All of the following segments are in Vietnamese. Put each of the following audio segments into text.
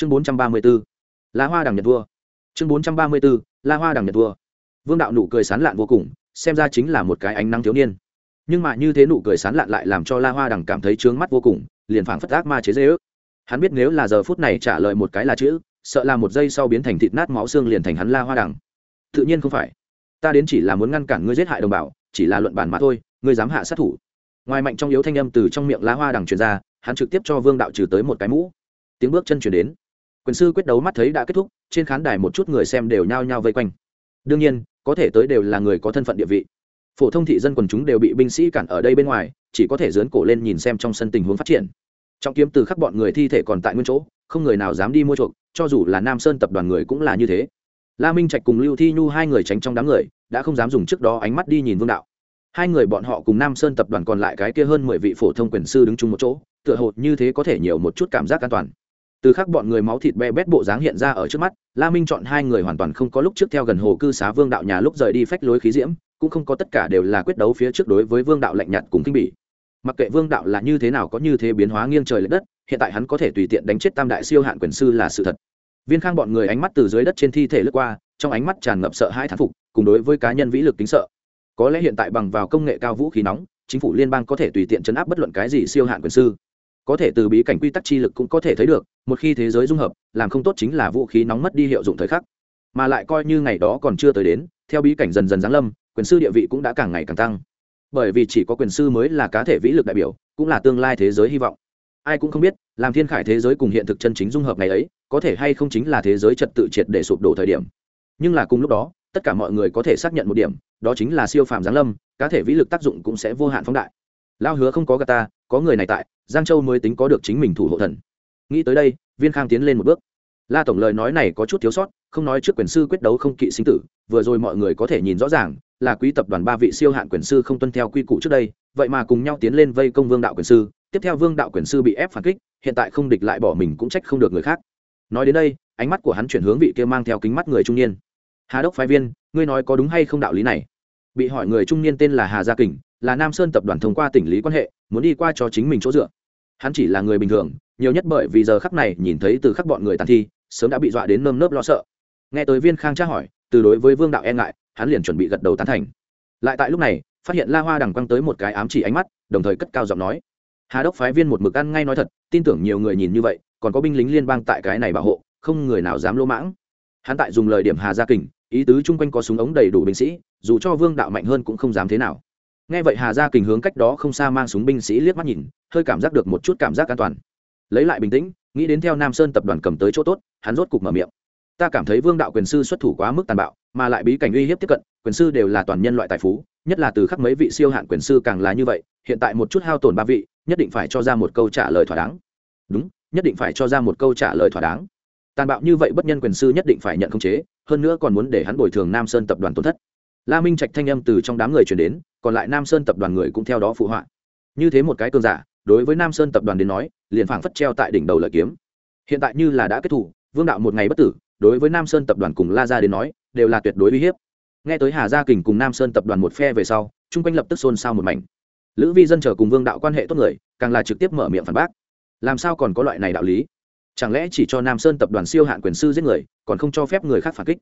chương bốn trăm ba mươi b ố la hoa đằng nhật vua. Chương bốn trăm ba mươi b ố la hoa đằng nhật vua. Vương đạo nụ cười sán lạn vô cùng, xem ra chính là một cái ánh nắng thiếu niên. Nhưng mà như thế nụ cười sán lạn lại làm cho la hoa đằng cảm thấy trướng mắt vô cùng, liền phảng phất ác ma chế dễ ước. Hắn biết nếu là giờ phút này trả lời một cái là chữ, sợ là một giây sau biến thành thịt nát máu xương liền thành hắn la hoa đằng. Tự nhiên không phải. Ta đến chỉ là muốn ngăn cản ngươi giết hại đồng bào, chỉ là luận bản mà thôi, ngươi dám hạ sát thủ. Ngoài mạnh trong yếu thanh âm từ trong miệng la hoa đằng truyền ra, hắn trực tiếp cho vương đạo trừ tới một cái mũ. Tiếng bước chân chuyển đến quyền sư quyết đấu mắt thấy đã kết thúc, trên khán đài một chút người xem đều nhao nhao vây quanh. Đương nhiên, có thể tới đều là người có thân phận địa vị. Phổ thông thị dân quần chúng đều bị binh sĩ cản ở đây bên ngoài, chỉ có thể dướn cổ lên nhìn xem trong sân tình huống phát triển. Trong kiếm từ khắc bọn người thi thể còn tại nguyên chỗ, không người nào dám đi mua chuộc, cho dù là nam sơn tập đoàn người cũng là như thế. La minh trạch cùng lưu thi nhu hai người tránh trong đám người, đã không dám dùng trước đó ánh mắt đi nhìn vương đạo. Hai người bọn họ cùng nam sơn tập đoàn còn lại cái kia hơn mười vị phổ thông quyền sư đứng chung một chỗ, tựa hồ như thế có thể nhiều một chút cảm giác an toàn từ khắc bọn người máu thịt be bét bộ dáng hiện ra ở trước mắt, la minh chọn hai người hoàn toàn không có lúc trước theo gần hồ cư xá vương đạo nhà lúc rời đi phách lối khí diễm, cũng không có tất cả đều là quyết đấu phía trước đối với vương đạo lạnh nhạt cùng kinh bỉ. Mặc kệ vương đạo là như thế nào có như thế biến hóa nghiêng trời l ệ đất, hiện tại hắn có thể tùy tiện đánh chết tam đại siêu hạn quyền sư là sự thật. Viên khang bọn người ánh mắt từ dưới đất trên thi thể lướt qua, trong ánh mắt tràn ngập sợ hãi thán phục, cùng đối với cá nhân vĩ lực tính sợ. Có lẽ hiện tại bằng vào công nghệ cao vũ khí nóng, chính phủ liên bang có thể tùy tiện chấn áp bất luận cái gì siêu hạn quyền sư có thể từ bí cảnh quy tắc chi lực cũng có thể thấy được, một khi thế giới dung hợp, làm không tốt chính là vũ khí nóng mất đi hiệu dụng thời khắc. Mà lại coi như ngày đó còn chưa tới đến, theo bí cảnh dần dần giáng lâm, quyền sư địa vị cũng đã càng ngày càng tăng. Bởi vì chỉ có quyền sư mới là cá thể vĩ lực đại biểu, cũng là tương lai thế giới hy vọng. Ai cũng không biết, làm thiên khải thế giới cùng hiện thực chân chính dung hợp ngày ấy, có thể hay không chính là thế giới trật tự triệt để sụp đổ thời điểm. Nhưng là cùng lúc đó, tất cả mọi người có thể xác nhận một điểm, đó chính là siêu phàm giáng lâm, cá thể vĩ lực tác dụng cũng sẽ vô hạn phóng đại. Lao hứa không có gà ta có người này tại, giang châu mới tính có được chính mình thủ hộ thần. Nghĩ tới đây, viên khang tiến lên một bước. La tổng lời nói này có chút thiếu sót, không nói trước quyền sư quyết đấu không kỵ sinh tử, vừa rồi mọi người có thể nhìn rõ ràng, là quý tập đoàn ba vị siêu hạn quyền sư không tuân theo quy củ trước đây, vậy mà cùng nhau tiến lên vây công vương đạo quyền sư, tiếp theo vương đạo quyền sư bị ép phản kích, hiện tại không địch lại bỏ mình cũng trách không được người khác. Nói đến đây, ánh mắt của hắn chuyển hướng vị kia mang theo kính mắt người trung niên. Hà đốc phái viên, ngươi nói có đúng hay không đạo lý này? Bị hỏi người trung niên tên là hà gia kình là nam sơn tập đoàn thông qua tỉnh lý quan hệ, muốn đi qua cho chính mình chỗ dựa. Hắn chỉ là người bình thường, nhiều nhất bởi vì giờ khắc này nhìn thấy từ khắc bọn người tàn thi, sớm đã bị dọa đến nơm nớp lo sợ. Nghe tới viên khang tra hỏi, từ đối với vương đạo e ngại, hắn liền chuẩn bị gật đầu tán thành. Lại tại lúc này, phát hiện la hoa đằng quăng tới một cái ám chỉ ánh mắt, đồng thời cất cao giọng nói, hà đốc phái viên một mực ăn ngay nói thật, tin tưởng nhiều người nhìn như vậy, còn có binh lính liên bang tại cái này bảo hộ, không người nào dám lỗ mãng. Hắn tại dùng lời điểm hà gia kình, ý tứ chung quanh có súng ống đầy đủ binh sĩ, dù cho vương đạo mạnh hơn cũng không dám thế nào nghe vậy hà gia kình hướng cách đó không xa mang súng binh sĩ liếc mắt nhìn, hơi cảm giác được một chút cảm giác an toàn. Lấy lại bình tĩnh, nghĩ đến theo nam sơn tập đoàn cầm tới chỗ tốt, hắn rốt cục mở miệng. Ta cảm thấy vương đạo quyền sư xuất thủ quá mức tàn bạo, mà lại bí cảnh uy hiếp tiếp cận, quyền sư đều là toàn nhân loại tài phú, nhất là từ khắc mấy vị siêu hạn quyền sư càng là như vậy, hiện tại một chút hao tổn ba vị, nhất định phải cho ra một câu trả lời thỏa đáng. Đúng, nhất định phải cho ra một câu trả lời thỏa đáng. Tàn bạo như vậy bất nhân quyền sư nhất định phải nhận khống chế, hơn nữa còn muốn để hắn bồi thường nam sơn tập đoàn tổn thất la minh trạch thanh âm từ trong đám người chuyển đến, còn lại nam sơn tập đoàn người cũng theo đó phụ họa. Như thế một cái cơn giả, đối với nam sơn tập đoàn đến nói, liền phảng phất treo tại đỉnh đầu lợi kiếm. Hiện tại như là đã kết thủ, vương đạo một ngày bất tử, đối với nam sơn tập đoàn cùng la ra đến nói, đều là tuyệt đối uy hiếp. Nghe tới hà gia kình cùng nam sơn tập đoàn một phe về sau, chung quanh lập tức xôn xao một mảnh. Lữ vi dân chờ cùng vương đạo quan hệ tốt người, càng là trực tiếp mở miệng phản bác. Làm sao còn có loại này đạo lý? Chẳng lẽ chỉ cho nam sơn tập đoàn siêu hạn quyền sư giết người, còn không cho phép người khác phản kích?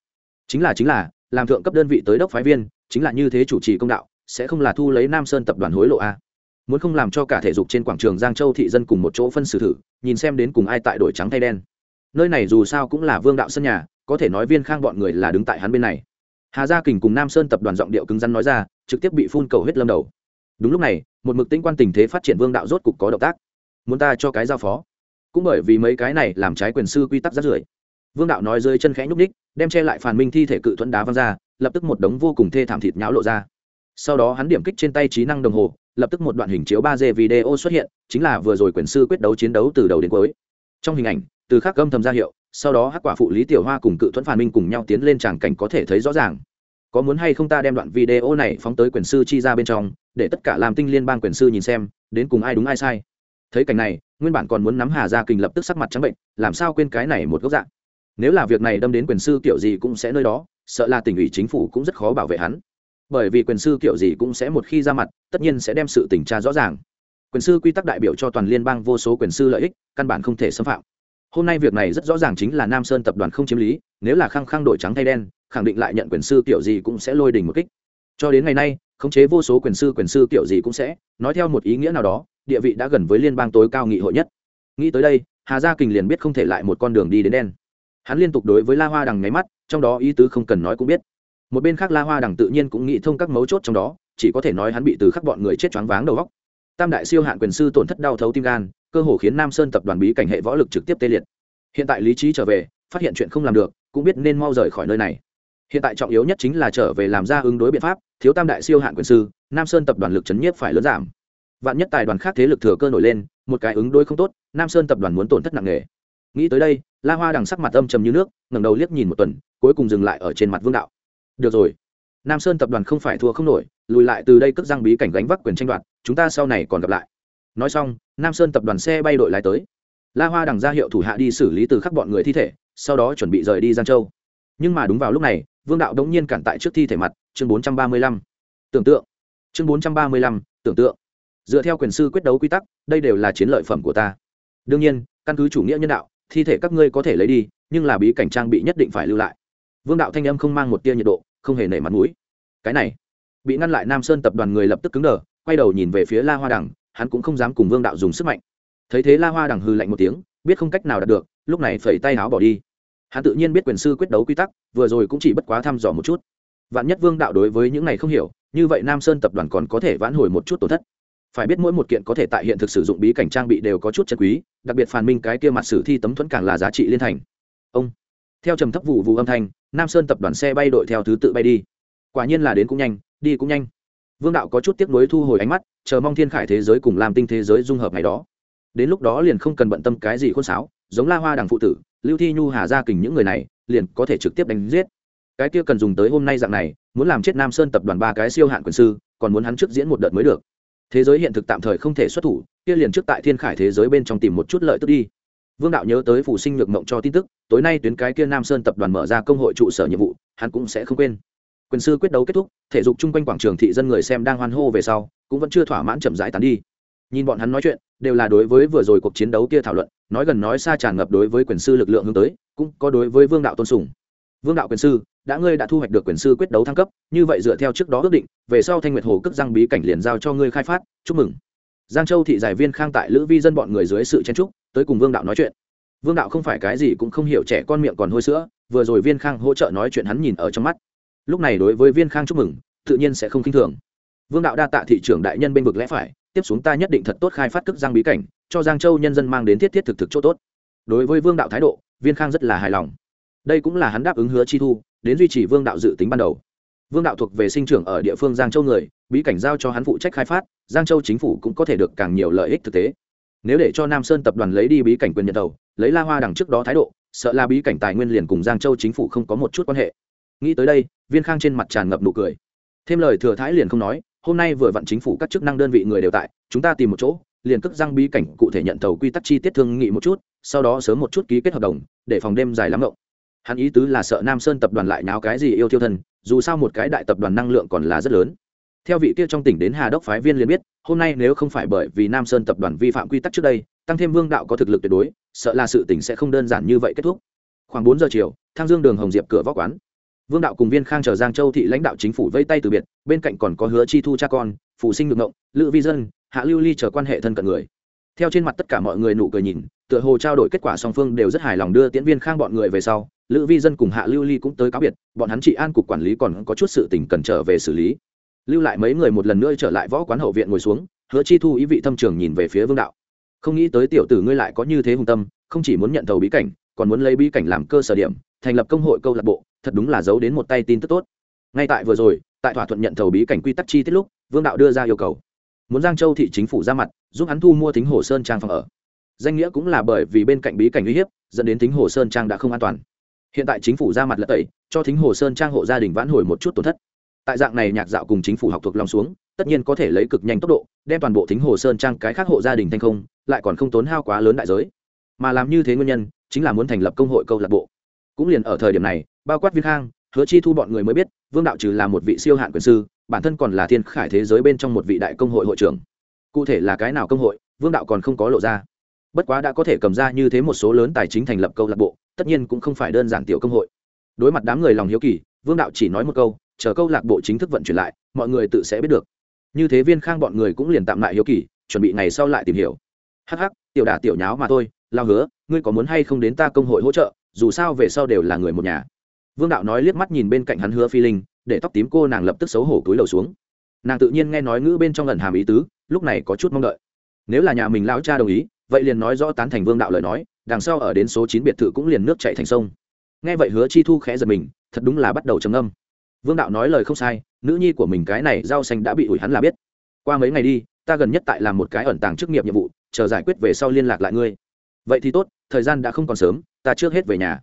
Chính là chính là làm thượng cấp đơn vị tới đốc phái viên, chính là như thế chủ trì công đạo, sẽ không là thu lấy nam sơn tập đoàn hối lộ a. Muốn không làm cho cả thể dục trên quảng trường giang châu thị dân cùng một chỗ phân xử thử, nhìn xem đến cùng ai tại đổi trắng thay đen. Nơi này dù sao cũng là vương đạo sân nhà, có thể nói viên khang bọn người là đứng tại hắn bên này. Hà gia kình cùng nam sơn tập đoàn giọng điệu cứng rắn nói ra, trực tiếp bị phun cầu huyết lâm đầu. Đúng lúc này, một mực tinh quan tình thế phát triển vương đạo rốt cục có động tác. Muốn ta cho cái giao phó. Cũng bởi vì mấy cái này làm trái quyền sư quy tắc rất rưởi vương đạo nói rơi chân khẽ nhúc ních đem che lại phản minh thi thể cự thuẫn đá văng ra, lập tức một đống vô cùng thê thảm thịt nháo lộ ra. Sau đó hắn điểm kích trên tay trí năng đồng hồ, lập tức một đoạn hình chiếu ba d video xuất hiện, chính là vừa rồi quyền sư quyết đấu chiến đấu từ đầu đến cuối. Trong hình ảnh, từ khắc gâm thầm ra hiệu, sau đó hắc quả phụ lý tiểu hoa cùng cự thuẫn phản minh cùng nhau tiến lên tràng cảnh có thể thấy rõ ràng. Có muốn hay không ta đem đoạn video này phóng tới quyền sư chi ra bên trong, để tất cả làm tinh liên bang quyền sư nhìn xem, đến cùng ai đúng ai sai. Thấy cảnh này, nguyên bản còn muốn nắm hà gia kình lập tức sắc mặt trắng bệnh, làm sao quên cái này một gốc dạng? Nếu là việc này đâm đến quyền sư kiểu gì cũng sẽ nơi đó, sợ là tỉnh ủy chính phủ cũng rất khó bảo vệ hắn. Bởi vì quyền sư kiểu gì cũng sẽ một khi ra mặt, tất nhiên sẽ đem sự tình tra rõ ràng. Quyền sư quy tắc đại biểu cho toàn liên bang vô số quyền sư lợi ích, căn bản không thể xâm phạm. Hôm nay việc này rất rõ ràng chính là nam sơn tập đoàn không chiếm lý, nếu là khăng khăng đổi trắng thay đen, khẳng định lại nhận quyền sư kiểu gì cũng sẽ lôi đình một kích. Cho đến ngày nay, khống chế vô số quyền sư quyền sư kiểu gì cũng sẽ, nói theo một ý nghĩa nào đó, địa vị đã gần với liên bang tối cao nghị hội nhất. Nghĩ tới đây, hà gia kình liền biết không thể lại một con đường đi đến đen hắn liên tục đối với la hoa đằng nháy mắt, trong đó ý tứ không cần nói cũng biết. Một bên khác la hoa đằng tự nhiên cũng nghĩ thông các mấu chốt trong đó, chỉ có thể nói hắn bị từ khắc bọn người chết choáng váng đầu góc tam đại siêu hạn quyền sư tổn thất đau thấu tim gan, cơ hồ khiến nam sơn tập đoàn bí cảnh hệ võ lực trực tiếp tê liệt. Hiện tại lý trí trở về, phát hiện chuyện không làm được, cũng biết nên mau rời khỏi nơi này. Hiện tại trọng yếu nhất chính là trở về làm ra ứng đối biện pháp, thiếu tam đại siêu hạn quyền sư, nam sơn tập đoàn lực chấn nhiếp phải lớn giảm. Vạn nhất tài đoàn khác thế lực thừa cơ nổi lên, một cái ứng đối không tốt, nam sơn tập đoàn muốn tổn thất nặng nề. Nghĩ tới đây la hoa đằng sắc mặt âm trầm như nước, ngẩng đầu liếc nhìn một tuần, cuối cùng dừng lại ở trên mặt vương đạo. Được rồi. Nam sơn tập đoàn không phải thua không nổi, lùi lại từ đây cất răng bí cảnh gánh vác quyền tranh đoạt, chúng ta sau này còn gặp lại. Nói xong, nam sơn tập đoàn xe bay đội lái tới. La hoa đằng ra hiệu thủ hạ đi xử lý từ khắc bọn người thi thể, sau đó chuẩn bị rời đi giang châu. Nhưng mà đúng vào lúc này, vương đạo đống nhiên cản tại trước thi thể mặt, chương bốn trăm ba mươi lăm. Tưởng tượng. Chương bốn trăm ba mươi lăm, tưởng tượng. Dựa theo quyền sư quyết đấu quy tắc, đây đều là chiến lợi phẩm của ta. Đương nhiên, căn cứ chủ nghĩa nhân đạo thi thể các ngươi có thể lấy đi, nhưng là bí cảnh trang bị nhất định phải lưu lại. Vương đạo thanh âm không mang một tia nhiệt độ, không hề nể mặt mũi. Cái này, bị ngăn lại nam sơn tập đoàn người lập tức cứng đờ, quay đầu nhìn về phía la hoa đằng, hắn cũng không dám cùng vương đạo dùng sức mạnh. Thấy thế la hoa đằng hư lạnh một tiếng, biết không cách nào đạt được, lúc này phẩy tay áo bỏ đi. Hắn tự nhiên biết quyền sư quyết đấu quy tắc, vừa rồi cũng chỉ bất quá thăm dò một chút. Vạn nhất vương đạo đối với những này không hiểu, như vậy nam sơn tập đoàn còn có thể vãn hồi một chút tổn thất phải biết mỗi một kiện có thể tại hiện thực sử dụng bí cảnh trang bị đều có chút chân quý, đặc biệt phàn minh cái kia mặt sử thi tấm thuẫn càng là giá trị liên thành. Ông, theo trầm thấp vụ vụ âm thanh, nam sơn tập đoàn xe bay đội theo thứ tự bay đi. Quả nhiên là đến cũng nhanh, đi cũng nhanh. Vương đạo có chút tiếc nuối thu hồi ánh mắt, chờ mong thiên khải thế giới cùng làm tinh thế giới dung hợp ngày đó. Đến lúc đó liền không cần bận tâm cái gì khôn sáo, giống la hoa đằng phụ tử, lưu thi nhu, hà gia kình những người này, liền có thể trực tiếp đánh giết. Cái kia cần dùng tới hôm nay dạng này, muốn làm chết nam sơn tập đoàn ba cái siêu hạn quyền sư, còn muốn hắn trước diễn một đợt mới được thế giới hiện thực tạm thời không thể xuất thủ, kia liền trước tại thiên khải thế giới bên trong tìm một chút lợi tức đi. Vương đạo nhớ tới phủ sinh nhược mộng cho tin tức, tối nay tuyến cái kia nam sơn tập đoàn mở ra công hội trụ sở nhiệm vụ, hắn cũng sẽ không quên. Quyền sư quyết đấu kết thúc, thể dục chung quanh quảng trường thị dân người xem đang hoan hô về sau, cũng vẫn chưa thỏa mãn chậm rãi tán đi. Nhìn bọn hắn nói chuyện, đều là đối với vừa rồi cuộc chiến đấu kia thảo luận, nói gần nói xa tràn ngập đối với quyền sư lực lượng hướng tới, cũng có đối với vương đạo tôn sùng. Vương đạo quyền sư đã ngươi đã thu hoạch được quyền sư quyết đấu thăng cấp, như vậy dựa theo trước đó ước định, về sau thanh nguyệt hồ cất răng bí cảnh liền giao cho ngươi khai phát, chúc mừng. Giang châu thị giải viên khang tại lữ vi dân bọn người dưới sự chen trúc tới cùng vương đạo nói chuyện. Vương đạo không phải cái gì cũng không hiểu trẻ con miệng còn hôi sữa, vừa rồi viên khang hỗ trợ nói chuyện hắn nhìn ở trong mắt. Lúc này đối với viên khang chúc mừng, tự nhiên sẽ không k i n h thường. Vương đạo đa tạ thị trưởng đại nhân bên vực lẽ phải, tiếp xuống ta nhất định thật tốt khai phát cức giang bí cảnh, cho giang châu nhân dân mang đến thiết thiết thực thực chỗ tốt. Đối với vương đạo thái độ, viên khang rất là hài lòng. Đây cũng là hắn đáp ứng hứa chi thu đến duy trì vương đạo dự tính ban đầu. Vương đạo thuộc về sinh trưởng ở địa phương giang châu người, bí cảnh giao cho hắn phụ trách khai phát, giang châu chính phủ cũng có thể được càng nhiều lợi ích thực tế. Nếu để cho nam sơn tập đoàn lấy đi bí cảnh quyền nhận đầu, lấy la hoa đằng trước đó thái độ, sợ là bí cảnh tài nguyên liền cùng giang châu chính phủ không có một chút quan hệ. Nghĩ tới đây, viên khang trên mặt tràn ngập nụ cười. Thêm lời thừa thái liền không nói, hôm nay vừa vặn chính phủ các chức năng đơn vị người đều tại, chúng ta tìm một chỗ, liền cất răng bí cảnh cụ thể nhận thầu quy tắc chi tiết thương nghị một chút, sau đó sớm một chút ký kết hợp đồng, để phòng đêm dài lắm rộng hắn ý tứ là sợ nam sơn tập đoàn lại náo cái gì yêu thiêu thân, dù sao một cái đại tập đoàn năng lượng còn là rất lớn. Theo vị kia trong tỉnh đến hà đốc phái viên liền biết, hôm nay nếu không phải bởi vì nam sơn tập đoàn vi phạm quy tắc trước đây, tăng thêm vương đạo có thực lực tuyệt đối, sợ là sự tỉnh sẽ không đơn giản như vậy kết thúc. Khoảng bốn giờ chiều, thang dương đường hồng diệp cửa võ quán. Vương đạo cùng viên khang chờ giang châu thị lãnh đạo chính phủ vây tay từ biệt, bên cạnh còn có hứa chi thu cha con, phụ sinh ngược ngộng, lữ vi dân, hạ lưu ly chờ quan hệ thân cận người theo trên mặt tất cả mọi người nụ cười nhìn, tựa hồ trao đổi kết quả song phương đều rất hài lòng đưa tiễn viên khang bọn người về sau, lữ vi dân cùng hạ lưu ly cũng tới cáo biệt, bọn hắn trị an cục quản lý còn có chút sự tình cần trở về xử lý. Lưu lại mấy người một lần nữa trở lại võ quán hậu viện ngồi xuống, hứa chi thu ý vị thâm trường nhìn về phía vương đạo. Không nghĩ tới tiểu tử ngươi lại có như thế hùng tâm, không chỉ muốn nhận thầu bí cảnh, còn muốn lấy bí cảnh làm cơ sở điểm, thành lập công hội câu lạc bộ, thật đúng là giấu đến một tay tin tức tốt. Ngay tại vừa rồi, tại thỏa thuận nhận thầu bí cảnh quy tắc chi tiết lúc, vương đạo đưa ra yêu cầu muốn giang châu thị chính phủ ra mặt, giúp hắn thu mua thính hồ sơn trang phòng ở. Danh nghĩa cũng là bởi vì bên cạnh bí cảnh uy hiếp, dẫn đến thính hồ sơn trang đã không an toàn. Hiện tại chính phủ ra mặt lật tẩy, cho thính hồ sơn trang hộ gia đình vãn hồi một chút tổn thất. Tại dạng này nhạc dạo cùng chính phủ học thuộc lòng xuống, tất nhiên có thể lấy cực nhanh tốc độ, đem toàn bộ thính hồ sơn trang cái khác hộ gia đình thành không lại còn không tốn hao quá lớn đại giới. Mà làm như thế nguyên nhân, chính là muốn thành lập công hội câu lạc bộ. Cũng liền ở thời điểm này, bao quát viên khang hứa chi thu bọn người mới biết, vương đạo trừ là một vị siêu hạn quyền sư, bản thân còn là thiên khải thế giới bên trong một vị đại công hội hội trưởng. Cụ thể là cái nào công hội, vương đạo còn không có lộ ra. Bất quá đã có thể cầm ra như thế một số lớn tài chính thành lập câu lạc bộ, tất nhiên cũng không phải đơn giản tiểu công hội. Đối mặt đám người lòng hiếu kỳ, vương đạo chỉ nói một câu, chờ câu lạc bộ chính thức vận chuyển lại, mọi người tự sẽ biết được. Như thế viên khang bọn người cũng liền tạm lại hiếu kỳ, chuẩn bị ngày sau lại tìm hiểu. Hắc hắc, tiểu đả tiểu nháo mà thôi, lao hứa, ngươi có muốn hay không đến ta công hội hỗ trợ, dù sao về sau đều là người một nhà vương đạo nói liếc mắt nhìn bên cạnh hắn hứa phi linh, để tóc tím cô nàng lập tức xấu hổ túi đầu xuống. Nàng tự nhiên nghe nói ngữ bên trong lần hàm ý tứ, lúc này có chút mong đợi. Nếu là nhà mình lão cha đồng ý, vậy liền nói rõ tán thành vương đạo lời nói, đằng sau ở đến số chín biệt thự cũng liền nước chạy thành sông. Nghe vậy hứa chi thu khẽ giật mình, thật đúng là bắt đầu trầm âm vương đạo nói lời không sai, nữ nhi của mình cái này rau xanh đã bị ủi hắn là biết. Qua mấy ngày đi, ta gần nhất tại làm một cái ẩn tàng chức nghiệp nhiệm vụ, chờ giải quyết về sau liên lạc lại ngươi. Vậy thì tốt, thời gian đã không còn sớm, ta trước hết về nhà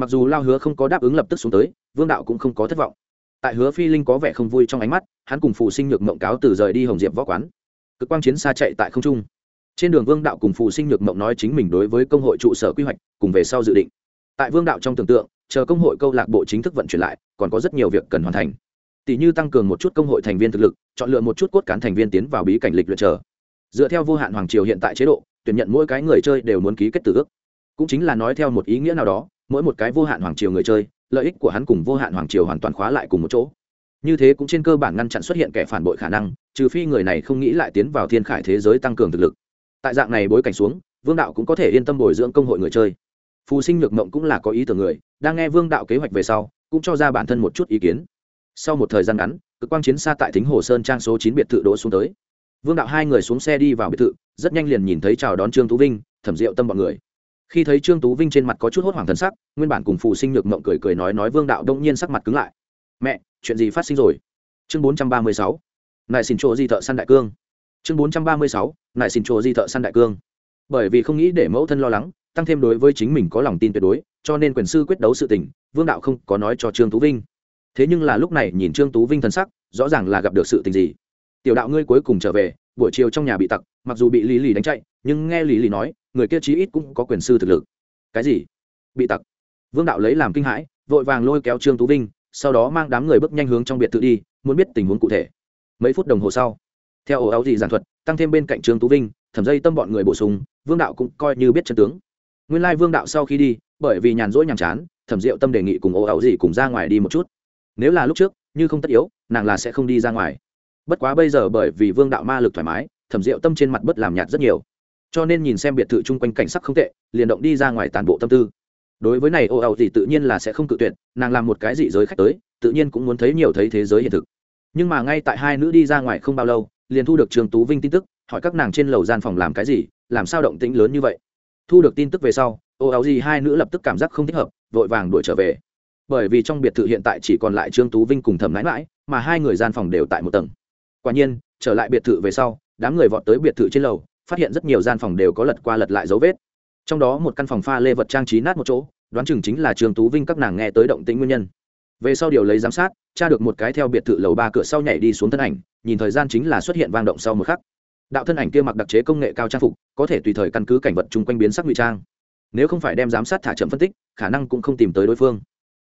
mặc dù lao hứa không có đáp ứng lập tức xuống tới, vương đạo cũng không có thất vọng. Tại hứa phi linh có vẻ không vui trong ánh mắt, hắn cùng phụ sinh nhược mộng cáo từ rời đi hồng diệp võ quán. Cực quang chiến xa chạy tại không trung. Trên đường vương đạo cùng phụ sinh nhược mộng nói chính mình đối với công hội trụ sở quy hoạch, cùng về sau dự định. Tại vương đạo trong tưởng tượng, chờ công hội câu lạc bộ chính thức vận chuyển lại, còn có rất nhiều việc cần hoàn thành. Tỷ như tăng cường một chút công hội thành viên thực lực, chọn lựa một chút cốt cán thành viên tiến vào bí cảnh lịch luyện chờ. Dựa theo vô hạn hoàng triều hiện tại chế độ, tuyển nhận mỗi cái người chơi đều muốn ký kết tử ước. Cũng chính là nói theo một ý nghĩa nào đó mỗi một cái vô hạn hoàng triều người chơi, lợi ích của hắn cùng vô hạn hoàng triều hoàn toàn khóa lại cùng một chỗ. Như thế cũng trên cơ bản ngăn chặn xuất hiện kẻ phản bội khả năng, trừ phi người này không nghĩ lại tiến vào thiên khải thế giới tăng cường thực lực. Tại dạng này bối cảnh xuống, vương đạo cũng có thể yên tâm bồi dưỡng công hội người chơi. Phù sinh nhược mộng cũng là có ý tưởng người, đang nghe vương đạo kế hoạch về sau, cũng cho ra bản thân một chút ý kiến. Sau một thời gian ngắn, cực quang chiến xa tại thính hồ sơn trang số chín biệt thự đỗ xuống tới. Vương đạo hai người xuống xe đi vào biệt thự, rất nhanh liền nhìn thấy chào đón trương tú vinh, thẩm diệu tâm b ọ n người khi thấy trương tú vinh trên mặt có chút hốt hoảng thần sắc, nguyên bản cùng phụ sinh nhược mộng cười cười nói nói vương đạo đông nhiên sắc mặt cứng lại. Mẹ, chuyện gì phát sinh rồi? Chương bốn trăm ba mươi sáu. Nại xin chỗ di thợ săn đại cương. Chương bốn trăm ba mươi sáu. Nại xin chỗ di thợ săn đại cương. Bởi vì không nghĩ để mẫu thân lo lắng, tăng thêm đối với chính mình có lòng tin tuyệt đối, cho nên quyền sư quyết đấu sự tình, vương đạo không có nói cho trương tú vinh. Thế nhưng là lúc này nhìn trương tú vinh thân sắc, rõ ràng là gặp được sự tình gì. Tiểu đạo ngươi cuối cùng trở về, buổi chiều trong nhà bị tặc, mặc dù bị lý lì đánh chạy nhưng nghe lý lý nói, người kia chí ít cũng có quyền sư thực lực. Cái gì? Bị tặc. Vương đạo lấy làm kinh hãi, vội vàng lôi kéo trương tú vinh, sau đó mang đám người bước nhanh hướng trong biệt thự đi, muốn biết tình huống cụ thể. Mấy phút đồng hồ sau, theo ổ áo Dị giản thuật, tăng thêm bên cạnh trương tú vinh, thẩm dây tâm bọn người bổ sung, vương đạo cũng coi như biết chân tướng. Nguyên lai vương đạo sau khi đi, bởi vì nhàn rỗi nhàm chán, thẩm diệu tâm đề nghị cùng ổ áo Dị cùng ra ngoài đi một chút. Nếu là lúc trước, như không tất yếu, nàng là sẽ không đi ra ngoài. Bất quá bây giờ bởi vì vương đạo ma lực thoải mái, thẩm diệu tâm trên mặt bất làm nhạt rất nhiều cho nên nhìn xem biệt thự chung quanh cảnh sắc không tệ, liền động đi ra ngoài tàn bộ tâm tư. Đối với này ô ẩu thì tự nhiên là sẽ không cự tuyệt, nàng làm một cái dị giới khách tới, tự nhiên cũng muốn thấy nhiều thấy thế giới hiện thực. Nhưng mà ngay tại hai nữ đi ra ngoài không bao lâu, liền thu được trường tú vinh tin tức, hỏi các nàng trên lầu gian phòng làm cái gì, làm sao động tĩnh lớn như vậy. Thu được tin tức về sau ô áo gì hai nữ lập tức cảm giác không thích hợp, vội vàng đuổi trở về. Bởi vì trong biệt thự hiện tại chỉ còn lại trương tú vinh cùng thẩm nãi mãi, mà hai người gian phòng đều tại một tầng. Quả nhiên, trở lại biệt thự về sau, đám người vọt tới biệt thự trên lầu phát hiện rất nhiều gian phòng đều có lật qua lật lại dấu vết. Trong đó một căn phòng pha lê vật trang trí nát một chỗ, đoán chừng chính là Trường tú vinh các nàng nghe tới động tĩnh nguyên nhân. Về sau điều lấy giám sát, tra được một cái theo biệt thự lầu ba cửa sau nhảy đi xuống thân ảnh, nhìn thời gian chính là xuất hiện vang động sau một khắc. Đạo thân ảnh kia mặc đặc chế công nghệ cao trang phục, có thể tùy thời căn cứ cảnh vật chung quanh biến sắc ngụy trang. Nếu không phải đem giám sát thả chậm phân tích, khả năng cũng không tìm tới đối phương.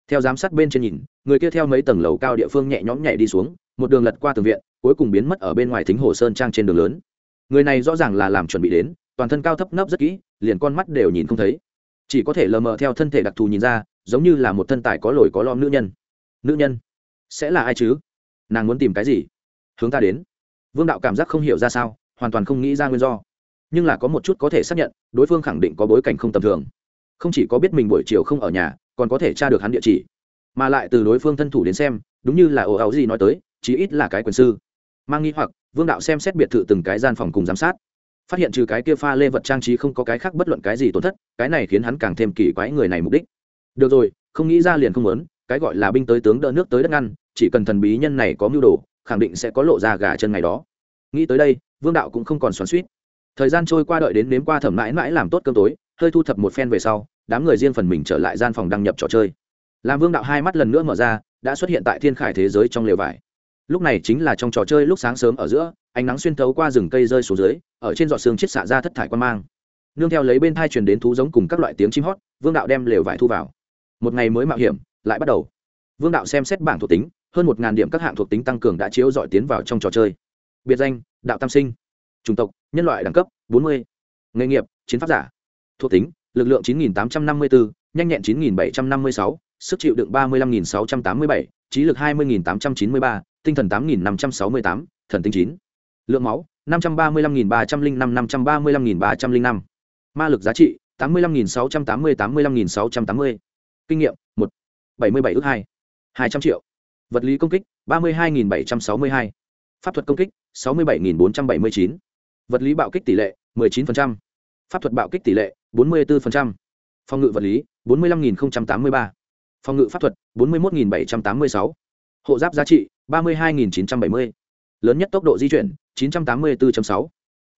Theo giám sát bên trên nhìn, người kia theo mấy tầng lầu cao địa phương nhẹ nhõm nhảy đi xuống, một đường lật qua tường viện, cuối cùng biến mất ở bên ngoài thính hồ sơn trang trên đường lớn người này rõ ràng là làm chuẩn bị đến, toàn thân cao thấp nấp rất kỹ, liền con mắt đều nhìn không thấy. Chỉ có thể lờ mờ theo thân thể đặc thù nhìn ra, giống như là một thân tài có lồi có lom nữ nhân. Nữ nhân? Sẽ là ai chứ? Nàng muốn tìm cái gì? Hướng ta đến. Vương đạo cảm giác không hiểu ra sao, hoàn toàn không nghĩ ra nguyên do. Nhưng là có một chút có thể xác nhận, đối phương khẳng định có bối cảnh không tầm thường. Không chỉ có biết mình buổi chiều không ở nhà, còn có thể tra được hắn địa chỉ. Mà lại từ đối phương thân thủ đến xem, đúng như là ồ áo gì nói tới, chí ít là cái quyền sư mang nghi hoặc, vương đạo xem xét biệt thự từng cái gian phòng cùng giám sát. Phát hiện trừ cái kia pha lê vật trang trí không có cái khác bất luận cái gì tổn thất, cái này khiến hắn càng thêm kỳ quái người này mục đích. Được rồi, không nghĩ ra liền không muốn, cái gọi là binh tới tướng đỡ nước tới đất ngăn, chỉ cần thần bí nhân này có mưu đồ, khẳng định sẽ có lộ ra gà chân ngày đó. Nghĩ tới đây, vương đạo cũng không còn xoắn suýt thời gian trôi qua đợi đến nếm qua thẩm mãi mãi làm tốt cơm tối, hơi thu thập một phen về sau, đám người riêng phần mình trở lại gian phòng đăng nhập trò chơi. Làm vương đạo hai mắt lần nữa mở ra, đã xuất hiện tại thiên khải thế giới trong lều vải lúc này chính là trong trò chơi lúc sáng sớm ở giữa ánh nắng xuyên thấu qua rừng cây rơi xuống dưới ở trên giọt xương chết xạ ra thất thải quan mang. Nương theo lấy bên thai truyền đến thú giống cùng các loại tiếng chim hót vương đạo đem lều vải thu vào. Một ngày mới mạo hiểm lại bắt đầu. Vương đạo xem xét bảng thuộc tính hơn một điểm các hạng thuộc tính tăng cường đã chiếu dọi tiến vào trong trò chơi. Biệt danh đạo tam sinh. Chủng tộc nhân loại đẳng cấp 40. nghề nghiệp chiến pháp giả. Thuộc tính lực lượng 9854, nhanh nhẹn 9756, sức chịu đựng 35687, trí lực 20893, tinh thần 8568, thần tinh 9. Lượng máu 535305 535305. Ma lực giá trị 85680 85680. Kinh nghiệm 1 77 ước 2 200 triệu. Vật lý công kích 32762. Pháp thuật công kích 67479. Vật lý bạo kích tỷ lệ 19%. Pháp thuật bạo kích tỷ lệ 44%. Phòng ngự vật lý 45083. Phòng ngự pháp thuật 41786. Hộ giáp giá trị 32.970, Lớn nhất tốc độ di chuyển 984.6.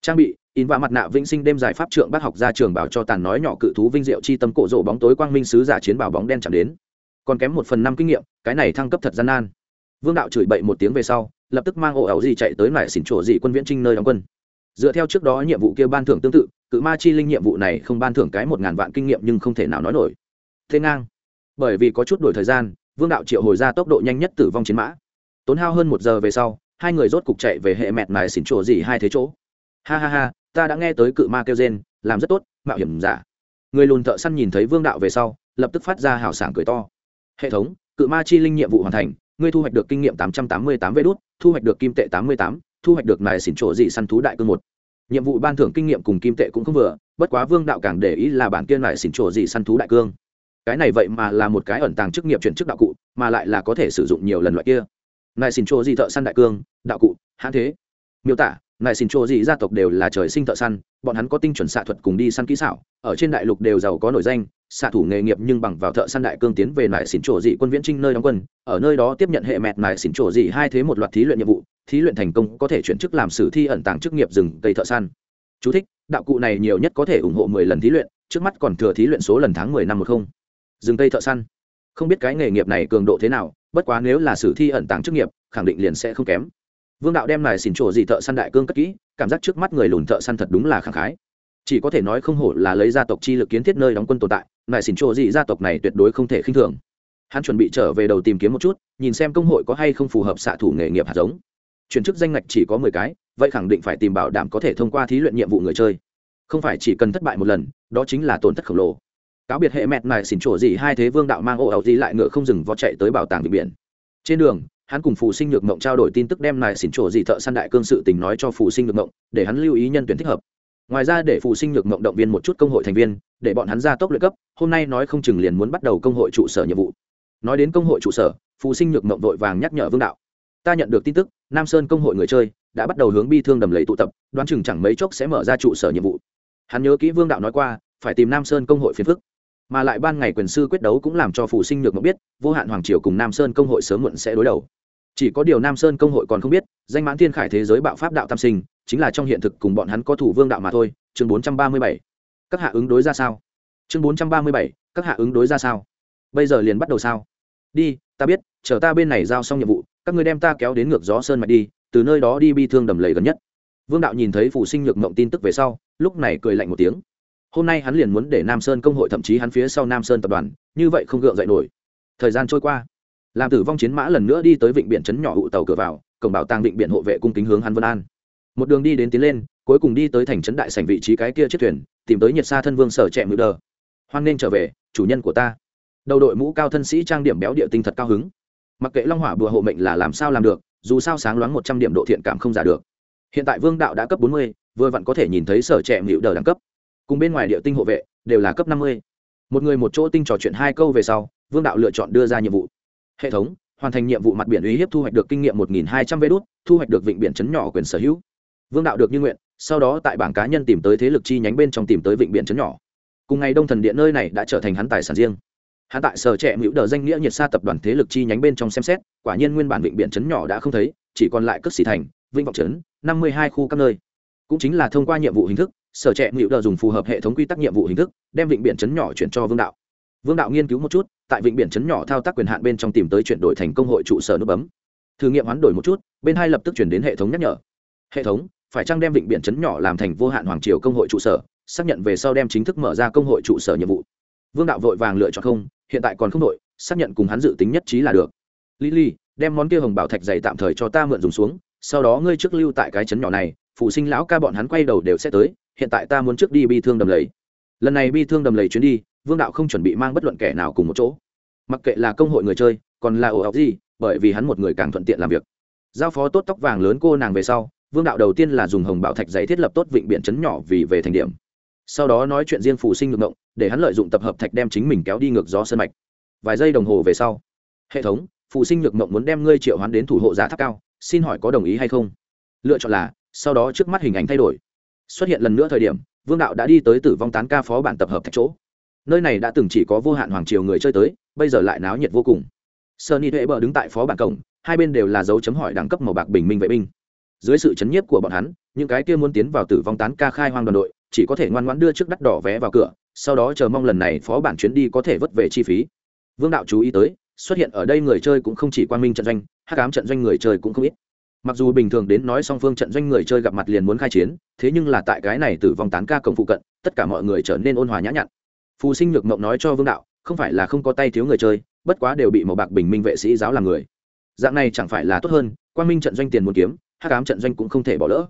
Trang bị in và mặt nạ vĩnh sinh đêm giải pháp trượng bác học ra trường bảo cho tàn nói nhỏ cự thú vinh diệu chi tâm cổ rộ bóng tối quang minh sứ giả chiến bảo bóng đen chạm đến. Còn kém một phần năm kinh nghiệm cái này thăng cấp thật gian nan. Vương đạo chửi bậy một tiếng về sau lập tức mang ổ ẩu gì chạy tới lại xỉn trổ dị quân viễn trinh nơi đóng quân. Dựa theo trước đó nhiệm vụ kia ban thưởng tương tự cự ma chi linh nhiệm vụ này không ban thưởng cái một ngàn vạn kinh nghiệm nhưng không thể nào nói nổi. Thế ngang. Bởi vì có chút đổi thời gian vương đạo triệu hồi ra tốc độ nhanh nhất tử vong chiến mã tốn hao hơn một giờ về sau, hai người rốt cục chạy về hệ mẹt mài xỉn chỗ gì hai thế chỗ. Ha ha ha, ta đã nghe tới cự ma kêu gen làm rất tốt, mạo hiểm giả. Người lùn thợ săn nhìn thấy vương đạo về sau, lập tức phát ra hào sảng cười to. Hệ thống, cự ma chi linh nhiệm vụ hoàn thành, ngươi thu hoạch được kinh nghiệm tám trăm tám mươi tám vê đốt thu hoạch được kim tệ tám mươi tám, thu hoạch được mài xỉn chỗ gì săn thú đại cương một. Nhiệm vụ ban thưởng kinh nghiệm cùng kim tệ cũng không vừa, bất quá vương đạo càng để ý là bản kia mài xỉn chỗ gì săn thú đại cương. Cái này vậy mà là một cái ẩn tàng chức nghiệp chuyển chức đạo cụ, mà lại là có thể sử dụng nhiều lần loại kia nài xỉn chỗ dị thợ săn đại cương đạo cụ hãn thế. Miêu tả nài xỉn chỗ dị gia tộc đều là trời sinh thợ săn bọn hắn có tinh chuẩn xạ thuật cùng đi săn kỹ xảo ở trên đại lục đều giàu có nổi danh xạ thủ nghề nghiệp nhưng bằng vào thợ săn đại cương tiến về nải xỉn chỗ dị quân viễn trinh nơi đóng quân ở nơi đó tiếp nhận hệ mẹt nải xỉn chỗ dị hai thế một loạt thí luyện nhiệm vụ thí luyện thành công có thể chuyển chức làm sử thi ẩn tàng chức nghiệp rừng cây thợ săn. Chú thích, đạo cụ này nhiều nhất có thể ủng hộ mười lần thí luyện trước mắt còn thừa thí luyện số lần tháng mười năm một không. Rừng cây thợ săn. Không biết cái nghề nghiệp này cường độ thế nào bất quá nếu là sử thi ẩn tàng chức nghiệp, khẳng định liền sẽ không kém. Vương đạo đem này xỉn trổ gì thợ săn đại cương cất kỹ, cảm giác trước mắt người lùn thợ săn thật đúng là khẳng khái. Chỉ có thể nói không hổ là lấy gia tộc chi lực kiến thiết nơi đóng quân tồn tại lại xỉn trộ gì gia tộc này tuyệt đối không thể khinh thường. Hắn chuẩn bị trở về đầu tìm kiếm một chút, nhìn xem công hội có hay không phù hợp xạ thủ nghề nghiệp hạt giống. Chuyển chức danh ngạch chỉ có mười cái, vậy khẳng định phải tìm bảo đảm có thể thông qua thí luyện nhiệm vụ người chơi. Không phải chỉ cần thất bại một lần, đó chính là tổn thất khổng lồ cáo biệt hệ mẹt này xỉn trổ gì hai thế vương đạo mang ô ẩu gì lại ngựa không dừng vó chạy tới bảo tàng vịnh biển. Trên đường, hắn cùng phù sinh nhược mộng trao đổi tin tức đem này xỉn trổ gì thợ săn đại cương sự tình nói cho phù sinh nhược mộng, để hắn lưu ý nhân tuyển thích hợp. Ngoài ra để phụ sinh nhược mộng động viên một chút công hội thành viên, để bọn hắn ra tốc luyện cấp, hôm nay nói không chừng liền muốn bắt đầu công hội trụ sở nhiệm vụ. Nói đến công hội trụ sở phụ sinh nhược mộng vội vàng nhắc nhở vương đạo. Ta nhận được tin tức, nam sơn công hội người chơi đã bắt đầu hướng bi thương đầm lầy tụ tập, đoán chừng chẳng mấy chốc sẽ mở ra trụ sở nhiệm vụ. Hắn nhớ kỹ vương đạo nói qua, phải tìm nam sơn công hội phiền phức mà lại ban ngày quyền sư quyết đấu cũng làm cho phụ sinh nhược mộng biết, vô hạn hoàng triều cùng nam sơn công hội sớm muộn sẽ đối đầu. Chỉ có điều nam sơn công hội còn không biết, danh mãn thiên khải thế giới bạo pháp đạo tam sinh, chính là trong hiện thực cùng bọn hắn có thủ vương đạo mà thôi, chương bốn trăm ba mươi bảy. Các hạ ứng đối ra sao? Chương bốn trăm ba mươi bảy, các hạ ứng đối ra sao? Bây giờ liền bắt đầu sao? Đi, ta biết, chờ ta bên này giao xong nhiệm vụ, các người đem ta kéo đến ngược gió sơn mạch đi, từ nơi đó đi bi thương đầm lầy gần nhất. Vương đạo nhìn thấy phụ sinh nhược mộng tin tức về sau, lúc này cười lạnh một tiếng hôm nay hắn liền muốn để nam sơn công hội thậm chí hắn phía sau nam sơn tập đoàn, như vậy không gượng dậy nổi. Thời gian trôi qua làm tử vong chiến mã lần nữa đi tới vịnh biển trấn nhỏ hụ tàu cửa vào, cổng bảo tàng vịnh biển hộ vệ cung kính hướng hắn vân an. Một đường đi đến tiến lên, cuối cùng đi tới thành trấn đại sảnh vị trí cái kia chiếc thuyền, tìm tới nhiệt sa thân vương sở trẻ mự đờ. Hoan nên trở về, chủ nhân của ta. Đầu đội mũ cao thân sĩ trang điểm béo địa tinh thật cao hứng. Mặc kệ long hỏa bùa hộ mệnh là làm sao làm được, dù sao sáng loáng một trăm điểm độ thiện cảm không giả được. Hiện tại vương đạo đã cấp bốn mươi, vừa vặn có thể nhìn thấy sở trẻ mịu đờ đẳng cấp cùng bên ngoài địa tinh hộ vệ, đều là cấp năm mươi. Một người một chỗ tinh trò chuyện hai câu về sau, vương đạo lựa chọn đưa ra nhiệm vụ. Hệ thống, hoàn thành nhiệm vụ mặt biển uy hiếp thu hoạch được kinh nghiệm một nghìn hai trăm vê đốt thu hoạch được vịnh biển chấn nhỏ quyền sở hữu. Vương đạo được như nguyện, sau đó tại bảng cá nhân tìm tới thế lực chi nhánh bên trong tìm tới vịnh biển chấn nhỏ. Cùng ngày đông thần điện nơi này đã trở thành hắn tài sản riêng. Hắn tại sở trẻ hữu đờ danh nghĩa nhiệt sa tập đoàn thế lực chi nhánh bên trong xem xét, quả nhiên nguyên bản vịnh biển chấn nhỏ đã không thấy, chỉ còn lại cất xỉ thành vinh vọng trấn năm mươi hai khu các nơi. Cũng chính là thông qua nhiệm vụ hình thức sở trẻ ngự đờ dùng phù hợp hệ thống quy tắc nhiệm vụ hình thức, đem vịnh biển chấn nhỏ chuyển cho vương đạo. Vương đạo nghiên cứu một chút, tại vịnh biển chấn nhỏ thao tác quyền hạn bên trong tìm tới chuyển đổi thành công hội trụ sở nút bấm. Thử nghiệm hoán đổi một chút, bên hai lập tức chuyển đến hệ thống nhắc nhở. Hệ thống, phải chăng đem vịnh biển chấn nhỏ làm thành vô hạn hoàng triều công hội trụ sở, xác nhận về sau đem chính thức mở ra công hội trụ sở nhiệm vụ. Vương đạo vội vàng lựa chọn không, hiện tại còn không đội xác nhận cùng hắn dự tính nhất trí là được. Lily, đem món kia hồng bảo thạch dày tạm thời cho ta mượn dùng xuống, sau đó ngươi trước lưu tại cái chấn nhỏ này phụ sinh lão ca bọn hắn quay đầu đều sẽ tới hiện tại ta muốn trước đi bi thương đầm lầy. Lần này bi thương đầm lầy chuyến đi, vương đạo không chuẩn bị mang bất luận kẻ nào cùng một chỗ. Mặc kệ là công hội người chơi, còn là ổ ọc gì, bởi vì hắn một người càng thuận tiện làm việc. Giao phó tốt tóc vàng lớn cô nàng về sau, vương đạo đầu tiên là dùng hồng bảo thạch giấy thiết lập tốt vịnh biển chấn nhỏ vì về thành điểm. Sau đó nói chuyện riêng phụ sinh ngược ngộng, để hắn lợi dụng tập hợp thạch đem chính mình kéo đi ngược gió sân mạch. Vài giây đồng hồ về sau, hệ thống phụ sinh nhược mộng muốn đem ngươi triệu hoán đến thủ hộ giả tháp cao, xin hỏi có đồng ý hay không? Lựa chọn là, sau đó trước mắt hình ảnh thay đổi xuất hiện lần nữa thời điểm vương đạo đã đi tới tử vong tán ca phó bản tập hợp thạch chỗ nơi này đã từng chỉ có vô hạn hoàng triều người chơi tới bây giờ lại náo nhiệt vô cùng Sunny Thuệ bờ đứng tại phó bản cổng, hai bên đều là dấu chấm hỏi đẳng cấp màu bạc bình minh vệ binh. Dưới sự chấn nhiếp của bọn hắn, những cái kia muốn tiến vào tử vong tán ca khai hoang đoàn đội, chỉ có thể ngoan ngoãn đưa trước đắt đỏ vé vào cửa, sau đó chờ mong lần này phó bản chuyến đi có thể vất về chi phí. Vương đạo chú ý tới, xuất hiện ở đây người chơi cũng không chỉ quan minh trận doanh, hắc ám trận doanh người chơi cũng không ít. Mặc dù bình thường đến nói song phương trận doanh người chơi gặp mặt liền muốn khai chiến, thế nhưng là tại cái này tử vong tán ca cổng phụ cận, tất cả mọi người trở nên ôn hòa nhã nhặn. Phù Sinh Nhược Mộng nói cho Vương đạo, không phải là không có tay thiếu người chơi, bất quá đều bị màu bạc bình minh vệ sĩ giáo làm người. Dạng này chẳng phải là tốt hơn quan minh trận doanh tiền muốn kiếm hắc ám trận doanh cũng không thể bỏ lỡ.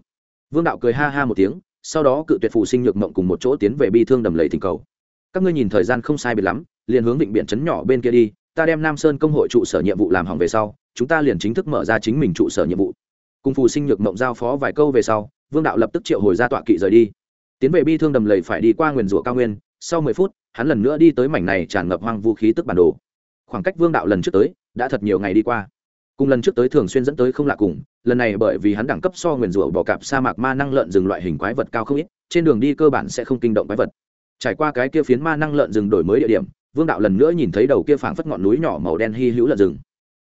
Vương đạo cười ha ha một tiếng sau đó cự tuyệt phù sinh nhược mộng cùng một chỗ tiến về bi thương đầm lầy thỉnh cầu. Các ngươi nhìn thời gian không sai biệt lắm liền hướng định biển trấn nhỏ bên kia đi ta đem nam sơn công hội trụ sở nhiệm vụ làm hỏng về sau chúng ta liền chính thức mở ra chính mình trụ sở nhiệm vụ cùng phù sinh nhược mộng giao phó vài câu về sau, vương đạo lập tức triệu hồi ra tọa kỵ rời đi. Tiến về bi thương đầm lầy phải đi qua nguyền rủa cao nguyên, sau mười phút, hắn lần nữa đi tới mảnh này tràn ngập hoang vũ khí tức bản đồ. Khoảng cách vương đạo lần trước tới, đã thật nhiều ngày đi qua. Cùng lần trước tới thường xuyên dẫn tới không lạ cùng, lần này bởi vì hắn đẳng cấp so nguyền rủa bỏ cạp sa mạc ma năng lợn rừng loại hình quái vật cao không ít, trên đường đi cơ bản sẽ không kinh động quái vật. Trải qua cái kia phiến ma năng lợn rừng đổi mới địa điểm, vương đạo lần nữa nhìn thấy đầu kia phảng phất ngọn núi nhỏ màu đen hy hữu lợn rừng.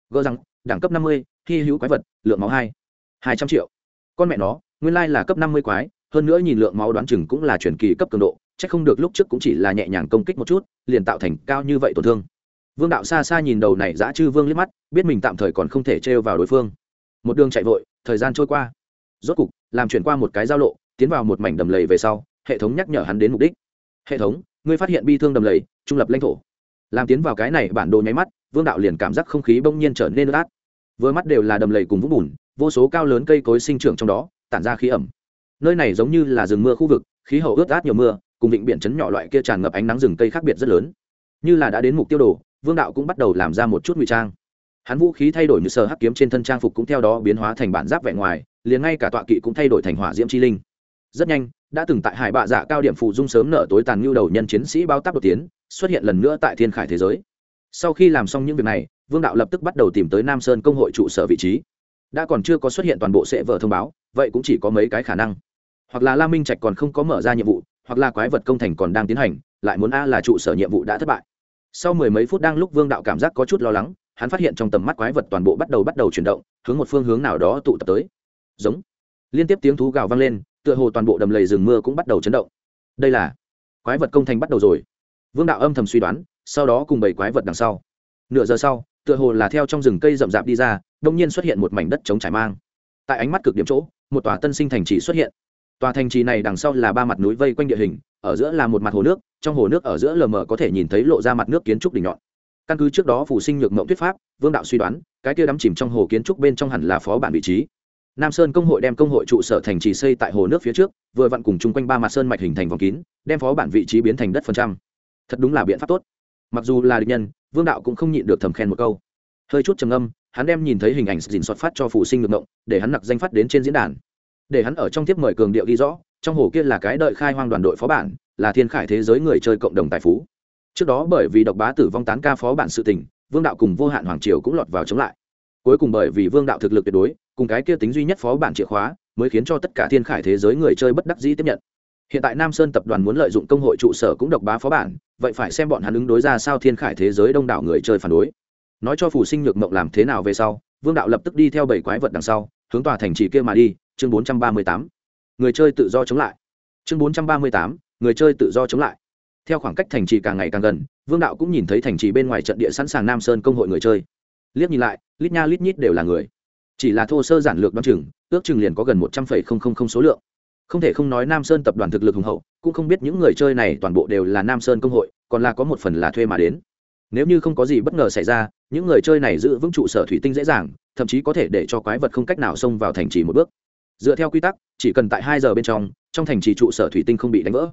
Gỡ rằng đẳng cấp năm mươi, hy hữu quái vật, lượng máu hai hai trăm triệu. Con mẹ nó, nguyên lai là cấp năm mươi quái, hơn nữa nhìn lượng máu đoán chừng cũng là truyền kỳ cấp cường độ c h ắ c không được lúc trước cũng chỉ là nhẹ nhàng công kích một chút, liền tạo thành cao như vậy tổn thương. Vương đạo xa xa nhìn đầu này giã chư vương liếc mắt, biết mình tạm thời còn không thể trêu vào đối phương. Một đường chạy vội, thời gian trôi qua. Rốt cục, làm chuyển qua một cái giao lộ, tiến vào một mảnh đầm lầy về sau, hệ thống nhắc nhở hắn đến mục đích. Hệ thống, ngươi phát hiện bi thương đầm lầy, trung lập lãnh thổ. Làm tiến vào cái này bản đồ nháy mắt, vương đạo liền cảm giác không khí bỗng nhiên trở nên ướt át. Vừa mắt đều là đầm lầy cùng vũng bùn vô số cao lớn cây cối sinh trưởng trong đó, tản ra khí ẩm. Nơi này giống như là rừng mưa khu vực, khí hậu ướt át nhiều mưa, cùng vịnh biển chấn nhỏ loại kia tràn ngập ánh nắng rừng cây khác biệt rất lớn. Như là đã đến mục tiêu đồ, vương đạo cũng bắt đầu làm ra một chút ngụy trang. Hắn vũ khí thay đổi như sờ hắc kiếm trên thân trang phục cũng theo đó biến hóa thành bản giáp vẻ ngoài, liền ngay cả tọa kỵ cũng thay đổi thành hỏa diễm chi linh. Rất nhanh, đã từng tại hải bạ dạ cao điểm phụ dung sớm nở tối tàn nhu đầu nhân chiến sĩ bao tác đột tiến, xuất hiện lần nữa tại thiên khải thế giới. Sau khi làm xong những việc này, vương đạo lập tức bắt đầu tìm tới nam sơn công hội trụ sở vị trí đã còn chưa có xuất hiện toàn bộ sẽ vở thông báo, vậy cũng chỉ có mấy cái khả năng. Hoặc là la minh trạch còn không có mở ra nhiệm vụ, hoặc là quái vật công thành còn đang tiến hành, lại muốn a là trụ sở nhiệm vụ đã thất bại. Sau mười mấy phút đang lúc vương đạo cảm giác có chút lo lắng, hắn phát hiện trong tầm mắt quái vật toàn bộ bắt đầu bắt đầu chuyển động, hướng một phương hướng nào đó tụ tập tới. Giống. Liên tiếp tiếng thú gào vang lên, tựa hồ toàn bộ đầm lầy rừng mưa cũng bắt đầu chấn động. Đây là quái vật công thành bắt đầu rồi. Vương đạo âm thầm suy đoán, sau đó cùng bảy quái vật đằng sau. Nửa giờ sau tựa hồ là theo trong rừng cây rậm rạp đi ra đông nhiên xuất hiện một mảnh đất chống trải mang. Tại ánh mắt cực điểm chỗ, một tòa tân sinh thành trì xuất hiện. Tòa thành trì này đằng sau là ba mặt núi vây quanh địa hình, ở giữa là một mặt hồ nước, trong hồ nước ở giữa lờ mờ có thể nhìn thấy lộ ra mặt nước kiến trúc đỉnh nhọn. Căn cứ trước đó phủ sinh nhược mộng thuyết pháp, vương đạo suy đoán, cái kia đắm chìm trong hồ kiến trúc bên trong hẳn là phó bản vị trí. Nam sơn công hội đem công hội trụ sở thành trì xây tại hồ nước phía trước, vừa vặn cùng chung quanh ba mặt sơn mạch hình thành vòng kín, đem phó bản vị trí biến thành đất phần trăm. Thật đúng là biện pháp tốt mặc dù là địch nhân, vương đạo cũng không nhịn được thầm khen một câu. Hơi chút trầm âm hắn đem nhìn thấy hình ảnh dình soát phát cho phụ sinh ngược ngộng, để hắn nặc danh phát đến trên diễn đàn. Để hắn ở trong tiếp mời cường điệu ghi rõ, trong hồ kia là cái đợi khai hoang đoàn đội phó bản, là thiên khải thế giới người chơi cộng đồng tài phú. Trước đó bởi vì độc bá tử vong tán ca phó bản sự tình, vương đạo cùng vô hạn hoàng triều cũng lọt vào chống lại. Cuối cùng bởi vì vương đạo thực lực tuyệt đối, cùng cái kia tính duy nhất phó bản chìa khóa, mới khiến cho tất cả thiên khải thế giới người chơi bất đắc dĩ tiếp nhận hiện tại nam sơn tập đoàn muốn lợi dụng công hội trụ sở cũng độc bá phó bản, vậy phải xem bọn hắn ứng đối ra sao thiên khải thế giới đông đảo người chơi phản đối. Nói cho phù sinh nhược mộng làm thế nào về sau, vương đạo lập tức đi theo bảy quái vật đằng sau, hướng tòa thành trì kia mà đi, chương bốn trăm ba mươi tám. Người chơi tự do chống lại. Chương bốn trăm ba mươi tám, người chơi tự do chống lại. Theo khoảng cách thành trì càng ngày càng gần, vương đạo cũng nhìn thấy thành trì bên ngoài trận địa sẵn sàng nam sơn công hội người chơi. Liếc nhìn lại, lít nha lít nhít đều là người. Chỉ là thô sơ giản lược đ o á n chừng, ước chừng liền có gần một trăm linh số lượng không thể không nói nam sơn tập đoàn thực lực hùng hậu, cũng không biết những người chơi này toàn bộ đều là nam sơn công hội, còn là có một phần là thuê mà đến. Nếu như không có gì bất ngờ xảy ra, những người chơi này giữ vững trụ sở thủy tinh dễ dàng, thậm chí có thể để cho quái vật không cách nào xông vào thành trì một bước. Dựa theo quy tắc, chỉ cần tại hai giờ bên trong trong thành trì trụ sở thủy tinh không bị đánh vỡ.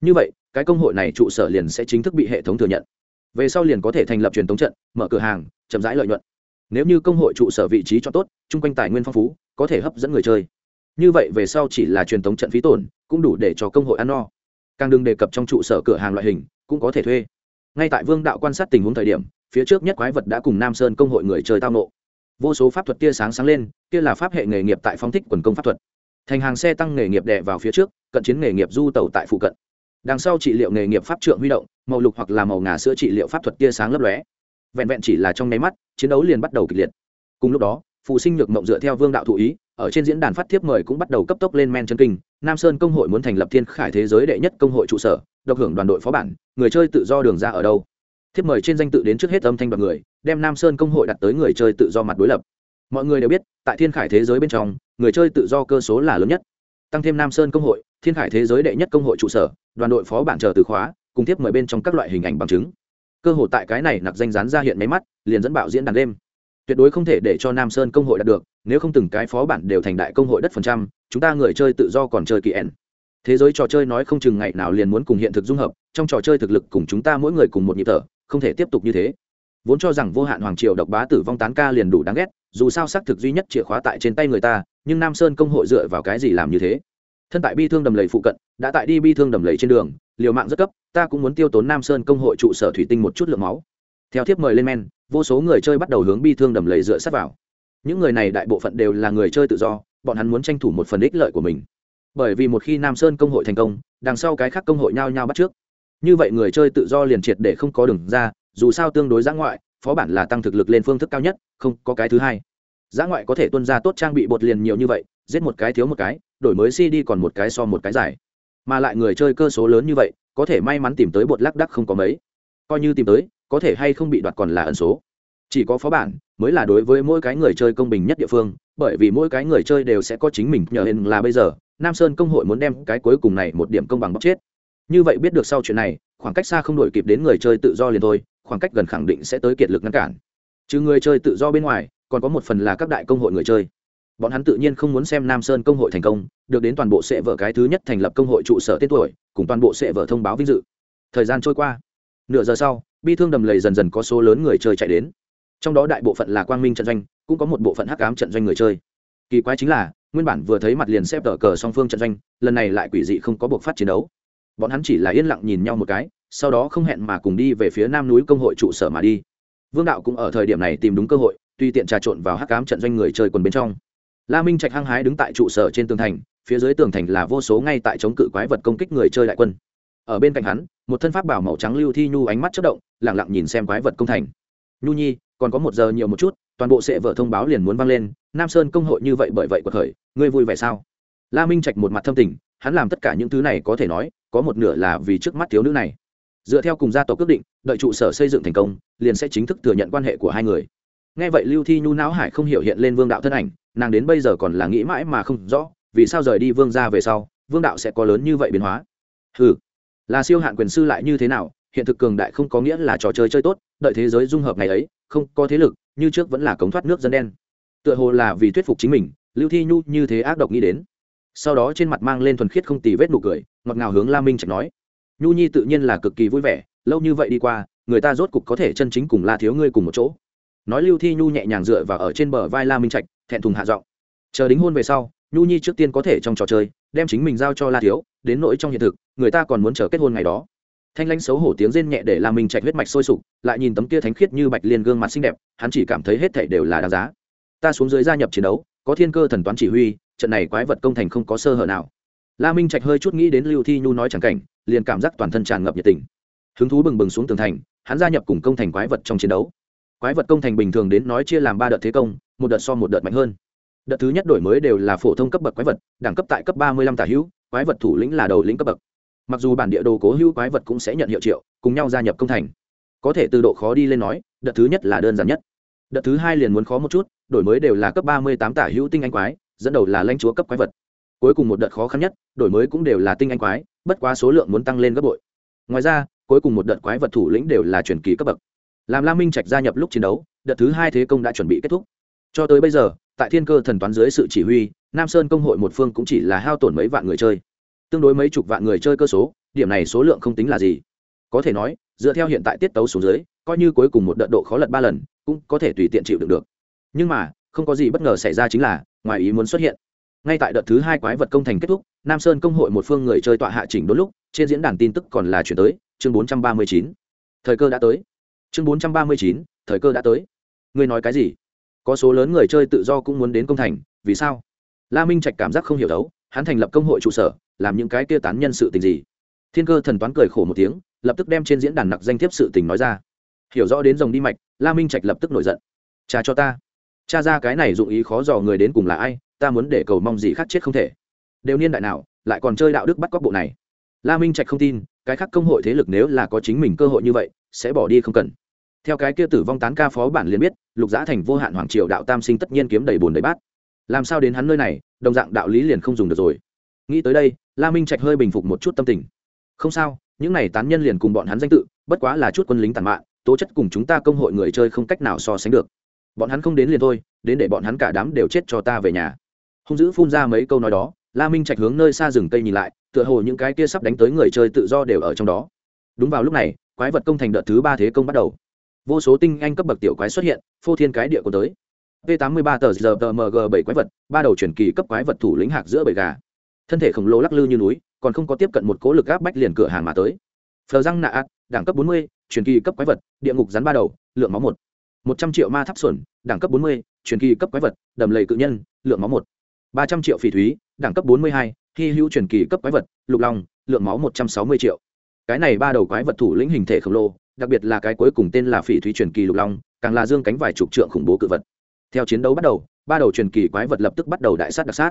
Như vậy, cái công hội này trụ sở liền sẽ chính thức bị hệ thống thừa nhận. Về sau liền có thể thành lập truyền thống trận, mở cửa hàng, chậm rãi lợi nhuận. Nếu như công hội trụ sở vị trí cho tốt, chung quanh tài nguyên phong phú, có thể hấp dẫn người chơi như vậy về sau chỉ là truyền thống trận phí tổn, cũng đủ để cho công hội ăn no. Càng đừng đề cập trong trụ sở cửa hàng loại hình, cũng có thể thuê. Ngay tại vương đạo quan sát tình huống thời điểm, phía trước nhất quái vật đã cùng nam sơn công hội người chơi tao nộ. Vô số pháp thuật tia sáng sáng lên, kia là pháp hệ nghề nghiệp tại phong thích quần công pháp thuật. Thành hàng xe tăng nghề nghiệp đè vào phía trước, cận chiến nghề nghiệp du tàu tại phụ cận. Đằng sau trị liệu nghề nghiệp pháp trượng huy động, màu lục hoặc là màu ngà sữa trị liệu pháp thuật tia sáng lấp lóe. Vẹn vẹn chỉ là trong nháy mắt, chiến đấu liền bắt đầu kịch liệt. Cùng lúc đó phụ sinh nhược mộng dựa theo vương đạo thụ ý, ở trên diễn đàn phát thiếp mời cũng bắt đầu cấp tốc lên men chân kinh. Nam sơn công hội muốn thành lập thiên khải thế giới đệ nhất công hội trụ sở, độc hưởng đoàn đội phó bản, người chơi tự do đường ra ở đâu? Thiếp mời trên danh tự đến trước hết âm thanh đoàn người, đem nam sơn công hội đặt tới người chơi tự do mặt đối lập. Mọi người đều biết, tại thiên khải thế giới bên trong, người chơi tự do cơ số là lớn nhất. Tăng thêm nam sơn công hội, thiên khải thế giới đệ nhất công hội trụ sở, đoàn đội phó bản chờ từ khóa, cùng tiếp mời bên trong các loại hình ảnh bằng chứng. Cơ hội tại cái này nặc danh rán ra hiện máy mắt, liền dẫn bạo diễn đàn đêm tuyệt đối không thể để cho nam sơn công hội đạt được, nếu không từng cái phó bản đều thành đại công hội đất phần trăm, chúng ta người chơi tự do còn chơi kỳ ẻn thế giới trò chơi nói không chừng ngày nào liền muốn cùng hiện thực dung hợp, trong trò chơi thực lực cùng chúng ta mỗi người cùng một nhịp thở, không thể tiếp tục như thế. Vốn cho rằng vô hạn hoàng triều độc bá tử vong tán ca liền đủ đáng ghét, dù sao xác thực duy nhất chìa khóa tại trên tay người ta, nhưng nam sơn công hội dựa vào cái gì làm như thế? Thân tại bi thương đầm lầy phụ cận, đã tại đi bi thương đầm lầy trên đường, liều mạng rất cấp, ta cũng muốn tiêu tốn nam sơn công hội trụ sở thủy tinh một chút lượng máu. Theo thiếp mời lên men vô số người chơi bắt đầu hướng bi thương đầm lầy dựa sát vào. Những người này đại bộ phận đều là người chơi tự do, bọn hắn muốn tranh thủ một phần ích lợi của mình. Bởi vì một khi nam sơn công hội thành công, đằng sau cái khác công hội nhao nhao bắt trước. Như vậy người chơi tự do liền triệt để không có đường ra, dù sao tương đối giã ngoại, phó bản là tăng thực lực lên phương thức cao nhất, không có cái thứ hai. Giã ngoại có thể tuân ra tốt trang bị bột liền nhiều như vậy, giết một cái thiếu một cái, đổi mới cd còn một cái so một cái dài. Mà lại người chơi cơ số lớn như vậy, có thể may mắn tìm tới bột lác đắc không có mấy. Coi như tìm tới có thể hay không bị đoạt còn là ẩn số. Chỉ có phó bản mới là đối với mỗi cái người chơi công bình nhất địa phương, bởi vì mỗi cái người chơi đều sẽ có chính mình, nhờ hình là bây giờ, nam sơn công hội muốn đem cái cuối cùng này một điểm công bằng bóc chết. Như vậy biết được sau chuyện này, khoảng cách xa không đổi kịp đến người chơi tự do liền thôi, khoảng cách gần khẳng định sẽ tới kiệt lực ngăn cản. Chứ người chơi tự do bên ngoài, còn có một phần là các đại công hội người chơi. Bọn hắn tự nhiên không muốn xem nam sơn công hội thành công, được đến toàn bộ sẽ vợ cái thứ nhất thành lập công hội trụ sở tên tuổi, cùng toàn bộ sẽ vợ thông báo vinh dự. Thời gian trôi qua. Nửa giờ sau bi thương đầm lầy dần dần có số lớn người chơi chạy đến. Trong đó đại bộ phận là quang minh trận doanh, cũng có một bộ phận hắc ám trận doanh người chơi. Kỳ quái chính là, nguyên bản vừa thấy mặt liền xếp tờ cờ song phương trận doanh, lần này lại quỷ dị không có buộc phát chiến đấu. Bọn hắn chỉ là yên lặng nhìn nhau một cái, sau đó không hẹn mà cùng đi về phía nam núi công hội trụ sở mà đi. Vương đạo cũng ở thời điểm này tìm đúng cơ hội tùy tiện trà trộn vào hắc cám trận doanh người chơi quần bên trong. La minh trạch hăng hái đứng tại trụ sở trên tường thành, phía dưới tường thành là vô số ngay tại chống cự quái vật công kích người chơi đại quân ở bên cạnh hắn, một thân pháp bảo màu trắng lưu thi nhu ánh mắt chất động lẳng lặng nhìn xem quái vật công thành. Nhu nhi, còn có một giờ nhiều một chút, toàn bộ sệ vợ thông báo liền muốn vang lên, nam sơn công hội như vậy bởi vậy của thời ngươi vui vẻ sao? La minh trạch một mặt thâm tình, hắn làm tất cả những thứ này có thể nói, có một nửa là vì trước mắt thiếu nữ này. Dựa theo cùng gia tộc quyết định, đợi trụ sở xây dựng thành công, liền sẽ chính thức thừa nhận quan hệ của hai người. Nghe vậy lưu thi nhu não hải không hiểu hiện lên vương đạo thân ảnh, nàng đến bây giờ còn là nghĩ mãi mà không rõ, vì sao rời đi vương ra về sau, vương đạo sẽ có lớn như vậy biến hóa? Ừ là siêu hạn quyền sư lại như thế nào, hiện thực cường đại không có nghĩa là trò chơi chơi tốt, đợi thế giới dung hợp ngày ấy, không có thế lực, như trước vẫn là cống thoát nước dân đen. Tựa hồ là vì thuyết phục chính mình, lưu thi nhu như thế ác độc nghĩ đến. Sau đó trên mặt mang lên thuần khiết không tì vết nụ cười, ngọt ngào hướng la minh trạch nói, nhu nhi tự nhiên là cực kỳ vui vẻ, lâu như vậy đi qua, người ta rốt cục có thể chân chính cùng la thiếu ngươi cùng một chỗ. Nói lưu thi nhu nhẹ nhàng dựa vào ở trên bờ vai la minh trạch, thẹn thùng hạ giọng, chờ đính hôn về sau nhu nhi trước tiên có thể trong trò chơi, đem chính mình giao cho la thiếu, đến nỗi trong hiện thực, người ta còn muốn chờ kết hôn ngày đó. Thanh lãnh xấu hổ tiếng rên nhẹ để la minh trạch huyết mạch sôi sục, lại nhìn tấm kia thánh khiết như bạch liên gương mặt xinh đẹp, hắn chỉ cảm thấy hết thảy đều là đáng giá. Ta xuống dưới gia nhập chiến đấu, có thiên cơ thần toán chỉ huy, trận này quái vật công thành không có sơ hở nào. La minh trạch hơi chút nghĩ đến lưu thi nhu nói chẳng cảnh, liền cảm giác toàn thân tràn ngập nhiệt tình. Hứng thú bừng bừng xuống tường thành, hắn gia nhập cùng công thành quái vật trong chiến đấu. Quái vật công thành bình thường đến nói chia làm ba đợt thế công, một đợt so một đợt mạnh hơn đợt thứ nhất đổi mới đều là phổ thông cấp bậc quái vật, đẳng cấp tại cấp ba mươi lăm tả hữu, quái vật thủ lĩnh là đầu lĩnh cấp bậc. Mặc dù bản địa đồ cố hữu quái vật cũng sẽ nhận hiệu triệu, cùng nhau gia nhập công thành. Có thể từ độ khó đi lên nói, đợt thứ nhất là đơn giản nhất. Đợt thứ hai liền muốn khó một chút, đổi mới đều là cấp ba mươi tám tả hữu tinh anh quái, dẫn đầu là lãnh chúa cấp quái vật. Cuối cùng một đợt khó khăn nhất, đổi mới cũng đều là tinh anh quái, bất quá số lượng muốn tăng lên gấp bội. Ngoài ra, cuối cùng một đợt quái vật thủ lĩnh đều là truyền kỳ cấp bậc. Làm la minh trạch gia nhập lúc chiến đấu, đợt thứ hai thế công đã chuẩn bị kết thúc. Cho tới bây giờ tại thiên cơ thần toán dưới sự chỉ huy, nam sơn công hội một phương cũng chỉ là hao tổn mấy vạn người chơi. Tương đối mấy chục vạn người chơi cơ số, điểm này số lượng không tính là gì. Có thể nói, dựa theo hiện tại tiết tấu xuống dưới, coi như cuối cùng một đợt độ khó lật ba lần, cũng có thể tùy tiện chịu đựng được. Nhưng mà, không có gì bất ngờ xảy ra chính là, ngoài ý muốn xuất hiện. Ngay tại đợt thứ hai quái vật công thành kết thúc, nam sơn công hội một phương người chơi tọa hạ chỉnh đôi lúc, trên diễn đàn tin tức còn là chuyển tới, chương bốn trăm ba mươi chín. Thời cơ đã tới. Chương bốn trăm ba mươi chín, thời cơ đã tới. Ngươi nói cái gì? Có số lớn người chơi tự do cũng muốn đến công thành, vì sao? La minh trạch cảm giác không hiểu đấu, hắn thành lập công hội trụ sở, làm những cái kia tán nhân sự tình gì? Thiên cơ thần toán cười khổ một tiếng, lập tức đem trên diễn đàn nặc danh thiếp sự tình nói ra. Hiểu rõ đến dòng đi mạch, la minh trạch lập tức nổi giận. Cha cho ta. Cha ra cái này dụng ý khó dò người đến cùng là ai, ta muốn để cầu mong gì khác chết không thể. Đều niên đại nào, lại còn chơi đạo đức bắt cóc bộ này. La minh trạch không tin, cái khác công hội thế lực nếu là có chính mình cơ hội như vậy, sẽ bỏ đi không cần theo cái kia tử vong tán ca phó bản liền biết, lục giã thành vô hạn hoàng triều đạo tam sinh tất nhiên kiếm đầy bồn đầy bát. Làm sao đến hắn nơi này, đồng dạng đạo lý liền không dùng được rồi. Nghĩ tới đây, la minh trạch hơi bình phục một chút tâm tình. Không sao, những này tán nhân liền cùng bọn hắn danh tự, bất quá là chút quân lính tàn mạng tố chất cùng chúng ta công hội người chơi không cách nào so sánh được. Bọn hắn không đến liền thôi, đến để bọn hắn cả đám đều chết cho ta về nhà. Hung dữ phun ra mấy câu nói đó, la minh trạch hướng nơi xa rừng cây nhìn lại, tựa hồ những cái kia sắp đánh tới người chơi tự do đều ở trong đó. Đúng vào lúc này, quái vật công thành đợt thứ ba thế công bắt đầu vô số tinh anh cấp bậc tiểu quái xuất hiện phô thiên cái địa của tới. P 83 tờ giờ tờ mg bảy quái vật ba đầu chuyển kỳ cấp quái vật thủ lĩnh hạc giữa bầy gà. Thân thể khổng lồ lắc lư như núi còn không có tiếp cận một cố lực áp bách liền cửa hàng mà tới. Phờ răng nạ đẳng cấp 40, truyền kỳ cấp quái vật địa ngục rắn ba đầu lượng máu một. Một trăm triệu ma tháp xuẩn đẳng cấp 40, truyền kỳ cấp quái vật đầm lầy cự nhân lượng máu một. Ba trăm triệu phỉ thúy đẳng cấp 42, hy hữu truyền kỳ cấp quái vật lục long lượng máu một trăm sáu mươi triệu. Cái này ba đầu quái vật thủ lĩnh hình thể khổng lồ đặc biệt là cái cuối cùng tên là phỉ thúy truyền kỳ lục long, càng là dương cánh vài chục trượng khủng bố cự vật. Theo chiến đấu bắt đầu, ba đầu truyền kỳ quái vật lập tức bắt đầu đại sát đặc sát.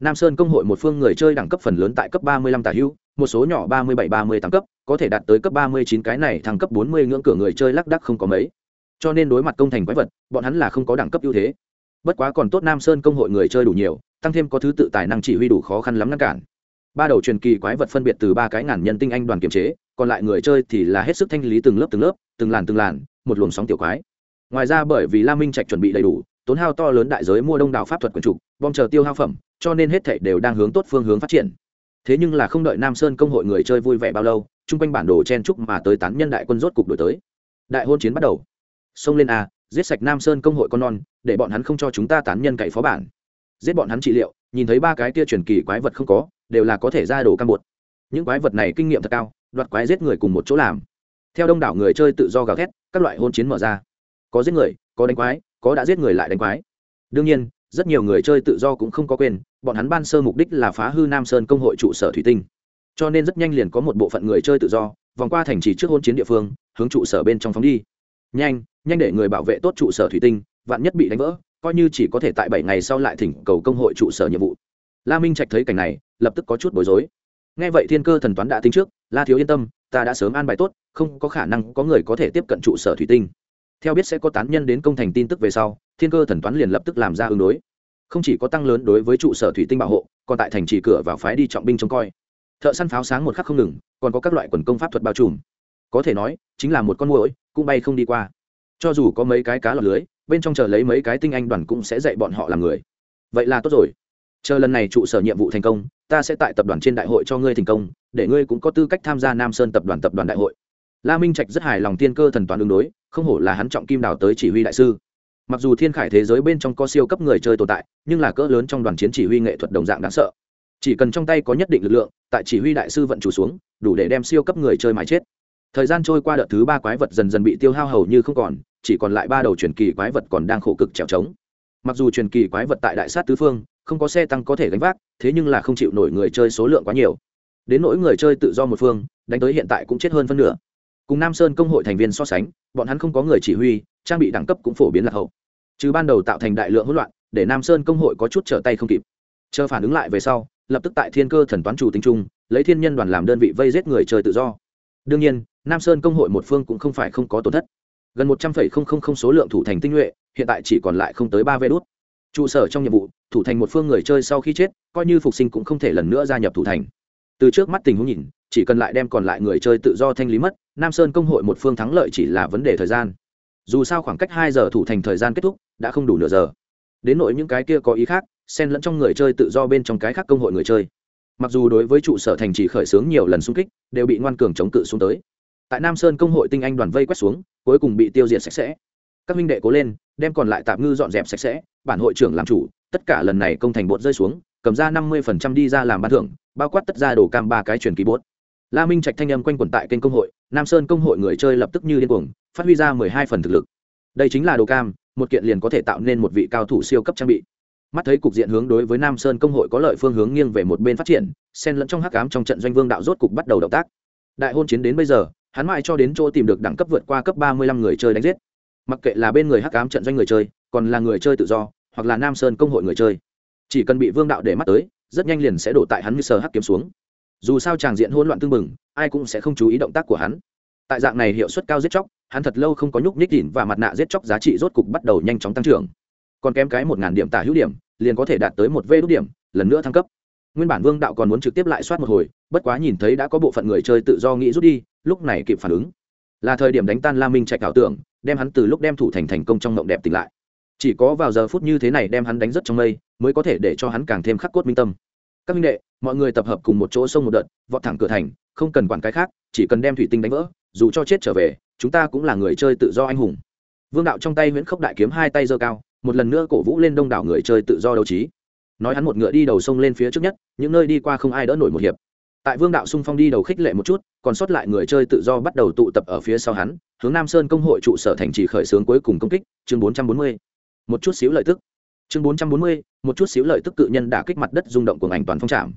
Nam sơn công hội một phương người chơi đẳng cấp phần lớn tại cấp ba mươi lăm tả hữu, một số nhỏ ba mươi bảy, ba mươi tám cấp, có thể đạt tới cấp ba mươi chín cái này thăng cấp bốn mươi ngưỡng cửa người chơi lác đắc không có mấy. Cho nên đối mặt công thành quái vật, bọn hắn là không có đẳng cấp ưu thế. Bất quá còn tốt nam sơn công hội người chơi đủ nhiều, tăng thêm có thứ tự tài năng chỉ huy đủ khó khăn lắm ngăn cản. Ba đầu truyền kỳ quái vật phân biệt từ ba cái ngàn nhân tinh anh đoàn kiềm chế còn lại người chơi thì là hết sức thanh lý từng lớp từng lớp, từng làn từng làn, một luồng sóng tiểu quái. Ngoài ra bởi vì la minh trạch chuẩn bị đầy đủ, tốn hao to lớn đại giới mua đông đảo pháp thuật quần trục, bom chờ tiêu hao phẩm, cho nên hết thảy đều đang hướng tốt phương hướng phát triển. Thế nhưng là không đợi nam sơn công hội người chơi vui vẻ bao lâu, chung quanh bản đồ chen trúc mà tới tán nhân đại quân rốt cục đổi tới. Đại hôn chiến bắt đầu. Xông lên a, giết sạch nam sơn công hội con non, để bọn hắn không cho chúng ta tán nhân cậy phó bản. Giết bọn hắn trị liệu, nhìn thấy ba cái tia truyền kỳ quái vật không có, đều là có thể ra đồ cam bột. Những quái vật này kinh nghiệm thật cao đoạt quái giết người cùng một chỗ làm. Theo đông đảo người chơi tự do gào thét, các loại hôn chiến mở ra. Có giết người, có đánh quái, có đã giết người lại đánh quái. Đương nhiên, rất nhiều người chơi tự do cũng không có quên, bọn hắn ban sơ mục đích là phá hư nam sơn công hội trụ sở thủy tinh. Cho nên rất nhanh liền có một bộ phận người chơi tự do, vòng qua thành trì trước hôn chiến địa phương, hướng trụ sở bên trong phóng đi. Nhanh nhanh để người bảo vệ tốt trụ sở thủy tinh, vạn nhất bị đánh vỡ, coi như chỉ có thể tại bảy ngày sau lại thỉnh cầu công hội trụ sở nhiệm vụ. La minh trạch thấy cảnh này, lập tức có chút bối rối nghe vậy thiên cơ thần toán đã tính trước, la thiếu yên tâm, ta đã sớm an bài tốt, không có khả năng có người có thể tiếp cận trụ sở thủy tinh. Theo biết sẽ có tán nhân đến công thành tin tức về sau, thiên cơ thần toán liền lập tức làm ra ứng đối. Không chỉ có tăng lớn đối với trụ sở thủy tinh bảo hộ, còn tại thành trì cửa vào phái đi trọng binh trông coi. Thợ săn pháo sáng một khắc không ngừng, còn có các loại quần công pháp thuật bao trùm. Có thể nói, chính là một con mũi cũng bay không đi qua. Cho dù có mấy cái cá lọt lưới, bên trong chờ lấy mấy cái tinh anh đoàn cũng sẽ dạy bọn họ làm người. Vậy là tốt rồi chờ lần này trụ sở nhiệm vụ thành công, ta sẽ tại tập đoàn trên đại hội cho ngươi thành công, để ngươi cũng có tư cách tham gia nam sơn tập đoàn tập đoàn đại hội. La minh trạch rất hài lòng tiên cơ thần toán ứng đối, không hổ là hắn trọng kim đào tới chỉ huy đại sư. Mặc dù thiên khải thế giới bên trong có siêu cấp người chơi tồn tại, nhưng là cỡ lớn trong đoàn chiến chỉ huy nghệ thuật đồng dạng đáng sợ. Chỉ cần trong tay có nhất định lực lượng, tại chỉ huy đại sư vận chủ xuống, đủ để đem siêu cấp người chơi mãi chết. Thời gian trôi qua đợt thứ ba quái vật dần dần bị tiêu hao hầu như không còn, chỉ còn lại ba đầu truyền kỳ quái vật còn đang khổ cực trèo trống. Mặc dù truyền kỳ quái vật tại đại sát tứ phương không có xe tăng có thể gánh vác, thế nhưng là không chịu nổi người chơi số lượng quá nhiều. Đến nỗi người chơi tự do một phương, đánh tới hiện tại cũng chết hơn phân nửa. Cùng nam sơn công hội thành viên so sánh, bọn hắn không có người chỉ huy, trang bị đẳng cấp cũng phổ biến lạc hậu. Chứ ban đầu tạo thành đại lượng hỗn loạn, để nam sơn công hội có chút trở tay không kịp. Chờ phản ứng lại về sau, lập tức tại thiên cơ thần toán chủ tính trung, lấy thiên nhân đoàn làm đơn vị vây giết người chơi tự do. Đương nhiên, nam sơn công hội một phương cũng không phải không có tổn thất. Gần một trăm linh số lượng thủ thành tinh nhuệ, hiện tại chỉ còn lại không tới ba vê đốt trụ sở trong nhiệm vụ, thủ thành một phương người chơi sau khi chết, coi như phục sinh cũng không thể lần nữa gia nhập thủ thành. Từ trước mắt tình huống nhìn, chỉ cần lại đem còn lại người chơi tự do thanh lý mất, nam sơn công hội một phương thắng lợi chỉ là vấn đề thời gian. Dù sao khoảng cách hai giờ thủ thành thời gian kết thúc, đã không đủ nửa giờ. Đến nội những cái kia có ý khác, xen lẫn trong người chơi tự do bên trong cái khác công hội người chơi. Mặc dù đối với trụ sở thành trì khởi xướng nhiều lần xung kích, đều bị ngoan cường chống cự xuống tới. Tại nam sơn công hội tinh anh đoàn vây quét xuống, cuối cùng bị tiêu diệt sạch sẽ. Các minh đệ cố lên, đem còn lại tạm ngư dọn dẹp sạch sẽ bản hội trưởng làm chủ, tất cả lần này công thành bột rơi xuống, cầm ra năm mươi đi ra làm ban thưởng, bao quát tất ra đồ cam ba cái truyền ký bốt la minh trạch thanh âm quanh quẩn tại kênh công hội, nam sơn công hội người chơi lập tức như điên cuồng, phát huy ra mười hai phần thực lực. Đây chính là đồ cam, một kiện liền có thể tạo nên một vị cao thủ siêu cấp trang bị. Mắt thấy cục diện hướng đối với nam sơn công hội có lợi phương hướng nghiêng về một bên phát triển, xen lẫn trong hắc cám trong trận doanh vương đạo rốt cục bắt đầu động tác. Đại hôn chiến đến bây giờ, hắn mãi cho đến chỗ tìm được đẳng cấp vượt qua cấp ba mươi lăm người chơi đánh giết. Mặc kệ là bên người hắc cám trận doanh người chơi còn là người chơi tự do, hoặc là nam sơn công hội người chơi. Chỉ cần bị vương đạo để mắt tới, rất nhanh liền sẽ đổ tại hắn như sờ hắc kiếm xuống. Dù sao tràng diện hỗn loạn tương mừng ai cũng sẽ không chú ý động tác của hắn. Tại dạng này hiệu suất cao giết chóc, hắn thật lâu không có nhúc nhích đỉnh và mặt nạ giết chóc giá trị rốt cục bắt đầu nhanh chóng tăng trưởng. Còn kém cái một ngàn điểm tả hữu điểm, liền có thể đạt tới một vê đốt điểm, lần nữa thăng cấp. Nguyên bản vương đạo còn muốn trực tiếp lại soát một hồi, bất quá nhìn thấy đã có bộ phận người chơi tự do nghĩ rút đi, lúc này kịp phản ứng. Là thời điểm đánh tan la minh trạch ảo tưởng, đem hắn từ lúc đem thủ thành thành công trong mộng đẹp tỉnh lại chỉ có vào giờ phút như thế này đem hắn đánh rất trong mây, mới có thể để cho hắn càng thêm khắc cốt minh tâm. Các minh đệ, mọi người tập hợp cùng một chỗ sông một đợt, vọt thẳng cửa thành, không cần quản cái khác, chỉ cần đem thủy tinh đánh vỡ, dù cho chết trở về, chúng ta cũng là người chơi tự do anh hùng. Vương đạo trong tay nguyễn khốc đại kiếm hai tay giơ cao, một lần nữa cổ vũ lên đông đảo người chơi tự do đấu trí. Nói hắn một ngựa đi đầu sông lên phía trước nhất, những nơi đi qua không ai đỡ nổi một hiệp. Tại vương đạo sung phong đi đầu khích lệ một chút, còn sót lại người chơi tự do bắt đầu tụ tập ở phía sau hắn, hướng nam sơn công hội trụ sở thành trì khởi xướng cuối cùng công kích, chương bốn trăm bốn mươi một chút xíu lợi tức. Chương bốn trăm bốn mươi, một chút xíu lợi tức cự nhân đã kích mặt đất rung động của ảnh toàn phong trạm.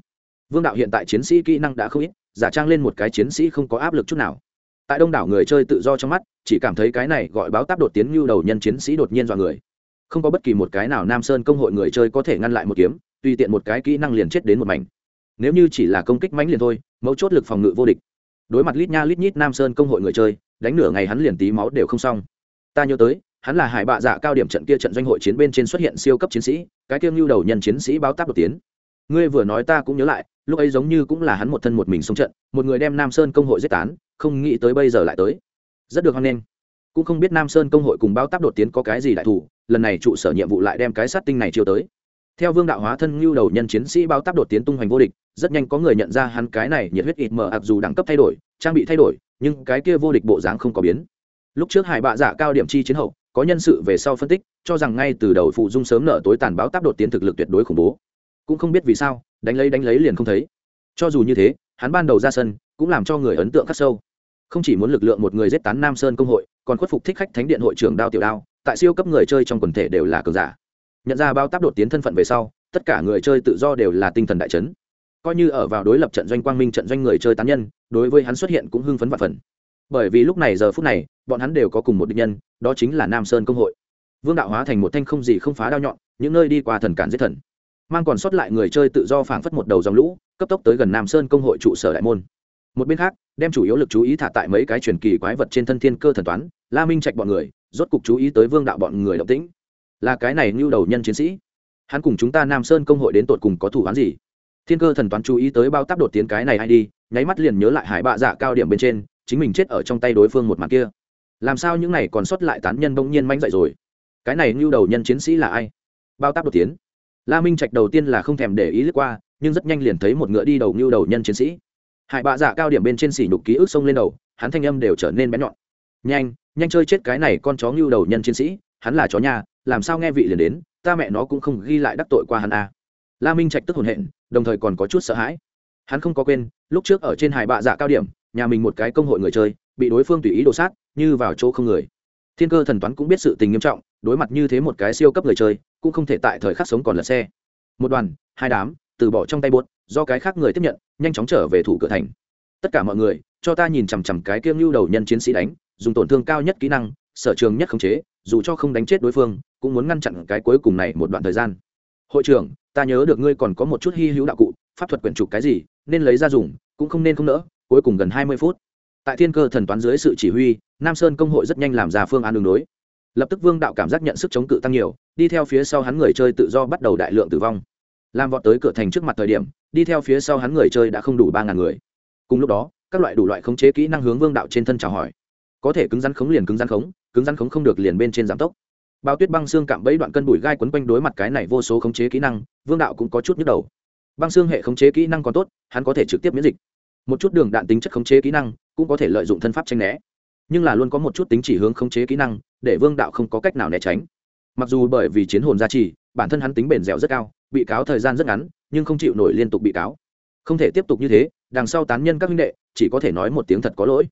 Vương đạo hiện tại chiến sĩ kỹ năng đã không ít, giả trang lên một cái chiến sĩ không có áp lực chút nào. Tại đông đảo người chơi tự do trong mắt, chỉ cảm thấy cái này gọi báo táp đột tiến như đầu nhân chiến sĩ đột nhiên dọa người. Không có bất kỳ một cái nào nam sơn công hội người chơi có thể ngăn lại một kiếm, tùy tiện một cái kỹ năng liền chết đến một mảnh. Nếu như chỉ là công kích mãnh liền thôi, mấu chốt lực phòng ngự vô địch. Đối mặt lít nha lít nhít nam sơn công hội người chơi, đánh nửa ngày hắn liền tí máu đều không xong. Ta nhớ tới hắn là hải bạ dạ cao điểm trận kia trận doanh hội chiến bên trên xuất hiện siêu cấp chiến sĩ, cái kiêng lưu đầu nhân chiến sĩ báo táp đột tiến. Ngươi vừa nói ta cũng nhớ lại, lúc ấy giống như cũng là hắn một thân một mình xuống trận, một người đem nam sơn công hội giết tán, không nghĩ tới bây giờ lại tới. Rất được hoan nghênh. Cũng không biết nam sơn công hội cùng báo táp đột tiến có cái gì đại thủ, lần này trụ sở nhiệm vụ lại đem cái sát tinh này chiêu tới. Theo vương đạo hóa thân lưu đầu nhân chiến sĩ báo táp đột tiến tung hoành vô địch, rất nhanh có người nhận ra hắn cái này nhiệt huyết ít mờ ặc dù đẳng cấp thay đổi, trang bị thay đổi, nhưng cái kia vô địch bộ dáng không có biến. Lúc trước hải bạ giả cao điểm chi chiến hậu có nhân sự về sau phân tích, cho rằng ngay từ đầu phụ dung sớm nở tối tàn báo táp đột tiến thực lực tuyệt đối khủng bố. Cũng không biết vì sao, đánh lấy đánh lấy liền không thấy. Cho dù như thế, hắn ban đầu ra sân, cũng làm cho người ấn tượng khắc sâu. Không chỉ muốn lực lượng một người giết tán nam sơn công hội, còn khuất phục thích khách thánh điện hội trưởng đao tiểu đao, tại siêu cấp người chơi trong quần thể đều là cường giả. Nhận ra bao tác đột tiến thân phận về sau, tất cả người chơi tự do đều là tinh thần đại chấn. Coi như ở vào đối lập trận doanh quang minh trận doanh người chơi tán nhân, đối với hắn xuất hiện cũng hưng phấn và phần bởi vì lúc này giờ phút này, bọn hắn đều có cùng một định nhân, đó chính là nam sơn công hội. Vương đạo hóa thành một thanh không gì không phá đao nhọn, những nơi đi qua thần cản giết thần. Mang còn sót lại người chơi tự do phảng phất một đầu dòng lũ, cấp tốc tới gần nam sơn công hội trụ sở đại môn. Một bên khác, đem chủ yếu lực chú ý thả tại mấy cái truyền kỳ quái vật trên thân thiên cơ thần toán, la minh trạch bọn người, rốt cục chú ý tới vương đạo bọn người động tĩnh. Là cái này như đầu nhân chiến sĩ. Hắn cùng chúng ta nam sơn công hội đến tột cùng có thủ án gì? Thiên cơ thần toán chú ý tới bao tác đột tiến cái này hay đi, nháy mắt liền nhớ lại hải bạ dạ cao điểm bên trên chính mình chết ở trong tay đối phương một mặt kia. Làm sao những này còn sót lại tán nhân bỗng nhiên manh dậy rồi? Cái này như đầu nhân chiến sĩ là ai? Bao tác đột tiến. La minh trạch đầu tiên là không thèm để ý lướt qua, nhưng rất nhanh liền thấy một ngựa đi đầu như đầu nhân chiến sĩ. Hải bạ dạ cao điểm bên trên xỉ nhục ký ức sông lên đầu, hắn thanh âm đều trở nên bén nhọn. Nhanh nhanh chơi chết cái này con chó như đầu nhân chiến sĩ, hắn là chó nhà, làm sao nghe vị liền đến, ta mẹ nó cũng không ghi lại đắc tội qua hắn à. la minh trạch tức hồn hện, đồng thời còn có chút sợ hãi. Hắn không có quên, lúc trước ở trên hải bạ dạ cao điểm nhà mình một cái công hội người chơi, bị đối phương tùy ý đổ sát, như vào chỗ không người. Thiên cơ thần toán cũng biết sự tình nghiêm trọng, đối mặt như thế một cái siêu cấp người chơi, cũng không thể tại thời khắc sống còn lật xe. Một đoàn, hai đám, từ bỏ trong tay buốt, do cái khác người tiếp nhận, nhanh chóng trở về thủ cửa thành. Tất cả mọi người, cho ta nhìn chằm chằm cái kiêng lưu đầu nhân chiến sĩ đánh, dùng tổn thương cao nhất kỹ năng, sở trường nhất khống chế, dù cho không đánh chết đối phương, cũng muốn ngăn chặn cái cuối cùng này một đoạn thời gian. Hội trưởng, ta nhớ được ngươi còn có một chút hy hữu đạo cụ, pháp thuật quyển trục cái gì, nên lấy ra dùng, cũng không nên không nỡ cuối cùng gần hai mươi phút. Tại thiên cơ thần toán dưới sự chỉ huy, nam sơn công hội rất nhanh làm ra phương án đường đối. Lập tức vương đạo cảm giác nhận sức chống cự tăng nhiều, đi theo phía sau hắn người chơi tự do bắt đầu đại lượng tử vong. Làm vọt tới cửa thành trước mặt thời điểm, đi theo phía sau hắn người chơi đã không đủ ba ngàn người. Cùng lúc đó, các loại đủ loại khống chế kỹ năng hướng vương đạo trên thân chào hỏi. Có thể cứng rắn khống liền cứng rắn khống, cứng rắn khống không được liền bên trên giảm tốc. Bao tuyết băng xương cạm bẫy đoạn cân bụi gai quấn quanh đối mặt cái này vô số khống chế kỹ năng, vương đạo cũng có chút nhức đầu. Băng xương hệ khống chế kỹ năng còn tốt, hắn có thể trực tiếp miễn dịch một chút đường đạn tính chất khống chế kỹ năng, cũng có thể lợi dụng thân pháp tranh né. Nhưng là luôn có một chút tính chỉ hướng khống chế kỹ năng, để vương đạo không có cách nào né tránh. Mặc dù bởi vì chiến hồn gia trì, bản thân hắn tính bền dẻo rất cao, bị cáo thời gian rất ngắn, nhưng không chịu nổi liên tục bị cáo. Không thể tiếp tục như thế, đằng sau tán nhân các huynh đệ, chỉ có thể nói một tiếng thật có lỗi.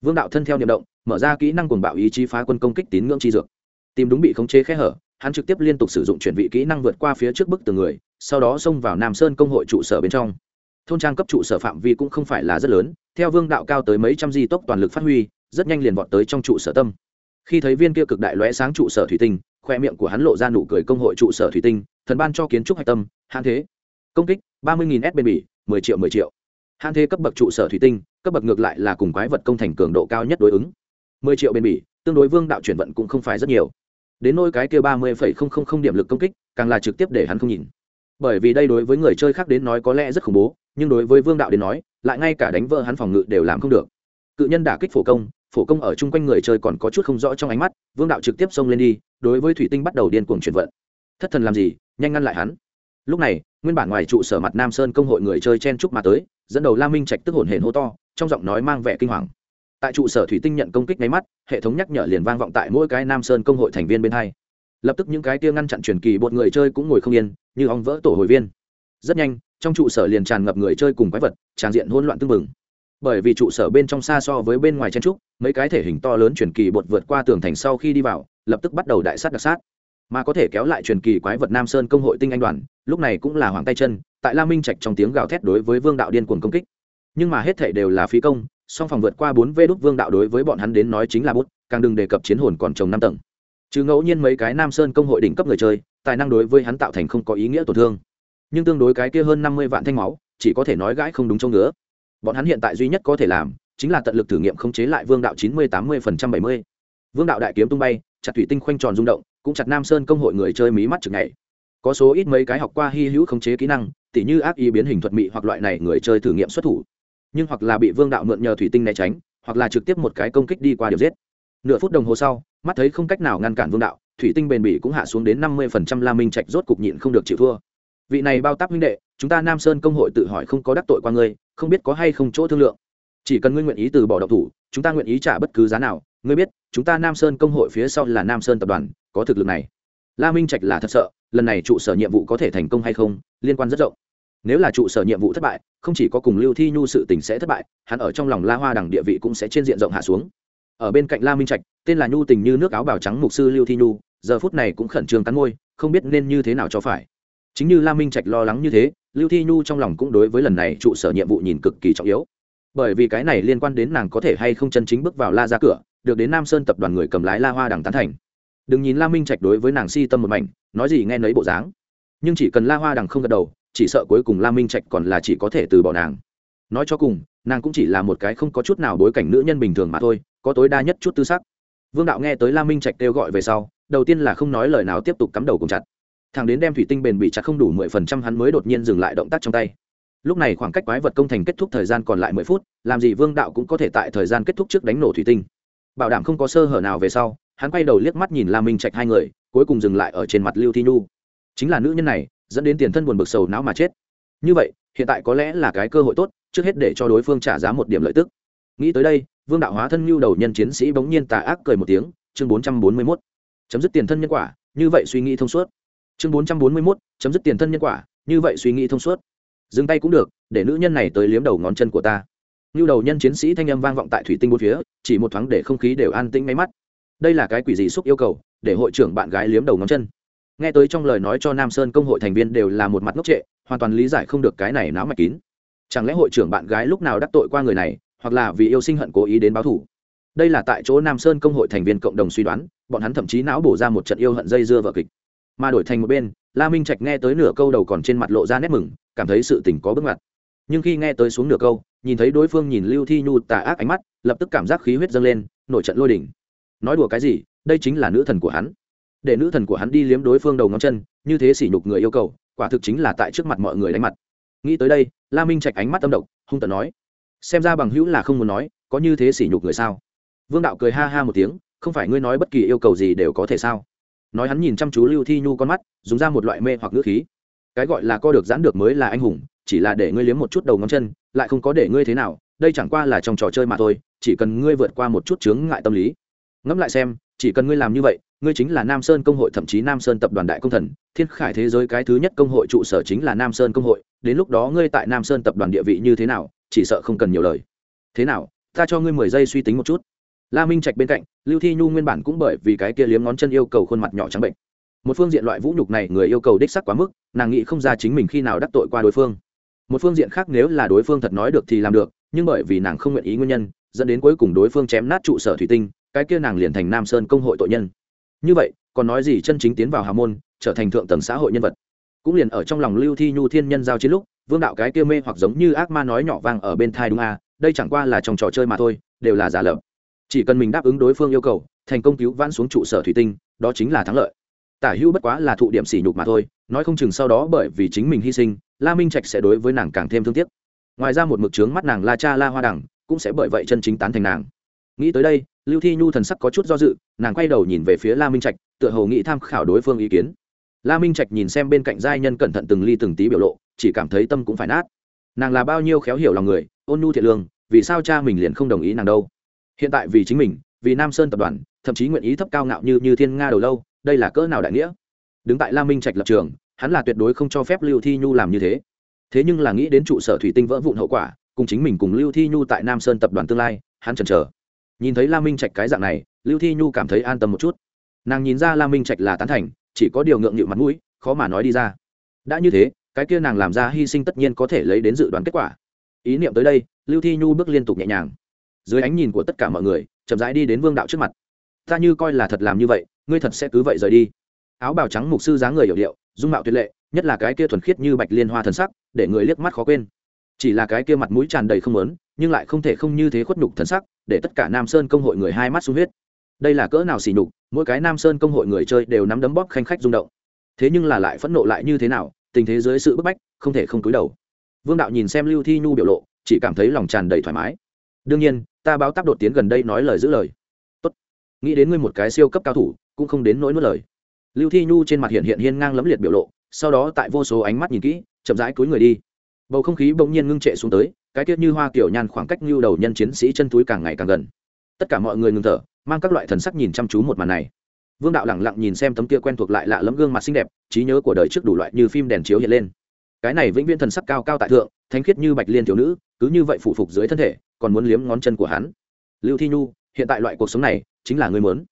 Vương đạo thân theo niệm động, mở ra kỹ năng cuồng bạo ý chí phá quân công kích tín ngưỡng chi dược. Tìm đúng bị khống chế khe hở, hắn trực tiếp liên tục sử dụng chuyển vị kỹ năng vượt qua phía trước bức từ người, sau đó xông vào nam sơn công hội trụ sở bên trong thôn trang cấp trụ sở phạm vi cũng không phải là rất lớn, theo vương đạo cao tới mấy trăm di tốc toàn lực phát huy, rất nhanh liền vọt tới trong trụ sở tâm. Khi thấy viên kia cực đại lóe sáng trụ sở thủy tinh, khoe miệng của hắn lộ ra nụ cười công hội trụ sở thủy tinh, thần ban cho kiến trúc hạch tâm hạn thế. Công kích, ba mươi s bên bỉ, mười triệu mười triệu. Hạn thế cấp bậc trụ sở thủy tinh, cấp bậc ngược lại là cùng quái vật công thành cường độ cao nhất đối ứng. mười triệu bên bỉ, tương đối vương đạo chuyển vận cũng không phải rất nhiều. Đến nôi cái kia ba mươi phẩy không không không điểm lực công kích, càng là trực tiếp để hắn không nhìn bởi vì đây đối với người chơi khác đến nói có lẽ rất khủng bố, nhưng đối với vương đạo đến nói, lại ngay cả đánh vỡ hắn phòng ngự đều làm không được. Cự nhân đả kích phổ công phổ công ở chung quanh người chơi còn có chút không rõ trong ánh mắt, vương đạo trực tiếp xông lên đi, đối với thủy tinh bắt đầu điên cuồng chuyển vận. Thất thần làm gì, nhanh ngăn lại hắn. Lúc này, nguyên bản ngoài trụ sở mặt nam sơn công hội người chơi chen chúc mà tới, dẫn đầu la minh trạch tức hồn hển hô to, trong giọng nói mang vẻ kinh hoàng. Tại trụ sở thủy tinh nhận công kích nháy mắt, hệ thống nhắc nhở liền vang vọng tại mỗi cái nam sơn công hội thành viên bên hai lập tức những cái tia ngăn chặn truyền kỳ bột người chơi cũng ngồi không yên, như ong vỡ tổ hồi viên. Rất nhanh, trong trụ sở liền tràn ngập người chơi cùng quái vật, tràn diện hỗn loạn tưng bừng. Bởi vì trụ sở bên trong xa so với bên ngoài chen trúc, mấy cái thể hình to lớn truyền kỳ bột vượt qua tường thành sau khi đi vào, lập tức bắt đầu đại sát đặc sát. Mà có thể kéo lại truyền kỳ quái vật nam sơn công hội tinh anh đoàn, lúc này cũng là hoàng tay chân, tại la minh trạch trong tiếng gào thét đối với vương đạo điên cuồng công kích. Nhưng mà hết thể đều là phí công, song phòng vượt qua bốn vê đúc vương đạo đối với bọn hắn đến nói chính là bút, càng đừng đề cập chiến hồn còn trồng năm tầng chứ ngẫu nhiên mấy cái nam sơn công hội đỉnh cấp người chơi, tài năng đối với hắn tạo thành không có ý nghĩa tổn thương. Nhưng tương đối cái kia hơn năm mươi vạn thanh máu, chỉ có thể nói gãi không đúng chỗ ngứa. Bọn hắn hiện tại duy nhất có thể làm, chính là tận lực thử nghiệm khống chế lại vương đạo chín mươi, tám mươi phần trăm, bảy mươi. Vương đạo đại kiếm tung bay, chặt thủy tinh khoanh tròn rung động, cũng chặt nam sơn công hội người chơi mí mắt chừng ngày có số ít mấy cái học qua hy hữu khống chế kỹ năng, tỉ như ác ý biến hình thuật mị hoặc loại này người chơi thử nghiệm xuất thủ. Nhưng hoặc là bị vương đạo mượn nhờ thủy tinh né tránh, hoặc là trực tiếp một cái công kích đi qua điều giết nửa phút đồng hồ sau, mắt thấy không cách nào ngăn cản vương đạo, thủy tinh bền bỉ cũng hạ xuống đến năm mươi phần trăm la minh trạch rốt cục nhịn không được chịu thua. Vị này bao táp huynh đệ, chúng ta nam sơn công hội tự hỏi không có đắc tội qua ngươi, không biết có hay không chỗ thương lượng. Chỉ cần ngươi nguyện ý từ bỏ độc thủ, chúng ta nguyện ý trả bất cứ giá nào. Ngươi biết, chúng ta nam sơn công hội phía sau là nam sơn tập đoàn, có thực lực này. La minh trạch là thật sợ, lần này trụ sở nhiệm vụ có thể thành công hay không, liên quan rất rộng. Nếu là trụ sở nhiệm vụ thất bại, không chỉ có cùng lưu thi nhu sự tình sẽ thất bại, hắn ở trong lòng la hoa đằng địa vị cũng sẽ trên diện rộng hạ xuống ở bên cạnh la minh trạch, tên là nhu tình như nước áo bào trắng mục sư lưu thi nhu, giờ phút này cũng khẩn trương cắn môi, không biết nên như thế nào cho phải. Chính như la minh trạch lo lắng như thế, lưu thi nhu trong lòng cũng đối với lần này trụ sở nhiệm vụ nhìn cực kỳ trọng yếu. Bởi vì cái này liên quan đến nàng có thể hay không chân chính bước vào la ra cửa, được đến nam sơn tập đoàn người cầm lái la hoa đằng tán thành. Đừng nhìn la minh trạch đối với nàng si tâm một mảnh, nói gì nghe nấy bộ dáng. Nhưng chỉ cần la hoa đằng không gật đầu, chỉ sợ cuối cùng la minh trạch còn là chỉ có thể từ bỏ nàng. Nói cho cùng, nàng cũng chỉ là một cái không có chút nào bối cảnh nữ nhân bình thường mà thôi có tối đa nhất chút tư sắc. Vương đạo nghe tới la minh trạch kêu gọi về sau, đầu tiên là không nói lời nào tiếp tục cắm đầu cùng chặt. Thằng đến đem thủy tinh bền bị chặt không đủ mười phần trăm hắn mới đột nhiên dừng lại động tác trong tay. Lúc này khoảng cách quái vật công thành kết thúc thời gian còn lại mười phút, làm gì vương đạo cũng có thể tại thời gian kết thúc trước đánh nổ thủy tinh. Bảo đảm không có sơ hở nào về sau, hắn quay đầu liếc mắt nhìn la minh trạch hai người, cuối cùng dừng lại ở trên mặt lưu thi nhu. Chính là nữ nhân này, dẫn đến tiền thân buồn bực sầu não mà chết. Như vậy, hiện tại có lẽ là cái cơ hội tốt, trước hết để cho đối phương trả giá một điểm lợi tức nghĩ tới đây, vương đạo hóa thân nhu đầu nhân chiến sĩ bỗng nhiên tà ác cười một tiếng, chương bốn trăm bốn mươi mốt, chấm dứt tiền thân nhân quả, như vậy suy nghĩ thông suốt. Chương bốn trăm bốn mươi mốt, chấm dứt tiền thân nhân quả, như vậy suy nghĩ thông suốt. Dừng tay cũng được, để nữ nhân này tới liếm đầu ngón chân của ta. Nhu đầu nhân chiến sĩ thanh âm vang vọng tại thủy tinh bốn phía, chỉ một thoáng để không khí đều an tĩnh máy mắt. Đây là cái quỷ gì xúc yêu cầu, để hội trưởng bạn gái liếm đầu ngón chân? Nghe tới trong lời nói cho nam sơn công hội thành viên đều là một mặt ngốc trệ, hoàn toàn lý giải không được cái này náo mạch kín. Chẳng lẽ hội trưởng bạn gái lúc nào đắc tội qua người này hoặc là vì yêu sinh hận cố ý đến báo thủ. Đây là tại chỗ nam sơn công hội thành viên cộng đồng suy đoán, bọn hắn thậm chí não bổ ra một trận yêu hận dây dưa vợ kịch. Mà đổi thành một bên, la minh trạch nghe tới nửa câu đầu còn trên mặt lộ ra nét mừng, cảm thấy sự tình có bước ngoặt. Nhưng khi nghe tới xuống nửa câu, nhìn thấy đối phương nhìn lưu thi nhu tà ác ánh mắt, lập tức cảm giác khí huyết dâng lên, nổi trận lôi đỉnh nói đùa cái gì, đây chính là nữ thần của hắn. Để nữ thần của hắn đi liếm đối phương đầu ngón chân, như thế sỉ nhục người yêu cầu, quả thực chính là tại trước mặt mọi người đánh mặt. Nghĩ tới đây, la minh trạch ánh mắt tâm động, hung tợn nói xem ra bằng hữu là không muốn nói, có như thế sỉ nhục người sao? Vương đạo cười ha ha một tiếng, không phải ngươi nói bất kỳ yêu cầu gì đều có thể sao? Nói hắn nhìn chăm chú lưu thi nhu con mắt, dùng ra một loại mê hoặc ngữ khí. Cái gọi là co được giãn được mới là anh hùng, chỉ là để ngươi liếm một chút đầu ngón chân, lại không có để ngươi thế nào, đây chẳng qua là trong trò chơi mà thôi, chỉ cần ngươi vượt qua một chút chướng ngại tâm lý. Ngẫm lại xem, chỉ cần ngươi làm như vậy, ngươi chính là nam sơn công hội thậm chí nam sơn tập đoàn đại công thần, thiên khải thế giới cái thứ nhất công hội trụ sở chính là nam sơn công hội đến lúc đó ngươi tại nam sơn tập đoàn địa vị như thế nào, chỉ sợ không cần nhiều lời. Thế nào, ta cho ngươi mười giây suy tính một chút. La minh trạch bên cạnh, lưu thi nhu nguyên bản cũng bởi vì cái kia liếm ngón chân yêu cầu khuôn mặt nhỏ trắng bệnh. Một phương diện loại vũ nhục này người yêu cầu đích sắc quá mức, nàng nghĩ không ra chính mình khi nào đắc tội qua đối phương. Một phương diện khác nếu là đối phương thật nói được thì làm được, nhưng bởi vì nàng không nguyện ý nguyên nhân, dẫn đến cuối cùng đối phương chém nát trụ sở thủy tinh, cái kia nàng liền thành nam sơn công hội tội nhân. Như vậy, còn nói gì chân chính tiến vào hà môn, trở thành thượng tầng xã hội nhân vật? Cũng liền ở trong lòng lưu thi nhu thiên nhân giao chiến lúc vương đạo cái kia mê hoặc giống như ác ma nói nhỏ vang ở bên thai đúng à, đây chẳng qua là trong trò chơi mà thôi đều là giả lập. Chỉ cần mình đáp ứng đối phương yêu cầu thành công cứu vãn xuống trụ sở thủy tinh đó chính là thắng lợi. Tả hữu bất quá là thụ điểm sỉ nhục mà thôi nói không chừng sau đó bởi vì chính mình hy sinh la minh trạch sẽ đối với nàng càng thêm thương tiếc. Ngoài ra một mực trướng mắt nàng la cha la hoa đẳng cũng sẽ bởi vậy chân chính tán thành nàng. Nghĩ tới đây lưu thi nhu thần sắc có chút do dự nàng quay đầu nhìn về phía la minh trạch tựa hồ nghĩ tham khảo đối phương ý kiến la minh trạch nhìn xem bên cạnh giai nhân cẩn thận từng ly từng tí biểu lộ, chỉ cảm thấy tâm cũng phải nát. Nàng là bao nhiêu khéo hiểu lòng người, ôn nhu thiện lương, vì sao cha mình liền không đồng ý nàng đâu? Hiện tại vì chính mình, vì nam sơn tập đoàn, thậm chí nguyện ý thấp cao ngạo như như thiên nga đầu lâu, đây là cỡ nào đại nghĩa? Đứng tại la minh trạch lập trường, hắn là tuyệt đối không cho phép lưu thi nhu làm như thế. Thế nhưng là nghĩ đến trụ sở thủy tinh vỡ vụn hậu quả, cùng chính mình cùng lưu thi nhu tại nam sơn tập đoàn tương lai, hắn chần chờ. Nhìn thấy la minh trạch cái dạng này, lưu thi nhu cảm thấy an tâm một chút. Nàng nhìn ra la minh trạch là tán thành chỉ có điều ngượng nghịu mặt mũi, khó mà nói đi ra. Đã như thế, cái kia nàng làm ra hy sinh tất nhiên có thể lấy đến dự đoán kết quả. Ý niệm tới đây, lưu thi nhu bước liên tục nhẹ nhàng. Dưới ánh nhìn của tất cả mọi người, chậm rãi đi đến vương đạo trước mặt. Ta như coi là thật làm như vậy, ngươi thật sẽ cứ vậy rời đi. Áo bào trắng mục sư dáng người hiểu điệu, dung mạo tuyệt lệ, nhất là cái kia thuần khiết như bạch liên hoa thần sắc, để người liếc mắt khó quên. Chỉ là cái kia mặt mũi tràn đầy không lớn nhưng lại không thể không như thế khuất nhục thần sắc, để tất cả nam sơn công hội người hai mắt sung huyết đây là cỡ nào xỉ nhục, mỗi cái nam sơn công hội người chơi đều nắm đấm bóp khanh khách rung động. Thế nhưng là lại phẫn nộ lại như thế nào, tình thế dưới sự bức bách, không thể không cúi đầu. Vương đạo nhìn xem lưu thi nhu biểu lộ, chỉ cảm thấy lòng tràn đầy thoải mái. Đương nhiên, ta báo tác đột tiến gần đây nói lời giữ lời. Tốt, nghĩ đến ngươi một cái siêu cấp cao thủ, cũng không đến nỗi nuốt lời. Lưu thi nhu trên mặt hiện hiện hiên ngang lấm liệt biểu lộ, sau đó tại vô số ánh mắt nhìn kỹ, chậm rãi cúi người đi. Bầu không khí bỗng nhiên ngưng trệ xuống tới, cái tiết như hoa kiểu nhàn khoảng cách lưu đầu nhân chiến sĩ chân túi càng ngày càng gần. Tất cả mọi người ngừng thở mang các loại thần sắc nhìn chăm chú một màn này. Vương đạo lẳng lặng nhìn xem tấm kia quen thuộc lại lạ lẫm gương mặt xinh đẹp, trí nhớ của đời trước đủ loại như phim đèn chiếu hiện lên. Cái này vĩnh viễn thần sắc cao cao tại thượng, thánh khiết như bạch liên thiếu nữ, cứ như vậy phụ phục dưới thân thể, còn muốn liếm ngón chân của hắn. Lưu thi nhu, hiện tại loại cuộc sống này, chính là ngươi muốn.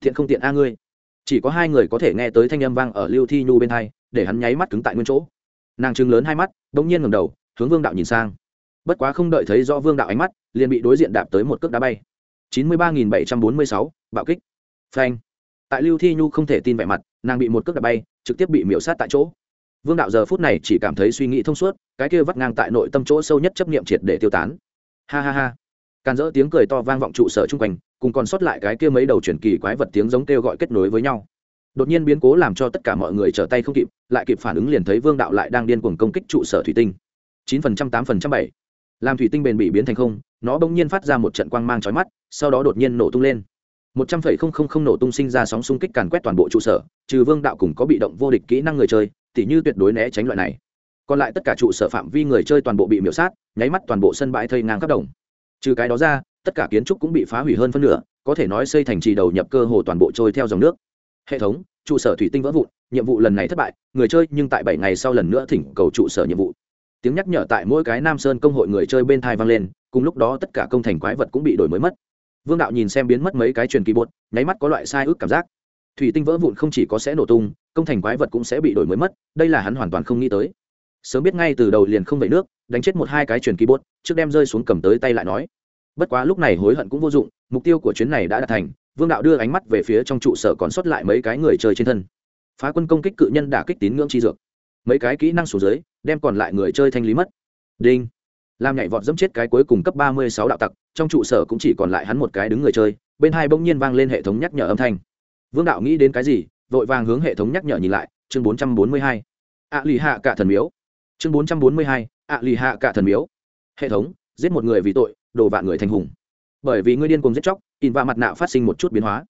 Thiện không tiện a ngươi. Chỉ có hai người có thể nghe tới thanh âm vang ở lưu thi nhu bên hai, để hắn nháy mắt cứng tại nguyên chỗ. Nàng trừng lớn hai mắt đ ỗ n g nhiên ngầm đầu, hướng vương đạo nhìn sang. Bất quá không đợi thấy do vương đạo ánh mắt, liền bị đối diện đạp tới một cước đá bay chín mươi ba nghìn bảy trăm bốn mươi sáu, bạo kích. Phanh. Tại lưu thi nhu không thể tin vẻ mặt, nàng bị một cước đạp bay, trực tiếp bị miễu sát tại chỗ. Vương đạo giờ phút này chỉ cảm thấy suy nghĩ thông suốt, cái kia vắt ngang tại nội tâm chỗ sâu nhất chấp nghiệm triệt để tiêu tán. Ha ha ha. Càn rỡ tiếng cười to vang vọng trụ sở chung quanh, cùng còn sót lại cái kia mấy đầu chuyển kỳ quái vật tiếng giống kêu gọi kết nối với nhau. Đột nhiên biến cố làm cho tất cả mọi người trở tay không kịp, lại kịp phản ứng liền thấy vương đạo lại đang điên cuồng công kích trụ sở thủy tinh. chín phần trăm, tám phần trăm bảy làm thủy tinh bền bị biến thành không, nó bỗng nhiên phát ra một trận quang mang trói mắt, sau đó đột nhiên nổ tung lên. Một trăm phẩy không không không nổ tung sinh ra sóng xung kích càn quét toàn bộ trụ sở, trừ vương đạo cùng có bị động vô địch kỹ năng người chơi, tỉ như tuyệt đối né tránh loại này. Còn lại tất cả trụ sở phạm vi người chơi toàn bộ bị miễu sát, nháy mắt toàn bộ sân bãi thây ngang khắp đồng. Trừ cái đó ra, tất cả kiến trúc cũng bị phá hủy hơn phân nửa, có thể nói xây thành trì đầu nhập cơ hồ toàn bộ trôi theo dòng nước. Hệ thống, trụ sở thủy tinh vỡ vụn, nhiệm vụ lần này thất bại, người chơi nhưng tại bảy ngày sau lần nữa thỉnh cầu trụ sở nhiệm vụ tiếng nhắc nhở tại mỗi cái nam sơn công hội người chơi bên thai vang lên, cùng lúc đó tất cả công thành quái vật cũng bị đổi mới mất. Vương đạo nhìn xem biến mất mấy cái truyền kỳ bột, nháy mắt có loại sai ước cảm giác. Thủy tinh vỡ vụn không chỉ có sẽ nổ tung, công thành quái vật cũng sẽ bị đổi mới mất, đây là hắn hoàn toàn không nghĩ tới. Sớm biết ngay từ đầu liền không vẩy nước, đánh chết một hai cái truyền kỳ bột, trước đem rơi xuống cầm tới tay lại nói. Bất quá lúc này hối hận cũng vô dụng, mục tiêu của chuyến này đã đạt thành, vương đạo đưa ánh mắt về phía trong trụ sở còn sót lại mấy cái người chơi trên thân. Phá quân công kích cự nhân đả kích tín ngưỡng chi dược mấy cái kỹ năng xuống dưới, đem còn lại người chơi thanh lý mất. Đinh. Làm nhảy vọt dẫm chết cái cuối cùng cấp ba mươi sáu đạo tặc, trong trụ sở cũng chỉ còn lại hắn một cái đứng người chơi, bên hai bỗng nhiên vang lên hệ thống nhắc nhở âm thanh. Vương đạo nghĩ đến cái gì, vội vàng hướng hệ thống nhắc nhở nhìn lại, chương bốn trăm bốn mươi hai. Ạ lì hạ cả thần miếu. Chương bốn trăm bốn mươi hai ạ lì hạ cả thần miếu. Hệ thống, giết một người vì tội, đồ vạn người thành hùng. Bởi vì ngươi điên cùng giết chóc, in và mặt nạ phát sinh một chút biến hóa.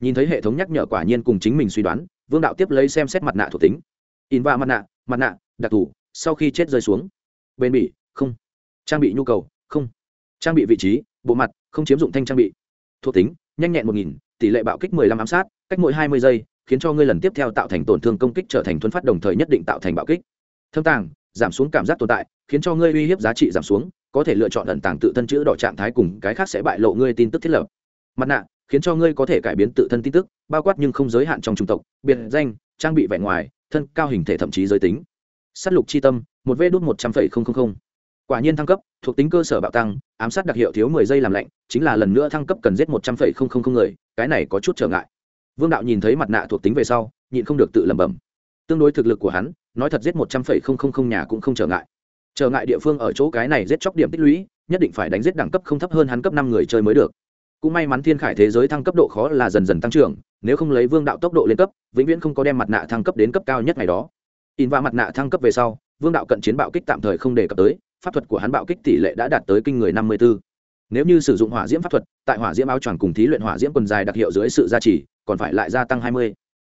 Nhìn thấy hệ thống nhắc nhở quả nhiên cùng chính mình suy đoán, vương đạo tiếp lấy xem xét mặt nạ thuộc tính. In và mặt nạ mặt nạ, đặc thù, sau khi chết rơi xuống. Bền bỉ, không. Trang bị nhu cầu, không. Trang bị vị trí, bộ mặt, không chiếm dụng thanh trang bị. Thuộc tính, nhanh nhẹn một nghìn, tỷ lệ bạo kích mười lăm ám sát, cách mỗi hai mươi giây, khiến cho ngươi lần tiếp theo tạo thành tổn thương công kích trở thành thuấn phát đồng thời nhất định tạo thành bạo kích. Thâm tàng, giảm xuống cảm giác tồn tại, khiến cho ngươi uy hiếp giá trị giảm xuống, có thể lựa chọn ẩn tàng tự thân chữ đỏ trạng thái cùng cái khác sẽ bại lộ ngươi tin tức thiết lập. Mặt nạ, khiến cho ngươi có thể cải biến tự thân tin tức, bao quát nhưng không giới hạn trong chủng tộc, biệt danh, trang bị vẻ ngoài thân cao hình thể thậm chí giới tính. S á t lục c h i tâm, một vê đốt một trăm linh quả nhiên thăng cấp, thuộc tính cơ sở bạo tăng, ám sát đặc hiệu thiếu mười giây làm lạnh, chính là lần nữa thăng cấp cần giết một trăm linh người, cái này có chút trở ngại. Vương đạo nhìn thấy mặt nạ thuộc tính về sau, nhịn không được tự lẩm bẩm. Tương đối thực lực của hắn, nói thật giết một trăm linh nhà cũng không trở ngại. Trở ngại địa phương ở chỗ cái này giết chóc điểm tích lũy, nhất định phải đánh giết đẳng cấp không thấp hơn hắn cấp năm người chơi mới được cũng may mắn thiên khải thế giới thăng cấp độ khó là dần dần tăng trưởng, nếu không lấy vương đạo tốc độ lên cấp, vĩnh viễn không có đem mặt nạ thăng cấp đến cấp cao nhất ngày đó. In và mặt nạ thăng cấp về sau, vương đạo cận chiến bạo kích tạm thời không đề cập tới, pháp thuật của hắn bạo kích tỷ lệ đã đạt tới kinh người năm mươi 54. nếu như sử dụng hỏa diễm pháp thuật, tại hỏa diễm áo choàng cùng thí luyện hỏa diễm quần dài đặc hiệu dưới sự gia trì, còn phải lại gia tăng hai mươi.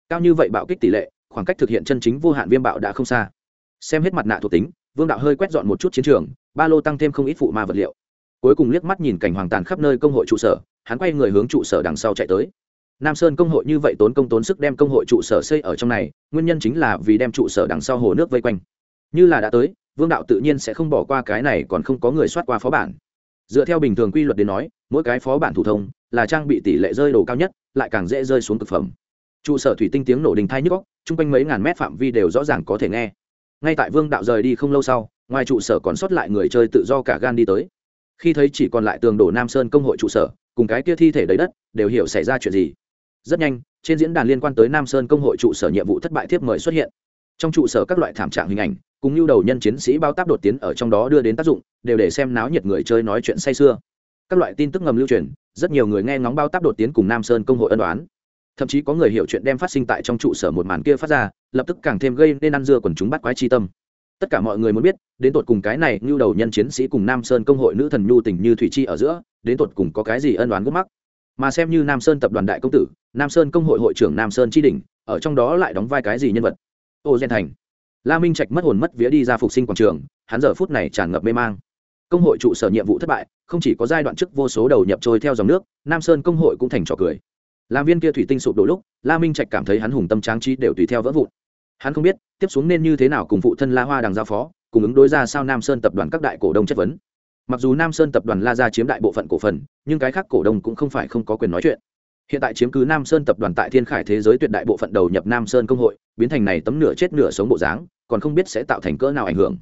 Cao như vậy bạo kích tỷ lệ, khoảng cách thực hiện chân chính vô hạn viêm bạo đã không xa. Xem hết mặt nạ thuộc tính, vương đạo hơi quét dọn một chút chiến trường, ba lô tăng thêm không ít phụ ma vật liệu cuối cùng liếc mắt nhìn cảnh hoàng tàn khắp nơi công hội trụ sở, hắn quay người hướng trụ sở đằng sau chạy tới. Nam sơn công hội như vậy tốn công tốn sức đem công hội trụ sở xây ở trong này, nguyên nhân chính là vì đem trụ sở đằng sau hồ nước vây quanh. Như là đã tới, vương đạo tự nhiên sẽ không bỏ qua cái này còn không có người soát qua phó bản. Dựa theo bình thường quy luật đến nói, mỗi cái phó bản thủ thông là trang bị tỷ lệ rơi đồ cao nhất, lại càng dễ rơi xuống thực phẩm. Trụ sở thủy tinh tiếng nổ đình thai nhức góc chung quanh mấy ngàn mét phạm vi đều rõ ràng có thể nghe. Ngay tại vương đạo rời đi không lâu sau, ngoài trụ sở còn sót lại người chơi tự do cả gan đi tới khi thấy chỉ còn lại tường đổ nam sơn công hội trụ sở, cùng cái kia thi thể đầy đất, đều hiểu xảy ra chuyện gì. Rất nhanh, trên diễn đàn liên quan tới nam sơn công hội trụ sở nhiệm vụ thất bại thiếp mời xuất hiện. Trong trụ sở các loại thảm trạng hình ảnh, cùng lưu đầu nhân chiến sĩ bao tác đột tiến ở trong đó đưa đến tác dụng, đều để xem náo nhiệt người chơi nói chuyện say sưa. Các loại tin tức ngầm lưu truyền, rất nhiều người nghe ngóng bao tác đột tiến cùng nam sơn công hội ân đoán thậm chí có người hiểu chuyện đem phát sinh tại trong trụ sở một màn kia phát ra, lập tức càng thêm gây nên ăn dưa quần chúng bắt quái chi tâm tất cả mọi người muốn biết, đến tột cùng cái này như đầu nhân chiến sĩ cùng nam sơn công hội nữ thần nhu tình như thủy chi ở giữa, đến tột cùng có cái gì ân đoán gốc mắc? Mà xem như nam sơn tập đoàn đại công tử, nam sơn công hội hội trưởng nam sơn tri đình ở trong đó lại đóng vai cái gì nhân vật? Ô gen thành. La minh trạch mất hồn mất vía đi ra phục sinh quảng trường, hắn giờ phút này tràn ngập mê mang. Công hội trụ sở nhiệm vụ thất bại, không chỉ có giai đoạn trước vô số đầu nhập trôi theo dòng nước, nam sơn công hội cũng thành trò cười. Làm viên kia thủy tinh sụp đổ lúc, la minh trạch cảm thấy hắn hùng tâm tráng trí đều tùy theo vỡ vụn hắn không biết, tiếp xuống nên như thế nào cùng phụ thân la hoa đằng giao phó, cùng ứng đối ra sao nam sơn tập đoàn các đại cổ đông chất vấn. Mặc dù nam sơn tập đoàn la ra chiếm đại bộ phận cổ phần, nhưng cái khác cổ đông cũng không phải không có quyền nói chuyện. Hiện tại chiếm cứ nam sơn tập đoàn tại thiên khải thế giới tuyệt đại bộ phận đầu nhập nam sơn công hội, biến thành này tấm nửa chết nửa sống bộ dáng, còn không biết sẽ tạo thành cỡ nào ảnh hưởng.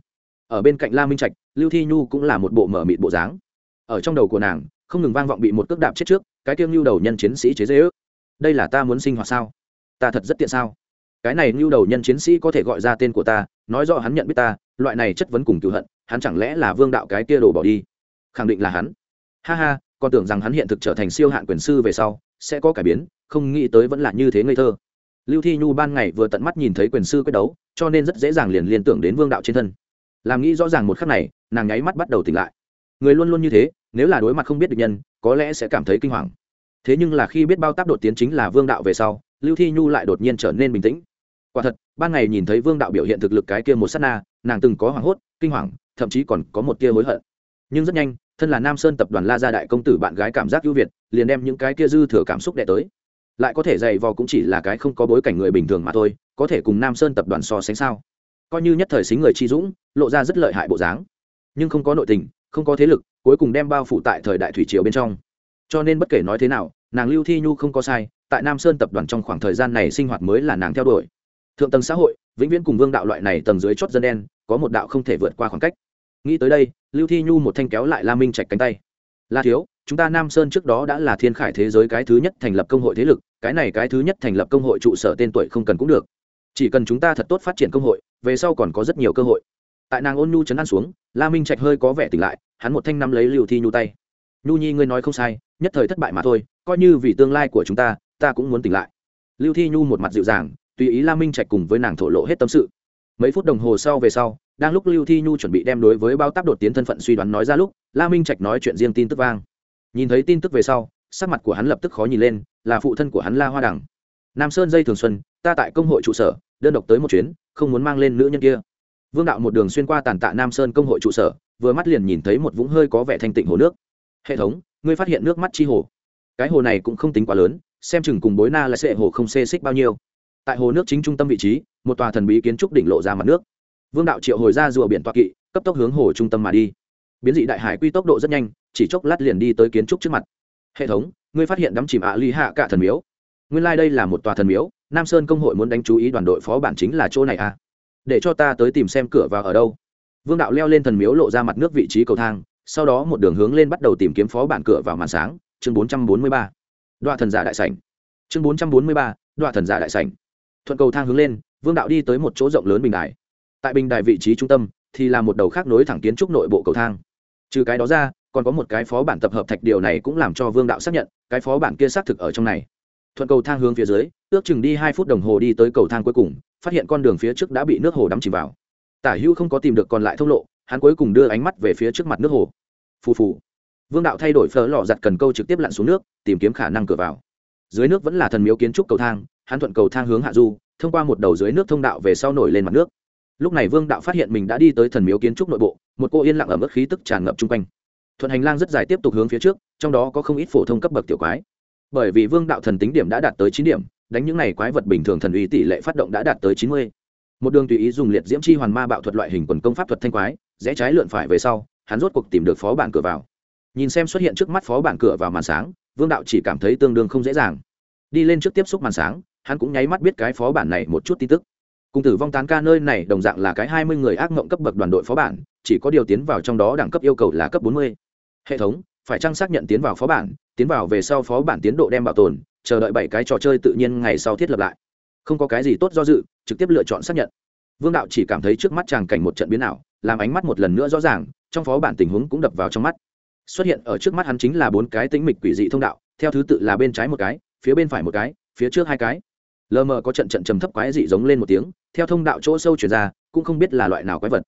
Ở bên cạnh la minh trạch, lưu thi nhu cũng là một bộ mở mịt bộ dáng. Ở trong đầu của nàng, không ngừng vang vọng bị một cước đạp chết trước, cái tiêu lưu đầu nhân chiến sĩ chế dễ ước đây là ta muốn sinh hoạt sao? Ta thật rất tiện sao? Cái này lưu đầu nhân chiến sĩ có thể gọi ra tên của ta, nói rõ hắn nhận biết ta, loại này chất vấn cùng cựu hận, hắn chẳng lẽ là vương đạo cái kia đổ bỏ đi? Khẳng định là hắn. Ha ha, còn tưởng rằng hắn hiện thực trở thành siêu hạn quyền sư về sau, sẽ có cải biến, không nghĩ tới vẫn là như thế ngây thơ. Lưu thi nhu ban ngày vừa tận mắt nhìn thấy quyền sư quyết đấu, cho nên rất dễ dàng liền liên tưởng đến vương đạo trên thân. Làm nghĩ rõ ràng một khắc này, nàng nháy mắt bắt đầu tỉnh lại. Người luôn luôn như thế, nếu là đối mặt không biết được nhân, có lẽ sẽ cảm thấy kinh hoàng. Thế nhưng là khi biết bao tác đột tiến chính là vương đạo về sau lưu thi nhu lại đột nhiên trở nên bình tĩnh. Quả thật, ban ngày nhìn thấy vương đạo biểu hiện thực lực cái kia một s á t na, nàng từng có hoảng hốt, kinh hoàng, thậm chí còn có một tia hối hận. Nhưng rất nhanh, thân là nam sơn tập đoàn la gia đại công tử bạn gái cảm giác ưu việt, liền đem những cái kia dư thừa cảm xúc đẻ tới. Lại có thể dày vò cũng chỉ là cái không có bối cảnh người bình thường mà thôi, có thể cùng nam sơn tập đoàn so sánh sao? Coi như nhất thời xính người chi dũng, lộ ra rất lợi hại bộ dáng. Nhưng không có nội tình, không có thế lực, cuối cùng đem bao phủ tại thời đại thủy triều bên trong. Cho nên bất kể nói thế nào nàng lưu thi nhu không có sai, tại nam sơn tập đoàn trong khoảng thời gian này sinh hoạt mới là nàng theo đuổi. Thượng tầng xã hội, vĩnh viễn cùng vương đạo loại này tầng dưới chót dân đen, có một đạo không thể vượt qua khoảng cách. Nghĩ tới đây, lưu thi nhu một thanh kéo lại la minh chạch cánh tay. La thiếu, chúng ta nam sơn trước đó đã là thiên khải thế giới cái thứ nhất thành lập công hội thế lực, cái này cái thứ nhất thành lập công hội trụ sở tên tuổi không cần cũng được. Chỉ cần chúng ta thật tốt phát triển công hội, về sau còn có rất nhiều cơ hội. Tại nàng ôn nhu chấn an xuống, la minh trạch hơi có vẻ tỉnh lại, hắn một thanh năm lấy lưu thi nhu tay. Nhu nhi, ngươi nói không sai, nhất thời thất bại mà thôi coi như vì tương lai của chúng ta ta cũng muốn tỉnh lại. Lưu thi nhu một mặt dịu dàng, tùy ý la minh trạch cùng với nàng thổ lộ hết tâm sự. Mấy phút đồng hồ sau về sau, đang lúc lưu thi nhu chuẩn bị đem đối với bao tác đột tiến thân phận suy đoán nói ra lúc, la minh trạch nói chuyện riêng tin tức vang. Nhìn thấy tin tức về sau, sắc mặt của hắn lập tức khó nhìn lên, là phụ thân của hắn la hoa đằng. Nam sơn dây thường xuân, ta tại công hội trụ sở, đơn độc tới một chuyến, không muốn mang lên nữ nhân kia. Vương đạo một đường xuyên qua tàn tạ nam sơn công hội trụ sở, vừa mắt liền nhìn thấy một vũng hơi có vẻ thanh tịnh hồ nước. Hệ thống, ngươi phát hiện nước mắt chi hồ cái hồ này cũng không tính quá lớn, xem chừng cùng bối na là sệ hồ không xê xích bao nhiêu. Tại hồ nước chính trung tâm vị trí, một tòa thần bí kiến trúc đỉnh lộ ra mặt nước. Vương đạo triệu hồi ra rùa biển toa kỵ, cấp tốc hướng hồ trung tâm mà đi. Biến dị đại hải quy tốc độ rất nhanh, chỉ chốc lát liền đi tới kiến trúc trước mặt. Hệ thống, ngươi phát hiện đắm chìm ạ ly hạ cả thần miếu. Nguyên lai、like、đây là một tòa thần miếu, nam sơn công hội muốn đánh chú ý đoàn đội phó bản chính là chỗ này à? Để cho ta tới tìm xem cửa vào ở đâu. Vương đạo leo lên thần miếu lộ ra mặt nước vị trí cầu thang, sau đó một đường hướng lên bắt đầu tìm kiếm phó bản cửa vào màn sáng chương bốn trăm bốn mươi ba đoạn thần giả đại sảnh. chương bốn trăm bốn mươi ba đoạn thần giả đại sảnh. Thuận cầu thang hướng lên, vương đạo đi tới một chỗ rộng lớn bình đài. Tại bình đài vị trí trung tâm, thì là một đầu khác nối thẳng kiến trúc nội bộ cầu thang. Trừ cái đó ra, còn có một cái phó bản tập hợp thạch điều này cũng làm cho vương đạo xác nhận, cái phó bản kia xác thực ở trong này. Thuận cầu thang hướng phía dưới, ước chừng đi hai phút đồng hồ đi tới cầu thang cuối cùng, phát hiện con đường phía trước đã bị nước hồ đắm chìm vào. Tả hữu không có tìm được còn lại thông lộ, hắn cuối cùng đưa ánh mắt về phía trước mặt nước hồ. Phù phù vương đạo thay đổi phở lò giặt cần câu trực tiếp lặn xuống nước, tìm kiếm khả năng cửa vào. Dưới nước vẫn là thần miếu kiến trúc cầu thang, hắn thuận cầu thang hướng hạ du, thông qua một đầu dưới nước thông đạo về sau nổi lên mặt nước. Lúc này vương đạo phát hiện mình đã đi tới thần miếu kiến trúc nội bộ, một cô yên lặng ở mức khí tức tràn ngập chung quanh. Thuận hành lang rất dài tiếp tục hướng phía trước, trong đó có không ít phổ thông cấp bậc tiểu quái. Bởi vì vương đạo thần tính điểm đã đạt tới chín điểm, đánh những này quái vật bình thường thần uy tỷ lệ phát động đã đạt tới chín mươi. Một đường tùy ý dùng liệt diễm chi hoàn ma bạo thuật loại hình quần công pháp thuật thanh quái, rẽ trái lượn phải về sau, hắn rốt cuộc tìm được phó bản cửa vào nhìn xem xuất hiện trước mắt phó bản cửa vào màn sáng, vương đạo chỉ cảm thấy tương đương không dễ dàng. Đi lên trước tiếp xúc màn sáng, hắn cũng nháy mắt biết cái phó bản này một chút tin tức. Cùng tử vong tán ca nơi này đồng dạng là cái hai mươi người ác mộng cấp bậc đoàn đội phó bản, chỉ có điều tiến vào trong đó đẳng cấp yêu cầu là cấp bốn mươi. Hệ thống, phải chăng xác nhận tiến vào phó bản, tiến vào về sau phó bản tiến độ đem bảo tồn, chờ đợi bảy cái trò chơi tự nhiên ngày sau thiết lập lại. Không có cái gì tốt do dự, trực tiếp lựa chọn xác nhận. Vương đạo chỉ cảm thấy trước mắt chàng cảnh một trận biến ảo, làm ánh mắt một lần nữa rõ ràng, trong phó bản tình huống cũng đập vào trong mắt xuất hiện ở trước mắt hắn chính là bốn cái tĩnh mịch quỷ dị thông đạo, theo thứ tự là bên trái một cái, phía bên phải một cái, phía trước hai cái. Lờ mờ có trận trận trầm thấp quái dị giống lên một tiếng, theo thông đạo chỗ sâu chuyển ra, cũng không biết là loại nào quái vật.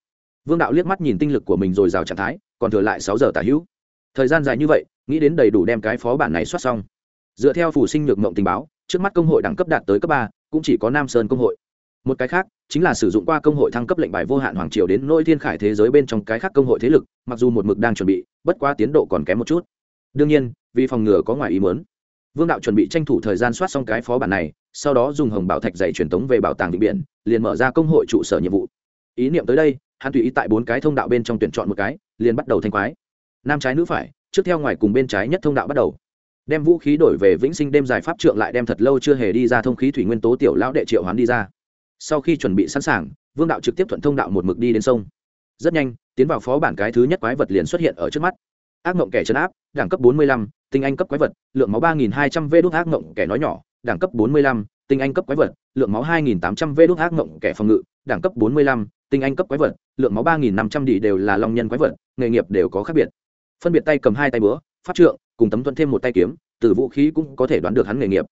Vương đạo liếc mắt nhìn tinh lực của mình rồi rào trạng thái, còn thừa lại sáu giờ tả hữu. Thời gian dài như vậy, nghĩ đến đầy đủ đem cái phó bản này soát xong. Dựa theo phủ sinh nhược mộng tình báo, trước mắt công hội đẳng cấp đạt tới cấp ba, cũng chỉ có nam sơn công hội một cái khác, chính là sử dụng qua công hội thăng cấp lệnh bài vô hạn hoàng triều đến nỗi thiên khải thế giới bên trong cái khác công hội thế lực, mặc dù một mực đang chuẩn bị, bất qua tiến độ còn kém một chút. Đương nhiên, vì phòng ngừa có ngoài ý muốn, vương đạo chuẩn bị tranh thủ thời gian soát xong cái phó bản này, sau đó dùng hồng bảo thạch dạy truyền tống về bảo tàng vịnh biển, liền mở ra công hội trụ sở nhiệm vụ. Ý niệm tới đây, hắn tùy ý tại bốn cái thông đạo bên trong tuyển chọn một cái, liền bắt đầu thanh quái. Nam trái nữ phải, trước theo ngoài cùng bên trái nhất thông đạo bắt đầu. Đem vũ khí đổi về vĩnh sinh đêm dài pháp trượng lại đem thật lâu chưa hề đi ra thông khí thủy nguyên tố tiểu lão đệ triệu hoán đi ra sau khi chuẩn bị sẵn sàng vương đạo trực tiếp thuận thông đạo một mực đi đến sông. Rất nhanh tiến vào phó bản cái thứ nhất quái vật liền xuất hiện ở trước mắt. Ác mộng kẻ chấn áp đẳng cấp 45, tinh anh cấp quái vật lượng máu 3.200 v đốt ác mộng kẻ nói nhỏ đẳng cấp 45, tinh anh cấp quái vật lượng máu 2.800 v đốt ác mộng kẻ phòng ngự đẳng cấp 45, tinh anh cấp quái vật lượng máu 3.500 đi đều là long nhân quái vật nghề nghiệp đều có khác biệt. Phân biệt tay cầm hai tay búa pháp trượng cùng tấm thuận thêm một tay kiếm từ vũ khí cũng có thể đoán được hắn nghề nghiệp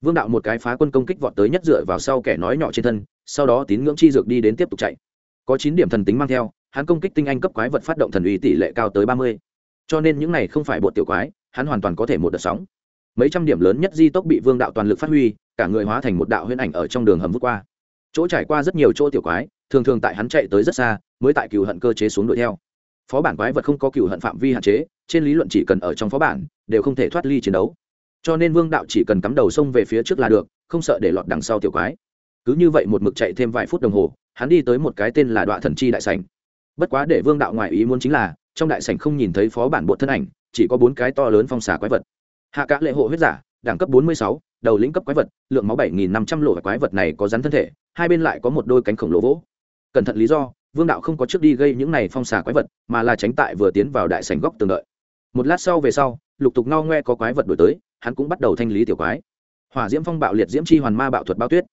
vương đạo một cái phá quân công kích vọt tới nhất dựa vào sau kẻ nói nhỏ trên thân, sau đó tín ngưỡng chi dược đi đến tiếp tục chạy. Có chín điểm thần tính mang theo, hắn công kích tinh anh cấp quái vật phát động thần uy tỷ lệ cao tới ba mươi. Cho nên những này không phải bộ tiểu quái, hắn hoàn toàn có thể một đợt sóng. Mấy trăm điểm lớn nhất di tốc bị vương đạo toàn lực phát huy, cả người hóa thành một đạo huyễn ảnh ở trong đường hầm vút qua. Chỗ trải qua rất nhiều chỗ tiểu quái, thường thường tại hắn chạy tới rất xa, mới tại cựu hận cơ chế xuống đuổi theo. Phó bản quái vật không có cựu hận phạm vi hạn chế, trên lý luận chỉ cần ở trong phó bản, đều không thể thoát ly chiến đấu cho nên vương đạo chỉ cần cắm đầu sông về phía trước là được, không sợ để lọt đằng sau tiểu quái. Cứ như vậy một mực chạy thêm vài phút đồng hồ, hắn đi tới một cái tên là đoạn thần chi đại sành bất quá để vương đạo ngoại ý muốn chính là, trong đại sảnh không nhìn thấy phó bản bộ thân ảnh, chỉ có bốn cái to lớn phong xà quái vật. Hạ cả lệ hộ huyết giả, đẳng cấp bốn mươi sáu, đầu lĩnh cấp quái vật, lượng máu bảy nghìn năm trăm lộ quái vật này có rắn thân thể, hai bên lại có một đôi cánh khổng lồ vỗ. Cẩn thận lý do, vương đạo không có trước đi gây những này phong xà quái vật, mà là tránh tại vừa tiến vào đại sảnh góc tường đợi. Một lát sau về sau, lục tục no ngoe có quái vật đổi tới hắn cũng bắt đầu thanh lý tiểu quái. Hỏa diễm phong bạo liệt diễm chi hoàn ma bạo thuật bao tuyết.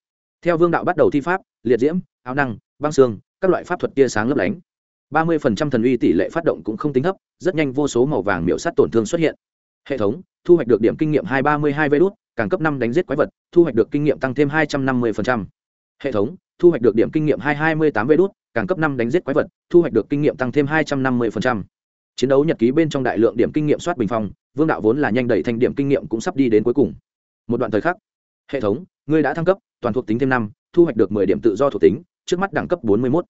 Theo vương đạo bắt đầu thi pháp, liệt diễm, áo năng, băng xương, các loại pháp thuật tia sáng lấp lánh. Ba mươi phần trăm thần uy tỷ lệ phát động cũng không tính thấp, rất nhanh vô số màu vàng miểu sát tổn thương xuất hiện. Hệ thống, thu hoạch được điểm kinh nghiệm hai ba mươi hai vê đốt càng cấp năm đánh giết quái vật, thu hoạch được kinh nghiệm tăng thêm hai trăm năm mươi hệ thống, thu hoạch được điểm kinh nghiệm hai hai mươi tám vê đốt càng cấp năm đánh giết quái vật, thu hoạch được kinh nghiệm tăng thêm hai trăm năm mươi chiến đấu nhật ký bên trong đại lượng điểm kinh nghiệm soát bình phong, vương đạo vốn là nhanh đẩy thành điểm kinh nghiệm cũng sắp đi đến cuối cùng. Một đoạn thời khắc, hệ thống, ngươi đã thăng cấp, toàn thuộc tính thêm năm, thu hoạch được mười điểm tự do thuộc tính, trước mắt đẳng cấp bốn mươi mốt.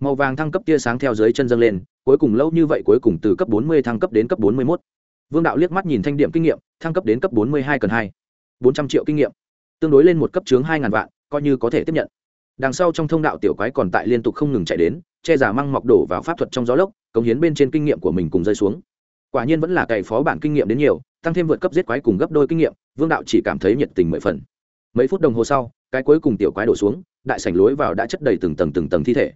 Màu vàng thăng cấp tia sáng theo dưới chân dâng lên, cuối cùng lâu như vậy cuối cùng từ cấp 40 thăng cấp đến cấp 41. vương đạo liếc mắt nhìn thanh điểm kinh nghiệm, thăng cấp đến cấp 42 cần hai. 400 triệu kinh nghiệm. Tương đối lên một cấp chướng hai ngàn vạn, coi như có thể tiếp nhận. Đằng sau trong thông đạo tiểu quái còn tại liên tục không ngừng chạy đến che giả măng mọc đổ vào pháp thuật trong gió lốc, cống hiến bên trên kinh nghiệm của mình cùng rơi xuống. Quả nhiên vẫn là cày phó bản kinh nghiệm đến nhiều, tăng thêm vượt cấp giết quái cùng gấp đôi kinh nghiệm, vương đạo chỉ cảm thấy nhiệt tình mười phần. Mấy phút đồng hồ sau, cái cuối cùng tiểu quái đổ xuống, đại sảnh lối vào đã chất đầy từng tầng từng tầng thi thể.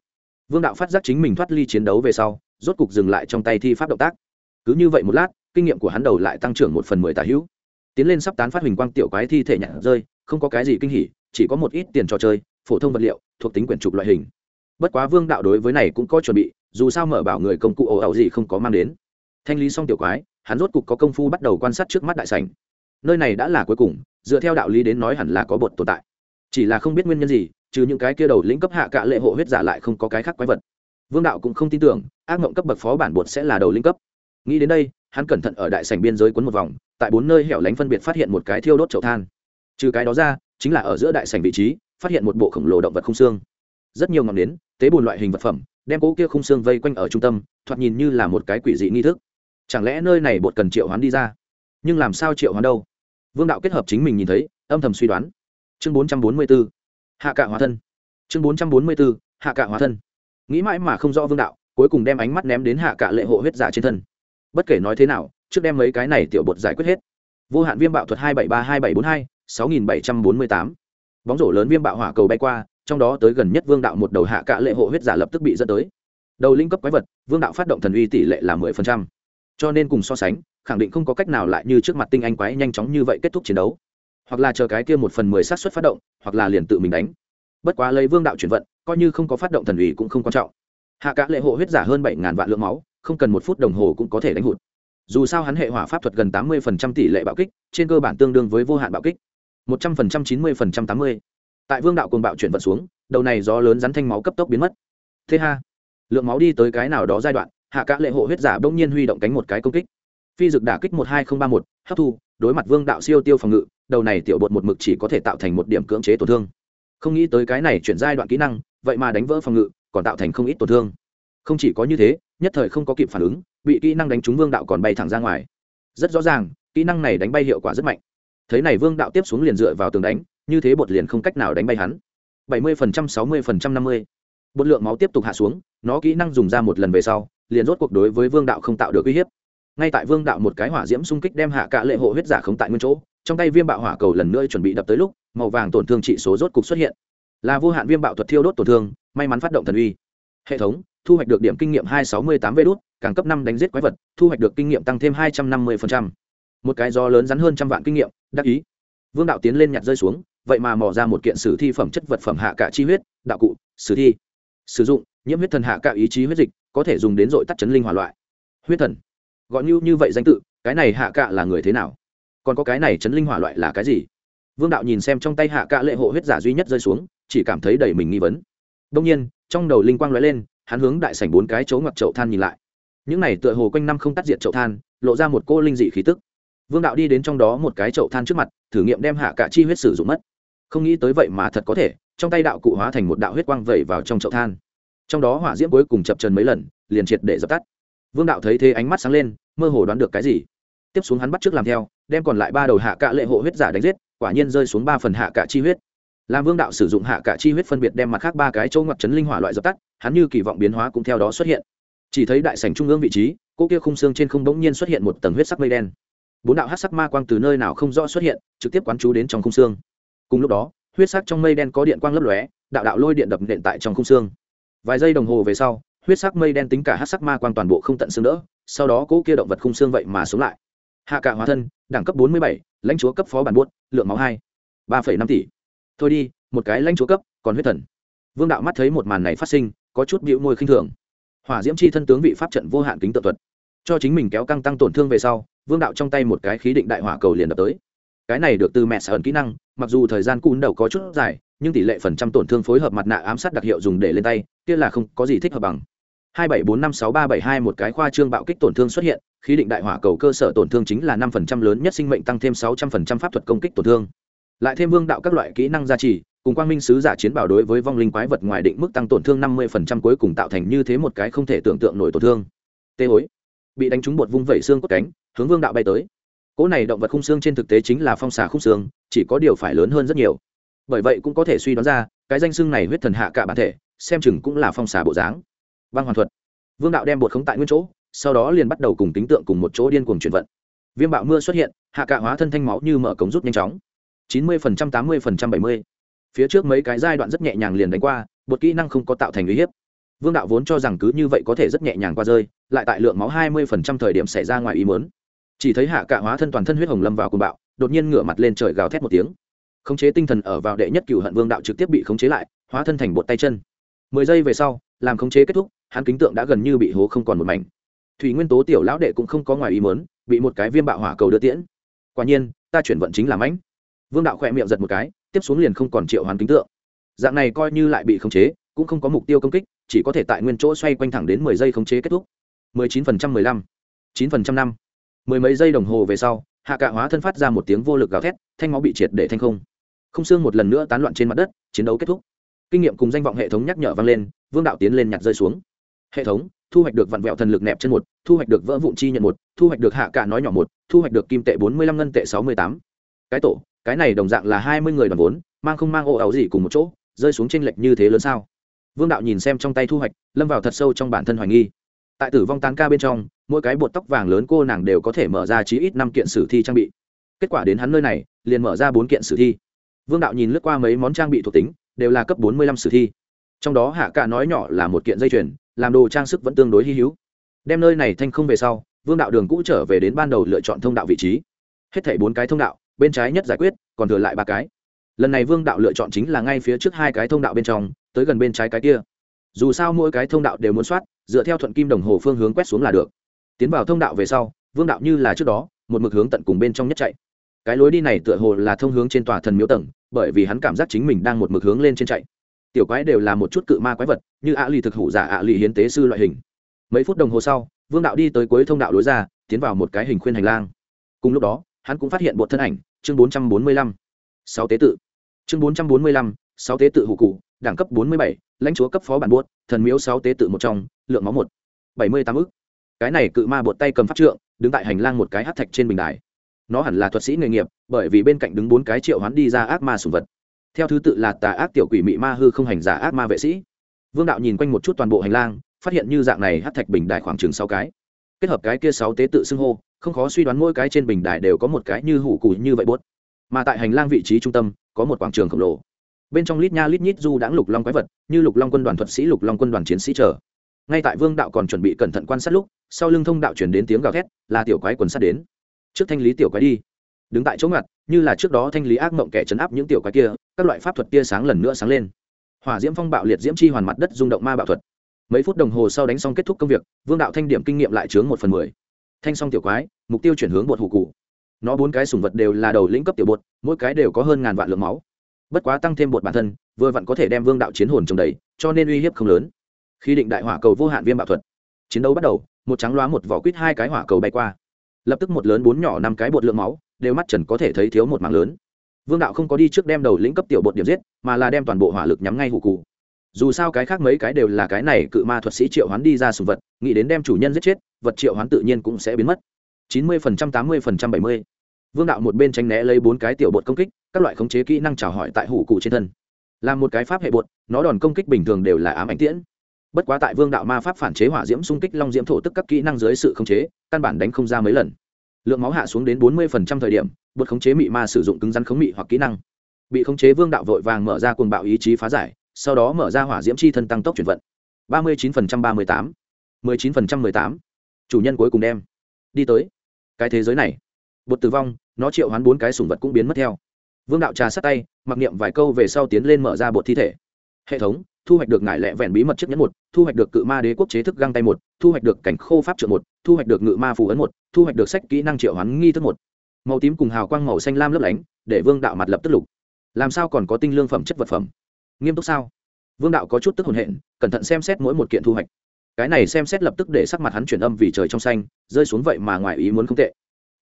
Vương đạo phát giác chính mình thoát ly chiến đấu về sau, rốt cục dừng lại trong tay thi pháp động tác. Cứ như vậy một lát, kinh nghiệm của hắn đầu lại tăng trưởng một phần mười tà hữu. Tiến lên sắp tán phát hình quang tiểu quái thi thể nhặt rơi, không có cái gì kinh hỉ, chỉ có một ít tiền trò chơi, phổ thông vật liệu, thuộc tính quyển trục loại hình bất quá vương đạo đối với này cũng có chuẩn bị, dù sao mở bảo người công cụ ồ ẩu gì không có mang đến. Thanh lý xong tiểu quái, hắn rốt cục có công phu bắt đầu quan sát trước mắt đại sảnh. Nơi này đã là cuối cùng, dựa theo đạo lý đến nói hẳn là có bột tồn tại. Chỉ là không biết nguyên nhân gì, trừ những cái kia đầu lĩnh cấp hạ cả lệ hộ huyết giả lại không có cái khác quái vật. Vương đạo cũng không tin tưởng, ác mộng cấp bậc phó bản bột sẽ là đầu lĩnh cấp. Nghĩ đến đây, hắn cẩn thận ở đại sảnh biên giới quấn một vòng, tại bốn nơi hẻo lánh phân biệt phát hiện một cái thiêu đốt chậu than. Trừ cái đó ra, chính là ở giữa đại sảnh vị trí, phát hiện một bộ khổng lồ động vật không xương. Rất nhiều ngọn nến tế bùn loại hình vật phẩm, đem cỗ kia khung xương vây quanh ở trung tâm, thoạt nhìn như là một cái quỷ dị nghi thức. Chẳng lẽ nơi này bột cần triệu hoán đi ra? Nhưng làm sao triệu hoán đâu? Vương đạo kết hợp chính mình nhìn thấy, âm thầm suy đoán. Chương bốn trăm bốn mươi b ố hạ cạ hóa thân. Chương bốn trăm bốn mươi b ố hạ cạ hóa thân. Nghĩ mãi mà không rõ vương đạo, cuối cùng đem ánh mắt ném đến hạ cạ lệ hộ huyết giả trên thân. Bất kể nói thế nào, trước đem mấy cái này tiểu bột giải quyết hết. Vô hạn viêm bạo thuật hai bảy ba hai bảy bốn hai, sáu nghìn bảy trăm bốn mươi tám. Bóng rổ lớn viêm bạo hỏa cầu bay qua trong đó tới gần nhất vương đạo một đầu hạ cạ lệ hộ huyết giả lập tức bị dẫn tới. Đầu linh cấp quái vật, vương đạo phát động thần uy tỷ lệ là mười phần trăm. Cho nên cùng so sánh, khẳng định không có cách nào lại như trước mặt tinh anh quái nhanh chóng như vậy kết thúc chiến đấu. Hoặc là chờ cái kia một phần mười sát xuất phát động, hoặc là liền tự mình đánh. Bất quá lấy vương đạo chuyển vận, coi như không có phát động thần ủy cũng không quan trọng. Hạ cả lệ hộ huyết giả hơn bảy ngàn vạn lượng máu, không cần một phút đồng hồ cũng có thể đánh hụt. Dù sao hắn hệ hỏa pháp thuật gần tám mươi phần trăm tỷ lệ bạo kích, trên cơ bản tương đương với vô hạn bạo kích. Một trăm phần trăm, chín mươi phần trăm, tám mươi tại vương đạo cồn bạo chuyển vận xuống, đầu này gió lớn rắn thanh máu cấp tốc biến mất. Thế ha. Lượng máu đi tới cái nào đó giai đoạn, hạ cả lệ hộ huyết giả bỗng nhiên huy động cánh một cái công kích. Phi dực đả kích một hai nghìn ba một, hấp thu, đối mặt vương đạo siêu tiêu phòng ngự, đầu này tiểu bột một mực chỉ có thể tạo thành một điểm cưỡng chế tổn thương. Không nghĩ tới cái này chuyển giai đoạn kỹ năng, vậy mà đánh vỡ phòng ngự, còn tạo thành không ít tổn thương. Không chỉ có như thế, nhất thời không có kịp phản ứng, bị kỹ năng đánh trúng vương đạo còn bay thẳng ra ngoài. Rất rõ ràng, kỹ năng này đánh bay hiệu quả rất mạnh. Thế này vương đạo tiếp xuống liền dựa vào tường đánh như thế bột liền không cách nào đánh bay hắn. Bảy mươi phần trăm, sáu mươi phần trăm, năm mươi. Bột lượng máu tiếp tục hạ xuống, nó kỹ năng dùng ra một lần về sau, liền rốt cuộc đối với vương đạo không tạo được uy hiếp. Ngay tại vương đạo một cái hỏa diễm xung kích đem hạ cả lệ hộ huyết giả không tại nguyên chỗ, trong tay viêm bạo hỏa cầu lần nữa chuẩn bị đập tới lúc, màu vàng tổn thương trị số rốt cục xuất hiện. Là vô hạn viêm bạo thuật thiêu đốt tổn thương, may mắn phát động thần uy. Hệ thống, thu hoạch được điểm kinh nghiệm hai sáu mươi tám vê đốt càng cấp năm đánh giết quái vật, thu hoạch được kinh nghiệm tăng thêm hai trăm năm mươi một cái do lớn rắn hơn trăm vạn kinh nghiệm, đắc ý. Vương đạo tiến lên nhặt rơi xuống vậy mà mò ra một kiện sử thi phẩm chất vật phẩm hạ cả chi huyết, đạo cụ, sử thi. Sử dụng, nhiễm huyết thần hạ cả ý chí huyết dịch, có thể dùng đến dội tắt chấn linh hỏa loại. Huyết thần. Gọi như như vậy danh tự, cái này hạ cạ là người thế nào? Còn có cái này chấn linh hỏa loại là cái gì? Vương đạo nhìn xem trong tay hạ cạ lệ hộ huyết giả duy nhất rơi xuống, chỉ cảm thấy đầy mình nghi vấn. Đông nhiên, trong đầu linh quang lóe lên, hắn hướng đại sảnh bốn cái chỗ ngoặc chậu than nhìn lại. Những này tựa hồ quanh năm không tắt diệt chậu than, lộ ra một cô linh dị khí tức. Vương đạo đi đến trong đó một cái chậu than trước mặt, thử nghiệm đem hạ cạ chi huyết sử dụng mất không nghĩ tới vậy mà thật có thể, trong tay đạo cụ hóa thành một đạo huyết quang vẩy vào trong chậu than. Trong đó hỏa diễm cuối cùng chập trần mấy lần, liền triệt để dập tắt. Vương đạo thấy thế ánh mắt sáng lên, mơ hồ đoán được cái gì. Tiếp xuống hắn bắt trước làm theo, đem còn lại ba đầu hạ cạ lệ hộ huyết giả đánh giết, quả nhiên rơi xuống ba phần hạ cạ chi huyết. Làm vương đạo sử dụng hạ cạ chi huyết phân biệt đem mặt khác ba cái chỗ ngọc chấn linh hỏa loại dập tắt, hắn như kỳ vọng biến hóa cũng theo đó xuất hiện. Chỉ thấy đại sảnh trung ương vị trí cô kia khung xương trên không bỗng nhiên xuất hiện một tầng huyết sắc mây đen. Bốn đạo hát sắc ma quang từ nơi nào không rõ xuất hiện, trực tiếp quán chú đến trong khung xương cùng lúc đó, huyết sắc trong mây đen có điện quang lấp lóe, đạo đạo lôi điện đập nện tại trong khung xương. Vài giây đồng hồ về sau, huyết sắc mây đen tính cả hát sắc ma quang toàn bộ không tận xương đỡ, sau đó cỗ kia động vật khung xương vậy mà sống lại. Hạ cả hóa thân, đẳng cấp bốn mươi bảy, lãnh chúa cấp phó bản buốt, lượng máu hai, ba năm tỷ. Thôi đi, một cái lãnh chúa cấp, còn huyết thần. Vương đạo mắt thấy một màn này phát sinh, có chút bịu môi khinh thường. Hỏa diễm chi thân tướng vị pháp trận vô hạn kính tự thuật. Cho chính mình kéo căng tăng tổn thương về sau, vương đạo trong tay một cái khí định đại hỏa cầu liền đập tới cái này được từ mẹ sở ẩn kỹ năng, mặc dù thời gian cún đầu có chút dài, nhưng tỷ lệ phần trăm tổn thương phối hợp mặt nạ ám sát đặc hiệu dùng để lên tay, kia là không có gì thích hợp bằng. Hai bảy bốn năm sáu ba bảy hai một cái khoa trương bạo kích tổn thương xuất hiện, khí định đại hỏa cầu cơ sở tổn thương chính là năm phần trăm lớn nhất sinh mệnh tăng thêm sáu trăm phần trăm pháp thuật công kích tổn thương. Lại thêm vương đạo các loại kỹ năng gia trì, cùng quang minh sứ giả chiến bảo đối với vong linh quái vật ngoài định mức tăng tổn thương năm mươi phần trăm cuối cùng tạo thành như thế một cái không thể tưởng tượng nổi tổn thương. Tê hối. Bị đánh trúng bột vung vẩy xương cốt cánh, hướng vương đạo bay tới cỗ này động vật khung xương trên thực tế chính là phong xà khung xương, chỉ có điều phải lớn hơn rất nhiều. Bởi vậy cũng có thể suy đoán ra, cái danh xương này huyết thần hạ cả bản thể, xem chừng cũng là phong xà bộ dáng. Băng hoàn thuật. Vương đạo đem bột khống tại nguyên chỗ, sau đó liền bắt đầu cùng tính tượng cùng một chỗ điên cuồng chuyển vận. Viêm bạo mưa xuất hiện, hạ cả hóa thân thanh máu như mở cống rút nhanh chóng. Chín mươi phần trăm, tám mươi phần trăm, bảy mươi. Phía trước mấy cái giai đoạn rất nhẹ nhàng liền đánh qua, bột kỹ năng không có tạo thành uy hiếp. Vương đạo vốn cho rằng cứ như vậy có thể rất nhẹ nhàng qua rơi, lại tại lượng máu hai mươi phần trăm thời điểm xảy ra ngoài ý mớn chỉ thấy hạ cả hóa thân toàn thân huyết hồng lâm vào cùng bạo, đột nhiên ngửa mặt lên trời gào thét một tiếng. Khống chế tinh thần ở vào đệ nhất cựu hận vương đạo trực tiếp bị khống chế lại, hóa thân thành bột tay chân. Mười giây về sau, làm khống chế kết thúc, hắn kính tượng đã gần như bị hố không còn một mảnh. Thủy nguyên tố tiểu lão đệ cũng không có ngoài ý mớn bị một cái viêm bạo hỏa cầu đưa tiễn. Quả nhiên, ta chuyển vận chính là mãnh. Vương đạo khỏe miệng giật một cái, tiếp xuống liền không còn triệu hoàn kính tượng. Dạng này coi như lại bị khống chế, cũng không có mục tiêu công kích, chỉ có thể tại nguyên chỗ xoay quanh thẳng đến mười giây khống chế kết thúc. mười chín phần trăm mười lăm, chín phần trăm năm mười mấy giây đồng hồ về sau, hạ cạ hóa thân phát ra một tiếng vô lực gào thét, thanh máu bị triệt để thanh không. Không xương một lần nữa tán loạn trên mặt đất, chiến đấu kết thúc. Kinh nghiệm cùng danh vọng hệ thống nhắc nhở vang lên, vương đạo tiến lên nhặt rơi xuống. Hệ thống, thu hoạch được vặn vẹo thần lực nẹp chân một, thu hoạch được vỡ vụn chi nhận một, thu hoạch được hạ cạ nói nhỏ một, thu hoạch được kim tệ bốn mươi lăm ngân tệ sáu mươi tám. Cái tổ, cái này đồng dạng là hai mươi người đoàn vốn, mang không mang ô áo gì cùng một chỗ, rơi xuống tranh lệch như thế lớn sao? Vương đạo nhìn xem trong tay thu hoạch, lâm vào thật sâu trong bản thân hoài nghi. Tại tử vong tán ca bên trong mỗi cái bột tóc vàng lớn cô nàng đều có thể mở ra chí ít năm kiện sử thi trang bị. Kết quả đến hắn nơi này, liền mở ra bốn kiện sử thi. Vương đạo nhìn lướt qua mấy món trang bị thuộc tính, đều là cấp bốn mươi lăm sử thi. Trong đó hạ cả nói nhỏ là một kiện dây chuyền, làm đồ trang sức vẫn tương đối hy hữu. Đem nơi này thanh không về sau, vương đạo đường cũ trở về đến ban đầu lựa chọn thông đạo vị trí. Hết thảy bốn cái thông đạo, bên trái nhất giải quyết, còn thừa lại ba cái. Lần này vương đạo lựa chọn chính là ngay phía trước hai cái thông đạo bên trong, tới gần bên trái cái kia. Dù sao mỗi cái thông đạo đều muốn soát, dựa theo thuận kim đồng hồ phương hướng quét xuống là được tiến vào thông đạo về sau, vương đạo như là trước đó, một mực hướng tận cùng bên trong nhất chạy. Cái lối đi này tựa hồ là thông hướng trên tòa thần miếu tầng, bởi vì hắn cảm giác chính mình đang một mực hướng lên trên chạy. Tiểu quái đều là một chút cự ma quái vật, như ạ lì thực hủ giả ạ lì hiến tế sư loại hình. Mấy phút đồng hồ sau, vương đạo đi tới cuối thông đạo lối ra, tiến vào một cái hình khuyên hành lang. Cùng lúc đó, hắn cũng phát hiện một thân ảnh, chương bốn trăm bốn mươi lăm, sáu tế tự. Chương bốn trăm bốn mươi lăm, sáu tế tự hủ cụ, đẳng cấp bốn mươi bảy, lãnh chúa cấp phó bản buốt, thần miếu sáu tế tự một trong, lượng máu một. Bảy mươi tám ức cái này cự ma bột tay cầm pháp trượng, đứng tại hành lang một cái hát thạch trên bình đài. Nó hẳn là thuật sĩ nghề nghiệp, bởi vì bên cạnh đứng bốn cái triệu hoán đi ra ác ma sùng vật. Theo thứ tự là tà ác tiểu quỷ mị ma hư không hành giả ác ma vệ sĩ. Vương đạo nhìn quanh một chút toàn bộ hành lang, phát hiện như dạng này hát thạch bình đài khoảng chừng sáu cái. Kết hợp cái kia sáu tế tự xưng hô, không khó suy đoán mỗi cái trên bình đài đều có một cái như hủ cù như vậy bốt mà tại hành lang vị trí trung tâm, có một quảng trường khổng lồ. Bên trong lít nha lít nhít du đãng lục long quái vật, như lục long quân đoàn thuật sĩ, lục long quân đoàn chiến sĩ chờ ngay tại vương đạo còn chuẩn bị cẩn thận quan sát lúc, sau lưng thông đạo chuyển đến tiếng gào thét, là tiểu quái quần sát đến. Trước thanh lý tiểu quái đi. Đứng tại chỗ ngặt, như là trước đó thanh lý ác mộng kẻ chấn áp những tiểu quái kia, các loại pháp thuật tia sáng lần nữa sáng lên. Hỏa diễm phong bạo liệt diễm chi hoàn mặt đất rung động ma bạo thuật. Mấy phút đồng hồ sau đánh xong kết thúc công việc, vương đạo thanh điểm kinh nghiệm lại chướng một phần mười. Thanh xong tiểu quái, mục tiêu chuyển hướng bột hủ cụ. Nó bốn cái sùng vật đều là đầu lĩnh cấp tiểu bột, mỗi cái đều có hơn ngàn vạn lượng máu. Bất quá tăng thêm bột bản thân, vừa vặn có thể đem vương đạo chiến hồn trồng đầy, cho nên uy hiếp không lớn khi định đại hỏa cầu vô hạn viêm bạo thuật, chiến đấu bắt đầu, một trắng loá một vỏ quýt hai cái hỏa cầu bay qua. Lập tức một lớn bốn nhỏ năm cái bột lượng máu, đều mắt trần có thể thấy thiếu một mảng lớn. Vương đạo không có đi trước đem đầu lĩnh cấp tiểu bột điểm giết, mà là đem toàn bộ hỏa lực nhắm ngay hủ cụ. Dù sao cái khác mấy cái đều là cái này cự ma thuật sĩ triệu hoán đi ra sùng vật, nghĩ đến đem chủ nhân giết chết, vật triệu hoán tự nhiên cũng sẽ biến mất. Chín mươi phần trăm, tám mươi phần trăm, bảy mươi. Vương đạo một bên tránh né lấy bốn cái tiểu bột công kích, các loại khống chế kỹ năng chào hỏi tại hủ cụ trên thân. Làm một cái pháp hệ bột, nó đòn công kích bình thường đều là ám ảnh tiễn bất quá tại vương đạo ma pháp phản chế hỏa diễm xung kích long diễm thổ tức các kỹ năng dưới sự khống chế, căn bản đánh không ra mấy lần. Lượng máu hạ xuống đến bốn mươi phần trăm thời điểm, bột khống chế mị ma sử dụng cứng rắn khống mị hoặc kỹ năng. Bị khống chế vương đạo vội vàng mở ra cuồng bạo ý chí phá giải, sau đó mở ra hỏa diễm chi thân tăng tốc chuyển vận. ba mươi chín phần trăm ba mươi tám. mười chín phần trăm mười tám. Chủ nhân cuối cùng đem. Đi tới. Cái thế giới này. Bột tử vong, nó triệu hoán bốn cái sủng vật cũng biến mất theo. Vương đạo trà sát tay, mặc niệm vài câu về sau tiến lên mở ra bột thi thể. Hệ thống thu hoạch được ngải lẹ vẹn bí mật chiếc nhẫn một, thu hoạch được cự ma đế quốc chế thức găng tay một, thu hoạch được cảnh khô pháp trượng một, thu hoạch được ngự ma phù ấn một, thu hoạch được sách kỹ năng triệu hoán nghi thức một. Màu tím cùng hào quang màu xanh lam lấp lánh, để vương đạo mặt lập tức lục. Làm sao còn có tinh lương phẩm chất vật phẩm? Nghiêm túc sao? Vương đạo có chút tức hồn hện, cẩn thận xem xét mỗi một kiện thu hoạch. Cái này xem xét lập tức để sắc mặt hắn chuyển âm vì trời trong xanh, rơi xuống vậy mà ngoài ý muốn không tệ.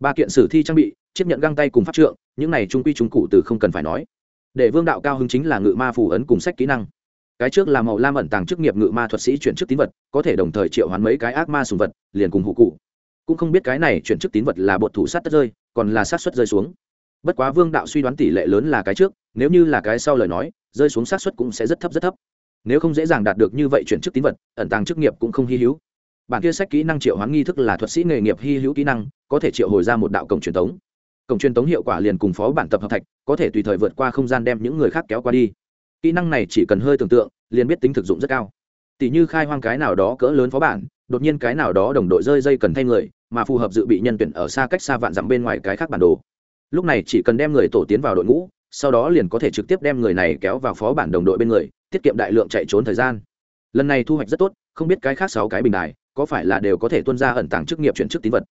Ba kiện sử thi trang bị, chiếc nhận găng tay cùng pháp trượng, những này trung quy trung cụ từ không cần phải nói. Để vương đạo cao hứng chính là ngự ma phù ấn cùng sách kỹ năng cái trước là màu lam ẩn tàng chức nghiệp ngự ma thuật sĩ chuyển chức tín vật, có thể đồng thời triệu hoán mấy cái ác ma sùng vật, liền cùng hụ cụ. Cũng không biết cái này chuyển chức tín vật là bột thủ sát tất rơi, còn là sát xuất rơi xuống. Bất quá vương đạo suy đoán tỷ lệ lớn là cái trước, nếu như là cái sau lời nói, rơi xuống sát xuất cũng sẽ rất thấp rất thấp. Nếu không dễ dàng đạt được như vậy chuyển chức tín vật, ẩn tàng chức nghiệp cũng không hy hữu. Bản kia sách kỹ năng triệu hoán nghi thức là thuật sĩ nghề nghiệp hy hữu kỹ năng, có thể triệu hồi ra một đạo cổng truyền thống cổng truyền thống hiệu quả liền cùng phó bản tập hợp thạch, có thể tùy thời vượt qua không gian đem những người khác kéo qua đi kỹ năng này chỉ cần hơi tưởng tượng, liền biết tính thực dụng rất cao. Tỷ như khai hoang cái nào đó cỡ lớn phó bản, đột nhiên cái nào đó đồng đội rơi dây cần thay người, mà phù hợp dự bị nhân tuyển ở xa cách xa vạn dặm bên ngoài cái khác bản đồ. Lúc này chỉ cần đem người tổ tiến vào đội ngũ, sau đó liền có thể trực tiếp đem người này kéo vào phó bản đồng đội bên người, tiết kiệm đại lượng chạy trốn thời gian. Lần này thu hoạch rất tốt, không biết cái khác sáu cái bình đài, có phải là đều có thể tuân ra ẩn tàng chức nghiệp chuyển chức tín vật.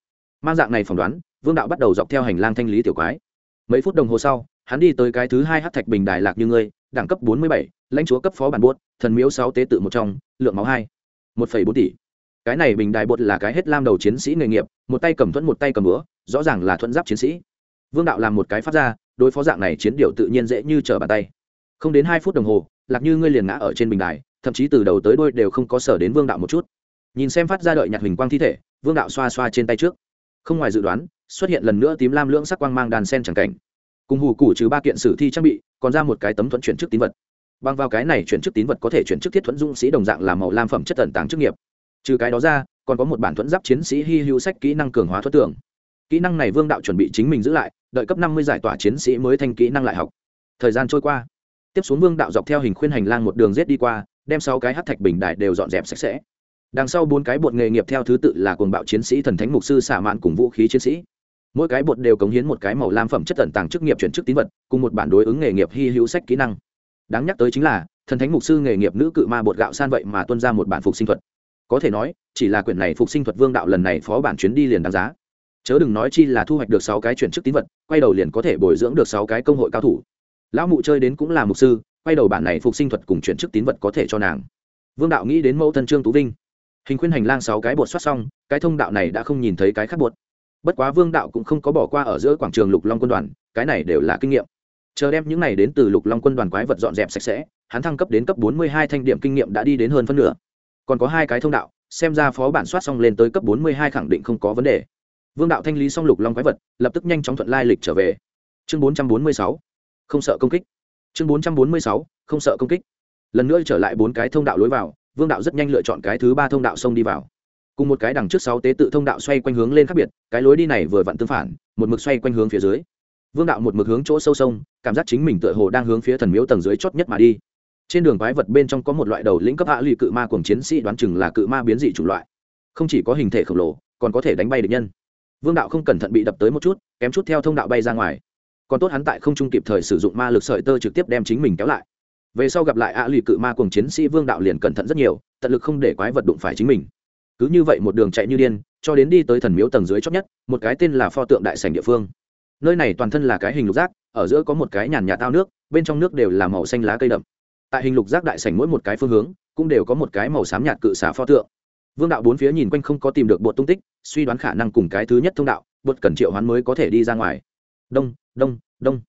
Mang dạng này phỏng đoán, vương đạo bắt đầu dọc theo hành lang thanh lý tiểu quái. Mấy phút đồng hồ sau, hắn đi tới cái thứ hai hát thạch bình đài lạc như ngươi đẳng cấp bốn mươi bảy, lãnh chúa cấp phó bản buốt, thần miếu sáu tế tự một trong, lượng máu hai, một phẩy bốn tỷ. Cái này bình đài bột là cái hết lam đầu chiến sĩ nghề nghiệp, một tay cầm thuẫn một tay cầm búa, rõ ràng là thuẫn giáp chiến sĩ. Vương đạo làm một cái phát ra, đối phó dạng này chiến điệu tự nhiên dễ như trở bàn tay. Không đến hai phút đồng hồ, lạc như ngươi liền ngã ở trên bình đài, thậm chí từ đầu tới đuôi đều không có sở đến vương đạo một chút. Nhìn xem phát ra đợi nhặt hình quang thi thể, vương đạo xoa xoa trên tay trước. Không ngoài dự đoán, xuất hiện lần nữa tím lam lưỡng sắc quang mang đàn sen chẳng cảnh. Cùng hù củ trừ ba kiện sử thi trang bị còn ra một cái tấm thuận chuyển chức tín vật. Bằng vào cái này chuyển chức tín vật có thể chuyển chức thiết thuẫn dũng sĩ đồng dạng làm màu lam phẩm chất tần tàng chức nghiệp. Trừ cái đó ra, còn có một bản thuẫn giáp chiến sĩ hy hữu sách kỹ năng cường hóa thuẫn tưởng. Kỹ năng này vương đạo chuẩn bị chính mình giữ lại, đợi cấp năm mươi giải tỏa chiến sĩ mới thành kỹ năng lại học. Thời gian trôi qua. Tiếp xuống vương đạo dọc theo hình khuyên hành lang một đường rết đi qua, đem sáu cái hát thạch bình đại đều dọn dẹp sạch sẽ. Đằng sau bốn cái bột nghề nghiệp theo thứ tự là cuồng bạo chiến sĩ thần thánh mục sư xả mạn cùng vũ khí chiến sĩ mỗi cái bột đều cống hiến một cái màu lam phẩm chất tận tàng chức nghiệp chuyển chức tín vật, cùng một bản đối ứng nghề nghiệp hy hữu sách kỹ năng. Đáng nhắc tới chính là, thần thánh mục sư nghề nghiệp nữ cự ma bột gạo san vậy mà tuân ra một bản phục sinh thuật. Có thể nói, chỉ là quyển này phục sinh thuật vương đạo lần này phó bản chuyến đi liền đáng giá. Chớ đừng nói chi là thu hoạch được sáu cái chuyển chức tín vật, quay đầu liền có thể bồi dưỡng được sáu cái công hội cao thủ. Lão mụ chơi đến cũng là mục sư, quay đầu bản này phục sinh thuật cùng chuyển chức tín vật có thể cho nàng. Vương đạo nghĩ đến mẫu thân trương tú vinh. Hình khuyên hành lang sáu cái bột soát xong, cái thông đạo này đã không nhìn thấy cái khác bột bất quá vương đạo cũng không có bỏ qua ở giữa quảng trường lục long quân đoàn, cái này đều là kinh nghiệm. Chờ đem những này đến từ lục long quân đoàn quái vật dọn dẹp sạch sẽ, hắn thăng cấp đến cấp bốn mươi hai thanh điểm kinh nghiệm đã đi đến hơn phân nửa. Còn có hai cái thông đạo, xem ra phó bản soát xong lên tới cấp bốn mươi hai khẳng định không có vấn đề. Vương đạo thanh lý xong lục long quái vật, lập tức nhanh chóng thuận lai lịch trở về. Chương bốn trăm bốn mươi sáu, không sợ công kích. Chương bốn trăm bốn mươi sáu, không sợ công kích. Lần nữa trở lại bốn cái thông đạo lối vào, vương đạo rất nhanh lựa chọn cái thứ ba thông đạo sông đi vào cùng một cái đằng trước sáu tế tự thông đạo xoay quanh hướng lên khác biệt, cái lối đi này vừa vặn tương phản, một mực xoay quanh hướng phía dưới. Vương đạo một mực hướng chỗ sâu sông, cảm giác chính mình tựa hồ đang hướng phía thần miếu tầng dưới chót nhất mà đi. Trên đường quái vật bên trong có một loại đầu lĩnh cấp hạ lụy cự ma cùng chiến sĩ đoán chừng là cự ma biến dị chủng loại. Không chỉ có hình thể khổng lồ, còn có thể đánh bay được nhân. Vương đạo không cẩn thận bị đập tới một chút, kém chút theo thông đạo bay ra ngoài. Còn tốt hắn tại không trung kịp thời sử dụng ma lực sợi tơ trực tiếp đem chính mình kéo lại. Về sau gặp lại ạ lụy cự ma cùng chiến sĩ, vương đạo liền cẩn thận rất nhiều, tận lực không để quái vật đụng phải chính mình cứ như vậy một đường chạy như điên, cho đến đi tới thần miếu tầng dưới chót nhất, một cái tên là pho tượng đại sành địa phương. Nơi này toàn thân là cái hình lục giác, ở giữa có một cái nhàn nhạt tao nước, bên trong nước đều là màu xanh lá cây đậm. Tại hình lục giác đại sành mỗi một cái phương hướng, cũng đều có một cái màu xám nhạt cự xả pho tượng. Vương đạo bốn phía nhìn quanh không có tìm được bột tung tích, suy đoán khả năng cùng cái thứ nhất thông đạo, bột cần triệu hoán mới có thể đi ra ngoài. Đông đông đông.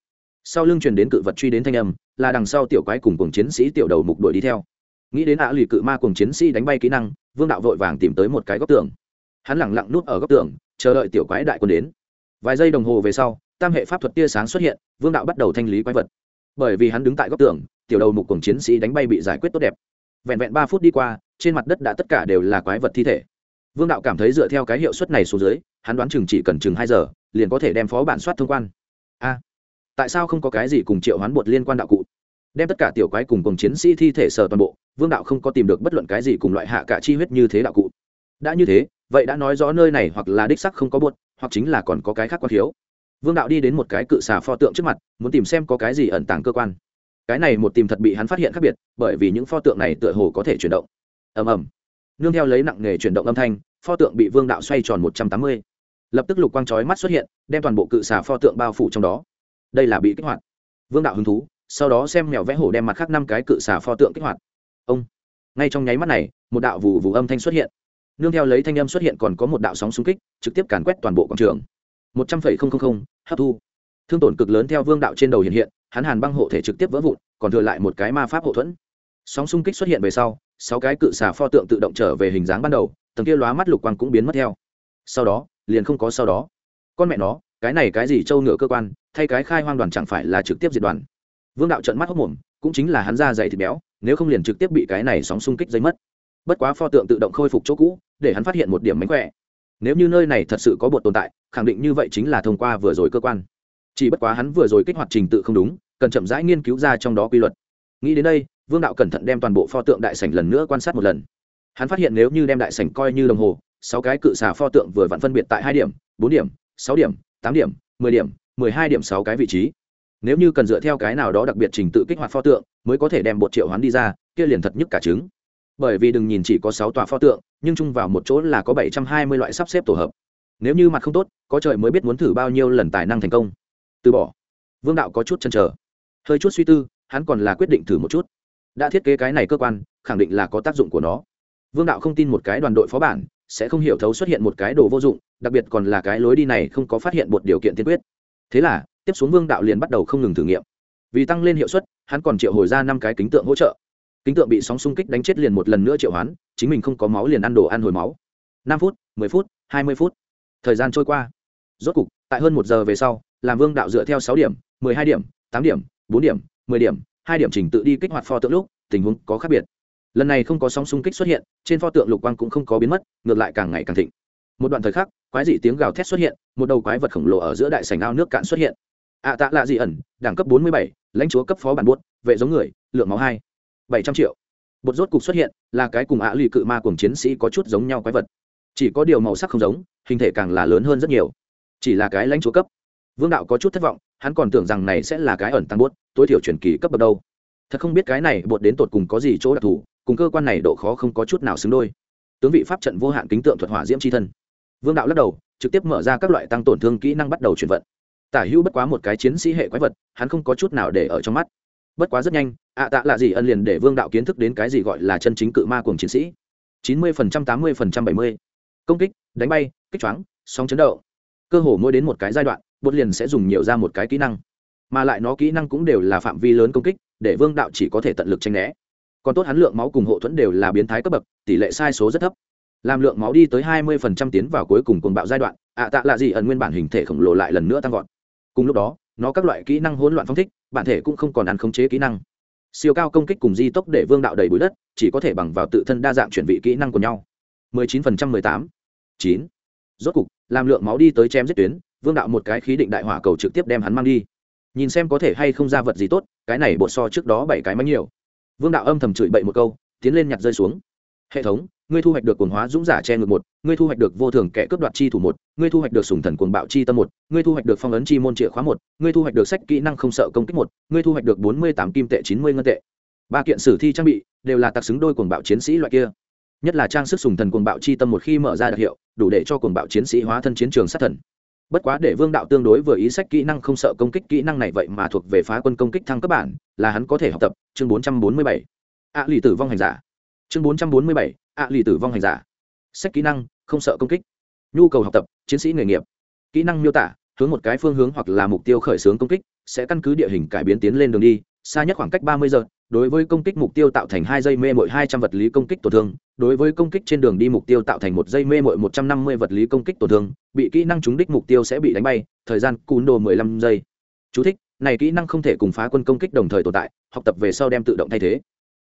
Sau lưng truyền đến cự vật truy đến thanh âm, là đằng sau tiểu quái cùng cùng chiến sĩ tiểu đầu mục đuổi đi theo. Nghĩ đến ạ lì cự ma cùng chiến sĩ đánh bay kỹ năng vương đạo vội vàng tìm tới một cái góc tường. Hắn lẳng lặng núp ở góc tường, chờ đợi tiểu quái đại quân đến. Vài giây đồng hồ về sau, tam hệ pháp thuật tia sáng xuất hiện, vương đạo bắt đầu thanh lý quái vật. Bởi vì hắn đứng tại góc tường, tiểu đầu mục cùng chiến sĩ đánh bay bị giải quyết tốt đẹp. Vẹn vẹn ba phút đi qua, trên mặt đất đã tất cả đều là quái vật thi thể. Vương đạo cảm thấy dựa theo cái hiệu suất này xuống dưới, hắn đoán chừng chỉ cần chừng hai giờ, liền có thể đem phó bản soát thông quan. A, tại sao không có cái gì cùng triệu hoán bột liên quan đạo cụ? Đem tất cả tiểu quái cùng cùng chiến sĩ thi thể sở toàn bộ, vương đạo không có tìm được bất luận cái gì cùng loại hạ cả chi huyết như thế đạo cụ. Đã như thế, vậy đã nói rõ nơi này hoặc là đích sắc không có bột hoặc chính là còn có cái khác quan thiếu. Vương đạo đi đến một cái cự xà pho tượng trước mặt, muốn tìm xem có cái gì ẩn tàng cơ quan. Cái này một tìm thật bị hắn phát hiện khác biệt, bởi vì những pho tượng này tựa hồ có thể chuyển động. Ầm ầm. Nương theo lấy nặng nghề chuyển động âm thanh, pho tượng bị vương đạo xoay tròn một trăm tám mươi. Lập tức lục quang chói mắt xuất hiện, đem toàn bộ cự xà pho tượng bao phủ trong đó. Đây là bị kích hoạt. Vương đạo hứng thú sau đó xem mèo vẽ hổ đem mặt khác năm cái cự xà pho tượng kích hoạt. Ông, ngay trong nháy mắt này, một đạo vù vù âm thanh xuất hiện. Nương theo lấy thanh âm xuất hiện còn có một đạo sóng xung kích, trực tiếp càn quét toàn bộ quảng trường. Một trăm phẩy không không không, hấp thu. Thương tổn cực lớn theo vương đạo trên đầu hiện hiện, hắn hàn băng hộ thể trực tiếp vỡ vụn, còn thừa lại một cái ma pháp hộ thuẫn. Sóng xung kích xuất hiện về sau, sáu cái cự xà pho tượng tự động trở về hình dáng ban đầu, tầng kia lóa mắt lục quang cũng biến mất theo. Sau đó, liền không có sau đó. Con mẹ nó, cái này cái gì trâu ngựa cơ quan, thay cái khai hoang đoàn chẳng phải là trực tiếp diệt đoàn vương đạo trận mắt hốc mồm, cũng chính là hắn ra dày thịt béo, nếu không liền trực tiếp bị cái này sóng xung kích dây mất. Bất quá pho tượng tự động khôi phục chỗ cũ, để hắn phát hiện một điểm mánh khỏe. Nếu như nơi này thật sự có bột tồn tại, khẳng định như vậy chính là thông qua vừa rồi cơ quan. Chỉ bất quá hắn vừa rồi kích hoạt trình tự không đúng, cần chậm rãi nghiên cứu ra trong đó quy luật. Nghĩ đến đây, vương đạo cẩn thận đem toàn bộ pho tượng đại sảnh lần nữa quan sát một lần. Hắn phát hiện nếu như đem đại sảnh coi như đồng hồ, sáu cái cự xà pho tượng vừa vặn phân biệt tại hai điểm, bốn điểm, sáu điểm, tám điểm, mười điểm, mười hai điểm sáu cái vị trí nếu như cần dựa theo cái nào đó đặc biệt trình tự kích hoạt pho tượng, mới có thể đem bột triệu hoán đi ra, kia liền thật nhất cả trứng. Bởi vì đừng nhìn chỉ có sáu tòa pho tượng, nhưng chung vào một chỗ là có bảy trăm hai mươi loại sắp xếp tổ hợp. Nếu như mặt không tốt, có trời mới biết muốn thử bao nhiêu lần tài năng thành công. Từ bỏ. Vương đạo có chút chăn trở hơi chút suy tư, hắn còn là quyết định thử một chút. Đã thiết kế cái này cơ quan, khẳng định là có tác dụng của nó. Vương đạo không tin một cái đoàn đội phó bản, sẽ không hiểu thấu xuất hiện một cái đồ vô dụng, đặc biệt còn là cái lối đi này không có phát hiện một điều kiện tiên quyết. Thế là tiếp xuống vương đạo liền bắt đầu không ngừng thử nghiệm. Vì tăng lên hiệu suất, hắn còn triệu hồi ra năm cái kính tượng hỗ trợ. Kính tượng bị sóng xung kích đánh chết liền một lần nữa triệu hoán, chính mình không có máu liền ăn đồ ăn hồi máu. Năm phút, mười phút, hai mươi phút. Thời gian trôi qua. Rốt cục, tại hơn một giờ về sau, làm vương đạo dựa theo sáu điểm, mười hai điểm, tám điểm, bốn điểm, mười điểm, hai điểm trình tự đi kích hoạt pho tượng lúc, tình huống có khác biệt. Lần này không có sóng xung kích xuất hiện, trên pho tượng lục quang cũng không có biến mất, ngược lại càng ngày càng thịnh. Một đoạn thời khắc, quái dị tiếng gào thét xuất hiện, một đầu quái vật khổng lồ ở giữa đại sành ao nước cạn xuất hiện ạ tạ lạ dị ẩn, đẳng cấp bốn mươi bảy, lãnh chúa cấp phó bản buốt, vệ giống người, lượng máu hai, bảy trăm triệu. Bột rốt cục xuất hiện là cái cùng ạ lì cự ma cùng chiến sĩ có chút giống nhau quái vật. Chỉ có điều màu sắc không giống, hình thể càng là lớn hơn rất nhiều. Chỉ là cái lãnh chúa cấp. Vương đạo có chút thất vọng, hắn còn tưởng rằng này sẽ là cái ẩn tăng bốt tối thiểu truyền kỳ cấp bậc đâu. Thật không biết cái này bột đến tột cùng có gì chỗ đặc thù, cùng cơ quan này độ khó không có chút nào xứng đôi. Tướng vị pháp trận vô hạn kính tượng thuật hỏa diễm c h i thân. Vương đạo lắc đầu, trực tiếp mở ra các loại tăng tổn thương kỹ năng bắt đầu chuyển vận tả hữu bất quá một cái chiến sĩ hệ quái vật, hắn không có chút nào để ở trong mắt. Bất quá rất nhanh, ạ tạ là gì ân liền để vương đạo kiến thức đến cái gì gọi là chân chính cự ma cùng chiến sĩ. Chín mươi phần trăm, tám mươi phần trăm, bảy mươi. Công kích, đánh bay, kích choáng, sóng chấn động. Cơ hồ mỗi đến một cái giai đoạn, bột liền sẽ dùng nhiều ra một cái kỹ năng. Mà lại nó kỹ năng cũng đều là phạm vi lớn công kích, để vương đạo chỉ có thể tận lực tranh né. Còn tốt hắn lượng máu cùng hộ thuẫn đều là biến thái cấp bậc, tỷ lệ sai số rất thấp. Làm lượng máu đi tới hai mươi phần trăm tiến vào cuối cùng cuồng bạo giai đoạn, ạ tạ là gì ẩn nguyên bản hình thể khổng lồ lại lần nữa tăng vọt cùng lúc đó, nó các loại kỹ năng hỗn loạn phong thích, bản thể cũng không còn ăn khống chế kỹ năng. Siêu cao công kích cùng di tốc để vương đạo đầy bụi đất, chỉ có thể bằng vào tự thân đa dạng chuyển vị kỹ năng của nhau. 19% 18 9 rốt cục, làm lượng máu đi tới chém giết tuyến, vương đạo một cái khí định đại hỏa cầu trực tiếp đem hắn mang đi. Nhìn xem có thể hay không ra vật gì tốt, cái này bột so trước đó bảy cái mánh nhiều. Vương đạo âm thầm chửi bậy một câu, tiến lên nhặt rơi xuống. Hệ thống ngươi thu hoạch được cuồng hóa dũng giả che ngược một, ngươi thu hoạch được vô thường kẻ cướp đoạt chi thủ một, ngươi thu hoạch được sùng thần cuồng bạo chi tâm một, ngươi thu hoạch được phong ấn chi môn chìa khóa một, ngươi thu hoạch được sách kỹ năng không sợ công kích một, ngươi thu hoạch được bốn mươi tám kim tệ, chín mươi ngân tệ. Ba kiện sử thi trang bị đều là tặc xứng đôi cuồng bạo chiến sĩ loại kia. Nhất là trang sức sùng thần cuồng bạo chi tâm một khi mở ra đặc hiệu, đủ để cho cuồng bạo chiến sĩ hóa thân chiến trường sát thần. Bất quá để vương đạo tương đối vừa ý sách kỹ năng không sợ công kích kỹ năng này vậy mà thuộc về phá quân công kích thăng cấp bản, là hắn có thể học tập, chương bốn trăm bốn mươi bảy. Ạ lì tử vong hành giả chương bốn trăm bốn mươi bảy ạ lì tử vong hành giả. Sách kỹ năng không sợ công kích. Nhu cầu học tập chiến sĩ nghề nghiệp. Kỹ năng miêu tả hướng một cái phương hướng hoặc là mục tiêu khởi xướng công kích sẽ căn cứ địa hình cải biến tiến lên đường đi xa nhất khoảng cách ba mươi giờ đối với công kích mục tiêu tạo thành hai giây mê mỗi hai trăm vật lý công kích tổn thương đối với công kích trên đường đi mục tiêu tạo thành một giây mê mỗi một trăm năm mươi vật lý công kích tổn thương bị kỹ năng trúng đích mục tiêu sẽ bị đánh bay thời gian cún đồ mười lăm giây. Chú thích, này kỹ năng không thể cùng phá quân công kích đồng thời tồn tại học tập về sau đem tự động thay thế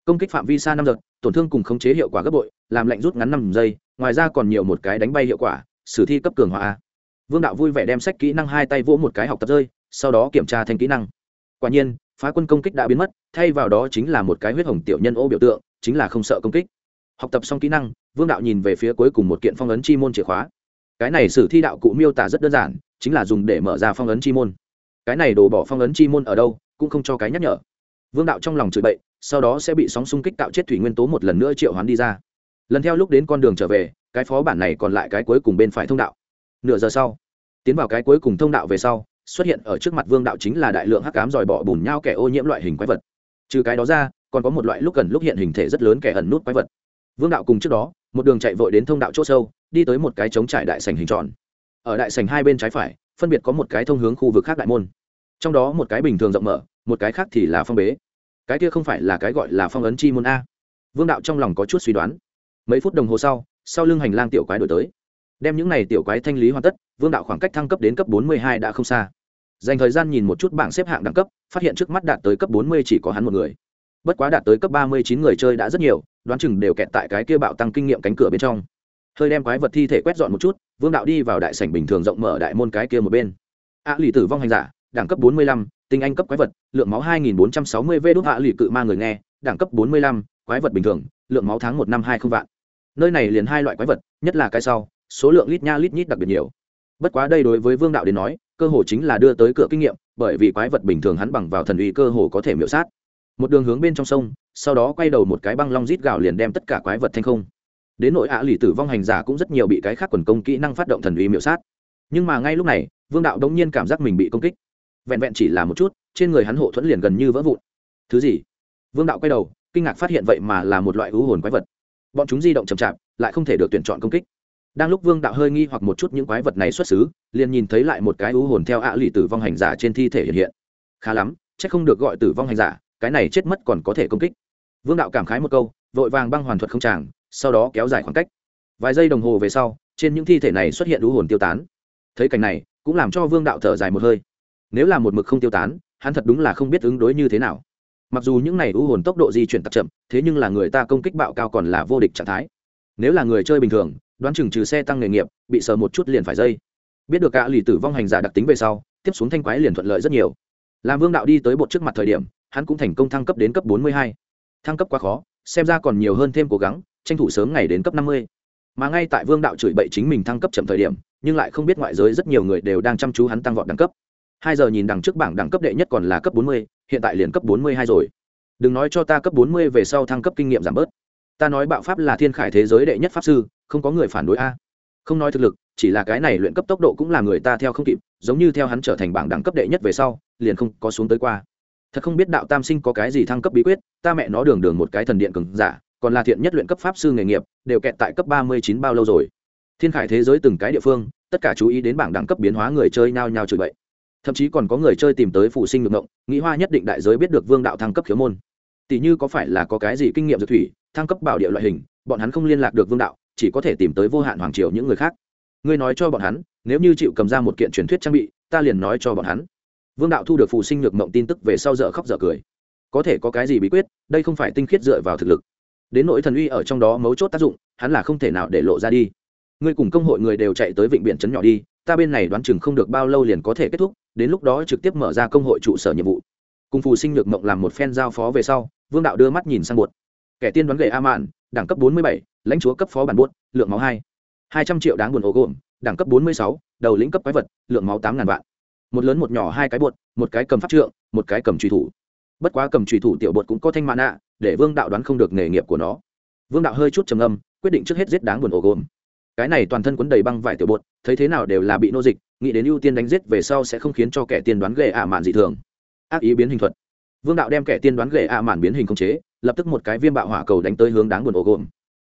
công kích phạm vi xa năm giật, tổn thương cùng khống chế hiệu quả gấp bội, làm lạnh rút ngắn năm giây, ngoài ra còn nhiều một cái đánh bay hiệu quả, sử thi cấp cường hóa vương đạo vui vẻ đem sách kỹ năng hai tay vỗ một cái học tập rơi, sau đó kiểm tra thành kỹ năng. Quả nhiên, phá quân công kích đã biến mất, thay vào đó chính là một cái huyết hồng tiểu nhân ô biểu tượng, chính là không sợ công kích. Học tập xong kỹ năng, vương đạo nhìn về phía cuối cùng một kiện phong ấn chi môn chìa khóa. Cái này sử thi đạo cụ miêu tả rất đơn giản, chính là dùng để mở ra phong ấn chi môn. Cái này đổ bỏ phong ấn chi môn ở đâu, cũng không cho cái nhắc nhở. Vương đạo trong lòng chửi bậy sau đó sẽ bị sóng xung kích tạo chết thủy nguyên tố một lần nữa triệu hoán đi ra. Lần theo lúc đến con đường trở về, cái phó bản này còn lại cái cuối cùng bên phải thông đạo. Nửa giờ sau, tiến vào cái cuối cùng thông đạo về sau, xuất hiện ở trước mặt vương đạo chính là đại lượng hắc cám dòi bỏ bùn nhau kẻ ô nhiễm loại hình quái vật. Trừ cái đó ra, còn có một loại lúc gần lúc hiện hình thể rất lớn kẻ ẩn nút quái vật. Vương đạo cùng trước đó, một đường chạy vội đến thông đạo c h ỗ sâu, đi tới một cái trống trải đại sành hình tròn. Ở đại sành hai bên trái phải, phân biệt có một cái thông hướng khu vực khác đại môn. Trong đó một cái bình thường rộng mở, một cái khác thì là phong bế cái kia không phải là cái gọi là phong ấn chi môn a. Vương đạo trong lòng có chút suy đoán. Mấy phút đồng hồ sau sau lưng hành lang tiểu quái đổi tới. Đem những này tiểu quái thanh lý hoàn tất, vương đạo khoảng cách thăng cấp đến cấp bốn mươi hai đã không xa. Dành thời gian nhìn một chút bảng xếp hạng đẳng cấp, phát hiện trước mắt đạt tới cấp bốn mươi chỉ có hắn một người. Bất quá đạt tới cấp ba mươi chín người chơi đã rất nhiều, đoán chừng đều kẹt tại cái kia bạo tăng kinh nghiệm cánh cửa bên trong. Hơi đem quái vật thi thể quét dọn một chút, vương đạo đi vào đại sảnh bình thường rộng mở đại môn cái kia một bên. A lì tử vong hành giả, đẳng cấp bốn mươi lăm tinh anh cấp quái vật, lượng máu hai nghìn bốn trăm sáu mươi v đốt hạ lì cự ma người nghe, đẳng cấp bốn mươi lăm, quái vật bình thường, lượng máu tháng một năm hai không vạn. Nơi này liền hai loại quái vật, nhất là cái sau, số lượng lít nha lít nhít đặc biệt nhiều. Bất quá đây đối với vương đạo đến nói, cơ hồ chính là đưa tới cửa kinh nghiệm, bởi vì quái vật bình thường hắn bằng vào thần uy cơ hồ có thể miễu sát. Một đường hướng bên trong sông, sau đó quay đầu một cái băng long rít gạo liền đem tất cả quái vật thanh không. Đến nội ạ lì tử vong hành giả cũng rất nhiều bị cái khác quần công kỹ năng phát động thần uy miễu sát. Nhưng mà ngay lúc này, vương đạo đống nhiên cảm giác mình bị công kích vẹn vẹn chỉ là một chút, trên người hắn hộ thuẫn liền gần như vỡ vụn. Thứ gì? Vương đạo quay đầu, kinh ngạc phát hiện vậy mà là một loại hữu hồn quái vật. Bọn chúng di động chậm chạp, lại không thể được tuyển chọn công kích. Đang lúc vương đạo hơi nghi hoặc một chút những quái vật này xuất xứ, liền nhìn thấy lại một cái ưu hồn theo ạ lì tử vong hành giả trên thi thể hiện hiện. Khá lắm c h ắ c không được gọi tử vong hành giả, cái này chết mất còn có thể công kích. Vương đạo cảm khái một câu, vội vàng băng hoàn thuật không tràng sau đó kéo dài khoảng cách. Vài giây đồng hồ về sau, trên những thi thể này xuất hiện ưu hồn tiêu tán. Thấy cảnh này, cũng làm cho vương đạo thở dài một hơi nếu là một mực không tiêu tán, hắn thật đúng là không biết ứng đối như thế nào. Mặc dù những này ưu hồn tốc độ di chuyển tặc chậm, thế nhưng là người ta công kích bạo cao còn là vô địch trạng thái. Nếu là người chơi bình thường, đoán chừng trừ xe tăng nghề nghiệp, bị sờ một chút liền phải dây. Biết được cả lì tử vong hành giả đặc tính về sau, tiếp xuống thanh quái liền thuận lợi rất nhiều. Làm vương đạo đi tới bột trước mặt thời điểm, hắn cũng thành công thăng cấp đến cấp bốn mươi hai. Thăng cấp quá khó, xem ra còn nhiều hơn thêm cố gắng, tranh thủ sớm ngày đến cấp năm mươi. Mà ngay tại vương đạo chửi bậy chính mình thăng cấp chậm thời điểm, nhưng lại không biết ngoại giới rất nhiều người đều đang chăm chú hắn tăng vọt đẳng cấp hai giờ nhìn đằng trước bảng đẳng cấp đệ nhất còn là cấp bốn mươi, hiện tại liền cấp bốn mươi hai rồi. Đừng nói cho ta cấp bốn mươi về sau thăng cấp kinh nghiệm giảm bớt. Ta nói bạo pháp là thiên khải thế giới đệ nhất pháp sư, không có người phản đối a. Không nói thực lực, chỉ là cái này luyện cấp tốc độ cũng là người ta theo không kịp, giống như theo hắn trở thành bảng đẳng cấp đệ nhất về sau, liền không có xuống tới qua. Thật không biết đạo tam sinh có cái gì thăng cấp bí quyết, ta mẹ nó đường đường một cái thần điện cường giả, còn là thiện nhất luyện cấp pháp sư nghề nghiệp, đều kẹt tại cấp ba mươi chín bao lâu rồi. Thiên khải thế giới từng cái địa phương, tất cả chú ý đến bảng đẳng cấp biến hóa người chơi nhao nhao chửi bậy thậm chí còn có người chơi tìm tới phụ sinh ngược ngộng nghĩ hoa nhất định đại giới biết được vương đạo thăng cấp khiếu môn. Tỷ như có phải là có cái gì kinh nghiệm dược thủy, thăng cấp bảo địa loại hình, bọn hắn không liên lạc được vương đạo, chỉ có thể tìm tới vô hạn hoàng triều những người khác. Ngươi nói cho bọn hắn, nếu như chịu cầm ra một kiện truyền thuyết trang bị, ta liền nói cho bọn hắn. Vương đạo thu được phụ sinh ngược mộng tin tức về sau dở khóc dở cười. Có thể có cái gì bí quyết, đây không phải tinh khiết dựa vào thực lực. Đến nỗi thần uy ở trong đó mấu chốt tác dụng, hắn là không thể nào để lộ ra đi. Ngươi cùng công hội người đều chạy tới vịnh biển trấn nhỏ đi, ta bên này đoán chừng không được bao lâu liền có thể kết thúc đến lúc đó trực tiếp mở ra công hội trụ sở nhiệm vụ. Cùng phù sinh nhược mộng làm một phen giao phó về sau, vương đạo đưa mắt nhìn sang bột kẻ tiên đoán gậy a mạn đẳng cấp bốn mươi bảy, lãnh chúa cấp phó bản buốt, lượng máu hai. hai trăm triệu đáng buồn ổ gồm, đẳng cấp bốn mươi sáu, đầu lĩnh cấp quái vật, lượng máu tám ngàn vạn. Một lớn một nhỏ hai cái bột một cái cầm pháp trượng, một cái cầm truy thủ. Bất quá cầm truy thủ tiểu bột cũng có thanh mạn ạ để vương đạo đoán không được nghề nghiệp của nó. Vương đạo hơi chút trầm âm quyết định trước hết giết đáng buồn ổ gồm cái này toàn thân quấn đầy băng vải tiểu bột, thấy thế nào đều là bị nô dịch, nghĩ đến ưu tiên đánh giết về sau sẽ không khiến cho kẻ tiên đoán ghệ ả mạn dị thường. Ác ý biến hình thuật. Vương đạo đem kẻ tiên đoán ghệ ả mạn biến hình không chế, lập tức một cái viêm bạo hỏa cầu đánh tới hướng đáng buồn ổ gồm.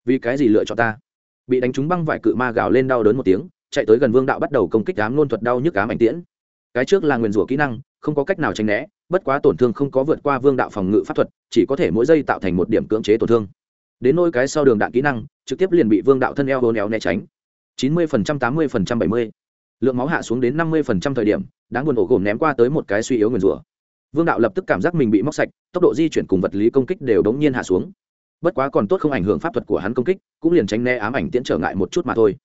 Vì cái gì lựa chọn ta? Bị đánh trúng băng vải cự ma gào lên đau đớn một tiếng, chạy tới gần vương đạo bắt đầu công kích ám nôn thuật đau nhức ám ảnh tiễn. Cái trước là nguyền rủa kỹ năng, không có cách nào tránh né, bất quá tổn thương không có vượt qua vương đạo phòng ngự pháp thuật, chỉ có thể mỗi giây tạo thành một điểm cưỡng chế tổn thương. Đến nôi cái sau đường đạn kỹ năng trực tiếp liền bị vương đạo thân eo hôn éo né tránh. Chín mươi phần trăm, tám mươi phần trăm, bảy mươi. Lượng máu hạ xuống đến năm mươi phần trăm thời điểm, đáng buồn ổ gồm ném qua tới một cái suy yếu nguyền rủa. Vương đạo lập tức cảm giác mình bị móc sạch, tốc độ di chuyển cùng vật lý công kích đều đống nhiên hạ xuống. Bất quá còn tốt không ảnh hưởng pháp thuật của hắn công kích, cũng liền tránh né ám ảnh tiễn trở ngại một chút mà thôi.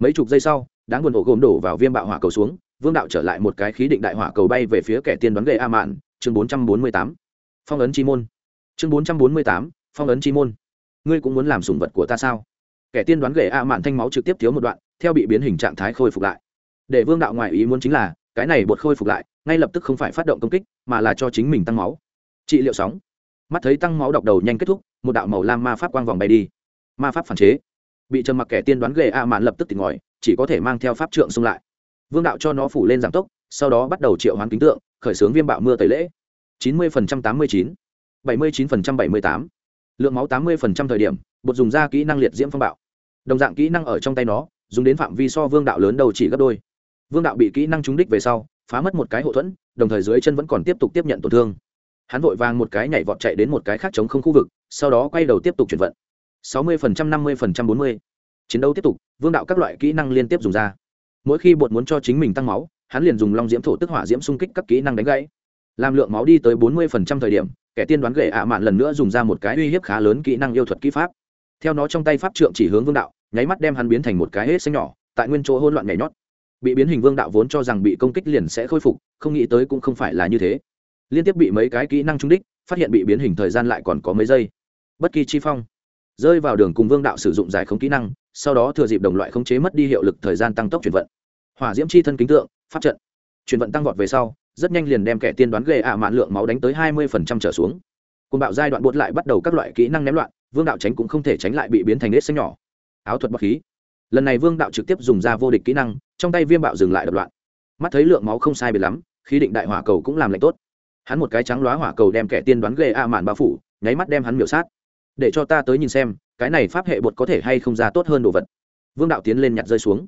Mấy chục giây sau, đáng buồn ổ gồm đổ vào viêm bạo hỏa cầu xuống, vương đạo trở lại một cái khí định đại hỏa cầu bay về phía kẻ tiên đoán gậy a mạn, chương bốn trăm bốn mươi tám. Phong ấn chi môn. Chương bốn trăm bốn mươi tám, phong ấn chi môn. Ngươi cũng muốn làm sủng vật của ta sao? Kẻ tiên đoán gậy a mạn thanh máu trực tiếp thiếu một đoạn, theo bị biến hình trạng thái khôi phục lại. Để vương đạo ngoại ý muốn chính là, cái này bột khôi phục lại, ngay lập tức không phải phát động công kích, mà là cho chính mình tăng máu. Trị liệu sóng. Mắt thấy tăng máu độc đầu nhanh kết thúc, một đạo màu lam ma pháp quang vòng bay đi. Ma pháp phản chế. Bị trầm mặc kẻ tiên đoán ghệ a mạn lập tức tỉnh ngòi chỉ có thể mang theo pháp trượng xung lại. Vương đạo cho nó phủ lên giảm tốc, sau đó bắt đầu triệu hoán kính tượng, khởi xướng viêm bạo mưa tẩy lễ. chín mươi tám mươi chín. bảy mươi chín bảy mươi tám. Lượng máu tám mươi thời điểm, bột dùng ra kỹ năng liệt diễm phong bạo đồng dạng kỹ năng ở trong tay nó, dùng đến phạm vi so vương đạo lớn đầu chỉ gấp đôi. Vương đạo bị kỹ năng trúng đích về sau, phá mất một cái hậu thuẫn, đồng thời dưới chân vẫn còn tiếp tục tiếp nhận tổn thương. Hắn vội vàng một cái nhảy vọt chạy đến một cái khác chống không khu vực, sau đó quay đầu tiếp tục chuyển vận. Sáu mươi phần trăm, năm mươi phần trăm, bốn mươi. Chiến đấu tiếp tục, vương đạo các loại kỹ năng liên tiếp dùng ra. Mỗi khi bột muốn cho chính mình tăng máu, hắn liền dùng long diễm thổ tức hỏa diễm xung kích các kỹ năng đánh gãy. Làm lượng máu đi tới bốn mươi phần trăm thời điểm, kẻ tiên đoán gậy ạ mạn lần nữa dùng ra một cái uy hiếp khá lớn kỹ năng yêu thuật kỹ pháp theo nó trong tay pháp trượng chỉ hướng vương đạo, nháy mắt đem hắn biến thành một cái hết xanh nhỏ, tại nguyên chỗ hỗn loạn nhảy nhót. Bị biến hình vương đạo vốn cho rằng bị công kích liền sẽ khôi phục, không nghĩ tới cũng không phải là như thế. Liên tiếp bị mấy cái kỹ năng trúng đích, phát hiện bị biến hình thời gian lại còn có mấy giây. Bất kỳ chi phong, rơi vào đường cùng vương đạo sử dụng giải không kỹ năng, sau đó thừa dịp đồng loại khống chế mất đi hiệu lực thời gian tăng tốc chuyển vận. Hỏa diễm chi thân kính tượng, pháp trận. Chuyển vận tăng vọt về sau, rất nhanh liền đem kẻ tiên đoán ghê ạ mạn lượng máu đánh tới hai mươi phần trăm trở xuống. Côn bạo giai đoạn buốt lại bắt đầu các loại kỹ năng ném loạn vương đạo tránh cũng không thể tránh lại bị biến thành nết xanh nhỏ. Áo thuật bọc khí. Lần này vương đạo trực tiếp dùng ra vô địch kỹ năng, trong tay viêm bạo dừng lại đập loạn. Mắt thấy lượng máu không sai biệt lắm, khí định đại hỏa cầu cũng làm lạnh tốt. Hắn một cái trắng lóa hỏa cầu đem kẻ tiên đoán ghê a mạn bao phủ, nháy mắt đem hắn miểu sát. Để cho ta tới nhìn xem, cái này pháp hệ bột có thể hay không ra tốt hơn đồ vật. Vương đạo tiến lên nhặt rơi xuống.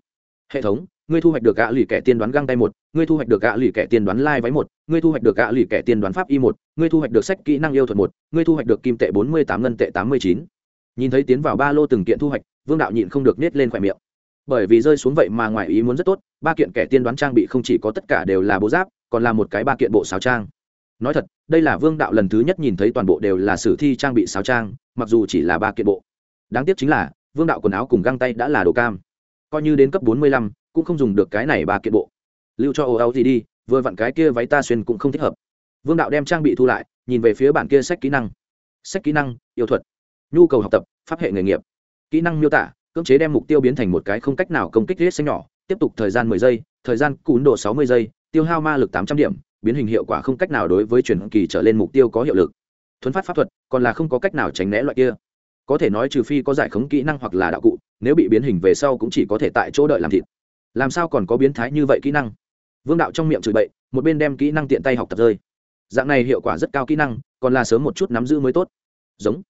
Hệ thống ngươi thu hoạch được gạ lì kẻ tiên đoán găng tay một, ngươi thu hoạch được gạ lì kẻ tiên đoán lai váy một, ngươi thu hoạch được gạ lì kẻ tiên đoán pháp y một, ngươi thu hoạch được sách kỹ năng yêu thuật một, ngươi thu hoạch được kim tệ bốn mươi tám ngân tệ tám mươi chín. Nhìn thấy tiến vào ba lô từng kiện thu hoạch, vương đạo nhịn không được nết lên khỏe miệng. Bởi vì rơi xuống vậy mà ngoài ý muốn rất tốt, ba kiện kẻ tiên đoán trang bị không chỉ có tất cả đều là bố giáp, còn là một cái ba kiện bộ sáo trang. Nói thật, đây là vương đạo lần thứ nhất nhìn thấy toàn bộ đều là sử thi trang bị sáo trang, mặc dù chỉ là ba kiện bộ. Đáng tiếc chính là, vương đạo quần áo cùng găng tay đã là đồ cam. Coi như đến cấp bốn mươi lăm cũng không dùng được cái này ba kiện bộ. Lưu cho ồ áo gì đi, vừa vặn cái kia váy ta xuyên cũng không thích hợp. Vương đạo đem trang bị thu lại, nhìn về phía bản kia sách kỹ năng. Sách kỹ năng, yêu thuật. Nhu cầu học tập, pháp hệ nghề nghiệp. Kỹ năng miêu tả, cưỡng chế đem mục tiêu biến thành một cái không cách nào công kích riết xanh nhỏ, tiếp tục thời gian mười giây, thời gian cún độ sáu mươi giây, tiêu hao ma lực tám trăm điểm, biến hình hiệu quả không cách nào đối với chuyển kỳ trở lên mục tiêu có hiệu lực. Thuấn phát pháp thuật, còn là không có cách nào tránh né loại kia. Có thể nói trừ phi có giải khống kỹ năng hoặc là đạo cụ, nếu bị biến hình về sau cũng chỉ có thể tại chỗ đợi làm thịt làm sao còn có biến thái như vậy kỹ năng? Vương đạo trong miệng chửi bậy, một bên đem kỹ năng tiện tay học tập rơi. Dạng này hiệu quả rất cao kỹ năng, còn là sớm một chút nắm giữ mới tốt. Giống.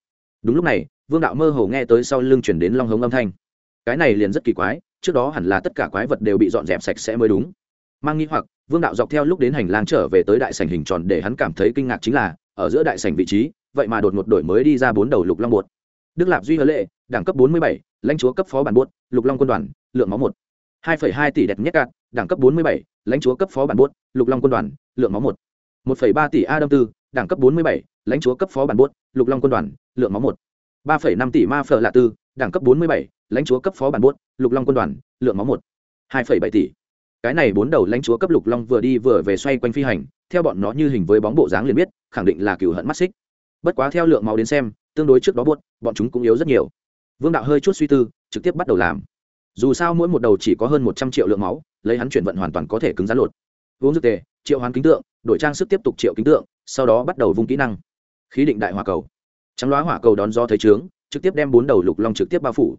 Đúng lúc này, vương đạo mơ hồ nghe tới sau lưng chuyển đến long hống âm thanh. Cái này liền rất kỳ quái, trước đó hẳn là tất cả quái vật đều bị dọn dẹp sạch sẽ mới đúng. Mang nghi hoặc, vương đạo dọc theo lúc đến hành lang trở về tới đại sảnh hình tròn để hắn cảm thấy kinh ngạc chính là, ở giữa đại sảnh vị trí, vậy mà đột ngột đổi mới đi ra bốn đầu lục long bột. Đức lạp duy hơ lệ, đẳng cấp bốn mươi bảy, lãnh chúa cấp phó bản buốt lục long quân đoàn, lượng máu một hai phẩy hai tỷ đẹp nhất cạn, đẳng cấp bốn mươi bảy, lãnh chúa cấp phó bản buốt, lục long quân đoàn, lượng máu một. một phẩy ba tỷ a đâm tư, đẳng cấp bốn mươi bảy, lãnh chúa cấp phó bản buốt, lục long quân đoàn, lượng máu một. ba phẩy năm tỷ ma phở lạ tư, đẳng cấp bốn mươi bảy, lãnh chúa cấp phó bản buốt, lục long quân đoàn, lượng máu một. hai phẩy bảy tỷ. Cái này bốn đầu lãnh chúa cấp lục long vừa đi vừa về xoay quanh phi hành, theo bọn nó như hình với bóng bộ dáng liền biết, khẳng định là cừu hận mắt xích. Bất quá theo lượng máu đến xem, tương đối trước đó buốt, bọn chúng cũng yếu rất nhiều. Vương đạo hơi chút suy tư, trực tiếp bắt đầu làm dù sao mỗi một đầu chỉ có hơn một trăm triệu lượng máu, lấy hắn chuyển vận hoàn toàn có thể cứng rắn lột. Uống dược tề, triệu hoán kính tượng, đổi trang sức tiếp tục triệu kính tượng, sau đó bắt đầu vung kỹ năng. Khí định đại hỏa cầu. Trắng loá hỏa cầu đón do thấy trướng, trực tiếp đem bốn đầu lục long trực tiếp bao phủ.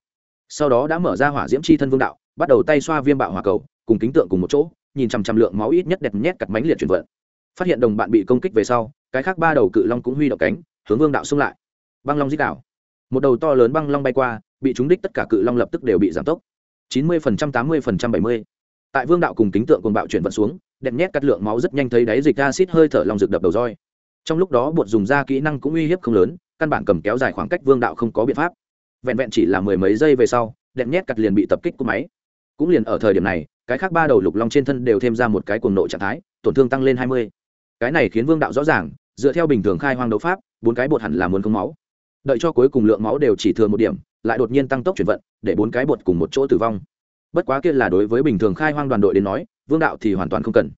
Sau đó đã mở ra hỏa diễm chi thân vương đạo, bắt đầu tay xoa viêm bạo hỏa cầu, cùng kính tượng cùng một chỗ, nhìn chằm chằm lượng máu ít nhất đẹp nhét cặt mánh liệt chuyển vận. Phát hiện đồng bạn bị công kích về sau, cái khác ba đầu cự long cũng huy động cánh, hướng vương đạo xung lại. Băng long dích đạo một đầu to lớn băng long bay qua, bị trúng đích tất cả cự long lập tức đều bị giảm tốc chín mươi tám mươi bảy mươi. Tại vương đạo cùng kính tượng cùng bạo chuyển vận xuống, đẹp nhét cắt lượng máu rất nhanh thấy đáy dịch acid hơi thở long rực đập đầu roi. Trong lúc đó bột dùng ra kỹ năng cũng uy hiếp không lớn, căn bản cầm kéo dài khoảng cách vương đạo không có biện pháp. Vẹn vẹn chỉ là mười mấy giây về sau, đẹp nhét cắt liền bị tập kích của máy. Cũng liền ở thời điểm này, cái khác ba đầu lục long trên thân đều thêm ra một cái cuồng nộ trạng thái, tổn thương tăng lên hai mươi. Cái này khiến vương đạo rõ ràng, dựa theo bình thường khai hoang đấu pháp, bốn cái bột hẳn là muốn không máu đợi cho cuối cùng lượng máu đều chỉ thừa một điểm, lại đột nhiên tăng tốc chuyển vận, để bốn cái bột cùng một chỗ tử vong. Bất quá kia là đối với bình thường khai hoang đoàn đội đến nói, vương đạo thì hoàn toàn không cần.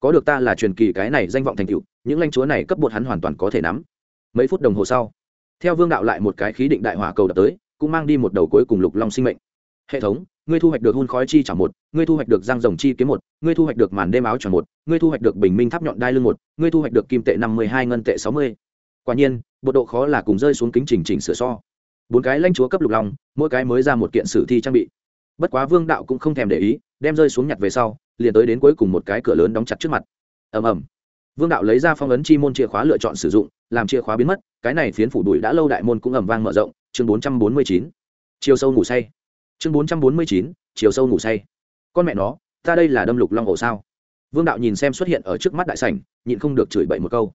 Có được ta là truyền kỳ cái này danh vọng thành tựu, những lãnh chúa này cấp bột hắn hoàn toàn có thể nắm. Mấy phút đồng hồ sau, theo vương đạo lại một cái khí định đại hỏa cầu đập tới, cũng mang đi một đầu cuối cùng lục long sinh mệnh. Hệ thống, ngươi thu hoạch được hun khói chi trả một, ngươi thu hoạch được giang rồng chi kiếm một, ngươi thu hoạch được màn đêm áo tròn một, ngươi thu hoạch được bình minh tháp nhọn đai lưng một, ngươi thu hoạch được kim tệ năm mươi hai ngân tệ sáu mươi quả nhiên, bộ độ khó là cùng rơi xuống kính trình chỉnh sửa so. Bốn cái lãnh chúa cấp lục long, mỗi cái mới ra một kiện sử thi trang bị. Bất quá vương đạo cũng không thèm để ý, đem rơi xuống nhặt về sau, liền tới đến cuối cùng một cái cửa lớn đóng chặt trước mặt. Ầm ầm. Vương đạo lấy ra phong ấn chi môn chìa khóa lựa chọn sử dụng, làm chìa khóa biến mất, cái này phiến phủ đùi đã lâu đại môn cũng ầm vang mở rộng, chương bốn trăm bốn mươi chín. Chiều sâu ngủ say. Chương bốn trăm bốn mươi chín, chiều sâu ngủ say. Con mẹ nó, ta đây là đâm lục long ổ sao? Vương đạo nhìn xem xuất hiện ở trước mắt đại sảnh, nhịn không được chửi bậy một câu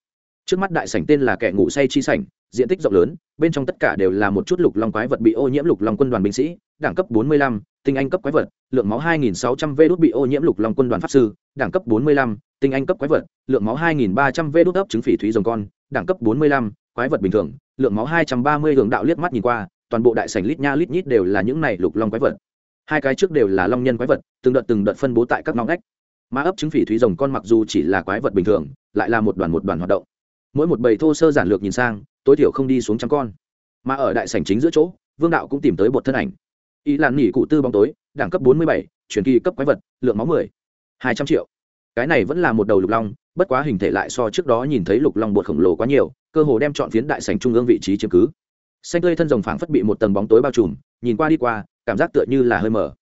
trước mắt đại sảnh tên là kẻ ngủ say chi sảnh diện tích rộng lớn bên trong tất cả đều là một chút lục long quái vật bị ô nhiễm lục long quân đoàn binh sĩ đẳng cấp 45, tinh anh cấp quái vật lượng máu 2.600 v đốt bị ô nhiễm lục long quân đoàn pháp sư đẳng cấp 45, tinh anh cấp quái vật lượng máu 2.300 v đốt ấp trứng phỉ thúy rồng con đẳng cấp 45, quái vật bình thường lượng máu 230 hướng đạo liếc mắt nhìn qua toàn bộ đại sảnh lít nha lít nhít đều là những này lục long quái vật. Hai cái trước đều là long nhân quái vật từng đợt từng đợt phân bố tại các ngõ ngách. Mà ấp trứng phỉ thúy rồng con mặc dù chỉ là quái vật bình thường lại là một đoàn một đoàn hoạt động mỗi một bầy thô sơ giản lược nhìn sang, tối thiểu không đi xuống trăm con. Mà ở đại sảnh chính giữa chỗ, vương đạo cũng tìm tới bột thân ảnh. Ý làn nghỉ cụ tư bóng tối, đẳng cấp bốn mươi bảy, truyền kỳ cấp quái vật, lượng máu mười. Hai trăm triệu. Cái này vẫn là một đầu lục long, bất quá hình thể lại so trước đó nhìn thấy lục long bột khổng lồ quá nhiều, cơ hồ đem chọn phiến đại sảnh trung ương vị trí chiếm cứ. Xanh tươi thân rồng phảng phất bị một tầng bóng tối bao trùm, nhìn qua đi qua, cảm giác tựa như là hơi mở.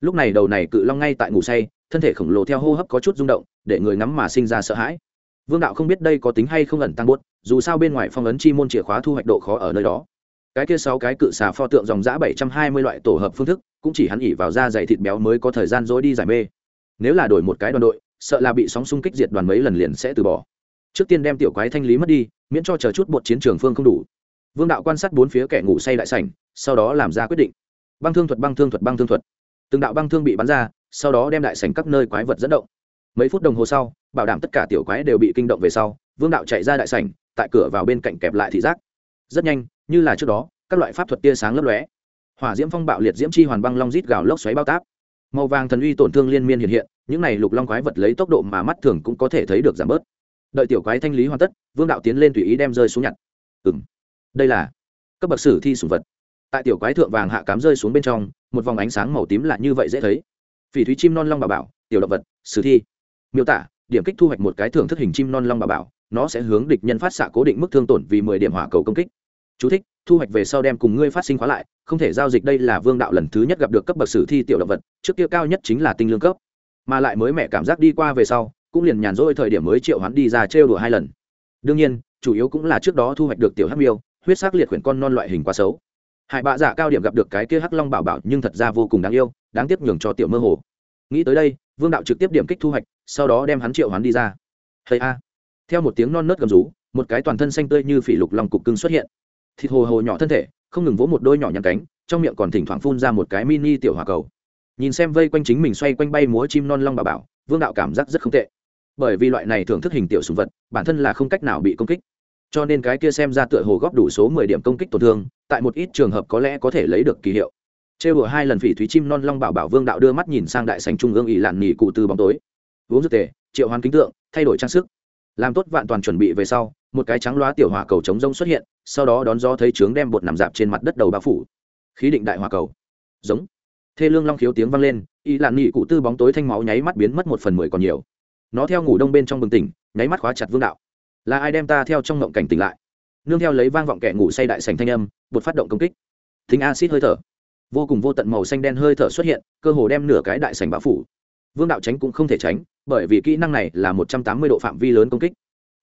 Lúc này đầu này cự long ngay tại ngủ say, thân thể khổng lồ theo hô hấp có chút rung động, để người ngắm mà sinh ra sợ hãi vương đạo không biết đây có tính hay không ẩn tăng bốt dù sao bên ngoài phong ấn chi môn chìa khóa thu hoạch độ khó ở nơi đó. Cái kia sáu cái cự xà pho tượng dòng giã bảy trăm hai mươi loại tổ hợp phương thức, cũng chỉ hắn ỉ vào da dày thịt béo mới có thời gian dối đi giải mê. Nếu là đổi một cái đoàn đội, sợ là bị sóng xung kích diệt đoàn mấy lần liền sẽ từ bỏ. Trước tiên đem tiểu quái thanh lý mất đi, miễn cho chờ chút bột chiến trường phương không đủ. Vương đạo quan sát bốn phía kẻ ngủ say đại sảnh, sau đó làm ra quyết định. Băng thương thuật, băng thương thuật, băng thương thuật. Từng đạo băng thương bị bắn ra, sau đó đem đại sảnh các nơi quái vật dẫn động mấy phút đồng hồ sau, bảo đảm tất cả tiểu quái đều bị kinh động về sau, vương đạo chạy ra đại sảnh, tại cửa vào bên cạnh kẹp lại thị giác. Rất nhanh, như là trước đó, các loại pháp thuật tia sáng lấp lóe. Hỏa diễm phong bạo liệt diễm chi hoàn băng long rít gào lốc xoáy bao táp. Màu vàng thần uy tổn thương liên miên hiện hiện, những này lục long quái vật lấy tốc độ mà mắt thường cũng có thể thấy được giảm bớt. Đợi tiểu quái thanh lý hoàn tất, vương đạo tiến lên tùy ý đem rơi xuống nhặt. Ừ m đây là cấp bậc sử thi sùng vật. Tại tiểu quái thượng vàng hạ cám rơi xuống bên trong, một vòng ánh sáng màu tím là như vậy dễ thấy. Phỉ thúy chim non long bà bảo, tiểu động vật, sử thi miêu tả điểm kích thu hoạch một cái thưởng thức hình chim non long bà bảo nó sẽ hướng địch nhân phát xạ cố định mức thương tổn vì mười điểm hỏa cầu công kích. Chú thích, thu hoạch về sau đem cùng ngươi phát sinh khóa lại không thể giao dịch đây là vương đạo lần thứ nhất gặp được cấp bậc sử thi tiểu động vật trước kia cao nhất chính là tinh lương cấp. Mà lại mới mẹ cảm giác đi qua về sau cũng liền nhàn rỗi thời điểm mới triệu hắn đi ra trêu đùa hai lần. Đương nhiên chủ yếu cũng là trước đó thu hoạch được tiểu hắc miêu huyết sắc liệt khuyển con non loại hình quá xấu. Hải bạ giả cao điểm gặp được cái kia hắc long bảo bảo nhưng thật ra vô cùng đáng yêu đáng tiếc nhường cho tiểu mơ hồ. Nghĩ tới đây vương đạo trực tiếp điểm kích thu hoạch, sau đó đem hắn triệu hắn đi ra. Hay a. Theo một tiếng non nớt gầm rú, một cái toàn thân xanh tươi như phỉ lục long cục cưng xuất hiện. Thịt hồ hồ nhỏ thân thể, không ngừng vỗ một đôi nhỏ nhắn cánh, trong miệng còn thỉnh thoảng phun ra một cái mini tiểu hòa cầu. Nhìn xem vây quanh chính mình xoay quanh bay múa chim non long bà bảo, vương đạo cảm giác rất không tệ. Bởi vì loại này thưởng thức hình tiểu sùng vật, bản thân là không cách nào bị công kích. Cho nên cái kia xem ra tựa hồ góp đủ số mười điểm công kích tổn thương, tại một ít trường hợp có lẽ có thể lấy được kỳ hiệu trêu đùa hai lần phỉ thúy chim non long bảo bảo vương đạo đưa mắt nhìn sang đại sành trung ương ỷ lạn nghỉ cụ từ bóng tối. Uống dược tề, triệu hoán kính tượng, thay đổi trang sức. Làm tốt vạn toàn chuẩn bị về sau, một cái trắng loá tiểu hỏa cầu chống rông xuất hiện, sau đó đón gió thấy trướng đem bột nằm dạp trên mặt đất đầu bao phủ. Khí định đại hỏa cầu. Giống. Thê lương long khiếu tiếng vang lên y lạn nhị cụ tư bóng tối thanh máu nháy mắt biến mất một phần mười còn nhiều. Nó theo ngủ đông bên trong bừng tỉnh, nháy mắt khóa chặt vương đạo. Là ai đem ta theo trong ngộng cảnh tỉnh lại? Nương theo lấy vang vọng kẻ ngủ say đại sành thanh âm, bột phát động công kích. Thính acid hơi thở vô cùng vô tận màu xanh đen hơi thở xuất hiện, cơ hồ đem nửa cái đại sành bão phủ. Vương đạo tránh cũng không thể tránh, bởi vì kỹ năng này là một trăm tám mươi độ phạm vi lớn công kích.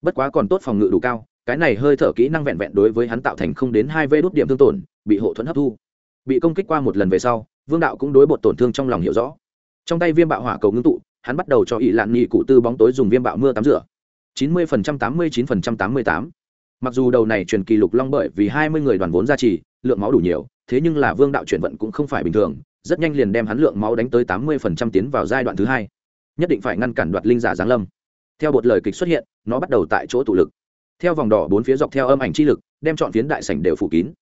Bất quá còn tốt phòng ngự đủ cao, cái này hơi thở kỹ năng vẹn vẹn đối với hắn tạo thành không đến hai vê đốt điểm thương tổn, bị hộ thuẫn hấp thu. Bị công kích qua một lần về sau, vương đạo cũng đối bột tổn thương trong lòng hiểu rõ. Trong tay viêm bạo hỏa cầu ngưng tụ, hắn bắt đầu cho ỵ lạn nghị cụ tư bóng tối dùng viêm bạo mưa tắm rửa. chín mươi phần trăm, tám mươi chín phần trăm, tám mươi tám. Mặc dù đầu này truyền kỳ lục long bởi vì hai mươi người đoàn vốn gia trì, lượng máu đủ nhiều thế nhưng là vương đạo chuyển vận cũng không phải bình thường, rất nhanh liền đem hắn lượng máu đánh tới tám mươi phần trăm tiến vào giai đoạn thứ hai. Nhất định phải ngăn cản đoạt linh giả giáng lâm. Theo một lời kịch xuất hiện, nó bắt đầu tại chỗ tụ lực. Theo vòng đỏ bốn phía dọc theo âm ảnh chi lực, đem chọn phiến đại sảnh đều phủ kín.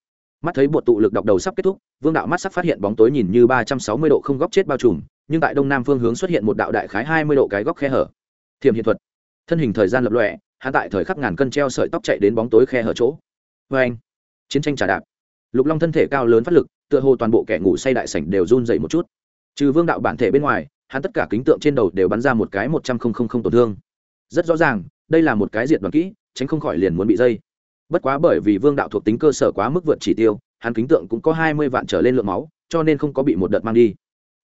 Mắt thấy bột tụ lực đọc đầu sắp kết thúc, vương đạo mắt sắc phát hiện bóng tối nhìn như ba trăm sáu mươi độ không góc chết bao trùm, nhưng tại đông nam phương hướng xuất hiện một đạo đại khái hai mươi độ cái góc khe hở. Thiềm hiện thuật. Thân hình thời gian lập lọe hạ tại thời khắc ngàn cân treo sợi tóc chạy đến bóng tối khe hở chỗ. Vê anh chiến tranh trả đạp lục long thân thể cao lớn phát lực, tựa hồ toàn bộ kẻ ngủ say đại sảnh đều run dậy một chút. Trừ vương đạo bản thể bên ngoài, hắn tất cả kính tượng trên đầu đều bắn ra một cái một trăm không không không tổn thương. Rất rõ ràng, đây là một cái diệt đoàn kỹ, tránh không khỏi liền muốn bị dây. Bất quá bởi vì vương đạo thuộc tính cơ sở quá mức vượt chỉ tiêu, hắn kính tượng cũng có hai mươi vạn trở lên lượng máu, cho nên không có bị một đợt mang đi.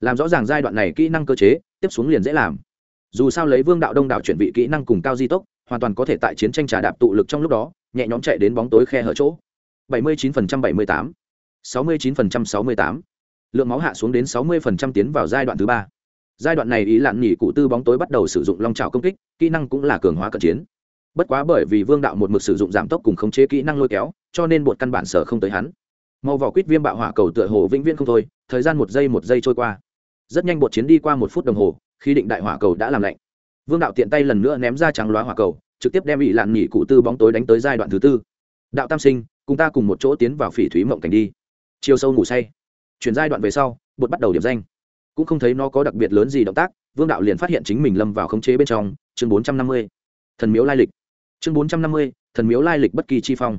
Làm rõ ràng giai đoạn này kỹ năng cơ chế, tiếp xuống liền dễ làm. Dù sao lấy vương đạo đông đạo chuyển vị kỹ năng cùng cao di tốc, hoàn toàn có thể tại chiến tranh trà đạp tụ lực trong lúc đó, nhẹ nhõm chạy đến bóng tối khe hở chỗ. 79% 78, 69% 68. lượng máu hạ xuống đến 60% tiến vào giai đoạn thứ ba. Giai đoạn này ý lạn nhỉ cụ tư bóng tối bắt đầu sử dụng long trảo công kích kỹ năng cũng là cường hóa cận chiến. Bất quá bởi vì vương đạo một mực sử dụng giảm tốc cùng khống chế kỹ năng lôi kéo cho nên bột căn bản sở không tới hắn. Màu vỏ quýt viêm bạo hỏa cầu tựa hồ vĩnh viễn không thôi thời gian một giây một giây trôi qua. Rất nhanh bột chiến đi qua một phút đồng hồ khi định đại hỏa cầu đã làm lạnh. Vương đạo tiện tay lần nữa ném ra trắng loá hỏa cầu trực tiếp đem ý lạn nhỉ cụ tư bóng tối đánh tới giai đoạn thứ tư. Đạo tam sinh cùng ta cùng một chỗ tiến vào phỉ thúy mộng cảnh đi. Chiều sâu ngủ say. Chuyển giai đoạn về sau, bột bắt đầu điểm danh. Cũng không thấy nó có đặc biệt lớn gì động tác, vương đạo liền phát hiện chính mình lâm vào khống chế bên trong. Chương bốn trăm năm mươi. Thần miếu lai lịch. Chương bốn trăm năm mươi, thần miếu lai lịch bất kỳ chi phong.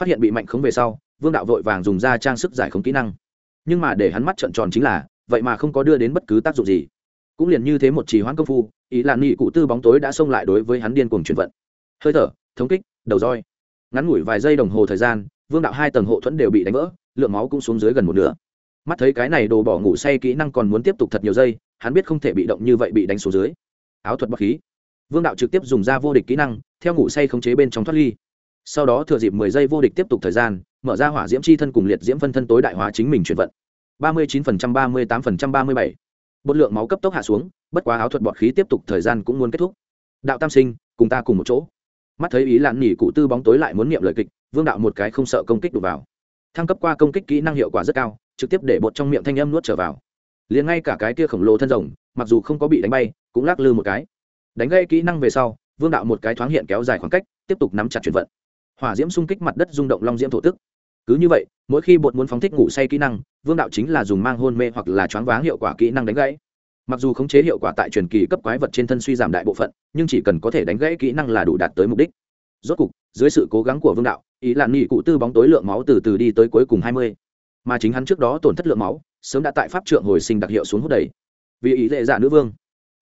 Phát hiện bị mạnh khống về sau, vương đạo vội vàng dùng ra trang sức giải khống kỹ năng. Nhưng mà để hắn mắt trợn tròn chính là, vậy mà không có đưa đến bất cứ tác dụng gì. Cũng liền như thế một trì hoãn công phu, ý là nghị cụ tư bóng tối đã xông lại đối với hắn điên cuồng chuyển vận. Hơi thở, thống kích, đầu roi ngắn ngủi vài giây đồng hồ thời gian, vương đạo hai tầng hộ thuẫn đều bị đánh vỡ, lượng máu cũng xuống dưới gần một nửa. Mắt thấy cái này đồ bỏ ngủ say kỹ năng còn muốn tiếp tục thật nhiều giây, hắn biết không thể bị động như vậy bị đánh xuống dưới. Áo thuật bắc khí. Vương đạo trực tiếp dùng ra vô địch kỹ năng, theo ngủ say khống chế bên trong thoát ly. Sau đó thừa dịp mười giây vô địch tiếp tục thời gian, mở ra hỏa diễm chi thân cùng liệt diễm phân thân tối đại hóa chính mình chuyển vận. ba mươi chín phần trăm, ba mươi tám phần trăm, ba mươi bảy. Một lượng máu cấp tốc hạ xuống, bất quá áo thuật bọt khí tiếp tục thời gian cũng muốn kết thúc. Đạo tam sinh, cùng ta cùng một chỗ mắt thấy ý lạn nhỉ cụ tư bóng tối lại muốn niệm lời kịch, vương đạo một cái không sợ công kích đụ vào. Thăng cấp qua công kích kỹ năng hiệu quả rất cao, trực tiếp để bột trong miệng thanh âm nuốt trở vào. Liền ngay cả cái kia khổng lồ thân rồng, mặc dù không có bị đánh bay, cũng lắc lư một cái. Đánh gây kỹ năng về sau, vương đạo một cái thoáng hiện kéo dài khoảng cách, tiếp tục nắm chặt chuyển vận. Hỏa diễm xung kích mặt đất rung động long diễm thổ tức. Cứ như vậy, mỗi khi bột muốn phóng thích ngủ say kỹ năng, vương đạo chính là dùng mang hôn mê hoặc là choáng váng hiệu quả kỹ năng đánh gãy mặc dù khống chế hiệu quả tại truyền kỳ cấp quái vật trên thân suy giảm đại bộ phận, nhưng chỉ cần có thể đánh gãy kỹ năng là đủ đạt tới mục đích. Rốt cục, dưới sự cố gắng của vương đạo, ý là nghị cụ tư bóng tối lượng máu từ từ đi tới cuối cùng hai mươi. Mà chính hắn trước đó tổn thất lượng máu, sớm đã tại pháp trượng hồi sinh đặc hiệu xuống hút đầy. Vì ý lệ dạ nữ vương,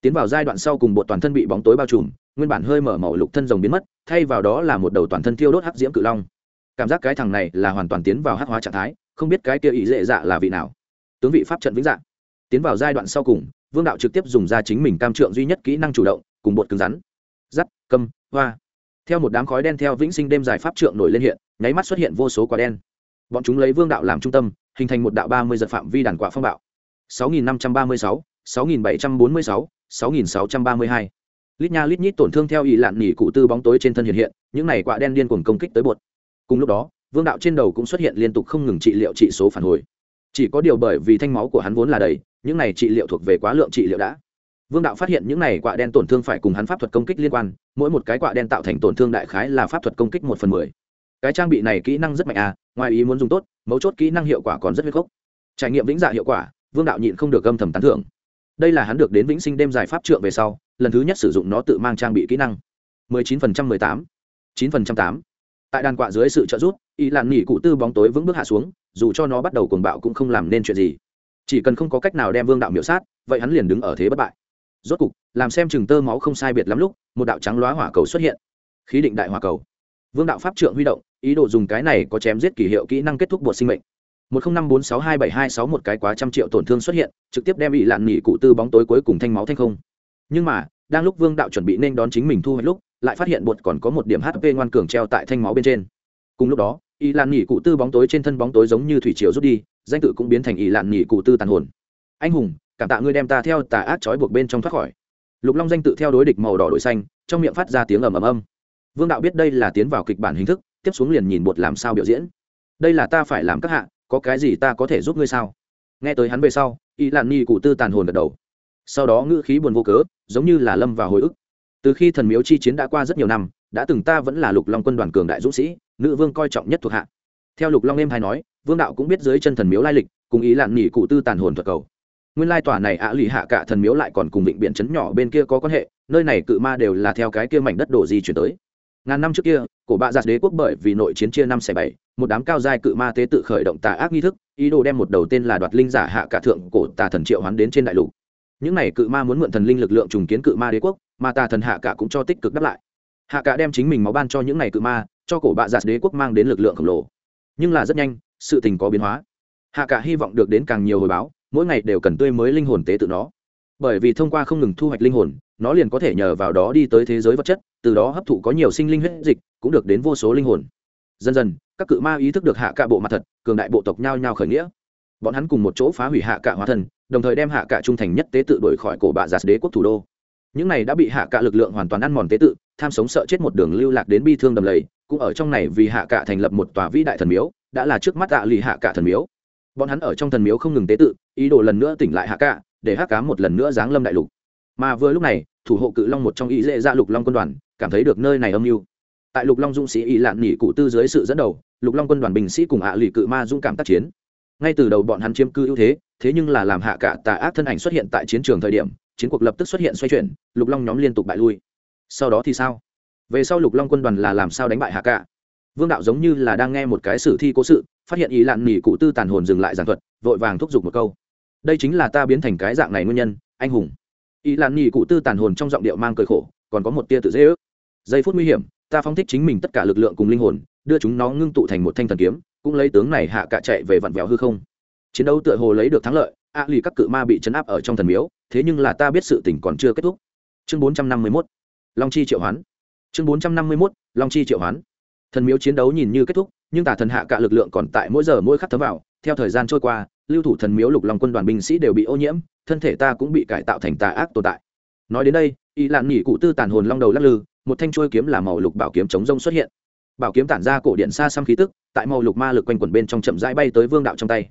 tiến vào giai đoạn sau cùng bộ toàn thân bị bóng tối bao trùm, nguyên bản hơi mở màu lục thân rồng biến mất, thay vào đó là một đầu toàn thân thiêu đốt hắc diễm cự long. Cảm giác cái thằng này là hoàn toàn tiến vào hắc hóa trạng thái, không biết cái kia ý lệ dạ là vị nào. Tướng vị pháp trận vĩnh dạng tiến vào giai đoạn sau cùng vương đạo trực tiếp dùng ra chính mình cam trượng duy nhất kỹ năng chủ động, cùng bột cứng rắn. Giắt câm, hoa. Theo một đám khói đen theo vĩnh sinh đêm dài pháp trượng nổi lên hiện, nháy mắt xuất hiện vô số quả đen. Bọn chúng lấy vương đạo làm trung tâm, hình thành một đạo ba mươi giật phạm vi đàn quả phong bạo. sáu nghìn năm trăm ba mươi sáu sáu nghìn bảy trăm bốn mươi sáu sáu nghìn sáu trăm ba mươi hai. Lít nha lít nhít tổn thương theo ý lạn nỉ cụ tư bóng tối trên thân hiện hiện, những này quả đen điên cuồng công kích tới bột. Cùng lúc đó, vương đạo trên đầu cũng xuất hiện liên tục không ngừng trị liệu trị số phản hồi chỉ có điều bởi vì thanh máu của hắn vốn là đầy những này trị liệu thuộc về quá lượng trị liệu đã. Vương đạo phát hiện những này quạ đen tổn thương phải cùng hắn pháp thuật công kích liên quan mỗi một cái quạ đen tạo thành tổn thương đại khái là pháp thuật công kích một phần mười. Cái trang bị này kỹ năng rất mạnh à ngoài ý muốn dùng tốt mấu chốt kỹ năng hiệu quả còn rất huyết khốc. Trải nghiệm vĩnh dạ hiệu quả vương đạo nhịn không được âm thầm tán thưởng. Đây là hắn được đến vĩnh sinh đêm giải pháp trượng về sau lần thứ nhất sử dụng nó tự mang trang bị kỹ năng. 19% 18, 9% 8 tại đàn quạ dưới sự trợ giúp ý làn nghỉ cụ tư bóng tối vững bước hạ xuống, dù cho nó bắt đầu cuồng bạo cũng không làm nên chuyện gì. Chỉ cần không có cách nào đem vương đạo miểu sát, vậy hắn liền đứng ở thế bất bại. Rốt cục, làm xem chừng tơ máu không sai biệt lắm lúc, một đạo trắng loá hỏa cầu xuất hiện. Khí định đại hỏa cầu. Vương đạo pháp trượng huy động, ý đồ dùng cái này có chém giết kỷ hiệu kỹ năng kết thúc bột sinh mệnh. Một không năm bốn sáu hai bảy hai sáu một cái quá trăm triệu tổn thương xuất hiện, trực tiếp đem bị lạn nghỉ cụ tư bóng tối cuối cùng thanh máu thanh không. Nhưng mà, đang lúc vương đạo chuẩn bị nên đón chính mình thu hoạch lúc lại phát hiện bột còn có một điểm hp ngoan cường treo tại thanh máu bên trên. Cùng lúc đó, y lạn nghỉ cụ tư bóng tối trên thân bóng tối giống như thủy triều rút đi, danh tự cũng biến thành y lạn nghỉ cụ tư tàn hồn. Anh hùng, cảm tạ ngươi đem ta theo tà ác trói buộc bên trong thoát khỏi. Lục long danh tự theo đối địch màu đỏ đổi xanh, trong miệng phát ra tiếng ầm ầm âm. Vương đạo biết đây là tiến vào kịch bản hình thức, tiếp xuống liền nhìn bột làm sao biểu diễn. Đây là ta phải làm các hạ, có cái gì ta có thể giúp ngươi sao? Nghe tới hắn về sau, y lạn ni cụ tư tàn hồn gật đầu. Sau đó ngữ khí buồn vô cớ, giống như là lâm vào hồi ức từ khi thần miếu chi chiến đã qua rất nhiều năm, đã từng ta vẫn là lục long quân đoàn cường đại dũng sĩ, nữ vương coi trọng nhất thuộc hạ. Theo lục long em hay nói, vương đạo cũng biết dưới chân thần miếu lai lịch, cùng ý lạn nghỉ cụ tư tàn hồn thuật cầu. Nguyên lai tòa này ạ lì hạ cả thần miếu lại còn cùng vịnh biển chấn nhỏ bên kia có quan hệ, nơi này cự ma đều là theo cái kia mảnh đất đổ di chuyển tới. Ngàn năm trước kia, cổ bạ giặt đế quốc bởi vì nội chiến chia năm xẻ bảy, một đám cao giai cự ma tế tự khởi động tà ác nghi thức, ý đồ đem một đầu tên là đoạt linh giả hạ cả thượng cổ tà thần triệu hoán đến trên đại lục. Những này cự ma muốn mượn thần linh lực lượng trùng kiến cự ma đế quốc mà tà thần hạ cả cũng cho tích cực đáp lại. Hạ cả đem chính mình máu ban cho những ngày cự ma cho cổ bạ giạt đế quốc mang đến lực lượng khổng lồ. Nhưng là rất nhanh sự tình có biến hóa. Hạ cả hy vọng được đến càng nhiều hồi báo mỗi ngày đều cần tươi mới linh hồn tế tự nó. Bởi vì thông qua không ngừng thu hoạch linh hồn nó liền có thể nhờ vào đó đi tới thế giới vật chất từ đó hấp thụ có nhiều sinh linh huyết dịch cũng được đến vô số linh hồn. Dần dần các cự ma ý thức được hạ cả bộ mặt thật cường đại bộ tộc nhao nhao khởi nghĩa. Bọn hắn cùng một chỗ phá hủy hạ cả hóa thần, đồng thời đem hạ cả trung thành nhất tế tự đổi khỏi cổ bạ giạt đế quốc thủ đô những này đã bị hạ cả lực lượng hoàn toàn ăn mòn tế tự, tham sống sợ chết một đường lưu lạc đến bi thương đầm lầy, cũng ở trong này vì hạ cả thành lập một tòa vĩ đại thần miếu, đã là trước mắt tạ lì hạ cả thần miếu. Bọn hắn ở trong thần miếu không ngừng tế tự, ý đồ lần nữa tỉnh lại hạ cả để hạ cá một lần nữa giáng lâm đại lục. Mà vừa lúc này, thủ hộ cự long một trong ý dễ ra lục long quân đoàn, cảm thấy được nơi này âm mưu. Tại lục long dũng sĩ ý lạn nỉ cụ tư dưới sự dẫn đầu, lục long quân đoàn binh sĩ cùng ạ lì cự ma dũng cảm tác chiến. Ngay từ đầu bọn hắn chiếm cư ưu thế thế nhưng là làm hạ cả tà ác thân ảnh xuất hiện tại chiến trường thời điểm chiến cuộc lập tức xuất hiện xoay chuyển, lục long nhóm liên tục bại lui. Sau đó thì sao? Về sau lục long quân đoàn là làm sao đánh bại hạ cả vương đạo giống như là đang nghe một cái sử thi cố sự, phát hiện ý lạn nghỉ cụ tư tàn hồn dừng lại giảng thuật, vội vàng thúc giục một câu. Đây chính là ta biến thành cái dạng này nguyên nhân, anh hùng. Ý lạn nghỉ cụ tư tàn hồn trong giọng điệu mang cơi khổ, còn có một tia tự dễ ước. Giây phút nguy hiểm, ta phóng thích chính mình tất cả lực lượng cùng linh hồn, đưa chúng nó ngưng tụ thành một thanh thần kiếm, cũng lấy tướng này hạ cả chạy về vặn vẹo hư không. Chiến đấu tựa hồ lấy được thắng lợi, a lì các cự ma bị chấn áp ở trong thần miếu thế nhưng là ta biết sự tình còn chưa kết thúc. Chương bốn trăm năm mươi mốt, long chi triệu hoán. Chương bốn trăm năm mươi mốt, long chi triệu hoán. Thần miếu chiến đấu nhìn như kết thúc, nhưng tà thần hạ cả lực lượng còn tại mỗi giờ mỗi khắc thấm vào. Theo thời gian trôi qua, lưu thủ thần miếu lục long quân đoàn binh sĩ đều bị ô nhiễm, thân thể ta cũng bị cải tạo thành tà ác tồn tại. Nói đến đây, y lạn nghỉ cụ tư tàn hồn long đầu lắc lư, một thanh chuôi kiếm là màu lục bảo kiếm chống rông xuất hiện. Bảo kiếm tản ra cổ điện xa xăm khí tức, tại màu lục ma lực quanh quẩn bên trong chậm rãi bay tới vương đạo trong tay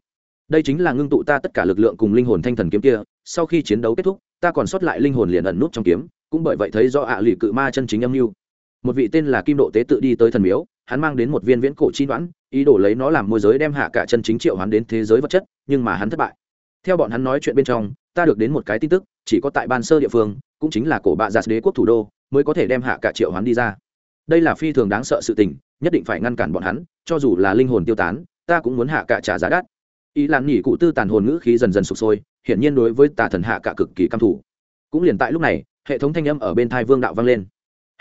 đây chính là ngưng tụ ta tất cả lực lượng cùng linh hồn thanh thần kiếm kia, sau khi chiến đấu kết thúc, ta còn sót lại linh hồn liền ẩn nút trong kiếm, cũng bởi vậy thấy do ạ lì cự ma chân chính âm mưu. Một vị tên là kim độ tế tự đi tới thần miếu, hắn mang đến một viên viễn cổ chi đoán, ý đồ lấy nó làm môi giới đem hạ cả chân chính triệu hắn đến thế giới vật chất, nhưng mà hắn thất bại. Theo bọn hắn nói chuyện bên trong, ta được đến một cái tin tức, chỉ có tại ban sơ địa phương, cũng chính là cổ bạ giạt đế quốc thủ đô, mới có thể đem hạ cả triệu hắn đi ra. Đây là phi thường đáng sợ sự tình, nhất định phải ngăn cản bọn hắn, cho dù là linh hồn tiêu tán, ta cũng muốn hạ cả trả giá đắt ý làn nhỉ cụ tư tàn hồn ngữ khí dần dần sụp sôi hiển nhiên đối với tà thần hạ cả cực kỳ căm thủ cũng liền tại lúc này hệ thống thanh âm ở bên thai vương đạo vang lên.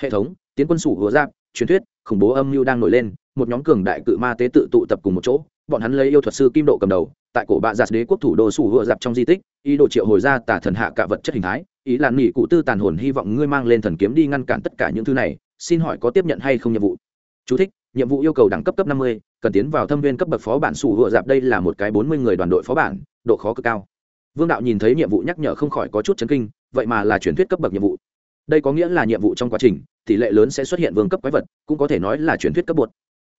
Hệ thống tiến quân sủ hứa giáp truyền thuyết khủng bố âm mưu đang nổi lên một nhóm cường đại cự ma tế tự tụ tập cùng một chỗ bọn hắn lấy yêu thuật sư kim độ cầm đầu tại cổ bạ giạt đế quốc thủ đô sủ hứa giáp trong di tích ý đồ triệu hồi ra tà thần hạ cả vật chất hình thái. Ý là nghỉ cụ tư tàn hồn hy vọng ngươi mang lên thần kiếm đi ngăn cản tất cả những thứ này xin hỏi có tiếp nhận hay không nhiệm vụ? Chú thích, nhiệm vụ yêu cầu đẳng cấp cấp năm mươi cần tiến vào thâm viên cấp bậc phó bản sủ hựa dạp đây là một cái bốn mươi người đoàn đội phó bản, độ khó cực cao. Vương đạo nhìn thấy nhiệm vụ nhắc nhở không khỏi có chút chấn kinh, vậy mà là truyền thuyết cấp bậc nhiệm vụ. Đây có nghĩa là nhiệm vụ trong quá trình, tỷ lệ lớn sẽ xuất hiện vương cấp quái vật, cũng có thể nói là truyền thuyết cấp bột.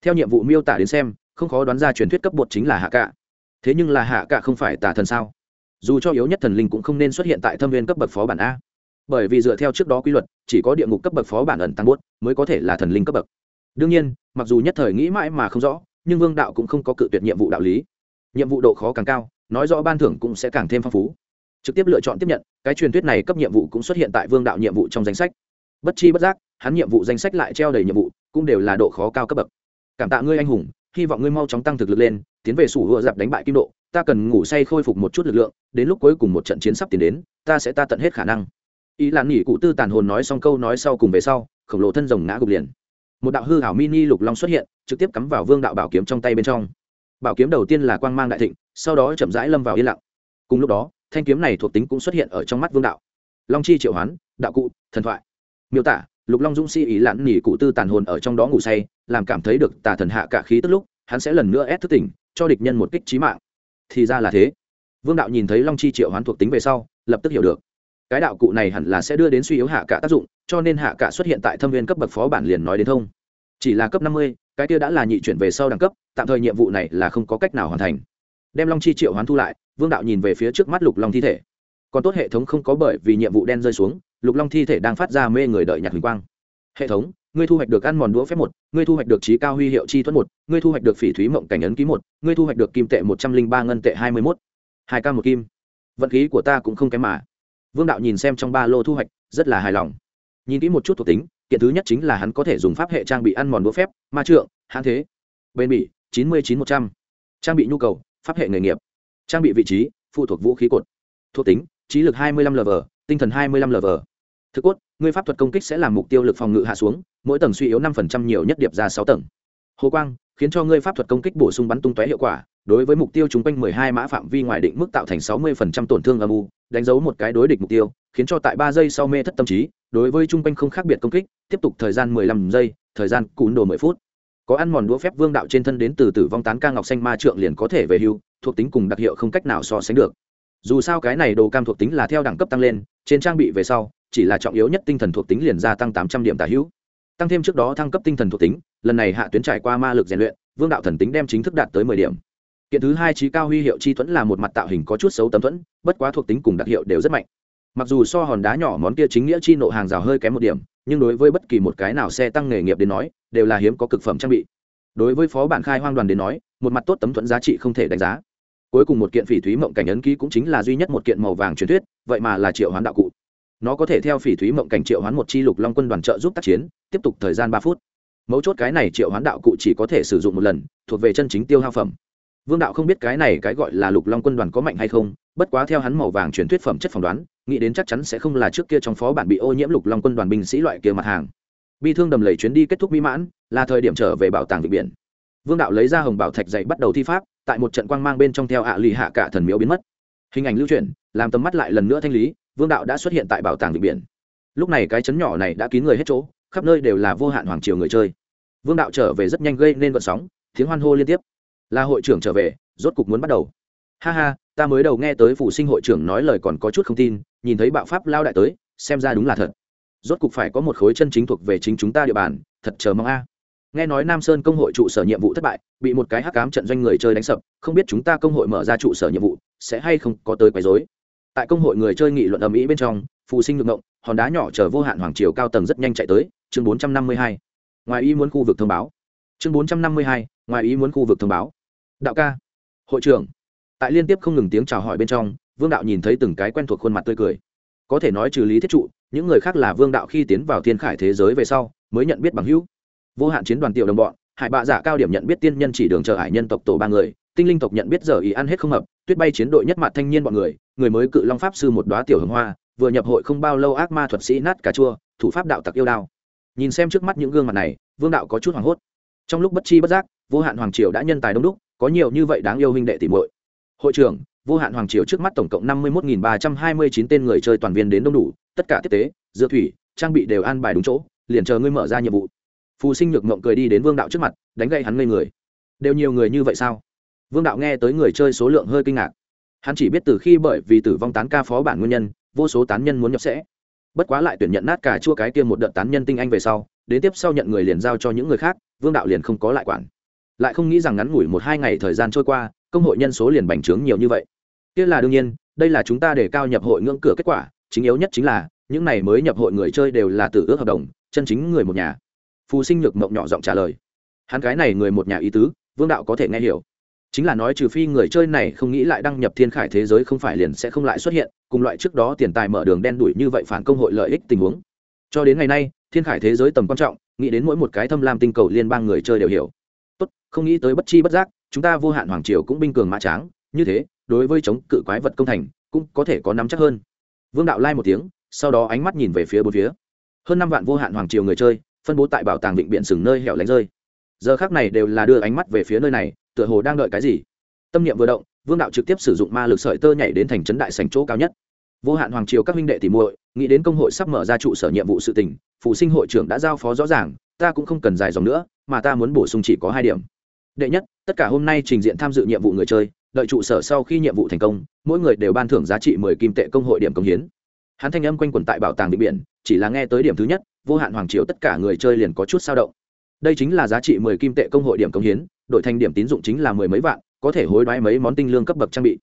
Theo nhiệm vụ miêu tả đến xem, không khó đoán ra truyền thuyết cấp bột chính là hạ cạ. Thế nhưng là hạ cạ không phải tả thần sao? Dù cho yếu nhất thần linh cũng không nên xuất hiện tại thâm viên cấp bậc phó bản a. Bởi vì dựa theo trước đó quy luật, chỉ có địa ngục cấp bậc phó bản ẩn tăng bốt mới có thể là thần linh cấp bậc. Đương nhiên, mặc dù nhất thời nghĩ mãi mà không rõ nhưng vương đạo cũng không có cự tuyệt nhiệm vụ đạo lý. Nhiệm vụ độ khó càng cao, nói rõ ban thưởng cũng sẽ càng thêm phong phú. Trực tiếp lựa chọn tiếp nhận, cái truyền thuyết này cấp nhiệm vụ cũng xuất hiện tại vương đạo nhiệm vụ trong danh sách. Bất chi bất giác, hắn nhiệm vụ danh sách lại treo đầy nhiệm vụ, cũng đều là độ khó cao cấp bậc. Cảm tạ ngươi anh hùng, hy vọng ngươi mau chóng tăng thực lực lên, tiến về sủ hựa dạp đánh bại kim độ, ta cần ngủ say khôi phục một chút lực lượng, đến lúc cuối cùng một trận chiến sắp tiến đến, ta sẽ ta tận hết khả năng. Ý là nghỉ cụ tư tàn hồn nói xong câu nói sau cùng về sau, khổng lồ thân rồng ngã gục liền. Một đạo hư hảo mini lục long xuất hiện trực tiếp cắm vào vương đạo bảo kiếm trong tay bên trong. Bảo kiếm đầu tiên là quang mang đại thịnh, sau đó chậm rãi lâm vào yên lặng. Cùng lúc đó, thanh kiếm này thuộc tính cũng xuất hiện ở trong mắt vương đạo. Long chi triệu hoán, đạo cụ, thần thoại. Miêu tả, lục long dũng sĩ ý lãn nỉ cụ tư tàn hồn ở trong đó ngủ say, làm cảm thấy được tà thần hạ cả khí tức lúc, hắn sẽ lần nữa ép thức tỉnh, cho địch nhân một kích trí mạng. Thì ra là thế. Vương đạo nhìn thấy long chi triệu hoán thuộc tính về sau, lập tức hiểu được. Cái đạo cụ này hẳn là sẽ đưa đến suy yếu hạ cả tác dụng, cho nên hạ cả xuất hiện tại thâm viên cấp bậc phó bản liền nói đến thông. Chỉ là cấp năm mươi cái kia đã là nhị chuyển về sau đẳng cấp, tạm thời nhiệm vụ này là không có cách nào hoàn thành. Đem long chi triệu hoán thu lại, vương đạo nhìn về phía trước mắt lục long thi thể. Còn tốt hệ thống không có bởi vì nhiệm vụ đen rơi xuống, lục long thi thể đang phát ra mê người đợi nhạc huỳnh quang. Hệ thống, ngươi thu hoạch được ăn mòn đũa phép một, ngươi thu hoạch được trí cao huy hiệu chi thuẫn một, ngươi thu hoạch được phỉ thúy mộng cảnh ấn ký một, ngươi thu hoạch được kim tệ một trăm linh ba ngân tệ hai mươi mốt. Hai ca một kim. Vận khí của ta cũng không kém mà. Vương đạo nhìn xem trong ba lô thu hoạch, rất là hài lòng. Nhìn kỹ một chút thuộc tính kiện thứ nhất chính là hắn có thể dùng pháp hệ trang bị ăn mòn đũa phép, ma trượng hãn thế. Bên bỉ, chín mươi chín một trăm. Trang bị nhu cầu, pháp hệ nghề nghiệp. Trang bị vị trí, phụ thuộc vũ khí cột. Thuộc tính, trí lực hai mươi lăm lv tinh thần hai mươi lăm lv thực cốt ngươi pháp thuật công kích sẽ làm mục tiêu lực phòng ngự hạ xuống, mỗi tầng suy yếu năm phần trăm nhiều nhất điệp ra sáu tầng. Hồ quang, khiến cho ngươi pháp thuật công kích bổ sung bắn tung tóe hiệu quả, đối với mục tiêu chung quanh mười hai mã phạm vi ngoài định mức tạo thành sáu mươi phần trăm tổn thương âm u, đánh dấu một cái đối địch mục tiêu, khiến cho tại ba giây sau mê thất tâm trí đối với chung quanh không khác biệt công kích, tiếp tục thời gian mười lăm giây, thời gian cún đồ mười phút. Có ăn mòn đũa phép vương đạo trên thân đến từ tử vong tán ca ngọc xanh ma trượng liền có thể về hưu, thuộc tính cùng đặc hiệu không cách nào so sánh được. Dù sao cái này đồ cam thuộc tính là theo đẳng cấp tăng lên, trên trang bị về sau, chỉ là trọng yếu nhất tinh thần thuộc tính liền gia tăng tám trăm điểm tả hữu. Tăng thêm trước đó thăng cấp tinh thần thuộc tính, lần này hạ tuyến trải qua ma lực rèn luyện, vương đạo thần tính đem chính thức đạt tới mười điểm. Kiện thứ hai trí cao huy hiệu chi thuẫn là một mặt tạo hình có chút xấu tấm thuẫn, bất quá thuộc tính cùng đặc hiệu đều rất mạnh mặc dù so hòn đá nhỏ món kia chính nghĩa chi nộ hàng rào hơi kém một điểm, nhưng đối với bất kỳ một cái nào xe tăng nghề nghiệp đến nói, đều là hiếm có cực phẩm trang bị. Đối với phó bản khai hoang đoàn đến nói, một mặt tốt tấm thuẫn giá trị không thể đánh giá. Cuối cùng một kiện phỉ thúy mộng cảnh ấn ký cũng chính là duy nhất một kiện màu vàng truyền thuyết, vậy mà là triệu hoán đạo cụ. Nó có thể theo phỉ thúy mộng cảnh triệu hoán một chi lục long quân đoàn trợ giúp tác chiến, tiếp tục thời gian ba phút. Mấu chốt cái này triệu hoán đạo cụ chỉ có thể sử dụng một lần, thuộc về chân chính tiêu hao phẩm. Vương đạo không biết cái này cái gọi là lục long quân đoàn có mạnh hay không bất quá theo hắn màu vàng truyền thuyết phẩm chất phỏng đoán, nghĩ đến chắc chắn sẽ không là trước kia trong phó bản bị ô nhiễm lục long quân đoàn binh sĩ loại kia mặt hàng. Bi thương đầm lầy chuyến đi kết thúc mỹ mãn, là thời điểm trở về bảo tàng vịnh biển. Vương đạo lấy ra hồng bảo thạch dậy bắt đầu thi pháp, tại một trận quang mang bên trong theo ạ lì hạ cả thần miếu biến mất. Hình ảnh lưu chuyển làm tầm mắt lại lần nữa thanh lý, vương đạo đã xuất hiện tại bảo tàng vịnh biển. Lúc này cái chấn nhỏ này đã kín người hết chỗ, khắp nơi đều là vô hạn hoàng triều người chơi. Vương đạo trở về rất nhanh gây nên vận sóng, tiếng hoan hô liên tiếp. Là hội trưởng trở về, rốt cục muốn bắt đầu ha ha, ta mới đầu nghe tới phụ sinh hội trưởng nói lời còn có chút không tin, nhìn thấy bạo pháp lao đại tới, xem ra đúng là thật. Rốt cục phải có một khối chân chính thuộc về chính chúng ta địa bàn, thật chờ mong a. Nghe nói nam sơn công hội trụ sở nhiệm vụ thất bại, bị một cái hắc cám trận doanh người chơi đánh sập, không biết chúng ta công hội mở ra trụ sở nhiệm vụ, sẽ hay không có tới quấy dối tại công hội người chơi nghị luận ầm ĩ bên trong phụ sinh ngược ngộng, hòn đá nhỏ chờ vô hạn hoàng triều cao tầng rất nhanh chạy tới, chương bốn trăm năm mươi hai. Ngoài ý muốn khu vực thông báo. Chương bốn trăm năm mươi hai, ngoài ý muốn khu vực thông báo. Đạo ca, hội trưởng tại liên tiếp không ngừng tiếng chào hỏi bên trong, vương đạo nhìn thấy từng cái quen thuộc khuôn mặt tươi cười. Có thể nói trừ lý thiết trụ, những người khác là vương đạo khi tiến vào thiên khải thế giới về sau, mới nhận biết bằng hữu. Vô hạn chiến đoàn tiểu đồng bọn, hải bạ giả cao điểm nhận biết tiên nhân chỉ đường chờ hải nhân tộc tổ ba người, tinh linh tộc nhận biết giờ ý ăn hết không hợp, tuyết bay chiến đội nhất mặt thanh niên bọn người người mới cự long pháp sư một đoá tiểu hồng hoa, vừa nhập hội không bao lâu ác ma thuật sĩ nát cà chua, thủ pháp đạo tặc yêu đao. Nhìn xem trước mắt những gương mặt này, vương đạo có chút hoảng hốt. Trong lúc bất chi bất giác, vô hạn hoàng triều đã nhân tài đông đúc, có nhiều như vậy đáng yêu huynh đệ tỉ muội hội trưởng, vô hạn hoàng triều trước mắt tổng cộng năm mươi một ba trăm hai mươi chín tên người chơi toàn viên đến đông đủ, tất cả tiếp tế dựa thủy, trang bị đều an bài đúng chỗ, liền chờ ngươi mở ra nhiệm vụ. Phù sinh nhược mộng cười đi đến vương đạo trước mặt, đánh gậy hắn ngây người. Đều nhiều người như vậy sao? Vương đạo nghe tới người chơi số lượng hơi kinh ngạc. Hắn chỉ biết từ khi bởi vì tử vong tán ca phó bản nguyên nhân, vô số tán nhân muốn nhập sẽ. Bất quá lại tuyển nhận nát cả chua cái kia một đợt tán nhân tinh anh về sau, đến tiếp sau nhận người liền giao cho những người khác, vương đạo liền không có lại quản. Lại không nghĩ rằng ngắn ngủi một hai ngày thời gian trôi qua công hội nhân số liền bành trướng nhiều như vậy. Kia là đương nhiên, đây là chúng ta để cao nhập hội ngưỡng cửa kết quả, chính yếu nhất chính là, những này mới nhập hội người chơi đều là tử ước hợp đồng, chân chính người một nhà. Phù sinh nhược mộng nhỏ giọng trả lời. Hắn cái này người một nhà ý tứ, vương đạo có thể nghe hiểu. Chính là nói trừ phi người chơi này không nghĩ lại đăng nhập thiên khải thế giới không phải liền sẽ không lại xuất hiện, cùng loại trước đó tiền tài mở đường đen đuổi như vậy phản công hội lợi ích tình huống. Cho đến ngày nay, thiên khải thế giới tầm quan trọng, nghĩ đến mỗi một cái thâm lam tinh cầu liên bang người chơi đều hiểu. Tốt, không nghĩ tới bất chi bất giác chúng ta vô hạn hoàng triều cũng binh cường mã tráng, như thế, đối với chống cự quái vật công thành, cũng có thể có nắm chắc hơn. Vương đạo lai một tiếng, sau đó ánh mắt nhìn về phía bốn phía. Hơn năm vạn vô hạn hoàng triều người chơi, phân bố tại bảo tàng định biện sừng nơi hẻo lánh rơi. Giờ khác này đều là đưa ánh mắt về phía nơi này, tựa hồ đang đợi cái gì. Tâm niệm vừa động, vương đạo trực tiếp sử dụng ma lực sợi tơ nhảy đến thành trấn đại sành chỗ cao nhất. Vô hạn hoàng triều các minh đệ tìm muội, nghĩ đến công hội sắp mở ra trụ sở nhiệm vụ sự tình, phụ sinh hội trưởng đã giao phó rõ ràng, ta cũng không cần dài dòng nữa, mà ta muốn bổ sung chỉ có hai điểm đệ nhất, tất cả hôm nay trình diện tham dự nhiệm vụ người chơi, đợi trụ sở sau khi nhiệm vụ thành công, mỗi người đều ban thưởng giá trị mười kim tệ công hội điểm công hiến. Hắn thanh âm quanh quẩn tại bảo tàng định biển, chỉ là nghe tới điểm thứ nhất, vô hạn hoàng triều tất cả người chơi liền có chút sao động. Đây chính là giá trị mười kim tệ công hội điểm công hiến, đổi thành điểm tín dụng chính là mười mấy vạn, có thể hối đoái mấy món tinh lương cấp bậc trang bị.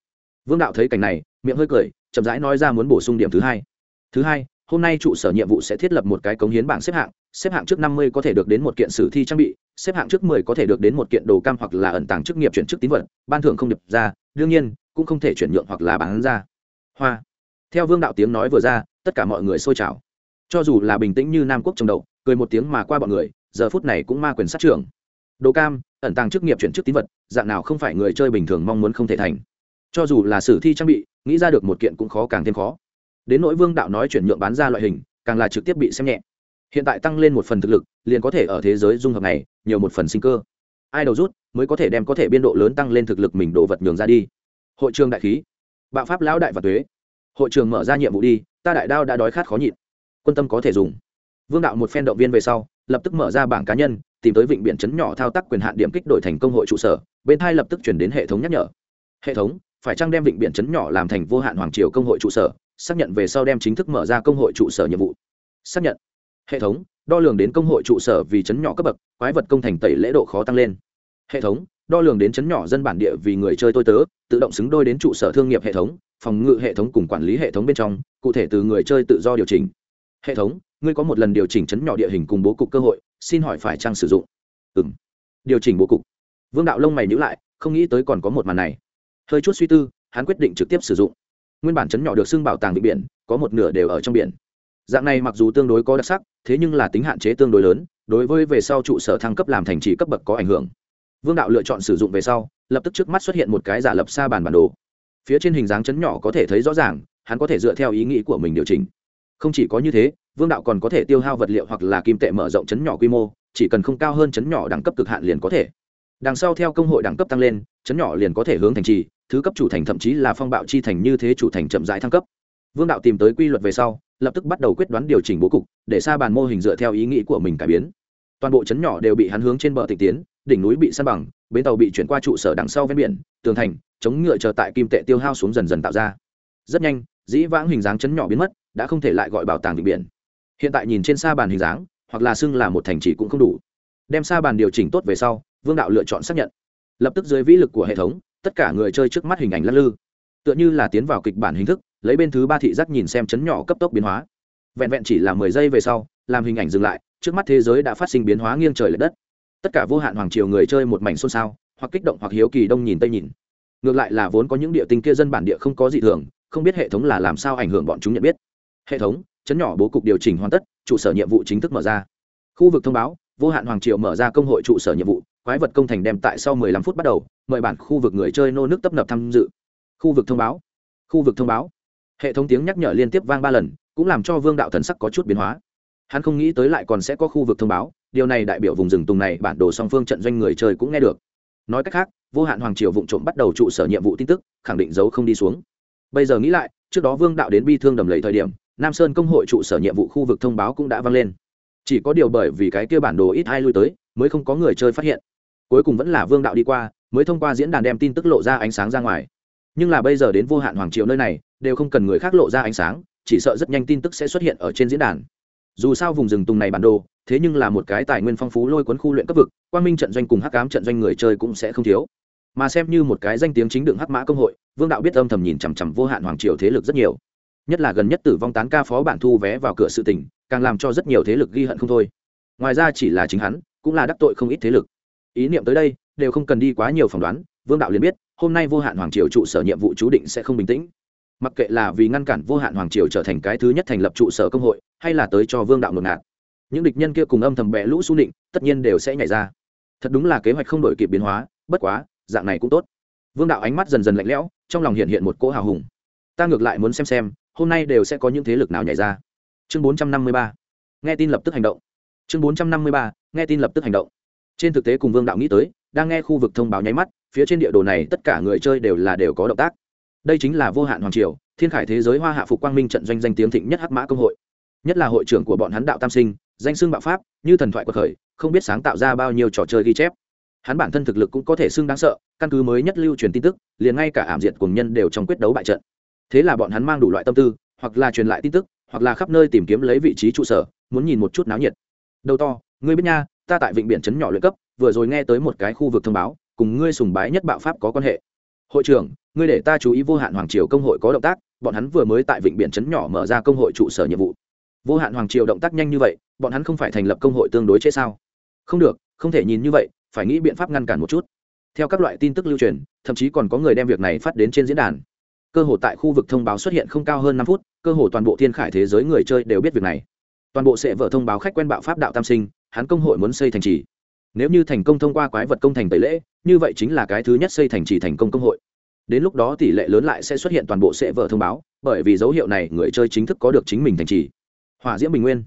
Vương đạo thấy cảnh này, miệng hơi cười, chậm rãi nói ra muốn bổ sung điểm thứ hai. Thứ hai hôm nay trụ sở nhiệm vụ sẽ thiết lập một cái cống hiến bảng xếp hạng xếp hạng trước năm mươi có thể được đến một kiện sử thi trang bị, xếp hạng trước mười có thể được đến một kiện đồ cam hoặc là ẩn tàng chức nghiệp chuyển chức tín vật, ban thưởng không được ra, đương nhiên, cũng không thể chuyển nhượng hoặc là bán ra. Hoa. Theo vương đạo tiếng nói vừa ra, tất cả mọi người xôi trào. Cho dù là bình tĩnh như nam quốc trồng đậu, cười một tiếng mà qua bọn người, giờ phút này cũng ma quyền sát trưởng. Đồ cam, ẩn tàng chức nghiệp chuyển chức tín vật, dạng nào không phải người chơi bình thường mong muốn không thể thành. Cho dù là sử thi trang bị, nghĩ ra được một kiện cũng khó càng thêm khó đến nỗi vương đạo nói chuyển nhượng bán ra loại hình, càng là trực tiếp bị xem nhẹ. Hiện tại tăng lên một phần thực lực, liền có thể ở thế giới dung hợp này, nhiều một phần sinh cơ. Ai đầu rút, mới có thể đem có thể biên độ lớn tăng lên thực lực mình đồ vật nhường ra đi. Hội trường đại khí. Bạo pháp lão đại và thuế hội trường mở ra nhiệm vụ đi, ta đại đao đã đói khát khó nhịn. Quân tâm có thể dùng. Vương đạo một phen động viên về sau, lập tức mở ra bảng cá nhân, tìm tới vịnh biển chấn nhỏ thao tác quyền hạn điểm kích đổi thành công hội trụ sở, bên thai lập tức chuyển đến hệ thống nhắc nhở. Hệ thống, phải chăng đem vịnh biển chấn nhỏ làm thành vô hạn hoàng triều công hội trụ sở? Xác nhận về sau đem chính thức mở ra công hội trụ sở nhiệm vụ. Xác nhận. Hệ thống, đo lường đến công hội trụ sở vì chấn nhỏ cấp bậc, quái vật công thành tẩy lễ độ khó tăng lên. Hệ thống, đo lường đến chấn nhỏ dân bản địa vì người chơi tôi tớ, tự động xứng đôi đến trụ sở thương nghiệp hệ thống, phòng ngự hệ thống cùng quản lý hệ thống bên trong, cụ thể từ người chơi tự do điều chỉnh. Hệ thống, ngươi có một lần điều chỉnh chấn nhỏ địa hình cùng bố cục cơ hội, xin hỏi phải trang sử dụng? Ừ m điều chỉnh bố cục. Vương đạo lông mày nhữ lại, không nghĩ tới còn có một màn này. Hơi chút suy tư, hắn quyết định trực tiếp sử dụng nguyên bản chấn nhỏ được xưng bảo tàng vịnh biển, có một nửa đều ở trong biển. Dạng này mặc dù tương đối có đặc sắc, thế nhưng là tính hạn chế tương đối lớn, đối với về sau trụ sở thăng cấp làm thành trì cấp bậc có ảnh hưởng. Vương đạo lựa chọn sử dụng về sau, lập tức trước mắt xuất hiện một cái giả lập xa bàn bản đồ. Phía trên hình dáng chấn nhỏ có thể thấy rõ ràng, hắn có thể dựa theo ý nghĩ của mình điều chỉnh. Không chỉ có như thế, vương đạo còn có thể tiêu hao vật liệu hoặc là kim tệ mở rộng chấn nhỏ quy mô, chỉ cần không cao hơn chấn nhỏ đẳng cấp cực hạn liền có thể. Đằng sau theo công hội đẳng cấp tăng lên, chấn nhỏ liền có thể hướng thành trì thứ cấp chủ thành thậm chí là phong bạo chi thành như thế chủ thành chậm rãi thăng cấp. Vương đạo tìm tới quy luật về sau, lập tức bắt đầu quyết đoán điều chỉnh bố cục, để xa bàn mô hình dựa theo ý nghĩ của mình cải biến. Toàn bộ chấn nhỏ đều bị hắn hướng trên bờ tịch tiến, đỉnh núi bị săn bằng, bến tàu bị chuyển qua trụ sở đằng sau ven biển, tường thành, chống ngựa chờ tại kim tệ tiêu hao xuống dần dần tạo ra. Rất nhanh, dĩ vãng hình dáng chấn nhỏ biến mất, đã không thể lại gọi bảo tàng vịnh biển. Hiện tại nhìn trên xa bàn hình dáng, hoặc là xưng là một thành trì cũng không đủ. Đem xa bàn điều chỉnh tốt về sau, vương đạo lựa chọn xác nhận. Lập tức dưới vĩ lực của hệ thống tất cả người chơi trước mắt hình ảnh lắc lư. Tựa như là tiến vào kịch bản hình thức, lấy bên thứ ba thị giác nhìn xem chấn nhỏ cấp tốc biến hóa. Vẹn vẹn chỉ là mười giây về sau, làm hình ảnh dừng lại, trước mắt thế giới đã phát sinh biến hóa nghiêng trời l ệ đất. Tất cả vô hạn hoàng triều người chơi một mảnh xôn xao, hoặc kích động hoặc hiếu kỳ đông nhìn tây nhìn. Ngược lại là vốn có những địa tinh kia dân bản địa không có gì thường, không biết hệ thống là làm sao ảnh hưởng bọn chúng nhận biết. Hệ thống, chấn nhỏ bố cục điều chỉnh hoàn tất, trụ sở nhiệm vụ chính thức mở ra. Khu vực thông báo, vô hạn hoàng triều mở ra công hội trụ sở nhiệm vụ quái vật công thành đem tại sau 15 phút bắt đầu, mời bản khu vực người chơi nô nước tấp nập tham dự. Khu vực thông báo. Khu vực thông báo. Hệ thống tiếng nhắc nhở liên tiếp vang ba lần, cũng làm cho vương đạo thần sắc có chút biến hóa. Hắn không nghĩ tới lại còn sẽ có khu vực thông báo, điều này đại biểu vùng rừng tùng này bản đồ song phương trận doanh người chơi cũng nghe được. Nói cách khác, vô hạn hoàng triều vụng trộm bắt đầu trụ sở nhiệm vụ tin tức, khẳng định dấu không đi xuống. Bây giờ nghĩ lại, trước đó vương đạo đến bi thương đầm lầy thời điểm, nam sơn công hội trụ sở nhiệm vụ khu vực thông báo cũng đã vang lên. Chỉ có điều bởi vì cái kia bản đồ ít ai lui tới, mới không có người chơi phát hiện cuối cùng vẫn là vương đạo đi qua, mới thông qua diễn đàn đem tin tức lộ ra ánh sáng ra ngoài. Nhưng là bây giờ đến vô hạn hoàng triều nơi này, đều không cần người khác lộ ra ánh sáng, chỉ sợ rất nhanh tin tức sẽ xuất hiện ở trên diễn đàn. Dù sao vùng rừng tùng này bản đồ, thế nhưng là một cái tài nguyên phong phú lôi cuốn khu luyện cấp vực quan minh trận doanh cùng hắc cám trận doanh người chơi cũng sẽ không thiếu. Mà xem như một cái danh tiếng chính đựng hắc mã công hội, vương đạo biết âm thầm nhìn chằm chằm vô hạn hoàng triều thế lực rất nhiều. Nhất là gần nhất tử vong tán ca phó bản thu vé vào cửa sự tình, càng làm cho rất nhiều thế lực ghi hận không thôi. Ngoài ra chỉ là chính hắn, cũng là đắc tội không ít thế lực ý niệm tới đây, đều không cần đi quá nhiều phỏng đoán, vương đạo liền biết, hôm nay vô hạn hoàng triều trụ sở nhiệm vụ chú định sẽ không bình tĩnh. Mặc kệ là vì ngăn cản vô hạn hoàng triều trở thành cái thứ nhất thành lập trụ sở công hội, hay là tới cho vương đạo ngột ngạt những địch nhân kia cùng âm thầm bẹ lũ xu u nịnh, tất nhiên đều sẽ nhảy ra. Thật đúng là kế hoạch không đổi kịp biến hóa, bất quá, dạng này cũng tốt. Vương đạo ánh mắt dần dần lạnh lẽo, trong lòng hiện hiện một cỗ hào hùng. Ta ngược lại muốn xem xem, hôm nay đều sẽ có những thế lực nào nhảy ra. Chương bốn trăm năm mươi ba. Nghe tin lập tức hành động. Chương bốn trăm năm mươi ba. Nghe tin lập tức hành động trên thực tế cùng vương đạo nghĩ tới, đang nghe khu vực thông báo nháy mắt, phía trên địa đồ này tất cả người chơi đều là đều có động tác. Đây chính là vô hạn hoàng triều, thiên khải thế giới hoa hạ phục quang minh trận doanh danh tiếng thịnh nhất hắc mã công hội. Nhất là hội trưởng của bọn hắn đạo tam sinh, danh xưng bạo pháp, như thần thoại của khởi, không biết sáng tạo ra bao nhiêu trò chơi ghi chép. Hắn bản thân thực lực cũng có thể xưng đáng sợ, căn cứ mới nhất lưu truyền tin tức, liền ngay cả ảm diệt cùng nhân đều trong quyết đấu bại trận. Thế là bọn hắn mang đủ loại tâm tư, hoặc là truyền lại tin tức, hoặc là khắp nơi tìm kiếm lấy vị trí trụ sở, muốn nhìn một chút náo nhiệt. Đầu to, ngươi biết nha ta tại vịnh biển trấn nhỏ luyện cấp, vừa rồi nghe tới một cái khu vực thông báo, cùng ngươi sùng bái nhất bạo pháp có quan hệ. Hội trưởng, ngươi để ta chú ý vô hạn hoàng triều công hội có động tác, bọn hắn vừa mới tại vịnh biển trấn nhỏ mở ra công hội trụ sở nhiệm vụ. Vô hạn hoàng triều động tác nhanh như vậy, bọn hắn không phải thành lập công hội tương đối chế sao? Không được, không thể nhìn như vậy, phải nghĩ biện pháp ngăn cản một chút. Theo các loại tin tức lưu truyền, thậm chí còn có người đem việc này phát đến trên diễn đàn. Cơ hội tại khu vực thông báo xuất hiện không cao hơn năm phút, cơ hội toàn bộ thiên khải thế giới người chơi đều biết việc này. Toàn bộ sẽ vở thông báo khách quen bạo pháp đạo tam sinh hắn công hội muốn xây thành trì. Nếu như thành công thông qua quái vật công thành tẩy lễ, như vậy chính là cái thứ nhất xây thành trì thành công công hội. Đến lúc đó tỷ lệ lớn lại sẽ xuất hiện toàn bộ sẽ vợ thông báo, bởi vì dấu hiệu này người chơi chính thức có được chính mình thành trì. Hỏa diễm bình nguyên.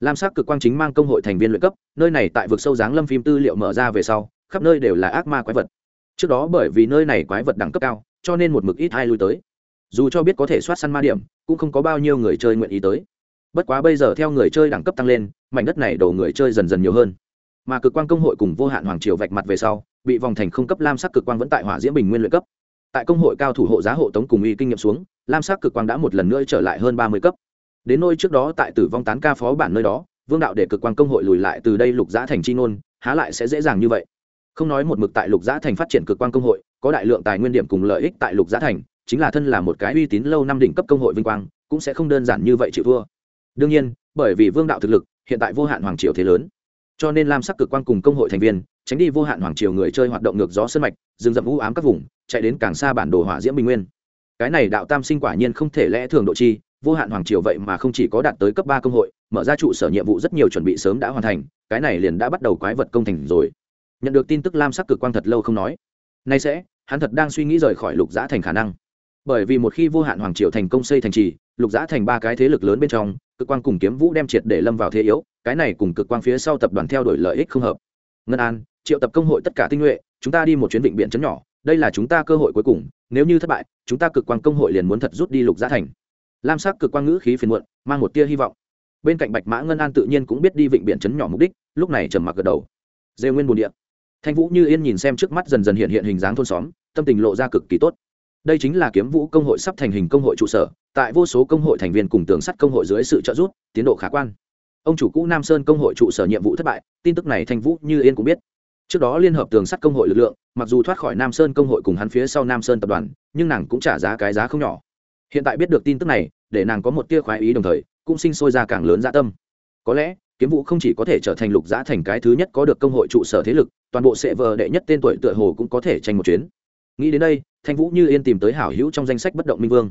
Lam sắc cực quang chính mang công hội thành viên luyện cấp, nơi này tại vực sâu dáng lâm phim tư liệu mở ra về sau, khắp nơi đều là ác ma quái vật. Trước đó bởi vì nơi này quái vật đẳng cấp cao, cho nên một mực ít ai lui tới. Dù cho biết có thể soát săn ma điểm, cũng không có bao nhiêu người chơi nguyện ý tới bất quá bây giờ theo người chơi đẳng cấp tăng lên mảnh đất này đổ người chơi dần dần nhiều hơn. Mà cực quang công hội cùng vô hạn hoàng triều vạch mặt về sau bị vòng thành không cấp lam sắc cực quang vẫn tại hỏa diễm bình nguyên luyện cấp. Tại công hội cao thủ hộ giá hộ tống cùng y kinh nghiệm xuống lam sắc cực quang đã một lần nữa trở lại hơn ba mươi cấp. Đến nơi trước đó tại tử vong tán ca phó bản nơi đó vương đạo để cực quang công hội lùi lại từ đây lục giã thành chi nôn, há lại sẽ dễ dàng như vậy. Không nói một mực tại lục giã thành phát triển cực quang công hội có đại lượng tài nguyên điểm cùng lợi ích tại lục giã thành chính là thân là một cái uy tín lâu năm đỉnh cấp công hội vinh quang cũng sẽ không đơn giản như vậy chịu thua đương nhiên, bởi vì vương đạo thực lực, hiện tại vô hạn hoàng triều thế lớn. Cho nên lam sắc cực quang cùng công hội thành viên, tránh đi vô hạn hoàng triều người chơi hoạt động ngược gió sân mạch, rừng rậm u ám các vùng, chạy đến càng xa bản đồ hỏa diễm bình nguyên. Cái này đạo tam sinh quả nhiên không thể lẽ thường độ chi, vô hạn hoàng triều vậy mà không chỉ có đạt tới cấp ba công hội, mở ra trụ sở nhiệm vụ rất nhiều chuẩn bị sớm đã hoàn thành, cái này liền đã bắt đầu quái vật công thành rồi. Nhận được tin tức lam sắc cực quang thật lâu không nói. Nay sẽ, hắn thật đang suy nghĩ rời khỏi lục giã thành khả năng. Bởi vì một khi vô hạn hoàng triều thành công xây thành trì, lục giã thành ba cái thế lực lớn bên trong cực quang cùng kiếm vũ đem triệt để lâm vào thế yếu, cái này cùng cực quang phía sau tập đoàn theo đuổi lợi ích không hợp. Ngân an, triệu tập công hội tất cả tinh nhuệ, chúng ta đi một chuyến vịnh biển chấn nhỏ, đây là chúng ta cơ hội cuối cùng, nếu như thất bại, chúng ta cực quang công hội liền muốn thật rút đi lục gia thành. Lam sắc cực quang ngữ khí phiền muộn, mang một tia hy vọng. Bên cạnh bạch mã ngân an tự nhiên cũng biết đi vịnh biển chấn nhỏ mục đích, lúc này trầm mặc gật đầu. Dê nguyên bồn địa thanh vũ như yên nhìn xem trước mắt dần dần hiện hiện hình dáng thôn xóm, tâm tình lộ ra cực kỳ tốt. Đây chính là kiếm vũ công hội sắp thành hình công hội trụ sở tại vô số công hội thành viên cùng tường sắt công hội dưới sự trợ giúp, tiến độ khả quan. Ông chủ cũ nam sơn công hội trụ sở nhiệm vụ thất bại, tin tức này thanh vũ như yên cũng biết. Trước đó liên hợp tường sắt công hội lực lượng, mặc dù thoát khỏi nam sơn công hội cùng hắn phía sau nam sơn tập đoàn, nhưng nàng cũng trả giá cái giá không nhỏ. Hiện tại biết được tin tức này, để nàng có một tia khoái ý đồng thời, cũng sinh sôi ra càng lớn dạ tâm. Có lẽ, kiếm vũ không chỉ có thể trở thành lục giã thành cái thứ nhất có được công hội trụ sở thế lực, toàn bộ sệ vờ đệ nhất tên tuổi tựa hồ cũng có thể tranh một chuyến. Nghĩ đến đây, thanh vũ như yên tìm tới hảo hữu trong danh sách bất động minh vương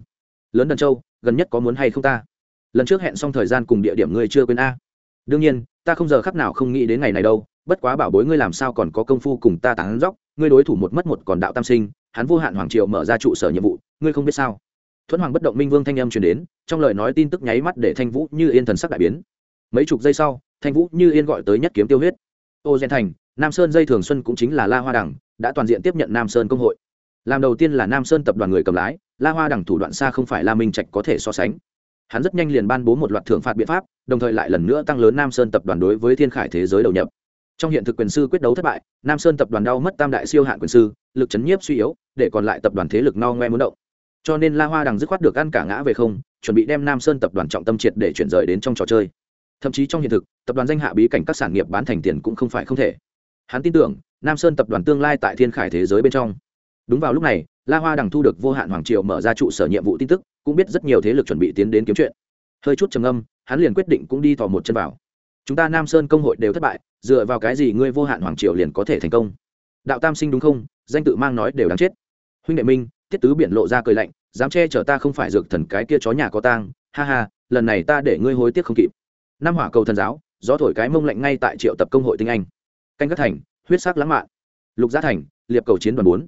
lớn đần châu, gần nhất có muốn hay không ta? Lần trước hẹn xong thời gian cùng địa điểm ngươi chưa quên a. Đương nhiên, ta không giờ khắc nào không nghĩ đến ngày này đâu, bất quá bảo bối ngươi làm sao còn có công phu cùng ta tán dóc, ngươi đối thủ một mất một còn đạo tam sinh, hắn vô hạn hoàng triều mở ra trụ sở nhiệm vụ, ngươi không biết sao? Thuẫn hoàng bất động minh vương thanh âm truyền đến, trong lời nói tin tức nháy mắt để thanh vũ như yên thần sắc đại biến. Mấy chục giây sau, thanh vũ như yên gọi tới nhất kiếm tiêu huyết. Ô gen thành, nam sơn dây thường xuân cũng chính là la hoa đẳng đã toàn diện tiếp nhận nam sơn công hội làm đầu tiên là nam sơn tập đoàn người cầm lái, la hoa đẳng thủ đoạn xa không phải la minh trạch có thể so sánh. Hắn rất nhanh liền ban bố một loạt thưởng phạt biện pháp, đồng thời lại lần nữa tăng lớn nam sơn tập đoàn đối với thiên khải thế giới đầu nhập. Trong hiện thực quyền sư quyết đấu thất bại, nam sơn tập đoàn đau mất tam đại siêu hạn quyền sư, lực chấn nhiếp suy yếu, để còn lại tập đoàn thế lực no ngoe muốn động. Cho nên la hoa đằng dứt khoát được ăn cả ngã về không, chuẩn bị đem nam sơn tập đoàn trọng tâm triệt để chuyển rời đến trong trò chơi. Thậm chí trong hiện thực, tập đoàn danh hạ bí cảnh các sản nghiệp bán thành tiền cũng không phải không thể. Hắn tin tưởng, nam sơn tập đoàn tương lai tại thiên khải thế giới bên trong đúng vào lúc này, la hoa đằng thu được vô hạn hoàng triều mở ra trụ sở nhiệm vụ tin tức, cũng biết rất nhiều thế lực chuẩn bị tiến đến kiếm chuyện. Hơi chút trầm âm hắn liền quyết định cũng đi thò một chân vào. Chúng ta nam sơn công hội đều thất bại, dựa vào cái gì ngươi vô hạn hoàng triều liền có thể thành công? Đạo tam sinh đúng không? Danh tự mang nói đều đáng chết. Huynh đệ minh, Thiết tứ biển lộ ra cười lạnh, dám che chở ta không phải dược thần cái kia chó nhà có tang, ha ha, lần này ta để ngươi hối tiếc không kịp. Nam hỏa cầu thần giáo, gió thổi cái mông lạnh ngay tại triệu tập công hội tinh anh. Canh các thành, huyết sắc lãng mạn. Lục giá thành, liệp cầu chiến đoàn bốn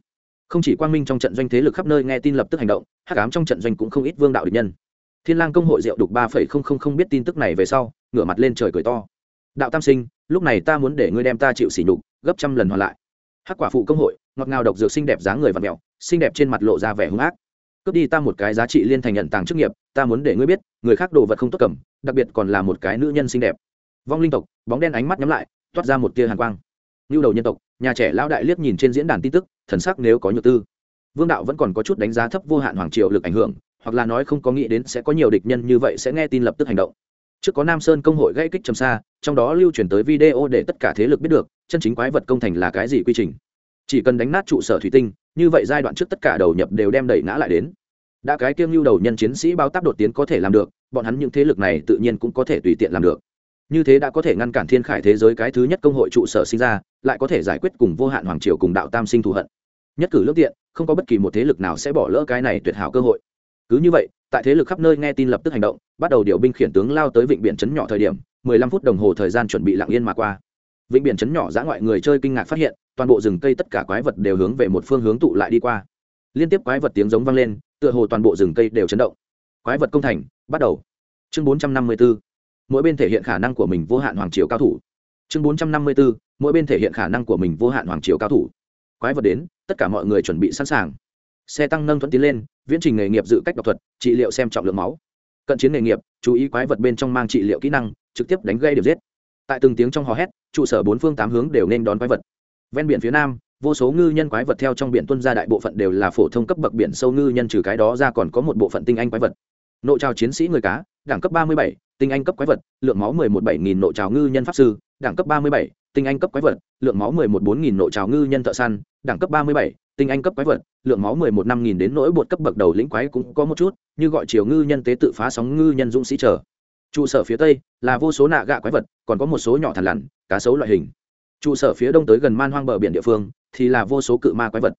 không chỉ quang minh trong trận doanh thế lực khắp nơi nghe tin lập tức hành động, hắc ám trong trận doanh cũng không ít vương đạo địch nhân. Thiên lang công hội diệu đục ba phẩy không không không biết tin tức này về sau, ngửa mặt lên trời cười to. Đạo tam sinh, lúc này ta muốn để ngươi đem ta chịu sỉ nhục, gấp trăm lần hoàn lại. Hắc quả phụ công hội, ngọt ngào độc dược xinh đẹp dáng người và mèo xinh đẹp trên mặt lộ ra vẻ hung ác. Cướp đi ta một cái giá trị liên thành nhận tàng chức nghiệp, ta muốn để ngươi biết, người khác đồ vật không tốt cầm, đặc biệt còn là một cái nữ nhân xinh đẹp. Vong linh tộc, bóng đen ánh mắt nhắm lại, toát ra một tia hàn quang. Như đầu nhân tộc nhà trẻ lão đại liếc nhìn trên diễn đàn tin tức, thần sắc nếu có nhược tư. Vương đạo vẫn còn có chút đánh giá thấp vô hạn hoàng triều lực ảnh hưởng, hoặc là nói không có nghĩ đến sẽ có nhiều địch nhân như vậy sẽ nghe tin lập tức hành động. Trước có nam sơn công hội gây kích trầm xa, trong đó lưu truyền tới video để tất cả thế lực biết được, chân chính quái vật công thành là cái gì quy trình. Chỉ cần đánh nát trụ sở thủy tinh, như vậy giai đoạn trước tất cả đầu nhập đều đem đẩy ngã lại đến. Đã cái kiêng lưu đầu nhân chiến sĩ bao táp đột tiến có thể làm được, bọn hắn những thế lực này tự nhiên cũng có thể tùy tiện làm được như thế đã có thể ngăn cản thiên khải thế giới cái thứ nhất công hội trụ sở sinh ra, lại có thể giải quyết cùng vô hạn hoàng triều cùng đạo tam sinh thù hận. Nhất cử lương tiện, không có bất kỳ một thế lực nào sẽ bỏ lỡ cái này tuyệt hảo cơ hội. Cứ như vậy, tại thế lực khắp nơi nghe tin lập tức hành động, bắt đầu điều binh khiển tướng lao tới vịnh biển chấn nhỏ thời điểm, mười lăm phút đồng hồ thời gian chuẩn bị lặng yên mà qua. Vịnh biển chấn nhỏ giã ngoại người chơi kinh ngạc phát hiện, toàn bộ rừng cây tất cả quái vật đều hướng về một phương hướng tụ lại đi qua. Liên tiếp quái vật tiếng giống vang lên, tựa hồ toàn bộ rừng cây đều chấn động. Quái vật công thành, bắt đầu. Chương bốn trăm năm mươi 454 mỗi bên thể hiện khả năng của mình vô hạn hoàng triều cao thủ. Chương bốn trăm năm mươi bốn mỗi bên thể hiện khả năng của mình vô hạn hoàng triều cao thủ. Quái vật đến, tất cả mọi người chuẩn bị sẵn sàng. Xe tăng nâng thuận tiến lên, viễn trình nghề nghiệp dự cách độc thuật, trị liệu xem trọng lượng máu. Cận chiến nghề nghiệp, chú ý quái vật bên trong mang trị liệu kỹ năng, trực tiếp đánh gây điểm giết. Tại từng tiếng trong hò hét, trụ sở bốn phương tám hướng đều nên đón quái vật. Ven biển phía nam, vô số ngư nhân quái vật theo trong biển tuân ra đại bộ phận đều là phổ thông cấp bậc biển sâu ngư nhân, trừ cái đó ra còn có một bộ phận tinh anh quái vật. Nội trào chiến sĩ người cá, đẳng cấp ba mươi bảy tinh anh cấp quái vật, lượng máu mười một bảy nghìn nội trào ngư nhân pháp sư, đẳng cấp ba mươi bảy, tinh anh cấp quái vật, lượng máu mười một bốn nghìn nội trào ngư nhân thợ săn, đẳng cấp ba mươi bảy, tinh anh cấp quái vật, lượng máu mười một năm nghìn đến nỗi bột cấp bậc đầu lĩnh quái cũng có một chút, như gọi chiều ngư nhân tế tự phá sóng ngư nhân dũng sĩ trở trụ sở phía tây là vô số nạ gạ quái vật, còn có một số nhỏ thằn lằn, cá sấu loại hình. Trụ sở phía đông tới gần man hoang bờ biển địa phương thì là vô số cự ma quái vật.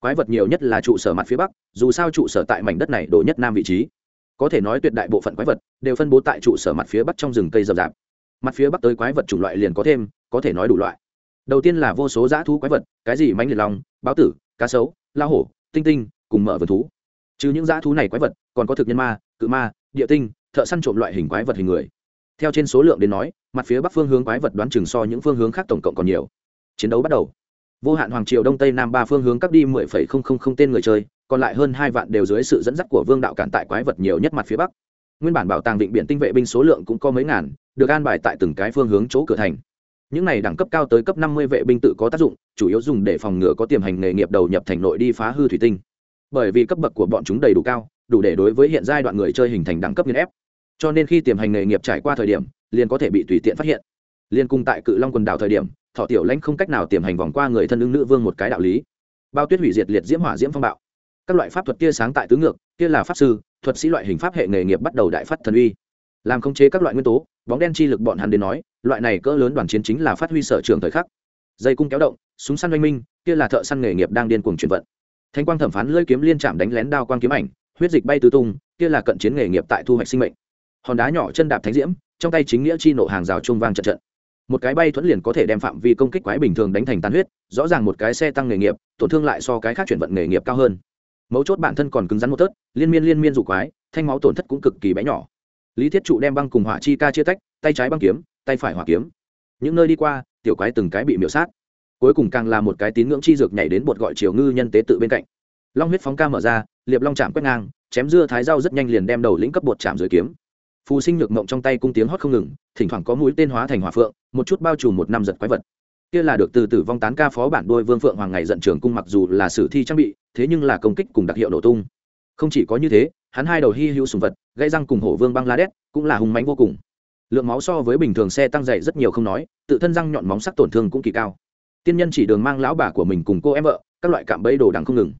Quái vật nhiều nhất là trụ sở mặt phía bắc, dù sao trụ sở tại mảnh đất này đổ nhất nam vị trí có thể nói tuyệt đại bộ phận quái vật đều phân bố tại trụ sở mặt phía bắc trong rừng cây rậm rạp. Mặt phía bắc tới quái vật chủng loại liền có thêm, có thể nói đủ loại. Đầu tiên là vô số dã thú quái vật, cái gì mánh liệt lòng báo tử, cá sấu, la hổ, tinh tinh, cùng mở vườn thú. Trừ những dã thú này quái vật còn có thực nhân ma, cự ma, địa tinh, thợ săn trộm loại hình quái vật hình người. Theo trên số lượng đến nói, mặt phía bắc phương hướng quái vật đoán chừng so những phương hướng khác tổng cộng còn nhiều. Chiến đấu bắt đầu. Vô hạn hoàng triều đông tây nam ba phương hướng cắt đi mười phẩy không không không tên người chơi còn lại hơn hai vạn đều dưới sự dẫn dắt của vương đạo cản tại quái vật nhiều nhất mặt phía bắc. Nguyên bản bảo tàng định biển tinh vệ binh số lượng cũng có mấy ngàn, được an bài tại từng cái phương hướng chỗ cửa thành. Những này đẳng cấp cao tới cấp năm mươi vệ binh tự có tác dụng, chủ yếu dùng để phòng ngừa có tiềm hành nghề nghiệp đầu nhập thành nội đi phá hư thủy tinh. Bởi vì cấp bậc của bọn chúng đầy đủ cao, đủ để đối với hiện giai đoạn người chơi hình thành đẳng cấp nghiên ép. Cho nên khi tiềm hành nghề nghiệp trải qua thời điểm, liền có thể bị tùy tiện phát hiện. Liên cung tại cự long quần đảo thời điểm, thọ tiểu lãnh không cách nào tiềm hành vòng qua người thân ứng nữ vương một cái đạo lý. Bao tuyết hủy diệt liệt diễm hỏa diễm phong bạo các loại pháp thuật kia sáng tại tứ ngược, kia là pháp sư, thuật sĩ loại hình pháp hệ nghề nghiệp bắt đầu đại phát thần uy. Làm khống chế các loại nguyên tố, bóng đen chi lực bọn hắn đến nói, loại này cỡ lớn đoàn chiến chính là phát huy sở trường thời khắc. Dây cung kéo động, súng săn oanh minh, kia là thợ săn nghề nghiệp đang điên cuồng chuyển vận. Thanh quang thẩm phán lưỡi kiếm liên chạm đánh lén đao quang kiếm ảnh, huyết dịch bay tứ tung, kia là cận chiến nghề nghiệp tại thu hoạch sinh mệnh. Hòn đá nhỏ chân đạp thánh diễm, trong tay chính nghĩa chi nộ hàng rào trung vang trận trận. Một cái bay thuẫn liền có thể đem phạm vi công kích quái bình thường đánh thành tan huyết, rõ ràng một cái xe tăng nghề nghiệp, tổn thương lại so cái khác chuyển vận nghề nghiệp cao hơn mấu chốt bản thân còn cứng rắn một tớt, liên miên liên miên dụ quái, thanh máu tổn thất cũng cực kỳ bé nhỏ. Lý thiết trụ đem băng cùng hỏa chi ca chia tách, tay trái băng kiếm, tay phải hỏa kiếm. Những nơi đi qua, tiểu quái từng cái bị miễu sát. Cuối cùng càng là một cái tín ngưỡng chi dược nhảy đến bột gọi triều ngư nhân tế tự bên cạnh. Long huyết phóng ca mở ra, liệp long chạm quét ngang, chém dưa thái dao rất nhanh liền đem đầu lĩnh cấp bột chạm dưới kiếm. Phù sinh nhược mộng trong tay cung tiếng hót không ngừng, thỉnh thoảng có mũi tên hóa thành hỏa phượng, một chút bao trùm một năm giật quái vật. Kia là được từ tử vong tán ca phó bản đôi vương phượng hoàng ngày giận trường cung mặc dù là sử thi trang bị thế nhưng là công kích cùng đặc hiệu nổ tung. Không chỉ có như thế, hắn hai đầu hy hữu sùng vật gây răng cùng hổ vương băng lá đét cũng là hùng mánh vô cùng. Lượng máu so với bình thường xe tăng dày rất nhiều không nói, tự thân răng nhọn móng sắc tổn thương cũng kỳ cao. Tiên nhân chỉ đường mang lão bà của mình cùng cô em vợ, các loại cạm bẫy đồ đằng không ngừng.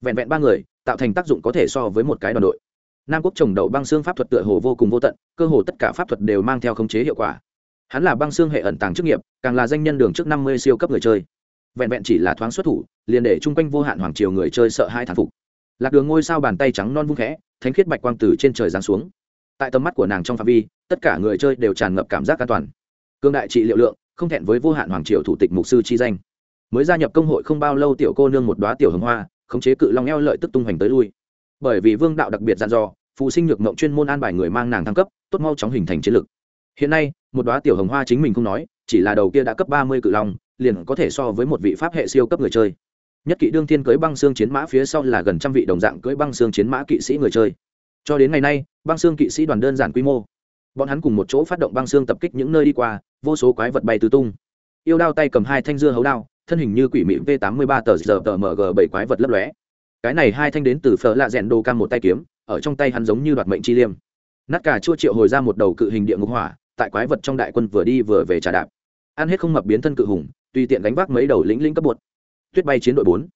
Vẹn vẹn ba người, tạo thành tác dụng có thể so với một cái đoàn đội. Nam quốc trồng đậu băng xương pháp thuật tựa hồ vô cùng vô tận, cơ hồ tất cả pháp thuật đều mang theo khống chế hiệu quả. Hắn là băng xương hệ ẩn tàng chức nghiệp, càng là danh nhân đường trước năm mươi siêu cấp người chơi vẹn vẹn chỉ là thoáng xuất thủ, liền để chung quanh vô hạn hoàng triều người chơi sợ hai thản phục. Lạc đường ngôi sao bàn tay trắng non vung khẽ, thánh khiết bạch quang từ trên trời giáng xuống. Tại tầm mắt của nàng trong phạm vi, tất cả người chơi đều tràn ngập cảm giác an toàn. Cương đại trị liệu lượng, không thẹn với vô hạn hoàng triều thủ tịch mục sư chi danh. Mới gia nhập công hội không bao lâu tiểu cô nương một đoá tiểu hồng hoa, khống chế cự long eo lợi tức tung hoành tới lui. Bởi vì vương đạo đặc biệt dặn dò phụ sinh nhược mộng chuyên môn an bài người mang nàng thăng cấp, tốt mau chóng hình thành chiến lực. Hiện nay, một đoá tiểu hồng hoa chính mình không nói, chỉ là đầu kia đã cấp ba mươi cự long liền có thể so với một vị pháp hệ siêu cấp người chơi. Nhất kỵ đương thiên cưới băng xương chiến mã phía sau là gần trăm vị đồng dạng cưới băng xương chiến mã kỵ sĩ người chơi. Cho đến ngày nay, băng xương kỵ sĩ đoàn đơn giản quy mô. Bọn hắn cùng một chỗ phát động băng xương tập kích những nơi đi qua, vô số quái vật bay tứ tung. Yêu đao tay cầm hai thanh dưa hấu đao, thân hình như quỷ mị v tám mươi ba tờ giờ tờ mg bảy quái vật lấp lóe. Cái này hai thanh đến từ phở lạ rèn đồ cam một tay kiếm, ở trong tay hắn giống như đoạt mệnh chi liêm. Nát cả chua triệu hồi ra một đầu cự hình địa ngục hỏa, tại quái vật trong đại quân vừa đi vừa về trà đạp. Ăn hết không mập biến thân cự hùng tùy tiện gánh vác mấy đầu lĩnh lĩnh cấp bột. Tuyết bay chiến đội bốn.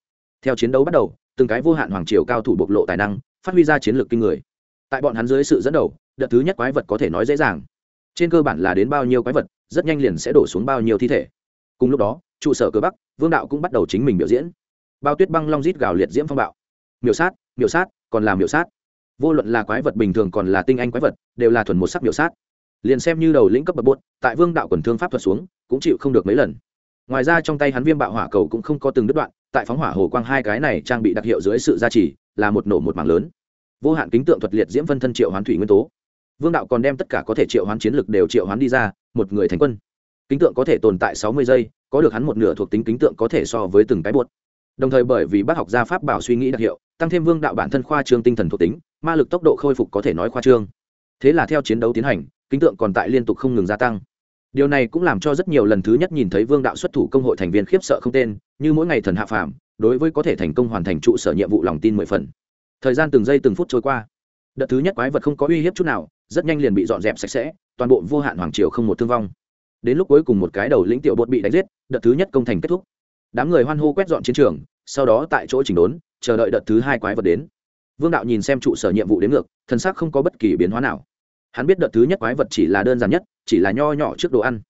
Theo chiến đấu bắt đầu, từng cái vô hạn hoàng triều cao thủ bộc lộ tài năng, phát huy ra chiến lược kinh người. Tại bọn hắn dưới sự dẫn đầu, đợt thứ nhất quái vật có thể nói dễ dàng. Trên cơ bản là đến bao nhiêu quái vật, rất nhanh liền sẽ đổ xuống bao nhiêu thi thể. Cùng lúc đó, trụ sở cơ bắc, vương đạo cũng bắt đầu chính mình biểu diễn. Bao tuyết băng long rít gào liệt diễm phong bạo. Miểu sát miểu sát, còn là miểu sát. Vô luận là quái vật bình thường còn là tinh anh quái vật, đều là thuần một sắc miểu sát. Liền xem như đầu lĩnh cấp bậc bột, tại vương đạo quần thương pháp thuật xuống, cũng chịu không được mấy lần ngoài ra trong tay hắn viêm bạo hỏa cầu cũng không có từng đứt đoạn, tại phóng hỏa hồ quang hai cái này trang bị đặc hiệu dưới sự gia trì, là một nổ một mảng lớn. Vô hạn kính tượng thuật liệt diễm phân thân triệu hoán thủy nguyên tố. Vương đạo còn đem tất cả có thể triệu hoán chiến lực đều triệu hoán đi ra, một người thành quân. Kính tượng có thể tồn tại sáu mươi giây, có được hắn một nửa thuộc tính kính tượng có thể so với từng cái buốt đồng thời bởi vì bác học gia pháp bảo suy nghĩ đặc hiệu, tăng thêm vương đạo bản thân khoa trương tinh thần thuộc tính, ma lực tốc độ khôi phục có thể nói khoa trương. Thế là theo chiến đấu tiến hành, kính tượng còn tại liên tục không ngừng gia tăng điều này cũng làm cho rất nhiều lần thứ nhất nhìn thấy vương đạo xuất thủ công hội thành viên khiếp sợ không tên, như mỗi ngày thần hạ phàm, đối với có thể thành công hoàn thành trụ sở nhiệm vụ lòng tin mười phần. Thời gian từng giây từng phút trôi qua. Đợt thứ nhất quái vật không có uy hiếp chút nào, rất nhanh liền bị dọn dẹp sạch sẽ, toàn bộ vô hạn hoàng triều không một thương vong. Đến lúc cuối cùng một cái đầu lĩnh tiểu bột bị đánh giết, đợt thứ nhất công thành kết thúc. Đám người hoan hô quét dọn chiến trường, sau đó tại chỗ chỉnh đốn, chờ đợi đợt thứ hai quái vật đến. Vương đạo nhìn xem trụ sở nhiệm vụ đến ngược, thân xác không có bất kỳ biến hóa nào hắn biết đợt thứ nhất quái vật chỉ là đơn giản nhất, chỉ là nho nhỏ trước đồ ăn.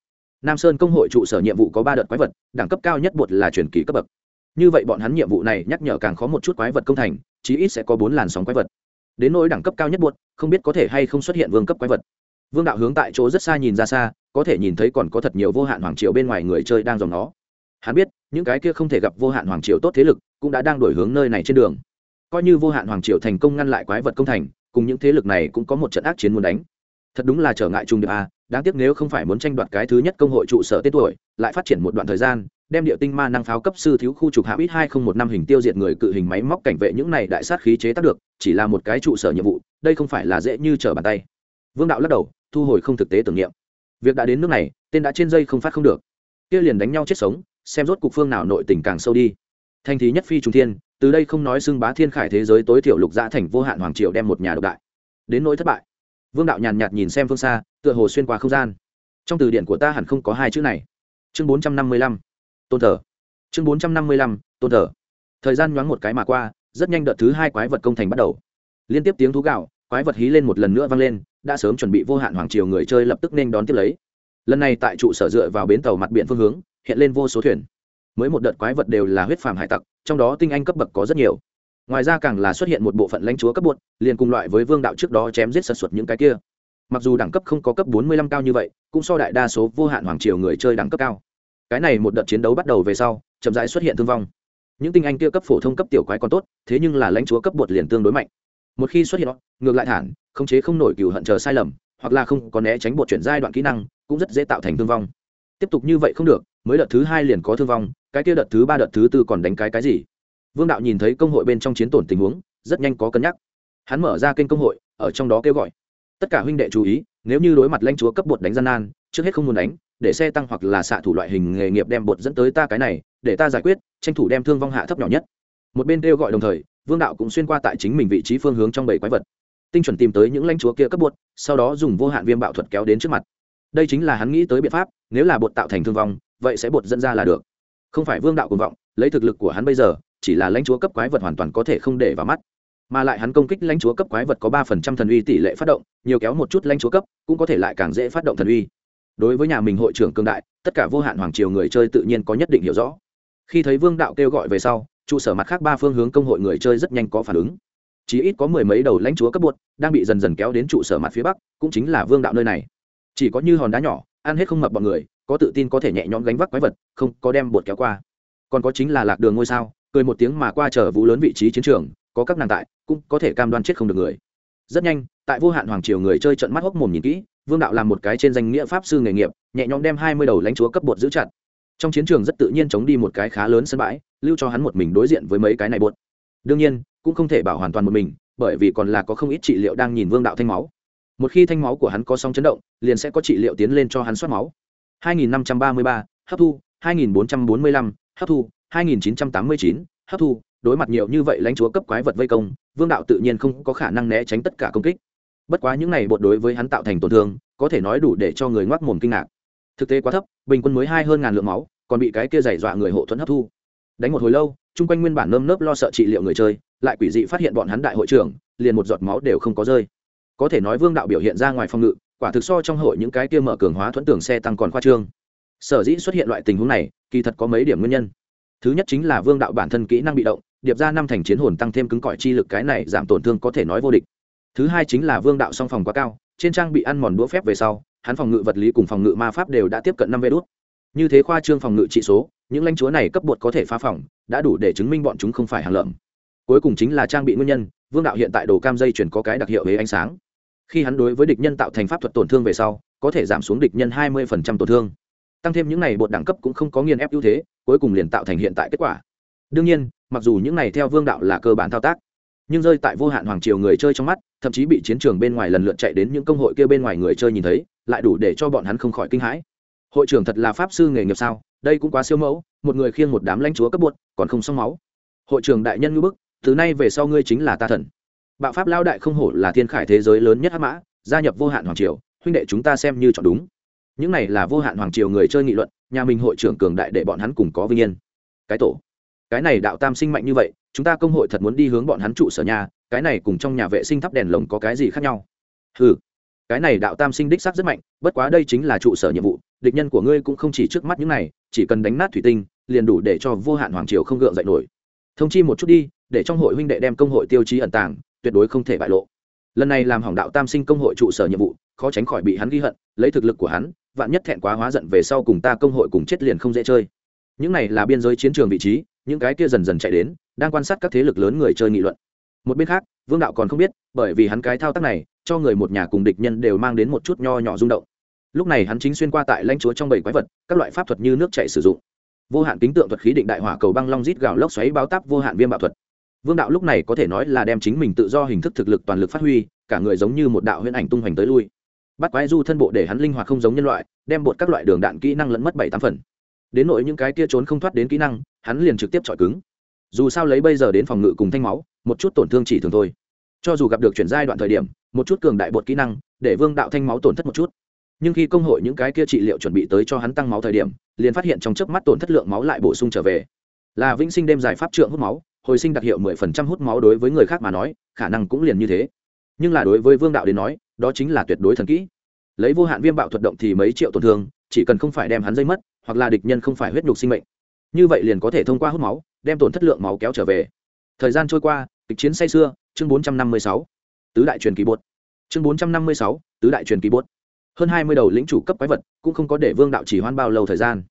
Nam sơn công hội trụ sở nhiệm vụ có ba đợt quái vật, đẳng cấp cao nhất bột là truyền kỳ cấp bậc. Như vậy bọn hắn nhiệm vụ này nhắc nhở càng khó một chút quái vật công thành, chí ít sẽ có bốn làn sóng quái vật. Đến nỗi đẳng cấp cao nhất bột, không biết có thể hay không xuất hiện vương cấp quái vật. Vương đạo hướng tại chỗ rất xa nhìn ra xa, có thể nhìn thấy còn có thật nhiều vô hạn hoàng triều bên ngoài người chơi đang dòng nó. Hắn biết, những cái kia không thể gặp vô hạn hoàng triều tốt thế lực cũng đã đang đổi hướng nơi này trên đường. Coi như vô hạn hoàng triều thành công ngăn lại quái vật công thành, cùng những thế lực này cũng có một trận ác chiến muốn đánh thật đúng là trở ngại trung điệp a đáng tiếc nếu không phải muốn tranh đoạt cái thứ nhất công hội trụ sở tên tuổi, lại phát triển một đoạn thời gian, đem địa tinh ma năng pháo cấp sư thiếu khu trục hạ ít hai không một năm hình tiêu diệt người cự hình máy móc cảnh vệ những này đại sát khí chế tác được, chỉ là một cái trụ sở nhiệm vụ, đây không phải là dễ như trở bàn tay. Vương đạo lắc đầu, thu hồi không thực tế tưởng niệm. Việc đã đến nước này, tên đã trên dây không phát không được. Kia liền đánh nhau chết sống, xem rốt cục phương nào nội tình càng sâu đi. Thành thí nhất phi trung thiên, từ đây không nói xưng bá thiên khải thế giới tối thiểu lục dã thành vô hạn hoàng triều đem một nhà độc đại. Đến nỗi thất bại vương đạo nhàn nhạt nhìn xem phương xa, tựa hồ xuyên qua không gian. Trong từ điển của ta hẳn không có hai chữ này. Chương bốn trăm năm mươi lăm, tôn thờ. Chương bốn trăm năm mươi lăm, tôn thờ. Thời gian nhoáng một cái mà qua, rất nhanh đợt thứ hai quái vật công thành bắt đầu. Liên tiếp tiếng thú gạo, quái vật hí lên một lần nữa vang lên, đã sớm chuẩn bị vô hạn hoàng triều người chơi lập tức nên đón tiếp lấy. Lần này tại trụ sở dựa vào bến tàu mặt biển phương hướng, hiện lên vô số thuyền. Mới một đợt quái vật đều là huyết phàm hải tặc, trong đó tinh anh cấp bậc có rất nhiều ngoài ra càng là xuất hiện một bộ phận lãnh chúa cấp bột liền cùng loại với vương đạo trước đó chém giết sật xuất những cái kia. Mặc dù đẳng cấp không có cấp bốn mươi lăm cao như vậy, cũng so đại đa số vô hạn hoàng triều người chơi đẳng cấp cao. Cái này một đợt chiến đấu bắt đầu về sau, chậm rãi xuất hiện thương vong. Những tinh anh kia cấp phổ thông cấp tiểu quái còn tốt, thế nhưng là lãnh chúa cấp bột liền tương đối mạnh. Một khi xuất hiện, ngược lại thản khống chế không nổi cừu hận chờ sai lầm, hoặc là không có né tránh bột chuyển giai đoạn kỹ năng, cũng rất dễ tạo thành thương vong. Tiếp tục như vậy không được, mới đợt thứ hai liền có thương vong, cái kia đợt thứ ba, đợt thứ tư còn đánh cái cái gì? Vương đạo nhìn thấy công hội bên trong chiến tổn tình huống, rất nhanh có cân nhắc. Hắn mở ra kênh công hội, ở trong đó kêu gọi. Tất cả huynh đệ chú ý, nếu như đối mặt lãnh chúa cấp bột đánh gian nan, trước hết không muốn đánh, để xe tăng hoặc là xạ thủ loại hình nghề nghiệp đem bột dẫn tới ta cái này, để ta giải quyết, tranh thủ đem thương vong hạ thấp nhỏ nhất. Một bên kêu gọi đồng thời, vương đạo cũng xuyên qua tại chính mình vị trí phương hướng trong bảy quái vật. Tinh chuẩn tìm tới những lãnh chúa kia cấp bột, sau đó dùng vô hạn viêm bạo thuật kéo đến trước mặt. Đây chính là hắn nghĩ tới biện pháp, nếu là bột tạo thành thương vong, vậy sẽ bột dẫn ra là được. Không phải vương đạo cùng vọng, lấy thực lực của hắn bây giờ chỉ là lãnh chúa cấp quái vật hoàn toàn có thể không để vào mắt. Mà lại hắn công kích lãnh chúa cấp quái vật có ba phần trăm thần uy tỷ lệ phát động, nhiều kéo một chút lãnh chúa cấp, cũng có thể lại càng dễ phát động thần uy. Đối với nhà mình hội trưởng cương đại, tất cả vô hạn hoàng triều người chơi tự nhiên có nhất định hiểu rõ. Khi thấy vương đạo kêu gọi về sau, trụ sở mặt khác ba phương hướng công hội người chơi rất nhanh có phản ứng. Chỉ ít có mười mấy đầu lãnh chúa cấp bột đang bị dần dần kéo đến trụ sở mặt phía bắc, cũng chính là vương đạo nơi này. Chỉ có như hòn đá nhỏ, ăn hết không mập bọn người, có tự tin có thể nhẹ nhõm gánh vác quái vật, không có đem bột kéo qua. Còn có chính là lạc đường ngôi sao cười một tiếng mà qua trở vũ lớn vị trí chiến trường có các nàng tại cũng có thể cam đoan chết không được người. Rất nhanh tại vô hạn hoàng triều người chơi trận mắt hốc mồm nhìn kỹ vương đạo làm một cái trên danh nghĩa pháp sư nghề nghiệp nhẹ nhõm đem hai mươi đầu lãnh chúa cấp bột giữ chặt. Trong chiến trường rất tự nhiên chống đi một cái khá lớn sân bãi lưu cho hắn một mình đối diện với mấy cái này bột. Đương nhiên cũng không thể bảo hoàn toàn một mình bởi vì còn là có không ít trị liệu đang nhìn vương đạo thanh máu. Một khi thanh máu của hắn có sóng chấn động liền sẽ có trị liệu tiến lên cho hắn soát máu. 2533, hấp thu. 2445, hấp thu. 2989, hấp thu đối mặt nhiều như vậy lãnh chúa cấp quái vật vây công vương đạo tự nhiên không có khả năng né tránh tất cả công kích. Bất quá những này bột đối với hắn tạo thành tổn thương có thể nói đủ để cho người ngoác mồm kinh ngạc. Thực tế quá thấp bình quân mới hai hơn ngàn lượng máu còn bị cái kia giày dọa người hộ thuẫn hấp thu. Đánh một hồi lâu chung quanh nguyên bản nơm nớp lo sợ trị liệu người chơi lại quỷ dị phát hiện bọn hắn đại hội trưởng liền một giọt máu đều không có rơi. Có thể nói vương đạo biểu hiện ra ngoài phòng ngự quả thực so trong hội những cái kia mở cường hóa thuẫn tường xe tăng còn khoa trương. Sở dĩ xuất hiện loại tình huống này kỳ thật có mấy điểm nguyên nhân thứ nhất chính là vương đạo bản thân kỹ năng bị động, điệp ra năm thành chiến hồn tăng thêm cứng cỏi chi lực cái này giảm tổn thương có thể nói vô địch. Thứ hai chính là vương đạo song phòng quá cao, trên trang bị ăn mòn đũa phép về sau, hắn phòng ngự vật lý cùng phòng ngự ma pháp đều đã tiếp cận năm vê đốt. Như thế khoa trương phòng ngự trị số, những lãnh chúa này cấp bột có thể phá phòng, đã đủ để chứng minh bọn chúng không phải hàng lợm. Cuối cùng chính là trang bị nguyên nhân, vương đạo hiện tại đồ cam dây chuyển có cái đặc hiệu với ánh sáng. Khi hắn đối với địch nhân tạo thành pháp thuật tổn thương về sau, có thể giảm xuống địch nhân hai mươi tổn thương tăng thêm những này bột đẳng cấp cũng không có nghiền ép ưu thế, cuối cùng liền tạo thành hiện tại kết quả. Đương nhiên, mặc dù những này theo vương đạo là cơ bản thao tác, nhưng rơi tại vô hạn hoàng triều người chơi trong mắt, thậm chí bị chiến trường bên ngoài lần lượt chạy đến những công hội kia bên ngoài người chơi nhìn thấy, lại đủ để cho bọn hắn không khỏi kinh hãi. Hội trưởng thật là pháp sư nghề nghiệp sao, đây cũng quá siêu mẫu, một người khiêng một đám lãnh chúa cấp bột, còn không xong máu. Hội trưởng đại nhân ngư bức, từ nay về sau ngươi chính là ta thần. Bạo pháp lao đại không hổ là thiên khải thế giới lớn nhất hắc mã, gia nhập vô hạn hoàng triều, huynh đệ chúng ta xem như chọn đúng những này là vô hạn hoàng triều người chơi nghị luận, nhà mình hội trưởng cường đại để bọn hắn cùng có vinh yên. Cái tổ. Cái này đạo tam sinh mạnh như vậy, chúng ta công hội thật muốn đi hướng bọn hắn trụ sở nhà, cái này cùng trong nhà vệ sinh thắp đèn lồng có cái gì khác nhau? Ừ cái này đạo tam sinh đích xác rất mạnh, bất quá đây chính là trụ sở nhiệm vụ, địch nhân của ngươi cũng không chỉ trước mắt những này, chỉ cần đánh nát thủy tinh, liền đủ để cho vô hạn hoàng triều không gượng dậy nổi. Thông chi một chút đi, để trong hội huynh đệ đem công hội tiêu chí ẩn tàng, tuyệt đối không thể bại lộ. Lần này làm hỏng đạo tam sinh công hội trụ sở nhiệm vụ, khó tránh khỏi bị hắn ghi hận, lấy thực lực của hắn vạn nhất thẹn quá hóa giận về sau cùng ta công hội cùng chết liền không dễ chơi. Những này là biên giới chiến trường vị trí, những cái kia dần dần chạy đến, đang quan sát các thế lực lớn người chơi nghị luận. Một bên khác, vương đạo còn không biết, bởi vì hắn cái thao tác này, cho người một nhà cùng địch nhân đều mang đến một chút nho nhỏ rung động. Lúc này hắn chính xuyên qua tại lãnh chúa trong bảy quái vật, các loại pháp thuật như nước chảy sử dụng. Vô hạn kính tượng thuật khí định đại hỏa cầu băng long rít gào lốc xoáy báo táp vô hạn viêm bạo thuật. Vương đạo lúc này có thể nói là đem chính mình tự do hình thức thực lực toàn lực phát huy, cả người giống như một đạo huyễn ảnh tung hoành tới lui bắt quái du thân bộ để hắn linh hoạt không giống nhân loại, đem bột các loại đường đạn kỹ năng lẫn mất bảy tám phần. Đến nội những cái kia trốn không thoát đến kỹ năng, hắn liền trực tiếp chọi cứng. Dù sao lấy bây giờ đến phòng ngự cùng thanh máu, một chút tổn thương chỉ thường thôi. Cho dù gặp được chuyển giai đoạn thời điểm, một chút cường đại bột kỹ năng, để vương đạo thanh máu tổn thất một chút. Nhưng khi công hội những cái kia trị liệu chuẩn bị tới cho hắn tăng máu thời điểm, liền phát hiện trong chớp mắt tổn thất lượng máu lại bổ sung trở về. Là vĩnh sinh đêm giải pháp trượng hút máu, hồi sinh đặc hiệu mười phần trăm hút máu đối với người khác mà nói, khả năng cũng liền như thế. Nhưng là đối với vương đạo đến nói đó chính là tuyệt đối thần kỹ. Lấy vô hạn viêm bạo thuật động thì mấy triệu tổn thương, chỉ cần không phải đem hắn dây mất, hoặc là địch nhân không phải huyết nhục sinh mệnh. Như vậy liền có thể thông qua hút máu, đem tổn thất lượng máu kéo trở về. Thời gian trôi qua, kịch chiến say xưa chương bốn trăm năm mươi sáu. Tứ đại truyền kỳ bột. Chương bốn trăm năm mươi sáu, tứ đại truyền kỳ bột. Hơn hai mươi đầu lĩnh chủ cấp quái vật cũng không có để vương đạo chỉ hoan bao lâu thời gian.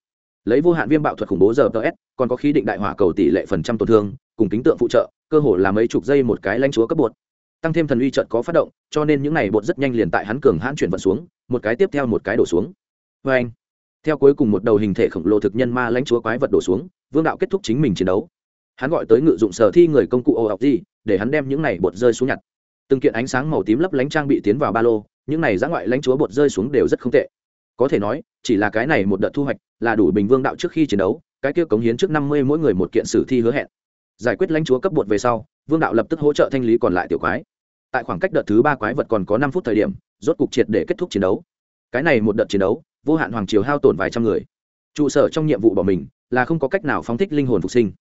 Lấy vô hạn viêm bạo thuật khủng bố giờ ts còn có khí định đại hỏa cầu tỷ lệ phần trăm tổn thương, cùng kính tượng phụ trợ, cơ hồ là mấy chục giây một cái lãnh chúa cấp bột tăng thêm thần uy trận có phát động, cho nên những này bột rất nhanh liền tại hắn cường hãn chuyển vận xuống, một cái tiếp theo một cái đổ xuống. Vê anh, theo cuối cùng một đầu hình thể khổng lồ thực nhân ma lãnh chúa quái vật đổ xuống, vương đạo kết thúc chính mình chiến đấu. Hắn gọi tới ngự dụng sở thi người công cụ ô học gì để hắn đem những này bột rơi xuống nhặt. Từng kiện ánh sáng màu tím lấp lánh trang bị tiến vào ba lô, những này giã ngoại lãnh chúa bột rơi xuống đều rất không tệ. Có thể nói, chỉ là cái này một đợt thu hoạch là đủ bình vương đạo trước khi chiến đấu, cái kia cống hiến trước năm mươi mỗi người một kiện sử thi hứa hẹn. Giải quyết lãnh chúa cấp bột về sau, vương đạo lập tức hỗ trợ thanh lý còn lại tiểu quái tại khoảng cách đợt thứ ba quái vật còn có năm phút thời điểm, rốt cục triệt để kết thúc chiến đấu. Cái này một đợt chiến đấu, vô hạn hoàng triều hao tổn vài trăm người. Trụ sở trong nhiệm vụ bỏ mình là không có cách nào phóng thích linh hồn phục sinh.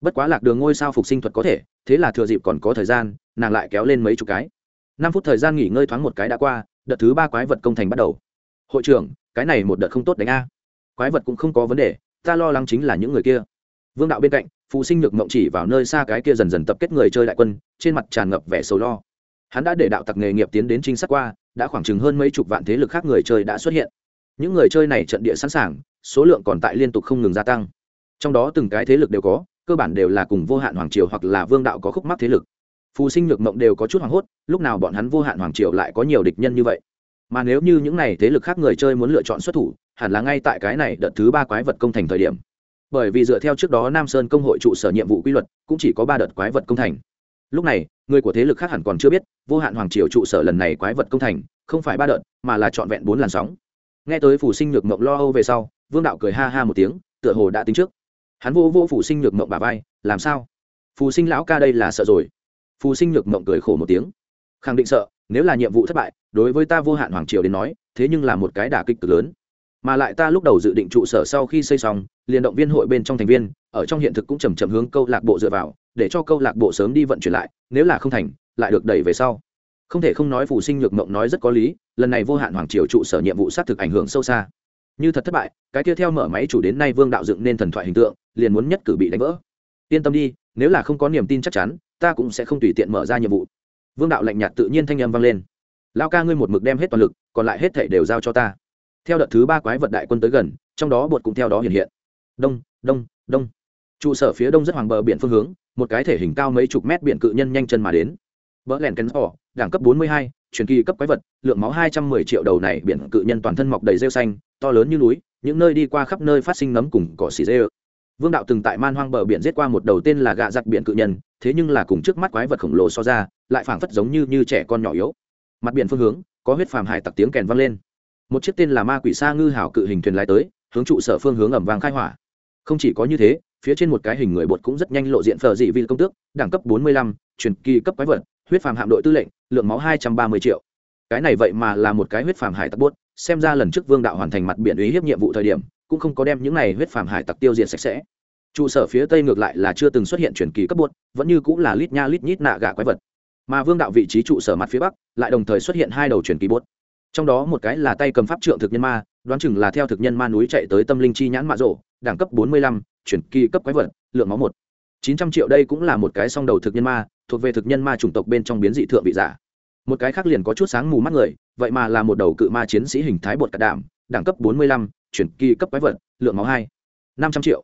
Bất quá lạc đường ngôi sao phục sinh thuật có thể, thế là thừa dịp còn có thời gian, nàng lại kéo lên mấy chục cái. Năm phút thời gian nghỉ ngơi thoáng một cái đã qua, đợt thứ ba quái vật công thành bắt đầu. Hội trưởng, cái này một đợt không tốt đánh a. Quái vật cũng không có vấn đề, ta lo lắng chính là những người kia. Vương đạo bên cạnh phụ sinh nhược mộng chỉ vào nơi xa cái kia dần dần tập kết người chơi đại quân, trên mặt tràn ngập vẻ sầu lo hắn đã để đạo tặc nghề nghiệp tiến đến trinh sát qua, đã khoảng chừng hơn mấy chục vạn thế lực khác người chơi đã xuất hiện. Những người chơi này trận địa sẵn sàng, số lượng còn tại liên tục không ngừng gia tăng. Trong đó từng cái thế lực đều có, cơ bản đều là cùng vô hạn hoàng triều hoặc là vương đạo có khúc mắc thế lực. Phù sinh nhược mộng đều có chút hoảng hốt, lúc nào bọn hắn vô hạn hoàng triều lại có nhiều địch nhân như vậy? Mà nếu như những này thế lực khác người chơi muốn lựa chọn xuất thủ, hẳn là ngay tại cái này đợt thứ ba quái vật công thành thời điểm. Bởi vì dựa theo trước đó nam sơn công hội trụ sở nhiệm vụ quy luật, cũng chỉ có ba đợt quái vật công thành. Lúc này người của thế lực khác hẳn còn chưa biết, vô hạn hoàng triều trụ sở lần này quái vật công thành, không phải ba đợt, mà là trọn vẹn bốn làn sóng. Nghe tới phủ sinh nhược mộng lo âu về sau, vương đạo cười ha ha một tiếng, tựa hồ đã tính trước. Hắn vô vô phủ sinh nhược mộng bà vai, làm sao? Phù sinh lão ca đây là sợ rồi. Phù sinh nhược mộng cười khổ một tiếng, khẳng định sợ, nếu là nhiệm vụ thất bại, đối với ta vô hạn hoàng triều đến nói, thế nhưng là một cái đả kích cực lớn mà lại ta lúc đầu dự định trụ sở sau khi xây xong, liền động viên hội bên trong thành viên, ở trong hiện thực cũng chầm chậm hướng câu lạc bộ dựa vào, để cho câu lạc bộ sớm đi vận chuyển lại, nếu là không thành, lại được đẩy về sau. Không thể không nói phù sinh nhược mộng nói rất có lý, lần này vô hạn hoàng triều trụ sở nhiệm vụ xác thực ảnh hưởng sâu xa. Như thật thất bại, cái tiếp theo mở máy chủ đến nay vương đạo dựng nên thần thoại hình tượng, liền muốn nhất cử bị đánh vỡ. Yên tâm đi, nếu là không có niềm tin chắc chắn, ta cũng sẽ không tùy tiện mở ra nhiệm vụ. Vương đạo lạnh nhạt tự nhiên thanh âm vang lên. Lao ca ngươi một mực đem hết toàn lực, còn lại hết thể đều giao cho ta theo đợt thứ ba quái vật đại quân tới gần trong đó bột cũng theo đó hiện hiện. Đông đông đông. Trụ sở phía đông rất hoàng bờ biển phương hướng một cái thể hình cao mấy chục mét biển cự nhân nhanh chân mà đến. Vỡ lèn cắn ỏ đẳng cấp 42, truyền kỳ cấp quái vật lượng máu 210 triệu đầu này biển cự nhân toàn thân mọc đầy rêu xanh to lớn như núi những nơi đi qua khắp nơi phát sinh nấm cùng cỏ xì rêu. Vương đạo từng tại man hoang bờ biển giết qua một đầu tên là gạ giặc biển cự nhân thế nhưng là cùng trước mắt quái vật khổng lồ so ra lại phảng phất giống như như trẻ con nhỏ yếu. Mặt biển phương hướng có huyết phàm hải tặc tiếng kèn vang lên một chiếc tên là ma quỷ sa ngư hảo cự hình thuyền lái tới hướng trụ sở phương hướng ẩm vàng khai hỏa. Không chỉ có như thế phía trên một cái hình người bột cũng rất nhanh lộ diện phờ dị vi công tước đẳng cấp 45, truyền kỳ cấp quái vật huyết phàm hạm đội tư lệnh lượng máu 230 triệu. Cái này vậy mà là một cái huyết phàm hải tặc bốt xem ra lần trước vương đạo hoàn thành mặt biển ý hiếp nhiệm vụ thời điểm cũng không có đem những này huyết phàm hải tặc tiêu diệt sạch sẽ. Trụ sở phía tây ngược lại là chưa từng xuất hiện truyền kỳ cấp bột vẫn như cũng là lít nha lít nhít nạ gà quái vật. Mà vương đạo vị trí trụ sở mặt phía bắc lại đồng thời xuất hiện hai đầu truyền kỳ bốt trong đó một cái là tay cầm pháp trượng thực nhân ma đoán chừng là theo thực nhân ma núi chạy tới tâm linh chi nhãn mạ rộ đẳng cấp 45, chuyển kỳ cấp quái vật lượng máu một. chín trăm triệu đây cũng là một cái song đầu thực nhân ma thuộc về thực nhân ma chủng tộc bên trong biến dị thượng vị giả. Một cái khác liền có chút sáng mù mắt người vậy mà là một đầu cự ma chiến sĩ hình thái bột cắt đạm đẳng cấp 45, chuyển kỳ cấp quái vật lượng máu hai. năm trăm triệu.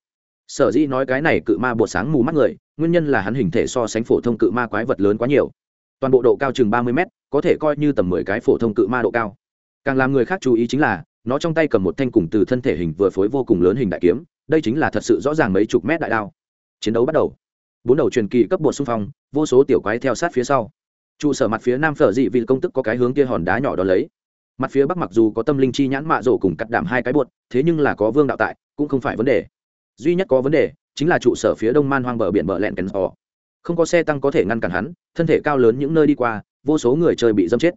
Sở dĩ nói cái này cự ma bột sáng mù mắt người nguyên nhân là hắn hình thể so sánh phổ thông cự ma quái vật lớn quá nhiều. Toàn bộ độ cao chừng ba mươi m có thể coi như tầm mười cái phổ thông cự ma độ cao. Càng làm người khác chú ý chính là, nó trong tay cầm một thanh cùng từ thân thể hình vừa phối vô cùng lớn hình đại kiếm, đây chính là thật sự rõ ràng mấy chục mét đại đao. Chiến đấu bắt đầu. Bốn đầu truyền kỳ cấp bột xung phong, vô số tiểu quái theo sát phía sau. Trụ sở mặt phía nam phở dị vì công tức có cái hướng kia hòn đá nhỏ đó lấy. Mặt phía bắc mặc dù có tâm linh chi nhãn mạ rổ cùng cắt đảm hai cái bột, thế nhưng là có vương đạo tại, cũng không phải vấn đề. Duy nhất có vấn đề, chính là trụ sở phía đông man hoang bờ biển bờ lẹn kèn sò không có xe tăng có thể ngăn cản hắn, thân thể cao lớn những nơi đi qua vô số người chơi bị dâm chết.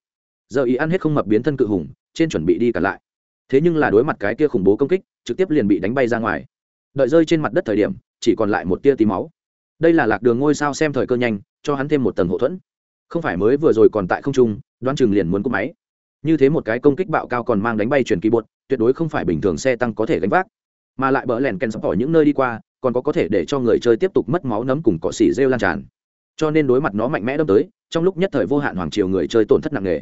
Giờ ý ăn hết không mập biến thân cự hùng, trên chuẩn bị đi cả lại. Thế nhưng là đối mặt cái kia khủng bố công kích, trực tiếp liền bị đánh bay ra ngoài. Đợi rơi trên mặt đất thời điểm, chỉ còn lại một tia tí máu. Đây là lạc đường ngôi sao xem thời cơ nhanh, cho hắn thêm một tầng hậu thuẫn. Không phải mới vừa rồi còn tại không trung, đoán chừng liền muốn cúp máy. Như thế một cái công kích bạo cao còn mang đánh bay chuyển kỳ bột, tuyệt đối không phải bình thường xe tăng có thể gánh vác. Mà lại bỡ lèn ken sắp bỏ những nơi đi qua, còn có có thể để cho người chơi tiếp tục mất máu nấm cùng cỏ xỉ rêu lan tràn. Cho nên đối mặt nó mạnh mẽ đâm tới trong lúc nhất thời vô hạn hoàng triều người chơi tổn thất nặng nề.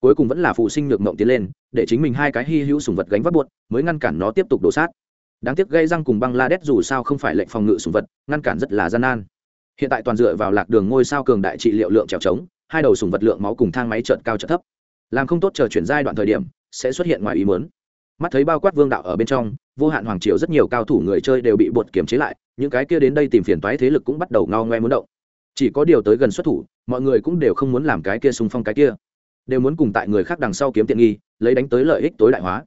Cuối cùng vẫn là phụ sinh nhược mộng tiến lên, để chính mình hai cái hy hữu sùng vật gánh vác buốt mới ngăn cản nó tiếp tục đổ sát. Đáng tiếc gây răng cùng băng la đét dù sao không phải lệnh phòng ngự sùng vật, ngăn cản rất là gian nan. Hiện tại toàn dựa vào lạc đường ngôi sao cường đại trị liệu lượng trèo trống, hai đầu sùng vật lượng máu cùng thang máy trợt cao trợt thấp. Làm không tốt chờ chuyển giai đoạn thời điểm, sẽ xuất hiện ngoài ý muốn. Mắt thấy bao quát vương đạo ở bên trong, vô hạn hoàng triều rất nhiều cao thủ người chơi đều bị bột kiềm chế lại, những cái kia đến đây tìm phiền toái thế lực cũng bắt đầu ngao ngoe muốn động chỉ có điều tới gần xuất thủ, mọi người cũng đều không muốn làm cái kia xung phong cái kia. Đều muốn cùng tại người khác đằng sau kiếm tiện nghi, lấy đánh tới lợi ích tối đại hóa.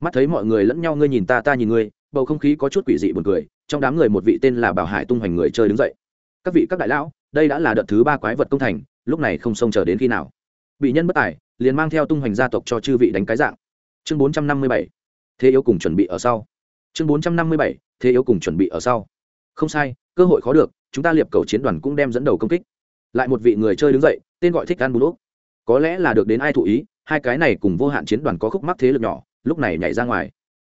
Mắt thấy mọi người lẫn nhau ngươi nhìn ta ta nhìn ngươi, bầu không khí có chút quỷ dị buồn cười, trong đám người một vị tên là bảo hải tung hoành người chơi đứng dậy. Các vị, các đại lão, đây đã là đợt thứ ba quái vật công thành, lúc này không xông chờ đến khi nào. Bị nhân bất tài, liền mang theo tung hoành gia tộc cho chư vị đánh cái dạng. Chương bốn trăm năm mươi bảy, thế yếu cùng chuẩn bị ở sau. Chương bốn trăm năm mươi bảy, thế yếu cùng chuẩn bị ở sau. Không sai, cơ hội khó được chúng ta liệp cầu chiến đoàn cũng đem dẫn đầu công kích. Lại một vị người chơi đứng dậy, tên gọi thích ăn bù úp có lẽ là được đến ai thụ ý, hai cái này cùng vô hạn chiến đoàn có khúc mắc thế lực nhỏ, lúc này nhảy ra ngoài.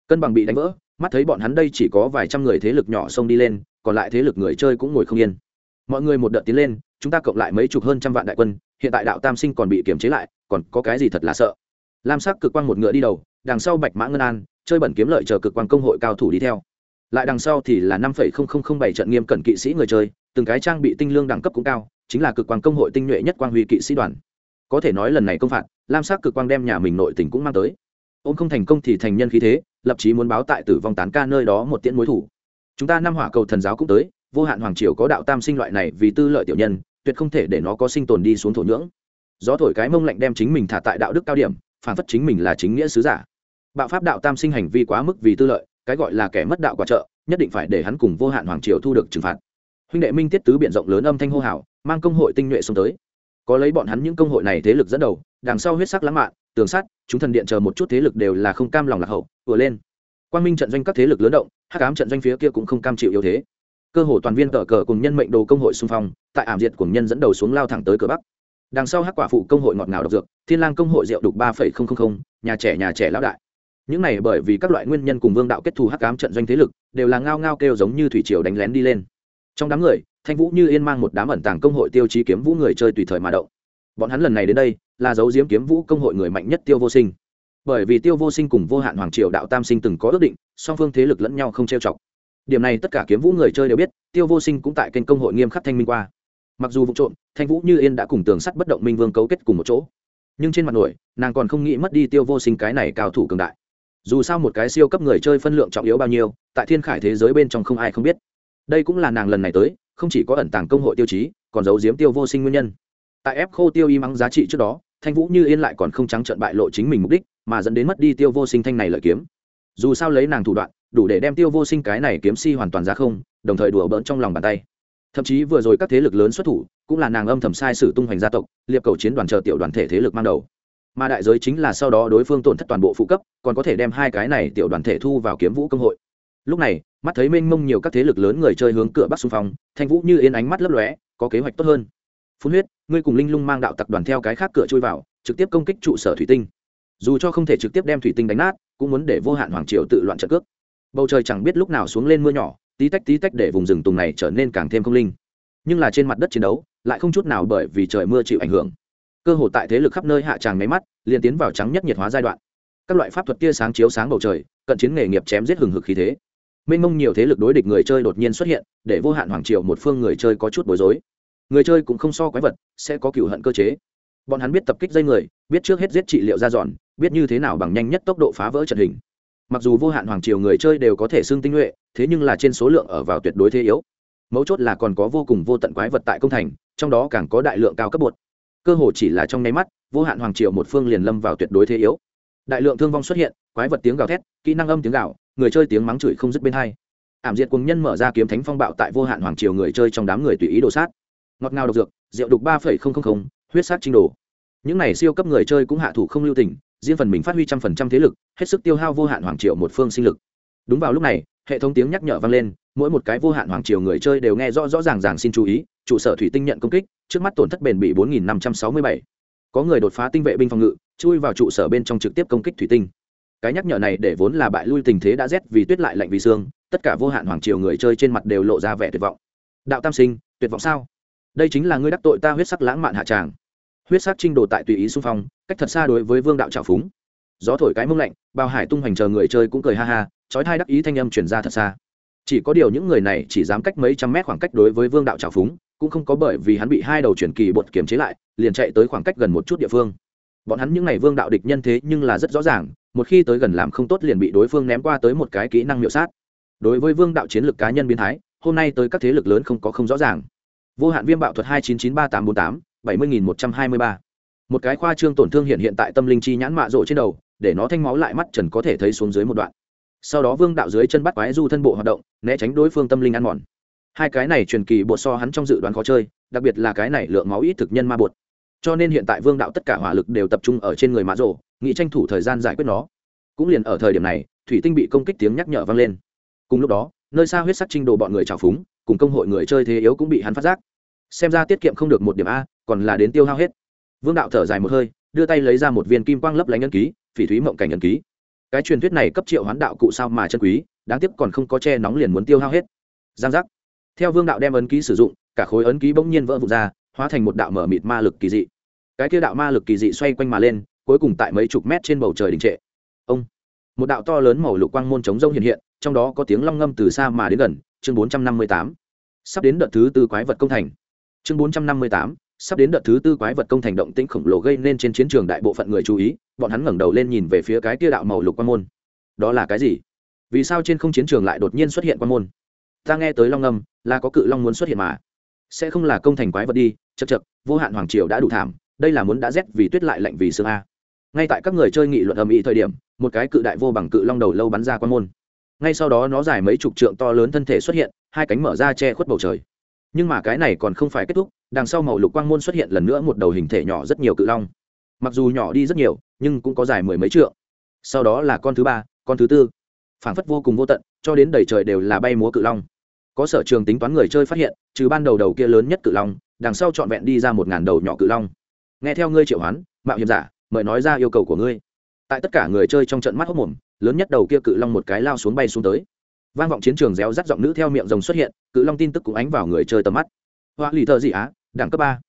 Cân bằng bị đánh vỡ, mắt thấy bọn hắn đây chỉ có vài trăm người thế lực nhỏ xông đi lên, còn lại thế lực người chơi cũng ngồi không yên. Mọi người một đợt tiến lên, chúng ta cộng lại mấy chục hơn trăm vạn đại quân, hiện tại đạo tam sinh còn bị kiềm chế lại, còn có cái gì thật là sợ? Lam sắc cực quang một ngựa đi đầu, đằng sau bạch mã ngân an, chơi bẩn kiếm lợi chờ cực quang công hội cao thủ đi theo lại đằng sau thì là năm bảy trận nghiêm cẩn kỵ sĩ người chơi, từng cái trang bị tinh lương đẳng cấp cũng cao, chính là cực quang công hội tinh nhuệ nhất quang huy kỵ sĩ đoàn. Có thể nói lần này công phạt, lam sắc cực quang đem nhà mình nội tình cũng mang tới. Ông không thành công thì thành nhân khí thế, lập chí muốn báo tại tử vong tán ca nơi đó một tiễn mối thủ. Chúng ta năm hỏa cầu thần giáo cũng tới, vô hạn hoàng triều có đạo tam sinh loại này vì tư lợi tiểu nhân, tuyệt không thể để nó có sinh tồn đi xuống thổ nhưỡng. Gió thổi cái mông lạnh đem chính mình thả tại đạo đức cao điểm, phản phất chính mình là chính nghĩa sứ giả. Bạo pháp đạo tam sinh hành vi quá mức vì tư lợi cái gọi là kẻ mất đạo quả trợ, nhất định phải để hắn cùng vô hạn hoàng triều thu được trừng phạt. Huynh đệ minh tiết tứ biện rộng lớn âm thanh hô hào, mang công hội tinh nhuệ xuống tới. Có lấy bọn hắn những công hội này thế lực dẫn đầu, đằng sau huyết sắc lãng mạn, tường sắt, chúng thần điện chờ một chút thế lực đều là không cam lòng lạc hậu vừa lên. Quang minh trận doanh các thế lực lớn động hát cám trận doanh phía kia cũng không cam chịu yếu thế. Cơ hồ toàn viên cờ cờ cùng nhân mệnh đồ công hội xung phong, tại ảm diệt cùng nhân dẫn đầu xuống lao thẳng tới cửa bắc. Đằng sau hắc quả phụ công hội ngọt ngào độc dược, thiên lang công hội rượu đục ba phẩy không không không, nhà trẻ nhà trẻ lão đại những này bởi vì các loại nguyên nhân cùng vương đạo kết thù hắc ám trận doanh thế lực, đều là ngao ngao kêu giống như thủy triều đánh lén đi lên. Trong đám người, thanh vũ như yên mang một đám ẩn tàng công hội tiêu chí kiếm vũ người chơi tùy thời mà động. Bọn hắn lần này đến đây, là dấu diếm kiếm vũ công hội người mạnh nhất tiêu vô sinh. Bởi vì tiêu vô sinh cùng vô hạn hoàng triều đạo tam sinh từng có ước định, song phương thế lực lẫn nhau không trêu chọc. Điểm này tất cả kiếm vũ người chơi đều biết, tiêu vô sinh cũng tại kênh công hội nghiêm khắc thanh minh qua. Mặc dù vụ trộm, thanh vũ như yên đã cùng tường sắt bất động minh vương cấu kết cùng một chỗ. Nhưng trên mặt nổi, nàng còn không nghĩ mất đi tiêu vô sinh cái này cao thủ cường đại dù sao một cái siêu cấp người chơi phân lượng trọng yếu bao nhiêu, tại thiên khải thế giới bên trong không ai không biết. Đây cũng là nàng lần này tới, không chỉ có ẩn tàng công hội tiêu chí, còn giấu giếm tiêu vô sinh nguyên nhân. Tại ép khô tiêu y mắng giá trị trước đó, thanh vũ như yên lại còn không trắng trợn bại lộ chính mình mục đích, mà dẫn đến mất đi tiêu vô sinh thanh này lợi kiếm. Dù sao lấy nàng thủ đoạn, đủ để đem tiêu vô sinh cái này kiếm si hoàn toàn ra không, đồng thời đùa bỡn trong lòng bàn tay. Thậm chí vừa rồi các thế lực lớn xuất thủ, cũng là nàng âm thầm sai sử tung hoành gia tộc, liệp cầu chiến đoàn chờ tiểu đoàn thể thế lực mang đầu mà đại giới chính là sau đó đối phương tổn thất toàn bộ phụ cấp, còn có thể đem hai cái này tiểu đoàn thể thu vào kiếm vũ công hội. Lúc này, mắt thấy mênh mông nhiều các thế lực lớn người chơi hướng cửa bắc xung phong, thanh vũ như yên ánh mắt lấp lóe, có kế hoạch tốt hơn. Phun huyết, ngươi cùng linh lung mang đạo tặc đoàn theo cái khác cửa chui vào, trực tiếp công kích trụ sở thủy tinh. Dù cho không thể trực tiếp đem thủy tinh đánh nát, cũng muốn để vô hạn hoàng triều tự loạn trợ cước. Bầu trời chẳng biết lúc nào xuống lên mưa nhỏ, tí tách tí tách để vùng rừng tùng này trở nên càng thêm không linh. Nhưng là trên mặt đất chiến đấu, lại không chút nào bởi vì trời mưa chịu ảnh hưởng cơ hội tại thế lực khắp nơi hạ tràng máy mắt, liền tiến vào trắng nhất nhiệt hóa giai đoạn. Các loại pháp thuật tia sáng chiếu sáng bầu trời, cận chiến nghề nghiệp chém giết hừng hực khí thế. Mênh mông nhiều thế lực đối địch người chơi đột nhiên xuất hiện, để vô hạn hoàng triều một phương người chơi có chút bối rối. Người chơi cũng không so quái vật, sẽ có cựu hận cơ chế. Bọn hắn biết tập kích dây người, biết trước hết giết trị liệu ra dọn, biết như thế nào bằng nhanh nhất tốc độ phá vỡ trận hình. Mặc dù vô hạn hoàng triều người chơi đều có thể xưng tinh nhuệ, thế nhưng là trên số lượng ở vào tuyệt đối thế yếu. Mấu chốt là còn có vô cùng vô tận quái vật tại công thành, trong đó càng có đại lượng cao cấp bột cơ hồ chỉ là trong nháy mắt, vô hạn hoàng triều một phương liền lâm vào tuyệt đối thế yếu. Đại lượng thương vong xuất hiện, quái vật tiếng gào thét, kỹ năng âm tiếng gào, người chơi tiếng mắng chửi không dứt bên hai. Ảm diệt cùng nhân mở ra kiếm thánh phong bạo tại vô hạn hoàng triều người chơi trong đám người tùy ý đồ sát. Ngọt ngào độc dược, rượu đục ba phẩy không không không, huyết sát trinh đồ. Những này siêu cấp người chơi cũng hạ thủ không lưu tình, riêng phần mình phát huy trăm phần trăm thế lực, hết sức tiêu hao vô hạn hoàng triều một phương sinh lực. Đúng vào lúc này hệ thống tiếng nhắc nhở vang lên, mỗi một cái vô hạn hoàng triều người chơi đều nghe rõ rõ ràng ràng xin chú ý, trụ sở thủy tinh nhận công kích, trước mắt tổn thất bền bị bốn nghìn năm trăm sáu mươi bảy. Có người đột phá tinh vệ binh phòng ngự, chui vào trụ sở bên trong trực tiếp công kích thủy tinh. Cái nhắc nhở này để vốn là bại lui tình thế đã rét vì tuyết lại lạnh vì xương, tất cả vô hạn hoàng triều người chơi trên mặt đều lộ ra vẻ tuyệt vọng. Đạo tam sinh, tuyệt vọng sao? Đây chính là ngươi đắc tội ta huyết sắc lãng mạn hạ tràng. Huyết sắc trinh đồ tại tùy ý xung phong, cách thật xa đối với vương đạo trào phúng. Gió thổi cái mông lạnh, bao hải tung hoành chờ người chơi cũng cười ha ha trói thai đắc ý thanh âm truyền ra thật xa. Chỉ có điều những người này chỉ dám cách mấy trăm mét khoảng cách đối với vương đạo trào phúng, cũng không có bởi vì hắn bị hai đầu chuyển kỳ bột kiềm chế lại, liền chạy tới khoảng cách gần một chút địa phương. Bọn hắn những n à y vương đạo địch nhân thế nhưng là rất rõ ràng, một khi tới gần làm không tốt liền bị đối phương ném qua tới một cái kỹ năng miệu sát. Đối với vương đạo chiến lược cá nhân biến thái, hôm nay tới các thế lực lớn không có không rõ ràng. Vô hạn viêm bạo thuật hai chín chín ba tám bốn tám, bảy mươi nghìn một trăm hai mươi ba. Một cái khoa trương tổn thương hiện hiện tại tâm linh chi nhãn mạ rộ trên đầu, để nó thanh máu lại mắt trần có thể thấy xuống dưới một đoạn sau đó vương đạo dưới chân bắt quái du thân bộ hoạt động né tránh đối phương tâm linh ăn mòn. Hai cái này truyền kỳ bột so hắn trong dự đoán khó chơi đặc biệt là cái này lượng máu ít thực nhân ma bột. Cho nên hiện tại vương đạo tất cả hỏa lực đều tập trung ở trên người mã rồ, nghĩ tranh thủ thời gian giải quyết nó. Cũng liền ở thời điểm này thủy tinh bị công kích tiếng nhắc nhở vang lên. Cùng lúc đó nơi xa huyết sắc trinh đồ bọn người trào phúng cùng công hội người chơi thế yếu cũng bị hắn phát giác. Xem ra tiết kiệm không được một điểm a còn là đến tiêu hao hết. Vương đạo thở dài một hơi đưa tay lấy ra một viên kim quang lấp lánh ân ký phỉ thúy mộng cảnh ân ký cái truyền thuyết này cấp triệu hoán đạo cụ sao mà chân quý, đáng tiếc còn không có che nóng liền muốn tiêu hao hết. Giang giác. Theo vương đạo đem ấn ký sử dụng, cả khối ấn ký bỗng nhiên vỡ vụt ra, hóa thành một đạo mở mịt ma lực kỳ dị. Cái kia đạo ma lực kỳ dị xoay quanh mà lên, cuối cùng tại mấy chục mét trên bầu trời đình trệ. Ông. Một đạo to lớn màu lục quang môn chống rông hiện hiện, trong đó có tiếng long ngâm từ xa mà đến gần, chương bốn trăm năm mươi tám. Sắp đến đợt thứ tư quái vật công thành. Chương bốn trăm năm mươi tám sắp đến đợt thứ tư quái vật công thành động tĩnh khổng lồ gây nên trên chiến trường đại bộ phận người chú ý, bọn hắn ngẩng đầu lên nhìn về phía cái kia đạo màu lục quan môn. Đó là cái gì? Vì sao trên không chiến trường lại đột nhiên xuất hiện quan môn? Ta nghe tới long âm, là có cự long muốn xuất hiện mà. Sẽ không là công thành quái vật đi chật chật vô hạn hoàng triều đã đủ thảm, đây là muốn đã rét vì tuyết lại lạnh vì sương a. Ngay tại các người chơi nghị luận ầm ĩ thời điểm, một cái cự đại vô bằng cự long đầu lâu bắn ra quan môn. Ngay sau đó nó dài mấy chục trượng to lớn thân thể xuất hiện, hai cánh mở ra che khuất bầu trời nhưng mà cái này còn không phải kết thúc, đằng sau màu lục quang môn xuất hiện lần nữa một đầu hình thể nhỏ rất nhiều cự long. Mặc dù nhỏ đi rất nhiều, nhưng cũng có dài mười mấy trượng. Sau đó là con thứ ba, con thứ tư. Phảng phất vô cùng vô tận, cho đến đầy trời đều là bay múa cự long. Có sở trường tính toán người chơi phát hiện, trừ ban đầu đầu kia lớn nhất cự long, đằng sau trọn vẹn đi ra một ngàn đầu nhỏ cự long. Nghe theo ngươi triệu hoán, mạo hiểm giả, mời nói ra yêu cầu của ngươi. Tại tất cả người chơi trong trận mắt hốc mồm, lớn nhất đầu kia cự long một cái lao xuống bay xuống tới vang vọng chiến trường réo rắt giọng nữ theo miệng rồng xuất hiện, cự long tin tức cũng ánh vào người chơi tầm mắt. Hoa lì thợ gì á, đẳng cấp ba.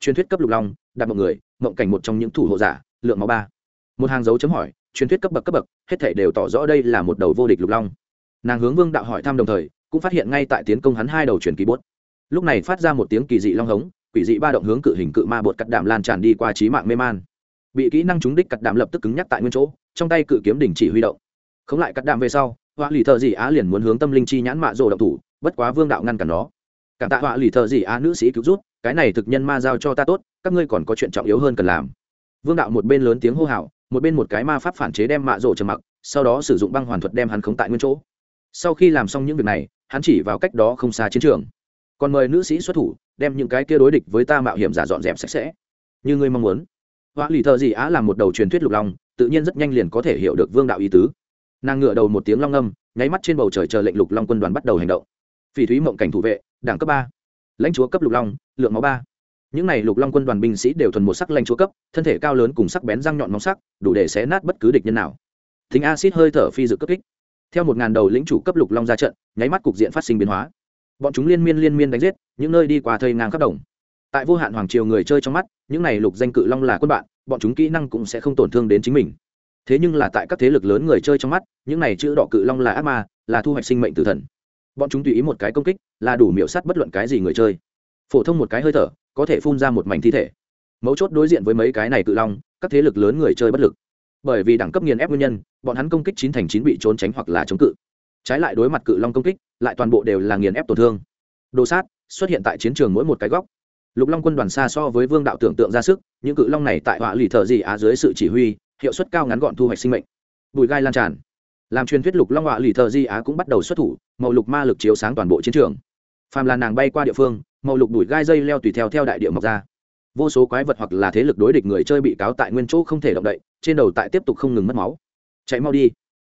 Truyền thuyết cấp lục long đặt một người, mộng cảnh một trong những thủ hộ giả, lượng máu ba. Một hàng dấu chấm hỏi, truyền thuyết cấp bậc cấp bậc, hết thể đều tỏ rõ đây là một đầu vô địch lục long. Nàng hướng vương đạo hỏi thăm đồng thời, cũng phát hiện ngay tại tiến công hắn hai đầu truyền kỳ bốt. Lúc này phát ra một tiếng kỳ dị long hống, quỷ dị ba động hướng cự hình cự ma bột cắt đạm lan tràn đi qua trí mạng mê man. Bị kỹ năng trúng đích cắt đạm lập tức cứng nhắc tại nguyên chỗ, trong tay cự kiếm đỉnh chỉ huy động. Không lại cắt đạm về sau họa lì thợ dị á liền muốn hướng tâm linh chi nhãn mạ rồ động thủ, bất quá vương đạo ngăn cản nó. Cảm tạ họa lì thợ dị á nữ sĩ cứu rút cái này thực nhân ma giao cho ta tốt, các ngươi còn có chuyện trọng yếu hơn cần làm. Vương đạo một bên lớn tiếng hô hào, một bên một cái ma pháp phản chế đem mạ rổ trầm mặc, sau đó sử dụng băng hoàn thuật đem hắn khống tại nguyên chỗ. Sau khi làm xong những việc này, hắn chỉ vào cách đó không xa chiến trường. Còn mời nữ sĩ xuất thủ, đem những cái kia đối địch với ta mạo hiểm giả dọn dẹp sạch sẽ. Như ngươi mong muốn. Họa lì thợ Dị á là một đầu truyền thuyết lục long, tự nhiên rất nhanh liền có thể hiểu được vương đạo ý tứ nàng ngựa đầu một tiếng long âm nháy mắt trên bầu trời chờ lệnh lục long quân đoàn bắt đầu hành động. Phỉ thúy mộng cảnh thủ vệ đảng cấp ba. Lãnh chúa cấp lục long, lượng máu ba. Những này lục long quân đoàn binh sĩ đều thuần một sắc lãnh chúa cấp, thân thể cao lớn cùng sắc bén răng nhọn móng sắc, đủ để xé nát bất cứ địch nhân nào. Thính acid hơi thở phi dự cấp kích. Theo một ngàn đầu lĩnh chủ cấp lục long ra trận, nháy mắt cục diện phát sinh biến hóa. Bọn chúng liên miên liên miên đánh giết, những nơi đi qua thây ngang khắp đồng. Tại vô hạn hoàng triều người chơi trong mắt, những này lục danh cự long là quân bạn, bọn chúng kỹ năng cũng sẽ không tổn thương đến chính mình thế nhưng là tại các thế lực lớn người chơi trong mắt, những này chữ đỏ cự long là ác ma, là thu hoạch sinh mệnh tử thần. Bọn chúng tùy ý một cái công kích, là đủ miểu sát bất luận cái gì người chơi. Phổ thông một cái hơi thở, có thể phun ra một mảnh thi thể. Mấu chốt đối diện với mấy cái này cự long, các thế lực lớn người chơi bất lực. Bởi vì đẳng cấp nghiền ép nguyên nhân, bọn hắn công kích chín thành chín bị trốn tránh hoặc là chống cự. Trái lại đối mặt cự long công kích, lại toàn bộ đều là nghiền ép tổn thương. Đồ sát, xuất hiện tại chiến trường mỗi một cái góc. Lục long quân đoàn xa so với vương đạo tưởng tượng ra sức, những cự long này tại họa lì thợ gì á dưới sự chỉ huy hiệu suất cao ngắn gọn thu hoạch sinh mệnh. Bùi gai lan tràn. Làm truyền thuyết lục long họa lì thợ di á cũng bắt đầu xuất thủ, màu lục ma lực chiếu sáng toàn bộ chiến trường. Phàm là nàng bay qua địa phương, màu lục đùi gai dây leo tùy theo theo đại địa mọc ra. Vô số quái vật hoặc là thế lực đối địch người chơi bị cáo tại nguyên chỗ không thể động đậy, trên đầu tại tiếp tục không ngừng mất máu. Chạy mau đi.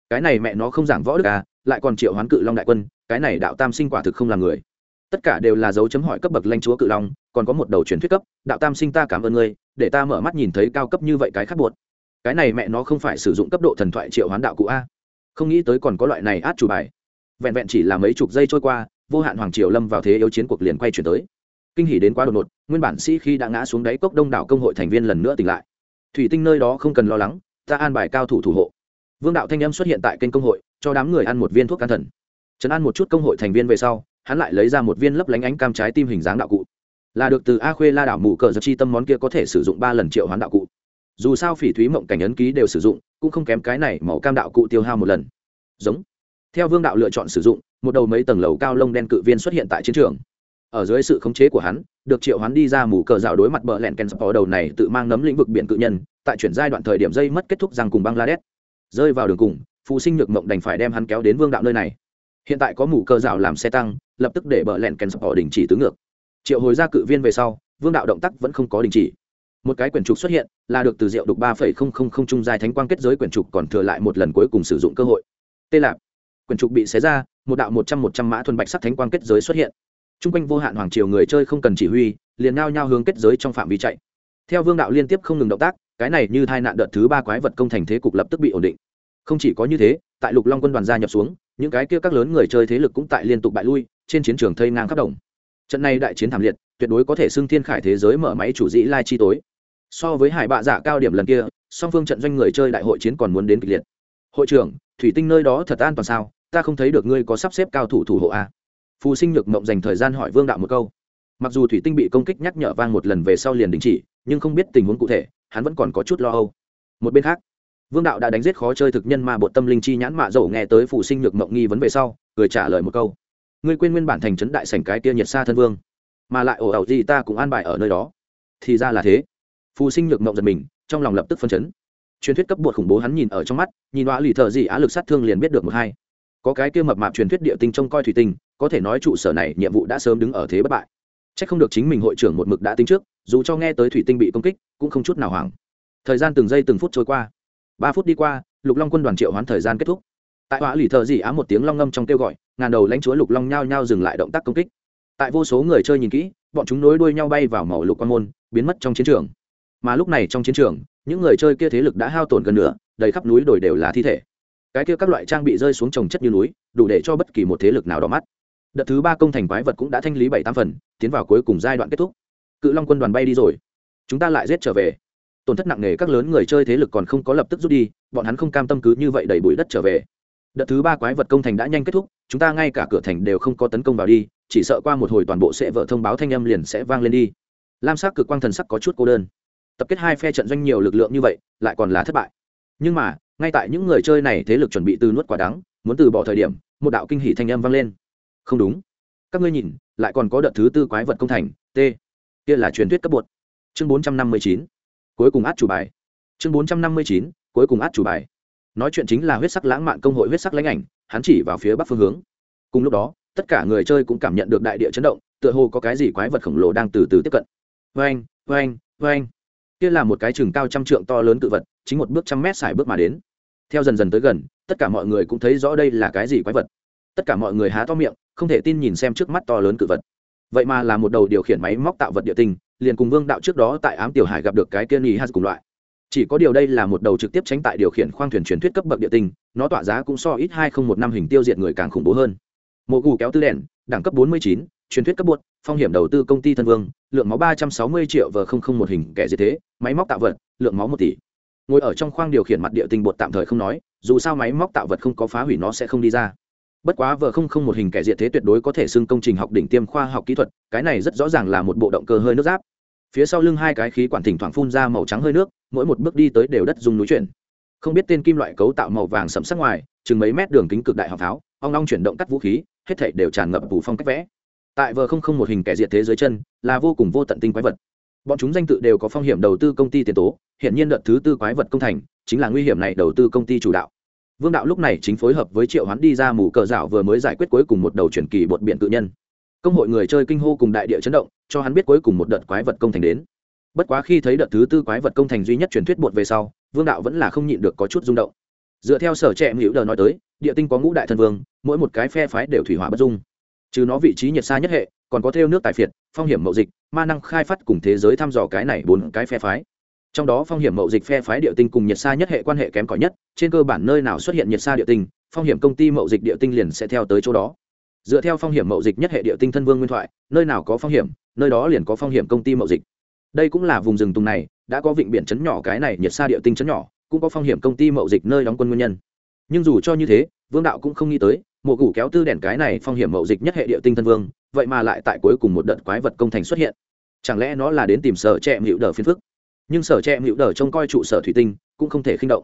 Cái này mẹ nó không giảng võ được à lại còn triệu hoán cự long đại quân, cái này đạo tam sinh quả thực không là người. Tất cả đều là dấu chấm hỏi cấp bậc lanh chúa cự long, còn có một đầu truyền thuyết cấp, đạo tam sinh ta cảm ơn ngươi, để ta mở mắt nhìn thấy cao cấp như vậy cái khác buột cái này mẹ nó không phải sử dụng cấp độ thần thoại triệu hoán đạo cụ a. Không nghĩ tới còn có loại này át chủ bài. Vẹn vẹn chỉ là mấy chục giây trôi qua, vô hạn hoàng triều lâm vào thế yếu chiến cuộc liền quay chuyển tới. Kinh hỉ đến quá đột ngột, nguyên bản sĩ khi đã ngã xuống đáy cốc đông đảo công hội thành viên lần nữa tỉnh lại. Thủy tinh nơi đó không cần lo lắng, ta an bài cao thủ thủ hộ. Vương đạo thanh âm xuất hiện tại kênh công hội, cho đám người ăn một viên thuốc can thần. Trấn ăn một chút công hội thành viên về sau, hắn lại lấy ra một viên lấp lánh ánh cam trái tim hình dáng đạo cụ. Là được từ a khuê la đảo mù cờ giật chi tâm món kia có thể sử dụng ba lần triệu hoán đạo cụ dù sao phỉ thúy mộng cảnh ấn ký đều sử dụng, cũng không kém cái này màu cam đạo cụ tiêu hao một lần. Giống. Theo vương đạo lựa chọn sử dụng, một đầu mấy tầng lầu cao lông đen cự viên xuất hiện tại chiến trường. Ở dưới sự khống chế của hắn, được triệu hắn đi ra mù cờ rào đối mặt bờ lẹn ken spo đầu này tự mang nấm lĩnh vực biển cự nhân, tại chuyển giai đoạn thời điểm dây mất kết thúc rằng cùng bangladesh. Rơi vào đường cùng phụ sinh nhược mộng đành phải đem hắn kéo đến vương đạo nơi này. Hiện tại có mù cờ rào làm xe tăng, lập tức để bờ lẹn ken spo đình chỉ tứ ngược. Triệu hồi ra cự viên về sau, vương đạo động tác vẫn không có đình chỉ một cái quyển trục xuất hiện, là được từ rượu đục ba phẩy không không không trung dài thánh quang kết giới quyển trục còn thừa lại một lần cuối cùng sử dụng cơ hội. Tê lạp. Quyển trục bị xé ra, một đạo một trăm một trăm mã thuần bạch sắc thánh quang kết giới xuất hiện. T r u n g quanh vô hạn hoàng triều người chơi không cần chỉ huy, liền nao nhao hướng kết giới trong phạm vi chạy. Theo vương đạo liên tiếp không ngừng động tác, cái này như tai nạn đợt thứ ba quái vật công thành thế cục lập tức bị ổn định. Không chỉ có như thế, tại lục long quân đoàn gia nhập xuống, những cái kia các lớn người chơi thế lực cũng tại liên tục bại lui, trên chiến trường thây ngang khắp đồng trận này đại chiến thảm liệt, tuyệt đối có thể xưng thiên khải thế giới mở máy chủ dĩ lai chi tối. So với hải bạ giả dạ cao điểm lần kia, song phương trận doanh người chơi đại hội chiến còn muốn đến kịch liệt. Hội trưởng, thủy tinh nơi đó thật an toàn sao? Ta không thấy được ngươi có sắp xếp cao thủ thủ hộ a à? phù sinh nhược mộng dành thời gian hỏi vương đạo một câu. Mặc dù thủy tinh bị công kích nhắc nhở vang một lần về sau liền đình chỉ, nhưng không biết tình huống cụ thể, hắn vẫn còn có chút lo âu. Một bên khác, vương đạo đã đánh giết khó chơi thực nhân mà bộ tâm linh chi nhãn mạ dầu nghe tới phù sinh nhược mộng nghi vấn về sau, cười trả lời một câu ngươi quên nguyên bản thành trấn đại sảnh cái kia nhiệt xa thân vương, mà lại ổ ẩu gì ta cũng an bài ở nơi đó. Thì ra là thế. Phù sinh nhược mộng giật mình, trong lòng lập tức phân chấn. Truyền thuyết cấp bột khủng bố hắn nhìn ở trong mắt, nhìn đoá lì thợ gì á lực sát thương liền biết được một hai. Có cái kia mập mạp truyền thuyết địa tinh trông coi thủy tinh, có thể nói trụ sở này nhiệm vụ đã sớm đứng ở thế bất bại. C h ắ c không được chính mình hội trưởng một mực đã tính trước, dù cho nghe tới thủy tinh bị công kích, cũng không chút nào hoảng. Thời gian từng giây từng phút trôi qua. Ba phút đi qua, lục long quân đoàn triệu hoán thời gian kết thúc tại họa lì thợ dị á một tiếng long ngâm trong kêu gọi, ngàn đầu lãnh chúa lục long nhao nhao dừng lại động tác công kích. Tại vô số người chơi nhìn kỹ, bọn chúng nối đuôi nhau bay vào màu lục quan môn, biến mất trong chiến trường. Mà lúc này trong chiến trường, những người chơi kia thế lực đã hao tổn gần nửa, đầy khắp núi đồi đều là thi thể. Cái kia các loại trang bị rơi xuống trồng chất như núi, đủ để cho bất kỳ một thế lực nào đỏ mắt. Đợt thứ ba công thành quái vật cũng đã thanh lý bảy tám phần, tiến vào cuối cùng giai đoạn kết thúc. Cự long quân đoàn bay đi rồi. Chúng ta lại giết trở về. Tổn thất nặng nề các lớn người chơi thế lực còn không có lập tức rút đi, bọn hắn không cam tâm cứ như vậy đẩy bụi đất trở về đợt thứ ba quái vật công thành đã nhanh kết thúc, chúng ta ngay cả cửa thành đều không có tấn công vào đi, chỉ sợ qua một hồi toàn bộ sẽ vợ thông báo thanh âm liền sẽ vang lên đi. Lam sắc cực quang thần sắc có chút cô đơn. Tập kết hai phe trận doanh nhiều lực lượng như vậy, lại còn là thất bại. Nhưng mà, ngay tại những người chơi này thế lực chuẩn bị từ nuốt quả đắng, muốn từ bỏ thời điểm, một đạo kinh hỷ thanh âm vang lên. Không đúng. Các ngươi nhìn, lại còn có đợt thứ tư quái vật công thành, t. Kia là truyền thuyết cấp bột. Chương bốn trăm năm mươi chín. Cuối cùng át chủ bài. Chương bốn trăm năm mươi chín cuối cuối cùng át chủ bài nói chuyện chính là huyết sắc lãng mạn công hội huyết sắc lãnh ảnh, hắn chỉ vào phía bắc phương hướng. Cùng lúc đó, tất cả người chơi cũng cảm nhận được đại địa chấn động, tựa hồ có cái gì quái vật khổng lồ đang từ từ tiếp cận. Vang vang vang kia là một cái chừng cao trăm trượng to lớn cự vật, chính một bước trăm mét xài bước mà đến. Theo dần dần tới gần, tất cả mọi người cũng thấy rõ đây là cái gì quái vật. Tất cả mọi người há to miệng, không thể tin nhìn xem trước mắt to lớn cự vật. Vậy mà là một đầu điều khiển máy móc tạo vật địa tinh, liền cùng vương đạo trước đó tại ám tiểu hải gặp được cái kia nhì hát cùng loại chỉ có điều đây là một đầu trực tiếp tránh tại điều khiển khoang thuyền truyền thuyết cấp bậc địa tinh, nó tỏa giá cũng so ít hai không một năm hình tiêu diệt người càng khủng bố hơn. Mộ gù kéo tư đèn, đẳng cấp bốn mươi chín, truyền thuyết cấp bột phong hiểm đầu tư công ty thân vương, lượng máu ba trăm sáu mươi triệu và không không một hình, kẻ diệt thế, máy móc tạo vật, lượng máu một tỷ. Ngồi ở trong khoang điều khiển mặt địa tinh bột tạm thời không nói, dù sao máy móc tạo vật không có phá hủy nó sẽ không đi ra. Bất quá vợ không không một hình kẻ diệt thế tuyệt đối có thể xưng công trình học đỉnh tiêm khoa học kỹ thuật, cái này rất rõ ràng là một bộ động cơ hơi nước giáp phía sau lưng hai cái khí quản thỉnh thoảng phun ra màu trắng hơi nước, mỗi một bước đi tới đều đất dùng núi chuyển. Không biết tên kim loại cấu tạo màu vàng sẫm sắc ngoài, chừng mấy mét đường kính cực đại học pháo, ong ong chuyển động cắt vũ khí, hết thảy đều tràn ngập phủ phong cách vẽ. Tại vờ không không một hình kẻ diệt thế dưới chân, là vô cùng vô tận tinh quái vật. Bọn chúng danh tự đều có phong hiểm đầu tư công ty tiền tố hiện nhiên đợt thứ tư quái vật công thành, chính là nguy hiểm này đầu tư công ty chủ đạo. Vương đạo lúc này chính phối hợp với triệu hoán đi ra mù cờ dạo vừa mới giải quyết cuối cùng một đầu chuyển kỳ bột biện tự nhân công hội người chơi kinh hô cùng đại địa chấn động, cho hắn biết cuối cùng một đợt quái vật công thành đến. Bất quá khi thấy đợt thứ tư quái vật công thành duy nhất truyền thuyết bột về sau, vương đạo vẫn là không nhịn được có chút rung động. Dựa theo sở trẻ hữu đờ nói tới, địa tinh có ngũ đại thần vương, mỗi một cái phe phái đều thủy hỏa bất dung. Trừ nó vị trí nhiệt xa nhất hệ, còn có theo nước tài phiệt, phong hiểm mậu dịch, ma năng khai phát cùng thế giới thăm dò cái này bốn cái phe phái. Trong đó phong hiểm mậu dịch phe phái địa tinh cùng nhiệt xa nhất hệ quan hệ kém cỏi nhất, trên cơ bản nơi nào xuất hiện nhiệt xa địa tinh, phong hiểm công ty mậu dịch địa tinh liền sẽ theo tới chỗ đó dựa theo phong hiểm mậu dịch nhất hệ địa tinh thân vương nguyên thoại, nơi nào có phong hiểm, nơi đó liền có phong hiểm công ty mậu dịch. Đây cũng là vùng rừng tùng này, đã có vịnh biển chấn nhỏ cái này nhiệt xa địa tinh chấn nhỏ, cũng có phong hiểm công ty mậu dịch nơi đóng quân nguyên nhân. Nhưng dù cho như thế, vương đạo cũng không nghĩ tới, mộ củ kéo tư đèn cái này phong hiểm mậu dịch nhất hệ địa tinh thân vương, vậy mà lại tại cuối cùng một đợt quái vật công thành xuất hiện. Chẳng lẽ nó là đến tìm sở trẻ hữu đờ phiên phức? Nhưng sở trẻ hữu đờ trông coi trụ sở thủy tinh, cũng không thể khinh động.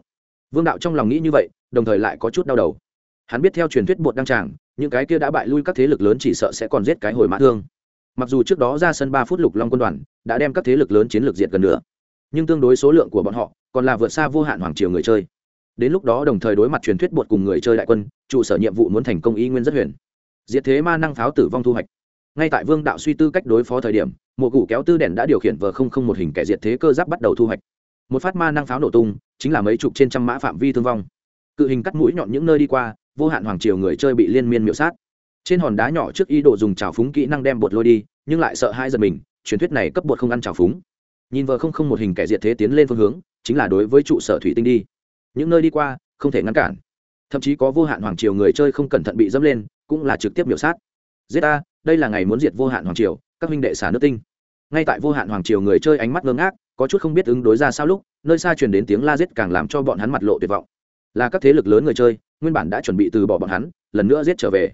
Vương đạo trong lòng nghĩ như vậy, đồng thời lại có chút đau đầu. Hắn biết theo truyền thuyết bột đăng tràng những cái kia đã bại lui các thế lực lớn chỉ sợ sẽ còn giết cái hồi mã thương. Mặc dù trước đó ra sân ba phút lục long quân đoàn đã đem các thế lực lớn chiến lược diệt gần nữa nhưng tương đối số lượng của bọn họ còn là vượt xa vô hạn hoàng triều người chơi. Đến lúc đó đồng thời đối mặt truyền thuyết bột cùng người chơi đại quân, trụ sở nhiệm vụ muốn thành công y nguyên rất huyền. Diệt thế ma năng pháo tử vong thu hoạch. Ngay tại vương đạo suy tư cách đối phó thời điểm, một củ kéo tư đèn đã điều khiển vờ không không một hình kẻ diệt thế cơ giáp bắt đầu thu hoạch. Một phát ma năng pháo nổ tung, chính là mấy chục trên trăm mã phạm vi thương vong. Cự hình cắt mũi nhọn những nơi đi qua vô hạn hoàng triều người chơi bị liên miên miễu sát. Trên hòn đá nhỏ trước ý đồ dùng trào phúng kỹ năng đem bột lôi đi nhưng lại sợ hai giật mình truyền thuyết này cấp bột không ăn trào phúng. Nhìn vờ không không một hình kẻ diệt thế tiến lên phương hướng chính là đối với trụ sở thủy tinh đi. Những nơi đi qua không thể ngăn cản. Thậm chí có vô hạn hoàng triều người chơi không cẩn thận bị dẫm lên cũng là trực tiếp miểu sát. Giết ta, đây là ngày muốn diệt vô hạn hoàng triều các minh đệ xả nước tinh. Ngay tại vô hạn hoàng triều người chơi ánh mắt ngơ ngác có chút không biết ứng đối ra sao lúc nơi xa truyền đến tiếng la giết càng làm cho bọn hắn mặt lộ tuyệt vọng. Là các thế lực lớn người chơi nguyên bản đã chuẩn bị từ bỏ bọn hắn, lần nữa giết trở về.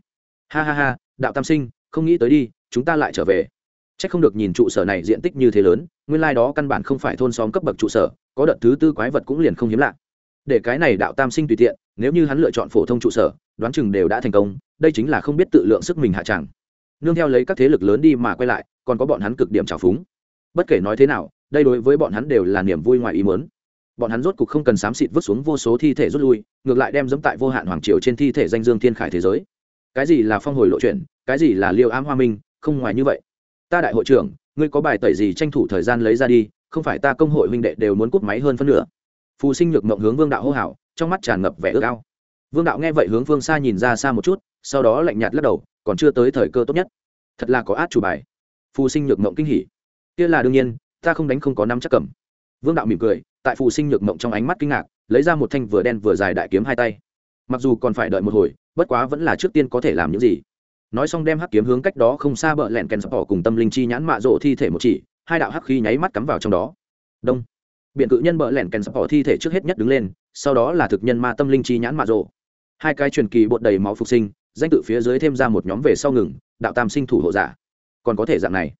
Ha ha ha, đạo tam sinh, không nghĩ tới đi, chúng ta lại trở về. C h ắ c không được nhìn trụ sở này diện tích như thế lớn, nguyên lai、like、đó căn bản không phải thôn xóm cấp bậc trụ sở, có đợt thứ tư quái vật cũng liền không hiếm lạ. Để cái này đạo tam sinh tùy tiện, nếu như hắn lựa chọn phổ thông trụ sở, đoán chừng đều đã thành công, đây chính là không biết tự lượng sức mình hạ tràng nương theo lấy các thế lực lớn đi mà quay lại, còn có bọn hắn cực điểm trào phúng. Bất kể nói thế nào, đây đối với bọn hắn đều là niềm vui ngoài ý muốn bọn hắn rốt cục không cần xám xịt vứt xuống vô số thi thể rút lui, ngược lại đem dẫm tại vô hạn hoàng triều trên thi thể danh dương thiên khải thế giới. Cái gì là phong hồi lộ chuyển cái gì là liêu ám hoa minh, không ngoài như vậy. Ta đại hội trưởng, ngươi có bài tẩy gì tranh thủ thời gian lấy ra đi, không phải ta công hội huynh đệ đều muốn cút máy hơn phân nửa. Phù sinh nhược mộng hướng vương đạo hô hào, trong mắt tràn ngập vẻ ước ao. Vương đạo nghe vậy hướng phương xa nhìn ra xa một chút, sau đó lạnh nhạt lắc đầu, còn chưa tới thời cơ tốt nhất. Thật là có át chủ bài. Phù sinh nhược mộng kinh hỉ. Kia là đương nhiên, ta không đánh không có năm chắc cầm. Vương đạo mỉm cười tại phù sinh nhược mộng trong ánh mắt kinh ngạc, lấy ra một thanh vừa đen vừa dài đại kiếm hai tay. Mặc dù còn phải đợi một hồi, bất quá vẫn là trước tiên có thể làm những gì. Nói xong đem hắc kiếm hướng cách đó không xa bờ lẹn kèn sập bỏ cùng tâm linh chi nhãn mạ rộ thi thể một chỉ, hai đạo hắc khí nháy mắt cắm vào trong đó. Đông. Biện cự nhân bờ lẹn kèn sập bỏ thi thể trước hết nhất đứng lên, sau đó là thực nhân ma tâm linh chi nhãn mạ rộ. Hai cái truyền kỳ bột đầy máu phục sinh, danh tự phía dưới thêm ra một nhóm về sau ngừng, đạo tam sinh thủ hộ giả. Còn có thể dạng này.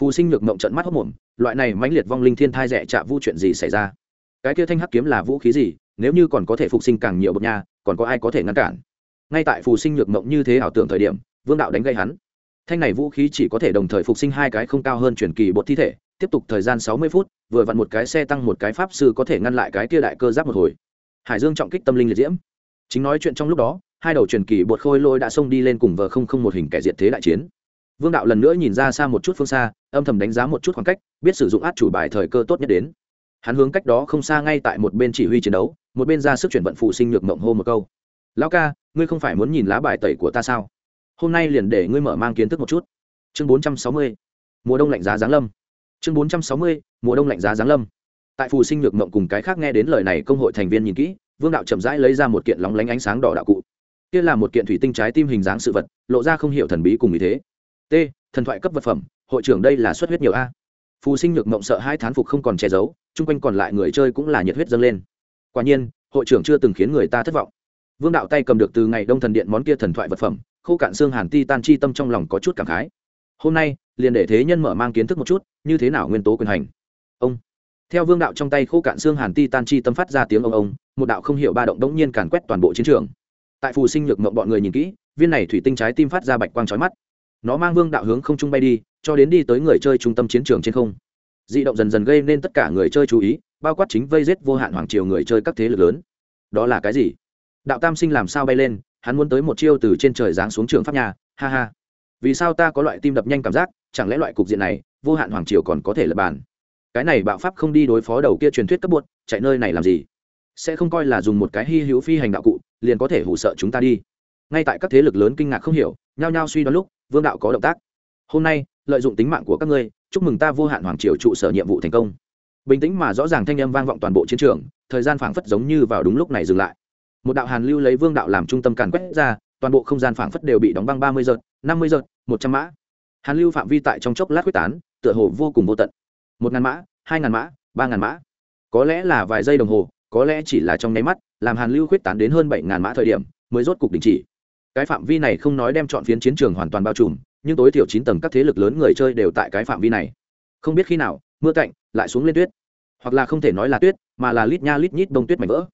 Phù sinh nhược mộng trận mắt hốc mồm, loại này mãnh liệt vong linh thiên thai rẻ chạ vu chuyện gì xảy ra? Cái kia thanh hắc kiếm là vũ khí gì, nếu như còn có thể phục sinh càng nhiều bậc nha, còn có ai có thể ngăn cản? Ngay tại phù sinh nhược mộng như thế ảo tưởng thời điểm, vương đạo đánh gây hắn. Thanh này vũ khí chỉ có thể đồng thời phục sinh hai cái không cao hơn chuyển kỳ bột thi thể, tiếp tục thời gian sáu mươi phút, vừa vặn một cái xe tăng một cái pháp sư có thể ngăn lại cái kia đại cơ giáp một hồi. Hải dương trọng kích tâm linh liệt diễm. Chính nói chuyện trong lúc đó, hai đầu truyền kỳ bột khôi lôi đã xông đi lên cùng vờ không không một hình kẻ diệt thế đại chiến. Vương đạo lần nữa nhìn ra xa một chút phương xa, âm thầm đánh giá một chút khoảng cách, biết sử dụng át chủ bài thời cơ tốt nhất đến hắn hướng cách đó không xa ngay tại một bên chỉ huy chiến đấu, một bên ra sức chuyển vận phụ sinh nhược mộng hô một câu. Lão ca, ngươi không phải muốn nhìn lá bài tẩy của ta sao? Hôm nay liền để ngươi mở mang kiến thức một chút. Chương bốn trăm sáu mươi, mùa đông lạnh giá giáng lâm. Chương bốn trăm sáu mươi, mùa đông lạnh giá giáng lâm. Tại phù sinh nhược mộng cùng cái khác nghe đến lời này công hội thành viên nhìn kỹ, vương đạo chậm rãi lấy ra một kiện lóng lánh ánh sáng đỏ đạo cụ. Kia là một kiện thủy tinh trái tim hình dáng sự vật, lộ ra không hiểu thần bí cùng ý thế. T, thần thoại cấp vật phẩm, hội trưởng đây là xuất huyết nhiều a phù sinh nhược mộng sợ hai thán phục không còn che giấu, chung quanh còn lại người chơi cũng là nhiệt huyết dâng lên. Quả nhiên, hội trưởng chưa từng khiến người ta thất vọng. Vương đạo tay cầm được từ ngày đông thần điện món kia thần thoại vật phẩm, khô cạn xương hàn ti tan chi tâm trong lòng có chút cảm khái. Hôm nay, liền để thế nhân mở mang kiến thức một chút, như thế nào nguyên tố quyền hành. Ông. Theo vương đạo trong tay khô cạn xương hàn ti tan chi tâm phát ra tiếng ông ông, một đạo không hiểu ba động đống nhiên càn quét toàn bộ chiến trường. Tại phù sinh nhược mộng bọn người nhìn kỹ, viên này thủy tinh trái tim phát ra bạch quang trói mắt nó mang vương đạo hướng không trung bay đi, cho đến đi tới người chơi trung tâm chiến trường trên không. Di động dần dần gây nên tất cả người chơi chú ý, bao quát chính vây rết vô hạn hoàng triều người chơi các thế lực lớn. Đó là cái gì? Đạo tam sinh làm sao bay lên, hắn muốn tới một chiêu từ trên trời giáng xuống trường pháp nhà, ha ha. Vì sao ta có loại tim đập nhanh cảm giác, chẳng lẽ loại cục diện này, vô hạn hoàng triều còn có thể lập bàn? Cái này bạo pháp không đi đối phó đầu kia truyền thuyết cấp bột, chạy nơi này làm gì? Sẽ không coi là dùng một cái hy hữu phi hành đạo cụ, liền có thể hủ sợ chúng ta đi. Ngay tại các thế lực lớn kinh ngạc không hiểu, nhao nhao suy đoán lúc vương đạo có động tác. Hôm nay, lợi dụng tính mạng của các ngươi, chúc mừng ta vô hạn hoàng triều trụ sở nhiệm vụ thành công. Bình tĩnh mà rõ ràng thanh âm vang vọng toàn bộ chiến trường, thời gian phảng phất giống như vào đúng lúc này dừng lại. Một đạo hàn lưu lấy vương đạo làm trung tâm càn quét ra, toàn bộ không gian phảng phất đều bị đóng băng ba mươi giật năm mươi giật một trăm mã. Hàn lưu phạm vi tại trong chốc lát quyết tán, tựa hồ vô cùng vô tận. Một ngàn mã, hai ngàn mã, ba ngàn mã. Có lẽ là vài giây đồng hồ, có lẽ chỉ là trong nháy mắt, làm hàn lưu quyết tán đến hơn bảy ngàn mã thời điểm, mới rốt cục đình chỉ cái phạm vi này không nói đem chọn phiến chiến trường hoàn toàn bao trùm, nhưng tối thiểu chín tầng các thế lực lớn người chơi đều tại cái phạm vi này. Không biết khi nào, mưa cạnh lại xuống lên tuyết. Hoặc là không thể nói là tuyết, mà là lít nha lít nhít bông tuyết mảnh vỡ.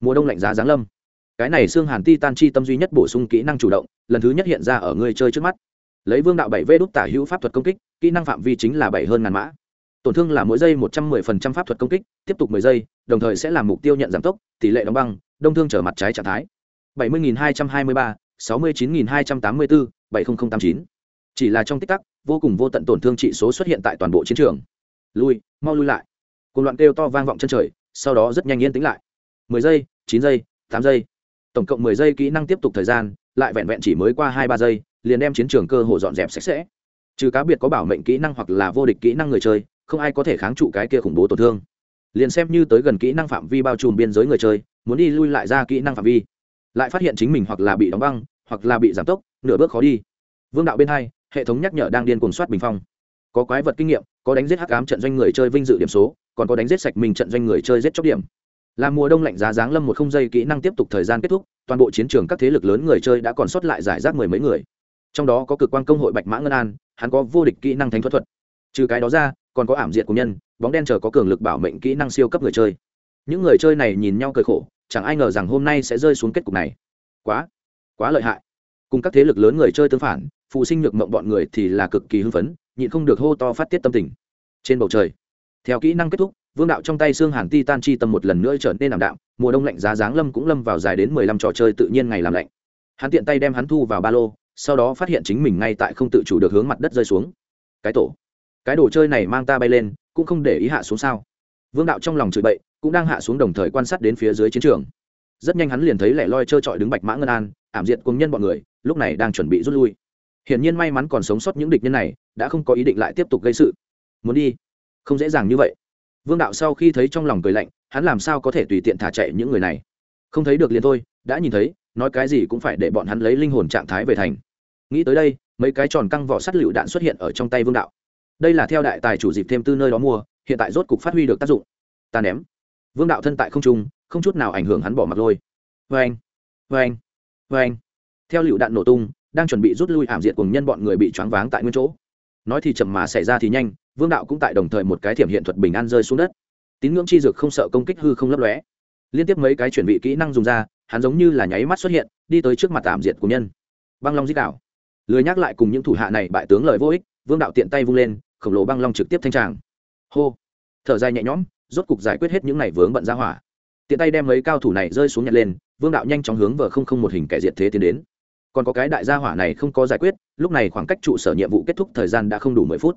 Mùa đông lạnh giá giáng lâm. Cái này xương hàn ti tan chi tâm duy nhất bổ sung kỹ năng chủ động, lần thứ nhất hiện ra ở người chơi trước mắt. Lấy vương đạo bảy v đúc tả hữu pháp thuật công kích, kỹ năng phạm vi chính là bảy hơn ngàn mã. Tổn thương là mỗi giây một trăm mười phần trăm pháp thuật công kích, tiếp tục mười giây, đồng thời sẽ làm mục tiêu nhận giảm tốc, tỷ lệ đóng băng, đông thương trở mặt trái trạng thái. bảy mươi nghìn hai trăm hai mươi ba sáu mươi chín nghìn hai trăm tám mươi bốn, bảy nghìn tám chín. Chỉ là trong tích tắc, vô cùng vô tận tổn thương trị số xuất hiện tại toàn bộ chiến trường. Lui, mau lui lại. Cùng loạn kêu to vang vọng chân trời, sau đó rất nhanh yên tĩnh lại. mười giây, chín giây, tám giây. Tổng cộng mười giây kỹ năng tiếp tục thời gian, lại vẹn vẹn chỉ mới qua hai ba giây, liền đem chiến trường cơ hồ dọn dẹp sạch sẽ. Trừ cá biệt có bảo mệnh kỹ năng hoặc là vô địch kỹ năng người chơi, không ai có thể kháng trụ cái kia khủng bố tổn thương. Liền xem như tới gần kỹ năng phạm vi bao trùm biên giới người chơi, muốn đi lui lại ra kỹ năng phạm vi lại phát hiện chính mình hoặc là bị đóng băng, hoặc là bị giảm tốc, nửa bước khó đi. Vương đạo bên hai, hệ thống nhắc nhở đang điên cuồng soát bình phong. Có quái vật kinh nghiệm, có đánh giết hắc ám trận doanh người chơi vinh dự điểm số, còn có đánh giết sạch mình trận doanh người chơi giết chóc điểm. Là mùa đông lạnh giá giáng lâm một không giây kỹ năng tiếp tục thời gian kết thúc, toàn bộ chiến trường các thế lực lớn người chơi đã còn sót lại giải rác mười mấy người. Trong đó có cực quan công hội bạch mã ngân an, hắn có vô địch kỹ năng thánh thuật thuật. Trừ cái đó ra, còn có ảm diện của nhân, bóng đen chờ có cường lực bảo mệnh kỹ năng siêu cấp người chơi. Những người chơi này nhìn nhau cười khổ chẳng ai ngờ rằng hôm nay sẽ rơi xuống kết cục này. Quá quá lợi hại. Cùng các thế lực lớn người chơi tương phản, phụ sinh nhược mộng bọn người thì là cực kỳ hưng phấn, nhịn không được hô to phát tiết tâm tình. Trên bầu trời, theo kỹ năng kết thúc, vương đạo trong tay xương hàn ti tan chi tâm một lần nữa trở nên ảm đạm, mùa đông lạnh giá giáng lâm cũng lâm vào dài đến mười lăm trò chơi tự nhiên ngày làm lạnh. Hắn tiện tay đem hắn thu vào ba lô, sau đó phát hiện chính mình ngay tại không tự chủ được hướng mặt đất rơi xuống. Cái tổ, cái đồ chơi này mang ta bay lên, cũng không để ý hạ xuống sao. Vương đạo trong lòng chửi bậy cũng đang hạ xuống đồng thời quan sát đến phía dưới chiến trường. Rất nhanh hắn liền thấy lẻ loi trơ trọi đứng bạch mã ngân an, ảm diện cùng nhân bọn người, lúc này đang chuẩn bị rút lui. Hiển nhiên may mắn còn sống sót những địch nhân này, đã không có ý định lại tiếp tục gây sự. Muốn đi? Không dễ dàng như vậy. Vương đạo sau khi thấy trong lòng cười lạnh, hắn làm sao có thể tùy tiện thả chạy những người này? Không thấy được liền thôi, đã nhìn thấy, nói cái gì cũng phải để bọn hắn lấy linh hồn trạng thái về thành. Nghĩ tới đây, mấy cái tròn căng vỏ sắt lựu đạn xuất hiện ở trong tay vương đạo. Đây là theo đại tài chủ dịp thêm tư nơi đó mua, hiện tại rốt cục phát huy được tác dụng. Ta ném vương đạo thân tại không trung, không chút nào ảnh hưởng hắn bỏ mặt lôi. Vê anh vê anh vê anh theo lựu đạn nổ tung, đang chuẩn bị rút lui ảm diện cùng nhân bọn người bị choáng váng tại nguyên chỗ. Nói thì chậm mà xảy ra thì nhanh, vương đạo cũng tại đồng thời một cái thiểm hiện thuật bình an rơi xuống đất. Tín ngưỡng chi dược không sợ công kích hư không lấp lóe. Liên tiếp mấy cái chuẩn bị kỹ năng dùng ra, hắn giống như là nháy mắt xuất hiện, đi tới trước mặt tạm diệt của nhân. Băng long di đảo lười nhắc lại cùng những thủ hạ này bại tướng lời vô ích, vương đạo tiện tay vung lên, khổng lồ băng long trực tiếp thanh tràng. Hô. Thở dài nhẹ nhõm rốt cục giải quyết hết những này vướng bận ra hỏa. Tiện tay đem mấy cao thủ này rơi xuống nhặt lên, vương đạo nhanh chóng hướng vờ không không một hình kẻ diệt thế tiến đến. Còn có cái đại gia hỏa này không có giải quyết, lúc này khoảng cách trụ sở nhiệm vụ kết thúc thời gian đã không đủ mười phút.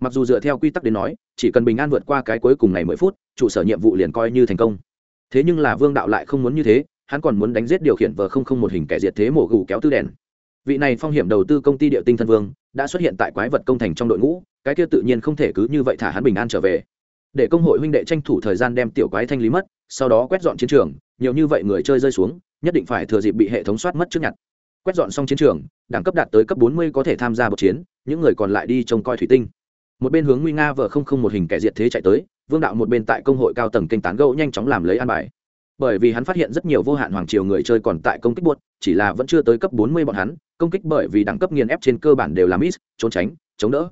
Mặc dù dựa theo quy tắc đến nói, chỉ cần bình an vượt qua cái cuối cùng này mười phút, trụ sở nhiệm vụ liền coi như thành công. Thế nhưng là vương đạo lại không muốn như thế, hắn còn muốn đánh giết điều khiển vờ không không một hình kẻ diệt thế mổ gù kéo tư đèn. Vị này phong hiểm đầu tư công ty địa tinh thân vương, đã xuất hiện tại quái vật công thành trong đội ngũ, cái kia tự nhiên không thể cứ như vậy thả hắn bình an trở về để công hội huynh đệ tranh thủ thời gian đem tiểu quái thanh lý mất, sau đó quét dọn chiến trường, nhiều như vậy người chơi rơi xuống, nhất định phải thừa dịp bị hệ thống soát mất trước nhặt. Quét dọn xong chiến trường, đẳng cấp đạt tới cấp bốn mươi có thể tham gia một chiến, những người còn lại đi trông coi thủy tinh. Một bên hướng nguy nga vợ không không một hình kẻ diệt thế chạy tới, vương đạo một bên tại công hội cao tầng kênh tán gẫu nhanh chóng làm lấy an bài. Bởi vì hắn phát hiện rất nhiều vô hạn hoàng triều người chơi còn tại công kích buốt, chỉ là vẫn chưa tới cấp bốn mươi bọn hắn, công kích bởi vì đẳng cấp nghiền ép trên cơ bản đều làm ít trốn tránh, chống đỡ.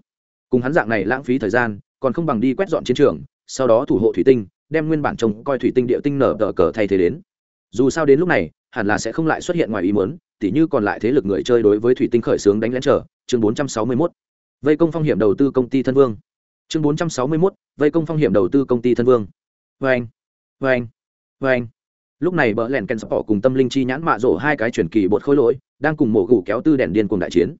Cùng hắn dạng này lãng phí thời gian còn không bằng đi quét dọn chiến trường sau đó thủ hộ thủy tinh đem nguyên bản trông coi thủy tinh địa tinh nở đỡ cờ thay thế đến. Dù sao đến lúc này hẳn là sẽ không lại xuất hiện ngoài ý muốn tỉ như còn lại thế lực người chơi đối với thủy tinh khởi xướng đánh lén trở chương 461. vây công phong hiểm đầu tư công ty thân vương. Chương 461, vây công phong hiểm đầu tư công ty thân vương. Vê anh vê anh vê anh. Lúc này bỡ lẹn ken sọ cùng tâm linh chi nhãn mạ rổ hai cái truyền kỳ bột khối lỗi đang cùng mổ gù kéo tư đèn điên cùng đại chiến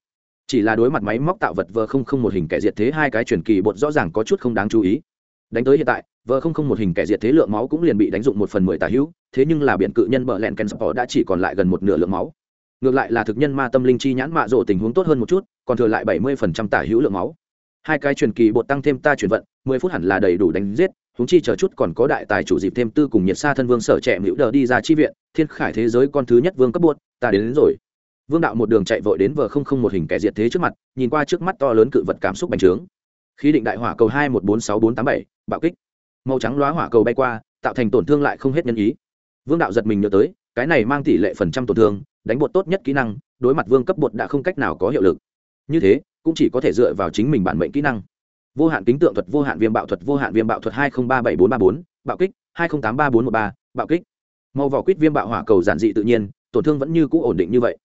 chỉ là đối mặt máy móc tạo vật vờ không không một hình kẻ diệt thế hai cái truyền kỳ bột rõ ràng có chút không đáng chú ý. Đánh tới hiện tại vờ không không một hình kẻ diệt thế lượng máu cũng liền bị đánh dụng một phần mười tà hữu thế nhưng là biện cự nhân bờ lẹn ken sọ đã chỉ còn lại gần một nửa lượng máu. Ngược lại là thực nhân ma tâm linh chi nhãn mạ rộ tình huống tốt hơn một chút còn thừa lại bảy mươi phần trăm tả hữu lượng máu. Hai cái truyền kỳ bột tăng thêm ta chuyển vận mười phút hẳn là đầy đủ đánh giết húng chi chờ chút còn có đại tài chủ dịp thêm tư cùng nhiệt sa thân vương sở trẻ mữu đờ đi ra chi viện thiên khải thế giới con thứ nhất vương cấp bột ta đến, đến rồi vương đạo một đường chạy vội đến vờ không không một hình kẻ diệt thế trước mặt, nhìn qua trước mắt to lớn cự vật cảm xúc bành trướng. Khí định đại hỏa cầu hai một bốn sáu bốn tám bảy, bạo kích. Màu trắng loá hỏa cầu bay qua, tạo thành tổn thương lại không hết nhân ý. Vương đạo giật mình nhớ tới, cái này mang tỷ lệ phần trăm tổn thương, đánh bột tốt nhất kỹ năng, đối mặt vương cấp bột đã không cách nào có hiệu lực. Như thế, cũng chỉ có thể dựa vào chính mình bản mệnh kỹ năng. Vô hạn kính tượng thuật, vô hạn viêm bạo thuật, vô hạn viêm bạo thuật hai không ba bảy bốn ba bốn, bạo kích, hai không tám ba bốn một ba, bạo kích. Màu vỏ quýt viêm bạo hỏa cầu giản dị tự nhiên, tổn thương vẫn như cũ ổn định như vậy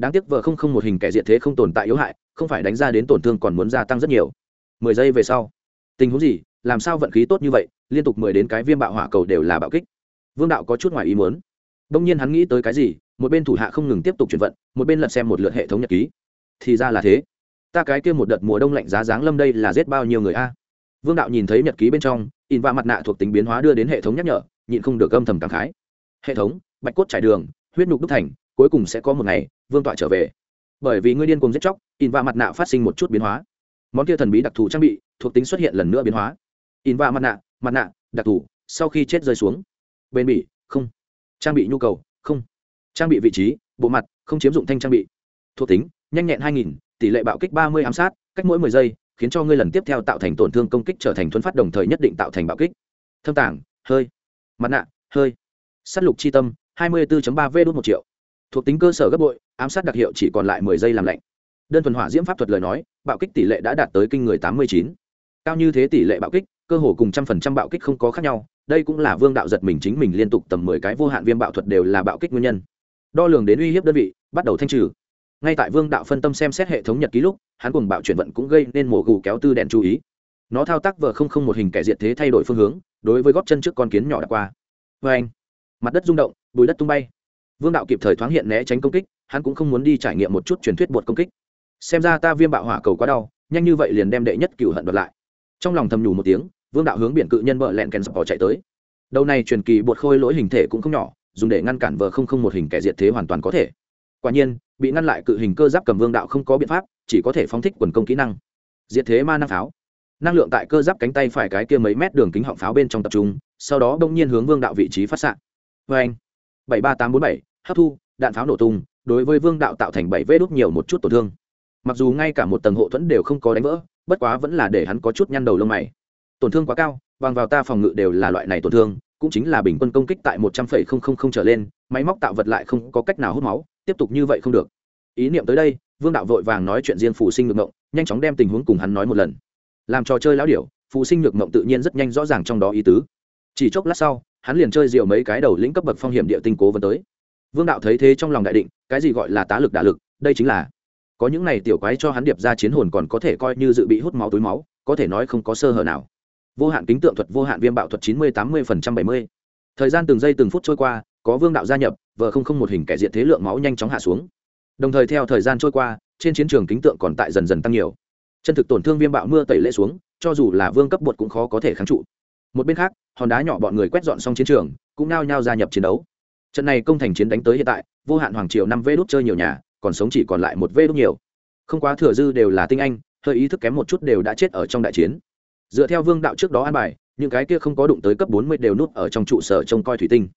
đáng tiếc vợ không không một hình kẻ diện thế không tồn tại yếu hại, không phải đánh ra đến tổn thương còn muốn gia tăng rất nhiều. Mười giây về sau, tình huống gì? Làm sao vận khí tốt như vậy? Liên tục mười đến cái viêm bạo hỏa cầu đều là bạo kích. Vương đạo có chút ngoài ý muốn. Đông nhiên hắn nghĩ tới cái gì? Một bên thủ hạ không ngừng tiếp tục chuyển vận, một bên lật xem một lượt hệ thống nhật ký. Thì ra là thế. Ta cái kia một đợt mùa đông lạnh giá dáng lâm đây là giết bao nhiêu người a? Vương đạo nhìn thấy nhật ký bên trong in và mặt nạ thuộc tính biến hóa đưa đến hệ thống nhắc nhở, nhịn không được âm thầm cảm khái. Hệ thống, bạch cốt trải đường, huyết nhục đúc thành cuối cùng sẽ có một ngày, vương tọa trở về. Bởi vì ngươi điên cùng giết chóc, in và mặt nạ phát sinh một chút biến hóa. Món kia thần bí đặc thù trang bị, thuộc tính xuất hiện lần nữa biến hóa. In và mặt nạ mặt nạ, đặc thù, sau khi chết rơi xuống. Bền bị không. Trang bị nhu cầu, không. Trang bị vị trí, bộ mặt, không chiếm dụng thanh trang bị. Thuộc tính, nhanh nhẹn hai nghìn, tỷ lệ bạo kích ba mươi ám sát, cách mỗi mười giây, khiến cho ngươi lần tiếp theo tạo thành tổn thương công kích trở thành thuấn phát đồng thời nhất định tạo thành bạo kích. Thâm tảng hơi. Mặt nạ, hơi. S á t lục c h i tâm, hai mươi bốn ba v đốt một triệu thuộc tính cơ sở gấp bội, ám sát đặc hiệu chỉ còn lại mười giây làm lạnh. Đơn thuần hỏa diễm pháp thuật lời nói, bạo kích tỷ lệ đã đạt tới kinh người tám mươi chín. Cao như thế tỷ lệ bạo kích, cơ hồ cùng trăm phần trăm bạo kích không có khác nhau, đây cũng là vương đạo giật mình chính mình liên tục tầm mười cái vô hạn viêm bạo thuật đều là bạo kích nguyên nhân. Đo lường đến uy hiếp đơn vị, bắt đầu thanh trừ. Ngay tại vương đạo phân tâm xem xét hệ thống nhật ký lúc, hắn cùng bạo chuyển vận cũng gây nên mổ gù kéo tư đèn chú ý. Nó thao tác vờ không không một hình kẻ diệt thế thay đổi phương hướng, đối với góp chân trước con kiến nhỏ đã qua. Vê anh mặt đất rung động, bùi đất tung bay vương đạo kịp thời thoáng hiện né tránh công kích, hắn cũng không muốn đi trải nghiệm một chút truyền thuyết bột công kích. Xem ra ta viêm bạo hỏa cầu quá đau, nhanh như vậy liền đem đệ nhất cựu hận đoạt lại. Trong lòng thầm nhủ một tiếng, vương đạo hướng biển cự nhân vợ lẹn kèn sập chạy tới. Đầu này truyền kỳ bột khôi lỗi hình thể cũng không nhỏ, dùng để ngăn cản vờ không không một hình kẻ diệt thế hoàn toàn có thể. Quả nhiên, bị ngăn lại cự hình cơ giáp cầm vương đạo không có biện pháp, chỉ có thể phóng thích quần công kỹ năng. Diệt thế ma năng pháo. Năng lượng tại cơ giáp cánh tay phải cái kia mấy mét đường kính họng pháo bên trong tập trung, sau đó đông nhiên hướng vương đạo vị trí phát s ạ vê anh bảy ba tám bốn bảy hấp thu, đạn pháo nổ tung, đối với vương đạo tạo thành bảy vết đốt nhiều một chút tổn thương. Mặc dù ngay cả một tầng hộ thuẫn đều không có đánh vỡ, bất quá vẫn là để hắn có chút nhăn đầu lông mày. Tổn thương quá cao, bằng vào ta phòng ngự đều là loại này tổn thương, cũng chính là bình quân công kích tại một trăm phẩy không không không trở lên, máy móc tạo vật lại không có cách nào hút máu, tiếp tục như vậy không được. Ý niệm tới đây, vương đạo vội vàng nói chuyện riêng phù sinh ngược ngộng, nhanh chóng đem tình huống cùng hắn nói một lần. Làm trò chơi lão điểu, phù sinh ngược ngộng tự nhiên rất nhanh rõ ràng trong đó ý tứ. Chỉ chốc lát sau, hắn liền chơi rượu mấy cái đầu lĩnh cấp bậc phong hiểm địa tinh cố vấn tới vương đạo thấy thế trong lòng đại định, cái gì gọi là tá lực đả lực, đây chính là, có những này tiểu quái cho hắn điệp ra chiến hồn còn có thể coi như dự bị hút máu túi máu, có thể nói không có sơ hở nào. Vô hạn kính tượng thuật, vô hạn viêm bạo thuật chín mươi tám mươi phần trăm bảy mươi. Thời gian từng giây từng phút trôi qua, có vương đạo gia nhập vợ không không một hình kẻ diện thế lượng máu nhanh chóng hạ xuống. Đồng thời theo thời gian trôi qua, trên chiến trường kính tượng còn tại dần dần tăng nhiều. Chân thực tổn thương viêm bạo mưa tẩy lệ xuống, cho dù là vương cấp bột cũng khó có thể kháng trụ. Một bên khác, hòn đá nhỏ bọn người quét dọn xong chiến trường, cũng nao nhao gia nhập chiến đấu trận này công thành chiến đánh tới hiện tại, vô hạn hoàng triều năm vê đốt chơi nhiều nhà, còn sống chỉ còn lại một vê đốt nhiều. Không quá thừa dư đều là tinh anh, hơi ý thức kém một chút đều đã chết ở trong đại chiến. Dựa theo vương đạo trước đó an bài, những cái kia không có đụng tới cấp bốn mươi đều nút ở trong trụ sở trông coi thủy tinh.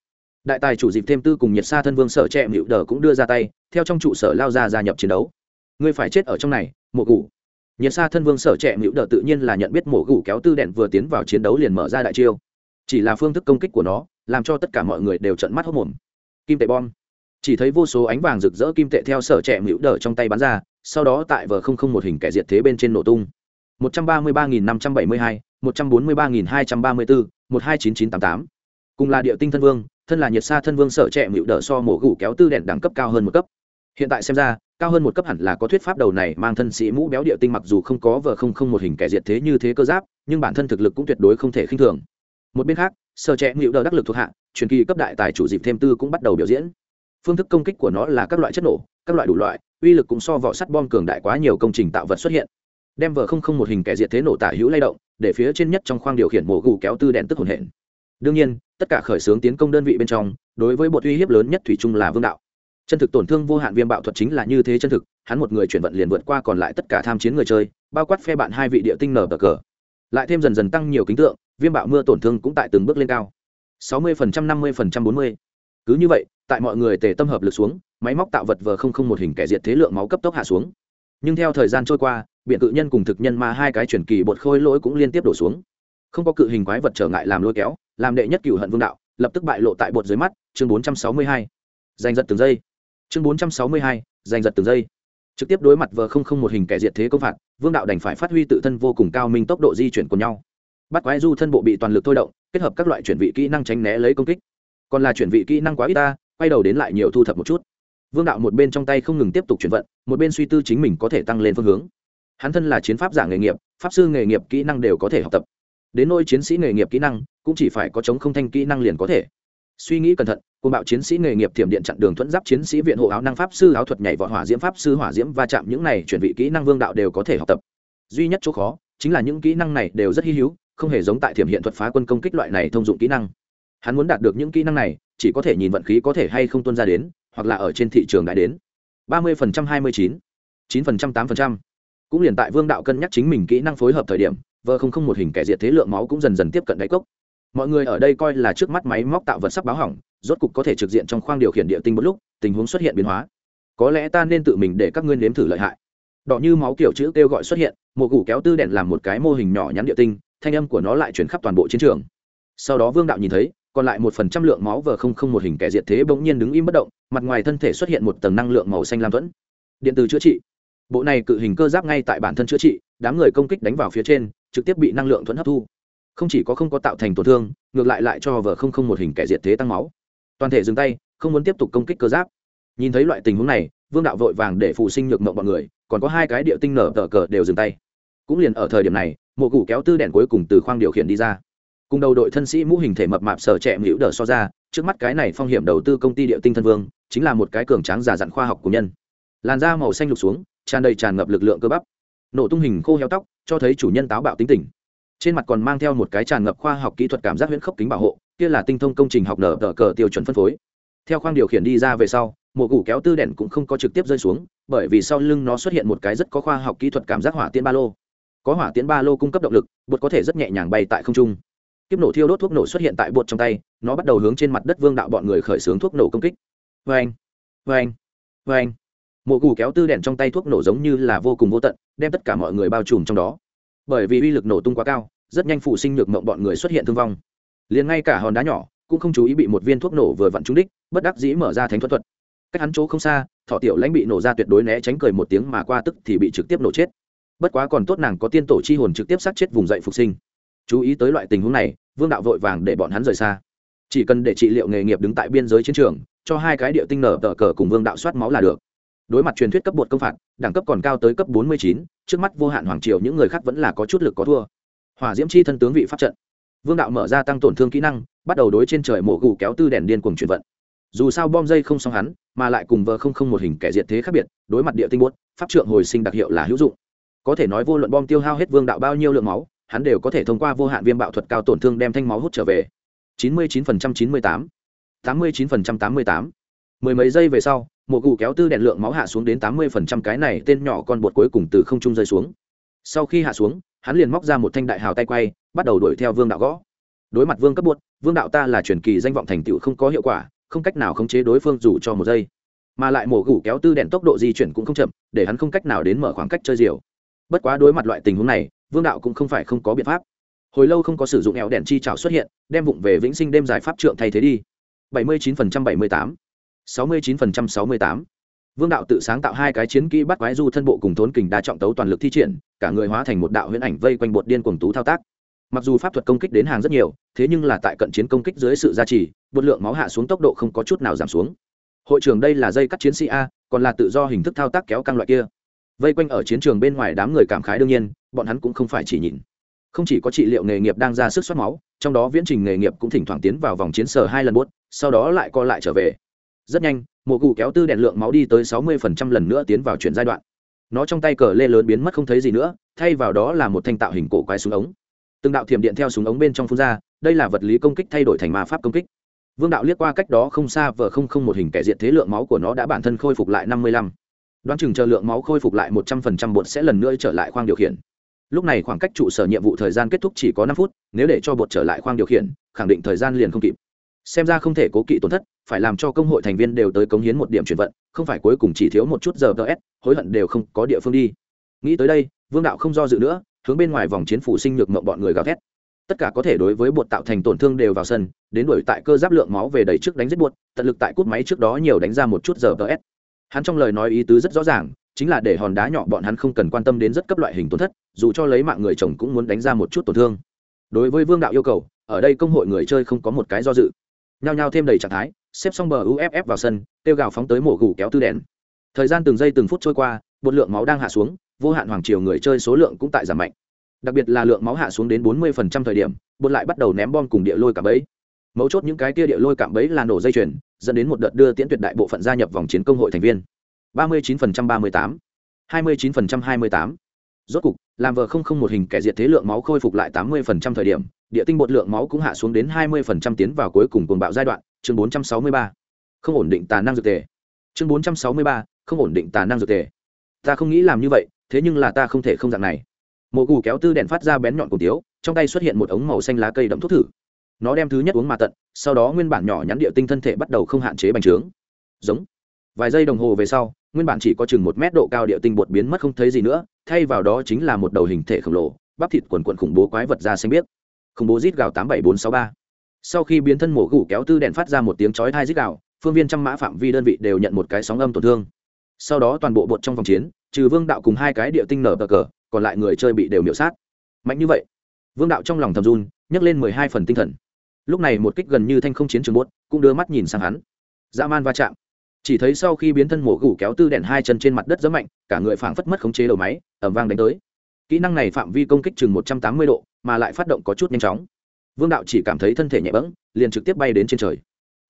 Đại tài chủ dịp thêm tư cùng nhiệt sa thân vương sở trẻ mịu đờ cũng đưa ra tay, theo trong trụ sở lao ra gia nhập chiến đấu. Ngươi phải chết ở trong này, mộ gù. Nhiệt sa thân vương sở trẻ mịu đờ tự nhiên là nhận biết mộ gù kéo tư đèn vừa tiến vào chiến đấu liền mở ra đại chiêu. Chỉ là phương thức công kích của nó làm cho tất cả mọi người đều trận mắt hốc mồm. Kim tệ bom. Chỉ thấy vô số ánh vàng rực rỡ kim tệ theo sở trẻ mịu đờ trong tay bắn ra sau đó tại vờ không không một hình kẻ diệt thế bên trên nổ tung. 133.572, 143.234, 129988. cùng là địa tinh thân vương thân là nhiệt sa thân vương sở trẻ mịu đờ so mổ gủ kéo tư đèn đẳng cấp cao hơn một cấp. Hiện tại xem ra cao hơn một cấp hẳn là có thuyết pháp đầu này mang thân sĩ mũ béo địa tinh mặc dù không có vờ không không một hình kẻ diệt thế như thế cơ giáp nhưng bản thân thực lực cũng tuyệt đối không thể khinh thường. Một bên khác sở trẻ ngự đờ đắc lực thuộc hạ, truyền kỳ cấp đại tài chủ dịp thêm tư cũng bắt đầu biểu diễn. Phương thức công kích của nó là các loại chất nổ, các loại đủ loại, uy lực cũng so vỏ sắt bom cường đại quá nhiều công trình tạo vật xuất hiện. Đem vờ không không một hình kẻ diệt thế nổ tả hữu lay động, để phía trên nhất trong khoang điều khiển mổ gù kéo tư đèn tức hồn hển. Đương nhiên, tất cả khởi xướng tiến công đơn vị bên trong, đối với bột uy hiếp lớn nhất thủy chung là vương đạo. Chân thực tổn thương vô hạn viêm bạo thuật chính là như thế chân thực, hắn một người chuyển vận liền vượt qua còn lại tất cả tham chiến người chơi, bao quát phe bạn hai vị địa tinh nở cờ. Lại thêm dần dần tăng nhiều kính tượng viêm bạo mưa tổn thương cũng tại từng bước lên cao 60% 50% 40. cứ như vậy, tại mọi người tề tâm hợp lực xuống, máy móc tạo vật vờ không không một hình kẻ diệt thế lượng máu cấp tốc hạ xuống nhưng theo thời gian trôi qua biện cự nhân cùng thực nhân ma hai cái chuyển kỳ bột khôi lỗi cũng liên tiếp đổ xuống không có cự hình quái vật trở ngại làm lôi kéo, làm đệ nhất cửu hận vương đạo, lập tức bại lộ tại bột dưới mắt, chương 462. giành giật từng giây chương 462. giành giật từng giây trực tiếp đối mặt vờ không không một hình kẻ diệt thế công phạt, vương đạo đành phải phát huy tự thân vô cùng cao minh tốc độ di chuyển của nhau bắt quái du thân bộ bị toàn lực thôi động, kết hợp các loại chuyển vị kỹ năng tránh né lấy công kích. Còn là chuyển vị kỹ năng quá ít ta, quay đầu đến lại nhiều thu thập một chút. Vương đạo một bên trong tay không ngừng tiếp tục chuyển vận, một bên suy tư chính mình có thể tăng lên phương hướng. Hắn thân là chiến pháp giả nghề nghiệp, pháp sư nghề nghiệp kỹ năng đều có thể học tập. Đến nôi chiến sĩ nghề nghiệp kỹ năng, cũng chỉ phải có chống không thanh kỹ năng liền có thể. Suy nghĩ cẩn thận côn bạo chiến sĩ nghề nghiệp thiểm điện chặn đường thuẫn giáp chiến sĩ viện hộ áo năng pháp sư áo thuật nhảy vọt hỏa diễm pháp sư hỏa diễm va chạm những này chuyển vị kỹ năng vương đạo đều có thể học tập. Duy nhất chỗ khó, chính là những kỹ năng này đều rất hy hữu không hề giống tại thiểm hiện thuật phá quân công kích loại này thông dụng kỹ năng. Hắn muốn đạt được những kỹ năng này, chỉ có thể nhìn vận khí có thể hay không tuân ra đến, hoặc là ở trên thị trường đã đến. ba mươi phần trăm hai mươi chín chín phần trăm tám phần trăm. Cũng liền tại vương đạo cân nhắc chính mình kỹ năng phối hợp thời điểm, vờ không không một hình kẻ diệt thế lượng máu cũng dần dần tiếp cận đáy cốc. Mọi người ở đây coi là trước mắt máy móc tạo vật sắp báo hỏng, rốt cục có thể trực diện trong khoang điều khiển địa tinh một lúc, tình huống xuất hiện biến hóa. Có lẽ ta nên tự mình để các ngươi nếm thử lợi hại. Đỏ như máu kiểu chữ kêu gọi xuất hiện, một củ kéo tư đèn làm một cái mô hình nhỏ nhắn địa tinh thanh âm của nó lại chuyển khắp toàn bộ chiến trường. Sau đó vương đạo nhìn thấy, còn lại một phần trăm lượng máu vờ không không một hình kẻ diệt thế bỗng nhiên đứng im bất động, mặt ngoài thân thể xuất hiện một tầng năng lượng màu xanh lam thuẫn. Điện từ chữa trị. Bộ này cự hình cơ giáp ngay tại bản thân chữa trị, đám người công kích đánh vào phía trên, trực tiếp bị năng lượng thuẫn hấp thu. Không chỉ có không có tạo thành tổn thương, ngược lại lại cho vờ không không một hình kẻ diệt thế tăng máu. Toàn thể dừng tay, không muốn tiếp tục công kích cơ giáp. Nhìn thấy loại tình huống này, vương đạo vội vàng để phụ sinh nhược mộng bọn người, còn có hai cái địa tinh nở tờ cờ đều dừng tay cũng liền ở thời điểm này một củ kéo tư đèn cuối cùng từ khoang điều khiển đi ra. Cùng đầu đội thân sĩ mũ hình thể mập mạp sở trẻ hữu đờ so ra, trước mắt cái này phong hiểm đầu tư công ty địa tinh thân vương, chính là một cái cường tráng giả dặn khoa học của nhân. Làn da màu xanh lục xuống, tràn đầy tràn ngập lực lượng cơ bắp. Nổ tung hình khô heo tóc, cho thấy chủ nhân táo bạo tính tình. Trên mặt còn mang theo một cái tràn ngập khoa học kỹ thuật cảm giác huyễn khốc kính bảo hộ, kia là tinh thông công trình học nở tờ cờ tiêu chuẩn phân phối. Theo khoang điều khiển đi ra về sau một củ kéo tư đèn cũng không có trực tiếp rơi xuống, bởi vì sau lưng nó xuất hiện một cái rất có khoa học kỹ thuật cảm giác hỏa tiễn ba lô có hỏa tiễn ba lô cung cấp động lực, bột có thể rất nhẹ nhàng bay tại không trung. Kiếp nổ thiêu đốt thuốc nổ xuất hiện tại bột trong tay, nó bắt đầu hướng trên mặt đất vương đạo bọn người khởi xướng thuốc nổ công kích. Vê anh vê anh vê anh mộ gù kéo tư đèn trong tay thuốc nổ giống như là vô cùng vô tận, đem tất cả mọi người bao trùm trong đó. Bởi vì uy lực nổ tung quá cao, rất nhanh phụ sinh nhược mộng bọn người xuất hiện thương vong. Liền ngay cả hòn đá nhỏ cũng không chú ý bị một viên thuốc nổ vừa vặn trúng đích, bất đắc dĩ mở ra thánh thuật thuật. Cách hắn chỗ không xa thọ tiểu lãnh bị nổ ra tuyệt đối né tránh cười một tiếng mà qua tức thì bị trực tiếp nổ chết bất quá còn tốt nàng có tiên tổ chi hồn trực tiếp sát chết vùng dậy phục sinh. Chú ý tới loại tình huống này, vương đạo vội vàng để bọn hắn rời xa. Chỉ cần để trị liệu nghề nghiệp đứng tại biên giới chiến trường, cho hai cái địa tinh nở tờ cờ cùng vương đạo soát máu là được. Đối mặt truyền thuyết cấp bột công phạt, đẳng cấp còn cao tới cấp bốn mươi chín, trước mắt vô hạn hoàng triều những người khác vẫn là có chút lực có thua. Hòa diễm chi thân tướng vị pháp trận. Vương đạo mở ra tăng tổn thương kỹ năng, bắt đầu đối trên trời mổ gù kéo tư đèn điên cuồng chuyển vận. Dù sao bom dây không xong hắn, mà lại cùng vợ không không một hình kẻ diệt thế khác biệt, đối mặt địa tinh bốt pháp trượng hồi sinh đặc hiệu là hữu dụng có thể nói vô luận bom tiêu hao hết vương đạo bao nhiêu lượng máu hắn đều có thể thông qua vô hạn viêm bạo thuật cao tổn thương đem thanh máu hút trở về. 99% 98, 89% 88. mười mấy giây về sau một cụ kéo tư đèn lượng máu hạ xuống đến 80% cái này tên nhỏ con bột cuối cùng từ không trung rơi xuống. Sau khi hạ xuống hắn liền móc ra một thanh đại hào tay quay bắt đầu đuổi theo vương đạo gõ. Đối mặt vương cấp bột vương đạo ta là truyền kỳ danh vọng thành tựu không có hiệu quả không cách nào khống chế đối phương dù cho một giây. Mà lại mổ gủ kéo tư đèn tốc độ di chuyển cũng không chậm để hắn không cách nào đến mở khoảng cách chơi diều bất quá đối mặt loại tình huống này vương đạo cũng không phải không có biện pháp hồi lâu không có sử dụng éo đèn chi trào xuất hiện đem vụng về vĩnh sinh đêm giải pháp trượng thay thế đi 79% 78, 69% 68. Vương đạo tự sáng tạo hai cái chiến kỹ bắt quái du thân bộ cùng thốn kình đa trọng tấu toàn lực thi triển, cả người hóa thành một đạo huyễn ảnh vây quanh bột điên cuồng tú thao tác. Mặc dù pháp thuật công kích đến hàng rất nhiều, thế nhưng là tại cận chiến công kích dưới sự gia trì, bột lượng máu hạ xuống tốc độ không có chút nào giảm xuống. Hội trưởng đây là dây cắt chiến sĩ a, còn là tự do hình thức thao tác kéo căng loại kia. Vây quanh ở chiến trường bên ngoài đám người cảm khái đương nhiên, bọn hắn cũng không phải chỉ nhìn. Không chỉ có trị liệu nghề nghiệp đang ra sức xuất máu, trong đó viễn trình nghề nghiệp cũng thỉnh thoảng tiến vào vòng chiến sở hai lần buốt, sau đó lại co lại trở về. Rất nhanh, một cụ kéo tư đèn lượng máu đi tới sáu mươi phần trăm lần nữa tiến vào chuyển giai đoạn nó trong tay cờ lê lớn biến mất không thấy gì nữa thay vào đó là một thanh tạo hình cổ quái súng ống từng đạo thiểm điện theo súng ống bên trong phun ra đây là vật lý công kích thay đổi thành ma pháp công kích vương đạo liếc qua cách đó không xa vờ không không một hình kẻ diện thế lượng máu của nó đã bản thân khôi phục lại năm mươi lăm đoán chừng chờ lượng máu khôi phục lại một trăm phần trăm bột sẽ lần nữa trở lại khoang điều khiển. Lúc này khoảng cách trụ sở nhiệm vụ thời gian kết thúc chỉ có năm phút, nếu để cho bột trở lại khoang điều khiển, khẳng định thời gian liền không kịp. Xem ra không thể cố kỵ tổn thất, phải làm cho công hội thành viên đều tới cống hiến một điểm chuyển vận, không phải cuối cùng chỉ thiếu một chút giờ ts hối hận đều không có địa phương đi. Nghĩ tới đây, vương đạo không do dự nữa, hướng bên ngoài vòng chiến phủ sinh nhược mộng bọn người gào thét. Tất cả có thể đối với bột tạo thành tổn thương đều vào sân, đến đuổi tại cơ giáp lượng máu về đầy trước đánh giết bột, tận lực tại cút máy trước đó nhiều đánh ra một chút giờ ts hắn trong lời nói ý tứ rất rõ ràng, chính là để hòn đá nhỏ bọn hắn không cần quan tâm đến rất cấp loại hình tổn thất, dù cho lấy mạng người chồng cũng muốn đánh ra một chút tổn thương. Đối với vương đạo yêu cầu, ở đây công hội người chơi không có một cái do dự. Nhao nhao thêm đầy trạng thái, xếp xong bờ uff vào sân tiêu gào phóng tới mổ gù kéo tư đèn. Thời gian từng giây từng phút trôi qua một lượng máu đang hạ xuống, vô hạn hoàng triều người chơi số lượng cũng tại giảm mạnh. Đặc biệt là lượng máu hạ xuống đến bốn mươi phần trăm thời điểm, bột lại bắt đầu ném bom cùng địa lôi cạm bẫy. Mấu chốt những cái kia địa lôi cạm bẫy là nổ dây chuyền dẫn đến một đợt đưa tiễn tuyệt đại bộ phận gia nhập vòng chiến công hội thành viên. ba mươi chín phần trăm ba mươi tám, hai mươi chín phần trăm hai mươi tám. Rốt cục, làm vờ không không một hình kẻ diệt thế lượng máu khôi phục lại tám mươi phần trăm thời điểm, địa tinh bột lượng máu cũng hạ xuống đến hai mươi phần trăm tiến vào cuối cùng cuồng bạo giai đoạn, chương bốn trăm sáu mươi ba. Không ổn định tà năng dược tề. Chương bốn trăm sáu mươi ba, không ổn định tà năng dược tề. Ta không nghĩ làm như vậy, thế nhưng là ta không thể không dạng này. Mộ gù kéo tư đèn phát ra bén nhọn cổ tiếu, trong tay xuất hiện một ống màu xanh lá cây đậm thuốc thử nó đem thứ nhất uống mà tận, sau đó nguyên bản nhỏ nhắn địa tinh thân thể bắt đầu không hạn chế bành trướng. Giống. Vài giây đồng hồ về sau, nguyên bản chỉ có chừng một mét độ cao địa tinh bột biến mất không thấy gì nữa, thay vào đó chính là một đầu hình thể khổng lồ, bắp thịt quần quần khủng bố quái vật ra xanh biếc. Khủng bố rít gào tám bảy bốn sáu ba. Sau khi biến thân mổ gủ kéo tư đèn phát ra một tiếng chói thai rít gào, phương viên trăm mã phạm vi đơn vị đều nhận một cái sóng âm tổn thương. Sau đó toàn bộ bột trong vòng chiến, trừ vương đạo cùng hai cái địa tinh nở cờ cờ, còn lại người chơi bị đều miễu sát. Mạnh như vậy. Vương đạo trong lòng thầm run, nhấc lên mười hai phần tinh thần lúc này một kích gần như thanh không chiến trường bốt cũng đưa mắt nhìn sang hắn. Dã man va chạm. Chỉ thấy sau khi biến thân mổ gủ kéo tư đèn hai chân trên mặt đất rất mạnh, cả người phảng phất mất khống chế đầu máy ẩm vang đánh tới. Kỹ năng này phạm vi công kích chừng một trăm tám mươi độ, mà lại phát động có chút nhanh chóng. Vương đạo chỉ cảm thấy thân thể nhẹ bẫng, liền trực tiếp bay đến trên trời.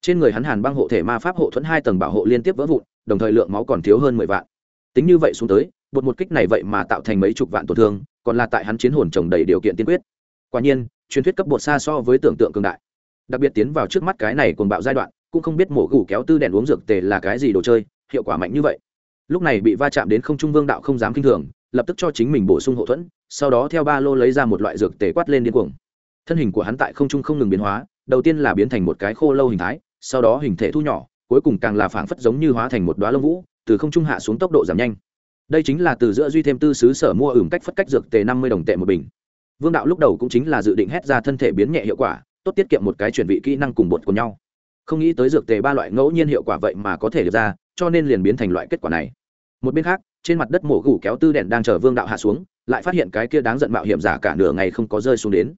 Trên người hắn hàn băng hộ thể ma pháp hộ thuẫn hai tầng bảo hộ liên tiếp vỡ vụn, đồng thời lượng máu còn thiếu hơn mười vạn. Tính như vậy xuống tới bột một kích này vậy mà tạo thành mấy chục vạn tổn thương, còn là tại hắn chiến hồn trồng đầy điều kiện tiên quyết. Quả nhiên, truyền thuyết cấp bột xa so với tưởng tượng cường đại đặc biệt tiến vào trước mắt cái này còn bạo giai đoạn, cũng không biết mổ gù kéo tư đèn uống dược tề là cái gì đồ chơi, hiệu quả mạnh như vậy. Lúc này bị va chạm đến không trung vương đạo không dám kinh thường, lập tức cho chính mình bổ sung hậu thuẫn, sau đó theo ba lô lấy ra một loại dược tề quát lên điên cuồng. Thân hình của hắn tại không trung không ngừng biến hóa, đầu tiên là biến thành một cái khô lâu hình thái, sau đó hình thể thu nhỏ, cuối cùng càng là phảng phất giống như hóa thành một đoá lông vũ, từ không trung hạ xuống tốc độ giảm nhanh. Đây chính là từ giữa duy thêm tư xứ sở mua ửng cách phất cách dược tề năm mươi đồng tệ một bình. Vương đạo lúc đầu cũng chính là dự định hét ra thân thể biến nhẹ hiệu quả tốt tiết kiệm một cái chuyển vị kỹ năng cùng bột của nhau. Không nghĩ tới dược tề ba loại ngẫu nhiên hiệu quả vậy mà có thể được ra, cho nên liền biến thành loại kết quả này. Một bên khác, trên mặt đất mổ gủ kéo tư đèn đang chờ vương đạo hạ xuống, lại phát hiện cái kia đáng giận mạo hiểm giả cả nửa ngày không có rơi xuống đến.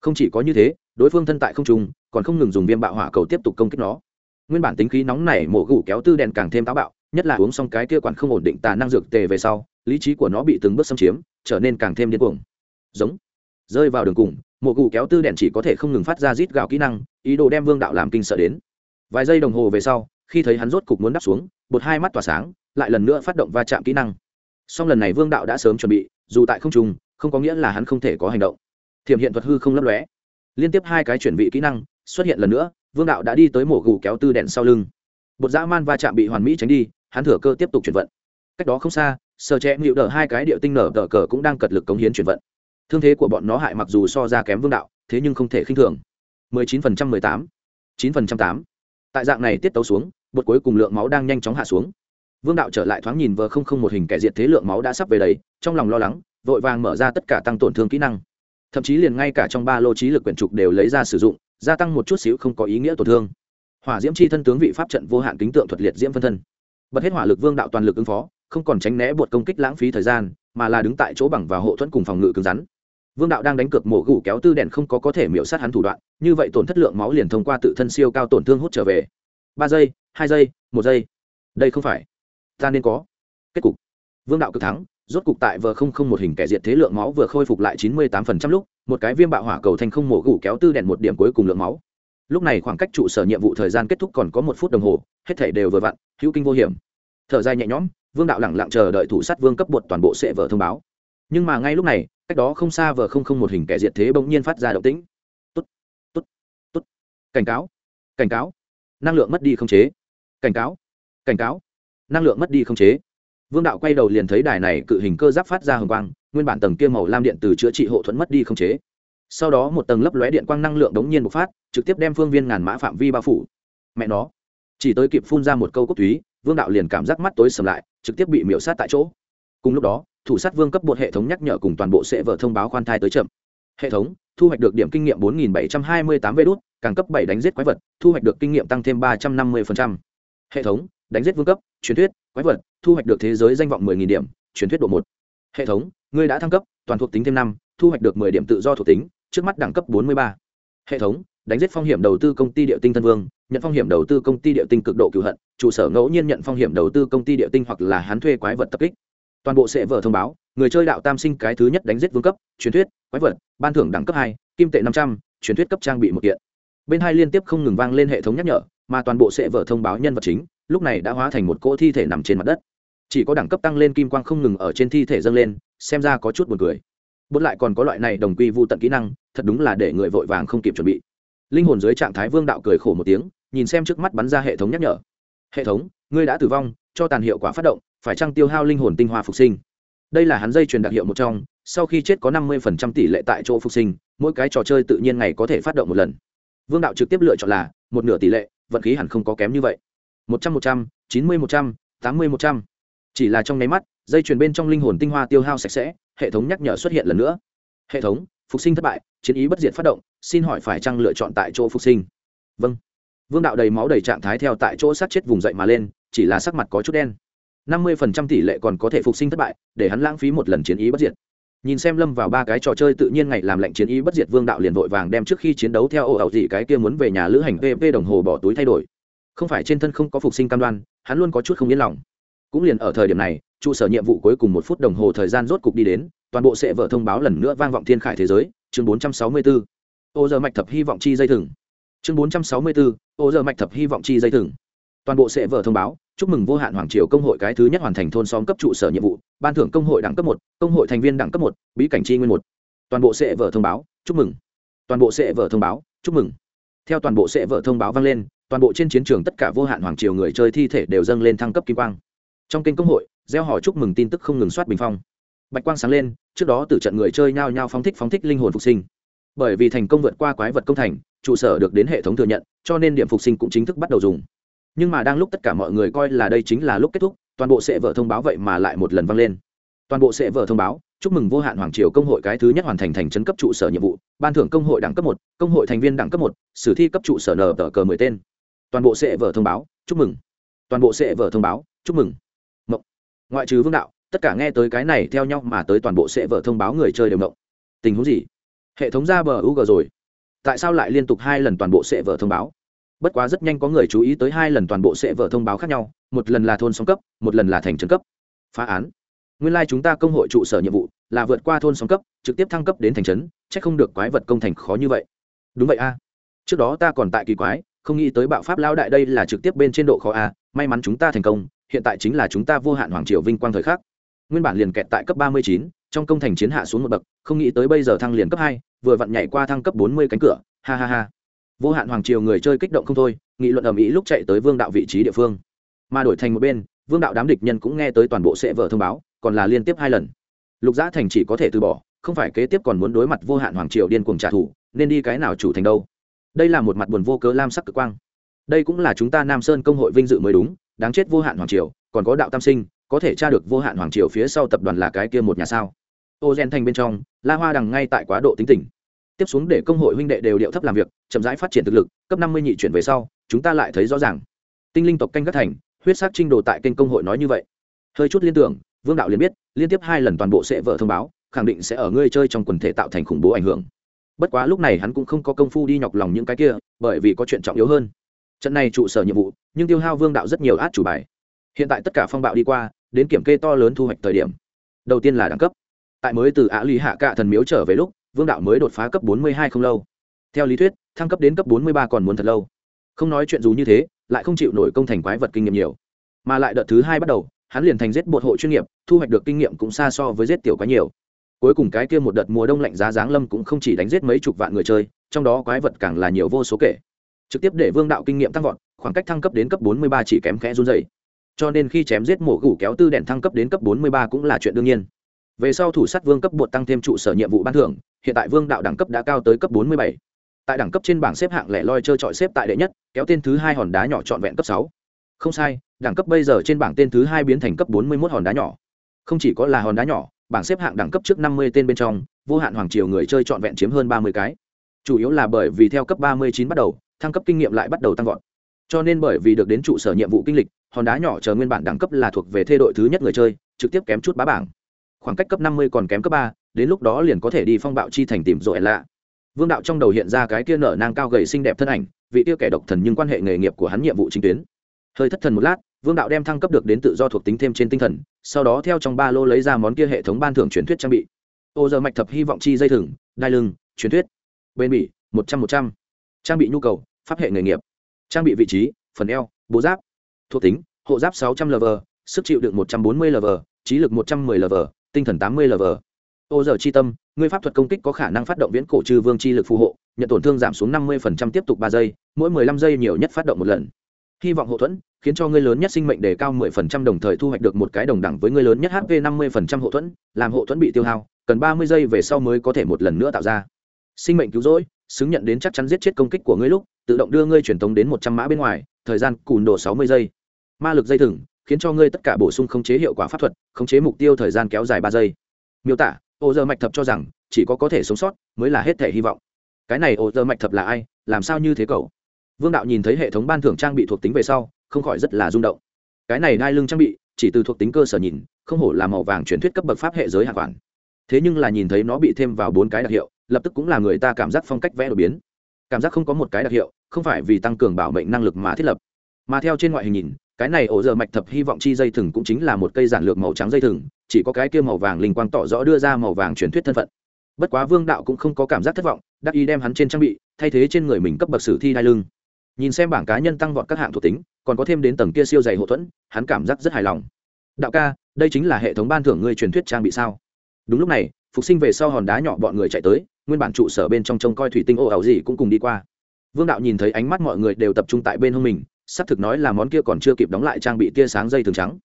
Không chỉ có như thế, đối phương thân tại không trung, còn không ngừng dùng viêm bạo hỏa cầu tiếp tục công kích nó. Nguyên bản tính khí nóng này mổ gủ kéo tư đèn càng thêm táo bạo, nhất là uống xong cái kia quản không ổn định tà năng dược tề về sau, lý trí của nó bị từng bước xâm chiếm, trở nên càng thêm điên cuồng. Giống. Rơi vào đường cùng mộ cụ kéo tư đèn chỉ có thể không ngừng phát ra rít gạo kỹ năng, ý đồ đem vương đạo làm kinh sợ đến. Vài giây đồng hồ về sau, khi thấy hắn rốt cục muốn đắp xuống, bột hai mắt tỏa sáng, lại lần nữa phát động va chạm kỹ năng. Song lần này vương đạo đã sớm chuẩn bị, dù tại không trùng không có nghĩa là hắn không thể có hành động. Thiểm hiện thuật hư không lấp lóe. Liên tiếp hai cái chuyển vị kỹ năng xuất hiện lần nữa, vương đạo đã đi tới mổ gù kéo tư đèn sau lưng. Bột dã man va chạm bị hoàn mỹ tránh đi, hắn thừa cơ tiếp tục chuyển vận. Cách đó không xa sờ trẻ ngự đỡ hai cái điệu tinh nở đỡ cờ cũng đang cật lực cống hiến chuyển vận thương thế của bọn nó hại mặc dù so ra kém vương đạo thế nhưng không thể khinh thường. 19% 18, 9% 8. tại dạng này tiết tấu xuống bột cuối cùng lượng máu đang nhanh chóng hạ xuống. Vương đạo trở lại thoáng nhìn vờ không không một hình kẻ diệt thế lượng máu đã sắp về đấy trong lòng lo lắng vội vàng mở ra tất cả tăng tổn thương kỹ năng. Thậm chí liền ngay cả trong ba lô trí lực quyển trục đều lấy ra sử dụng gia tăng một chút xíu không có ý nghĩa tổn thương. Hỏa diễm chi thân tướng vị pháp trận vô hạn kính tượng thuật liệt diễm phân thân. Bật hết hỏa lực vương đạo toàn lực ứng phó không còn tránh né bột công kích lãng phí thời gian mà là đứng tại chỗ bằng và hộ thuẫn cùng phòng ngự cứng rắn vương đạo đang đánh cược mổ gù kéo tư đèn không có có thể miễu sát hắn thủ đoạn, như vậy tổn thất lượng máu liền thông qua tự thân siêu cao tổn thương hút trở về. Ba giây, hai giây, một giây. Đây không phải. Ta nên có. Kết cục. Vương đạo cực thắng, rốt cục tại vờ không không một hình kẻ diệt thế lượng máu vừa khôi phục lại chín mươi tám phần trăm lúc, một cái viêm bạo hỏa cầu thành không mổ gù kéo tư đèn một điểm cuối cùng lượng máu. Lúc này khoảng cách trụ sở nhiệm vụ thời gian kết thúc còn có một phút đồng hồ, hết thể đều vừa vặn, hữu kinh vô hiểm. Thở dài nhẹ nhõm, vương đạo lẳng lặng chờ đợi thủ sát vương cấp bột toàn bộ sẽ vở thông báo nhưng mà ngay lúc này, cách đó không xa vờ không không một hình kẻ diệt thế bỗng nhiên phát ra động tĩnh. Tốt tốt tốt cảnh cáo cảnh cáo. Năng lượng mất đi không chế. Cảnh cáo cảnh cáo. Năng lượng mất đi không chế. Vương đạo quay đầu liền thấy đài này cự hình cơ giáp phát ra hồng quang, nguyên bản tầng kia màu lam điện từ chữa trị hộ thuẫn mất đi không chế. Sau đó một tầng lấp lóe điện quang năng lượng đống nhiên bộc phát, trực tiếp đem phương viên ngàn mã phạm vi bao phủ. Mẹ nó, chỉ tới kịp phun ra một câu cốt túy vương đạo liền cảm giác mắt tối sầm lại, trực tiếp bị miễu sát tại chỗ. Cùng lúc đó thủ sát vương cấp bột hệ thống nhắc nhở cùng toàn bộ sẽ vở thông báo khoan thai tới chậm hệ thống, thu hoạch được điểm kinh nghiệm 4.728 vê đốt càng cấp 7 đánh giết quái vật, thu hoạch được kinh nghiệm tăng thêm 350%. hệ thống, đánh giết vương cấp, truyền thuyết, quái vật, thu hoạch được thế giới danh vọng 10.000 điểm, truyền thuyết độ một hệ thống, ngươi đã thăng cấp, toàn thuộc tính thêm năm, thu hoạch được 10 điểm tự do thuộc tính, trước mắt đẳng cấp 43. hệ thống, đánh giết phong hiểm đầu tư công ty địa tinh thân vương, nhận phong hiểm đầu tư công ty địa tinh cực độ cựu hận, trụ sở ngẫu nhiên nhận phong hiểm đầu tư công ty địa tinh hoặc là hắn thuê quái vật tập kích toàn bộ sẽ vở thông báo, người chơi đạo tam sinh cái thứ nhất đánh giết vương cấp, truyền thuyết, quái vật, ban thưởng đẳng cấp hai, kim tệ năm trăm, truyền thuyết cấp trang bị một kiện. Bên hai liên tiếp không ngừng vang lên hệ thống nhắc nhở, mà toàn bộ sẽ vở thông báo nhân vật chính, lúc này đã hóa thành một cỗ thi thể nằm trên mặt đất. Chỉ có đẳng cấp tăng lên kim quang không ngừng ở trên thi thể dâng lên, xem ra có chút buồn cười. Bớt lại còn có loại này đồng quy vô tận kỹ năng, thật đúng là để người vội vàng không kịp chuẩn bị. Linh hồn dưới trạng thái vương đạo cười khổ một tiếng, nhìn xem trước mắt bắn ra hệ thống nhắc nhở. Hệ thống, ngươi đã tử vong, cho tàn hiệu quả phát động phải chăng tiêu hao linh hồn tinh hoa phục sinh? Đây là hắn dây truyền đặc hiệu một trong, sau khi chết có năm mươi tỷ lệ tại chỗ phục sinh, mỗi cái trò chơi tự nhiên ngày có thể phát động một lần. Vương đạo trực tiếp lựa chọn là, một nửa tỷ lệ, vận khí hẳn không có kém như vậy. Một trăm một trăm, chín mươi, một trăm, tám mươi, một trăm. Chỉ là trong nháy mắt, dây chuyền bên trong linh hồn tinh hoa tiêu hao sạch sẽ, hệ thống nhắc nhở xuất hiện lần nữa. Hệ thống, phục sinh thất bại, chiến ý bất diệt phát động, xin hỏi phải chăng lựa chọn tại chỗ phục sinh? Vâng. Vương đạo đầy máu đầy trạng thái theo tại chỗ sát chết vùng dậy mà lên, chỉ là sắc mặt có chút đen năm mươi phần trăm tỷ lệ còn có thể phục sinh thất bại, để hắn lãng phí một lần chiến ý bất diệt. Nhìn xem lâm vào ba cái trò chơi tự nhiên ngày làm lệnh chiến ý bất diệt vương đạo liền vội vàng đem trước khi chiến đấu theo ô ẩu gì cái kia muốn về nhà lữ hành pp đồng hồ bỏ túi thay đổi. Không phải trên thân không có phục sinh cam đoan, hắn luôn có chút không yên lòng. Cũng liền ở thời điểm này, trụ sở nhiệm vụ cuối cùng một phút đồng hồ thời gian rốt cục đi đến, toàn bộ sẽ vợ thông báo lần nữa vang vọng thiên khải thế giới, chương bốn trăm sáu mươi bốn ô giờ mạch thập hy vọng chi dây thừng. Chương bốn trăm sáu mươi bốn ô giờ mạch thập hy vọng chi dây thừng. Toàn bộ sẽ vợ thông báo chúc mừng vô hạn hoàng triều công hội cái thứ nhất hoàn thành thôn xóm cấp trụ sở nhiệm vụ, ban thưởng công hội đẳng cấp một, công hội thành viên đẳng cấp một, bí cảnh chi nguyên một. Toàn bộ sẽ vợ thông báo, chúc mừng. Toàn bộ sẽ vợ thông báo, chúc mừng. Theo toàn bộ sẽ vợ thông báo vang lên, toàn bộ trên chiến trường tất cả vô hạn hoàng triều người chơi thi thể đều dâng lên thăng cấp kim quang. Trong kênh công hội, gieo hỏi chúc mừng tin tức không ngừng soát bình phong. Bạch quang sáng lên, trước đó từ trận người chơi nhao nhao phóng thích phóng thích linh hồn phục sinh. Bởi vì thành công vượt qua quái vật công thành, trụ sở được đến hệ thống thừa nhận, cho nên điểm phục sinh cũng chính thức bắt đầu dùng nhưng mà đang lúc tất cả mọi người coi là đây chính là lúc kết thúc, toàn bộ sẽ vợ thông báo vậy mà lại một lần vang lên. Toàn bộ sẽ vợ thông báo, chúc mừng vô hạn hoàng triều công hội cái thứ nhất hoàn thành thành trấn cấp trụ sở nhiệm vụ, ban thưởng công hội đẳng cấp một, công hội thành viên đẳng cấp một, sử thi cấp trụ sở nờ tờ cờ mười tên. Toàn bộ sẽ vợ thông báo, chúc mừng. Toàn bộ sẽ vợ thông báo, chúc mừng. Mộng. Ngoại trừ vương đạo, tất cả nghe tới cái này theo nhau mà tới toàn bộ sẽ vợ thông báo người chơi đều mộng. Tình huống gì? Hệ thống ra bờ u g rồi. Tại sao lại liên tục hai lần toàn bộ sẽ vợ thông báo? Bất quá rất nhanh có người chú ý tới hai lần toàn bộ sẽ vợ thông báo khác nhau, một lần là thôn sóng cấp, một lần là thành trấn cấp. Phá án. Nguyên lai、like、chúng ta công hội trụ sở nhiệm vụ là vượt qua thôn sóng cấp, trực tiếp thăng cấp đến thành trấn c h ắ c không được quái vật công thành khó như vậy. Đúng vậy a. Trước đó ta còn tại kỳ quái, không nghĩ tới bạo pháp lao đại đây là trực tiếp bên trên độ khó a, may mắn chúng ta thành công, hiện tại chính là chúng ta vô hạn hoàng triều vinh quang thời khắc. Nguyên bản liền kẹt tại cấp ba mươi chín, trong công thành chiến hạ xuống một bậc, không nghĩ tới bây giờ thăng liền cấp hai, vừa vặn nhảy qua thăng cấp bốn mươi cánh cửa, ha ha ha vô hạn hoàng triều người chơi kích động không thôi, nghị luận ầm ĩ lúc chạy tới vương đạo vị trí địa phương. Mà đổi thành một bên, vương đạo đám địch nhân cũng nghe tới toàn bộ sẽ vợ thông báo, còn là liên tiếp hai lần. Lục giã thành chỉ có thể từ bỏ, không phải kế tiếp còn muốn đối mặt vô hạn hoàng triều điên cuồng trả thù, nên đi cái nào chủ thành đâu. Đây là một mặt buồn vô cớ lam sắc cực quang. Đây cũng là chúng ta nam sơn công hội vinh dự mới đúng, đáng chết vô hạn hoàng triều, còn có đạo tam sinh, có thể tra được vô hạn hoàng triều phía sau tập đoàn là cái kia một nhà sao? Ô gen thành bên trong, la hoa đằng ngay tại quá độ tính tình tiếp xuống để công hội huynh đệ đều điệu thấp làm việc, chậm rãi phát triển thực lực, cấp năm mươi nhị chuyển về sau, chúng ta lại thấy rõ ràng. Tinh linh tộc canh các thành, huyết sắc trinh đồ tại kênh công hội nói như vậy. Hơi chút liên tưởng, vương đạo liền biết, liên tiếp hai lần toàn bộ sẽ vợ thông báo, khẳng định sẽ ở ngươi chơi trong quần thể tạo thành khủng bố ảnh hưởng. Bất quá lúc này hắn cũng không có công phu đi nhọc lòng những cái kia, bởi vì có chuyện trọng yếu hơn. Trận này trụ sở nhiệm vụ, nhưng tiêu hao vương đạo rất nhiều át chủ bài. Hiện tại tất cả phong bạo đi qua, đến kiểm kê to lớn thu hoạch thời điểm. Đầu tiên là đẳng cấp. Tại mới từ ạ ì hạ cạ thần miếu trở về lúc vương đạo mới đột phá cấp bốn mươi hai không lâu. Theo lý thuyết, thăng cấp đến cấp bốn mươi ba còn muốn thật lâu. Không nói chuyện dù như thế, lại không chịu nổi công thành quái vật kinh nghiệm nhiều. Mà lại đợt thứ hai bắt đầu, hắn liền thành giết bột hộ chuyên nghiệp, thu hoạch được kinh nghiệm cũng xa so với giết tiểu quá nhiều. Cuối cùng cái kia một đợt mùa đông lạnh giá giáng lâm cũng không chỉ đánh giết mấy chục vạn người chơi, trong đó quái vật càng là nhiều vô số kể. Trực tiếp để vương đạo kinh nghiệm tăng vọt, khoảng cách thăng cấp đến cấp bốn mươi ba chỉ kém khẽ run dày cho nên khi chém giết mổ gủ kéo tư đèn thăng cấp đến cấp bốn mươi ba cũng là chuyện đương nhiên về sau thủ sát vương cấp bột tăng thêm trụ sở nhiệm vụ ban thưởng, hiện tại vương đạo đẳng cấp đã cao tới cấp bốn mươi bảy. Tại đẳng cấp trên bảng xếp hạng lẻ loi trơ trọi xếp tại đệ nhất, kéo tên thứ hai hòn đá nhỏ trọn vẹn cấp sáu. Không sai, đẳng cấp bây giờ trên bảng tên thứ hai biến thành cấp bốn mươi mốt hòn đá nhỏ. Không chỉ có là hòn đá nhỏ, bảng xếp hạng đẳng cấp trước năm mươi tên bên trong, vô hạn hoàng triều người chơi trọn vẹn chiếm hơn ba mươi cái. Chủ yếu là bởi vì theo cấp ba mươi chín bắt đầu, thăng cấp kinh nghiệm lại bắt đầu tăng vọt. Cho nên bởi vì được đến trụ sở nhiệm vụ kinh lịch, hòn đá nhỏ chờ nguyên bản đẳng cấp là thuộc về thê đội thứ nhất người chơi, trực tiếp kém chút bá bảng khoảng cách cấp năm mươi còn kém cấp ba, đến lúc đó liền có thể đi phong bạo chi thành tìm rồi lạ. Vương đạo trong đầu hiện ra cái kia nở nang cao gầy xinh đẹp thân ảnh, vị kia kẻ độc thần nhưng quan hệ nghề nghiệp của hắn nhiệm vụ chính tuyến. Hơi thất thần một lát, vương đạo đem thăng cấp được đến tự do thuộc tính thêm trên tinh thần, sau đó theo trong ba lô lấy ra món kia hệ thống ban thưởng truyền thuyết trang bị. Ô giờ mạch thập hy vọng chi dây thừng, đai lưng, truyền thuyết. Bên bỉ, một trăm một trăm. Trang bị nhu cầu, pháp hệ nghề nghiệp. Trang bị vị trí, phần eo bố giáp. Thuộc tính, hộ giáp sáu trăm l v sức chịu đựng một trăm bốn mươi l v trí lực một trăm m ư ơ i l v tinh thần tám mươi lv, ô giờ chi tâm ngươi pháp thuật công kích có khả năng phát động viễn cổ trừ vương chi lực phù hộ nhận tổn thương giảm xuống năm mươi tiếp tục ba giây mỗi mười lăm giây nhiều nhất phát động một lần. Hy vọng hậu thuẫn khiến cho ngươi lớn nhất sinh mệnh đề cao mười phần trăm đồng thời thu hoạch được một cái đồng đẳng với ngươi lớn nhất hp năm mươi phần trăm thuẫn làm hộ thuẫn bị tiêu hao cần ba mươi giây về sau mới có thể một lần nữa tạo ra. Sinh mệnh cứu rỗi xứng nhận đến chắc chắn giết chết công kích của ngươi lúc tự động đưa ngươi truyền tống đến một trăm mã bên ngoài thời gian cùn đổ sáu mươi giây. Ma lực dây thừng khiến cho ngươi tất cả bổ sung khống chế hiệu quả pháp thuật, khống chế mục tiêu thời gian kéo dài ba giây. Miêu tả, ô giờ mạch thập cho rằng, chỉ có có thể sống sót mới là hết thể hy vọng. Cái này ô giờ mạch thập là ai, làm sao như thế cậu? Vương đạo nhìn thấy hệ thống ban thưởng trang bị thuộc tính về sau, không khỏi rất là rung động. Cái này đai lưng trang bị, chỉ từ thuộc tính cơ sở nhìn, không hổ là màu vàng truyền thuyết cấp bậc pháp hệ giới hạ khoản thế nhưng là nhìn thấy nó bị thêm vào bốn cái đặc hiệu, lập tức cũng là người ta cảm giác phong cách vẽ đột biến. Cảm giác không có một cái đặc hiệu, không phải vì tăng cường bảo mệnh năng lực mà thiết lập. Mà theo trên ngoại hình nhìn cái này ổ giờ mạch thập hy vọng chi dây thừng cũng chính là một cây giản lược màu trắng dây thừng, chỉ có cái kia màu vàng linh quang tỏ rõ đưa ra màu vàng truyền thuyết thân phận. Bất quá vương đạo cũng không có cảm giác thất vọng, đắc ý đem hắn trên trang bị, thay thế trên người mình cấp bậc sử thi đai lưng. Nhìn xem bảng cá nhân tăng vọt các hạng thuộc tính, còn có thêm đến tầng kia siêu dày hậu thuẫn, hắn cảm giác rất hài lòng. Đạo ca, đây chính là hệ thống ban thưởng ngươi truyền thuyết trang bị sao? Đúng lúc này, phục sinh về sau hòn đá nhỏ bọn người chạy tới, nguyên bản trụ sở bên trong trông coi thủy tinh ô ảo gì cũng cùng đi qua. Vương đạo nhìn thấy ánh mắt mọi người đều tập trung tại bên hông mình xác thực nói là món kia còn chưa kịp đóng lại trang bị tia sáng dây thường trắng.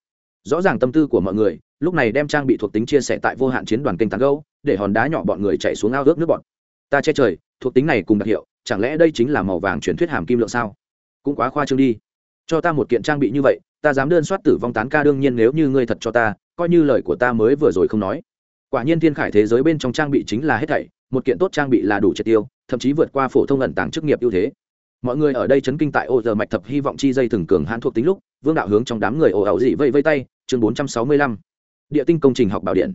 Rõ ràng tâm tư của mọi người, lúc này đem trang bị thuộc tính chia sẻ tại vô hạn chiến đoàn kênh tàng gâu để hòn đá nhỏ bọn người chạy xuống ao ướt nước bọn. Ta che trời, thuộc tính này cùng đặc hiệu, chẳng lẽ đây chính là màu vàng truyền thuyết hàm kim lượng sao? Cũng quá khoa trương đi. Cho ta một kiện trang bị như vậy, ta dám đơn soát tử vong tán ca đương nhiên nếu như ngươi thật cho ta, coi như lời của ta mới vừa rồi không nói. Quả nhiên thiên khải thế giới bên trong trang bị chính là hết thảy, một kiện tốt trang bị là đủ triệt tiêu, thậm chí vượt qua phổ thông ẩn tàng chức nghiệp ưu thế mọi người ở đây chấn kinh tại ô giờ mạch thập hy vọng chi dây thường cường hãn thuộc tính lúc, vương đạo hướng trong đám người ồ ẩu dị vây vây tay, chương bốn trăm sáu mươi lăm. Địa tinh công trình học bảo điện.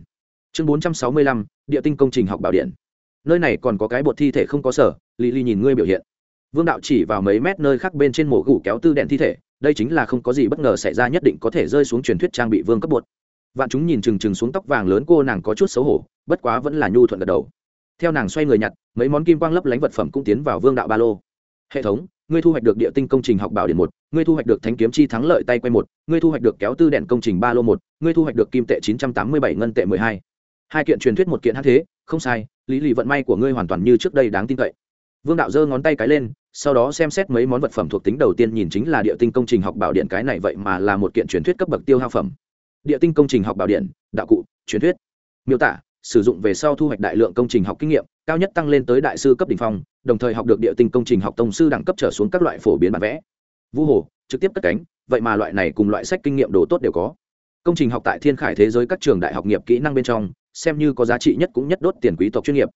Chương bốn trăm sáu mươi lăm, địa tinh công trình học bảo điện. Nơi này còn có cái bột thi thể không có sở lì lì nhìn ngươi biểu hiện. Vương đạo chỉ vào mấy mét nơi khác bên trên mổ gủ kéo tư đèn thi thể, đây chính là không có gì bất ngờ xảy ra nhất định có thể rơi xuống truyền thuyết trang bị vương cấp bột. Vạn chúng nhìn chừng chừng xuống tóc vàng lớn cô nàng có chút xấu hổ, bất quá vẫn là nhu thuận gật đầu. Theo nàng xoay người nhặt, mấy món kim quang lấp lánh vật phẩm cũng tiến vào vương đạo ba lô hệ thống, ngươi thu hoạch được địa tinh công trình học bảo điện một, ngươi thu hoạch được thánh kiếm chi thắng lợi tay quay một, ngươi thu hoạch được kéo tư đèn công trình ba lô một, ngươi thu hoạch được kim tệ chín trăm tám mươi bảy, ngân tệ mười hai. Hai kiện truyền thuyết một kiện hát thế, không sai, lý lì vận may của ngươi hoàn toàn như trước đây đáng tin cậy. Vương đạo giơ ngón tay cái lên, sau đó xem xét mấy món vật phẩm thuộc tính đầu tiên nhìn chính là địa tinh công trình học bảo điện cái này vậy mà là một kiện truyền thuyết cấp bậc tiêu hao phẩm. Địa tinh công trình học bảo điện, đạo cụ, truyền thuyết. Miêu tả sử dụng về sau thu hoạch đại lượng công trình học kinh nghiệm, cao nhất tăng lên tới đại sư cấp đ ỉ n h phong, đồng thời học được địa tinh công trình học tông sư đẳng cấp trở xuống các loại phổ biến bản vẽ. Vũ hồ, trực tiếp cất cánh, vậy mà loại này cùng loại sách kinh nghiệm đồ tốt đều có. Công trình học tại thiên khải thế giới các trường đại học nghiệp kỹ năng bên trong, xem như có giá trị nhất cũng nhất đốt tiền quý tộc chuyên nghiệp.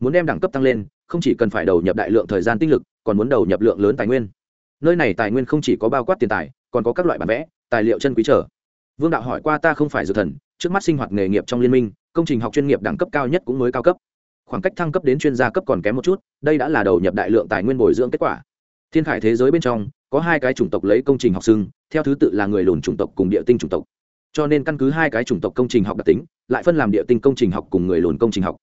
Muốn đem đẳng cấp tăng lên, không chỉ cần phải đầu nhập đại lượng thời gian tinh lực, còn muốn đầu nhập lượng lớn tài nguyên. Nơi này tài nguyên không chỉ có bao quát tiền tài, còn có các loại bản vẽ, tài liệu chân quý trở vương đạo hỏi qua ta không phải dược thần trước mắt sinh hoạt nghề nghiệp trong liên minh, công trình học chuyên nghiệp đẳng cấp cao nhất cũng mới cao cấp. Khoảng cách thăng cấp đến chuyên gia cấp còn kém một chút, đây đã là đầu nhập đại lượng tài nguyên bồi dưỡng kết quả. Thiên khải thế giới bên trong, có hai cái chủng tộc lấy công trình học xưng, theo thứ tự là người lùn chủng tộc cùng địa tinh chủng tộc. Cho nên căn cứ hai cái chủng tộc công trình học đặc tính, lại phân làm địa tinh công trình học cùng người lùn công trình học.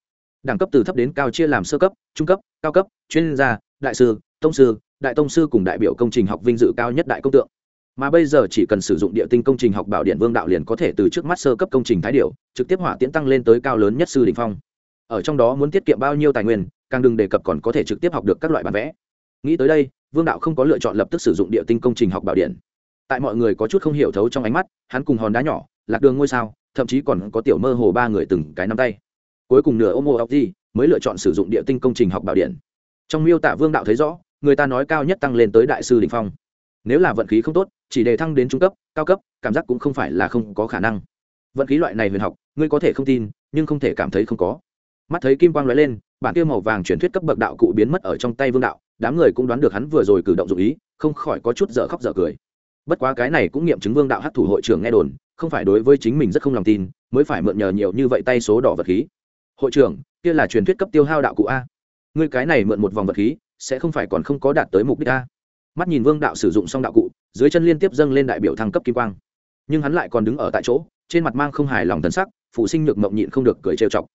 Đẳng cấp từ thấp đến cao chia làm sơ cấp, trung cấp, cao cấp, chuyên gia, đại sư, tông sư, đại tông sư cùng đại biểu công trình học vinh dự cao nhất đại công tượng mà bây giờ chỉ cần sử dụng địa tinh công trình học bảo điện vương đạo liền có thể từ trước mắt sơ cấp công trình thái điệu trực tiếp hỏa tiễn tăng lên tới cao lớn nhất sư đình phong. Ở trong đó muốn tiết kiệm bao nhiêu tài nguyên, càng đừng đề cập còn có thể trực tiếp học được các loại bản vẽ. Nghĩ tới đây, vương đạo không có lựa chọn lập tức sử dụng địa tinh công trình học bảo điện. Tại mọi người có chút không hiểu thấu trong ánh mắt, hắn cùng hòn đá nhỏ, lạc đường ngôi sao, thậm chí còn có tiểu mơ hồ ba người từng cái nắm tay. Cuối cùng nửa ômô ốc gì mới lựa chọn sử dụng địa tinh công trình học bảo điện. Trong miêu tả vương đạo thấy rõ, người ta nói cao nhất tăng lên tới đại sư đình phong nếu là vận khí không tốt, chỉ đề thăng đến trung cấp, cao cấp, cảm giác cũng không phải là không có khả năng. Vận khí loại này huyền học, ngươi có thể không tin, nhưng không thể cảm thấy không có. Mắt thấy kim quang lóe lên, bản kia màu vàng truyền thuyết cấp bậc đạo cụ biến mất ở trong tay vương đạo, đám người cũng đoán được hắn vừa rồi cử động dụ ý, không khỏi có chút dở khóc dở cười. Bất quá cái này cũng nghiệm chứng vương đạo hát thủ hội trưởng nghe đồn, không phải đối với chính mình rất không lòng tin, mới phải mượn nhờ nhiều như vậy tay số đỏ vật khí. Hội trưởng, kia là truyền thuyết cấp tiêu hao đạo cụ a. Ngươi cái này mượn một vòng vật khí, sẽ không phải còn không có đạt tới mục đích a mắt nhìn vương đạo sử dụng xong đạo cụ, dưới chân liên tiếp dâng lên đại biểu thăng cấp kim quang. Nhưng hắn lại còn đứng ở tại chỗ, trên mặt mang không hài lòng tân sắc, phụ sinh nhược mộng nhịn không được cười trêu chọc.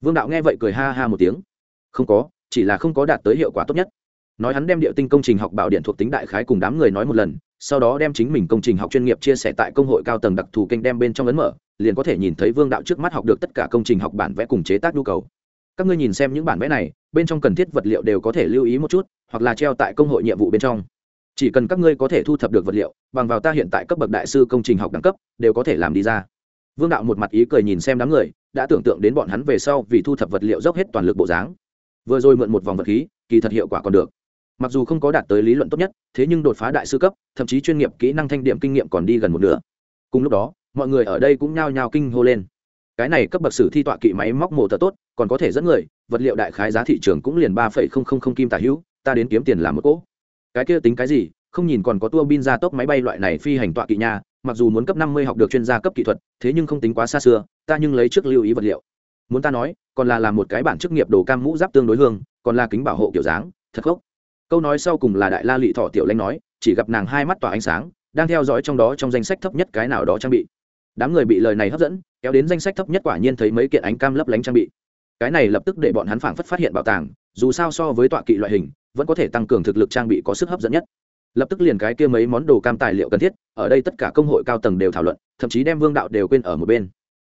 Vương đạo nghe vậy cười ha ha một tiếng. Không có, chỉ là không có đạt tới hiệu quả tốt nhất. Nói hắn đem địa tinh công trình học bảo điện thuộc tính đại khái cùng đám người nói một lần, sau đó đem chính mình công trình học chuyên nghiệp chia sẻ tại công hội cao tầng đặc thù kênh đem bên trong ấn mở, liền có thể nhìn thấy vương đạo trước mắt học được tất cả công trình học bản vẽ cùng chế tác nhu cầu. Các ngươi nhìn xem những bản vẽ này, bên trong cần thiết vật liệu đều có thể lưu ý một chút, hoặc là treo tại công hội nhiệm vụ bên trong chỉ cần các ngươi có thể thu thập được vật liệu, bằng vào ta hiện tại cấp bậc đại sư công trình học đẳng cấp, đều có thể làm đi ra. Vương đạo một mặt ý cười nhìn xem đám người, đã tưởng tượng đến bọn hắn về sau vì thu thập vật liệu dốc hết toàn lực bộ dáng. Vừa rồi mượn một vòng vật khí, kỳ thật hiệu quả còn được. Mặc dù không có đạt tới lý luận tốt nhất, thế nhưng đột phá đại sư cấp, thậm chí chuyên nghiệp kỹ năng thanh điểm kinh nghiệm còn đi gần một nửa. Cùng lúc đó, mọi người ở đây cũng nhao nhao kinh hô lên. Cái này cấp bậc sử thi tọa kỵ máy móc mổ tờ tốt, còn có thể dẫn người, vật liệu đại khái giá thị trường cũng liền ba phẩy không không không kim tả hữu, ta đến kiếm tiền làm một cỗ cái kia tính cái gì, không nhìn còn có tua bin ra tốc máy bay loại này phi hành tọa kỵ nha, mặc dù muốn cấp năm mươi học được chuyên gia cấp kỹ thuật, thế nhưng không tính quá xa xưa, ta nhưng lấy trước lưu ý vật liệu. Muốn ta nói, còn là làm một cái bản chức nghiệp đồ cam mũ giáp tương đối hương, còn là kính bảo hộ kiểu dáng, thật gốc câu nói sau cùng là đại la lị thọ tiểu lanh nói, chỉ gặp nàng hai mắt tỏa ánh sáng, đang theo dõi trong đó trong danh sách thấp nhất cái nào đó trang bị. Đám người bị lời này hấp dẫn, kéo đến danh sách thấp nhất quả nhiên thấy mấy kiện ánh cam lấp lánh trang bị. Cái này lập tức để bọn hắn phảng phất phát hiện bảo tàng, dù sao so với tọa kỵ loại hình vẫn có thể tăng cường thực lực trang bị có sức hấp dẫn nhất. Lập tức liền cái kia mấy món đồ cam tài liệu cần thiết, ở đây tất cả công hội cao tầng đều thảo luận, thậm chí đem vương đạo đều quên ở một bên.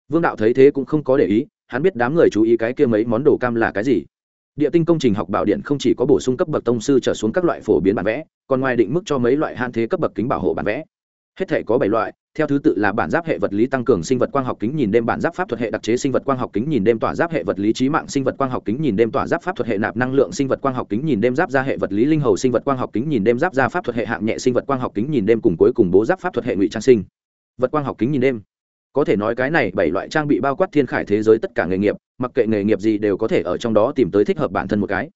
Vương đạo thấy thế cũng không có để ý, hắn biết đám người chú ý cái kia mấy món đồ cam là cái gì. Địa tinh công trình học bảo điện không chỉ có bổ sung cấp bậc tông sư trở xuống các loại phổ biến bản vẽ, còn ngoài định mức cho mấy loại han thế cấp bậc kính bảo hộ bản vẽ. Hết thể có bảy loại theo thứ tự là bản giáp hệ vật lý tăng cường sinh vật quang học kính nhìn đêm, bản giáp pháp thuật hệ đặc chế sinh vật quang học kính nhìn đêm, tỏa giáp hệ vật lý trí mạng sinh vật quang học kính nhìn đêm, tỏa giáp pháp thuật hệ nạp năng lượng sinh vật quang học kính nhìn đêm, giáp ra hệ vật lý linh hầu sinh vật quang học kính nhìn đêm, giáp ra pháp thuật hệ hạng nhẹ sinh vật quang học kính nhìn đêm cùng cuối cùng bố giáp pháp thuật hệ ngụy trang sinh vật quang học kính nhìn đêm. Có thể nói cái này bảy loại trang bị bao quát thiên khải thế giới tất cả nghề nghiệp, mặc kệ nghề nghiệp gì đều có thể ở trong đó tìm tới thích hợp bản thân một cái.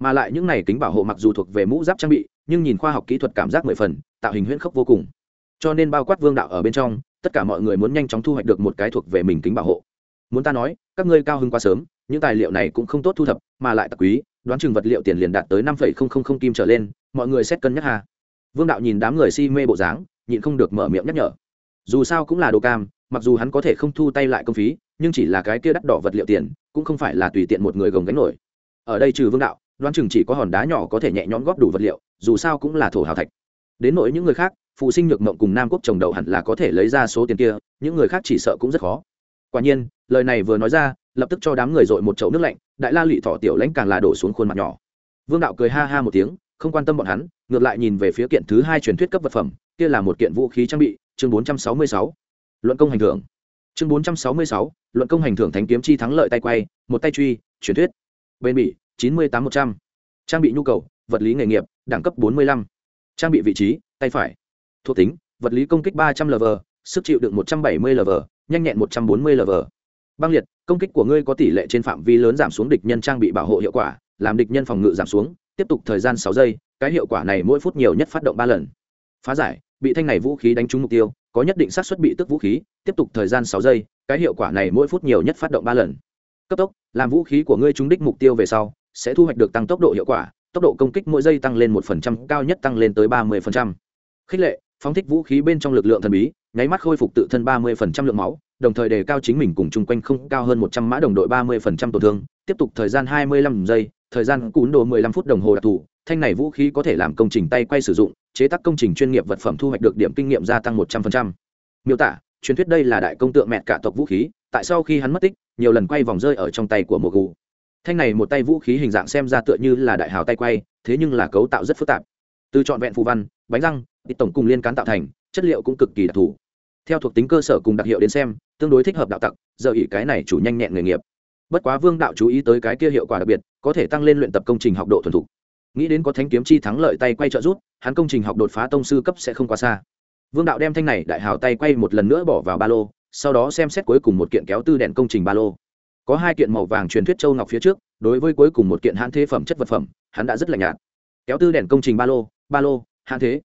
Mà lại những này kính bảo hộ mặc dù thuộc về mũ giáp trang bị, nhưng nhìn khoa học kỹ thuật cảm giác mười phần, tạo hình huyễn khốc vô cùng cho nên bao quát vương đạo ở bên trong, tất cả mọi người muốn nhanh chóng thu hoạch được một cái thuộc về mình kính bảo hộ. Muốn ta nói, các ngươi cao hơn quá sớm, những tài liệu này cũng không tốt thu thập, mà lại tặc quý, đoán chừng vật liệu tiền liền đạt tới năm phẩy không không không kim trở lên, mọi người xét cân nhắc hà vương đạo nhìn đám người si mê bộ dáng, nhịn không được mở miệng nhắc nhở. Dù sao cũng là đồ cam, mặc dù hắn có thể không thu tay lại công phí, nhưng chỉ là cái kia đắt đỏ vật liệu tiền, cũng không phải là tùy tiện một người gồng gánh nổi. Ở đây trừ vương đạo, đoán chừng chỉ có hòn đá nhỏ có thể nhẹ nhõm góp đủ vật liệu, dù sao cũng là thổ hào thạch. Đến nỗi những người khác phụ sinh nhược mộng cùng nam quốc trồng đầu hẳn là có thể lấy ra số tiền kia những người khác chỉ sợ cũng rất khó. Quả nhiên lời này vừa nói ra lập tức cho đám người dội một chậu nước lạnh đại la lụy thọ tiểu lãnh càng là đổ xuống khuôn mặt nhỏ. Vương đạo cười ha ha một tiếng không quan tâm bọn hắn ngược lại nhìn về phía kiện thứ hai truyền thuyết cấp vật phẩm kia là một kiện vũ khí trang bị chương 466. luận công hành thưởng. Chương 466, luận công hành thưởng thánh kiếm chi thắng lợi tay quay một tay truy truyền thuyết. Bên bỉ chín mươi tám một trăm. Trang bị nhu cầu vật lý nghề nghiệp đẳng cấp bốn mươi lăm. Trang bị vị trí tay phải thuộc tính, vật lý công kích ba trăm lv sức chịu đựng một trăm bảy mươi lv nhanh nhẹn một trăm bốn mươi lv băng liệt, công kích của ngươi có tỷ lệ trên phạm vi lớn giảm xuống địch nhân trang bị bảo hộ hiệu quả, làm địch nhân phòng ngự giảm xuống, tiếp tục thời gian sáu giây, cái hiệu quả này mỗi phút nhiều nhất phát động ba lần. Phá giải, bị thanh này vũ khí đánh trúng mục tiêu, có nhất định xác suất bị tức vũ khí, tiếp tục thời gian sáu giây, cái hiệu quả này mỗi phút nhiều nhất phát động ba lần. Cấp tốc, làm vũ khí của ngươi trúng đích mục tiêu về sau, sẽ thu hoạch được tăng tốc độ hiệu quả, tốc độ công kích mỗi giây tăng lên một phần trăm, cao nhất tăng lên tới ba mươi phần trăm. Khích lệ phóng thích vũ khí bên trong lực lượng thần bí, nháy mắt khôi phục tự thân ba mươi phần trăm lượng máu, đồng thời đề cao chính mình cùng chung quanh không cao hơn một trăm mã đồng đội ba mươi phần trăm tổn thương, tiếp tục thời gian hai mươi lăm giây, thời gian cún đồ mười lăm phút đồng hồ đặc thù, thanh này vũ khí có thể làm công trình tay quay sử dụng, chế tác công trình chuyên nghiệp vật phẩm thu hoạch được điểm kinh nghiệm gia tăng một trăm phần trăm. Miêu tả, truyền thuyết đây là đại công tượng mẹ cả tộc vũ khí, tại sau khi hắn mất tích, nhiều lần quay vòng rơi ở trong tay của mùa gù. Thanh này một tay vũ khí hình dạng xem ra tựa như là đại hào tay quay, thế nhưng là cấu tạo rất phức tạp. Từ trọn vẹn phù văn, bánh răng ít tổng cùng liên cán tạo thành, chất liệu cũng cực kỳ đặc thù. Theo thuộc tính cơ sở cùng đặc hiệu đến xem, tương đối thích hợp đạo tặc, giờ ỉ cái này chủ nhanh nhẹn nghề nghiệp. Bất quá vương đạo chú ý tới cái kia hiệu quả đặc biệt, có thể tăng lên luyện tập công trình học độ thuần thục. Nghĩ đến có thánh kiếm chi thắng lợi tay quay trợ rút, hắn công trình học đột phá tông sư cấp sẽ không quá xa. Vương đạo đem thanh này đại hào tay quay một lần nữa bỏ vào ba lô, sau đó xem xét cuối cùng một kiện kéo tư đèn công trình ba lô. Có hai kiện màu vàng truyền thuyết châu ngọc phía trước, đối với cuối cùng một kiện hãn thế phẩm chất vật phẩm, hắn đã rất lạnh nhạt. Kéo tư đèn công trình ba lô ba lô, hãn thế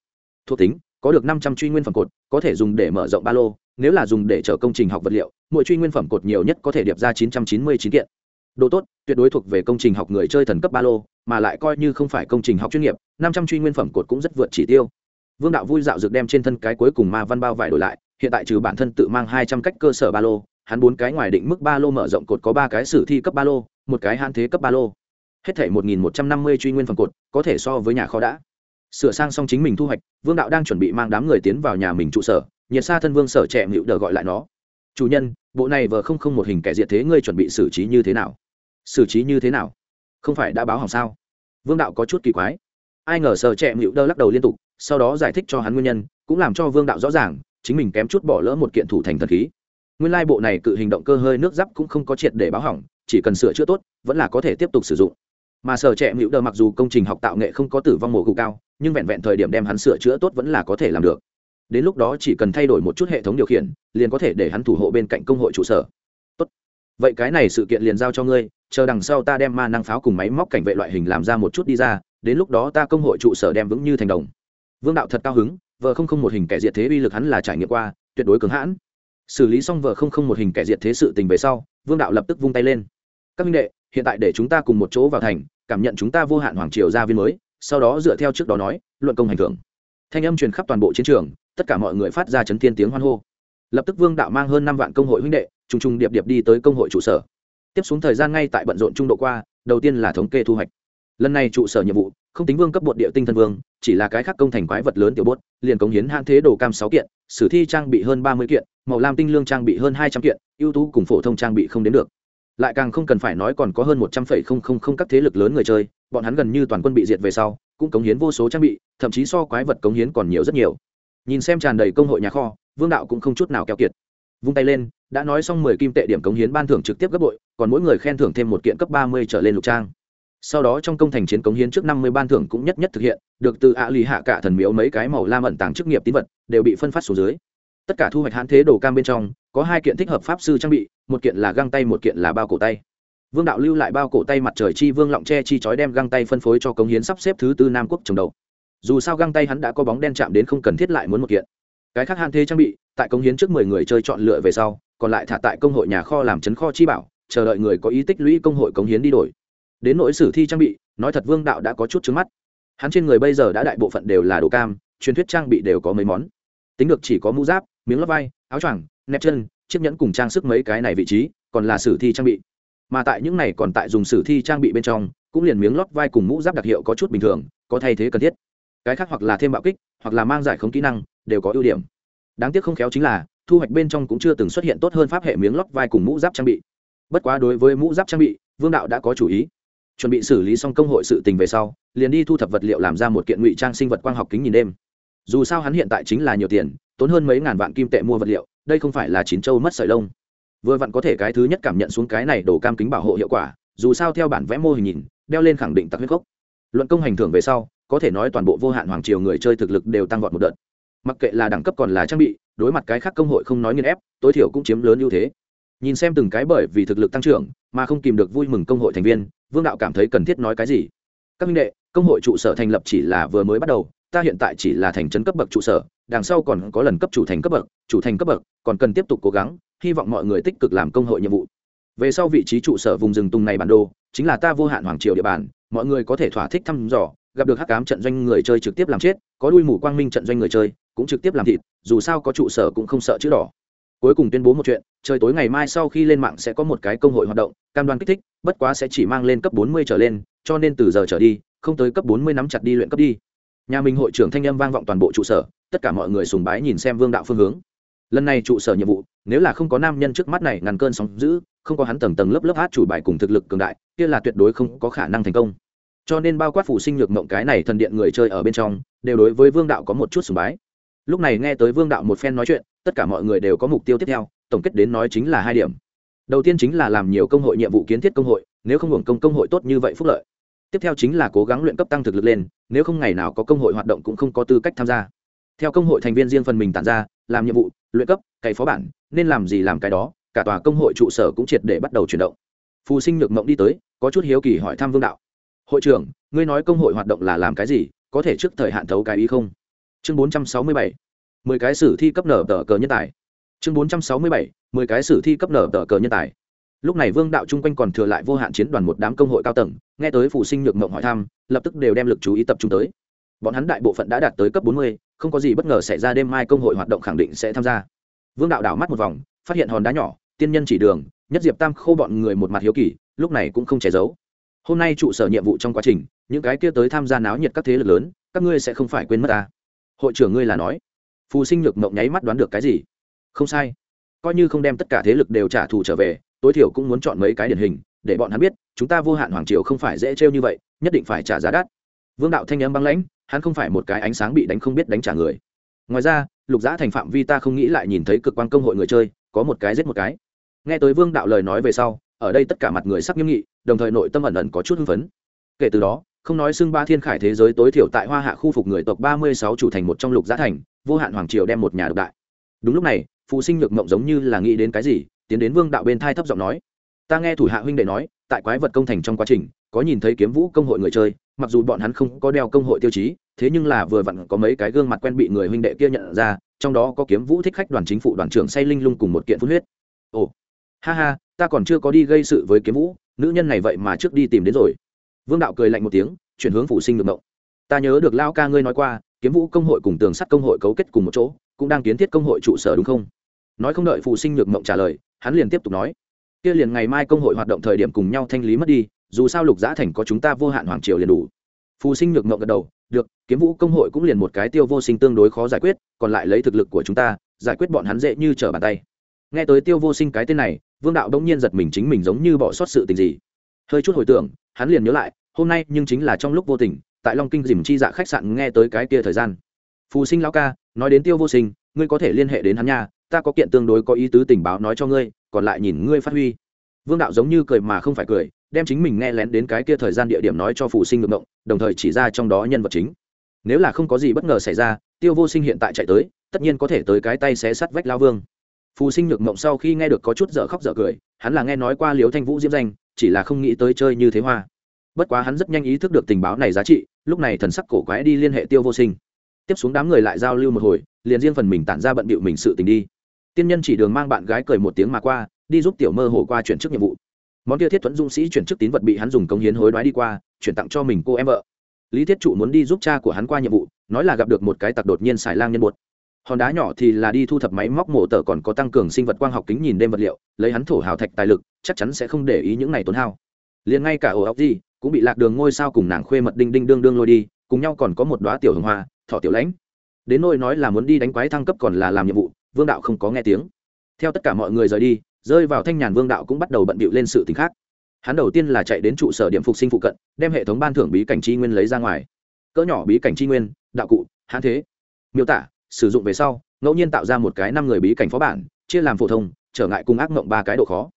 thuộc tính, có được năm trăm truy nguyên phẩm cột, có thể dùng để mở rộng ba lô, nếu là dùng để chở công trình học vật liệu, mỗi truy nguyên phẩm cột nhiều nhất có thể điệp ra chín trăm chín mươi chín kiện. Đồ tốt, tuyệt đối thuộc về công trình học người chơi thần cấp ba lô, mà lại coi như không phải công trình học chuyên nghiệp, năm trăm truy nguyên phẩm cột cũng rất vượt chỉ tiêu. Vương đạo vui dạo dược đem trên thân cái cuối cùng ma văn bao vải đổi lại, hiện tại trừ bản thân tự mang hai trăm cách cơ sở ba lô, hắn bốn cái ngoài định mức ba lô mở rộng cột có ba cái sử thi cấp ba lô, một cái hạn thế cấp ba lô. Hết thể một nghìn một trăm năm mươi truy nguyên phẩm cột, có thể so với nhà kho đã sửa sang xong chính mình thu hoạch, vương đạo đang chuẩn bị mang đám người tiến vào nhà mình trụ sở, nhiệt sa thân vương sở trẻ mịu đờ gọi lại nó. Chủ nhân, bộ này vờ không không một hình kẻ diệt thế ngươi chuẩn bị xử trí như thế nào? Xử trí như thế nào? Không phải đã báo hỏng sao? Vương đạo có chút kỳ quái. Ai ngờ sở trẻ mịu đờ lắc đầu liên tục, sau đó giải thích cho hắn nguyên nhân, cũng làm cho vương đạo rõ ràng, chính mình kém chút bỏ lỡ một kiện thủ thành thần khí. Nguyên lai bộ này cự hình động cơ hơi nước giáp cũng không có triệt để báo hỏng, chỉ cần sửa chữa tốt, vẫn là có thể tiếp tục sử dụng. Mà sở trẻ mịu đờ mặc dù công trình học tạo nghệ không có tử vong mổ gù cao nhưng vẹn vẹn thời điểm đem hắn sửa chữa tốt vẫn là có thể làm được. Đến lúc đó chỉ cần thay đổi một chút hệ thống điều khiển, liền có thể để hắn thủ hộ bên cạnh công hội trụ sở. Tốt. Vậy cái này sự kiện liền giao cho ngươi, chờ đằng sau ta đem ma năng pháo cùng máy móc cảnh vệ loại hình làm ra một chút đi ra, đến lúc đó ta công hội trụ sở đem vững như thành đồng. Vương đạo thật cao hứng vợ không không một hình kẻ diệt thế uy lực hắn là trải nghiệm qua, tuyệt đối cứng hãn. Xử lý xong vợ không không một hình kẻ diệt thế sự tình về sau, vương đạo lập tức vung tay lên. Các minh đệ, hiện tại để chúng ta cùng một chỗ vào thành, cảm nhận chúng ta vô hạn hoàng triều gia viên mới sau đó dựa theo trước đó nói, luận công hành thưởng. Thanh âm truyền khắp toàn bộ chiến trường, tất cả mọi người phát ra chấn thiên tiếng hoan hô. Lập tức vương đạo mang hơn năm vạn công hội huynh đệ, trùng trùng điệp điệp đi tới công hội trụ sở. Tiếp xuống thời gian ngay tại bận rộn trung độ qua, đầu tiên là thống kê thu hoạch. Lần này trụ sở nhiệm vụ, không tính vương cấp bột địa tinh thân vương, chỉ là cái khác công thành quái vật lớn tiểu bốt liền cống hiến hạn thế đồ cam sáu kiện, sử thi trang bị hơn ba mươi kiện, màu lam tinh lương trang bị hơn hai trăm kiện, ưu tú cùng phổ thông trang bị không đến được lại càng không cần phải nói còn có hơn một trăm phẩy không không không các thế lực lớn người chơi, bọn hắn gần như toàn quân bị diệt về sau, cũng cống hiến vô số trang bị, thậm chí so quái vật cống hiến còn nhiều rất nhiều. Nhìn xem tràn đầy công hội nhà kho, vương đạo cũng không chút nào keo kiệt. Vung tay lên, đã nói xong mười kim tệ điểm cống hiến ban thưởng trực tiếp gấp bội, còn mỗi người khen thưởng thêm một kiện cấp ba mươi trở lên lục trang. Sau đó trong công thành chiến cống hiến trước năm mươi ban thưởng cũng nhất nhất thực hiện, được từ ạ lì hạ cả thần miếu mấy cái màu lam ẩn tàng chức nghiệp tín vật, đều bị phân phát xuống dưới tất cả thu hoạch hãn thế đồ cam bên trong, có hai kiện thích hợp pháp sư trang bị, một kiện là găng tay, một kiện là bao cổ tay. Vương đạo lưu lại bao cổ tay mặt trời chi vương lọng tre chi chói đem găng tay phân phối cho cống hiến sắp xếp thứ tư nam quốc trồng đầu. Dù sao găng tay hắn đã có bóng đen chạm đến không cần thiết lại muốn một kiện. Cái khác hạn thế trang bị, tại cống hiến trước mười người chơi chọn lựa về sau, còn lại thả tại công hội nhà kho làm chấn kho chi bảo, chờ đợi người có ý tích lũy công hội cống hiến đi đổi. Đến nỗi sử thi trang bị, nói thật vương đạo đã có chút trứng mắt. Hắn trên người bây giờ đã đại bộ phận đều là đồ cam, truyền thuyết trang bị đều có mấy món. Tính được chỉ có mũ giáp miếng lót vai, áo choàng, nẹp chân, chiếc nhẫn cùng trang sức mấy cái này vị trí, còn là sử thi trang bị. Mà tại những này còn tại dùng sử thi trang bị bên trong, cũng liền miếng lót vai cùng mũ giáp đặc hiệu có chút bình thường, có thay thế cần thiết. Cái khác hoặc là thêm bạo kích, hoặc là mang giải không kỹ năng, đều có ưu điểm. Đáng tiếc không khéo chính là, thu hoạch bên trong cũng chưa từng xuất hiện tốt hơn pháp hệ miếng lót vai cùng mũ giáp trang bị. Bất quá đối với mũ giáp trang bị, vương đạo đã có chủ ý. Chuẩn bị xử lý xong công hội sự tình về sau, liền đi thu thập vật liệu làm ra một kiện ngụy trang sinh vật quang học kính nhìn đêm. Dù sao hắn hiện tại chính là nhiều tiền tốn hơn mấy ngàn vạn kim tệ mua vật liệu, đây không phải là chín châu mất sợi lông. Vừa vặn có thể cái thứ nhất cảm nhận xuống cái này đổ cam kính bảo hộ hiệu quả, dù sao theo bản vẽ mô hình nhìn, đeo lên khẳng định tặc huyết gốc. Luận công hành thưởng về sau, có thể nói toàn bộ vô hạn hoàng triều người chơi thực lực đều tăng vọt một đợt. Mặc kệ là đẳng cấp còn là trang bị, đối mặt cái khác công hội không nói nghiên ép, tối thiểu cũng chiếm lớn ưu thế. Nhìn xem từng cái bởi vì thực lực tăng trưởng, mà không kìm được vui mừng công hội thành viên, vương đạo cảm thấy cần thiết nói cái gì? Các minh đệ, công hội trụ sở thành lập chỉ là vừa mới bắt đầu, ta hiện tại chỉ là thành trấn cấp bậc trụ sở đằng sau còn có lần cấp chủ thành cấp bậc, chủ thành cấp bậc, còn cần tiếp tục cố gắng, hy vọng mọi người tích cực làm công hội nhiệm vụ. Về sau vị trí trụ sở vùng rừng tùng này bản đồ, chính là ta vô hạn hoàng triều địa bàn, mọi người có thể thỏa thích thăm dò, gặp được hắc cám trận doanh người chơi trực tiếp làm chết, có đuôi mù quang minh trận doanh người chơi, cũng trực tiếp làm thịt, dù sao có trụ sở cũng không sợ chữ đỏ. Cuối cùng tuyên bố một chuyện, trời tối ngày mai sau khi lên mạng sẽ có một cái công hội hoạt động, cam đoan kích thích, bất quá sẽ chỉ mang lên cấp bốn mươi trở lên, cho nên từ giờ trở đi, không tới cấp bốn mươi nắm chặt đi luyện cấp đi. Nhà mình hội trưởng thanh âm vang vọng toàn bộ trụ sở tất cả mọi người sùng bái nhìn xem vương đạo phương hướng. Lần này trụ sở nhiệm vụ, nếu là không có nam nhân trước mắt này ngăn cơn sóng giữ không có hắn tầng tầng lớp lớp hát chủ bài cùng thực lực cường đại, kia là tuyệt đối không có khả năng thành công. Cho nên bao quát phụ sinh nhược mộng cái này thần điện người chơi ở bên trong, đều đối với vương đạo có một chút sùng bái. Lúc này nghe tới vương đạo một phen nói chuyện, tất cả mọi người đều có mục tiêu tiếp theo, tổng kết đến nói chính là hai điểm. Đầu tiên chính là làm nhiều công hội nhiệm vụ kiến thiết công hội, nếu không hưởng công công hội tốt như vậy phúc lợi. Tiếp theo chính là cố gắng luyện cấp tăng thực lực lên, nếu không ngày nào có công hội hoạt động cũng không có tư cách tham gia theo công hội thành viên riêng phần mình tản ra, làm nhiệm vụ, luyện cấp, cày phó bản, nên làm gì làm cái đó, cả tòa công hội trụ sở cũng triệt để bắt đầu chuyển động. Phù sinh nhược mộng đi tới, có chút hiếu kỳ hỏi thăm vương đạo. Hội trưởng, ngươi nói công hội hoạt động là làm cái gì, có thể trước thời hạn thấu cái ý không? Chương bốn trăm sáu mươi bảy, mười cái sử thi cấp nở tờ cờ nhân tài. Chương bốn trăm sáu mươi bảy, mười cái sử thi cấp nở tờ cờ nhân tài. Lúc này vương đạo chung quanh còn thừa lại vô hạn chiến đoàn một đám công hội cao tầng, nghe tới Phù sinh nhược mộng hỏi thăm, lập tức đều đem lực chú ý tập trung tới bọn hắn đại bộ phận đã đạt tới cấp bốn mươi, không có gì bất ngờ xảy ra đêm mai công hội hoạt động khẳng định sẽ tham gia. Vương đạo đảo mắt một vòng, phát hiện hòn đá nhỏ, tiên nhân chỉ đường, nhất diệp tam khô bọn người một mặt hiếu kỳ, lúc này cũng không che giấu. Hôm nay trụ sở nhiệm vụ trong quá trình, những cái kia tới tham gia náo nhiệt các thế lực lớn, các ngươi sẽ không phải quên mất ta. Hội trưởng ngươi là nói. Phù sinh nhược mộng nháy mắt đoán được cái gì? Không sai. Coi như không đem tất cả thế lực đều trả thù trở về, tối thiểu cũng muốn chọn mấy cái điển hình, để bọn hắn biết, chúng ta vô hạn hoàng triều không phải dễ trêu như vậy, nhất định phải trả giá đắt. Vương đạo thanh âm băng lãnh hắn không phải một cái ánh sáng bị đánh không biết đánh trả người. Ngoài ra, lục giã thành phạm vi ta không nghĩ lại nhìn thấy cực quan công hội người chơi, có một cái giết một cái. Nghe tới vương đạo lời nói về sau, ở đây tất cả mặt người sắc nghiêm nghị, đồng thời nội tâm ẩn ẩn có chút hưng phấn. Kể từ đó, không nói xưng ba thiên khải thế giới tối thiểu tại hoa hạ khu phục người tộc ba mươi sáu chủ thành một trong lục giã thành, vô hạn hoàng triều đem một nhà độc đại. Đúng lúc này, phụ sinh nhược mộng giống như là nghĩ đến cái gì, tiến đến vương đạo bên thai thấp giọng nói, ta nghe thủ hạ huynh đệ nói, tại quái vật công thành trong quá trình có nhìn thấy kiếm vũ công hội người chơi, mặc dù bọn hắn không có đeo công hội tiêu chí, thế nhưng là vừa vặn có mấy cái gương mặt quen bị người huynh đệ kia nhận ra, trong đó có kiếm vũ thích khách đoàn chính phủ đoàn trưởng say linh lung cùng một kiện phun huyết. Ồ, ha ha, ta còn chưa có đi gây sự với kiếm vũ, nữ nhân này vậy mà trước đi tìm đến rồi. Vương đạo cười lạnh một tiếng, chuyển hướng phụ sinh ngược mộng ta nhớ được lao ca ngươi nói qua, kiếm vũ công hội cùng tường sắt công hội cấu kết cùng một chỗ, cũng đang kiến thiết công hội trụ sở đúng không? Nói không đợi phụ sinh nhược mộng trả lời, hắn liền tiếp tục nói. Kia liền ngày mai công hội hoạt động thời điểm cùng nhau thanh lý mất đi dù sao lục giã thành có chúng ta vô hạn hoàng triều liền đủ. Phù sinh nhược mộng gật đầu, được, kiếm vũ công hội cũng liền một cái tiêu vô sinh tương đối khó giải quyết, còn lại lấy thực lực của chúng ta, giải quyết bọn hắn dễ như trở bàn tay. Nghe tới tiêu vô sinh cái tên này, vương đạo đông nhiên giật mình chính mình giống như bỏ sót sự tình gì. Hơi chút hồi tưởng, hắn liền nhớ lại, hôm nay nhưng chính là trong lúc vô tình, tại long kinh dìm chi dạ khách sạn nghe tới cái kia thời gian. Phù sinh lão ca, nói đến tiêu vô sinh, ngươi có thể liên hệ đến hắn nha, ta có kiện tương đối có ý tứ tình báo nói cho ngươi, còn lại nhìn ngươi phát huy. Vương đạo giống như cười mà không phải cười đem chính mình nghe lén đến cái kia thời gian địa điểm nói cho phụ sinh ngược động đồng thời chỉ ra trong đó nhân vật chính. Nếu là không có gì bất ngờ xảy ra, tiêu vô sinh hiện tại chạy tới, tất nhiên có thể tới cái tay xé sắt vách lao vương. Phù sinh nhược mộng sau khi nghe được có chút dở khóc dở cười, hắn là nghe nói qua liếu thanh vũ diễm danh, chỉ là không nghĩ tới chơi như thế hoa. Bất quá hắn rất nhanh ý thức được tình báo này giá trị, lúc này thần sắc cổ quái đi liên hệ tiêu vô sinh. Tiếp xuống đám người lại giao lưu một hồi, liền riêng phần mình tản ra bận bịu mình sự tình đi. Tiên nhân chỉ đường mang bạn gái cười một tiếng mà qua, đi giúp tiểu mơ hồ qua chuyển chức nhiệm vụ món kia thiết thuẫn dũng sĩ chuyển chức tín vật bị hắn dùng công hiến hối đoái đi qua, chuyển tặng cho mình cô em vợ. Lý thiết trụ muốn đi giúp cha của hắn qua nhiệm vụ, nói là gặp được một cái tặc đột nhiên xài lang nhân bột. Hòn đá nhỏ thì là đi thu thập máy móc mổ tờ còn có tăng cường sinh vật quang học kính nhìn đêm vật liệu, lấy hắn thổ hào thạch tài lực, chắc chắn sẽ không để ý những này tốn hao. Liền ngay cả ổ ốc gì, cũng bị lạc đường ngôi sao cùng nàng khuê mật đinh đinh đương đương lôi đi, cùng nhau còn có một đoá tiểu hồng hoa thọ tiểu lãnh. Đến nôi nói là muốn đi đánh quái thăng cấp còn là làm nhiệm vụ, vương đạo không có nghe tiếng. Theo tất cả mọi người rời đi rơi vào thanh nhàn vương đạo cũng bắt đầu bận bịu lên sự t khác. Hắn đầu tiên là chạy đến trụ sở điểm phục sinh phụ cận, đem hệ thống ban thưởng bí cảnh tri nguyên lấy ra ngoài. Cỡ nhỏ bí cảnh tri nguyên, đạo cụ, hãn thế. Miêu tả, sử dụng về sau, ngẫu nhiên tạo ra một cái năm người bí cảnh phó bản, chia làm phổ thông, trở ngại cùng ác mộng ba cái độ khó.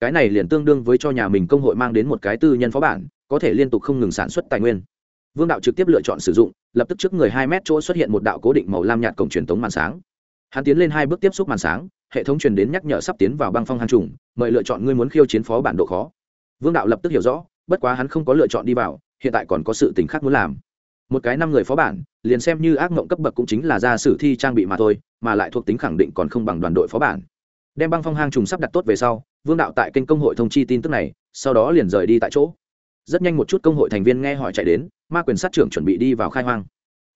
Cái này liền tương đương với cho nhà mình công hội mang đến một cái tư nhân phó bản, có thể liên tục không ngừng sản xuất tài nguyên. Vương đạo trực tiếp lựa chọn sử dụng, lập tức trước người hai mét chỗ xuất hiện một đạo cố định màu lam nhạt cổng truyền thống màn sáng. Hắn tiến lên hai bước tiếp xúc màn sáng hệ thống truyền đến nhắc nhở sắp tiến vào băng phong hàn trùng, mời lựa chọn ngươi muốn khiêu chiến phó bản độ khó. Vương đạo lập tức hiểu rõ, bất quá hắn không có lựa chọn đi vào, hiện tại còn có sự tình khác muốn làm. Một cái năm người phó bản, liền xem như ác mộng cấp bậc cũng chính là ra sử thi trang bị mà thôi, mà lại thuộc tính khẳng định còn không bằng đoàn đội phó bản. Đem băng phong hang trùng sắp đặt tốt về sau, vương đạo tại kênh công hội thông chi tin tức này, sau đó liền rời đi tại chỗ. Rất nhanh một chút công hội thành viên nghe hỏi chạy đến, ma quyền sát trưởng chuẩn bị đi vào khai hoang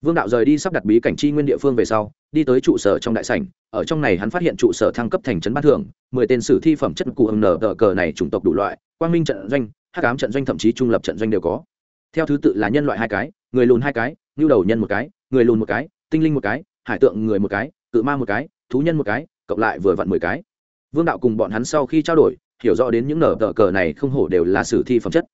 vương đạo rời đi sắp đặt bí cảnh chi nguyên địa phương về sau, đi tới trụ sở trong đại sảnh. Ở trong này hắn phát hiện trụ sở thăng cấp thành trấn ban thưởng, mười tên sử thi phẩm chất cụ hầm nở tờ cờ này chủng tộc đủ loại, quang minh trận doanh, hắc ám trận doanh thậm chí trung lập trận doanh đều có. Theo thứ tự là nhân loại hai cái, người lùn hai cái nhu đầu nhân một cái, người lùn một cái, tinh linh một cái, hải tượng người một cái, cự ma một cái, thú nhân một cái, cộng lại vừa vặn mười cái. Vương đạo cùng bọn hắn sau khi trao đổi, hiểu rõ đến những nở tờ cờ này không hổ đều là sử thi phẩm chất.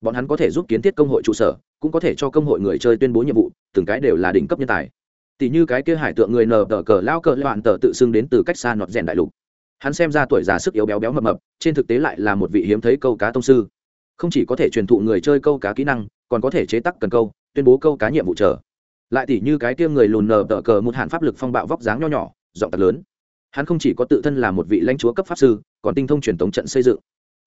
Bọn hắn có thể giúp kiến thiết công hội trụ sở cũng có thể cho công hội người chơi tuyên bố nhiệm vụ, từng cái đều là đỉnh cấp nhân tài. Tỷ như cái kia hải tượng người nở tờ cờ lao cờ loạn tờ tự xưng đến từ cách xa nọt rèn đại lục. Hắn xem ra tuổi già sức yếu béo béo mập mập, trên thực tế lại là một vị hiếm thấy câu cá tông sư. Không chỉ có thể truyền thụ người chơi câu cá kỹ năng, còn có thể chế tắc cần câu, tuyên bố câu cá nhiệm vụ chờ. Lại tỷ như cái kia người lùn nở tờ cờ một hạn pháp lực phong bạo vóc dáng nho nhỏ, giọng tật lớn. Hắn không chỉ có tự thân là một vị lãnh chúa cấp pháp sư, còn tinh thông truyền thống trận xây dựng.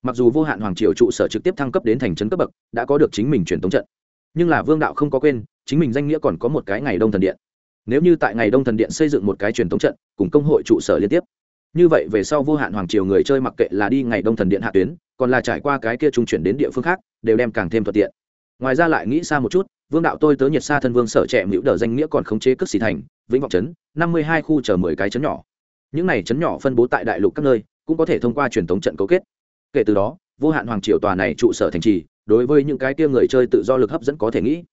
Mặc dù vô hạn hoàng triều trụ sở trực tiếp thăng cấp đến thành trấn cấp bậc, đã có được chính mình truyền thống trận nhưng là vương đạo không có quên, chính mình danh nghĩa còn có một cái ngày đông thần điện. Nếu như tại ngày đông thần điện xây dựng một cái truyền thống trận, cùng công hội trụ sở liên tiếp. Như vậy về sau vô hạn hoàng triều người chơi mặc kệ là đi ngày đông thần điện hạ tuyến, còn là trải qua cái kia trung chuyển đến địa phương khác, đều đem càng thêm thuận tiện. Ngoài ra lại nghĩ xa một chút, vương đạo tôi tớ nhiệt xa thân vương sở trẻ mữu đờ danh nghĩa còn khống chế cất xì thành, vĩnh vọng trấn, năm mươi hai khu chờ mười cái trấn nhỏ. Những này trấn nhỏ phân bố tại đại lục các nơi, cũng có thể thông qua truyền thống trận cấu kết. Kể từ đó, vô hạn hoàng triều tòa này trụ sở thành trì đối với những cái kia người chơi tự do lực hấp dẫn có thể nghĩ.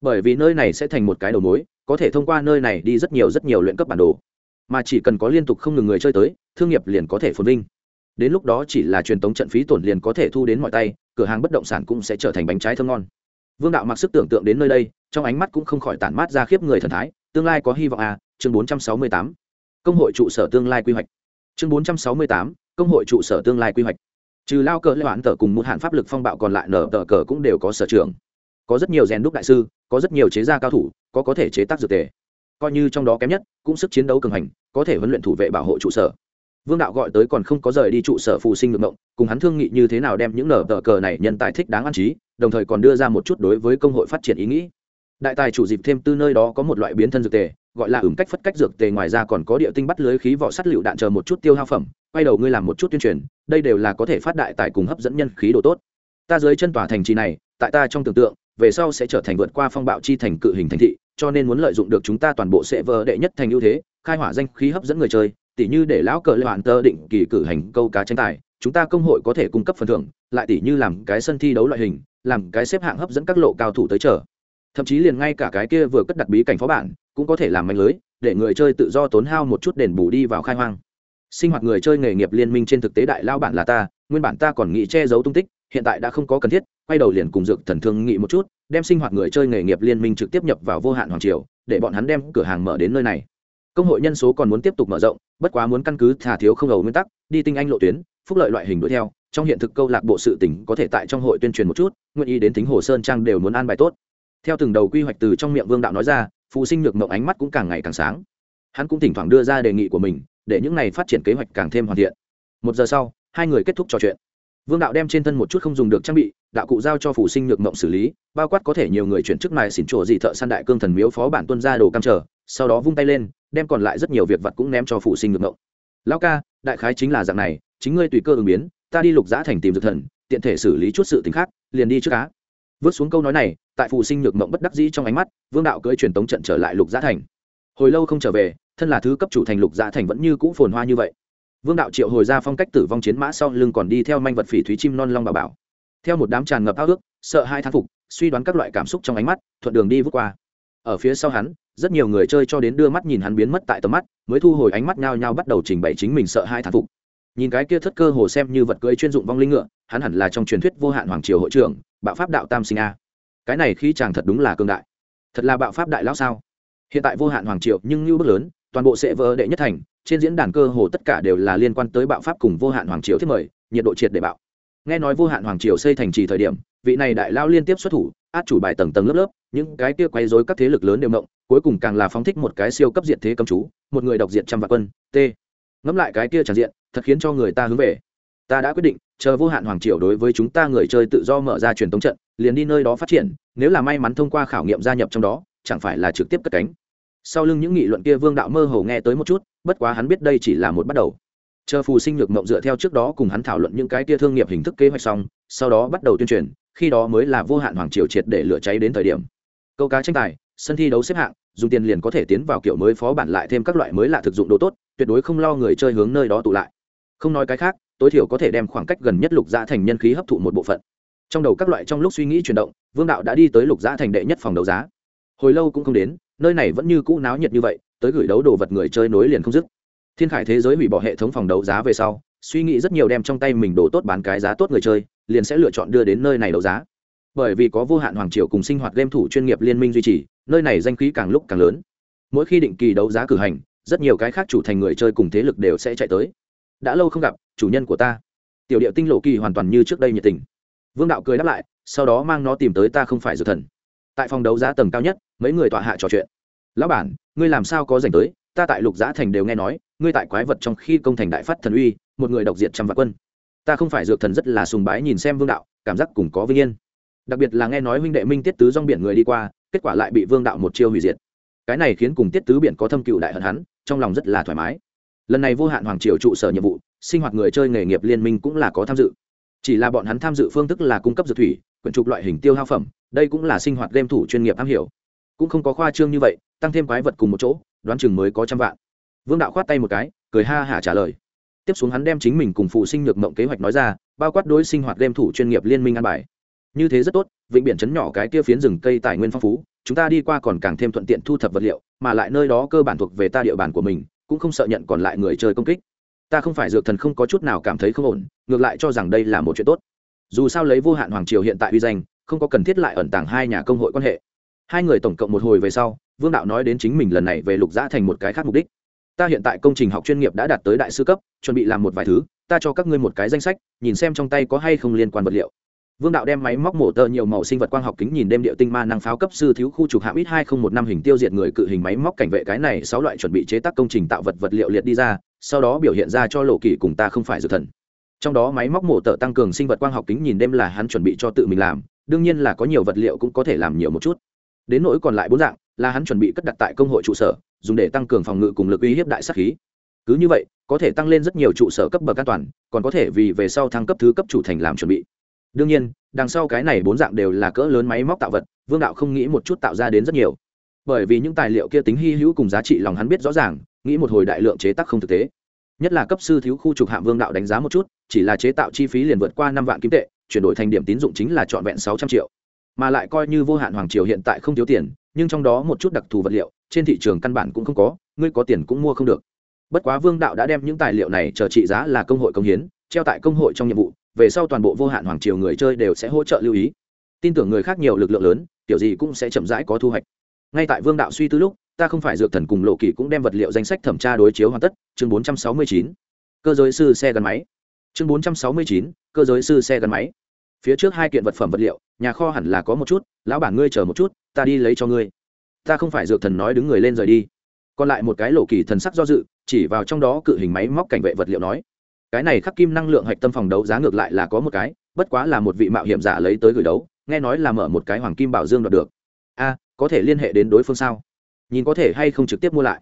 Bởi vì nơi này sẽ thành một cái đầu mối, có thể thông qua nơi này đi rất nhiều rất nhiều luyện cấp bản đồ. Mà chỉ cần có liên tục không ngừng người chơi tới, thương nghiệp liền có thể phồn vinh. Đến lúc đó chỉ là truyền tống trận phí tổn liền có thể thu đến mọi tay, cửa hàng bất động sản cũng sẽ trở thành bánh trái thơm ngon. Vương đạo mặc sức tưởng tượng đến nơi đây, trong ánh mắt cũng không khỏi tản mát ra khiếp người thần thái, tương lai có hy vọng à chương 468. công hội trụ sở tương lai quy hoạch. Chương 468. công hội trụ sở tương lai quy hoạch trừ lao cờ loạn tờ cùng một hạn pháp lực phong bạo còn lại nở tờ cờ cũng đều có sở trường. Có rất nhiều rèn đúc đại sư, có rất nhiều chế gia cao thủ, có có thể chế tác dược tề. Coi như trong đó kém nhất, cũng sức chiến đấu cường hành, có thể huấn luyện thủ vệ bảo hộ trụ sở. Vương đạo gọi tới còn không có rời đi trụ sở phù sinh ngược mộng, cùng hắn thương nghị như thế nào đem những nở tờ cờ này nhân tài thích đáng ăn trí, đồng thời còn đưa ra một chút đối với công hội phát triển ý nghĩ đại tài chủ dịp thêm tư nơi đó có một loại biến thân dược tề, gọi là ửng cách phất cách dược tề, ngoài ra còn có địa tinh bắt lưới khí vỏ sắt lựu đạn chờ một chút tiêu hao phẩm, quay đầu ngươi làm một chút tuyên truyền, đây đều là có thể phát đại tài cùng hấp dẫn nhân khí đồ tốt. Ta dưới chân tòa thành trì này, tại ta trong tưởng tượng, về sau sẽ trở thành vượt qua phong bạo chi thành cự hình thành thị, cho nên muốn lợi dụng được chúng ta toàn bộ sẽ vờ đệ nhất thành ưu thế, khai hỏa danh khí hấp dẫn người chơi, tỉ như để lão cờ loạn hoàn tơ định kỳ cử hành câu cá tranh tài, chúng ta công hội có thể cung cấp phần thưởng, lại tỉ như làm cái sân thi đấu loại hình, làm cái xếp hạng hấp dẫn các lộ cao thủ tới chờ thậm chí liền ngay cả cái kia vừa cất đặt bí cảnh phó bản, cũng có thể làm mạnh lưới, để người chơi tự do tốn hao một chút đền bù đi vào khai hoang. Sinh hoạt người chơi nghề nghiệp liên minh trên thực tế đại lao bản là ta, nguyên bản ta còn nghĩ che giấu tung tích, hiện tại đã không có cần thiết, quay đầu liền cùng dược thần thương nghị một chút, đem sinh hoạt người chơi nghề nghiệp liên minh trực tiếp nhập vào vô hạn hoàng triều, để bọn hắn đem cửa hàng mở đến nơi này. Công hội nhân số còn muốn tiếp tục mở rộng, bất quá muốn căn cứ thả thiếu không hầu nguyên tắc, đi tinh anh lộ tuyến, phúc lợi loại hình đuổi theo, trong hiện thực câu lạc bộ sự tỉnh có thể tại trong hội tuyên truyền một chút, nguyện ý đến tính hồ sơn trang đều muốn an bài tốt theo từng đầu quy hoạch từ trong miệng vương đạo nói ra, phụ sinh nhược mộng ánh mắt cũng càng ngày càng sáng. Hắn cũng thỉnh thoảng đưa ra đề nghị của mình, để những này phát triển kế hoạch càng thêm hoàn thiện. Một giờ sau, hai người kết thúc trò chuyện. Vương đạo đem trên thân một chút không dùng được trang bị, đạo cụ giao cho phụ sinh nhược mộng xử lý, bao quát có thể nhiều người chuyển chức này xỉn trổ gì thợ săn đại cương thần miếu phó bản tuân ra đồ cam trở, sau đó vung tay lên, đem còn lại rất nhiều việc vật cũng ném cho phụ sinh nhược mộng. Lão ca, đại khái chính là dạng này, chính ngươi tùy cơ ứng biến, ta đi lục giã thành tìm dược thần, tiện thể xử lý chút sự t khác, liền đi trước cá vớt xuống câu nói này, tại phụ sinh nhược mộng bất đắc dĩ trong ánh mắt, vương đạo cưỡi truyền tống trận trở lại lục gia thành. Hồi lâu không trở về, thân là thứ cấp chủ thành lục gia thành vẫn như cũ phồn hoa như vậy. Vương đạo triệu hồi ra phong cách tử vong chiến mã sau lưng còn đi theo manh vật phỉ thúy chim non long bà bảo. Theo một đám tràn ngập ao ước, sợ hai thang phục, suy đoán các loại cảm xúc trong ánh mắt, thuận đường đi vút qua. Ở phía sau hắn, rất nhiều người chơi cho đến đưa mắt nhìn hắn biến mất tại tầm mắt, mới thu hồi ánh mắt nhao nhao bắt đầu trình bày chính mình sợ hai thang phục. Nhìn cái kia thất cơ hồ xem như vật cưỡi chuyên dụng vong linh ngựa hắn hẳn là trong truyền thuyết vô hạn hoàng triều hội trưởng, bạo pháp đạo tam sinh a. Cái này khi chàng thật đúng là cương đại. Thật là bạo pháp đại lão sao? Hiện tại vô hạn hoàng triều nhưng như bước lớn, toàn bộ sẽ vỡ đệ nhất thành, trên diễn đàn cơ hồ tất cả đều là liên quan tới bạo pháp cùng vô hạn hoàng triều thiết mời, nhiệt độ triệt để bạo. Nghe nói vô hạn hoàng triều xây thành trì thời điểm, vị này đại lao liên tiếp xuất thủ, át chủ bài tầng tầng lớp lớp, những cái kia quay dối các thế lực lớn đều mộng cuối cùng càng là phóng thích một cái siêu cấp diện thế cầm chú, một người độc diện trăm vạn quân, t. Ngẫm lại cái kia tràn diện, thật khiến cho người ta hướng về ta đã quyết định, chờ vô hạn hoàng triều đối với chúng ta người chơi tự do mở ra truyền thống trận, liền đi nơi đó phát triển, nếu là may mắn thông qua khảo nghiệm gia nhập trong đó, chẳng phải là trực tiếp cất cánh. Sau lưng những nghị luận kia vương đạo mơ hồ nghe tới một chút, bất quá hắn biết đây chỉ là một bắt đầu. Chờ phù sinh nhược mộng dựa theo trước đó cùng hắn thảo luận những cái kia thương nghiệp hình thức kế hoạch xong, sau đó bắt đầu tuyên truyền, khi đó mới là vô hạn hoàng triều triệt để lửa cháy đến thời điểm. Câu cá tranh tài, sân thi đấu xếp hạng, dùng tiền liền có thể tiến vào kiểu mới phó bản lại thêm các loại mới lạ thực dụng đồ tốt, tuyệt đối không lo người chơi hướng nơi đó tụ lại. Không nói cái khác tối thiểu có thể đem khoảng cách gần nhất lục giã thành nhân khí hấp thụ một bộ phận. Trong đầu các loại trong lúc suy nghĩ chuyển động, vương đạo đã đi tới lục giã thành đệ nhất phòng đấu giá. Hồi lâu cũng không đến, nơi này vẫn như cũ náo nhiệt như vậy, tới gửi đấu đồ vật người chơi nối liền không dứt. Thiên khải thế giới hủy bỏ hệ thống phòng đấu giá về sau, suy nghĩ rất nhiều đem trong tay mình đồ tốt bán cái giá tốt người chơi, liền sẽ lựa chọn đưa đến nơi này đấu giá. Bởi vì có vô hạn hoàng triều cùng sinh hoạt game thủ chuyên nghiệp liên minh duy trì, nơi này danh khí càng lúc càng lớn. Mỗi khi định kỳ đấu giá cử hành, rất nhiều cái khác chủ thành người chơi cùng thế lực đều sẽ chạy tới. Đã lâu không gặp chủ nhân của ta. Tiểu điệu tinh lộ kỳ hoàn toàn như trước đây nhiệt tình. Vương đạo cười đáp lại, sau đó mang nó tìm tới ta không phải dược thần. Tại phòng đấu giá tầng cao nhất, mấy người tọa hạ trò chuyện. Lão bản, ngươi làm sao có dành tới? Ta tại lục giã thành đều nghe nói, ngươi tại quái vật trong khi công thành đại phát thần uy, một người độc diệt trăm vạn quân. Ta không phải dược thần rất là sùng bái nhìn xem vương đạo, cảm giác cùng có vinh yên. Đặc biệt là nghe nói huynh đệ minh tiết tứ dong biển người đi qua, kết quả lại bị vương đạo một chiêu hủy diệt. Cái này khiến cùng tiết tứ biển có thâm cựu đại hận hắn, trong lòng rất là thoải mái lần này vô hạn hoàng triều trụ sở nhiệm vụ, sinh hoạt người chơi nghề nghiệp liên minh cũng là có tham dự. Chỉ là bọn hắn tham dự phương thức là cung cấp dược thủy, quyển trục loại hình tiêu hao phẩm, đây cũng là sinh hoạt game thủ chuyên nghiệp am hiểu. Cũng không có khoa trương như vậy, tăng thêm quái vật cùng một chỗ, đoán chừng mới có trăm vạn. Vương đạo khoát tay một cái, cười ha hả trả lời. Tiếp xuống hắn đem chính mình cùng phụ sinh nhược mộng kế hoạch nói ra, bao quát đối sinh hoạt game thủ chuyên nghiệp liên minh an bài. Như thế rất tốt, vịnh biển chấn nhỏ cái kia phiến rừng cây tài nguyên phong phú, chúng ta đi qua còn càng thêm thuận tiện thu thập vật liệu, mà lại nơi đó cơ bản thuộc về ta địa bàn của mình cũng không sợ nhận còn lại người chơi công kích. Ta không phải dược thần không có chút nào cảm thấy không ổn, ngược lại cho rằng đây là một chuyện tốt. Dù sao lấy vô hạn hoàng triều hiện tại uy danh, không có cần thiết lại ẩn tàng hai nhà công hội quan hệ. Hai người tổng cộng một hồi về sau, vương đạo nói đến chính mình lần này về lục giã thành một cái khác mục đích. Ta hiện tại công trình học chuyên nghiệp đã đạt tới đại sư cấp, chuẩn bị làm một vài thứ, ta cho các ngươi một cái danh sách, nhìn xem trong tay có hay không liên quan vật liệu vương đạo đem máy móc mổ tơ nhiều màu sinh vật quang học kính nhìn đêm địa tinh ma năng pháo cấp sư thiếu khu trục hạm ít hai không một năm hình tiêu diệt người cự hình máy móc cảnh vệ cái này sáu loại chuẩn bị chế tác công trình tạo vật vật liệu liệt đi ra, sau đó biểu hiện ra cho lộ kỳ cùng ta không phải dược thần. Trong đó máy móc mổ tờ tăng cường sinh vật quang học kính nhìn đêm là hắn chuẩn bị cho tự mình làm, đương nhiên là có nhiều vật liệu cũng có thể làm nhiều một chút. Đến nỗi còn lại bốn dạng, là hắn chuẩn bị cất đặt tại công hội trụ sở, dùng để tăng cường phòng ngự cùng lực uy hiếp đại sắc khí. Cứ như vậy, có thể tăng lên rất nhiều trụ sở cấp bậc an toàn, còn có thể vì về sau thăng cấp thứ cấp chủ thành làm chuẩn bị đương nhiên, đằng sau cái này bốn dạng đều là cỡ lớn máy móc tạo vật, vương đạo không nghĩ một chút tạo ra đến rất nhiều. Bởi vì những tài liệu kia tính hy hữu cùng giá trị lòng hắn biết rõ ràng, nghĩ một hồi đại lượng chế tác không thực tế. Nhất là cấp sư thiếu khu trục hạm vương đạo đánh giá một chút, chỉ là chế tạo chi phí liền vượt qua năm vạn kim tệ, chuyển đổi thành điểm tín dụng chính là trọn vẹn sáu trăm triệu. Mà lại coi như vô hạn hoàng triều hiện tại không thiếu tiền, nhưng trong đó một chút đặc thù vật liệu, trên thị trường căn bản cũng không có, ngươi có tiền cũng mua không được. Bất quá vương đạo đã đem những tài liệu này chờ trị giá là công hội công hiến, treo tại công hội trong nhiệm vụ về sau toàn bộ vô hạn hoàng triều người chơi đều sẽ hỗ trợ lưu ý. Tin tưởng người khác nhiều lực lượng lớn kiểu gì cũng sẽ chậm rãi có thu hoạch. Ngay tại vương đạo suy tư lúc ta không phải dược thần cùng lộ kỳ cũng đem vật liệu danh sách thẩm tra đối chiếu hoàn tất chương 469. cơ giới sư xe gắn máy. Chương 469, cơ giới sư xe gắn máy. Phía trước hai kiện vật phẩm vật liệu nhà kho hẳn là có một chút lão bản ngươi chờ một chút ta đi lấy cho ngươi. Ta không phải dược thần nói đứng người lên rời đi. Còn lại một cái lộ kỳ thần sắc do dự chỉ vào trong đó cự hình máy móc cảnh vệ vật liệu nói cái này khắc kim năng lượng hạch tâm phòng đấu giá ngược lại là có một cái, bất quá là một vị mạo hiểm giả lấy tới gửi đấu, nghe nói là mở một cái hoàng kim bảo dương đoạt được. A, có thể liên hệ đến đối phương sao? Nhìn có thể hay không trực tiếp mua lại.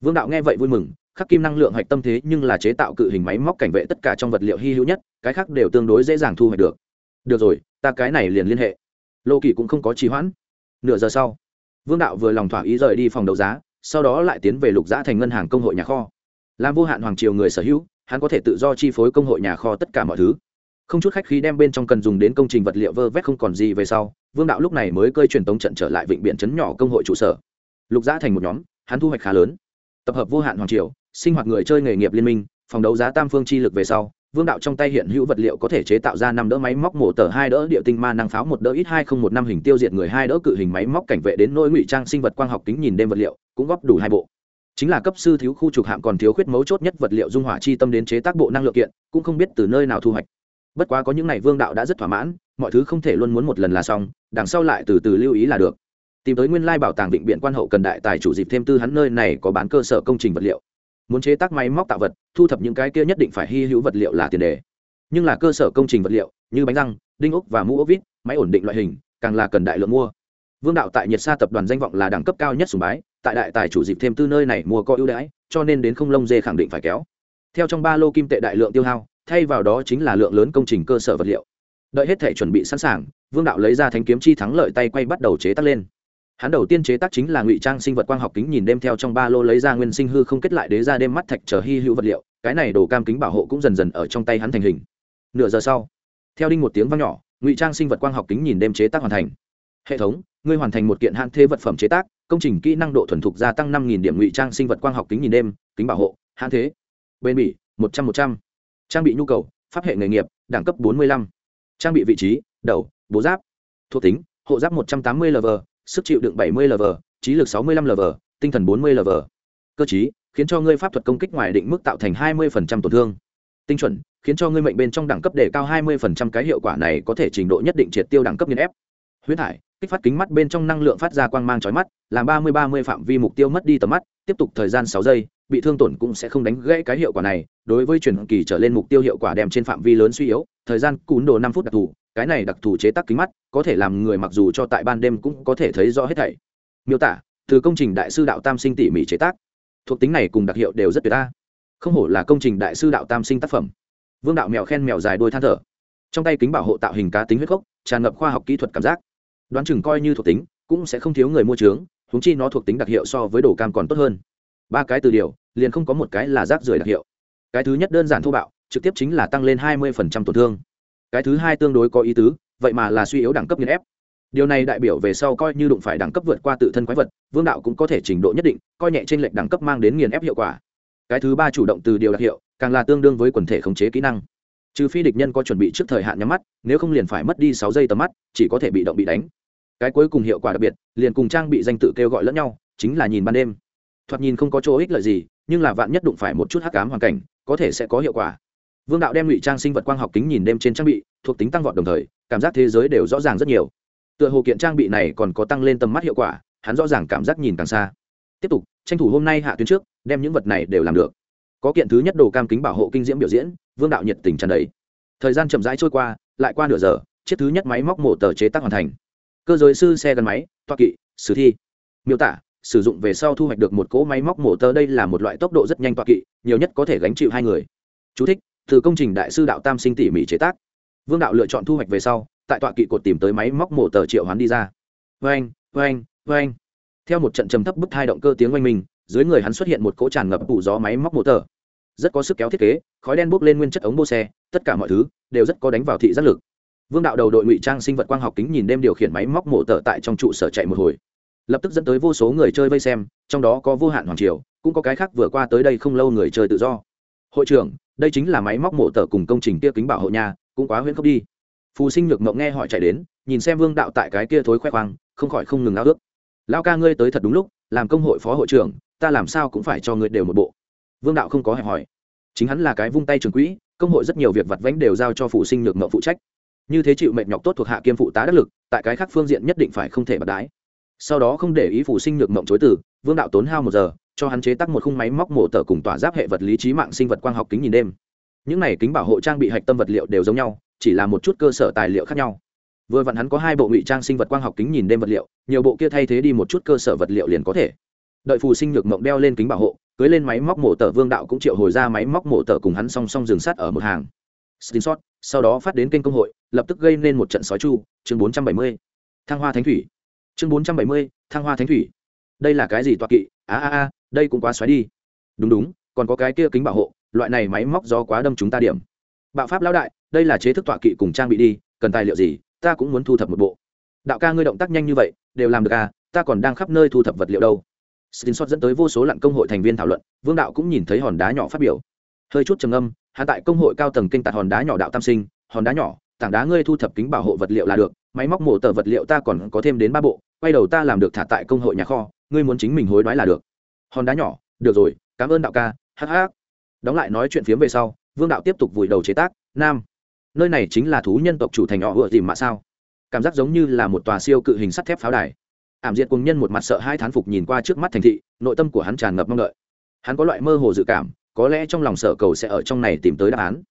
Vương đạo nghe vậy vui mừng, khắc kim năng lượng hạch tâm thế nhưng là chế tạo cự hình máy móc cảnh vệ tất cả trong vật liệu hy hữu nhất, cái khác đều tương đối dễ dàng thu hoạch được. Được rồi, ta cái này liền liên hệ. Lô kỳ cũng không có trì hoãn. Nửa giờ sau, vương đạo vừa lòng thỏa ý rời đi phòng đấu giá, sau đó lại tiến về lục giã thành ngân hàng công hội nhà kho. Làm vô hạn hoàng triều người sở hữu hắn có thể tự do chi phối công hội nhà kho tất cả mọi thứ. Không chút khách khí đem bên trong cần dùng đến công trình vật liệu vơ vét không còn gì về sau, vương đạo lúc này mới cơi truyền tống trận trở lại vịnh biển chấn nhỏ công hội trụ sở. Lục giã thành một nhóm, hắn thu hoạch khá lớn. Tập hợp vô hạn hoàng triều, sinh hoạt người chơi nghề nghiệp liên minh, phòng đấu giá tam phương chi lực về sau, vương đạo trong tay hiện hữu vật liệu có thể chế tạo ra năm đỡ máy móc mổ tờ hai đỡ địa tinh ma năng pháo một đỡ ít hai không một năm hình tiêu diệt người hai đỡ cự hình máy móc cảnh vệ đến nỗi ngụy trang sinh vật quang học kính nhìn đêm vật liệu, cũng góp đủ hai bộ chính là cấp sư thiếu khu trục hạm còn thiếu khuyết mấu chốt nhất vật liệu dung hỏa chi tâm đến chế tác bộ năng lượng kiện, cũng không biết từ nơi nào thu hoạch. Bất quá có những này vương đạo đã rất thỏa mãn, mọi thứ không thể luôn muốn một lần là xong, đằng sau lại từ từ lưu ý là được. Tìm tới nguyên lai bảo tàng định biện quan hậu cần đại tài chủ dịp thêm tư hắn nơi này có bán cơ sở công trình vật liệu. Muốn chế tác máy móc tạo vật, thu thập những cái kia nhất định phải hy hữu vật liệu là tiền đề. Nhưng là cơ sở công trình vật liệu, như bánh răng, đinh ốc và mũ ốc vít, máy ổn định loại hình, càng là cần đại lượng mua. Vương đạo tại nhiệt sa tập đoàn danh vọng là đẳng cấp cao nhất sùng bái tại đại tài chủ dịp thêm tư nơi này mua có ưu đãi, cho nên đến không lông dê khẳng định phải kéo. Theo trong ba lô kim tệ đại lượng tiêu hao, thay vào đó chính là lượng lớn công trình cơ sở vật liệu. Đợi hết thể chuẩn bị sẵn sàng, vương đạo lấy ra thanh kiếm chi thắng lợi tay quay bắt đầu chế tác lên. Hắn đầu tiên chế tác chính là ngụy trang sinh vật quang học kính nhìn đêm theo trong ba lô lấy ra nguyên sinh hư không kết lại đế ra đêm mắt thạch trở hy hữu vật liệu, cái này đồ cam kính bảo hộ cũng dần dần ở trong tay hắn thành hình. Nửa giờ sau, theo đinh một tiếng vang nhỏ, ngụy trang sinh vật quang học kính nhìn đêm chế tác hoàn thành. Hệ thống ngươi hoàn thành một kiện hạn thế vật phẩm chế tác, công trình kỹ năng độ thuần thục gia tăng năm nghìn điểm ngụy trang sinh vật quang học kính nhìn đêm, kính bảo hộ, hạn thế. Bên bỉ, một trăm một trăm. Trang bị nhu cầu, pháp hệ nghề nghiệp, đẳng cấp bốn mươi lăm. Trang bị vị trí, đầu, bố giáp. Thuộc tính, hộ giáp một trăm tám mươi lv sức chịu đựng bảy mươi lv trí lực sáu mươi lăm lv tinh thần bốn mươi lv cơ chí khiến cho ngươi pháp thuật công kích ngoài định mức tạo thành hai mươi tổn thương. Tinh chuẩn, khiến cho ngươi mệnh bên trong đẳng cấp đề cao hai mươi cái hiệu quả này có thể trình độ nhất định triệt tiêu đẳng cấp nghiên ép. Huyết thải kích phát kính mắt bên trong năng lượng phát ra quang mang chói mắt, làm ba mươi ba mươi phạm vi mục tiêu mất đi tầm mắt, tiếp tục thời gian sáu giây, bị thương tổn cũng sẽ không đánh gãy cái hiệu quả này. Đối với chuyển kỳ trở lên mục tiêu hiệu quả đem trên phạm vi lớn suy yếu, thời gian cún đồ năm phút đặc thù, cái này đặc thù chế tác kính mắt, có thể làm người mặc dù cho tại ban đêm cũng có thể thấy rõ hết thảy. Miêu tả, từ công trình đại sư đạo tam sinh tỉ mỉ chế tác. Thuộc tính này cùng đặc hiệu đều rất tuyệt ta không hổ là công trình đại sư đạo tam sinh tác phẩm. Vương đạo mèo khen mèo dài đôi than thở. Trong tay kính bảo hộ tạo hình cá tính huyết gốc, tràn ngập khoa học kỹ thuật cảm giác đoán chừng coi như thuộc tính, cũng sẽ không thiếu người mua trướng húng chi nó thuộc tính đặc hiệu so với đồ cam còn tốt hơn. Ba cái từ điều, liền không có một cái là rác rưởi đặc hiệu. Cái thứ nhất đơn giản thô bạo, trực tiếp chính là tăng lên hai mươi tổn thương. Cái thứ hai tương đối có ý tứ, vậy mà là suy yếu đẳng cấp nghiên ép. Điều này đại biểu về sau coi như đụng phải đẳng cấp vượt qua tự thân quái vật, vương đạo cũng có thể trình độ nhất định, coi nhẹ trên lệch đẳng cấp mang đến nghiền ép hiệu quả. Cái thứ ba chủ động từ điều đặc hiệu, càng là tương đương với quần thể khống chế kỹ năng. Trừ phi địch nhân có chuẩn bị trước thời hạn nhắm mắt, nếu không liền phải mất đi sáu giây tầm mắt, chỉ có thể bị động bị đánh cái cuối cùng hiệu quả đặc biệt, liền cùng trang bị danh tự kêu gọi lẫn nhau, chính là nhìn ban đêm. Thoạt nhìn không có chỗ ích lợi gì, nhưng là vạn nhất đụng phải một chút hắc cám hoàn cảnh, có thể sẽ có hiệu quả. Vương đạo đem ngụy trang sinh vật quang học kính nhìn đêm trên trang bị, thuộc tính tăng vọt đồng thời, cảm giác thế giới đều rõ ràng rất nhiều. Tựa hồ kiện trang bị này còn có tăng lên tầm mắt hiệu quả, hắn rõ ràng cảm giác nhìn càng xa. Tiếp tục, tranh thủ hôm nay hạ tuyến trước, đem những vật này đều làm được. Có kiện thứ nhất đồ cam kính bảo hộ kinh diễm biểu diễn, vương đạo nhiệt tình tràn đầy. Thời gian chậm rãi trôi qua, lại qua nửa giờ, chiếc thứ nhất máy móc mổ tờ chế tác hoàn thành cơ giới sư xe gắn máy toa kỵ sử thi. Miêu tả sử dụng về sau thu hoạch được một cỗ máy móc mổ tơ đây là một loại tốc độ rất nhanh toa kỵ nhiều nhất có thể gánh chịu hai người. Chú thích, từ công trình đại sư đạo tam sinh tỉ mỉ chế tác. Vương đạo lựa chọn thu hoạch về sau tại tọa kỵ cột tìm tới máy móc mổ tờ triệu hoán đi ra. Vang vang vang theo một trận trầm thấp bức thai động cơ tiếng oanh mình dưới người hắn xuất hiện một cỗ tràn ngập phủ gió máy móc mổ tờ rất có sức kéo thiết kế khói đen bốc lên nguyên chất ống bô xe tất cả mọi thứ đều rất có đánh vào thị giác lực vương đạo đầu đội ngụy trang sinh vật quang học kính nhìn đêm điều khiển máy móc mổ tờ tại trong trụ sở chạy một hồi. Lập tức dẫn tới vô số người chơi vây xem, trong đó có vô hạn hoàng triều, cũng có cái khác vừa qua tới đây không lâu người chơi tự do. Hội trưởng, đây chính là máy móc mổ tờ cùng công trình kia kính bảo hộ nhà, cũng quá huyễn khốc đi. Phù sinh nhược mộng nghe hỏi chạy đến, nhìn xem vương đạo tại cái kia thối khoe khoang, không khỏi không ngừng ao ước. Lao ca ngươi tới thật đúng lúc, làm công hội phó hội trưởng, ta làm sao cũng phải cho ngươi đều một bộ. Vương đạo không có hẹp hỏi. Chính hắn là cái vung tay trường quỹ, công hội rất nhiều việc vặt vánh đều giao cho phụ sinh nhược mộng phụ trách như thế chịu mệnh nhọc tốt thuộc hạ kiêm phụ tá đắc lực, tại cái khác phương diện nhất định phải không thể bật đái. Sau đó không để ý phụ sinh nhược mộng chối từ, vương đạo tốn hao một giờ, cho hắn chế tắc một khung máy móc mổ tờ cùng tỏa giáp hệ vật lý trí mạng sinh vật quang học kính nhìn đêm. Những này kính bảo hộ trang bị hạch tâm vật liệu đều giống nhau, chỉ là một chút cơ sở tài liệu khác nhau. Vừa vặn hắn có hai bộ ngụy trang sinh vật quang học kính nhìn đêm vật liệu, nhiều bộ kia thay thế đi một chút cơ sở vật liệu liền có thể. Đợi phù sinh nhược mộng đeo lên kính bảo hộ, cưới lên máy móc mổ tờ vương đạo cũng triệu hồi ra máy móc mổ tờ cùng hắn song song dừng sát ở một hàng screenshot sau đó phát đến kênh công hội lập tức gây nên một trận sói chu chương 470. thăng hoa thánh thủy. Chương 470, thăng hoa thánh thủy. Đây là cái gì toa kỵ? A a a đây cũng quá xoáy đi. Đúng đúng còn có cái kia kính bảo hộ loại này máy móc do quá đâm chúng ta điểm. Bạo pháp lão đại đây là chế thức tọa kỵ cùng trang bị đi cần tài liệu gì ta cũng muốn thu thập một bộ. Đạo ca ngươi động tác nhanh như vậy đều làm được à ta còn đang khắp nơi thu thập vật liệu đâu. Stinson dẫn tới vô số lặn công hội thành viên thảo luận, Vương đạo cũng nhìn thấy hòn đá nhỏ phát biểu. Hơi chút trầm âm, hạ tại công hội cao tầng kinh tạt hòn đá nhỏ đạo tam sinh, hòn đá nhỏ, tảng đá ngươi thu thập kính bảo hộ vật liệu là được, máy móc mổ tờ vật liệu ta còn có thêm đến ba bộ, quay đầu ta làm được thả tại công hội nhà kho, ngươi muốn chính mình hối đoái là được. Hòn đá nhỏ, được rồi, cảm ơn đạo ca, hh. Đóng lại nói chuyện phiếm về sau, Vương đạo tiếp tục vùi đầu chế tác, nam. Nơi này chính là thú nhân tộc chủ thành họ vừa tìm mà sao? Cảm giác giống như là một tòa siêu cự hình sắt thép pháo đài ảm diệt cùng nhân một mặt sợ hai thán phục nhìn qua trước mắt thành thị nội tâm của hắn tràn ngập mong đợi hắn có loại mơ hồ dự cảm có lẽ trong lòng sở cầu sẽ ở trong này tìm tới đáp án.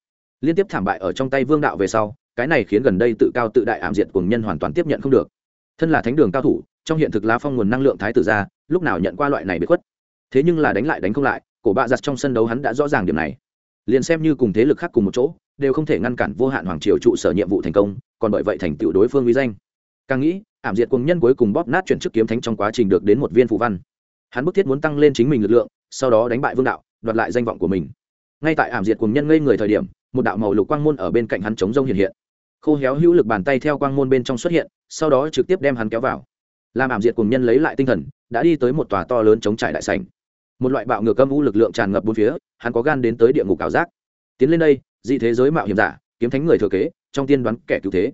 Liên tiếp thảm bại ở trong tay vương đạo về sau, cái này khiến gần đây tự cao tự đại ảm diệt cùng nhân hoàn toàn tiếp nhận không được. Thân là thánh đường cao thủ, trong hiện thực lá phong nguồn năng lượng thái tử ra, lúc nào nhận qua loại này bị khuất? Thế nhưng là đánh lại đánh không lại, cổ bạ giặt trong sân đấu hắn đã rõ ràng điểm này. Liền xem như cùng thế lực khác cùng một chỗ, đều không thể ngăn cản vô hạn hoàng triều trụ sở nhiệm vụ thành công, còn bởi vậy thành tựu đối phương uy danh. Càng nghĩ, ảm diệt cùng nhân cuối cùng bóp nát chuyển chức kiếm thánh trong quá trình được đến một viên phụ văn. Hắn bức thiết muốn tăng lên chính mình lực lượng, sau đó đánh bại vương đạo đoạt lại danh vọng của mình. Ngay tại ảm diệt cùng nhân ngây người thời điểm, một đạo màu lục quang môn ở bên cạnh hắn chống rông hiện hiện. Khô héo hữu lực bàn tay theo quang môn bên trong xuất hiện, sau đó trực tiếp đem hắn kéo vào. Làm ảm diệt cùng nhân lấy lại tinh thần, đã đi tới một tòa to lớn chống trải đại sảnh. Một loại bạo ngược âm u lực lượng tràn ngập bốn phía, hắn có gan đến tới địa ngục ảo giác. Tiến lên đây, dị thế giới mạo hiểm giả, kiếm thánh người thừa kế, trong tiên đoán kẻ cứu thế.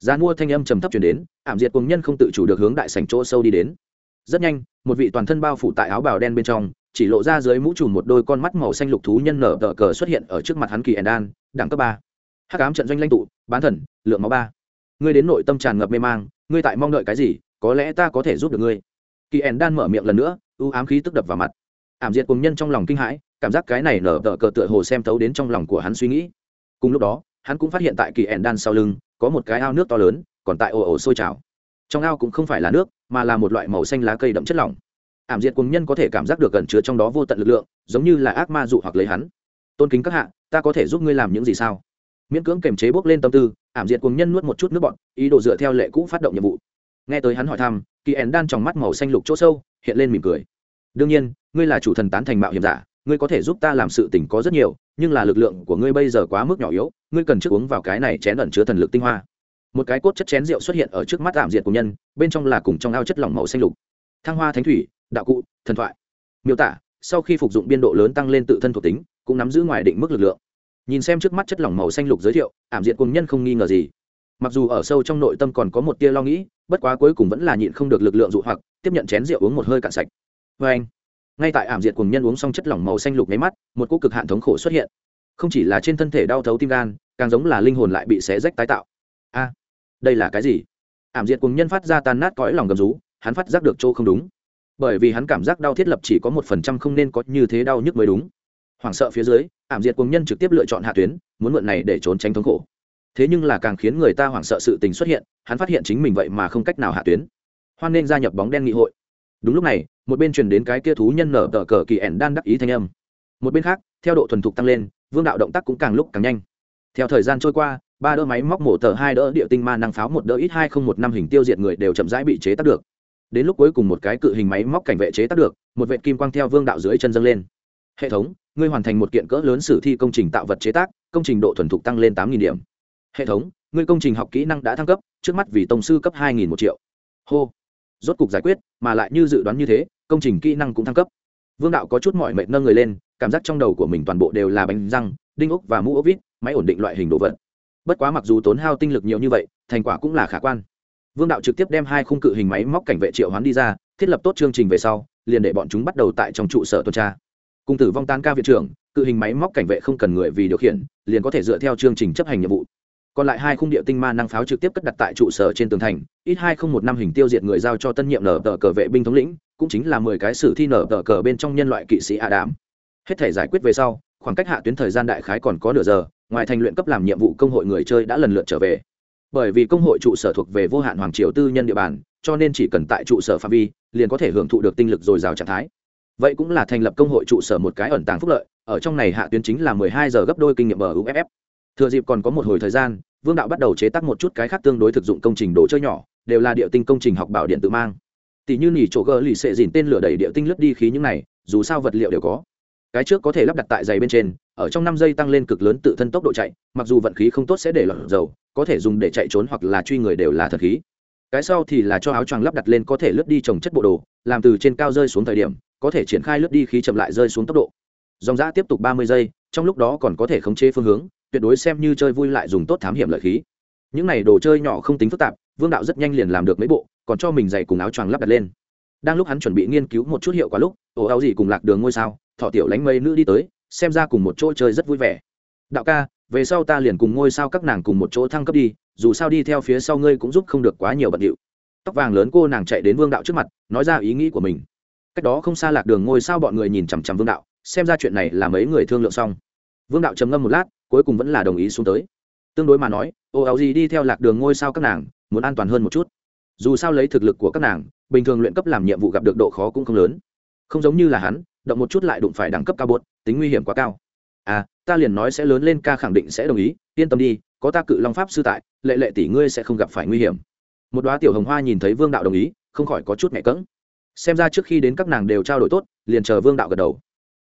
Gian mua thanh âm trầm thấp chuyển đến, ảm diệt cùng nhân không tự chủ được hướng đại sảnh chỗ sâu đi đến. Rất nhanh, một vị toàn thân bao phủ tại áo bào đen bên trong chỉ lộ ra dưới mũ trùm một đôi con mắt màu xanh lục thú nhân nở tờ cờ xuất hiện ở trước mặt hắn kỳ endan đan, đẳng cấp ba. Hắc ám trận doanh lãnh tụ, bán thần, lượng máu ba. Ngươi đến nội tâm tràn ngập mê mang, ngươi tại mong đợi cái gì, có lẽ ta có thể giúp được ngươi. Kỳ endan đan mở miệng lần nữa ưu ám khí tức đập vào mặt. Ảm diệt cùng nhân trong lòng kinh hãi, cảm giác cái này nở tờ cờ tựa hồ xem thấu đến trong lòng của hắn suy nghĩ. Cùng lúc đó, hắn cũng phát hiện tại kỳ endan đan sau lưng, có một cái ao nước to lớn, còn tại ồ ồ sôi trào. Trong ao cũng không phải là nước, mà là một loại màu xanh lá cây đậm chất lỏng ảm diệt cùng nhân có thể cảm giác được gần chứa trong đó vô tận lực lượng, giống như là ác ma dụ hoặc lấy hắn. Tôn kính các hạ, ta có thể giúp ngươi làm những gì sao? Miễn cưỡng kềm chế bốc lên tâm tư, ảm diệt cùng nhân nuốt một chút nước bọn ý đồ dựa theo lệ cũ phát động nhiệm vụ. Nghe tới hắn hỏi thăm, kỳ ẻn đan trong mắt màu xanh lục chỗ sâu, hiện lên mỉm cười. Đương nhiên, ngươi là chủ thần tán thành mạo hiểm giả, ngươi có thể giúp ta làm sự tình có rất nhiều, nhưng là lực lượng của ngươi bây giờ quá mức nhỏ yếu, ngươi cần trước uống vào cái này chén ẩn chứa thần lực tinh hoa. Một cái cốt chất chén rượu xuất hiện ở trước mắt ảm diệt của nhân, bên trong là cùng trong ao chất lỏng màu xanh lục thăng hoa thánh thủy, đạo cụ, thần thoại. Miêu tả, sau khi phục dụng biên độ lớn tăng lên tự thân thuộc tính, cũng nắm giữ ngoài định mức lực lượng. Nhìn xem trước mắt chất lỏng màu xanh lục giới thiệu, ảm Diện cùng nhân không nghi ngờ gì. Mặc dù ở sâu trong nội tâm còn có một tia lo nghĩ, bất quá cuối cùng vẫn là nhịn không được lực lượng dụ hoặc, tiếp nhận chén rượu uống một hơi cạn sạch. Vê anh, ngay tại ảm diệt cùng nhân uống xong chất lỏng màu xanh lục nháy mắt, một cỗ cực hạn thống khổ xuất hiện. Không chỉ là trên thân thể đau thấu tim gan, càng giống là linh hồn lại bị xé rách tái tạo. A, đây là cái gì? Ảm diệt cùng nhân phát ra tan nát cõi lòng gầm rú hắn phát giác được chỗ không đúng. Bởi vì hắn cảm giác đau thiết lập chỉ có một phần trăm không nên có như thế đau nhức mới đúng. Hoảng sợ phía dưới, ảm diệt cùng nhân trực tiếp lựa chọn hạ tuyến, muốn mượn này để trốn tránh thống khổ. Thế nhưng là càng khiến người ta hoảng sợ sự tình xuất hiện, hắn phát hiện chính mình vậy mà không cách nào hạ tuyến. Hoan nên gia nhập bóng đen nghị hội. Đúng lúc này, một bên truyền đến cái kia thú nhân nở tờ cờ kỳ ẻn đan đắc ý thanh âm. Một bên khác, theo độ thuần thục tăng lên, vương đạo động tác cũng càng lúc càng nhanh. Theo thời gian trôi qua, ba đỡ máy móc mổ tờ hai đỡ địa tinh ma năng pháo một đỡ ít hai không một năm hình tiêu diệt người đều chậm rãi bị chế tác được đến lúc cuối cùng một cái cự hình máy móc cảnh vệ chế tác được, một vệ kim quang theo vương đạo dưới chân dâng lên. Hệ thống, ngươi hoàn thành một kiện cỡ lớn sử thi công trình tạo vật chế tác, công trình độ thuần thục tăng lên tám điểm. Hệ thống, ngươi công trình học kỹ năng đã thăng cấp, trước mắt vì tổng sư cấp hai một triệu. Hô. Rốt cục giải quyết, mà lại như dự đoán như thế, công trình kỹ năng cũng thăng cấp. Vương đạo có chút mọi mệt nâng người lên, cảm giác trong đầu của mình toàn bộ đều là bánh răng, đinh ốc và mũ ốc vít, máy ổn định loại hình đồ vật. Bất quá mặc dù tốn hao tinh lực nhiều như vậy, thành quả cũng là khả quan vương đạo trực tiếp đem hai khung cự hình máy móc cảnh vệ triệu hoán đi ra, thiết lập tốt chương trình về sau, liền để bọn chúng bắt đầu tại trong trụ sở tuần tra. Cùng tử vong tan ca viện trưởng, cự hình máy móc cảnh vệ không cần người vì điều khiển, liền có thể dựa theo chương trình chấp hành nhiệm vụ. Còn lại hai khung địa tinh ma năng pháo trực tiếp cất đặt tại trụ sở trên tường thành, ít hai không một năm hình tiêu diệt người giao cho tân nhiệm nở tờ cờ vệ binh thống lĩnh, cũng chính là mười cái sử thi nở tờ cờ bên trong nhân loại kỵ sĩ a đàm hết thể giải quyết về sau, khoảng cách hạ tuyến thời gian đại khái còn có nửa giờ, ngoài thành luyện cấp làm nhiệm vụ công hội người chơi đã lần lượt trở về bởi vì công hội trụ sở thuộc về vô hạn hoàng triều tư nhân địa bàn, cho nên chỉ cần tại trụ sở phạm vi, liền có thể hưởng thụ được tinh lực dồi dào trạng thái. Vậy cũng là thành lập công hội trụ sở một cái ẩn tàng phúc lợi, ở trong này hạ tuyến chính là mười hai giờ gấp đôi kinh nghiệm bờ uff thừa dịp còn có một hồi thời gian, vương đạo bắt đầu chế tác một chút cái khác tương đối thực dụng công trình đồ chơi nhỏ, đều là địa tinh công trình học bảo điện tự mang. Tỷ như nỉ chỗ gờ lì xệ dìn tên lửa đầy địa tinh lướt đi khí những này, dù sao vật liệu đều có cái trước có thể lắp đặt tại giày bên trên, ở trong năm giây tăng lên cực lớn tự thân tốc độ chạy, mặc dù vận khí không tốt sẽ để lọt dầu, có thể dùng để chạy trốn hoặc là truy người đều là thật khí. Cái sau thì là cho áo choàng lắp đặt lên có thể lướt đi trồng chất bộ đồ, làm từ trên cao rơi xuống thời điểm, có thể triển khai lướt đi khí chậm lại rơi xuống tốc độ. Dòng giã tiếp tục ba mươi giây, trong lúc đó còn có thể khống chế phương hướng, tuyệt đối xem như chơi vui lại dùng tốt thám hiểm lợi khí. Những này đồ chơi nhỏ không tính phức tạp, vương đạo rất nhanh liền làm được mấy bộ, còn cho mình giày cùng áo choàng lắp đặt lên. Đang lúc hắn chuẩn bị nghiên cứu một chút hiệu quả lúc, ồ, áo gì cùng lạc đường ngôi sao thọ tiểu lánh mây nữ đi tới, xem ra cùng một chỗ chơi rất vui vẻ. Đạo ca, về sau ta liền cùng ngôi sao các nàng cùng một chỗ thăng cấp đi, dù sao đi theo phía sau ngươi cũng giúp không được quá nhiều bận điệu. Tóc vàng lớn cô nàng chạy đến vương đạo trước mặt, nói ra ý nghĩ của mình. Cách đó không xa lạc đường ngôi sao bọn người nhìn chằm chằm vương đạo, xem ra chuyện này là mấy người thương lượng xong. Vương đạo trầm ngâm một lát, cuối cùng vẫn là đồng ý xuống tới. Tương đối mà nói, ô áo gì đi theo lạc đường ngôi sao các nàng, muốn an toàn hơn một chút. Dù sao lấy thực lực của các nàng, bình thường luyện cấp làm nhiệm vụ gặp được độ khó cũng không lớn. Không giống như là hắn động một chút lại đụng phải đẳng cấp cao bột, tính nguy hiểm quá cao. À ta liền nói sẽ lớn lên ca khẳng định sẽ đồng ý, yên tâm đi, có ta cự long pháp sư tại, lệ lệ tỷ ngươi sẽ không gặp phải nguy hiểm. Một đoá tiểu hồng hoa nhìn thấy vương đạo đồng ý, không khỏi có chút nhẹ cỡng. Xem ra trước khi đến các nàng đều trao đổi tốt, liền chờ vương đạo gật đầu.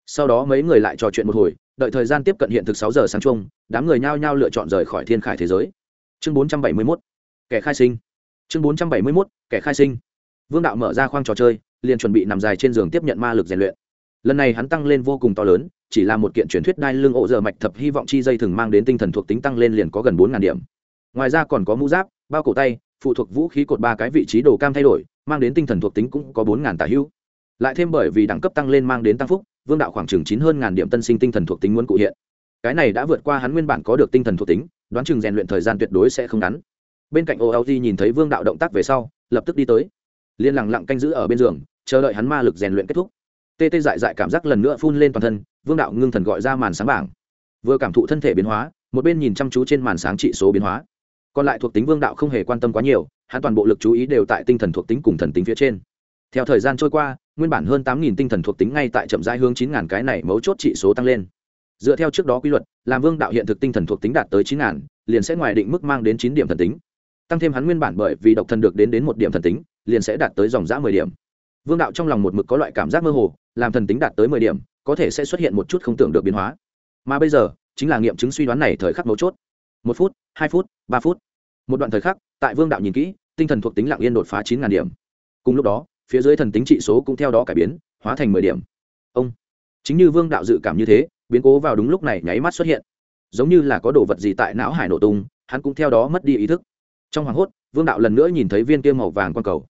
Sau đó mấy người lại trò chuyện một hồi, đợi thời gian tiếp cận hiện thực sáu giờ sáng chung, đám người nhao nhao lựa chọn rời khỏi thiên khải thế giới. Chương bốn trăm bảy mươi mốt, kẻ khai sinh. Chương bốn trăm bảy mươi mốt, kẻ khai sinh. Vương đạo mở ra khoang trò chơi, liền chuẩn bị nằm dài trên giường tiếp nhận ma lực rèn luyện lần này hắn tăng lên vô cùng to lớn, chỉ là một kiện truyền thuyết đai lưng ổ giờ mạch thập hy vọng chi dây thường mang đến tinh thần thuộc tính tăng lên liền có gần bốn điểm. Ngoài ra còn có mũ giáp, bao cổ tay, phụ thuộc vũ khí cột ba cái vị trí đồ cam thay đổi, mang đến tinh thần thuộc tính cũng có bốn tả hữu. Lại thêm bởi vì đẳng cấp tăng lên mang đến tăng phúc, vương đạo khoảng chừng chín hơn ngàn điểm tân sinh tinh thần thuộc tính muốn cụ hiện. Cái này đã vượt qua hắn nguyên bản có được tinh thần thuộc tính, đoán chừng rèn luyện thời gian tuyệt đối sẽ không ngắn. Bên cạnh olg nhìn thấy vương đạo động tác về sau, lập tức đi tới. Liên lặng lặng canh giữ ở bên giường, chờ đợi hắn ma lực rèn luyện kết thúc tê tê dại dại cảm giác lần nữa phun lên toàn thân vương đạo ngưng thần gọi ra màn sáng bảng. Vừa cảm thụ thân thể biến hóa một bên nhìn chăm chú trên màn sáng trị số biến hóa. Còn lại thuộc tính vương đạo không hề quan tâm quá nhiều hắn toàn bộ lực chú ý đều tại tinh thần thuộc tính cùng thần tính phía trên. Theo thời gian trôi qua nguyên bản hơn tám nghìn tinh thần thuộc tính ngay tại chậm rãi hướng chín ngàn cái này mấu chốt trị số tăng lên. Dựa theo trước đó quy luật làm vương đạo hiện thực tinh thần thuộc tính đạt tới chín ngàn, liền sẽ ngoài định mức mang đến chín điểm thần tính. Tăng thêm hắn nguyên bản bởi vì độc thần được đến đến một điểm thần tính liền sẽ đạt tới dòng giã mười điểm vương đạo trong lòng một mực có loại cảm giác mơ hồ, làm thần tính đạt tới mười điểm, có thể sẽ xuất hiện một chút không tưởng được biến hóa. Mà bây giờ, chính là nghiệm chứng suy đoán này thời khắc mấu chốt. Một phút, hai phút, ba phút. Một đoạn thời khắc, tại vương đạo nhìn kỹ, tinh thần thuộc tính lạng yên đột phá chín điểm. Cùng lúc đó, phía dưới thần tính trị số cũng theo đó cải biến, hóa thành mười điểm. Ông. Chính như vương đạo dự cảm như thế, biến cố vào đúng lúc này nháy mắt xuất hiện. Giống như là có đồ vật gì tại não hải nổ tung, hắn cũng theo đó mất đi ý thức. Trong hoảng hốt, vương đạo lần nữa nhìn thấy viên kia màu vàng quang cầu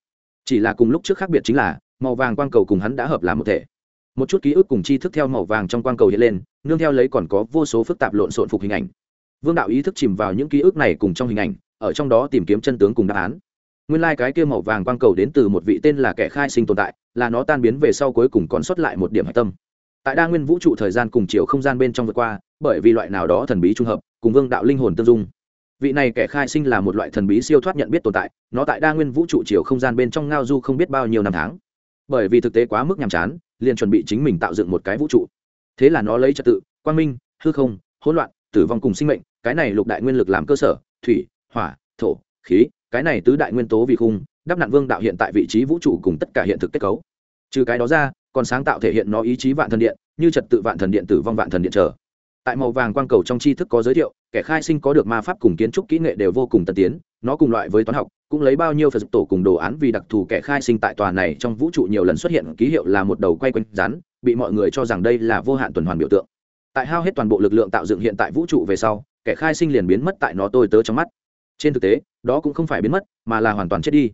chỉ là cùng lúc trước khác biệt chính là, màu vàng quang cầu cùng hắn đã hợp làm một thể. Một chút ký ức cùng chi thức theo màu vàng trong quang cầu hiện lên, nương theo lấy còn có vô số phức tạp lộn xộn phục hình ảnh. Vương đạo ý thức chìm vào những ký ức này cùng trong hình ảnh, ở trong đó tìm kiếm chân tướng cùng đáp án. Nguyên lai、like、cái kia màu vàng quang cầu đến từ một vị tên là kẻ khai sinh tồn tại, là nó tan biến về sau cuối cùng còn sót lại một điểm hạch tâm. Tại đa nguyên vũ trụ thời gian cùng chiều không gian bên trong vượt qua, bởi vì loại nào đó thần bí trung hợp, cùng vương đạo linh hồn tương dung vị này kẻ khai sinh là một loại thần bí siêu thoát nhận biết tồn tại, nó tại đa nguyên vũ trụ chiều không gian bên trong ngao du không biết bao nhiêu năm tháng. Bởi vì thực tế quá mức nhàm chán, liền chuẩn bị chính mình tạo dựng một cái vũ trụ. Thế là nó lấy trật tự, quang minh, hư không, hỗn loạn, tử vong cùng sinh mệnh, cái này lục đại nguyên lực làm cơ sở, thủy, hỏa, thổ, khí, cái này tứ đại nguyên tố vì khung, đắp nạn vương đạo hiện tại vị trí vũ trụ cùng tất cả hiện thực kết cấu. Trừ cái đó ra, còn sáng tạo thể hiện nó ý chí vạn thần điện, như trật tự vạn thần điện, tử vong vạn thần điện trở tại màu vàng quang cầu trong tri thức có giới thiệu kẻ khai sinh có được ma pháp cùng kiến trúc kỹ nghệ đều vô cùng tân tiến, nó cùng loại với toán học, cũng lấy bao nhiêu phật tổ cùng đồ án vì đặc thù kẻ khai sinh tại tòa này trong vũ trụ nhiều lần xuất hiện ký hiệu là một đầu quay quanh rắn, bị mọi người cho rằng đây là vô hạn tuần hoàn biểu tượng. Tại hao hết toàn bộ lực lượng tạo dựng hiện tại vũ trụ về sau, kẻ khai sinh liền biến mất tại nó tôi tớ trong mắt. Trên thực tế, đó cũng không phải biến mất, mà là hoàn toàn chết đi.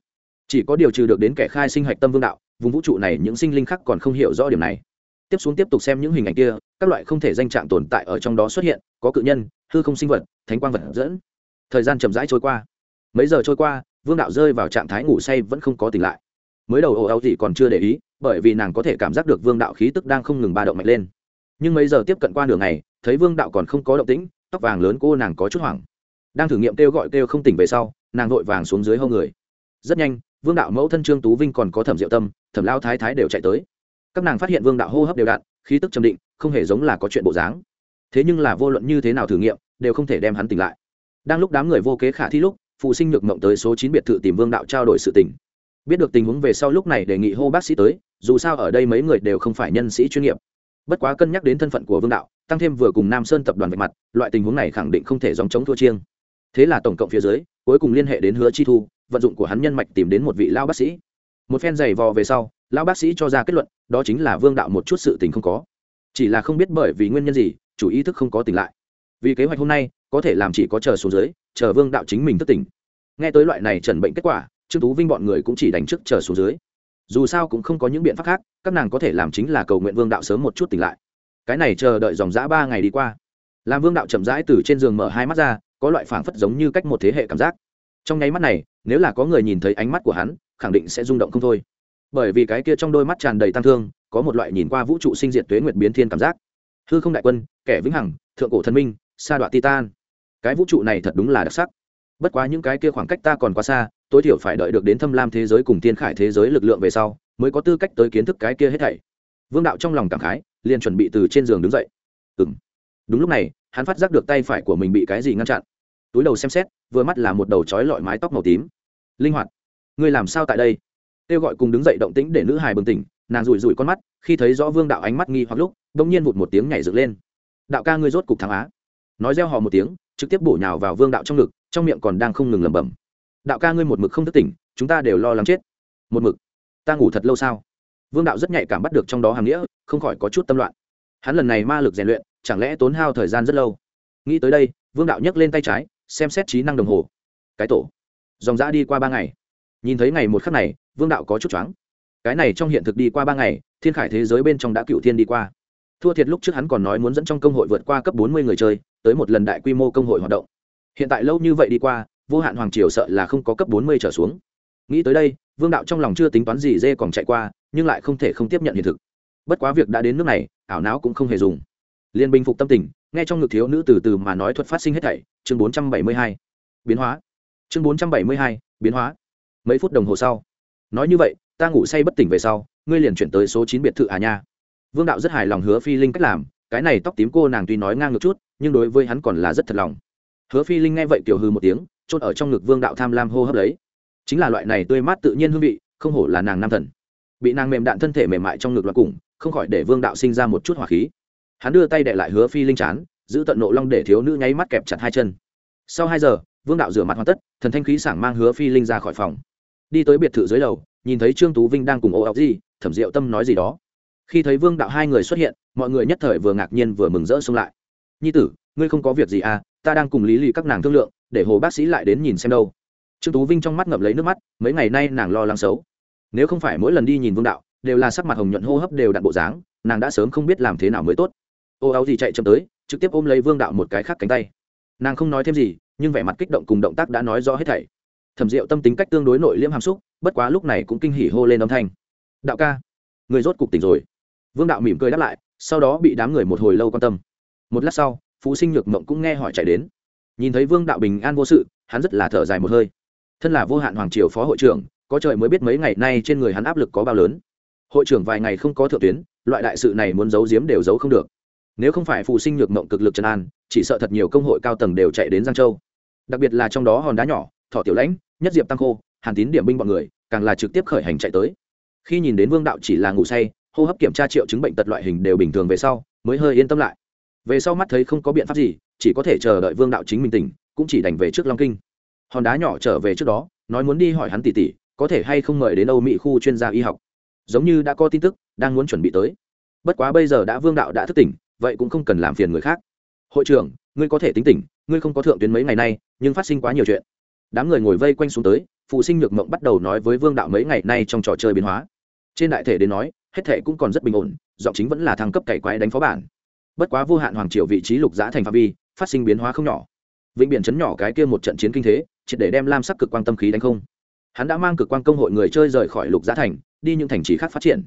Chỉ có điều trừ được đến kẻ khai sinh hạch tâm vương đạo, vùng vũ trụ này những sinh linh khác còn không hiểu rõ điểm này. Tiếp xuống tiếp tục xem những hình ảnh kia các loại không thể danh trạng tồn tại ở trong đó xuất hiện, có cự nhân, hư không sinh vật, thánh quang vật dẫn. Thời gian chậm rãi trôi qua. Mấy giờ trôi qua, vương đạo rơi vào trạng thái ngủ say vẫn không có tỉnh lại. Mới đầu ồ âu thì còn chưa để ý, bởi vì nàng có thể cảm giác được vương đạo khí tức đang không ngừng ba động mạnh lên. Nhưng mấy giờ tiếp cận qua đường này thấy vương đạo còn không có động tĩnh, tóc vàng lớn cô nàng có chút hoảng. Đang thử nghiệm kêu gọi kêu không tỉnh về sau, nàng vội vàng xuống dưới hông người. Rất nhanh, vương đạo mẫu thân trương tú vinh còn có thẩm diệu tâm, thẩm lao thái thái đều chạy tới. Các nàng phát hiện vương đạo hô hấp đều đặn khí tức trầm định, không hề giống là có chuyện bộ dáng. Thế nhưng là vô luận như thế nào thử nghiệm, đều không thể đem hắn tỉnh lại. Đang lúc đám người vô kế khả thi lúc, phụ sinh nhược mộng tới số chín biệt thự tìm vương đạo trao đổi sự tình. Biết được tình huống về sau lúc này đề nghị hô bác sĩ tới, dù sao ở đây mấy người đều không phải nhân sĩ chuyên nghiệp. Bất quá cân nhắc đến thân phận của vương đạo, tăng thêm vừa cùng nam sơn tập đoàn vạch mặt, loại tình huống này khẳng định không thể dòng chống thua chiêng. Thế là tổng cộng phía dưới, cuối cùng liên hệ đến hứa chi thu, vận dụng của hắn nhân mạch tìm đến một vị lao bác sĩ. Một phen giày vò về sau lão bác sĩ cho ra kết luận, đó chính là vương đạo một chút sự tình không có. Chỉ là không biết bởi vì nguyên nhân gì, chủ ý thức không có tỉnh lại. Vì kế hoạch hôm nay, có thể làm chỉ có chờ xuống dưới, chờ vương đạo chính mình thức tỉnh. Nghe tới loại này trần bệnh kết quả, trương tú vinh bọn người cũng chỉ đánh chức chờ xuống dưới. Dù sao cũng không có những biện pháp khác, các nàng có thể làm chính là cầu nguyện vương đạo sớm một chút tỉnh lại. Cái này chờ đợi dòng dã ba ngày đi qua. Làm vương đạo chậm rãi từ trên giường mở hai mắt ra, có loại phảng phất giống như cách một thế hệ cảm giác. Trong nháy mắt này, nếu là có người nhìn thấy ánh mắt của hắn, khẳng định sẽ rung động không thôi bởi vì cái kia trong đôi mắt tràn đầy tăng thương, có một loại nhìn qua vũ trụ sinh diệt tuế nguyệt biến thiên cảm giác. Hư không đại quân, kẻ vĩnh hằng, thượng cổ thần minh, sa đoạn titan. Cái vũ trụ này thật đúng là đặc sắc. Bất quá những cái kia khoảng cách ta còn quá xa, tối thiểu phải đợi được đến thâm lam thế giới cùng tiên khải thế giới lực lượng về sau, mới có tư cách tới kiến thức cái kia hết thảy. Vương đạo trong lòng cảm khái, liền chuẩn bị từ trên giường đứng dậy. Ừng đúng lúc này, hắn phát giác được tay phải của mình bị cái gì ngăn chặn. Túi đầu xem xét, vừa mắt là một đầu trói lọi mái tóc màu tím. Linh hoạt. Ngươi làm sao tại đây? Kêu gọi cùng đứng dậy động tĩnh để nữ hài bừng tỉnh, nàng rủi rủi con mắt, khi thấy rõ vương đạo ánh mắt nghi hoặc lúc đ ỗ n g nhiên vụt một tiếng nhảy dựng lên. Đạo ca ngươi rốt cục thắng á? Nói reo họ một tiếng, trực tiếp bổ nhào vào vương đạo trong ngực, trong miệng còn đang không ngừng lẩm bẩm. Đạo ca ngươi một mực không thức tỉnh, chúng ta đều lo lắng chết. Một mực? Ta ngủ thật lâu sao? Vương đạo rất nhạy cảm bắt được trong đó hàm nghĩa, không khỏi có chút tâm loạn. Hắn lần này ma lực rèn luyện, chẳng lẽ tốn hao thời gian rất lâu? Nghĩ tới đây, vương đạo nhấc lên tay trái, xem xét trí năng đồng hồ. Cái tổ, dòng dã đi qua ba ngày. Nhìn thấy ngày một khắc này vương đạo có chút choáng. Cái này trong hiện thực đi qua ba ngày, thiên khải thế giới bên trong đã cựu thiên đi qua. Thua thiệt lúc trước hắn còn nói muốn dẫn trong công hội vượt qua cấp bốn mươi người chơi, tới một lần đại quy mô công hội hoạt động. Hiện tại lâu như vậy đi qua, vô hạn hoàng triều sợ là không có cấp bốn mươi trở xuống. Nghĩ tới đây, vương đạo trong lòng chưa tính toán gì dê còn chạy qua, nhưng lại không thể không tiếp nhận hiện thực. Bất quá việc đã đến nước này, ảo não cũng không hề dùng. Liên bình phục tâm tình, nghe trong ngực thiếu nữ từ từ mà nói thuật phát sinh hết thảy, chương bốn trăm bảy mươi hai. Biến hóa. Chương bốn trăm bảy mươi hai, biến hóa. Mấy phút đồng hồ sau nói như vậy, ta ngủ say bất tỉnh về sau, ngươi liền chuyển tới số chín biệt thự à nha. Vương đạo rất hài lòng hứa phi linh cách làm, cái này tóc tím cô nàng tuy nói ngang ngược chút, nhưng đối với hắn còn là rất thật lòng. Hứa phi linh nghe vậy tiểu hư một tiếng chốt ở trong ngực vương đạo tham lam hô hấp lấy chính là loại này tươi mát tự nhiên hương vị, không hổ là nàng nam thần. Bị nàng mềm đạn thân thể mềm mại trong ngực loạt cùng, không khỏi để vương đạo sinh ra một chút hỏa khí. Hắn đưa tay đệ lại hứa phi linh chán, giữ tận nộ long để thiếu nữ nháy mắt kẹp chặt hai chân. Sau hai giờ, vương đạo rửa mặt hoàn tất, thần thanh khí sảng mang hứa phi linh ra khỏi phòng đi tới biệt thự dưới lầu, nhìn thấy trương tú vinh đang cùng ô áo gì thẩm diệu tâm nói gì đó. Khi thấy vương đạo hai người xuất hiện, mọi người nhất thời vừa ngạc nhiên vừa mừng rỡ xông lại. Nhi tử, ngươi không có việc gì à ta đang cùng lý lì các nàng thương lượng, để hồ bác sĩ lại đến nhìn xem đâu. Trương tú vinh trong mắt ngậm lấy nước mắt, mấy ngày nay nàng lo lắng xấu. Nếu không phải mỗi lần đi nhìn vương đạo, đều là sắc mặt hồng nhuận hô hấp đều đặn bộ dáng, nàng đã sớm không biết làm thế nào mới tốt. Ô áo gì chạy chậm tới, trực tiếp ôm lấy vương đạo một cái khác cánh tay. Nàng không nói thêm gì, nhưng vẻ mặt kích động cùng động tác đã nói rõ hết thảy thẩm diệu tâm tính cách tương đối nội liễm hàm xúc, bất quá lúc này cũng kinh hỉ hô lên âm thanh. Đạo ca, người rốt cục tỉnh rồi. Vương đạo mỉm cười đáp lại, sau đó bị đám người một hồi lâu quan tâm. Một lát sau, phú sinh nhược mộng cũng nghe hỏi chạy đến. Nhìn thấy vương đạo bình an vô sự, hắn rất là thở dài một hơi. Thân là vô hạn hoàng triều phó hội trưởng, có trời mới biết mấy ngày nay trên người hắn áp lực có bao lớn. Hội trưởng vài ngày không có thượng tuyến, loại đại sự này muốn giấu giếm đều giấu không được. Nếu không phải phụ sinh nhược mộng cực lực trấn an, chỉ sợ thật nhiều công hội cao tầng đều chạy đến giang châu. Đặc biệt là trong đó hòn đá nhỏ, thọ tiểu lãnh nhất diệp tăng khô, hàn tín điểm binh bọn người, càng là trực tiếp khởi hành chạy tới. Khi nhìn đến vương đạo chỉ là ngủ say, hô hấp kiểm tra triệu chứng bệnh tật loại hình đều bình thường về sau, mới hơi yên tâm lại. Về sau mắt thấy không có biện pháp gì, chỉ có thể chờ đợi vương đạo chính mình tỉnh, cũng chỉ đành về trước long kinh. Hòn đá nhỏ trở về trước đó, nói muốn đi hỏi hắn tỉ tỉ có thể hay không mời đến âu mỹ khu chuyên gia y học. Giống như đã có tin tức, đang muốn chuẩn bị tới. Bất quá bây giờ đã vương đạo đã thức tỉnh, vậy cũng không cần làm phiền người khác. Hội trưởng, ngươi có thể tính tỉnh, ngươi không có thượng tuyến mấy ngày nay, nhưng phát sinh quá nhiều chuyện đám người ngồi vây quanh xuống tới, phụ sinh nhược mộng bắt đầu nói với vương đạo mấy ngày nay trong trò chơi biến hóa. Trên đại thể đến nói, hết thể cũng còn rất bình ổn, giọng chính vẫn là thăng cấp cày quái đánh phó bản. Bất quá vô hạn hoàng triều vị trí lục giã thành phạm vi, phát sinh biến hóa không nhỏ. Vĩnh biển chấn nhỏ cái kia một trận chiến kinh thế chỉ để đem lam sắc cực quang tâm khí đánh không. Hắn đã mang cực quang công hội người chơi rời khỏi lục giã thành, đi những thành trì khác phát triển.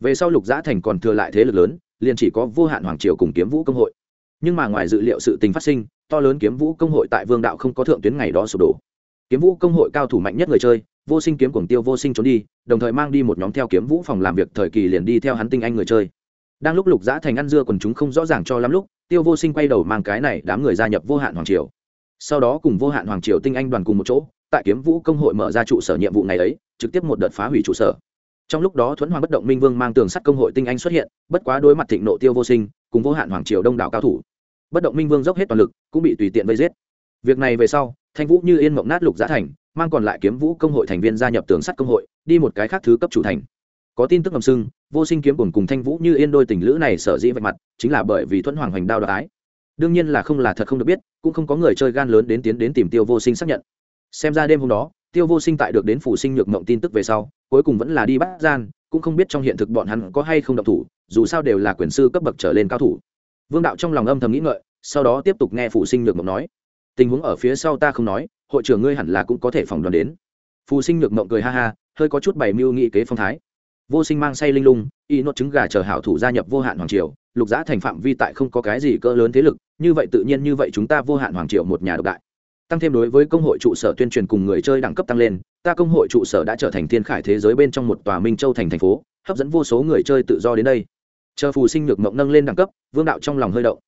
Về sau lục giã thành còn thừa lại thế lực lớn, liền chỉ có vô hạn hoàng triều cùng kiếm vũ công hội. Nhưng mà ngoài dự liệu sự tình phát sinh, to lớn kiếm vũ công hội tại vương đạo không có thượng tuyến ngày đó sụp đổ kiếm vũ công hội cao thủ mạnh nhất người chơi, vô sinh kiếm cuồng tiêu vô sinh trốn đi, đồng thời mang đi một nhóm theo kiếm vũ phòng làm việc thời kỳ liền đi theo hắn tinh anh người chơi. Đang lúc lục giã thành ăn dưa quần chúng không rõ ràng cho lắm lúc, tiêu vô sinh quay đầu mang cái này đám người gia nhập vô hạn hoàng triều. Sau đó cùng vô hạn hoàng triều tinh anh đoàn cùng một chỗ, tại kiếm vũ công hội mở ra trụ sở nhiệm vụ ngày ấy, trực tiếp một đợt phá hủy trụ sở. Trong lúc đó thuẫn hoàng bất động minh vương mang tường sắt công hội tinh anh xuất hiện, bất quá đối mặt thịnh nộ tiêu vô sinh, cùng vô hạn hoàng triều đông đảo cao thủ. Bất động minh vương dốc hết toàn lực, cũng bị tùy tiện vây giết. Việc này về sau thanh vũ như yên mộng nát lục giá thành, mang còn lại kiếm vũ công hội thành viên gia nhập tường sắt công hội, đi một cái khác thứ cấp chủ thành. Có tin tức ngầm sưng, vô sinh kiếm cùng cùng thanh vũ như yên đôi tình lữ này sở dĩ vạch mặt, chính là bởi vì thuẫn hoàng hoành đao đoái đương nhiên là không là thật không được biết, cũng không có người chơi gan lớn đến tiến đến tìm tiêu vô sinh xác nhận. Xem ra đêm hôm đó, tiêu vô sinh tại được đến phủ sinh nhược mộng tin tức về sau, cuối cùng vẫn là đi bắt gian, cũng không biết trong hiện thực bọn hắn có hay không độc thủ, dù sao đều là quyền sư cấp bậc trở lên cao thủ. Vương đạo trong lòng âm thầm nghĩ ngợi, sau đó tiếp tục nghe phủ sinh nhược mộng nói tình huống ở phía sau ta không nói, hội trưởng ngươi hẳn là cũng có thể phòng đoán đến. Phù sinh nhược mộng cười ha ha, hơi có chút bày mưu nghị kế phong thái. Vô sinh mang say linh lung, y nốt trứng gà chờ hảo thủ gia nhập vô hạn hoàng triều, lục giã thành phạm vi tại không có cái gì cỡ lớn thế lực, như vậy tự nhiên như vậy chúng ta vô hạn hoàng triều một nhà độc đại. Tăng thêm đối với công hội trụ sở tuyên truyền cùng người chơi đẳng cấp tăng lên, ta công hội trụ sở đã trở thành thiên khải thế giới bên trong một tòa minh châu thành thành phố, hấp dẫn vô số người chơi tự do đến đây. Chờ phù sinh nhược mộng nâng lên đẳng cấp, vương đạo trong lòng hơi động.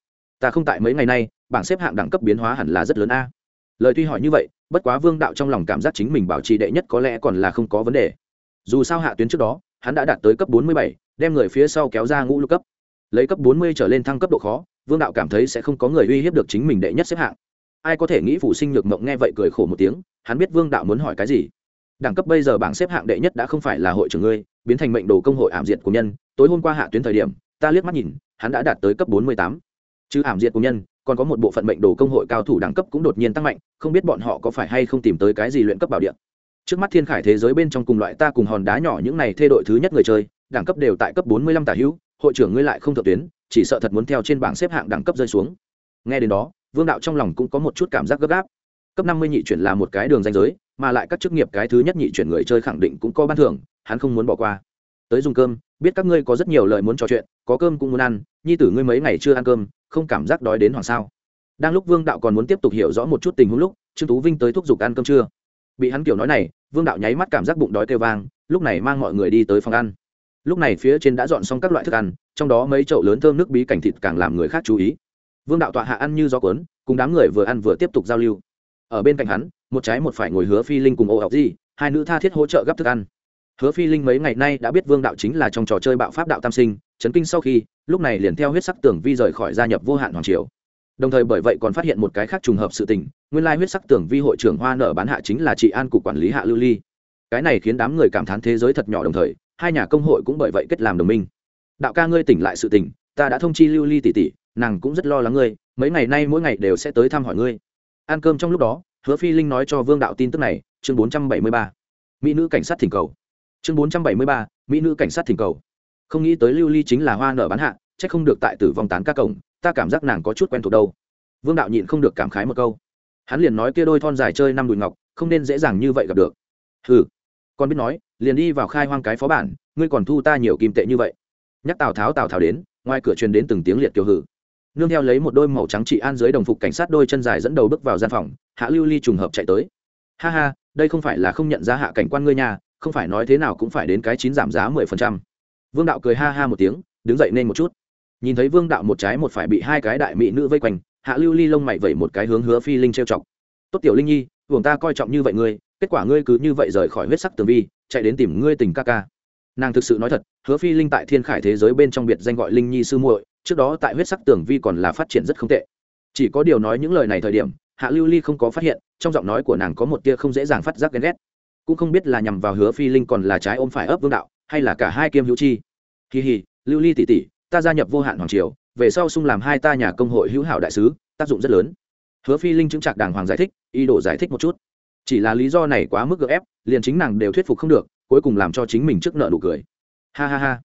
Ta không tại mấy ngày nay bảng xếp hạng đẳng cấp biến hóa hẳn là rất lớn a. Lời tuy hỏi như vậy, bất quá vương đạo trong lòng cảm giác chính mình bảo trì đệ nhất có lẽ còn là không có vấn đề. Dù sao hạ tuyến trước đó, hắn đã đạt tới cấp bốn mươi bảy, đem người phía sau kéo ra ngũ lục cấp. Lấy cấp bốn mươi trở lên thăng cấp độ khó, vương đạo cảm thấy sẽ không có người uy hiếp được chính mình đệ nhất xếp hạng. Ai có thể nghĩ phủ sinh nhược mộng nghe vậy cười khổ một tiếng, hắn biết vương đạo muốn hỏi cái gì. Đẳng cấp bây giờ bảng xếp hạng đệ nhất đã không phải là hội trưởng ngươi, biến thành mệnh đồ công hội ảm diệt của nhân, tối hôm qua hạ tuyến thời điểm, ta liếc mắt nhìn, hắn đã đạt tới cấp bốn mươi tám. Chứ ảm diệt của nhân còn có một bộ phận mệnh đồ công hội cao thủ đẳng cấp cũng đột nhiên tăng mạnh, không biết bọn họ có phải hay không tìm tới cái gì luyện cấp bảo điện trước mắt thiên khải thế giới bên trong cùng loại ta cùng hòn đá nhỏ những này thê đội thứ nhất người chơi, đẳng cấp đều tại cấp bốn mươi lăm tả hữu, hội trưởng ngươi lại không thượng tuyến, chỉ sợ thật muốn theo trên bảng xếp hạng đẳng cấp rơi xuống. Nghe đến đó, vương đạo trong lòng cũng có một chút cảm giác gấp gáp. Cấp năm mươi nhị chuyển là một cái đường danh giới, mà lại các chức nghiệp cái thứ nhất nhị chuyển người chơi khẳng định cũng có ban thưởng, hắn không muốn bỏ qua. Tới dùng cơm biết các ngươi có rất nhiều lời muốn trò chuyện, có cơm cũng muốn ăn, nhi tử ngươi mấy ngày chưa ăn cơm, không cảm giác đói đến hoàng sao? Đang lúc vương đạo còn muốn tiếp tục hiểu rõ một chút tình huống lúc, trương tú vinh tới thúc giục ăn cơm trưa. Bị hắn kiểu nói này, vương đạo nháy mắt cảm giác bụng đói kêu vang, lúc này mang mọi người đi tới phòng ăn. Lúc này phía trên đã dọn xong các loại thức ăn, trong đó mấy chậu lớn thơm nước bí cảnh thịt càng làm người khác chú ý. Vương đạo tọa hạ ăn như gió cuốn, cùng đám người vừa ăn vừa tiếp tục giao lưu. Ở bên cạnh hắn, một trái một phải ngồi hứa phi linh cùng ô ọc di, hai nữ tha thiết hỗ trợ gấp thức ăn hứa phi linh mấy ngày nay đã biết vương đạo chính là trong trò chơi bạo pháp đạo tam sinh, chấn kinh sau khi, lúc này liền theo huyết sắc tưởng vi rời khỏi gia nhập vô hạn hoàng triều. Đồng thời bởi vậy còn phát hiện một cái khác trùng hợp sự tình, nguyên lai huyết sắc tưởng vi hội trưởng hoa nở bán hạ chính là chị an cục quản lý hạ lưu ly. Cái này khiến đám người cảm thán thế giới thật nhỏ đồng thời, hai nhà công hội cũng bởi vậy kết làm đồng minh. Đạo ca ngươi tỉnh lại sự tình, ta đã thông chi lưu ly tỷ tỷ, nàng cũng rất lo lắng ngươi, mấy ngày nay mỗi ngày đều sẽ tới thăm hỏi ngươi. Ăn cơm trong lúc đó, hứa phi linh nói cho vương đạo tin tức này, chương bốn trăm bảy mươi ba. Mỹ nữ cảnh sát thỉnh cầu chương bốn trăm bảy mươi ba, mỹ nữ cảnh sát thỉnh cầu. Không nghĩ tới lưu ly chính là hoa nở bán hạ c h ắ c không được tại tử vong tán các cổng, ta cảm giác nàng có chút quen thuộc đâu. Vương đạo nhịn không được cảm khái một câu. Hắn liền nói kia đôi thon dài chơi năm đùi ngọc, không nên dễ dàng như vậy gặp được. Ừ con biết nói, liền đi vào khai hoang cái phó bản, ngươi còn thu ta nhiều kim tệ như vậy. Nhắc tào tháo tào tháo đến, ngoài cửa truyền đến từng tiếng liệt kiều hử. Nương theo lấy một đôi màu trắng trị an dưới đồng phục cảnh sát đôi chân dài dẫn đầu bước vào gian phòng, hạ lưu ly trùng hợp chạy tới. Ha ha, đây không phải là không nhận ra hạ cảnh quan ngươi nhà không phải nói thế nào cũng phải đến cái chín giảm giá mười phần trăm. Vương đạo cười ha ha một tiếng, đứng dậy nên một chút. Nhìn thấy vương đạo một trái một phải bị hai cái đại mỹ nữ vây quanh, hạ lưu ly lông mày vẩy một cái hướng hứa phi linh trêu chọc. Tốt tiểu linh nhi buồng ta coi trọng như vậy ngươi, kết quả ngươi cứ như vậy rời khỏi huyết sắc tường vi, chạy đến tìm ngươi tình ca ca. Nàng thực sự nói thật, hứa phi linh tại thiên khải thế giới bên trong biệt danh gọi linh nhi sư muội, trước đó tại huyết sắc tường vi còn là phát triển rất không tệ. Chỉ có điều nói những lời này thời điểm, hạ lưu ly không có phát hiện, trong giọng nói của nàng có một tia không dễ dàng phát giác ghen ghét cũng không biết là nhằm vào hứa phi linh còn là trái ôm phải ấp vương đạo, hay là cả hai kiêm hữu chi. Kỳ hì, lưu ly tỷ tỷ, ta gia nhập vô hạn hoàng triều, về sau xung làm hai ta nhà công hội hữu hảo đại sứ, tác dụng rất lớn. Hứa phi linh chứng trạc đàng hoàng giải thích, ý đồ giải thích một chút. Chỉ là lý do này quá mức gợ ép, liền chính nàng đều thuyết phục không được, cuối cùng làm cho chính mình trước nợ nụ cười. Ha ha ha.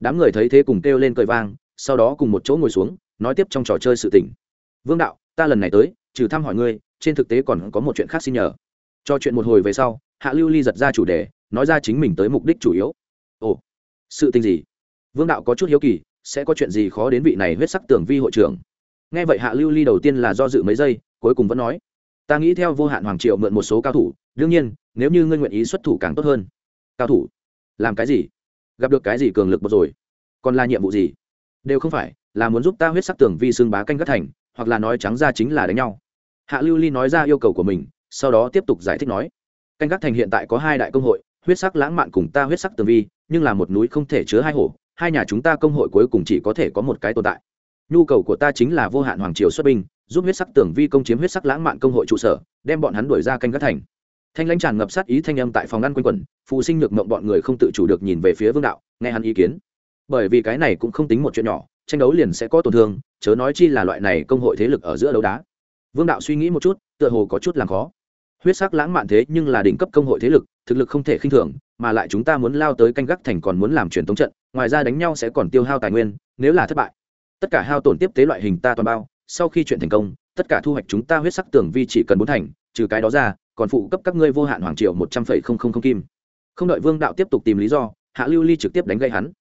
Đám người thấy thế cùng kêu lên cười vang, sau đó cùng một chỗ ngồi xuống, nói tiếp trong trò chơi sự tình. Vương đạo, ta lần này tới, trừ thăm hỏi ngươi, trên thực tế còn có một chuyện khác xin nhờ. Cho chuyện một hồi về sau hạ lưu ly giật ra chủ đề, nói ra chính mình tới mục đích chủ yếu. Ồ, sự tình gì? Vương đạo có chút hiếu kỳ, sẽ có chuyện gì khó đến vị này huyết sắc tưởng vi hội trưởng? Nghe vậy hạ lưu ly đầu tiên là do dự mấy giây, cuối cùng vẫn nói, ta nghĩ theo vô hạn hoàng triệu mượn một số cao thủ, đương nhiên, nếu như ngươi nguyện ý xuất thủ càng tốt hơn. Cao thủ? Làm cái gì? Gặp được cái gì cường lực một rồi? Còn là nhiệm vụ gì? Đều không phải, là muốn giúp ta huyết sắc tưởng vi xương bá canh gắt thành, hoặc là nói trắng ra chính là đánh nhau. Hạ lưu ly nói ra yêu cầu của mình, sau đó tiếp tục giải thích nói canh gác thành hiện tại có hai đại công hội, huyết sắc lãng mạn cùng ta huyết sắc tường vi, nhưng là một núi không thể chứa hai hổ hai nhà chúng ta công hội cuối cùng chỉ có thể có một cái tồn tại. Nhu cầu của ta chính là vô hạn hoàng triều xuất binh, giúp huyết sắc tường vi công chiếm huyết sắc lãng mạn công hội trụ sở, đem bọn hắn đuổi ra canh gác thành. Thanh lãnh tràn ngập sát ý thanh âm tại phòng ngăn quanh quẩn phụ sinh nhược mộng bọn người không tự chủ được nhìn về phía vương đạo, nghe hắn ý kiến. Bởi vì cái này cũng không tính một chuyện nhỏ, tranh đấu liền sẽ có tổn thương, chớ nói chi là loại này công hội thế lực ở giữa đấu đá. Vương đạo suy nghĩ một chút, tựa hồ có chút làm khó huyết sắc lãng mạn thế nhưng là đỉnh cấp công hội thế lực, thực lực không thể khinh thường, mà lại chúng ta muốn lao tới canh gác thành còn muốn làm truyền thống trận, ngoài ra đánh nhau sẽ còn tiêu hao tài nguyên, nếu là thất bại. Tất cả hao tổn tiếp tế loại hình ta toàn bao, sau khi chuyện thành công, tất cả thu hoạch chúng ta huyết sắc tưởng vi chỉ cần bốn thành, trừ cái đó ra, còn phụ cấp các ngươi vô hạn hoàng triệu một trăm phẩy không không không kim. Không đợi vương đạo tiếp tục tìm lý do, hạ lưu ly trực tiếp đánh gây hắn.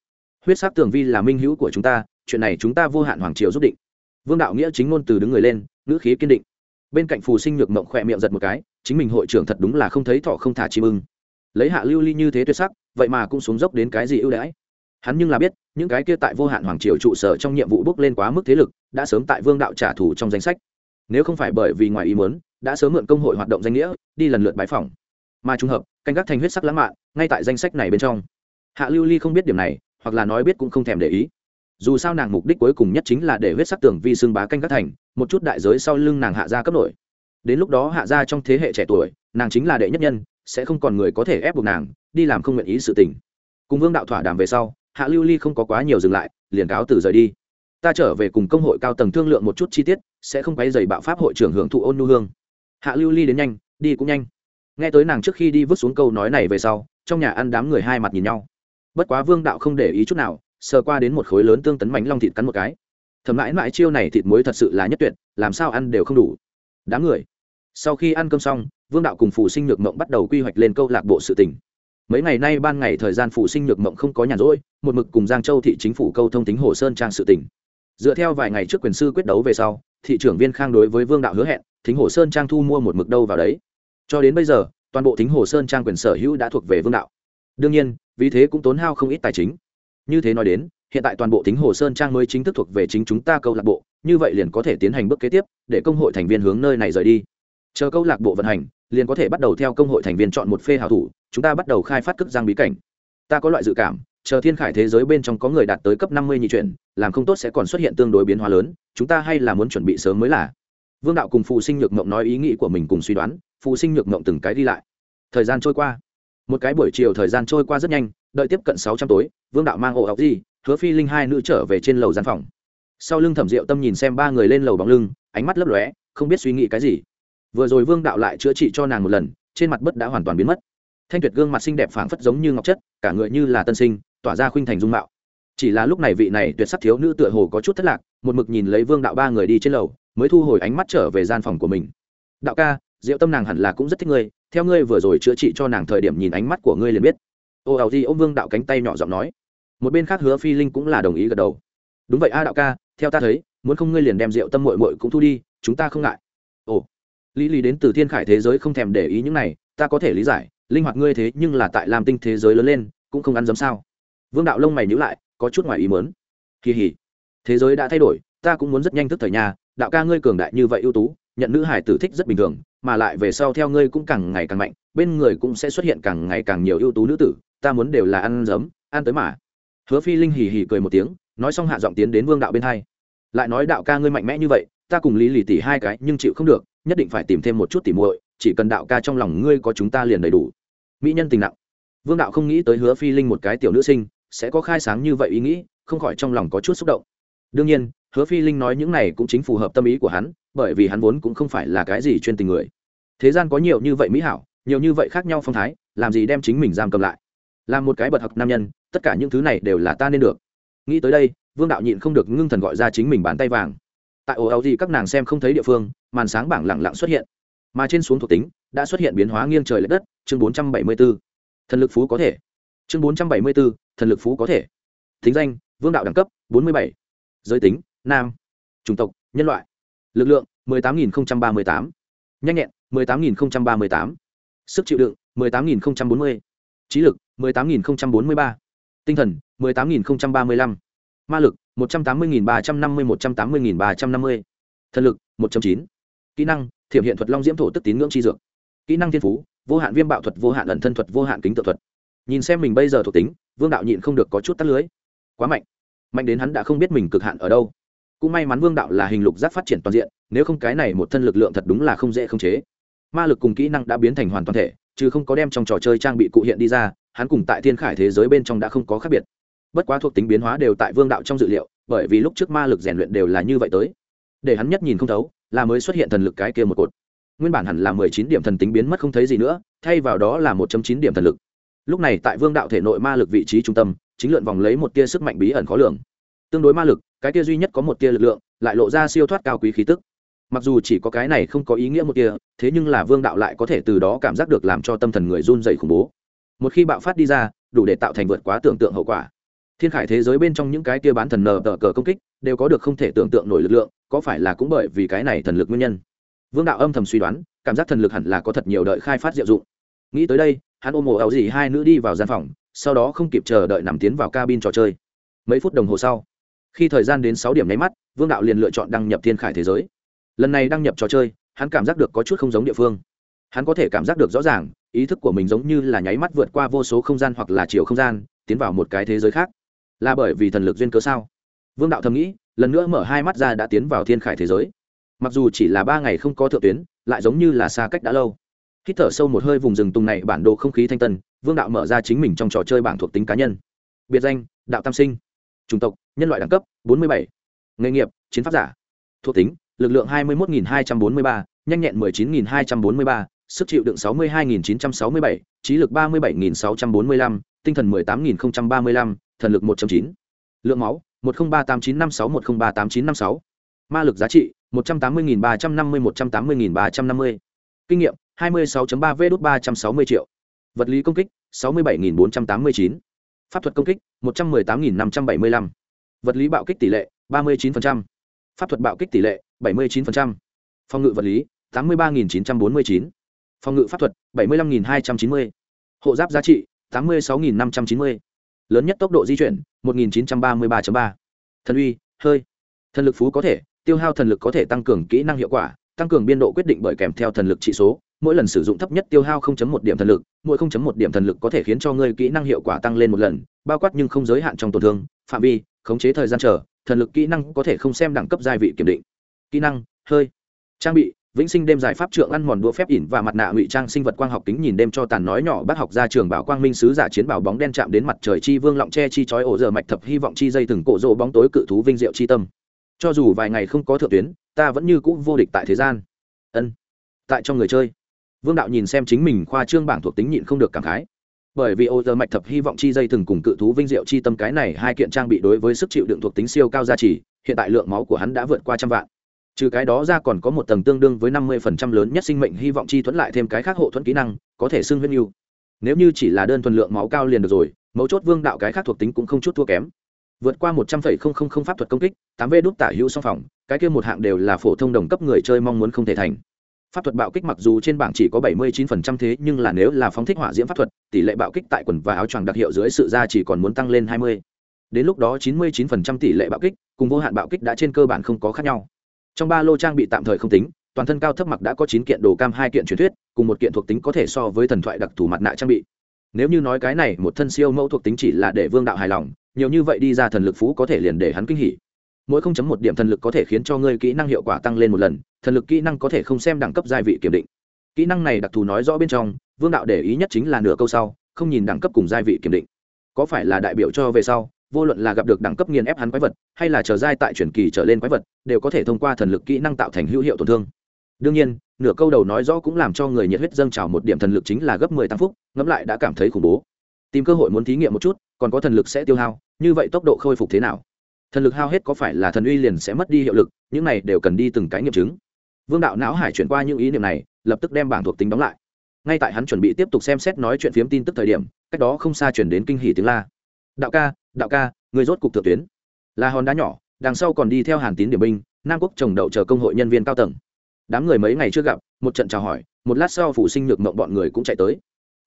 Huyết sắc tưởng vi là minh hữu của chúng ta, chuyện này chúng ta vô hạn hoàng triều giúp định. Vương đạo nghĩa chính ngôn từ đứng người lên, ngữ khí kiên định bên cạnh phù sinh nhược mộng khỏe miệng giật một cái, chính mình hội trưởng thật đúng là không thấy thọ không thả chim ưng. Lấy hạ lưu ly như thế tuyệt sắc, vậy mà cũng xuống dốc đến cái gì ưu đãi? Hắn nhưng là biết, những cái kia tại vô hạn hoàng triều trụ sở trong nhiệm vụ bước lên quá mức thế lực, đã sớm tại vương đạo trả thù trong danh sách. Nếu không phải bởi vì ngoài ý muốn, đã sớm mượn công hội hoạt động danh nghĩa, đi lần lượt bãi phòng mà trùng hợp, canh gác thành huyết sắc lãng mạn, ngay tại danh sách này bên trong. Hạ lưu ly không biết điểm này, hoặc là nói biết cũng không thèm để ý dù sao nàng mục đích cuối cùng nhất chính là để huyết sắc tưởng vi xương bá canh các thành, một chút đại giới sau lưng nàng hạ gia cấp nổi. Đến lúc đó hạ gia trong thế hệ trẻ tuổi, nàng chính là đệ nhất nhân, sẽ không còn người có thể ép buộc nàng, đi làm không nguyện ý sự tình. Cùng vương đạo thỏa đàm về sau, hạ lưu ly không có quá nhiều dừng lại, liền cáo từ rời đi. Ta trở về cùng công hội cao tầng thương lượng một chút chi tiết, sẽ không quay dày bạo pháp hội trưởng hưởng thụ ôn nu hương. Hạ lưu ly đến nhanh, đi cũng nhanh. Nghe tới nàng trước khi đi vứt xuống câu nói này về sau, trong nhà ăn đám người hai mặt nhìn nhau. Bất quá vương đạo không để ý chút nào sờ qua đến một khối lớn tương tấn bánh long thịt cắn một cái. Thầm mãi mãi chiêu này thịt muối thật sự là nhất tuyệt, làm sao ăn đều không đủ. Đám người. Sau khi ăn cơm xong, vương đạo cùng phụ sinh nhược mộng bắt đầu quy hoạch lên câu lạc bộ sự tỉnh mấy ngày nay ban ngày thời gian phụ sinh nhược mộng không có nhàn rỗi, một mực cùng giang châu thị chính phủ câu thông tính hồ sơn trang sự tỉnh dựa theo vài ngày trước quyền sư quyết đấu về sau, thị trưởng viên khang đối với vương đạo hứa hẹn, thính hồ sơn trang thu mua một mực đâu vào đấy. Cho đến bây giờ, toàn bộ thính hồ sơn trang quyền sở hữu đã thuộc về vương đạo. Đương nhiên, vì thế cũng tốn hao không ít tài chính như thế nói đến, hiện tại toàn bộ thính hồ sơn trang mới chính thức thuộc về chính chúng ta câu lạc bộ, như vậy liền có thể tiến hành bước kế tiếp, để công hội thành viên hướng nơi này rời đi. Chờ câu lạc bộ vận hành, liền có thể bắt đầu theo công hội thành viên chọn một phê hảo thủ, chúng ta bắt đầu khai phát cất giang bí cảnh. Ta có loại dự cảm, chờ thiên khải thế giới bên trong có người đạt tới cấp năm mươi nhị chuyển, làm không tốt sẽ còn xuất hiện tương đối biến hóa lớn, chúng ta hay là muốn chuẩn bị sớm mới là. Vương đạo cùng phụ sinh nhược mộng nói ý nghĩ của mình cùng suy đoán phụ sinh nhược mộng từng cái đi lại. Thời gian trôi qua. Một cái buổi chiều thời gian trôi qua rất nhanh đợi tiếp cận sáu trăm tối, vương đạo mang ổ ọc gì, hứa phi linh hai nữ trở về trên lầu gian phòng. Sau lưng thẩm diệu tâm nhìn xem ba người lên lầu bóng lưng, ánh mắt lấp lóe, không biết suy nghĩ cái gì. Vừa rồi vương đạo lại chữa trị cho nàng một lần, trên mặt bất đã hoàn toàn biến mất. Thanh tuyệt gương mặt xinh đẹp phảng phất giống như ngọc chất, cả người như là tân sinh, tỏa ra khuynh thành dung mạo. Chỉ là lúc này vị này tuyệt sắc thiếu nữ tựa hồ có chút thất lạc, một mực nhìn lấy vương đạo ba người đi trên lầu, mới thu hồi ánh mắt trở về gian phòng của mình. Đạo ca, diệu tâm nàng hẳn là cũng rất thích ngươi, theo ngươi vừa rồi chữa trị cho nàng thời điểm nhìn ánh mắt của ngươi liền biết ô ảo di ô vương đạo cánh tay nhỏ giọng nói. Một bên khác hứa phi linh cũng là đồng ý gật đầu. Đúng vậy a, đạo ca, theo ta thấy, muốn không ngươi liền đem rượu tâm mội mội cũng thu đi, chúng ta không ngại. Ồ. Lý lý đến từ thiên khải thế giới không thèm để ý những này, ta có thể lý giải, linh hoạt ngươi thế nhưng là tại làm tinh thế giới lớn lên, cũng không ăn dấm sao. Vương đạo lông mày nhữ lại, có chút ngoài ý mớn kỳ hỉ. Thế giới đã thay đổi, ta cũng muốn rất nhanh thức thời nhà, đạo ca ngươi cường đại như vậy ưu tú, nhận nữ hải tử thích rất bình thường, mà lại về sau theo ngươi cũng càng ngày càng mạnh, bên người cũng sẽ xuất hiện càng ngày càng nhiều ưu tú nữ tử ta muốn đều là ăn giấm, ăn tới mà. Hứa phi linh hì hì cười một tiếng, nói xong hạ giọng tiến đến vương đạo bên hai. Lại nói đạo ca ngươi mạnh mẽ như vậy, ta cùng lý lì tỉ hai cái nhưng chịu không được, nhất định phải tìm thêm một chút tỉ muội, chỉ cần đạo ca trong lòng ngươi có chúng ta liền đầy đủ. Mỹ nhân tình nặng. Vương đạo không nghĩ tới hứa phi linh một cái tiểu nữ sinh, sẽ có khai sáng như vậy ý nghĩ, không khỏi trong lòng có chút xúc động. Đương nhiên, hứa phi linh nói những này cũng chính phù hợp tâm ý của hắn, bởi vì hắn vốn cũng không phải là cái gì chuyên tình người. Thế gian có nhiều như vậy mỹ hảo, nhiều như vậy khác nhau phong thái, làm gì đem chính mình giam cầm lại? Làm một cái bật học nam nhân, tất cả những thứ này đều là ta nên được. Nghĩ tới đây, vương đạo nhịn không được ngưng thần gọi ra chính mình bàn tay vàng. Tại ồ áo gì các nàng xem không thấy địa phương, màn sáng bảng lặng lặng xuất hiện. Mà trên xuống thuộc tính, đã xuất hiện biến hóa nghiêng trời l ệ đất, chương bốn trăm bảy mươi b ố thần lực phú có thể. Chương bốn trăm bảy mươi b ố thần lực phú có thể. Thính danh, vương đạo đẳng cấp, bốn mươi bảy. Giới tính, nam. Chủng tộc, nhân loại. Lực lượng, mười tám nghìn ba mươi tám. Nhanh nhẹn, mười tám nghìn ba mươi tám. Sức chịu đựng, mười tám nghìn bốn mươi. Trí lực mười tám nghìn bốn mươi ba. Tinh thần, mười tám nghìn ba mươi lăm. Ma lực, một trăm tám mươi nghìn ba trăm năm mươi một trăm tám mươi nghìn ba trăm năm mươi. Thần lực, một chín. Kỹ năng, thiểm hiện thuật long diễm thổ tức tín ngưỡng chi dược. Kỹ năng thiên phú, vô hạn viêm bạo thuật, vô hạn ẩn thân thuật, vô hạn kính tự thuật. Nhìn xem mình bây giờ thuộc tính, vương đạo nhịn không được có chút tắt lưới. Quá mạnh. Mạnh đến hắn đã không biết mình cực hạn ở đâu. Cũng may mắn vương đạo là hình lục giác phát triển toàn diện, nếu không cái này một thân lực lượng thật đúng là không dễ khống chế. Ma lực cùng kỹ năng đã biến thành hoàn toàn thể, chứ không có đem trong trò chơi trang bị cụ hiện đi ra hắn cùng tại thiên khải thế giới bên trong đã không có khác biệt. Bất quá thuộc tính biến hóa đều tại vương đạo trong dự liệu, bởi vì lúc trước ma lực rèn luyện đều là như vậy tới. Để hắn nhất nhìn không thấu, là mới xuất hiện thần lực cái kia một cột. Nguyên bản hẳn là mười chín điểm thần tính biến mất không thấy gì nữa, thay vào đó là một chín điểm thần lực. Lúc này tại vương đạo thể nội ma lực vị trí trung tâm, chính lượn vòng lấy một tia sức mạnh bí ẩn khó lường. Tương đối ma lực, cái tia duy nhất có một tia lực lượng, lại lộ ra siêu thoát cao quý khí tức. Mặc dù chỉ có cái này không có ý nghĩa một tia, thế nhưng là vương đạo lại có thể từ đó cảm giác được làm cho tâm thần người run dày khủng bố một khi bạo phát đi ra, đủ để tạo thành vượt quá tưởng tượng hậu quả. Thiên khải thế giới bên trong những cái tia bán thần nờ tờ cờ công kích, đều có được không thể tưởng tượng nổi lực lượng, có phải là cũng bởi vì cái này thần lực nguyên nhân? Vương đạo âm thầm suy đoán, cảm giác thần lực hẳn là có thật nhiều đợi khai phát diệu dụng. Nghĩ tới đây, hắn ôm ồ ảo gì hai nữ đi vào gian phòng, sau đó không kịp chờ đợi nằm tiến vào cabin trò chơi. Mấy phút đồng hồ sau, khi thời gian đến sáu điểm nháy mắt, vương đạo liền lựa chọn đăng nhập thiên khải thế giới. Lần này đăng nhập trò chơi, hắn cảm giác được có chút không giống địa phương hắn có thể cảm giác được rõ ràng ý thức của mình giống như là nháy mắt vượt qua vô số không gian hoặc là chiều không gian tiến vào một cái thế giới khác. Là bởi vì thần lực duyên cớ sao? Vương đạo thầm nghĩ lần nữa mở hai mắt ra đã tiến vào thiên khải thế giới. Mặc dù chỉ là ba ngày không có thượng tuyến lại giống như là xa cách đã lâu. Hít thở sâu một hơi vùng rừng tùng này bản đồ không khí thanh tân vương đạo mở ra chính mình trong trò chơi bảng thuộc tính cá nhân. Biệt danh đạo tam sinh. Chủng tộc nhân loại đẳng cấp 47. nghề nghiệp chiến pháp giả. Thuộc tính lực lượng 21.243, nhanh nhẹn 19.243, sức chịu đựng 62.967, trí lực 37.645, tinh thần 18.035, thần lực 1.9. lượng máu 10389561038956, ma lực giá trị 180.350-180.350, kinh nghiệm 26.3 v đốt 360 triệu. Vật lý công kích 67.489, pháp thuật công kích 118.575, vật lý bạo kích tỷ lệ 39%, pháp thuật bạo kích tỷ lệ 79%, phòng ngự vật lý 83.949, phòng ngự pháp thuật 75.290, hộ giáp giá trị 86.590, lớn nhất tốc độ di chuyển 1933.3, thần uy hơi. Thần lực phú có thể tiêu hao thần lực có thể tăng cường kỹ năng hiệu quả tăng cường biên độ quyết định bởi kèm theo thần lực trị số. Mỗi lần sử dụng thấp nhất tiêu hao 0.1 điểm thần lực mỗi 0.1 điểm thần lực có thể khiến cho ngươi kỹ năng hiệu quả tăng lên một lần bao quát nhưng không giới hạn trong tổn thương phạm vi khống chế thời gian chờ thần lực kỹ năng có thể không xem đẳng cấp gia vị kiểm định. Kỹ năng hơi. Trang bị vĩnh sinh đêm giải pháp trượng ăn mòn đũa phép ỉn và mặt nạ ngụy trang sinh vật quang học kính nhìn đêm cho tàn nói nhỏ bác học ra trường bảo quang minh sứ giả chiến bảo bóng đen chạm đến mặt trời chi vương lọng che chi chói ổ giờ mạch thập hy vọng chi dây từng cổ rộ bóng tối cự thú vinh diệu chi tâm. Cho dù vài ngày không có thượng tuyến, ta vẫn như cũ vô địch tại thế gian. Ân, tại trong người chơi. Vương đạo nhìn xem chính mình khoa trương bảng thuộc tính nhịn không được cảm khái. Bởi vì ô giờ mạch thập hy vọng chi dây từng cùng cự thú vinh diệu chi tâm cái này hai kiện trang bị đối với sức chịu đựng thuộc tính siêu cao gia trì, hiện tại lượng máu của hắn đã vượt qua trăm vạn trừ cái đó ra còn có một tầng tương đương với năm mươi phần trăm lớn nhất sinh mệnh hy vọng chi thuẫn lại thêm cái khác hộ thuẫn kỹ năng, có thể xưng huyết yêu nếu như chỉ là đơn thuần lượng máu cao liền được rồi, mấu chốt vương đạo cái khác thuộc tính cũng không chút thua kém. Vượt qua một trăm phẩy không không không pháp thuật công kích, tám v đúc tả hữu song phòng, cái kia một hạng đều là phổ thông đồng cấp người chơi mong muốn không thể thành. Pháp thuật bạo kích mặc dù trên bảng chỉ có bảy mươi 79% thế, nhưng là nếu là phóng thích hỏa diễm pháp thuật, tỷ lệ bạo kích tại quần và áo choàng đặc hiệu dưới sự ra chỉ còn muốn tăng lên hai mươi. Đến lúc đó chín mươi 99% tỷ lệ bạo kích, cùng vô hạn bạo kích đã trên cơ bản không có khác nhau trong ba lô trang bị tạm thời không tính, toàn thân cao thấp mặc đã có chín kiện đồ cam, hai kiện truyền thuyết, cùng một kiện thuộc tính có thể so với thần thoại đặc thù mặt nạ trang bị. Nếu như nói cái này một thân siêu mẫu thuộc tính chỉ là để vương đạo hài lòng, nhiều như vậy đi ra thần lực phú có thể liền để hắn kinh hỉ. Mỗi không chấm một điểm thần lực có thể khiến cho ngươi kỹ năng hiệu quả tăng lên một lần, thần lực kỹ năng có thể không xem đẳng cấp gia vị kiểm định. Kỹ năng này đặc thù nói rõ bên trong, vương đạo để ý nhất chính là nửa câu sau, không nhìn đẳng cấp cùng gia vị kiểm định. Có phải là đại biểu cho về sau vô luận là gặp được đẳng cấp nghiền ép hắn quái vật, hay là trở giai tại chuyển kỳ trở lên quái vật, đều có thể thông qua thần lực kỹ năng tạo thành hữu hiệu tổn thương. Đương nhiên, nửa câu đầu nói rõ cũng làm cho người nhiệt huyết dâng trào một điểm thần lực chính là gấp mười tăng phúc ngẫm lại đã cảm thấy khủng bố. Tìm cơ hội muốn thí nghiệm một chút, còn có thần lực sẽ tiêu hao, như vậy tốc độ khôi phục thế nào? Thần lực hao hết có phải là thần uy liền sẽ mất đi hiệu lực, những này đều cần đi từng cái nghiệm chứng. Vương đạo não hải chuyển qua những ý niệm này, lập tức đem bảng thuộc tính đóng lại. Ngay tại hắn chuẩn bị tiếp tục xem xét nói chuyện phiếm tin tức thời điểm, cách đó không xa chuyển đến kinh hỷ tiếng la. Đạo ca đạo ca người rốt cục thượng tuyến. Là hòn đá nhỏ, đằng sau còn đi theo hàn tín điểm binh, nam quốc trồng đậu chờ công hội nhân viên cao tầng. Đám người mấy ngày chưa gặp, một trận chào hỏi, một lát sau phụ sinh nhược mộng bọn người cũng chạy tới.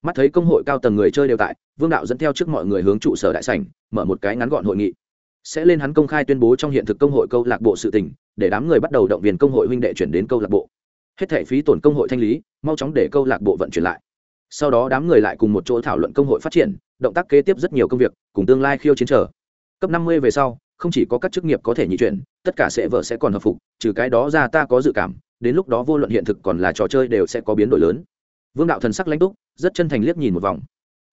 Mắt thấy công hội cao tầng người chơi đều tại, vương đạo dẫn theo trước mọi người hướng trụ sở đại sảnh, mở một cái ngắn gọn hội nghị. Sẽ lên hắn công khai tuyên bố trong hiện thực công hội câu lạc bộ sự tình, để đám người bắt đầu động viên công hội huynh đệ chuyển đến câu lạc bộ. Hết thệ phí tổn công hội thanh lý, mau chóng để câu lạc bộ vận chuyển lại. Sau đó đám người lại cùng một chỗ thảo luận công hội phát triển động tác kế tiếp rất nhiều công việc, cùng tương lai khiêu chiến trở cấp năm mươi về sau, không chỉ có các chức nghiệp có thể nhị chuyển, tất cả sẽ vợ sẽ còn hợp phục, trừ cái đó ra ta có dự cảm, đến lúc đó vô luận hiện thực còn là trò chơi đều sẽ có biến đổi lớn. Vương đạo thần sắc lãnh túc, rất chân thành liếc nhìn một vòng.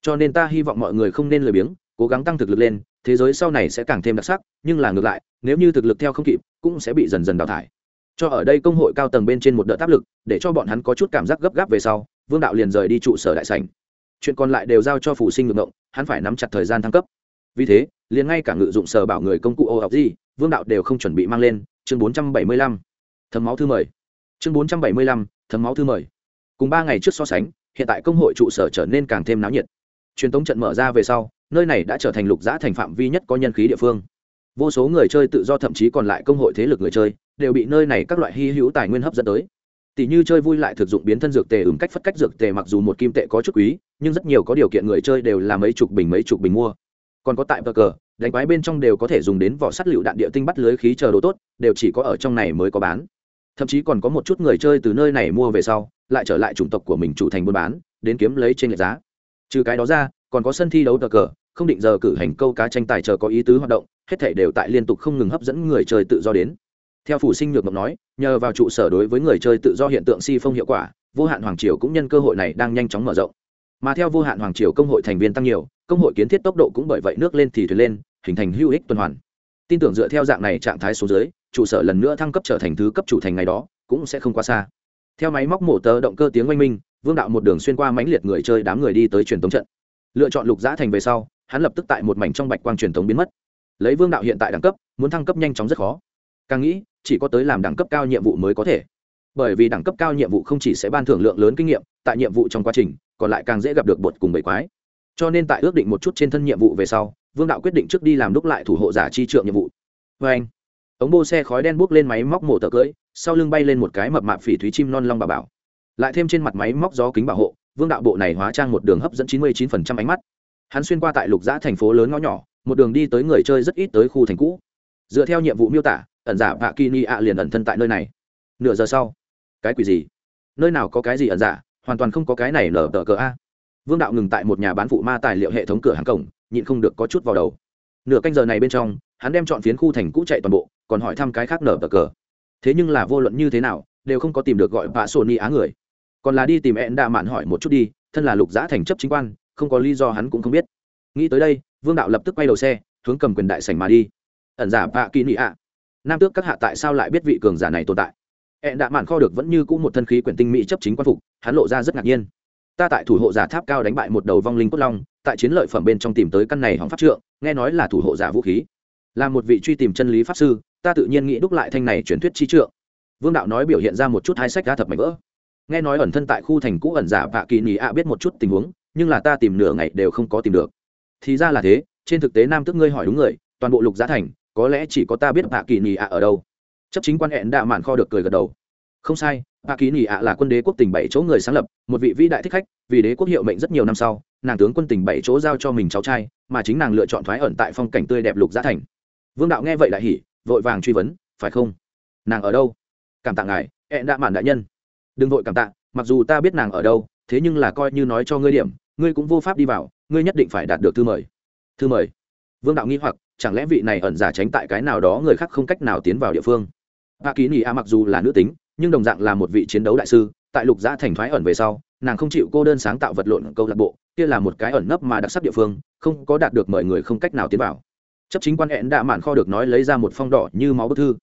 Cho nên ta hy vọng mọi người không nên lười biếng, cố gắng tăng thực lực lên, thế giới sau này sẽ càng thêm đặc sắc, nhưng là ngược lại, nếu như thực lực theo không kịp, cũng sẽ bị dần dần đào thải. Cho ở đây công hội cao tầng bên trên một đợt áp lực, để cho bọn hắn có chút cảm giác gấp gáp về sau, vương đạo liền rời đi trụ sở đại sảnh chuyện còn lại đều giao cho phụ sinh ngược ngộng, hắn phải nắm chặt thời gian thăng cấp. Vì thế, liền ngay cả ngự dụng sở bảo người công cụ ô học gì, vương đạo đều không chuẩn bị mang lên. Chương bốn trăm bảy mươi lăm, thấm máu thư mời. Chương bốn trăm bảy mươi lăm, thấm máu thư mời. Cùng ba ngày trước so sánh, hiện tại công hội trụ sở trở nên càng thêm náo nhiệt. Truyền thống trận mở ra về sau, nơi này đã trở thành lục giã thành phạm vi nhất có nhân khí địa phương. Vô số người chơi tự do thậm chí còn lại công hội thế lực người chơi, đều bị nơi này các loại hy hữu tài nguyên hấp dẫn tới tỷ như chơi vui lại thực dụng biến thân dược tề ứng cách phất cách dược tề mặc dù một kim tệ có chút quý, nhưng rất nhiều có điều kiện người chơi đều là mấy chục bình mấy chục bình mua. Còn có tại bờ cờ, đánh quái bên trong đều có thể dùng đến vỏ sắt lựu đạn địa tinh bắt lưới khí chờ đồ tốt, đều chỉ có ở trong này mới có bán. Thậm chí còn có một chút người chơi từ nơi này mua về sau, lại trở lại chủng tộc của mình chủ thành buôn bán, đến kiếm lấy trên lệch giá. Trừ cái đó ra, còn có sân thi đấu cờ cờ, không định giờ cử hành câu cá tranh tài chờ có ý tứ hoạt động, hết thể đều tại liên tục không ngừng hấp dẫn người chơi tự do đến theo phủ sinh nhược mộng nói, nhờ vào trụ sở đối với người chơi tự do hiện tượng si phong hiệu quả, vô hạn hoàng triều cũng nhân cơ hội này đang nhanh chóng mở rộng. Mà theo vô hạn hoàng triều công hội thành viên tăng nhiều, công hội kiến thiết tốc độ cũng bởi vậy nước lên thì thuyền lên, hình thành hữu ích tuần hoàn. Tin tưởng dựa theo dạng này trạng thái số dưới, trụ sở lần nữa thăng cấp trở thành thứ cấp chủ thành ngày đó, cũng sẽ không quá xa. Theo máy móc mổ tờ động cơ tiếng oanh minh, vương đạo một đường xuyên qua mãnh liệt người chơi đám người đi tới truyền thống trận. Lựa chọn lục giã thành về sau, hắn lập tức tại một mảnh trong bạch quang truyền thống biến mất. Lấy vương đạo hiện tại đẳng cấp, muốn thăng cấp nhanh chóng rất khó. Càng nghĩ chỉ có tới làm đẳng cấp cao nhiệm vụ mới có thể. Bởi vì đẳng cấp cao nhiệm vụ không chỉ sẽ ban thưởng lượng lớn kinh nghiệm, tại nhiệm vụ trong quá trình, còn lại càng dễ gặp được bột cùng bầy quái. Cho nên tại ước định một chút trên thân nhiệm vụ về sau, vương đạo quyết định trước đi làm đúc lại thủ hộ giả chi trượng nhiệm vụ. Vê anh, ống bô xe khói đen buốc lên máy móc mổ tờ cưỡi sau lưng bay lên một cái mập mạp phỉ thúy chim non long bà bảo. Lại thêm trên mặt máy móc gió kính bảo hộ, vương đạo bộ này hóa trang một đường hấp dẫn chín mươi chín phần trăm ánh mắt. Hắn xuyên qua tại lục giã thành phố lớn ngõ nhỏ, một đường đi tới người chơi rất ít tới khu thành cũ. Dựa theo nhiệm vụ miêu tả ẩn giả vạ kini ạ liền ẩn thân tại nơi này. Nửa giờ sau, cái quỷ gì? Nơi nào có cái gì ẩn giả? Hoàn toàn không có cái này lở tờ cờ a. Vương đạo ngừng tại một nhà bán phụ ma tài liệu hệ thống cửa hàng cổng, nhịn không được có chút vào đầu. Nửa canh giờ này bên trong, hắn đem chọn phiến khu thành cũ chạy toàn bộ, còn hỏi thăm cái khác nở tờ cờ. Thế nhưng là vô luận như thế nào, đều không có tìm được gọi vạ sổ ni á người. Còn là đi tìm ẹn đạ mạn hỏi một chút đi, thân là lục giã thành chấp chính quan, không có lý do hắn cũng không biết. Nghĩ tới đây, vương đạo lập tức quay đầu xe, hướng cầm quyền đại sảnh mà đi. Ẩn giả vạ kỳ nị ạ nam tước các hạ tại sao lại biết vị cường giả này tồn tại? Hẹn đạ mạn kho được vẫn như cũ một thân khí quyển tinh mỹ chấp chính quan phục, hắn lộ ra rất ngạc nhiên. Ta tại thủ hộ giả tháp cao đánh bại một đầu vong linh cốt long, tại chiến lợi phẩm bên trong tìm tới căn này hỏng pháp trượng, nghe nói là thủ hộ giả vũ khí. Là một vị truy tìm chân lý pháp sư, ta tự nhiên nghĩ đúc lại thanh này truyền thuyết chi trượng. Vương đạo nói biểu hiện ra một chút hai sách đa thập mảnh vỡ. Nghe nói ẩn thân tại khu thành cũ ẩn giả vạ kỳ nỉ ạ biết một chút tình huống, nhưng là ta tìm nửa ngày đều không có tìm được. Thì ra là thế, trên thực tế nam tức ngươi hỏi đúng người, toàn bộ lục giá thành có lẽ chỉ có ta biết hạ kỳ nỉ ạ ở đâu. Chấp chính quan hẹn đạ mạn kho được cười gật đầu. Không sai hạ kỳ nỉ ạ là quân đế quốc tỉnh bảy chỗ người sáng lập, một vị vĩ đại thích khách, vì đế quốc hiệu mệnh rất nhiều năm sau, nàng tướng quân tỉnh bảy chỗ giao cho mình cháu trai, mà chính nàng lựa chọn thoái ẩn tại phong cảnh tươi đẹp lục giá thành. Vương đạo nghe vậy lại hỉ, vội vàng truy vấn, phải không? Nàng ở đâu? Cảm tạ ngài, hẹn đạ mạn đại nhân. Đừng vội cảm tạ, mặc dù ta biết nàng ở đâu, thế nhưng là coi như nói cho ngươi điểm, ngươi cũng vô pháp đi vào, ngươi nhất định phải đạt được thư mời. Thư mời? Vương đạo nghi hoặc chẳng lẽ vị này ẩn giả tránh tại cái nào đó người khác không cách nào tiến vào địa phương? Hạ ký nỉ a mặc dù là nữ tính, nhưng đồng dạng là một vị chiến đấu đại sư, tại lục gia thành thoái ẩn về sau, nàng không chịu cô đơn sáng tạo vật lộn câu lạc bộ, kia là một cái ẩn nấp mà đặc sắc địa phương, không có đạt được mọi người không cách nào tiến vào. Chấp chính quan hẹn đã mạn kho được nói lấy ra một phong đỏ như máu bức thư.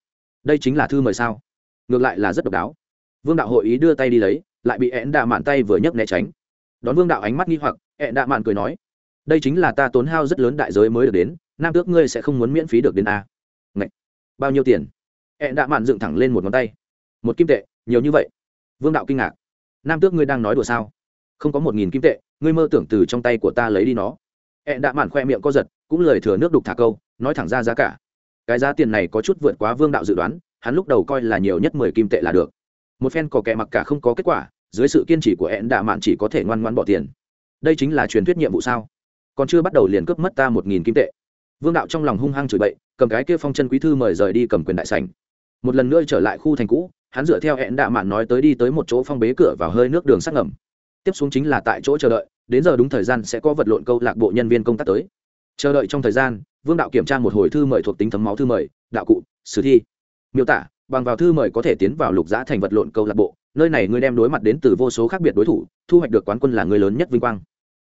Đây chính là thư mời sao? Ngược lại là rất độc đáo. Vương đạo hội ý đưa tay đi lấy, lại bị hẹn đã mạn tay vừa nhấc né tránh. Đón vương đạo ánh mắt nghi hoặc hẹn đã mạn cười nói đây chính là ta tốn hao rất lớn đại giới mới được đến, nam tước ngươi sẽ không muốn miễn phí được đến a. Ngậy! bao nhiêu tiền? Hẹn đã mạn dựng thẳng lên một ngón tay. Một kim tệ, nhiều như vậy. Vương đạo kinh ngạc. Nam tước ngươi đang nói đùa sao? Không có một nghìn kim tệ, ngươi mơ tưởng từ trong tay của ta lấy đi nó. Hẹn đã mạn khoe miệng co giật, cũng lời thừa nước đục thả câu, nói thẳng ra giá cả. Cái giá tiền này có chút vượt quá vương đạo dự đoán, hắn lúc đầu coi là nhiều nhất mười kim tệ là được. Một phen cò kẹ mặc cả không có kết quả, dưới sự kiên trì của e hẹn đạ mạn chỉ có thể ngoan ngoan bỏ tiền. Đây chính là truyền thuyết nhiệm vụ sao? Còn chưa bắt đầu liền cướp mất ta một nghìn kim tệ. Vương đạo trong lòng hung hăng chửi bậy, cầm cái kia phong chân quý thư mời rời đi cầm quyền đại sảnh. Một lần nữa trở lại khu thành cũ, hắn dựa theo hẹn đạ mạn nói tới đi tới một chỗ phong bế cửa vào hơi nước đường sắc ngầm. Tiếp xuống chính là tại chỗ chờ đợi, đến giờ đúng thời gian sẽ có vật lộn câu lạc bộ nhân viên công tác tới. Chờ đợi trong thời gian, vương đạo kiểm tra một hồi thư mời thuộc tính thấm máu thư mời, đạo cụ, sử thi. Miêu tả, bằng vào thư mời có thể tiến vào lục giã thành vật lộn câu lạc bộ, nơi này ngươi đem đối mặt đến từ vô số khác biệt đối thủ, thu hoạch được quán quân là người lớn nhất vinh quang.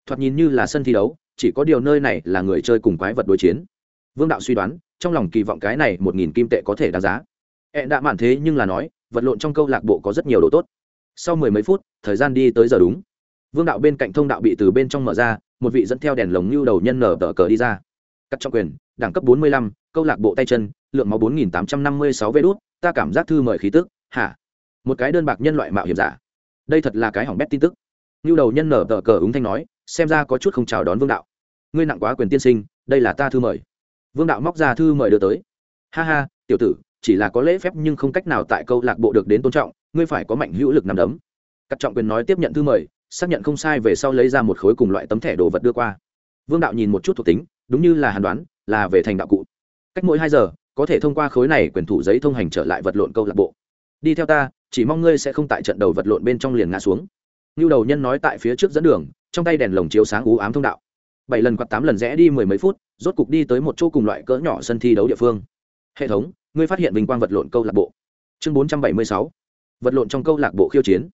Thoạt nhìn như là sân thi đấu chỉ có điều nơi này là người chơi cùng quái vật đối chiến. Vương đạo suy đoán, trong lòng kỳ vọng cái này một nghìn kim tệ có thể đáng giá. E Hẹn đã mạn thế nhưng là nói, vật lộn trong câu lạc bộ có rất nhiều đồ tốt. Sau mười mấy phút, thời gian đi tới giờ đúng. Vương đạo bên cạnh thông đạo bị từ bên trong mở ra, một vị dẫn theo đèn lồng như đầu nhân nở tờ cờ đi ra. Cắt trong quyền, đẳng cấp bốn mươi lăm, câu lạc bộ tay chân, lượng máu bốn nghìn tám trăm năm mươi sáu vê đốt ta cảm giác thư mời khí tức, hả? Một cái đơn bạc nhân loại mạo hiểm giả. Đây thật là cái hỏng bét tin tức. Như đầu nhân nở tờ cờ ứng thanh nói xem ra có chút không chào đón vương đạo. Ngươi nặng quá quyền tiên sinh, đây là ta thư mời. Vương đạo móc ra thư mời đưa tới. Ha ha, tiểu tử, chỉ là có lễ phép nhưng không cách nào tại câu lạc bộ được đến tôn trọng, ngươi phải có mạnh hữu lực nằm đấm. Cắt trọng quyền nói tiếp nhận thư mời, xác nhận không sai về sau lấy ra một khối cùng loại tấm thẻ đồ vật đưa qua. Vương đạo nhìn một chút thuộc tính, đúng như là hàn đoán, là về thành đạo cụ. Cách mỗi hai giờ, có thể thông qua khối này quyền thủ giấy thông hành trở lại vật lộn câu lạc bộ. Đi theo ta, chỉ mong ngươi sẽ không tại trận đầu vật lộn bên trong liền ngã xuống. Như đầu nhân nói tại phía trước dẫn đường trong tay đèn lồng chiếu sáng ú ám thông đạo. Bảy lần quạt tám lần rẽ đi mười mấy phút, rốt cục đi tới một chỗ cùng loại cỡ nhỏ sân thi đấu địa phương. Hệ thống, ngươi phát hiện vinh quang vật lộn câu lạc bộ. Chương bốn trăm bảy mươi sáu, vật lộn trong câu lạc bộ khiêu chiến.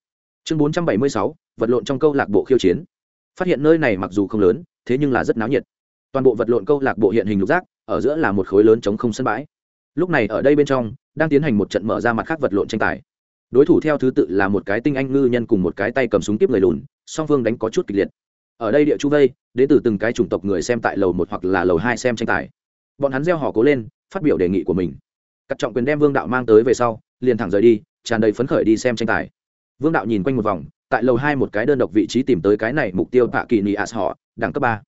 Chương bốn trăm bảy mươi sáu, vật lộn trong câu lạc bộ khiêu chiến. Phát hiện nơi này mặc dù không lớn, thế nhưng là rất náo nhiệt. Toàn bộ vật lộn câu lạc bộ hiện hình lục giác, ở giữa là một khối lớn chống không sân bãi. Lúc này ở đây bên trong, đang tiến hành một trận mở ra mặt khác vật lộn tranh tài. Đối thủ theo thứ tự là một cái tinh anh ngư nhân cùng một cái tay cầm súng tiếp người lùn song phương đánh có chút kịch liệt. Ở đây địa chu vây, đến từ từng cái chủng tộc người xem tại lầu một hoặc là lầu hai xem tranh tài. Bọn hắn gieo họ cố lên, phát biểu đề nghị của mình. Cắt trọng quyền đem vương đạo mang tới về sau, liền thẳng rời đi, tràn đầy phấn khởi đi xem tranh tài. Vương đạo nhìn quanh một vòng, tại lầu hai một cái đơn độc vị trí tìm tới cái này mục tiêu tạ kỳ nị as họ, đẳng cấp ba.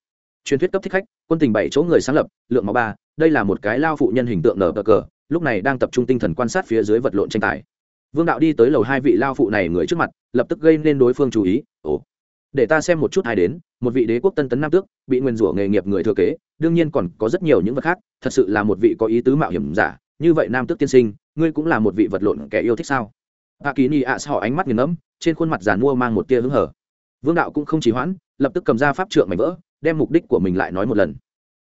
Truyền thuyết cấp thích khách, quân tình bảy chỗ người sáng lập, lượng máu ba, đây là một cái lao phụ nhân hình tượng nở cờ cờ, lúc này đang tập trung tinh thần quan sát phía dưới vật lộn tranh tài. Vương đạo đi tới lầu hai vị lao phụ này người trước mặt, lập tức gây nên đối phương chú ý, ồ để ta xem một chút ai đến, một vị đế quốc tân tấn nam tước, bị nguyền rủa nghề nghiệp người thừa kế, đương nhiên còn có rất nhiều những vật khác, thật sự là một vị có ý tứ mạo hiểm giả, như vậy nam tước tiên sinh, ngươi cũng là một vị vật lộn kẻ yêu thích sao? Hạ kỳ ni ạ họ ánh mắt nghiền ngẫm, trên khuôn mặt giàn mua mang một tia hứng hở. Vương đạo cũng không trì hoãn, lập tức cầm ra pháp trượng mảnh vỡ, đem mục đích của mình lại nói một lần.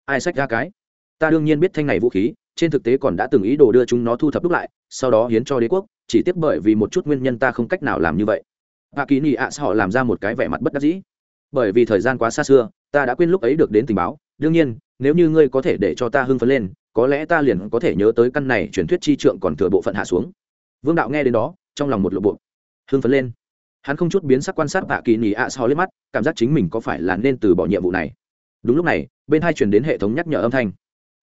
Ai sách ra cái? Ta đương nhiên biết thanh này vũ khí, trên thực tế còn đã từng ý đồ đưa chúng nó thu thập đúc lại, sau đó hiến cho đế quốc, chỉ tiếc bởi vì một chút nguyên nhân ta không cách nào làm như vậy hạ kỳ nị ạ họ làm ra một cái vẻ mặt bất đắc dĩ? Bởi vì thời gian quá xa xưa, ta đã quên lúc ấy được đến tình báo. Đương nhiên, nếu như ngươi có thể để cho ta hưng phấn lên, có lẽ ta liền có thể nhớ tới căn này truyền thuyết chi trượng còn thừa bộ phận hạ xuống. Vương đạo nghe đến đó, trong lòng một lộ bộ. Hưng phấn lên. Hắn không chút biến sắc quan sát hạ kỳ nị ạ so lên mắt, cảm giác chính mình có phải là nên từ bỏ nhiệm vụ này. Đúng lúc này, bên hai chuyển đến hệ thống nhắc nhở âm thanh.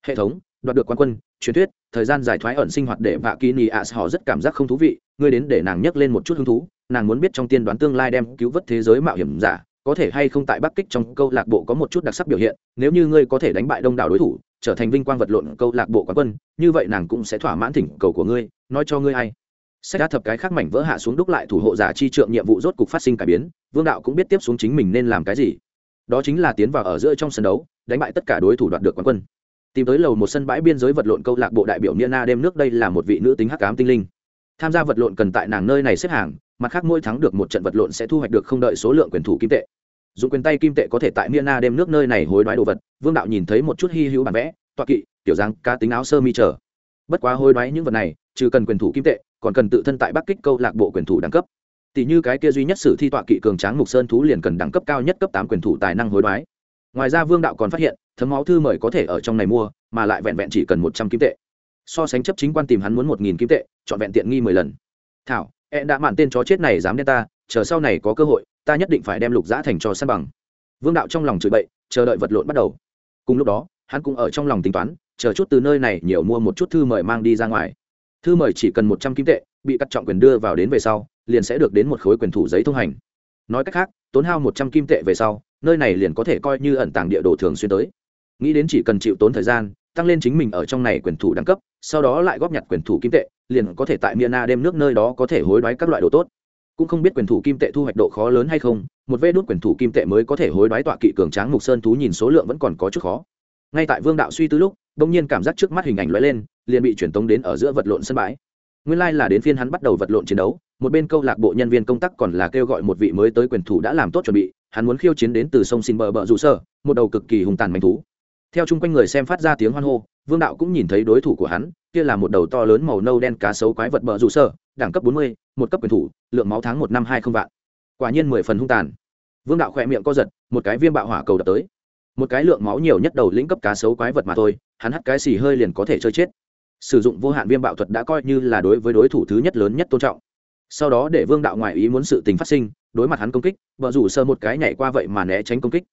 Hệ thống đoạt được quan quân, truyền thuyết, thời gian giải thoái ẩn sinh hoạt để vạ kỳ nị ạ họ rất cảm giác không thú vị, ngươi đến để nàng nhấc lên một chút hứng thú, nàng muốn biết trong tiên đoán tương lai đem cứu vớt thế giới mạo hiểm giả, có thể hay không tại bắc kích trong câu lạc bộ có một chút đặc sắc biểu hiện, nếu như ngươi có thể đánh bại đông đảo đối thủ, trở thành vinh quang vật lộn câu lạc bộ quán quân, như vậy nàng cũng sẽ thỏa mãn thỉnh cầu của ngươi, nói cho ngươi hay sách đã thập cái khác mảnh vỡ hạ xuống đúc lại thủ hộ giả chi trượng nhiệm vụ rốt cục phát sinh cải biến, vương đạo cũng biết tiếp xuống chính mình nên làm cái gì. Đó chính là tiến vào ở giữa trong sân đấu, đánh bại tất cả đối thủ đoạt được quán quân tìm tới lầu một sân bãi biên giới vật lộn câu lạc bộ đại biểu niena đêm nước đây là một vị nữ tính hắc ám tinh linh. Tham gia vật lộn cần tại nàng nơi này xếp hàng, mặt khác mỗi thắng được một trận vật lộn sẽ thu hoạch được không đợi số lượng quyền thủ kim tệ. Dùng quyền tay kim tệ có thể tại niena đêm nước nơi này hối đoái đồ vật, vương đạo nhìn thấy một chút hy hữu bản vẽ toa kỵ, tiểu giang cá tính áo sơ mi trở bất quá hối đoái những vật này, trừ cần quyền thủ kim tệ, còn cần tự thân tại bắc kích câu lạc bộ quyền thủ đẳng cấp. Tỷ như cái kia duy nhất sử thi tọa kỵ cường tráng mục sơn thú liền cần đẳng cấp cao nhất cấp tám quyền thủ tài năng hối đoái. Ngoài ra vương đạo còn phát hiện thấm máu thư mời có thể ở trong này mua, mà lại vẹn vẹn chỉ cần một trăm kim tệ. So sánh chấp chính quan tìm hắn muốn một nghìn kim tệ, chọn vẹn tiện nghi mười lần. Thảo e đã mạn tên chó chết này dám đen ta, chờ sau này có cơ hội, ta nhất định phải đem lục giã thành cho săn bằng. Vương đạo trong lòng chửi bậy, chờ đợi vật lộn bắt đầu. Cùng lúc đó, hắn cũng ở trong lòng tính toán, chờ chút từ nơi này nhiều mua một chút thư mời mang đi ra ngoài. Thư mời chỉ cần một trăm kim tệ, bị cắt trọng quyền đưa vào đến về sau, liền sẽ được đến một khối quyền thủ giấy thông hành. Nói cách khác, tốn hao một trăm kim tệ về sau, nơi này liền có thể coi như ẩn tàng địa đồ thường xuyên tới nghĩ đến chỉ cần chịu tốn thời gian, tăng lên chính mình ở trong này quyền thủ đẳng cấp, sau đó lại góp nhặt quyền thủ kim tệ, liền có thể tại miana đem nước nơi đó có thể hối đoái các loại đồ tốt. Cũng không biết quyền thủ kim tệ thu hoạch độ khó lớn hay không, một vê đốt quyền thủ kim tệ mới có thể hối đoái tọa kỵ cường tráng mục sơn thú nhìn số lượng vẫn còn có chút khó. Ngay tại vương đạo suy tư lúc, bỗng nhiên cảm giác trước mắt hình ảnh lóe lên, liền bị truyền tống đến ở giữa vật lộn sân bãi. Nguyên lai là đến phiên hắn bắt đầu vật lộn chiến đấu, một bên câu lạc bộ nhân viên công tác còn là kêu gọi một vị mới tới quyền thủ đã làm tốt chuẩn bị, hắn muốn khiêu chiến đến từ sông xin bờ bờ rủ sơ, một đầu cực kỳ hùng tàn manh thú theo chung quanh người xem phát ra tiếng hoan hô, vương đạo cũng nhìn thấy đối thủ của hắn, kia là một đầu to lớn màu nâu đen cá sấu quái vật bờ rủ sở đẳng cấp bốn mươi, một cấp quyền thủ, lượng máu tháng một năm hai không vạn. Quả nhiên mười phần hung tàn. Vương đạo khỏe miệng co giật, một cái viêm bạo hỏa cầu đập tới. Một cái lượng máu nhiều nhất đầu lĩnh cấp cá sấu quái vật mà thôi, hắn hắt cái xì hơi liền có thể chơi chết. Sử dụng vô hạn viêm bạo thuật đã coi như là đối với đối thủ thứ nhất lớn nhất tôn trọng. Sau đó để vương đạo ngoại ý muốn sự tình phát sinh, đối mặt hắn công kích vợ rủ sơ một cái nhảy qua vậy mà né tránh công kích.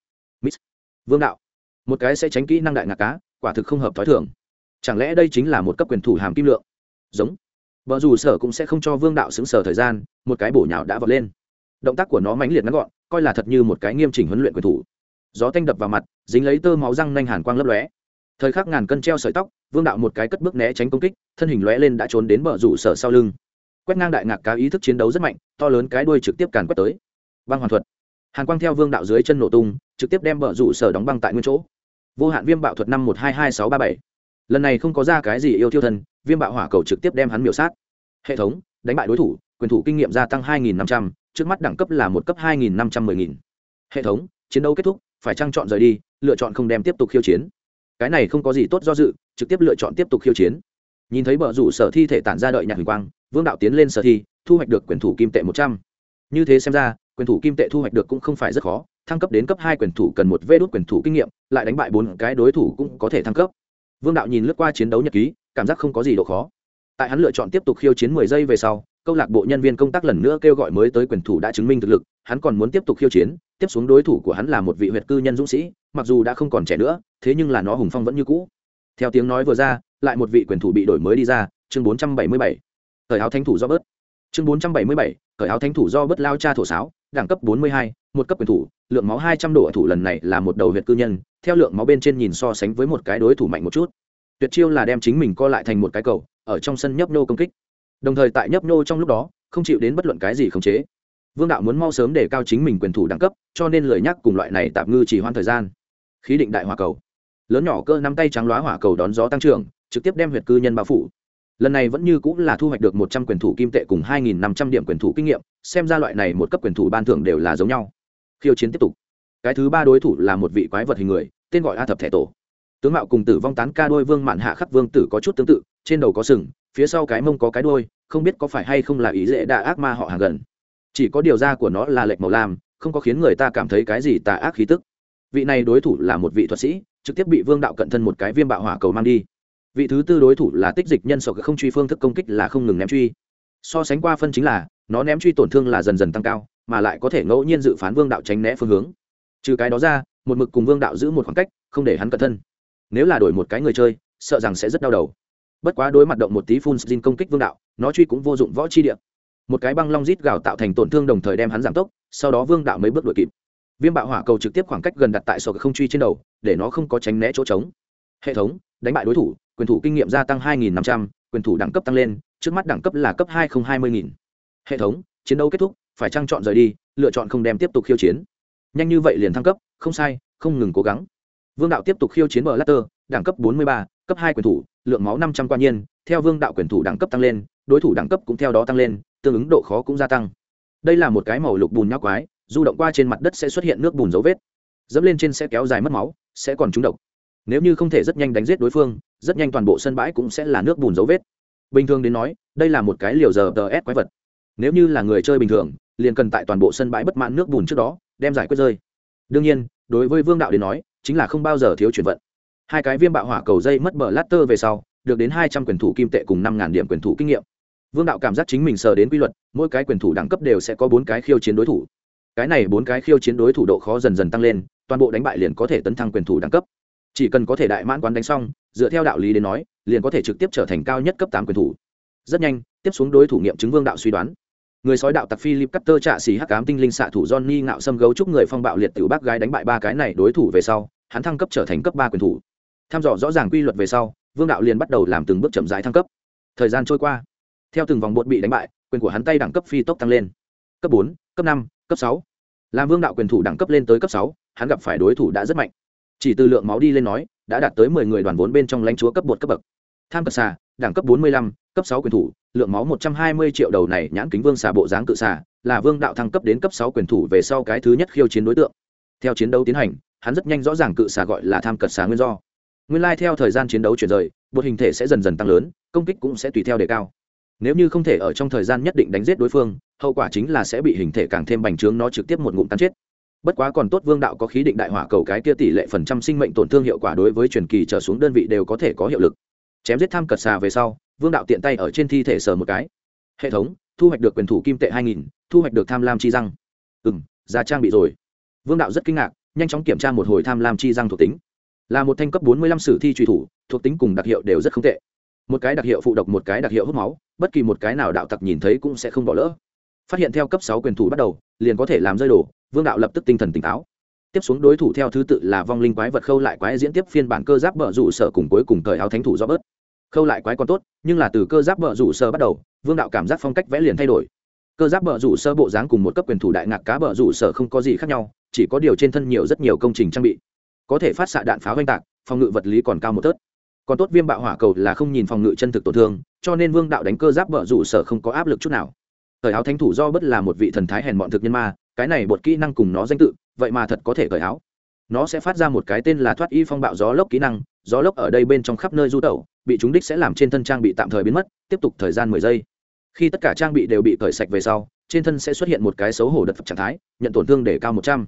Vương đạo một cái sẽ tránh kỹ năng đại ngạc cá quả thực không hợp t h ó i thường. Chẳng lẽ đây chính là một cấp quyền thủ hàm kim lượng? Giống. Vợ rủ sở cũng sẽ không cho vương đạo xứng sở thời gian, một cái bổ nhào đã vọt lên. Động tác của nó mãnh liệt ngắn gọn, coi là thật như một cái nghiêm chỉnh huấn luyện quyền thủ. Gió tanh đập vào mặt, dính lấy tơ máu răng nanh hàn quang lấp lóe. Thời khắc ngàn cân treo sợi tóc, vương đạo một cái cất bước né tránh công kích, thân hình lóe lên đã trốn đến bờ rủ sở sau lưng. Quét ngang đại ngạc cá ý thức chiến đấu rất mạnh, to lớn cái đuôi trực tiếp càn quét tới. Băng hoàn thuật. Hàn quang theo vương đạo dưới chân nổ tung, trực tiếp đem bờ rủ sở đóng băng tại nguyên chỗ vô hạn viêm bạo thuật năm một hai hai sáu ba bảy. Lần này không có ra cái gì yêu thiêu thân, viêm bạo hỏa cầu trực tiếp đem hắn miểu sát. Hệ thống, đánh bại đối thủ, quyền thủ kinh nghiệm gia tăng hai nghìn năm trăm, trước mắt đẳng cấp là một cấp hai nghìn năm trăm mười nghìn. Hệ thống, chiến đấu kết thúc, phải trang chọn rời đi, lựa chọn không đem tiếp tục khiêu chiến. Cái này không có gì tốt do dự, trực tiếp lựa chọn tiếp tục khiêu chiến. Nhìn thấy bờ rủ sở thi thể tản ra đợi nhạc huỳnh quang, vương đạo tiến lên sở thi, thu hoạch được quyền thủ kim tệ một trăm. Như thế xem ra, quyền thủ kim tệ thu hoạch được cũng không phải rất khó thăng cấp đến cấp hai quyền thủ cần một vê đốt quyền thủ kinh nghiệm, lại đánh bại bốn cái đối thủ cũng có thể thăng cấp. Vương đạo nhìn lướt qua chiến đấu nhật ký, cảm giác không có gì độ khó. Tại hắn lựa chọn tiếp tục khiêu chiến mười giây về sau, câu lạc bộ nhân viên công tác lần nữa kêu gọi mới tới quyền thủ đã chứng minh thực lực, hắn còn muốn tiếp tục khiêu chiến, tiếp xuống đối thủ của hắn là một vị huyệt cư nhân dũng sĩ, mặc dù đã không còn trẻ nữa, thế nhưng là nó hùng phong vẫn như cũ. Theo tiếng nói vừa ra, lại một vị quyền thủ bị đổi mới đi ra, chương bốn trăm bảy mươi bảy. Thời áo thánh thủ do bớt chương bốn trăm bảy mươi bảy, thời áo thánh thủ do bớt lao cha thổ sáo đẳng cấp bốn mươi hai, một cấp quyền thủ, lượng máu hai trăm độ ở thủ lần này là một đầu huyệt cư nhân, theo lượng máu bên trên nhìn so sánh với một cái đối thủ mạnh một chút. Tuyệt chiêu là đem chính mình co lại thành một cái cầu, ở trong sân nhấp nô công kích. Đồng thời tại nhấp nô trong lúc đó, không chịu đến bất luận cái gì khống chế. Vương đạo muốn mau sớm để cao chính mình quyền thủ đẳng cấp, cho nên lời nhắc cùng loại này tạm ngư chỉ hoãn thời gian. Khí định đại hỏa cầu. Lớn nhỏ cơ nắm tay trắng loá hỏa cầu đón gió tăng trưởng, trực tiếp đem huyệt cư nhân bao phủ lần này vẫn như cũng là thu hoạch được một trăm quyền thủ kim tệ cùng hai nghìn năm trăm điểm quyền thủ kinh nghiệm, xem ra loại này một cấp quyền thủ ban thưởng đều là giống nhau. Khiêu chiến tiếp tục. Cái thứ ba đối thủ là một vị quái vật hình người, tên gọi a thập thẻ tổ. Tướng mạo cùng tử vong tán ca đôi vương mạn hạ khắc vương tử có chút tương tự, trên đầu có sừng, phía sau cái mông có cái đôi không biết có phải hay không là ý dễ đa ác ma họ hàng gần. Chỉ có điều da của nó là lệch màu lam, không có khiến người ta cảm thấy cái gì tà ác khí tức. Vị này đối thủ là một vị thuật sĩ, trực tiếp bị vương đạo cận thân một cái viêm bạo hỏa cầu mang đi vị thứ tư đối thủ là tích dịch nhân sộc không truy phương thức công kích là không ngừng ném truy. So sánh qua phân chính là, nó ném truy tổn thương là dần dần tăng cao, mà lại có thể ngẫu nhiên dự phán vương đạo tránh né phương hướng. Trừ cái đó ra, một mực cùng vương đạo giữ một khoảng cách, không để hắn cẩn thân. Nếu là đổi một cái người chơi, sợ rằng sẽ rất đau đầu. Bất quá đối mặt động một tí phun xin công kích vương đạo, nó truy cũng vô dụng võ chi địa. Một cái băng long rít gào tạo thành tổn thương đồng thời đem hắn giảm tốc, sau đó vương đạo mấy bước đuổi kịp. Viêm bạo hỏa cầu trực tiếp khoảng cách gần đặt tại sổ không truy trên đầu, để nó không có tránh né chỗ trống. Hệ thống, đánh bại đối thủ quyền thủ kinh nghiệm gia tăng 2.500, quyền thủ đẳng cấp tăng lên trước mắt đẳng cấp là cấp 2020.000. hệ thống chiến đấu kết thúc phải trang chọn rời đi lựa chọn không đem tiếp tục khiêu chiến. Nhanh như vậy liền thăng cấp không sai không ngừng cố gắng. Vương đạo tiếp tục khiêu chiến bờ latter đẳng cấp 43, cấp hai quyền thủ lượng máu 500 quan nhiên theo vương đạo quyền thủ đẳng cấp tăng lên đối thủ đẳng cấp cũng theo đó tăng lên tương ứng độ khó cũng gia tăng. Đây là một cái màu lục bùn nhóc quái du động qua trên mặt đất sẽ xuất hiện nước bùn dấu vết. Dẫm lên trên sẽ kéo dài mất máu sẽ còn trúng độc. Nếu như không thể rất nhanh đánh giết đối phương rất nhanh toàn bộ sân bãi cũng sẽ là nước bùn dấu vết. Bình thường đến nói, đây là một cái liều giờ tờ ép quái vật. Nếu như là người chơi bình thường, liền cần tại toàn bộ sân bãi bất mãn nước bùn trước đó, đem giải quyết rơi. Đương nhiên, đối với vương đạo đến nói, chính là không bao giờ thiếu chuyển vận. Hai cái viêm bạo hỏa cầu dây mất bờ lát tơ về sau, được đến hai trăm quyền thủ kim tệ cùng năm ngàn điểm quyền thủ kinh nghiệm. Vương đạo cảm giác chính mình sờ đến quy luật, mỗi cái quyền thủ đẳng cấp đều sẽ có bốn cái khiêu chiến đối thủ. Cái này bốn cái khiêu chiến đối thủ độ khó dần dần tăng lên, toàn bộ đánh bại liền có thể tấn thăng quyền thủ đẳng cấp. Chỉ cần có thể đại mãn quán đánh xong dựa theo đạo lý đến nói, liền có thể trực tiếp trở thành cao nhất cấp tám quyền thủ. Rất nhanh, tiếp xuống đối thủ nghiệm chứng vương đạo suy đoán. Người sói đạo tặc philip cutter trạ xì hắc cám tinh linh xạ thủ johnny ngạo xâm gấu chúc người phong bạo liệt tiểu bác gái đánh bại ba cái này đối thủ về sau, hắn thăng cấp trở thành cấp ba quyền thủ. Tham dò rõ ràng quy luật về sau, vương đạo liền bắt đầu làm từng bước chậm rãi thăng cấp. Thời gian trôi qua, theo từng vòng bột bị đánh bại, quyền của hắn tay đẳng cấp phi tốc tăng lên. Cấp bốn, cấp năm, cấp sáu. Làm vương đạo quyền thủ đẳng cấp lên tới cấp sáu, hắn gặp phải đối thủ đã rất mạnh. Chỉ từ lượng máu đi lên nói đã đạt tới mười người đoàn vốn bên trong lãnh chúa cấp bột cấp bậc. Tham cờ xà, đẳng cấp bốn mươi lăm, cấp sáu quyền thủ, lượng máu một trăm hai mươi triệu đầu này nhãn kính vương xà bộ dáng cự xà, là vương đạo thăng cấp đến cấp sáu quyền thủ về sau cái thứ nhất khiêu chiến đối tượng. Theo chiến đấu tiến hành, hắn rất nhanh rõ ràng cự xà gọi là tham cật xà nguyên do. Nguyên lai theo thời gian chiến đấu chuyển rời bột hình thể sẽ dần dần tăng lớn, công kích cũng sẽ tùy theo đề cao. Nếu như không thể ở trong thời gian nhất định đánh giết đối phương, hậu quả chính là sẽ bị hình thể càng thêm bành trướng nó trực tiếp một ngụm tan chết bất quá còn tốt vương đạo có khí định đại hỏa cầu cái kia tỷ lệ phần trăm sinh mệnh tổn thương hiệu quả đối với truyền kỳ trở xuống đơn vị đều có thể có hiệu lực. Chém giết tham cật xà về sau, vương đạo tiện tay ở trên thi thể sờ một cái. Hệ thống, thu hoạch được quyền thủ kim tệ hai nghìn, thu hoạch được tham lam chi răng. Ừ m ra trang bị rồi. Vương đạo rất kinh ngạc, nhanh chóng kiểm tra một hồi tham lam chi răng thuộc tính. Là một thanh cấp bốn mươi lăm sử thi truy thủ, thuộc tính cùng đặc hiệu đều rất không tệ. Một cái đặc hiệu phụ độc, một cái đặc hiệu hút máu, bất kỳ một cái nào đạo tặc nhìn thấy cũng sẽ không bỏ lỡ. Phát hiện theo cấp sáu quyền thủ bắt đầu, liền có thể làm rơi đổ vương đạo lập tức tinh thần tỉnh táo. Tiếp xuống đối thủ theo thứ tự là vong linh quái vật khâu lại quái diễn tiếp phiên bản cơ giáp bờ rủ sở cùng cuối cùng thời áo thánh thủ do bớt khâu lại quái còn tốt, nhưng là từ cơ giáp bờ rủ sơ bắt đầu, vương đạo cảm giác phong cách vẽ liền thay đổi. Cơ giáp bờ rủ sơ bộ dáng cùng một cấp quyền thủ đại ngạc cá bờ rủ sở không có gì khác nhau, chỉ có điều trên thân nhiều rất nhiều công trình trang bị. Có thể phát xạ đạn pháo oanh tạc, phòng ngự vật lý còn cao một tớt. Còn tốt viêm bạo hỏa cầu là không nhìn phòng ngự chân thực tổn thương, cho nên vương đạo đánh cơ giáp bờ rủ sở không có áp lực chút nào. Thời áo thánh thủ do bất là một vị thần thái hèn bọn thực nhân ma cái này bột kỹ năng cùng nó danh tự, vậy mà thật có thể cởi áo. Nó sẽ phát ra một cái tên là thoát y phong bạo gió lốc kỹ năng, gió lốc ở đây bên trong khắp nơi du tẩu, bị chúng đích sẽ làm trên thân trang bị tạm thời biến mất, tiếp tục thời gian mười giây. Khi tất cả trang bị đều bị cởi sạch về sau, trên thân sẽ xuất hiện một cái xấu hổ đật phật trạng thái, nhận tổn thương để cao một trăm.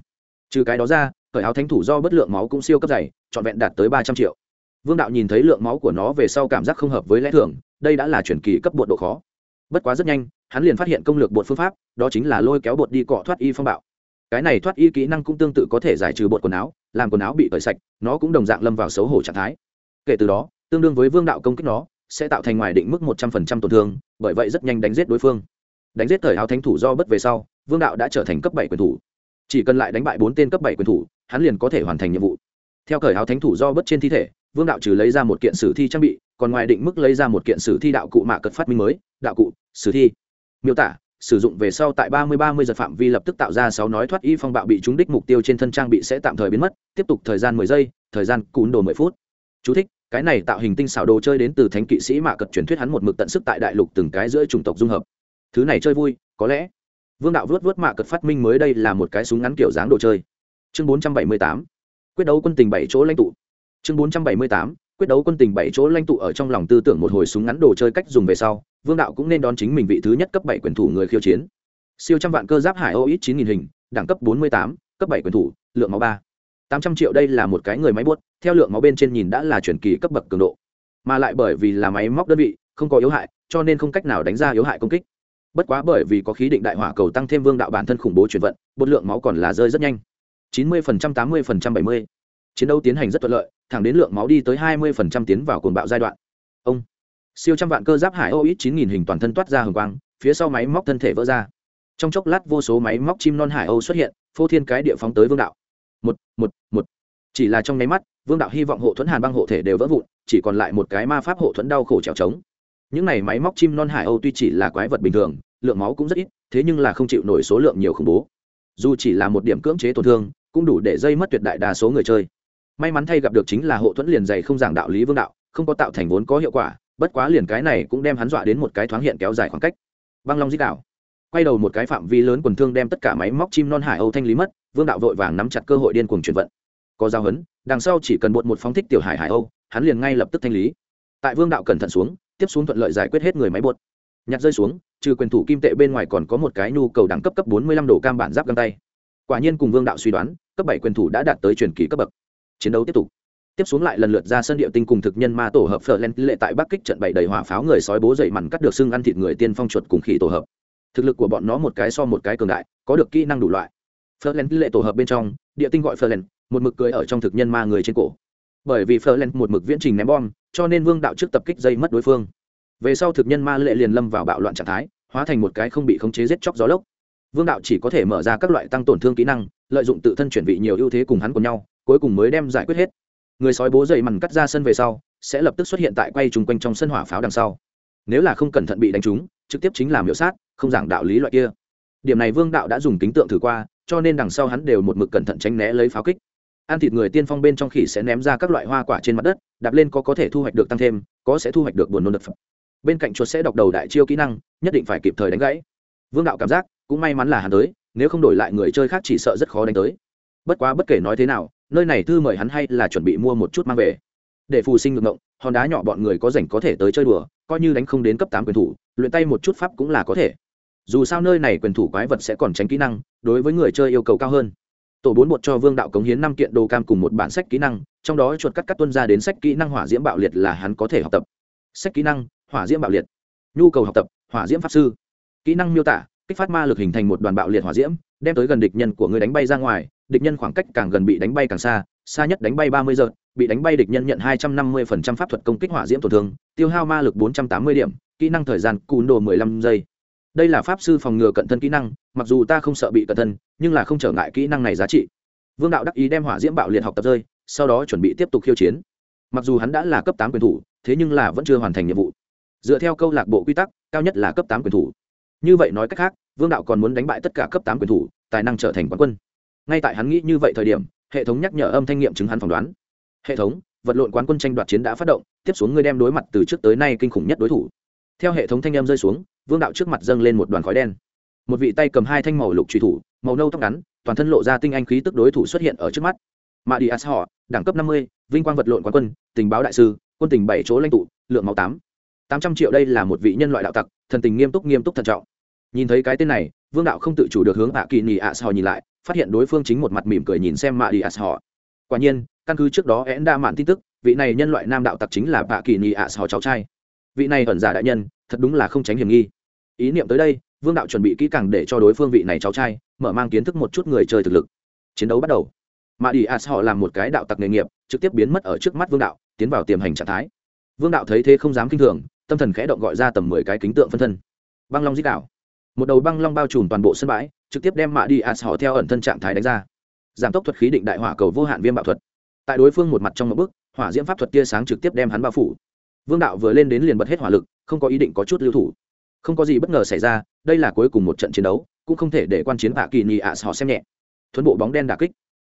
Trừ cái đó ra, cởi áo thánh thủ do bất lượng máu cũng siêu cấp dày, trọn vẹn đạt tới ba trăm triệu. Vương đạo nhìn thấy lượng máu của nó về sau cảm giác không hợp với lẽ thường, đây đã là chuyển kỳ cấp bột độ khó bất quá rất nhanh, hắn liền phát hiện công lược bột phương pháp, đó chính là lôi kéo bột đi cọ thoát y phong bạo. Cái này thoát y kỹ năng cũng tương tự có thể giải trừ bột quần áo, làm quần áo bị cởi sạch, nó cũng đồng dạng lâm vào xấu hổ trạng thái. Kể từ đó, tương đương với vương đạo công kích nó, sẽ tạo thành ngoài định mức một trăm phần trăm tổn thương, bởi vậy rất nhanh đánh giết đối phương. Đánh giết thời áo thánh thủ do bất về sau, vương đạo đã trở thành cấp bảy quyền thủ. Chỉ cần lại đánh bại bốn tên cấp bảy quyền thủ, hắn liền có thể hoàn thành nhiệm vụ. Theo cởi áo thánh thủ do bất trên thi thể, vương đạo trừ lấy ra một kiện sử thi trang bị còn ngoài định mức lấy ra một kiện sử thi đạo cụ mạ cật phát minh mới đạo cụ sử thi miêu tả sử dụng về sau tại 30-30 giật phạm vi lập tức tạo ra 6 nói thoát y phong bạo bị trúng đích mục tiêu trên thân trang bị sẽ tạm thời biến mất, tiếp tục thời gian 10 giây, thời gian cún đồ 10 phút. Chú thích, cái này tạo hình tinh xảo đồ chơi đến từ thánh kỵ sĩ mạ cật truyền thuyết hắn một mực tận sức tại đại lục từng cái giữa chủng tộc dung hợp. Thứ này chơi vui, có lẽ. Vương đạo vớt vớt mạ cật phát minh mới đây là một cái súng ngắn kiểu dáng đồ chơi. Chương 478. Quyết đấu quân tình bảy chỗ lãnh tụ. Chương 478 quyết đấu quân tình bảy chỗ lãnh tụ ở trong lòng tư tưởng một hồi súng ngắn đồ chơi cách dùng về sau, vương đạo cũng nên đón chính mình vị thứ nhất cấp bảy quyền thủ người khiêu chiến. Siêu trăm vạn cơ giáp hải ô ít chín nghìn hình, đẳng cấp bốn mươi tám, cấp bảy quyền thủ, lượng máu ba. Tám trăm triệu đây là một cái người máy buốt, theo lượng máu bên trên nhìn đã là chuyển kỳ cấp bậc cường độ. Mà lại bởi vì là máy móc đơn vị, không có yếu hại, cho nên không cách nào đánh ra yếu hại công kích. Bất quá bởi vì có khí định đại hỏa cầu tăng thêm vương đạo bản thân khủng bố chuyển vận bột lượng máu còn là rơi rất nhanh. Chín mươi tám mươi bảy mươi. Chiến đấu tiến hành rất thuận lợi thẳng đến lượng máu đi tới hai mươi tiến vào cồn bạo giai đoạn. Ông siêu trăm vạn cơ giáp hải ô ít chín nghìn hình toàn thân toát ra hồng quang, phía sau máy móc thân thể vỡ ra. Trong chốc lát vô số máy móc chim non hải âu xuất hiện, phô thiên cái địa phóng tới vương đạo. Một một một. Chỉ là trong nháy mắt, vương đạo hy vọng hộ thuẫn hàn băng hộ thể đều vỡ vụn, chỉ còn lại một cái ma pháp hộ thuẫn đau khổ trèo trống. Những này máy móc chim non hải âu tuy chỉ là quái vật bình thường, lượng máu cũng rất ít, thế nhưng là không chịu nổi số lượng nhiều khủng bố. Dù chỉ là một điểm cưỡng chế tổn thương, cũng đủ để dây mất tuyệt đại đa số người chơi may mắn thay gặp được chính là hộ thuẫn liền dày không giảng đạo lý vương đạo không có tạo thành vốn có hiệu quả bất quá liền cái này cũng đem hắn dọa đến một cái thoáng hiện kéo dài khoảng cách. Băng long dít Đạo, quay đầu một cái phạm vi lớn quần thương đem tất cả máy móc chim non hải âu thanh lý mất vương đạo vội vàng nắm chặt cơ hội điên cuồng chuyển vận. Có giao hấn đằng sau chỉ cần bột một phóng thích tiểu hải hải âu hắn liền ngay lập tức thanh lý. Tại vương đạo cẩn thận xuống tiếp xuống thuận lợi giải quyết hết người máy bột nhặt rơi xuống trừ quyền thủ kim tệ bên ngoài còn có một cái nhu cầu đẳng cấp cấp bốn mươi lăm đồ cam bản giáp găng tay. Quả nhiên cùng vương đạo suy đoán cấp bảy quyền thủ đã đạt tới truyền kỳ cấp bậc chiến đấu tiếp tục. Tiếp xuống lại lần lượt ra sân địa tinh cùng thực nhân ma tổ hợp phở len lệ tại bắc kích trận bảy đầy hỏa pháo người sói bố dậy mằn cắt được xương ăn thịt người tiên phong chuột cùng khỉ tổ hợp. Thực lực của bọn nó một cái so một cái cường đại, có được kỹ năng đủ loại. Phở len lệ tổ hợp bên trong, địa tinh gọi phở len một mực cưới ở trong thực nhân ma người trên cổ. Bởi vì phở len một mực viễn trình ném bom, cho nên vương đạo trước tập kích dây mất đối phương. Về sau thực nhân ma lệ liền lâm vào bạo loạn trạng thái, hóa thành một cái không bị khống chế giết chóc gió lốc. Vương đạo chỉ có thể mở ra các loại tăng tổn thương kỹ năng, lợi dụng tự thân chuyển vị nhiều ưu thế cùng hắn cùng nhau cuối cùng mới đem giải quyết hết. Người sói bố dậy mằn cắt ra sân về sau, sẽ lập tức xuất hiện tại quay chung quanh trong sân hỏa pháo đằng sau. Nếu là không cẩn thận bị đánh trúng, trực tiếp chính là miểu sát, không giảng đạo lý loại kia. Điểm này vương đạo đã dùng kính tượng thử qua, cho nên đằng sau hắn đều một mực cẩn thận tránh né lấy pháo kích. Ăn thịt người tiên phong bên trong khỉ sẽ ném ra các loại hoa quả trên mặt đất, đạp lên có có thể thu hoạch được tăng thêm, có sẽ thu hoạch được buồn nôn đập phẩm bên cạnh chuột sẽ đọc đầu đại chiêu kỹ năng, nhất định phải kịp thời đánh gãy. Vương đạo cảm giác, cũng may mắn là hắn tới, nếu không đổi lại người chơi khác chỉ sợ rất khó đánh tới. Bất quá bất kể nói thế nào nơi này thư mời hắn hay là chuẩn bị mua một chút mang về. Để phù sinh ngược ngộng, hòn đá nhỏ bọn người có rảnh có thể tới chơi đùa, coi như đánh không đến cấp tám quyền thủ, luyện tay một chút pháp cũng là có thể. Dù sao nơi này quyền thủ quái vật sẽ còn tránh kỹ năng, đối với người chơi yêu cầu cao hơn. Tổ bốn bột cho vương đạo cống hiến năm kiện đồ cam cùng một bản sách kỹ năng, trong đó chuột cắt cắt tuân ra đến sách kỹ năng hỏa diễm bạo liệt là hắn có thể học tập. Sách kỹ năng, hỏa diễm bạo liệt. Nhu cầu học tập, hỏa diễm pháp sư. Kỹ năng miêu tả, kích phát ma lực hình thành một đoàn bạo liệt hỏa diễm, đem tới gần địch nhân của người đánh bay ra ngoài địch nhân khoảng cách càng gần bị đánh bay càng xa xa nhất đánh bay ba mươi giờ, bị đánh bay địch nhân nhận hai trăm năm mươi phần trăm pháp thuật công kích hỏa diễm tổn thương, tiêu hao ma lực bốn trăm tám mươi điểm, kỹ năng thời gian cùn đồ mười lăm giây. Đây là pháp sư phòng ngừa cận thân kỹ năng, mặc dù ta không sợ bị cận thân, nhưng là không trở ngại kỹ năng này giá trị. Vương đạo đắc ý đem hỏa diễm bạo liệt học tập rơi, sau đó chuẩn bị tiếp tục khiêu chiến. Mặc dù hắn đã là cấp tám quyền thủ, thế nhưng là vẫn chưa hoàn thành nhiệm vụ. Dựa theo câu lạc bộ quy tắc, cao nhất là cấp tám quyền thủ. Như vậy nói cách khác, vương đạo còn muốn đánh bại tất cả cấp tám quyền thủ, tài năng trở thành quán quân ngay tại hắn nghĩ như vậy thời điểm, hệ thống nhắc nhở âm thanh nghiệm chứng hắn phỏng đoán. Hệ thống, vật lộn quán quân tranh đoạt chiến đã phát động, tiếp xuống ngươi đem đối mặt từ trước tới nay kinh khủng nhất đối thủ. Theo hệ thống thanh âm rơi xuống, vương đạo trước mặt dâng lên một đoàn khói đen. Một vị tay cầm hai thanh màu lục truy thủ, màu nâu tóc ngắn, toàn thân lộ ra tinh anh khí tức đối thủ xuất hiện ở trước mắt. Mạ đi as họ đẳng cấp năm mươi, vinh quang vật lộn quán quân, tình báo đại sư, quân tình bảy chỗ lãnh tụ, lượng máu tám. Tám trăm triệu đây là một vị nhân loại đạo tặc, thần tình nghiêm túc nghiêm túc thận trọng. Nhìn thấy cái tên này, vương đạo không tự chủ được hướng ạ kỳ nhì ạ sò nhìn lại phát hiện đối phương chính một mặt mỉm cười nhìn xem mạ đi ạ sò quả nhiên, căn cứ trước đó én đa mạn tin tức, vị này nhân loại nam đạo tặc chính là bạ kỳ nhì ạ sò cháu trai. Vị này ẩn giả đại nhân, thật đúng là không tránh hiểm nghi. Ý niệm tới đây, vương đạo chuẩn bị kỹ càng để cho đối phương vị này cháu trai, mở mang kiến thức một chút người chơi thực lực. Chiến đấu bắt đầu. Mạ đi ạ sò làm một cái đạo tặc nghề nghiệp, trực tiếp biến mất ở trước mắt vương đạo, tiến vào tiềm hành trạng thái. Vương đạo thấy thế không dám kinh thường, tâm thần khẽ động gọi ra tầm mười cái kính tượng phân thân. Băng long dít đảo. Một đầu băng long bao trùm toàn bộ sân bãi trực tiếp đem mạ đi as họ theo ẩn thân trạng thái đánh ra. Giảm tốc thuật khí định đại hỏa cầu vô hạn viêm bạo thuật. Tại đối phương một mặt trong một bức hỏa diễm pháp thuật tia sáng trực tiếp đem hắn bao phủ. Vương đạo vừa lên đến liền bật hết hỏa lực, không có ý định có chút lưu thủ. Không có gì bất ngờ xảy ra, đây là cuối cùng một trận chiến đấu, cũng không thể để quan chiến hạ kỳ nhì ạ họ xem nhẹ. Thuấn bộ bóng đen đà kích.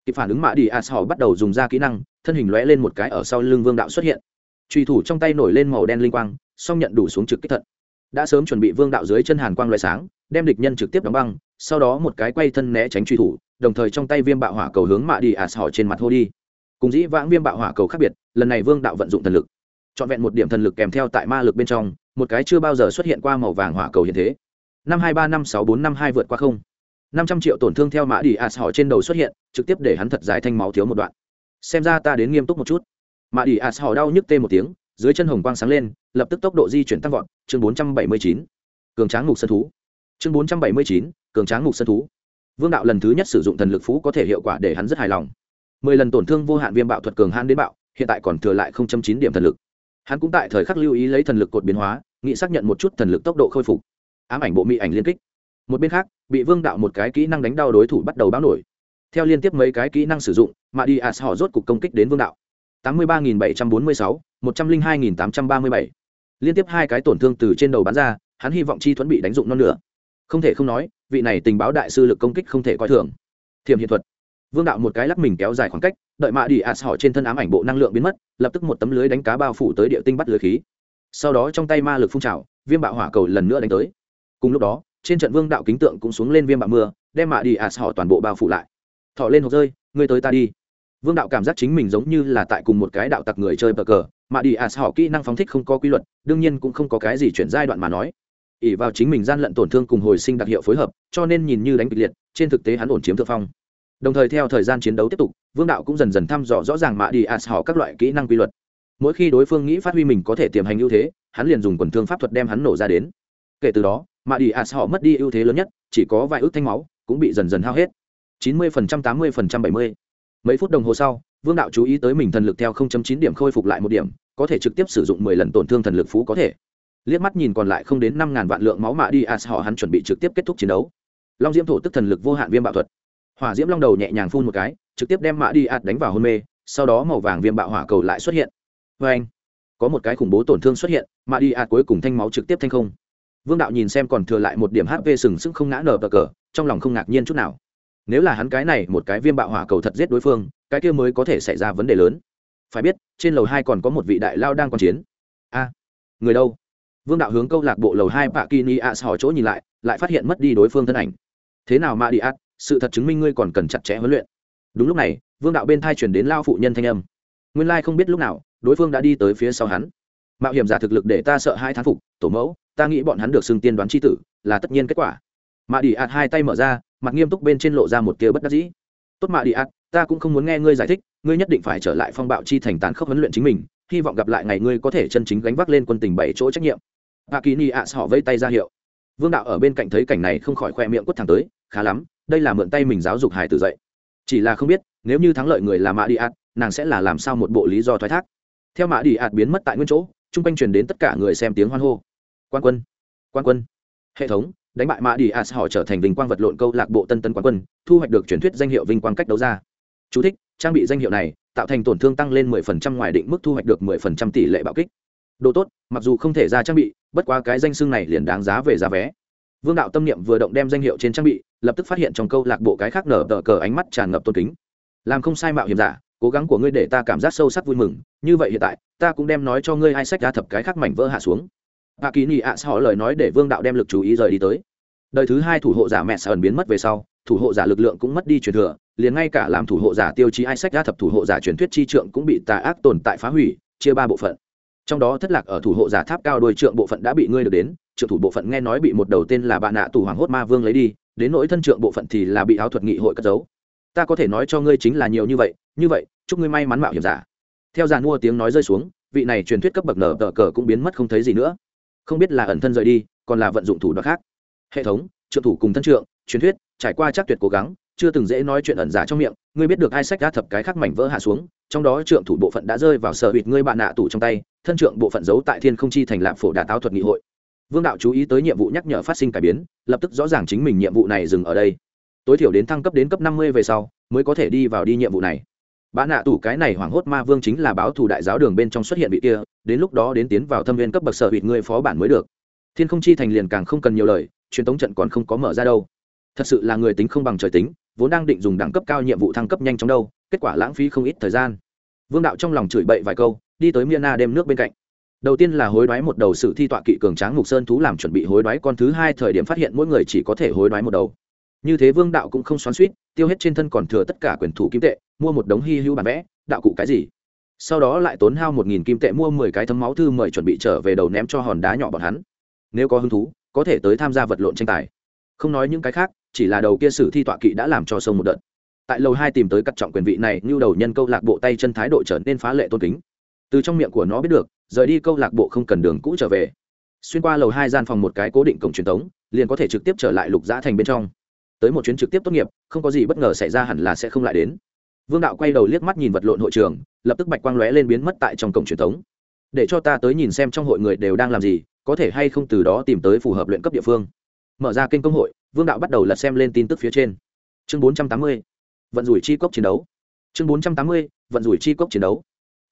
Kịp phản ứng mạ đi ạ họ bắt đầu dùng ra kỹ năng, thân hình lóe lên một cái ở sau lưng vương đạo xuất hiện. Truy thủ trong tay nổi lên màu đen linh quang, song nhận đủ xuống trực kích thận đã sớm chuẩn bị vương đạo dưới chân hàn quang loại sáng, đem địch nhân trực tiếp đóng băng, sau đó một cái quay thân né tránh truy thủ, đồng thời trong tay viêm bạo hỏa cầu hướng mạ đi ạt họ trên mặt hô đi. Cùng dĩ vãng viêm bạo hỏa cầu khác biệt, lần này vương đạo vận dụng thần lực. Trọn vẹn một điểm thần lực kèm theo tại ma lực bên trong, một cái chưa bao giờ xuất hiện qua màu vàng hỏa cầu hiện thế. Năm hai ba năm sáu bốn năm hai vượt qua không. Năm trăm triệu tổn thương theo mã đi ạt họ trên đầu xuất hiện, trực tiếp để hắn thật dài thanh máu thiếu một đoạn. Xem ra ta đến nghiêm túc một chút. Mã đi ạt họ đau nhức tê một tiếng dưới chân hồng quang sáng lên, lập tức tốc độ di chuyển tăng vọt, chương bốn trăm bảy mươi chín, cường tráng ngục sân thú. Chương bốn trăm bảy mươi chín, cường tráng ngục sân thú. Vương đạo lần thứ nhất sử dụng thần lực phú có thể hiệu quả để hắn rất hài lòng. Mười lần tổn thương vô hạn viêm bạo thuật cường hãn đến bạo, hiện tại còn thừa lại không chấm chín điểm thần lực. Hắn cũng tại thời khắc lưu ý lấy thần lực cột biến hóa nghị xác nhận một chút thần lực tốc độ khôi phục. Ám ảnh bộ mỹ ảnh liên kích. Một bên khác, bị vương đạo một cái kỹ năng đánh đau đối thủ bắt đầu báo nổi. Theo liên tiếp mấy cái kỹ năng sử dụng mà đi as họ rốt cục công kích đến vương đạo. tám mươi ba nghìn bảy trăm bốn mươi sáu một trăm linh hai nghìn tám trăm ba mươi bảy. Liên tiếp hai cái tổn thương từ trên đầu bắn ra, hắn hy vọng chi thuẫn bị đánh dụng non nữa không thể không nói, vị này tình báo đại sư lực công kích không thể coi thường. Thiềm hiện thuật. Vương đạo một cái lắc mình kéo dài khoảng cách, đợi mạ đi ạt họ trên thân ám ảnh bộ năng lượng biến mất, lập tức một tấm lưới đánh cá bao phủ tới địa tinh bắt lưới khí. Sau đó trong tay ma lực phun trào, viêm bạo hỏa cầu lần nữa đánh tới. Cùng lúc đó, trên trận vương đạo kính tượng cũng xuống lên viêm bạo mưa, đem mạ đi ạt họ toàn bộ bao phủ lại. Thọ lên hộp rơi, ngươi tới ta đi. Vương đạo cảm giác chính mình giống như là tại cùng một cái đạo tặc người chơi bờ cờ mà đi as họ kỹ năng phóng thích không có quy luật, đương nhiên cũng không có cái gì chuyển giai đoạn mà nói. ỉ vào chính mình gian lận tổn thương cùng hồi sinh đặc hiệu phối hợp, cho nên nhìn như đánh kịch liệt, trên thực tế hắn ổn chiếm thượng phong. Đồng thời theo thời gian chiến đấu tiếp tục, vương đạo cũng dần dần thăm dò rõ ràng mạ đi as họ các loại kỹ năng quy luật. Mỗi khi đối phương nghĩ phát huy mình có thể tiềm hành ưu thế, hắn liền dùng quần thương pháp thuật đem hắn nổ ra đến. Kể từ đó mạ đi as họ mất đi ưu thế lớn nhất, chỉ có vài ước thanh máu, cũng bị dần dần hao hết. chín mươi tám mươi bảy mươi. Mấy phút đồng hồ sau vương đạo chú ý tới mình thần lực theo 0.9 điểm khôi phục lại một điểm, có thể trực tiếp sử dụng 10 lần tổn thương thần lực phú có thể. Liếc mắt nhìn còn lại không đến năm ngàn vạn lượng máu mạ đi as họ hắn chuẩn bị trực tiếp kết thúc chiến đấu. Long diễm thổ tức thần lực vô hạn viêm bạo thuật. Hỏa diễm long đầu nhẹ nhàng phun một cái, trực tiếp đem mạ đi as đánh vào hôn mê, sau đó màu vàng viêm bạo hỏa cầu lại xuất hiện. Vê anh, có một cái khủng bố tổn thương xuất hiện, mạ đi as cuối cùng thanh máu trực tiếp thanh không. Vương đạo nhìn xem còn thừa lại một điểm hp sừng sững không ngã nở bờ cờ, trong lòng không ngạc nhiên chút nào nếu là hắn cái này một cái viêm bạo hỏa cầu thật giết đối phương, cái kia mới có thể xảy ra vấn đề lớn. Phải biết, trên lầu hai còn có một vị đại lao đang còn chiến. A, người đâu? Vương đạo hướng câu lạc bộ lầu hai bạ kini a hỏi chỗ nhìn lại lại phát hiện mất đi đối phương thân ảnh. Thế nào mà đi ạt sự thật chứng minh ngươi còn cần chặt chẽ huấn luyện. Đúng lúc này, vương đạo bên thai chuyển đến lao phụ nhân thanh âm. Nguyên lai không biết lúc nào, đối phương đã đi tới phía sau hắn. Mạo hiểm giả thực lực để ta sợ hai thán phục, tổ mẫu, ta nghĩ bọn hắn được xưng tiên đoán c h i tử, là tất nhiên kết quả. Mà đi ạt hai tay mở ra mặt nghiêm túc bên trên lộ ra một tia bất đắc dĩ. Tốt mạ đi ác ta cũng không muốn nghe ngươi giải thích, ngươi nhất định phải trở lại phong bạo chi thành tán khốc huấn luyện chính mình, hy vọng gặp lại ngày ngươi có thể chân chính gánh vác lên quân tình bảy chỗ trách nhiệm. Bà kỳ ni ạ họ vây tay ra hiệu. Vương đạo ở bên cạnh thấy cảnh này không khỏi khoe miệng quất thẳng tới, khá lắm, đây là mượn tay mình giáo dục hải tử dậy chỉ là không biết, nếu như thắng lợi người là mạ đi ạt nàng sẽ là làm sao một bộ lý do thoái thác? Theo mạ đi ạt biến mất tại nguyên chỗ, chung quanh truyền đến tất cả người xem tiếng hoan hô. Quan quân quan quân, hệ thống đánh bại mã đi as họ trở thành vinh quang vật lộn câu lạc bộ tân tân quan quân thu hoạch được truyền thuyết danh hiệu vinh quang cách đấu ra. Chú thích, trang bị danh hiệu này tạo thành tổn thương tăng lên 10% ngoài định mức thu hoạch được 10% tỷ lệ bạo kích. Đồ tốt mặc dù không thể ra trang bị bất quá cái danh xưng này liền đáng giá về giá vé. Vương đạo tâm niệm vừa động đem danh hiệu trên trang bị lập tức phát hiện trong câu lạc bộ cái khác nở tờ cờ ánh mắt tràn ngập tôn kính. Làm không sai mạo hiểm giả cố gắng của ngươi để ta cảm giác sâu sắc vui mừng như vậy hiện tại ta cũng đem nói cho ngươi hai sách ra thập cái khác mảnh vỡ hạ xuống bà kỳ nhị ạ họ lời nói để vương đạo đem lực chú ý rời đi tới. Đời thứ hai thủ hộ giả mẹ sợ biến mất về sau, thủ hộ giả lực lượng cũng mất đi truyền thừa, liền ngay cả làm thủ hộ giả tiêu chí ai sách ra thập thủ hộ giả truyền thuyết chi trượng cũng bị tà ác tồn tại phá hủy, chia ba bộ phận. Trong đó thất lạc ở thủ hộ giả tháp cao đôi trượng bộ phận đã bị ngươi được đến, trượng thủ bộ phận nghe nói bị một đầu tên là bạn nạ tù hoàng hốt ma vương lấy đi, đến nỗi thân trượng bộ phận thì là bị áo thuật nghị hội cất giấu. Ta có thể nói cho ngươi chính là nhiều như vậy như vậy, chúc ngươi may mắn mạo hiểm giả. Theo giàn mua tiếng nói rơi xuống, vị này truyền thuyết cấp bậc nở tờ cờ cũng biến mất không thấy gì nữa không biết là ẩn thân rời đi, còn là vận dụng thủ đoạn khác. Hệ thống, trượng thủ cùng thân trượng, truyền thuyết, trải qua chắc tuyệt cố gắng, chưa từng dễ nói chuyện ẩn giả trong miệng, ngươi biết được ai sách đã thập cái khác mảnh vỡ hạ xuống, trong đó trượng thủ bộ phận đã rơi vào sở hụt ngươi bạn nạ tủ trong tay, thân trượng bộ phận giấu tại thiên không chi thành lạp phổ đà táo thuật nghị hội. Vương đạo chú ý tới nhiệm vụ nhắc nhở phát sinh cải biến, lập tức rõ ràng chính mình nhiệm vụ này dừng ở đây. Tối thiểu đến thăng cấp đến cấp năm mươi về sau, mới có thể đi vào đi nhiệm vụ này bã nạ tủ cái này hoảng hốt ma vương chính là báo thù đại giáo đường bên trong xuất hiện vị kia, đến lúc đó đến tiến vào thâm viên cấp bậc sở hụt ngươi phó bản mới được. Thiên không chi thành liền càng không cần nhiều lời, truyền tống trận còn không có mở ra đâu. Thật sự là người tính không bằng trời tính, vốn đang định dùng đẳng cấp cao nhiệm vụ thăng cấp nhanh chóng đâu, kết quả lãng phí không ít thời gian. Vương đạo trong lòng chửi bậy vài câu, đi tới miên na đem nước bên cạnh. Đầu tiên là hối đoái một đầu sự thi tọa kỵ cường tráng mục sơn thú làm chuẩn bị hối đoái, con thứ hai thời điểm phát hiện mỗi người chỉ có thể hối đoái một đầu như thế vương đạo cũng không xoắn suýt tiêu hết trên thân còn thừa tất cả quyền thủ kim tệ, mua một đống hy hữu bản vẽ, đạo cụ cái gì? Sau đó lại tốn hao một nghìn kim tệ mua mười cái thấm máu thư mời chuẩn bị trở về đầu ném cho hòn đá nhỏ bọn hắn. Nếu có hứng thú, có thể tới tham gia vật lộn tranh tài. Không nói những cái khác, chỉ là đầu kia sử thi tọa kỵ đã làm cho sông một đợt. Tại lầu hai tìm tới cắt trọng quyền vị này như đầu nhân câu lạc bộ tay chân thái độ trở nên phá lệ tôn kính. Từ trong miệng của nó biết được, rời đi câu lạc bộ không cần đường cũ trở về. Xuyên qua lầu hai gian phòng một cái cố định cổng truyền thống, liền có thể trực tiếp trở lại lục giã thành bên trong tới một chuyến trực tiếp tốt nghiệp, không có gì bất ngờ xảy ra hẳn là sẽ không lại đến. Vương đạo quay đầu liếc mắt nhìn vật lộn hội trường, lập tức bạch quang lóe lên biến mất tại trong cổng truyền thống. Để cho ta tới nhìn xem trong hội người đều đang làm gì, có thể hay không từ đó tìm tới phù hợp luyện cấp địa phương. Mở ra kênh công hội, vương đạo bắt đầu lật xem lên tin tức phía trên. Chương bốn trăm tám mươi, vận rủi chi cốc chiến đấu. Chương bốn trăm tám mươi, vận rủi chi cốc chiến đấu.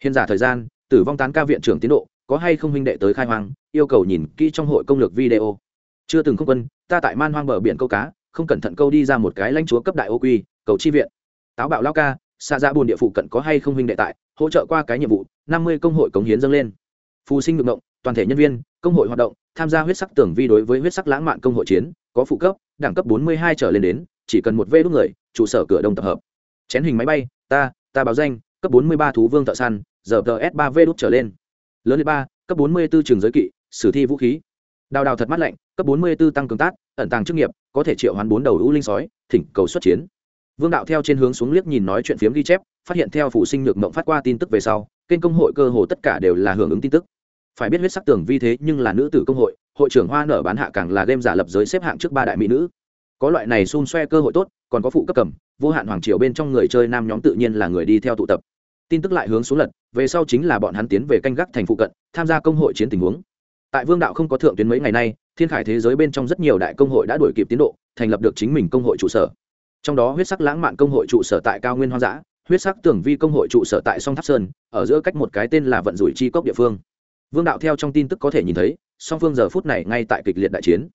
Hiện giả thời gian, tử vong tán ca viện trưởng tiến độ, có hay không huynh đệ tới khai hoang, yêu cầu nhìn kỹ trong hội công lược video. Chưa từng không quân, ta tại man hoang bờ biển câu cá không cẩn thận câu đi ra một cái lãnh chúa cấp đại ô quy, cầu chi viện. Táo bạo lao ca xa ra dạ buồn địa phụ cận có hay không huynh đệ tại, hỗ trợ qua cái nhiệm vụ, năm mươi công hội cống hiến dâng lên. Phù sinh ngược động toàn thể nhân viên, công hội hoạt động, tham gia huyết sắc tưởng vi đối với huyết sắc lãng mạn công hội chiến, có phụ cấp, đẳng cấp bốn mươi hai trở lên đến, chỉ cần một vê đốt người, trụ sở cửa đông tập hợp. Chén hình máy bay, ta ta báo danh, cấp bốn mươi ba thú vương thợ săn, giờ tờ s ba v đốt trở lên. Lớn ba, cấp bốn mươi b ố trường giới kỵ, sử thi vũ khí. Đào đào thật mắt lạnh cấp bốn mươi b ố tăng cường tác, ẩn tàng chức nghiệp, có thể triệu hoán bốn đầu ưu linh sói, thỉnh cầu xuất chiến. Vương đạo theo trên hướng xuống liếc nhìn nói chuyện phiếm ghi chép, phát hiện theo phụ sinh nhược mộng phát qua tin tức về sau, kênh công hội cơ hồ tất cả đều là hưởng ứng tin tức. Phải biết huyết sắc tưởng vi thế nhưng là nữ tử công hội hội trưởng hoa nở bán hạ càng là game giả lập giới xếp hạng trước ba đại mỹ nữ. Có loại này xun xoe cơ hội tốt, còn có phụ cấp cầm, vô hạn hoàng triều bên trong người chơi nam nhóm tự nhiên là người đi theo tụ tập. Tin tức lại hướng xuống lật, về sau chính là bọn hắn tiến về canh gác thành phụ cận, tham gia công hội chiến tình huống. Tại vương đạo không có thượng tuyến mấy ngày nay thiên khải thế giới bên trong rất nhiều đại công hội đã đuổi kịp tiến độ, thành lập được chính mình công hội trụ sở. Trong đó huyết sắc lãng mạn công hội trụ sở tại cao nguyên hoang dã, huyết sắc tưởng vi công hội trụ sở tại song tháp sơn, ở giữa cách một cái tên là vận rủi chi cốc địa phương. Vương đạo theo trong tin tức có thể nhìn thấy, song phương giờ phút này ngay tại kịch liệt đại chiến.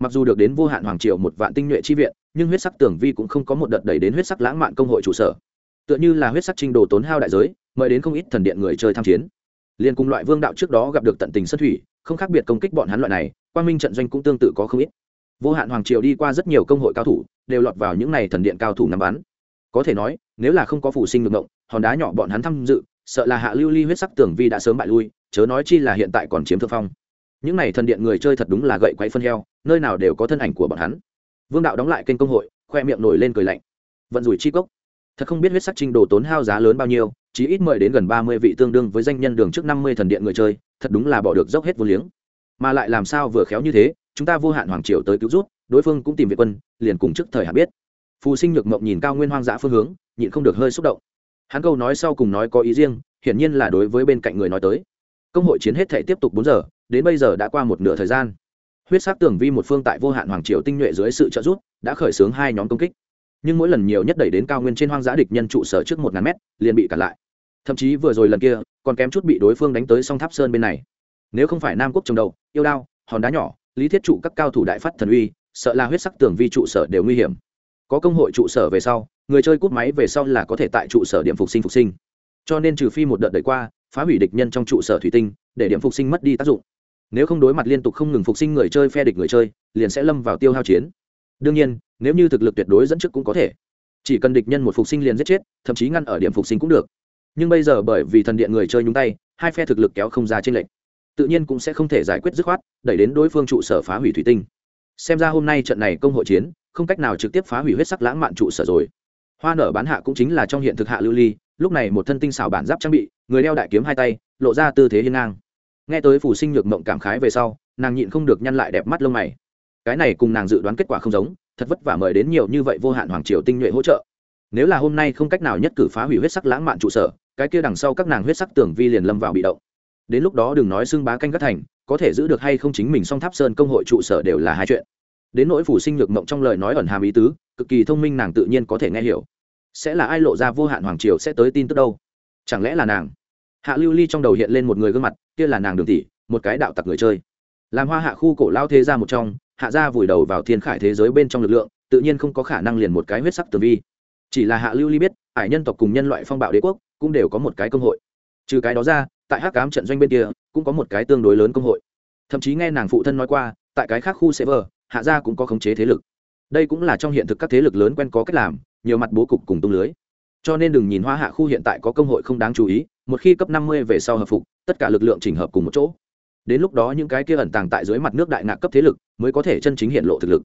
Mặc dù được đến vô hạn hoàng triều một vạn tinh nhuệ chi viện, nhưng huyết sắc tưởng vi cũng không có một đợt đẩy đến huyết sắc lãng mạn công hội trụ sở. Tựa như là huyết sắc trinh đồ tốn hao đại giới, mời đến không ít thần điện người chơi tham chiến. Liên cùng loại vương đạo trước đó gặp được tận tình sân thủy, không khác biệt công kích bọn hắn loại này quang minh trận doanh cũng tương tự có không ít. Vô hạn hoàng triều đi qua rất nhiều công hội cao thủ, đều lọt vào những n à y thần điện cao thủ nằm bắn. Có thể nói, nếu là không có phủ sinh ngược động hòn đá nhỏ bọn hắn tham dự, sợ là hạ lưu ly huyết sắc tưởng vi đã sớm bại lui, chớ nói chi là hiện tại còn chiếm thượng phong. Những n à y thần điện người chơi thật đúng là gậy quay phân heo, nơi nào đều có thân ảnh của bọn hắn. Vương đạo đóng lại kênh công hội, khoe miệng nổi lên cười lạnh. Vận rủi chi cốc. Thật không biết huyết sắc trinh đồ tốn hao giá lớn bao nhiêu chỉ ít mời đến gần ba mươi vị tương đương với danh nhân đường trước năm mươi thần điện người chơi, thật đúng là bỏ được dốc hết vô liếng mà lại làm sao vừa khéo như thế, chúng ta vô hạn hoàng triều tới cứu rút, đối phương cũng tìm viện quân, liền cùng trước thời hạn biết. Phù sinh nhược mộng nhìn cao nguyên hoang dã phương hướng, nhịn không được hơi xúc động. Hắn câu nói sau cùng nói có ý riêng, hiển nhiên là đối với bên cạnh người nói tới. Công hội chiến hết thể tiếp tục bốn giờ, đến bây giờ đã qua một nửa thời gian. Huyết sắc tường vi một phương tại vô hạn hoàng triều tinh nhuệ dưới sự trợ giúp, đã khởi xướng hai nhóm công kích. Nhưng mỗi lần nhiều nhất đẩy đến cao nguyên trên hoang dã địch nhân trụ sở trước một ngàn mét, liền bị cản lại. Thậm chí vừa rồi lần kia, còn kém chút bị đối phương đánh tới song tháp sơn bên này nếu không phải nam quốc trồng đầu, yêu đao, hòn đá nhỏ, lý thiết trụ các cao thủ đại phát thần uy, sợ là huyết sắc tường vi trụ sở đều nguy hiểm. Có công hội trụ sở về sau, người chơi cút máy về sau là có thể tại trụ sở điểm phục sinh phục sinh. Cho nên trừ phi một đợt đẩy qua, phá hủy địch nhân trong trụ sở thủy tinh, để điểm phục sinh mất đi tác dụng. Nếu không đối mặt liên tục không ngừng phục sinh người chơi phe địch người chơi, liền sẽ lâm vào tiêu hao chiến. Đương nhiên, nếu như thực lực tuyệt đối dẫn trước cũng có thể. Chỉ cần địch nhân một phục sinh liền giết chết, thậm chí ngăn ở điểm phục sinh cũng được. Nhưng bây giờ bởi vì thần điện người chơi nhúng tay, hai phe thực lực kéo không ra trên lệnh tự nhiên cũng sẽ không thể giải quyết dứt khoát, đẩy đến đối phương trụ sở phá hủy thủy tinh. Xem ra hôm nay trận này công hội chiến, không cách nào trực tiếp phá hủy huyết sắc lãng mạn trụ sở rồi. Hoa nở bán hạ cũng chính là trong hiện thực hạ lưu ly, lúc này một thân tinh xảo bản giáp trang bị, người đeo đại kiếm hai tay, lộ ra tư thế hiên ngang. Nghe tới phủ sinh nhược mộng cảm khái về sau, nàng nhịn không được nhăn lại đẹp mắt lông mày. Cái này cùng nàng dự đoán kết quả không giống, thật vất vả mời đến nhiều như vậy vô hạn hoàng triều tinh nhuệ hỗ trợ. Nếu là hôm nay không cách nào nhất cử phá hủy huyết sắc lãng mạn trụ sở, cái kia đằng sau các nàng huyết sắc tưởng vi liền lâm vào bị động đến lúc đó đừng nói xưng bá canh các thành, có thể giữ được hay không chính mình song tháp sơn công hội trụ sở đều là hai chuyện. Đến nỗi phủ sinh nhược mộng trong lời nói ẩn hàm ý tứ, cực kỳ thông minh nàng tự nhiên có thể nghe hiểu. Sẽ là ai lộ ra vô hạn hoàng triều sẽ tới tin tức đâu? Chẳng lẽ là nàng? Hạ lưu ly trong đầu hiện lên một người gương mặt, kia là nàng đường tỷ, một cái đạo tặc người chơi. Làm hoa hạ khu cổ lao thế ra một trong, hạ gia vùi đầu vào thiên khải thế giới bên trong lực lượng, tự nhiên không có khả năng liền một cái huyết sắc tử vi. Chỉ là hạ lưu ly biết, ải nhân tộc cùng nhân loại phong bạo đế quốc cũng đều có một cái công hội. Trừ cái đó ra tại hắc cám trận doanh bên kia, cũng có một cái tương đối lớn công hội. Thậm chí nghe nàng phụ thân nói qua, tại cái khác khu server hạ gia cũng có khống chế thế lực. Đây cũng là trong hiện thực các thế lực lớn quen có cách làm, nhiều mặt bố cục cùng tung lưới. Cho nên đừng nhìn hoa hạ khu hiện tại có công hội không đáng chú ý, một khi cấp năm mươi về sau hợp phục, tất cả lực lượng chỉnh hợp cùng một chỗ. Đến lúc đó những cái kia ẩn tàng tại dưới mặt nước đại ngạc cấp thế lực, mới có thể chân chính hiện lộ thực lực.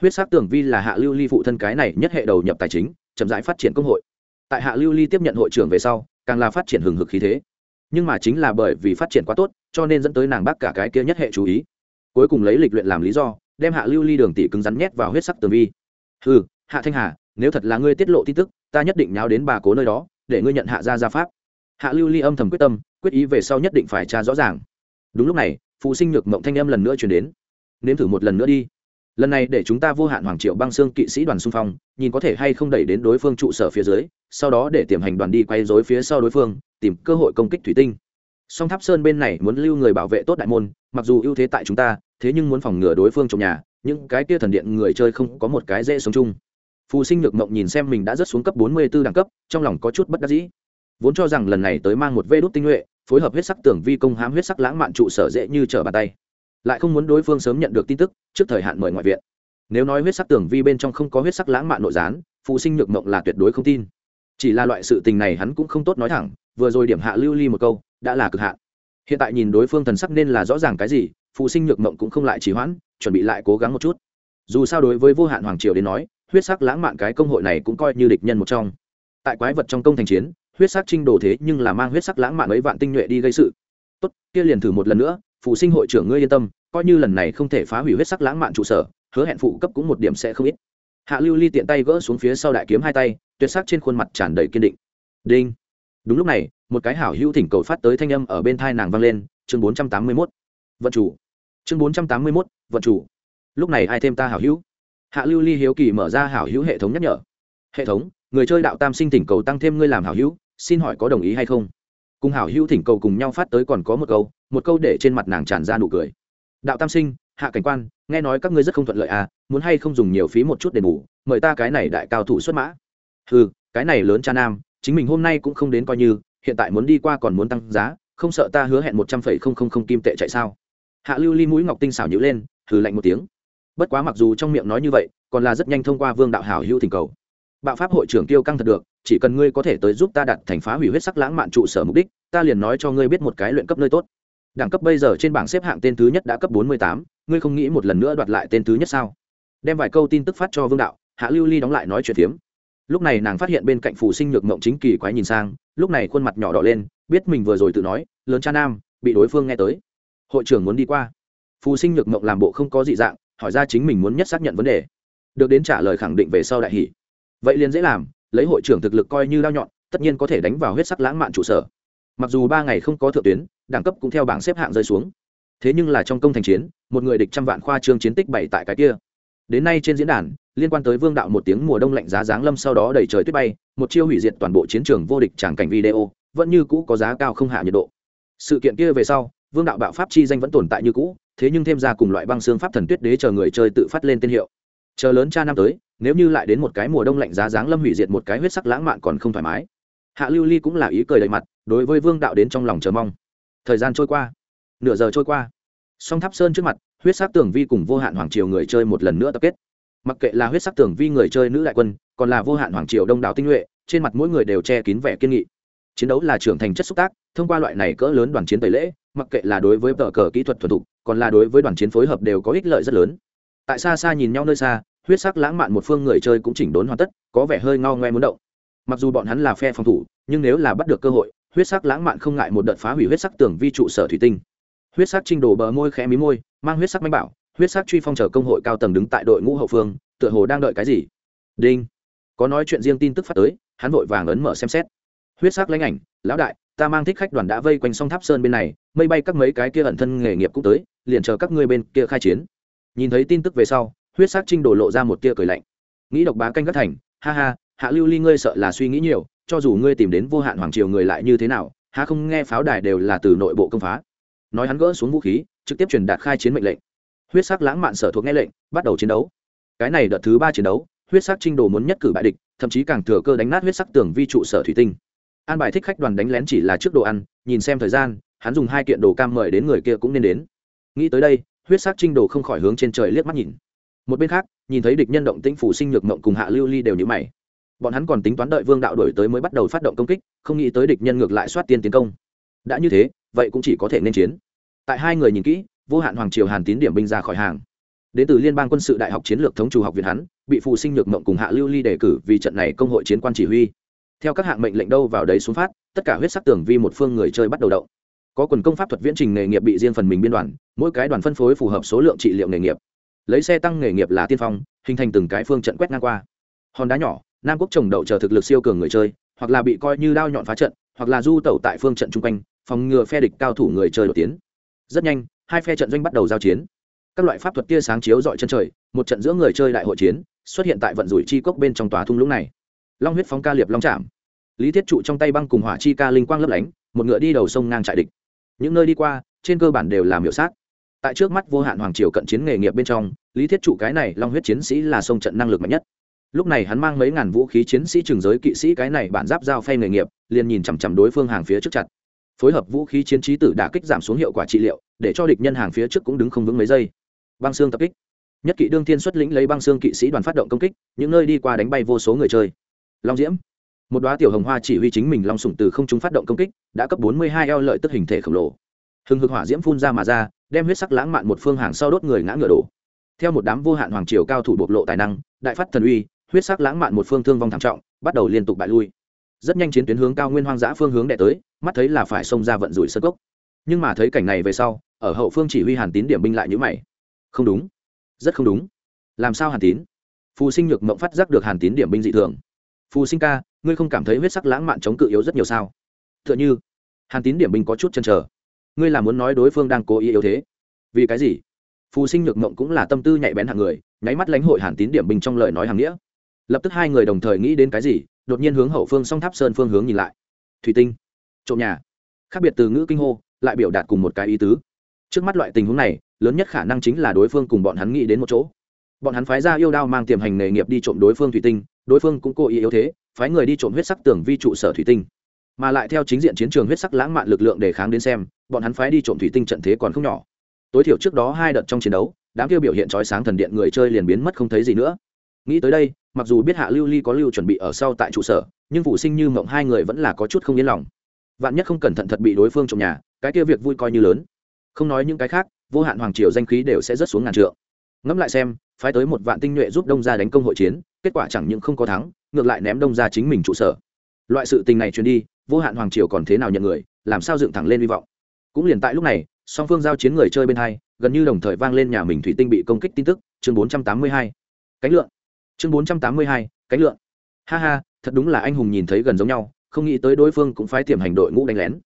Huyết sắc Tưởng vi là hạ lưu ly phụ thân cái này nhất hệ đầu nhập tài chính, chậm rãi phát triển công hội. Tại hạ lưu ly tiếp nhận hội trưởng về sau, càng là phát triển hừng hực khí thế nhưng mà chính là bởi vì phát triển quá tốt, cho nên dẫn tới nàng bác cả cái kia nhất hệ chú ý. Cuối cùng lấy lịch luyện làm lý do, đem hạ lưu ly đường tỷ cứng rắn nhét vào huyết sắc tường vi. Ừ hạ thanh hà, nếu thật là ngươi tiết lộ tin tức, ta nhất định nháo đến bà cố nơi đó, để ngươi nhận hạ gia gia pháp. Hạ lưu ly âm thầm quyết tâm, quyết ý về sau nhất định phải tra rõ ràng. Đúng lúc này, phụ sinh nhược mộng thanh âm lần nữa chuyển đến. Nếm thử một lần nữa đi lần này để chúng ta vô hạn hoàng triệu băng xương kỵ sĩ đoàn xung phong, nhìn có thể hay không đẩy đến đối phương trụ sở phía dưới, sau đó để tiềm hành đoàn đi quay dối phía sau đối phương, tìm cơ hội công kích thủy tinh. Song tháp sơn bên này muốn lưu người bảo vệ tốt đại môn, mặc dù ưu thế tại chúng ta, thế nhưng muốn phòng ngừa đối phương trong nhà, những cái kia thần điện người chơi không có một cái dễ sống chung. Phù sinh nhược mộng nhìn xem mình đã rớt xuống cấp bốn mươi b ố đẳng cấp, trong lòng có chút bất đắc dĩ. Vốn cho rằng lần này tới mang một vê đốt tinh nhuệ, phối hợp huyết sắc tưởng vi công hám huyết sắc lãng mạn trụ sở dễ như trở bàn tay lại không muốn đối phương sớm nhận được tin tức, trước thời hạn mời ngoại viện. Nếu nói huyết sắc tưởng vi bên trong không có huyết sắc lãng mạn nội gián, phụ sinh nhược mộng là tuyệt đối không tin. Chỉ là loại sự tình này hắn cũng không tốt nói thẳng, vừa rồi điểm hạ lưu ly một câu, đã là cực hạn. Hiện tại nhìn đối phương thần sắc nên là rõ ràng cái gì, phụ sinh nhược mộng cũng không lại trì hoãn, chuẩn bị lại cố gắng một chút. Dù sao đối với vô hạn hoàng triều đến nói, huyết sắc lãng mạn cái công hội này cũng coi như địch nhân một trong. Tại quái vật trong công thành chiến, huyết sắc trinh đồ thế nhưng là mang huyết sắc lãng mạn ấy vạn tinh nhuệ đi gây sự. Tốt, kia liền thử một lần nữa phụ sinh hội trưởng ngươi yên tâm, coi như lần này không thể phá hủy huyết sắc lãng mạn trụ sở, hứa hẹn phụ cấp cũng một điểm sẽ không ít. Hạ lưu ly tiện tay gỡ xuống phía sau đại kiếm hai tay, tuyệt sắc trên khuôn mặt tràn đầy kiên định. Đinh. Đúng lúc này, một cái hảo hữu thỉnh cầu phát tới thanh âm ở bên thai nàng vang lên, chương bốn trăm tám mươi mốt. Vận chủ. Chương bốn trăm tám mươi mốt, vận chủ. Lúc này ai thêm ta hảo hữu? Hạ lưu ly hiếu kỳ mở ra hảo hữu hệ thống nhắc nhở. Hệ thống, người chơi đạo tam sinh thỉnh cầu tăng thêm ngươi làm hảo hữu, xin hỏi có đồng ý hay không? Cùng hảo hữu thỉnh cầu cùng nhau phát tới còn có một câu một câu để trên mặt nàng tràn ra nụ cười. Đạo tam sinh, hạ cảnh quan, nghe nói các ngươi rất không thuận lợi à muốn hay không dùng nhiều phí một chút đền bù, mời ta cái này đại cao thủ xuất mã. Ừ cái này lớn cha nam, chính mình hôm nay cũng không đến coi như, hiện tại muốn đi qua còn muốn tăng giá, không sợ ta hứa hẹn một trăm phẩy không không không kim tệ chạy sao? Hạ lưu ly mũi ngọc tinh xảo nhữ lên thử lạnh một tiếng. Bất quá mặc dù trong miệng nói như vậy, còn là rất nhanh thông qua vương đạo hảo hữu thỉnh cầu. Bạo pháp hội trưởng tiêu căng thật được, chỉ cần ngươi có thể tới giúp ta đặt thành phá hủy huyết sắc lãng mạn trụ sở mục đích, ta liền nói cho ngươi biết một cái luyện cấp nơi tốt đẳng cấp bây giờ trên bảng xếp hạng tên thứ nhất đã cấp bốn mươi tám, ngươi không nghĩ một lần nữa đoạt lại tên thứ nhất sao? Đem vài câu tin tức phát cho vương đạo, hạ lưu ly đóng lại nói chuyện phiếm. Lúc này nàng phát hiện bên cạnh phù sinh nhược mộng chính kỳ quái nhìn sang, lúc này khuôn mặt nhỏ đỏ lên, biết mình vừa rồi tự nói, lớn cha nam, bị đối phương nghe tới. Hội trưởng muốn đi qua. Phù sinh nhược mộng làm bộ không có dị dạng, hỏi ra chính mình muốn nhất xác nhận vấn đề. Được đến trả lời khẳng định về sau đại hỷ vậy liền dễ làm, lấy hội trưởng thực lực coi như đao nhọn, tất nhiên có thể đánh vào huyết sắc lãng mạn trụ sở. Mặc dù ba ngày không có thượng tuyến đẳng cấp cũng theo bảng xếp hạng rơi xuống. Thế nhưng là trong công thành chiến, một người địch trăm vạn khoa trương chiến tích bảy tại cái kia. Đến nay trên diễn đàn, liên quan tới vương đạo một tiếng mùa đông lạnh giá giáng lâm sau đó đầy trời tuyết bay, một chiêu hủy diệt toàn bộ chiến trường vô địch tràng cảnh video, vẫn như cũ có giá cao không hạ nhiệt độ. Sự kiện kia về sau, vương đạo bạo pháp chi danh vẫn tồn tại như cũ, thế nhưng thêm ra cùng loại băng xương pháp thần tuyết đế chờ người chơi tự phát lên tên hiệu. Chờ lớn cha năm tới, nếu như lại đến một cái mùa đông lạnh giá giáng lâm hủy diệt một cái huyết sắc lãng mạn còn không thoải mái. Hạ lưu ly cũng là ý cười đầy mặt, đối với vương đạo đến trong lòng chờ mong thời gian trôi qua. Nửa giờ trôi qua. Song tháp sơn trước mặt, huyết sắc tường vi cùng vô hạn hoàng triều người chơi một lần nữa tập kết. Mặc kệ là huyết sắc tường vi người chơi nữ đại quân, còn là vô hạn hoàng triều đông đảo tinh nhuệ, trên mặt mỗi người đều che kín vẻ kiên nghị. Chiến đấu là trưởng thành chất xúc tác, thông qua loại này cỡ lớn đoàn chiến tẩy lễ, mặc kệ là đối với tờ cờ kỹ thuật thuần thục, còn là đối với đoàn chiến phối hợp đều có ích lợi rất lớn. Tại xa xa nhìn nhau nơi xa, huyết sắc lãng mạn một phương người chơi cũng chỉnh đốn hoàn tất, có vẻ hơi ngao ngoe muốn động. Mặc dù bọn hắn là phe phòng thủ, nhưng nếu là bắt được cơ hội huyết sắc lãng mạn không ngại một đợt phá hủy huyết sắc tường vi trụ sở thủy tinh. Huyết sắc trinh đồ bờ môi khẽ mí môi, mang huyết sắc manh bảo, huyết sắc truy phong chờ công hội cao tầng đứng tại đội ngũ hậu phương, tựa hồ đang đợi cái gì? Đinh. Có nói chuyện riêng tin tức phát tới, hắn vội vàng ấn mở xem xét. Huyết sắc lãnh ảnh, lão đại, ta mang thích khách đoàn đã vây quanh song tháp sơn bên này, mây bay các mấy cái kia ẩn thân nghề nghiệp cũng tới, liền chờ các ngươi bên kia khai chiến. Nhìn thấy tin tức về sau, huyết sắc trinh đổ lộ ra một tia cười lạnh. Nghĩ độc bá canh các thành, ha ha, hạ lưu ly ngươi sợ là suy nghĩ nhiều cho dù ngươi tìm đến vô hạn hoàng triều người lại như thế nào, há không nghe pháo đài đều là từ nội bộ công phá. Nói hắn gỡ xuống vũ khí, trực tiếp truyền đạt khai chiến mệnh lệnh. Huyết sắc lãng mạn sở thuộc nghe lệnh, bắt đầu chiến đấu. Cái này đợt thứ ba chiến đấu, huyết sắc trinh đồ muốn nhất cử bại địch, thậm chí càng thừa cơ đánh nát huyết sắc tường vi trụ sở thủy tinh. An bài thích khách đoàn đánh lén chỉ là trước đồ ăn, nhìn xem thời gian, hắn dùng hai kiện đồ cam mời đến người kia cũng nên đến. Nghĩ tới đây, huyết sắc trinh đồ không khỏi hướng trên trời liếc mắt nhìn. Một bên khác, nhìn thấy địch nhân động tĩnh phủ sinh nhược mộng cùng hạ lưu ly đều nhữ mày bọn hắn còn tính toán đợi vương đạo đổi tới mới bắt đầu phát động công kích, không nghĩ tới địch nhân ngược lại soát tiên tiến công. Đã như thế, vậy cũng chỉ có thể nên chiến. Tại hai người nhìn kỹ, vô hạn hoàng triều hàn tín điểm binh ra khỏi hàng. Đến từ liên bang quân sự đại học chiến lược thống chủ học viện hắn, bị phụ sinh nhược mộng cùng hạ lưu ly đề cử vì trận này công hội chiến quan chỉ huy. Theo các hạng mệnh lệnh đâu vào đấy xuống phát, tất cả huyết sắc tường vi một phương người chơi bắt đầu động. Có quần công pháp thuật viễn trình nghề nghiệp bị riêng phần mình biên đoàn, mỗi cái đoàn phân phối phù hợp số lượng trị liệu nghề nghiệp. Lấy xe tăng nghề nghiệp là tiên phong, hình thành từng cái phương trận quét ngang qua. Hòn đá nhỏ nam quốc trồng đậu chờ thực lực siêu cường người chơi, hoặc là bị coi như đao nhọn phá trận, hoặc là du tẩu tại phương trận chung quanh, phòng ngừa phe địch cao thủ người chơi đột tiến. Rất nhanh, hai phe trận doanh bắt đầu giao chiến. Các loại pháp thuật tia sáng chiếu dọi chân trời, một trận giữa người chơi đại hội chiến, xuất hiện tại vận rủi chi cốc bên trong tòa thung lũng này. Long huyết phóng ca liệp long chạm. Lý thiết trụ trong tay băng cùng hỏa chi ca linh quang lấp lánh, một ngựa đi đầu sông ngang trại địch. Những nơi đi qua, trên cơ bản đều làm hiệu sát. Tại trước mắt vô hạn hoàng triều cận chiến nghề nghiệp bên trong, lý thiết trụ cái này long huyết chiến sĩ là sông trận năng lực mạnh nhất lúc này hắn mang mấy ngàn vũ khí chiến sĩ trường giới kỵ sĩ cái này bản giáp giao phay nghề nghiệp, liền nhìn chằm chằm đối phương hàng phía trước chặt. Phối hợp vũ khí chiến trí tử đả kích giảm xuống hiệu quả trị liệu, để cho địch nhân hàng phía trước cũng đứng không vững mấy giây. Băng xương tập kích. Nhất kỵ đương thiên xuất lĩnh lấy băng xương kỵ sĩ đoàn phát động công kích, những nơi đi qua đánh bay vô số người chơi. Long diễm. Một đoá tiểu hồng hoa chỉ huy chính mình long sủng từ không chúng phát động công kích, đã cấp bốn mươi hai eo lợi tức hình thể khổng lồ. Hừng hực hỏa diễm phun ra mà ra, đem huyết sắc lãng mạn một phương hàng sau đốt người ngã ngựa đổ. Theo một đám vô hạn hoàng triều cao thủ bộc lộ tài năng, đại phát thần uy huyết sắc lãng mạn một phương thương vong thảm trọng, bắt đầu liên tục bại lui. Rất nhanh chiến tuyến hướng cao nguyên hoang dã phương hướng đệ tới, mắt thấy là phải xông ra vận rủi sơ cốc. Nhưng mà thấy cảnh này về sau, ở hậu phương chỉ huy hàn tín điểm binh lại nhữ mày. Không đúng. Rất không đúng. Làm sao hàn tín? Phù sinh nhược mộng phát giác được hàn tín điểm binh dị thường. Phù sinh ca, ngươi không cảm thấy huyết sắc lãng mạn chống cự yếu rất nhiều sao? T h ư ợ n h ư hàn tín điểm binh có chút chân trở ngươi là muốn nói đối phương đang cố ý yếu thế. Vì cái gì? Phù sinh nhược mộng cũng là tâm tư nhạy bén hạng người, nháy mắt lãnh hội hàn tín điểm binh trong lời nói hàng nghĩa lập tức hai người đồng thời nghĩ đến cái gì, đột nhiên hướng hậu phương song tháp sơn phương hướng nhìn lại. Thủy tinh, trộm nhà. Khác biệt từ ngữ kinh hô, lại biểu đạt cùng một cái ý tứ. Trước mắt loại tình huống này, lớn nhất khả năng chính là đối phương cùng bọn hắn nghĩ đến một chỗ. Bọn hắn phái ra yêu đao mang tiềm hành nghề nghiệp đi trộm đối phương thủy tinh, đối phương cũng cố ý yếu thế, phái người đi trộm huyết sắc tưởng vi trụ sở thủy tinh. Mà lại theo chính diện chiến trường huyết sắc lãng mạn lực lượng để kháng đến xem, bọn hắn phái đi trộm thủy tinh trận thế còn không nhỏ. Tối thiểu trước đó hai đợt trong chiến đấu, đám kia biểu hiện trói sáng thần điện người chơi liền biến mất không thấy gì nữa. Nghĩ tới đây mặc dù biết hạ lưu ly có lưu chuẩn bị ở sau tại trụ sở, nhưng phụ sinh như mộng hai người vẫn là có chút không yên lòng. Vạn nhất không cẩn thận thật bị đối phương trong nhà, cái kia việc vui coi như lớn. Không nói những cái khác, vô hạn hoàng triều danh khí đều sẽ rất xuống ngàn trượng. Ngẫm lại xem, phái tới một vạn tinh nhuệ giúp đông gia đánh công hội chiến, kết quả chẳng những không có thắng, ngược lại ném đông gia chính mình trụ sở. Loại sự tình này truyền đi, vô hạn hoàng triều còn thế nào nhận người, làm sao dựng thẳng lên hy vọng. Cũng liền tại lúc này, song phương giao chiến người chơi bên hai, gần như đồng thời vang lên nhà mình thủy tinh bị công kích tin tức, chương 482. cánh lượng chương 482, cánh lượng ha ha thật đúng là anh hùng nhìn thấy gần giống nhau không nghĩ tới đối phương cũng phái tiềm hành đội ngũ đánh lén.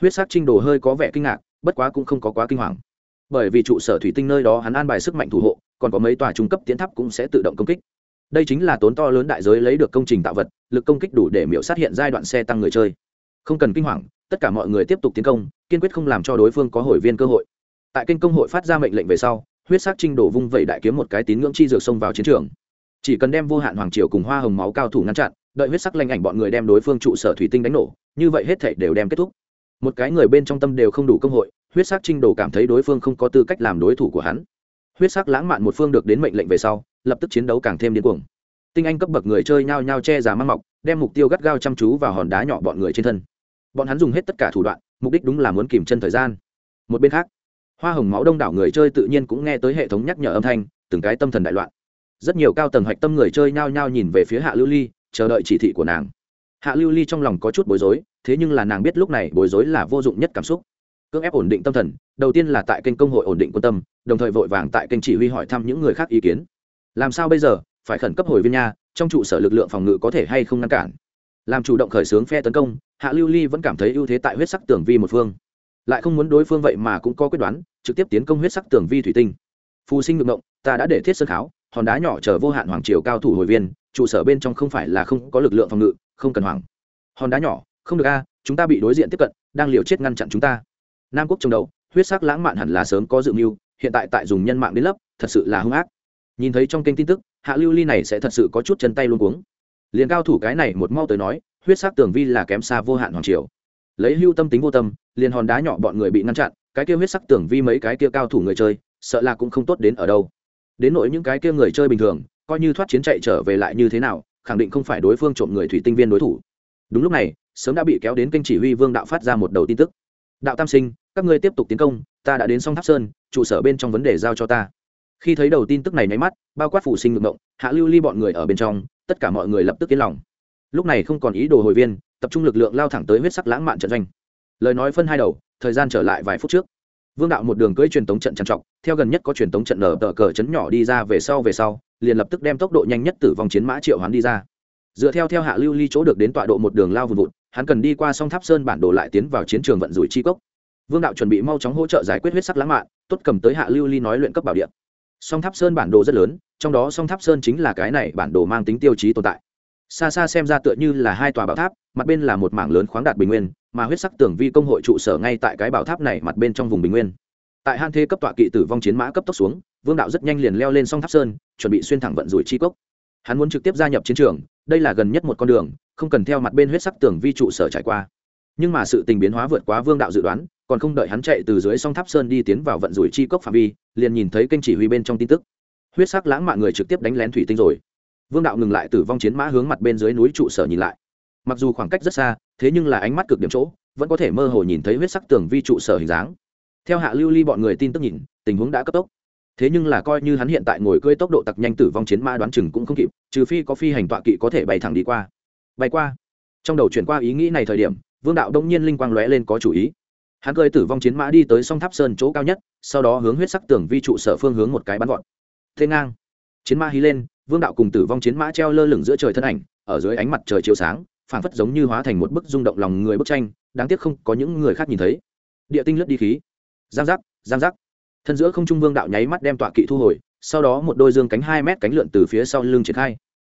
Huyết sắc trinh đồ hơi có vẻ kinh ngạc bất quá cũng không có quá kinh hoàng. Bởi vì trụ sở thủy tinh nơi đó hắn an bài sức mạnh thủ hộ còn có mấy tòa trung cấp tiến tháp cũng sẽ tự động công kích. Đây chính là tốn to lớn đại giới lấy được công trình tạo vật lực công kích đủ để miễu sát hiện giai đoạn xe tăng người chơi. Không cần kinh hoàng tất cả mọi người tiếp tục tiến công kiên quyết không làm cho đối phương có hồi viên cơ hội. Tại kênh công hội phát ra mệnh lệnh về sau huyết sắc trinh đổ vung vẩy đại kiếm một cái tín ngưỡng chi dược xông vào chiến trường chỉ cần đem vô hạn hoàng triều cùng hoa hồng máu cao thủ ngăn chặn, đợi huyết sắc lanh ảnh bọn người đem đối phương trụ sở thủy tinh đánh nổ, như vậy hết thể đều đem kết thúc. Một cái người bên trong tâm đều không đủ công hội, huyết sắc trinh đồ cảm thấy đối phương không có tư cách làm đối thủ của hắn. Huyết sắc lãng mạn một phương được đến mệnh lệnh về sau, lập tức chiến đấu càng thêm điên cuồng. Tinh anh cấp bậc người chơi nhao nhao che giá mang mọc, đem mục tiêu gắt gao chăm chú vào hòn đá nhỏ bọn người trên thân. Bọn hắn dùng hết tất cả thủ đoạn, mục đích đúng là muốn kìm chân thời gian. Một bên khác, hoa hồng máu đông đảo người chơi tự nhiên cũng nghe tới hệ thống nhắc nhở âm thanh, từng cái tâm thần đại loạn rất nhiều cao tầng hạch tâm người chơi nhao nhao nhìn về phía hạ lưu ly, chờ đợi chỉ thị của nàng. Hạ lưu ly trong lòng có chút bối rối, thế nhưng là nàng biết lúc này bối rối là vô dụng nhất cảm xúc. Cưỡng ép ổn định tâm thần, đầu tiên là tại kênh công hội ổn định quan tâm, đồng thời vội vàng tại kênh chỉ huy hỏi thăm những người khác ý kiến. Làm sao bây giờ? Phải khẩn cấp hồi viên nha, trong trụ sở lực lượng phòng ngự có thể hay không ngăn cản? Làm chủ động khởi xướng phe tấn công, hạ lưu ly vẫn cảm thấy ưu thế tại huyết sắc tưởng vi một phương. Lại không muốn đối phương vậy mà cũng có quyết đoán, trực tiếp tiến công huyết sắc tưởng vi thủy tinh. Phù sinh ngược ngộng, ta đã để thiết sơn kháo hòn đá nhỏ chờ vô hạn hoàng triều cao thủ hồi viên, trụ sở bên trong không phải là không có lực lượng phòng ngự, không cần hoảng hòn đá nhỏ, không được a, chúng ta bị đối diện tiếp cận, đang liều chết ngăn chặn chúng ta. Nam quốc trồng đầu, huyết sắc lãng mạn hẳn là sớm có dự mưu, hiện tại tại dùng nhân mạng đến lấp, thật sự là hung ác. Nhìn thấy trong kênh tin tức, hạ lưu ly này sẽ thật sự có chút chân tay luôn cuống. Liền cao thủ cái này một mau tới nói, huyết sắc tường vi là kém xa vô hạn hoàng triều. Lấy hưu tâm tính vô tâm, liền hòn đá nhỏ bọn người bị ngăn chặn, cái kia huyết sắc tường vi mấy cái kia cao thủ người chơi, sợ là cũng không tốt đến ở đâu đến nỗi những cái kia người chơi bình thường, coi như thoát chiến chạy trở về lại như thế nào, khẳng định không phải đối phương trộm người thủy tinh viên đối thủ. Đúng lúc này, sớm đã bị kéo đến kênh chỉ huy vương đạo phát ra một đầu tin tức. Đạo tam sinh, các ngươi tiếp tục tiến công, ta đã đến song tháp sơn, trụ sở bên trong vấn đề giao cho ta. Khi thấy đầu tin tức này nháy mắt, bao quát phủ sinh ngược động hạ lưu ly bọn người ở bên trong, tất cả mọi người lập tức yên lòng. Lúc này không còn ý đồ hồi viên, tập trung lực lượng lao thẳng tới huyết sắc lãng mạn trận doanh. Lời nói phân hai đầu, thời gian trở lại vài phút trước vương đạo một đường cưỡi truyền tống trận trang trọng theo gần nhất có truyền tống trận nở tờ cờ chấn nhỏ đi ra về sau về sau, liền lập tức đem tốc độ nhanh nhất tử vong chiến mã triệu hắn đi ra. Dựa theo theo hạ lưu ly chỗ được đến tọa độ một đường lao vùn vụt, hắn cần đi qua song tháp sơn bản đồ lại tiến vào chiến trường vận rủi chi cốc. Vương đạo chuẩn bị mau chóng hỗ trợ giải quyết huyết sắc lãng mạn, tốt cầm tới hạ lưu ly nói luyện cấp bảo điện. Song tháp sơn bản đồ rất lớn, trong đó song tháp sơn chính là cái này bản đồ mang tính tiêu chí tồn tại. Xa xa xem ra tựa như là hai tòa bảo tháp, mặt bên là một mảng lớn khoáng đạt bình nguyên mà huyết sắc tưởng vi công hội trụ sở ngay tại cái bảo tháp này mặt bên trong vùng bình nguyên. Tại han thế cấp tọa kỵ tử vong chiến mã cấp tốc xuống, vương đạo rất nhanh liền leo lên song tháp sơn, chuẩn bị xuyên thẳng vận rủi chi cốc. Hắn muốn trực tiếp gia nhập chiến trường, đây là gần nhất một con đường, không cần theo mặt bên huyết sắc tưởng vi trụ sở trải qua. Nhưng mà sự tình biến hóa vượt quá vương đạo dự đoán, còn không đợi hắn chạy từ dưới song tháp sơn đi tiến vào vận rủi chi cốc phạm vi, liền nhìn thấy kênh chỉ huy bên trong tin tức. Huyết sắc lãng mạn người trực tiếp đánh lén thủy tinh rồi. Vương đạo ngừng lại tử vong chiến mã hướng mặt bên dưới núi trụ sở nhìn lại mặc dù khoảng cách rất xa, thế nhưng là ánh mắt cực điểm chỗ, vẫn có thể mơ hồ nhìn thấy huyết sắc tường vi trụ sở hình dáng. Theo hạ lưu ly bọn người tin tức nhìn, tình huống đã cấp tốc. Thế nhưng là coi như hắn hiện tại ngồi cơi tốc độ tặc nhanh tử vong chiến ma đoán chừng cũng không kịp, trừ phi có phi hành tọa kỵ có thể bay thẳng đi qua. Bay qua. Trong đầu chuyển qua ý nghĩ này thời điểm, vương đạo đông nhiên linh quang lóe lên có chủ ý. Hắn cơi tử vong chiến mã đi tới song tháp sơn chỗ cao nhất, sau đó hướng huyết sắc tường vi trụ sở phương hướng một cái bắn gọn. Thế ngang. Chiến mã hí lên, vương đạo cùng tử vong chiến mã treo lơ lửng giữa trời thân ảnh, ở dưới ánh mặt trời chiếu sáng phảng phất giống như hóa thành một bức rung động lòng người bức tranh, đáng tiếc không có những người khác nhìn thấy. Địa tinh lướt đi khí. Giang giác giang giác. Thân giữa không trung vương đạo nháy mắt đem tọa kỵ thu hồi, sau đó một đôi dương cánh hai mét cánh lượn từ phía sau lưng triển khai.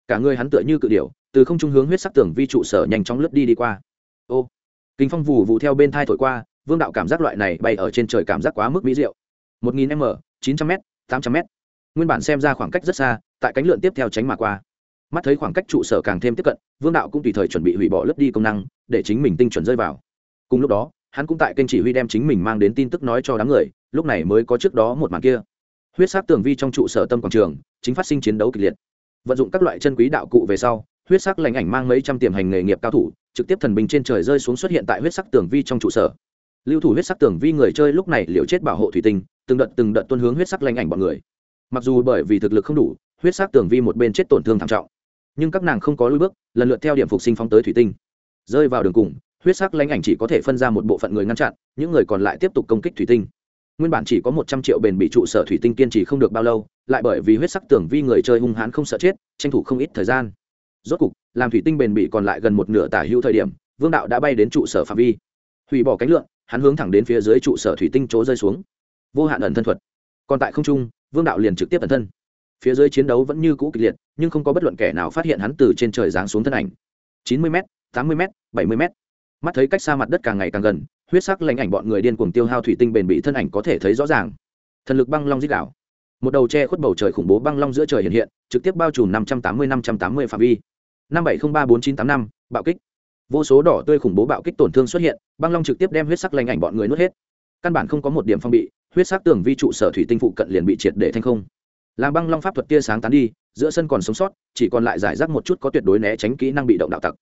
Cả người hắn tựa như cự điểu, từ không trung hướng huyết sắc tưởng vi trụ sở nhanh chóng lướt đi đi qua. Ô, kinh phong vù vụ theo bên thai thổi qua, vương đạo cảm giác loại này bay ở trên trời cảm giác quá mức mỹ diệu. Một nghìn m, chín trăm m, tám trăm m. Nguyên bản xem ra khoảng cách rất xa, tại cánh lượn tiếp theo tránh mà qua mắt thấy khoảng cách trụ sở càng thêm tiếp cận, vương đạo cũng tùy thời chuẩn bị hủy bỏ lướt đi công năng, để chính mình tinh chuẩn rơi vào. Cùng lúc đó, hắn cũng tại kênh chỉ huy đem chính mình mang đến tin tức nói cho đám người, lúc này mới có trước đó một màn kia. Huyết sắc tường vi trong trụ sở tâm quảng trường, chính phát sinh chiến đấu kịch liệt. Vận dụng các loại chân quý đạo cụ về sau, huyết sắc lành ảnh mang mấy trăm tiềm hành nghề nghiệp cao thủ, trực tiếp thần binh trên trời rơi xuống xuất hiện tại huyết sắc tường vi trong trụ sở. Lưu thủ huyết sắc tường vi người chơi lúc này liều chết bảo hộ thủy tinh, từng đợt từng đợt tuân hướng huyết sắc lành ảnh bọn người. Mặc dù bởi vì thực lực không đủ, huyết sắc tường vi một bên chết tổn thương thảm trọng nhưng các nàng không có lối bước, lần lượt theo điểm phục sinh phóng tới thủy tinh. Rơi vào đường cùng, huyết sắc lãnh ảnh chỉ có thể phân ra một bộ phận người ngăn chặn, những người còn lại tiếp tục công kích thủy tinh. Nguyên bản chỉ có một trăm triệu bền bị trụ sở thủy tinh kiên trì không được bao lâu, lại bởi vì huyết sắc tưởng vi người chơi hung hãn không sợ chết, tranh thủ không ít thời gian. Rốt cục, làm thủy tinh bền bị còn lại gần một nửa tả hữu thời điểm, vương đạo đã bay đến trụ sở phạm vi. Hủy bỏ cánh lượn, hắn hướng thẳng đến phía dưới trụ sở thủy tinh chỗ rơi xuống. Vô hạn ẩn thân thuật. Còn tại không trung, vương đạo liền trực tiếp ẩn thân phía dưới chiến đấu vẫn như cũ kịch liệt, nhưng không có bất luận kẻ nào phát hiện hắn từ trên trời giáng xuống thân ảnh. Chín mươi m tám mươi m bảy mươi m mắt thấy cách xa mặt đất càng ngày càng gần, huyết sắc lãnh ảnh bọn người điên cuồng tiêu hao thủy tinh bền bị thân ảnh có thể thấy rõ ràng. Thần lực băng long dít đảo một đầu tre khuất bầu trời khủng bố băng long giữa trời hiện hiện, trực tiếp bao trùm năm trăm tám mươi, năm trăm tám mươi phạm vi. Năm bảy không ba bốn chín tám năm, bạo kích. Vô số đỏ tươi khủng bố bạo kích tổn thương xuất hiện, băng long trực tiếp đem huyết sắc lãnh ảnh bọn người nuốt hết. Căn bản không có một điểm phong bị, huyết sắc tường vi trụ sở thủy tinh phụ cận liền bị triệt để thành không làm băng long pháp thuật tia sáng tán đi, giữa sân còn sống sót, chỉ còn lại giải rác một chút có tuyệt đối né tránh kỹ năng bị động đạo tặc.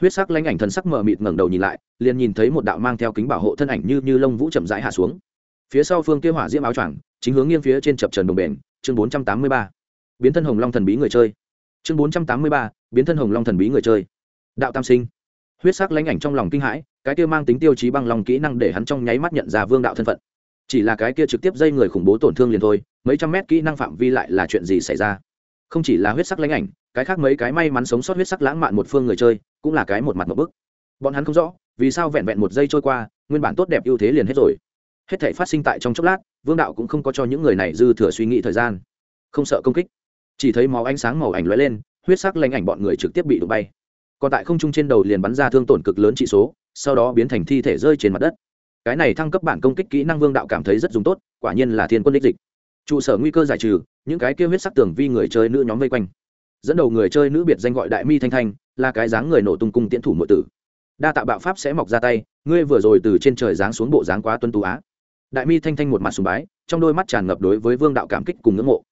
Huyết sắc lãnh ảnh thần sắc mờ mịt ngẩng đầu nhìn lại, liền nhìn thấy một đạo mang theo kính bảo hộ thân ảnh như như lông vũ chậm rãi hạ xuống. Phía sau phương kia hỏa diễm áo choàng, chính hướng nghiêng phía trên chập trần đồng bền, chương bốn trăm tám mươi ba. Biến thân hồng long thần bí người chơi. Chương bốn trăm tám mươi ba, biến thân hồng long thần bí người chơi. Đạo tam sinh. Huyết sắc lãnh ảnh trong lòng kinh hãi, cái kia mang tính tiêu chí băng lòng kỹ năng để hắn trong nháy mắt nhận ra vương đạo thân phận chỉ là cái kia trực tiếp dây người khủng bố tổn thương liền thôi, mấy trăm mét kỹ năng phạm vi lại là chuyện gì xảy ra? Không chỉ là huyết sắc lãnh ảnh, cái khác mấy cái may mắn sống sót huyết sắc lãng mạn một phương người chơi, cũng là cái một mặt một bức. Bọn hắn không rõ, vì sao vẹn vẹn một giây trôi qua, nguyên bản tốt đẹp ưu thế liền hết rồi. Hết thể phát sinh tại trong chốc lát, vương đạo cũng không có cho những người này dư thừa suy nghĩ thời gian. Không sợ công kích. Chỉ thấy máu ánh sáng màu ảnh lóe lên, huyết sắc lãnh ảnh bọn người trực tiếp bị đụng bay. Còn tại không trung trên đầu liền bắn ra thương tổn cực lớn trị số, sau đó biến thành thi thể rơi trên mặt đất cái này thăng cấp bản công kích kỹ năng vương đạo cảm thấy rất dùng tốt, quả nhiên là thiên quân đích dịch. Trụ sở nguy cơ giải trừ, những cái kia huyết sắc tường vi người chơi nữ nhóm vây quanh. Dẫn đầu người chơi nữ biệt danh gọi đại mi thanh thanh, là cái dáng người nổ tung cung tiễn thủ nội tử. Đa tạ bạo pháp sẽ mọc ra tay, ngươi vừa rồi từ trên trời giáng xuống bộ dáng quá tuân tú á. Đại mi thanh thanh một mặt sùng bái, trong đôi mắt tràn ngập đối với vương đạo cảm kích cùng ngưỡng mộ.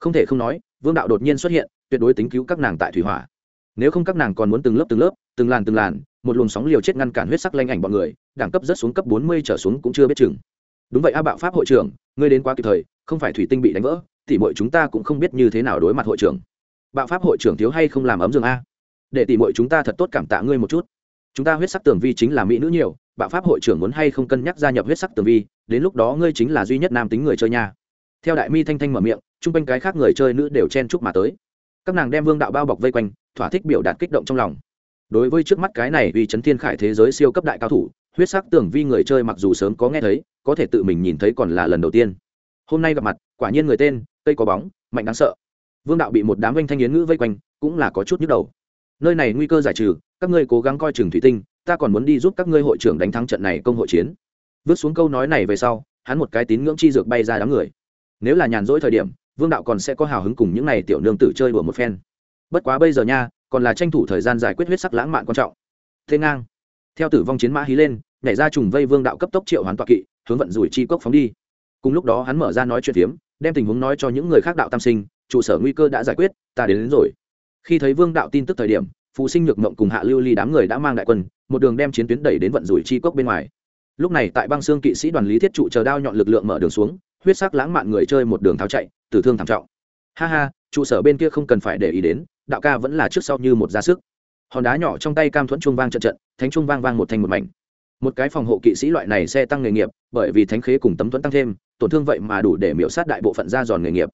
Không thể không nói, vương đạo đột nhiên xuất hiện, tuyệt đối tính cứu các nàng tại thủy hỏa. Nếu không các nàng còn muốn từng lớp từng lớp, từng làn từng làn, một luồng sóng liều chết ngăn cản huyết sắc lanh ảnh bọn người đẳng cấp rất xuống cấp bốn mươi trở xuống cũng chưa biết chừng. Đúng vậy, a bạo pháp hội trưởng, ngươi đến quá kịp thời, không phải thủy tinh bị đánh vỡ thì mọi chúng ta cũng không biết như thế nào đối mặt hội trưởng. Bạo pháp hội trưởng thiếu hay không làm ấm giường a? Để tỉ mọi chúng ta thật tốt cảm tạ ngươi một chút. Chúng ta huyết sắc tường vi chính là mỹ nữ nhiều, bạo pháp hội trưởng muốn hay không cân nhắc gia nhập huyết sắc tường vi, đến lúc đó ngươi chính là duy nhất nam tính người chơi nha. Theo đại mi thanh thanh mở miệng, chung quanh cái khác người chơi nữ đều chen chúc mà tới. Các nàng đem vương đạo bao bọc vây quanh, thỏa thích biểu đạt kích động trong lòng. Đối với trước mắt cái này uy chấn thiên khải thế giới siêu cấp đại cao thủ huyết sắc tưởng vi người chơi mặc dù sớm có nghe thấy, có thể tự mình nhìn thấy còn là lần đầu tiên. Hôm nay gặp mặt, quả nhiên người tên, cây có bóng, mạnh đáng sợ. Vương đạo bị một đám oanh thanh yến ngữ vây quanh, cũng là có chút nhức đầu. Nơi này nguy cơ giải trừ, các ngươi cố gắng coi chừng thủy tinh, ta còn muốn đi giúp các ngươi hội trưởng đánh thắng trận này công hội chiến. Vứt xuống câu nói này về sau, hắn một cái tín ngưỡng chi dược bay ra đám người. Nếu là nhàn rỗi thời điểm, vương đạo còn sẽ có hào hứng cùng những n à y tiểu nương tử chơi đùa một phen. Bất quá bây giờ nha, còn là tranh thủ thời gian giải quyết huyết sắc lãng mạn quan trọng. Thế ngang theo tử vong chiến mã hí lên nhảy ra trùng vây vương đạo cấp tốc triệu hoán tọa kỵ hướng vận rủi chi cốc phóng đi. Cùng lúc đó hắn mở ra nói chuyện phiếm đem tình huống nói cho những người khác đạo tam sinh trụ sở nguy cơ đã giải quyết ta đến, đến rồi. Khi thấy vương đạo tin tức thời điểm phụ sinh nhược mộng cùng hạ lưu ly đám người đã mang đại quân một đường đem chiến tuyến đẩy đến vận rủi chi cốc bên ngoài. Lúc này tại băng xương kỵ sĩ đoàn lý thiết trụ chờ đao nhọn lực lượng mở đường xuống huyết sắc lãng mạn người chơi một đường tháo chạy tử thương thảm trọng. Ha ha trụ sở bên kia không cần phải để ý đến đạo ca vẫn là trước sau như một ra sức hòn đá nhỏ trong tay cam thuẫn chuông vang trận trận, thánh chuông vang vang một thành một mảnh. Một cái phòng hộ kỵ sĩ loại này xe tăng nghề nghiệp, bởi vì thánh khế cùng tấm thuẫn tăng thêm, tổn thương vậy mà đủ để miễu sát đại bộ phận ra giòn nghề nghiệp.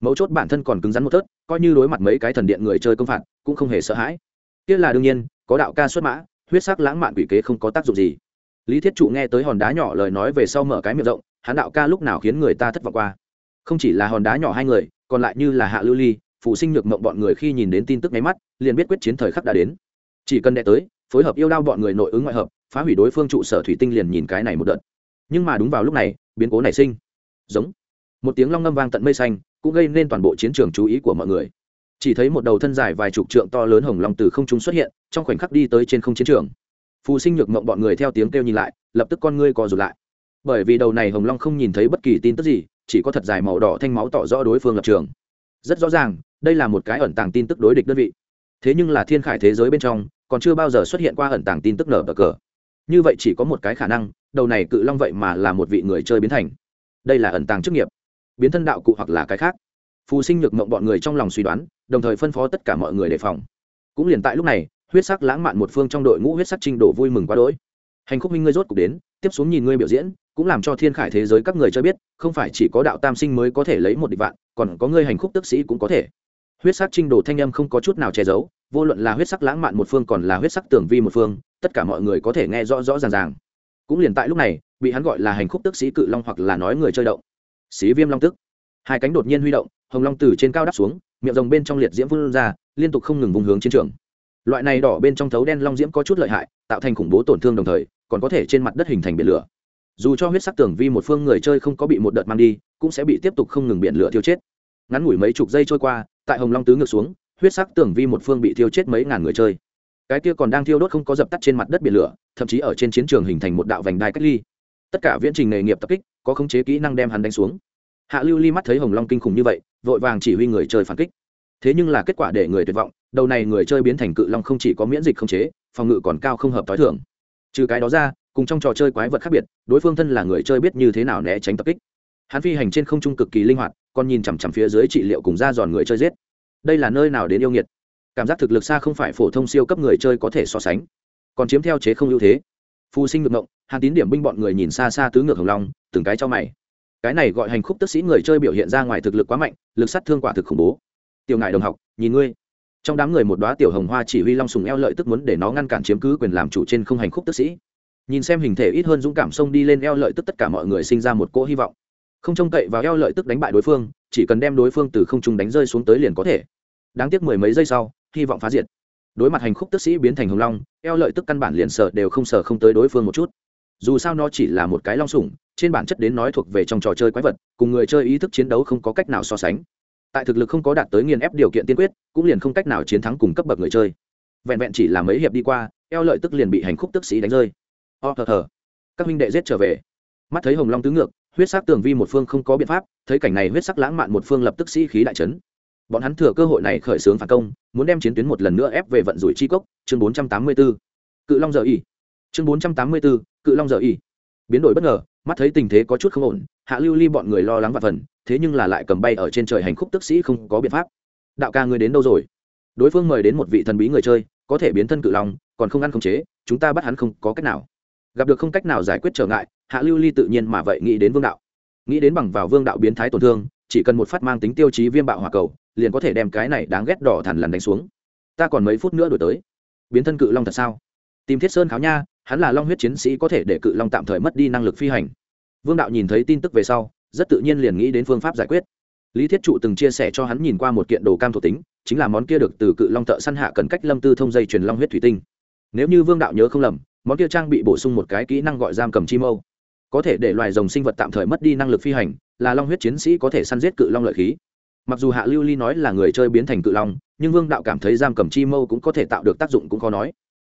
Mấu chốt bản thân còn cứng rắn một tớt coi như đối mặt mấy cái thần điện người chơi công phạt, cũng không hề sợ hãi. Kia là đương nhiên, có đạo ca xuất mã, huyết sắc lãng mạn quỷ kế không có tác dụng gì. Lý thiết trụ nghe tới hòn đá nhỏ lời nói về sau mở cái miệng rộng, hắn đạo ca lúc nào khiến người ta thất vọng qua. Không chỉ là hòn đá nhỏ hai người, còn lại như là hạ lưu ly phụ sinh nhược mộng bọn người khi nhìn đến tin tức nháy mắt, liền biết quyết chiến thời khắc đã đến. Chỉ cần đệ tới, phối hợp yêu đao bọn người nội ứng ngoại hợp, phá hủy đối phương trụ sở thủy tinh liền nhìn cái này một đợt. Nhưng mà đúng vào lúc này, biến cố nảy sinh. Giống. Một tiếng long ngâm vang tận mây xanh, cũng gây nên toàn bộ chiến trường chú ý của mọi người. Chỉ thấy một đầu thân dài vài chục trượng to lớn hồng long từ không trung xuất hiện, trong khoảnh khắc đi tới trên không chiến trường. Phù sinh nhược mộng bọn người theo tiếng kêu nhìn lại, lập tức con ngươi co rụt lại. Bởi vì đầu này hồng long không nhìn thấy bất kỳ tin tức gì, chỉ có thật dài màu đỏ thanh máu tỏ rõ đối phương lập trường. Rất rõ ràng đây là một cái ẩn tàng tin tức đối địch đơn vị. Thế nhưng là thiên khải thế giới bên trong, còn chưa bao giờ xuất hiện qua ẩn tàng tin tức nở bờ cờ. Như vậy chỉ có một cái khả năng, đầu này cự long vậy mà là một vị người chơi biến thành. Đây là ẩn tàng chức nghiệp. Biến thân đạo cụ hoặc là cái khác. Phù sinh nhược mộng bọn người trong lòng suy đoán, đồng thời phân phó tất cả mọi người đề phòng. Cũng liền tại lúc này, huyết sắc lãng mạn một phương trong đội ngũ huyết sắc trinh đổ vui mừng quá đỗi. Hành khúc minh ngươi rốt cục đến, tiếp xuống nhìn ngươi biểu diễn, cũng làm cho thiên khải thế giới các người cho biết, không phải chỉ có đạo tam sinh mới có thể lấy một địch vạn, còn có ngươi hành khúc tức sĩ cũng có thể huyết sắc trinh đồ thanh âm không có chút nào che giấu, vô luận là huyết sắc lãng mạn một phương còn là huyết sắc tưởng vi một phương, tất cả mọi người có thể nghe rõ rõ ràng ràng. Cũng liền tại lúc này, bị hắn gọi là hành khúc tức sĩ cự long hoặc là nói người chơi động. Xí viêm long tức. Hai cánh đột nhiên huy động, hồng long từ trên cao đắp xuống, miệng rồng bên trong liệt diễm vươn ra, liên tục không ngừng vùng hướng chiến trường. Loại này đỏ bên trong thấu đen long diễm có chút lợi hại, tạo thành khủng bố tổn thương đồng thời, còn có thể trên mặt đất hình thành biển lửa. Dù cho huyết sắc tưởng vi một phương người chơi không có bị một đợt mang đi, cũng sẽ bị tiếp tục không ngừng biển lửa thiêu chết ngắn ngủi mấy chục giây trôi qua, tại hồng long tứ ngược xuống, huyết sắc tưởng vi một phương bị thiêu chết mấy ngàn người chơi. Cái kia còn đang thiêu đốt không có dập tắt trên mặt đất biển lửa, thậm chí ở trên chiến trường hình thành một đạo vành đai cách ly. Tất cả viễn trình nghề nghiệp tập kích, có khống chế kỹ năng đem hắn đánh xuống. Hạ lưu ly mắt thấy hồng long kinh khủng như vậy, vội vàng chỉ huy người chơi phản kích. Thế nhưng là kết quả để người tuyệt vọng, đầu này người chơi biến thành cự long không chỉ có miễn dịch khống chế, phòng ngự còn cao không hợp t h i thưởng trừ cái đó ra, cùng trong trò chơi quái vật khác biệt, đối phương thân là người chơi biết như thế nào né tránh tập kích. Hắn phi hành trên không trung cực kỳ linh hoạt còn nhìn chằm chằm phía dưới trị liệu cùng ra giòn người chơi giết. Đây là nơi nào đến yêu nghiệt? Cảm giác thực lực xa không phải phổ thông siêu cấp người chơi có thể so sánh, còn chiếm theo chế không ưu thế. Phù sinh ngược ngộng, hàn tín điểm binh bọn người nhìn xa xa tứ ngược hồng long, từng cái cho mày. Cái này gọi hành khúc tức sĩ người chơi biểu hiện ra ngoài thực lực quá mạnh, lực sát thương quả thực khủng bố. Tiểu ngại đồng học, nhìn ngươi. Trong đám người một đoá tiểu hồng hoa chỉ huy long sùng eo lợi tức muốn để nó ngăn cản chiếm cứ quyền làm chủ trên không hành khúc tức sĩ. Nhìn xem hình thể ít hơn dũng cảm xông đi lên eo lợi tức tất cả mọi người sinh ra một cỗ hy vọng không trông cậy vào eo lợi tức đánh bại đối phương, chỉ cần đem đối phương từ không trung đánh rơi xuống tới liền có thể. Đáng tiếc mười mấy giây sau, hy vọng phá diệt. Đối mặt hành khúc tức sĩ biến thành hồng long, eo lợi tức căn bản liền sợ đều không sợ không tới đối phương một chút. Dù sao nó chỉ là một cái long sủng, trên bản chất đến nói thuộc về trong trò chơi quái vật, cùng người chơi ý thức chiến đấu không có cách nào so sánh. Tại thực lực không có đạt tới nghiền ép điều kiện tiên quyết, cũng liền không cách nào chiến thắng cùng cấp bậc người chơi. Vẹn vẹn chỉ là mấy hiệp đi qua, eo lợi tức liền bị hành khúc tức sĩ đánh rơi. O thờ thờ các huynh đệ giết trở về. Mắt thấy hồng long tứ ngược huyết sắc tường vi một phương không có biện pháp, thấy cảnh này huyết sắc lãng mạn một phương lập tức sĩ khí đại trấn bọn hắn thừa cơ hội này khởi xướng phản công, muốn đem chiến tuyến một lần nữa ép về vận rủi chi cốc, chương bốn trăm tám mươi b ố cự long giờ ỉ chương bốn trăm tám mươi b ố cự long giờ ỉ biến đổi bất ngờ, mắt thấy tình thế có chút không ổn, hạ lưu ly bọn người lo lắng và phần, thế nhưng là lại cầm bay ở trên trời hành khúc tức sĩ không có biện pháp. Đạo ca ngươi đến đâu rồi? Đối phương mời đến một vị thần bí người chơi, có thể biến thân cự long, còn không ăn không chế, chúng ta bắt hắn không có cách nào gặp được không cách nào giải quyết trở ngại, hạ lưu ly tự nhiên mà vậy nghĩ đến vương đạo. Nghĩ đến bằng vào vương đạo biến thái tổn thương, chỉ cần một phát mang tính tiêu chí viêm bạo hỏa cầu, liền có thể đem cái này đáng ghét đỏ thẳn lằn đánh xuống. Ta còn mấy phút nữa đổi tới. Biến thân cự long thật sao? Tìm thiết sơn kháo nha, hắn là long huyết chiến sĩ có thể để cự long tạm thời mất đi năng lực phi hành. Vương đạo nhìn thấy tin tức về sau, rất tự nhiên liền nghĩ đến phương pháp giải quyết. Lý thiết trụ từng chia sẻ cho hắn nhìn qua một kiện đồ cam thuộc tính, chính là món kia được từ cự long thợ săn hạ cần cách lâm tư thông dây truyền long huyết thủy tinh. Nếu như vương đạo nhớ không lầm món kia trang bị bổ sung một cái kỹ năng gọi giam cầm chi mâu. Có thể để loài rồng sinh vật tạm thời mất đi năng lực phi hành, là long huyết chiến sĩ có thể săn giết cự long lợi khí. Mặc dù hạ lưu ly nói là người chơi biến thành cự long, nhưng vương đạo cảm thấy giam cầm chi mâu cũng có thể tạo được tác dụng cũng khó nói.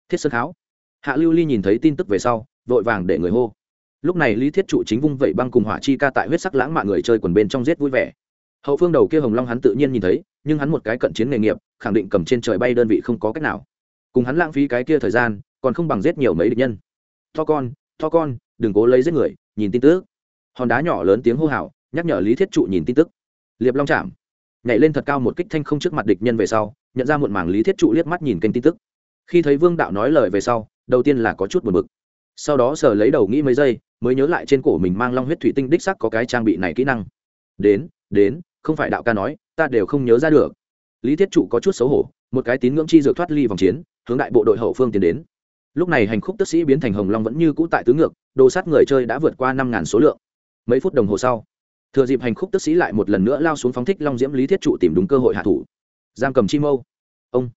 Thiết sơn kháo. Hạ lưu ly nhìn thấy tin tức về sau, vội vàng để người hô. Lúc này lý thiết trụ chính vung vẩy băng cùng hỏa chi ca tại huyết sắc lãng mạng người chơi quần bên trong giết vui vẻ. Hậu phương đầu kia hồng long hắn tự nhiên nhìn thấy, nhưng hắn một cái cận chiến nghề nghiệp, khẳng định cầm trên trời bay đơn vị không có cách nào. Cùng hắn lãng phí cái kia thời gian còn không bằng giết nhiều mấy địch nhân. To con to con, đừng cố lấy giết người, nhìn tin tức. Hòn đá nhỏ lớn tiếng hô hào, nhắc nhở lý thiết trụ nhìn tin tức. Liệp long chạm. Nhảy lên thật cao một kích thanh không trước mặt địch nhân về sau, nhận ra một mảng lý thiết trụ liếc mắt nhìn kênh tin tức. Khi thấy vương đạo nói lời về sau, đầu tiên là có chút buồn bực. Sau đó sờ lấy đầu nghĩ mấy giây, mới nhớ lại trên cổ mình mang long huyết thủy tinh đích sắc có cái trang bị này kỹ năng. Đến đến, không phải đạo ca nói, ta đều không nhớ ra được. Lý thiết trụ có chút xấu hổ, một cái tín ngưỡng chi dược thoát ly vòng chiến, hướng đại bộ đội hậu phương tiến đến lúc này hành khúc tức sĩ biến thành hồng long vẫn như cũ tại tứ ngược, đồ sát người chơi đã vượt qua năm ngàn số lượng. Mấy phút đồng hồ sau, thừa dịp hành khúc tức sĩ lại một lần nữa lao xuống phóng thích long diễm lý thiết trụ tìm đúng cơ hội hạ thủ. Giam cầm chi mâu. Ông.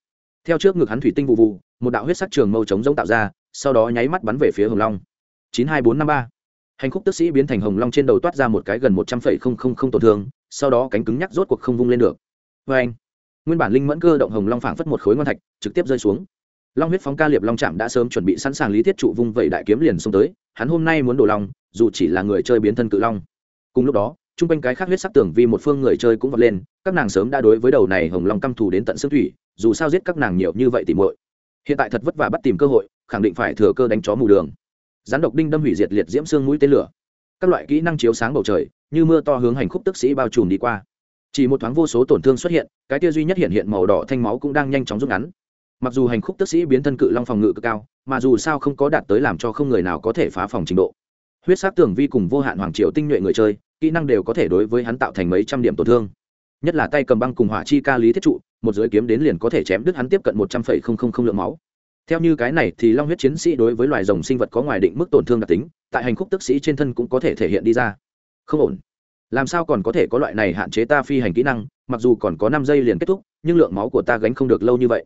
Theo trước ngực hắn thủy tinh vụ vụ, một đạo huyết sắc trường mâu chống giống tạo ra, sau đó nháy mắt bắn về phía hồng long. chín hai bốn năm ba. Hành khúc tức sĩ biến thành hồng long trên đầu toát ra một cái gần một trăm phẩy không không không tổn thương, sau đó cánh cứng nhắc rốt cuộc không vung lên được. Vê anh nguyên bản linh mẫn cơ động hồng long phảng phất một khối ngon thạch, trực tiếp rơi xuống long huyết phóng ca liệp long trạm đã sớm chuẩn bị sẵn sàng lý thiết trụ vung vẩy đại kiếm liền xông tới, hắn hôm nay muốn đổ long, dù chỉ là người chơi biến thân cự long. Cùng lúc đó, chung quanh cái khác huyết sắc tưởng vì một phương người chơi cũng vọt lên, các nàng sớm đã đối với đầu này hồng long căm thù đến tận xương thủy, dù sao giết các nàng nhiều như vậy tìm muội. Hiện tại thật vất vả bắt tìm cơ hội, khẳng định phải thừa cơ đánh chó mù đường. Rắn độc đinh đâm hủy diệt liệt diễm xương mũi tên lửa. Các loại kỹ năng chiếu sáng bầu trời, như mưa to hướng hành khúc tức sĩ bao trùm đi qua. Chỉ một thoáng vô số tổn thương xuất hiện, cái tia duy nhất hiện hiện màu đỏ thanh máu cũng đang nhanh chóng rút ngắn mặc dù hành khúc tức sĩ biến thân cự long phòng ngự cực cao, mà dù sao không có đạt tới làm cho không người nào có thể phá phòng trình độ. Huyết sát tưởng vi cùng vô hạn hoàng triều tinh nhuệ người chơi, kỹ năng đều có thể đối với hắn tạo thành mấy trăm điểm tổn thương. Nhất là tay cầm băng cùng hỏa chi ca lý thiết trụ, một giới kiếm đến liền có thể chém đứt hắn tiếp cận một trăm phẩy không không không lượng máu. Theo như cái này thì long huyết chiến sĩ đối với loài rồng sinh vật có ngoài định mức tổn thương đặc tính, tại hành khúc tức sĩ trên thân cũng có thể thể hiện đi ra. Không ổn. Làm sao còn có thể có loại này hạn chế ta phi hành kỹ năng, mặc dù còn có năm giây liền kết thúc, nhưng lượng máu của ta gánh không được lâu như vậy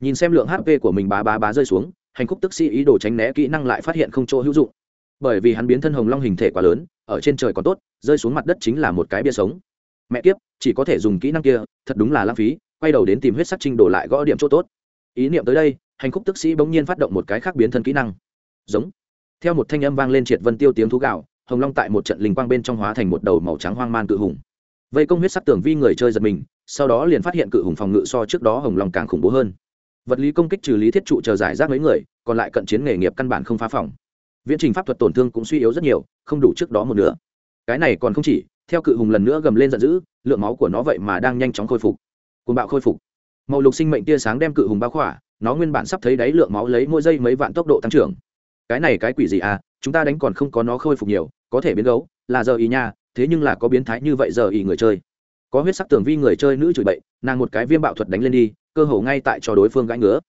nhìn xem lượng hp của mình bá bá bá rơi xuống, hành khúc tức sĩ ý đồ tránh né kỹ năng lại phát hiện không chỗ hữu dụng. Bởi vì hắn biến thân hồng long hình thể quá lớn, ở trên trời còn tốt, rơi xuống mặt đất chính là một cái bia sống. Mẹ kiếp, chỉ có thể dùng kỹ năng kia, thật đúng là lãng phí, quay đầu đến tìm huyết sắc trinh đổ lại gõ điểm chỗ tốt. Ý niệm tới đây, hành khúc tức sĩ bỗng nhiên phát động một cái khác biến thân kỹ năng. Giống. Theo một thanh âm vang lên triệt vân tiêu tiếng thú gạo, hồng long tại một trận linh quang bên trong hóa thành một đầu màu trắng hoang man cự hùng. Vây công huyết sắc tưởng vi người chơi giật mình, sau đó liền phát hiện cự hùng phòng ngự so trước đó hồng long càng khủng bố hơn vật lý công kích trừ lý thiết trụ chờ giải rác mấy người, còn lại cận chiến nghề nghiệp căn bản không phá phòng. Viễn trình pháp thuật tổn thương cũng suy yếu rất nhiều, không đủ trước đó một nửa. Cái này còn không chỉ, theo cự hùng lần nữa gầm lên giận dữ, lượng máu của nó vậy mà đang nhanh chóng khôi phục. Côn bạo khôi phục. Màu lục sinh mệnh tia sáng đem cự hùng bao khỏa, nó nguyên bản sắp thấy đáy lượng máu lấy mỗi giây mấy vạn tốc độ tăng trưởng. Cái này cái quỷ gì à chúng ta đánh còn không có nó khôi phục nhiều, có thể biến gấu, là giờ ý nha, thế nhưng là có biến thái như vậy giờ ý người chơi. Có huyết sắc tưởng vi người chơi nữ chửi bậy, nàng một cái viêm bạo thuật đánh lên đi cơ hồ ngay tại cho đối phương gãi ngứa.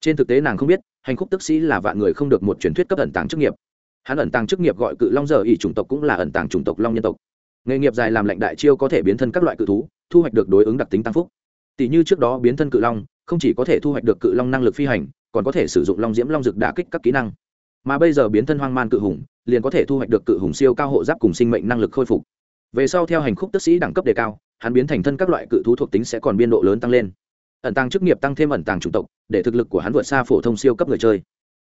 Trên thực tế nàng không biết, hành khúc tức sĩ là vạn người không được một truyền thuyết cấp ẩn tàng chức nghiệp. Hắn ẩn tàng chức nghiệp gọi cự long giờ ỉ chủng tộc cũng là ẩn tàng chủng tộc long nhân tộc. Nghề nghiệp dài làm lệnh đại chiêu có thể biến thân các loại cự thú, thu hoạch được đối ứng đặc tính tăng phúc. Tỷ như trước đó biến thân cự long, không chỉ có thể thu hoạch được cự long năng lực phi hành, còn có thể sử dụng long diễm long dực đả kích các kỹ năng. Mà bây giờ biến thân hoang man cự hùng, liền có thể thu hoạch được cự hùng siêu cao hộ giáp cùng sinh mệnh năng lực khôi phục. Về sau theo hành khúc tức sĩ đẳng cấp đề cao, hắn biến thành thân các loại cự thú thuộc tính sẽ còn biên độ lớn tăng lên ẩn tàng chức nghiệp tăng thêm ẩn tàng chủng tộc, để thực lực của hắn vượt xa phổ thông siêu cấp người chơi.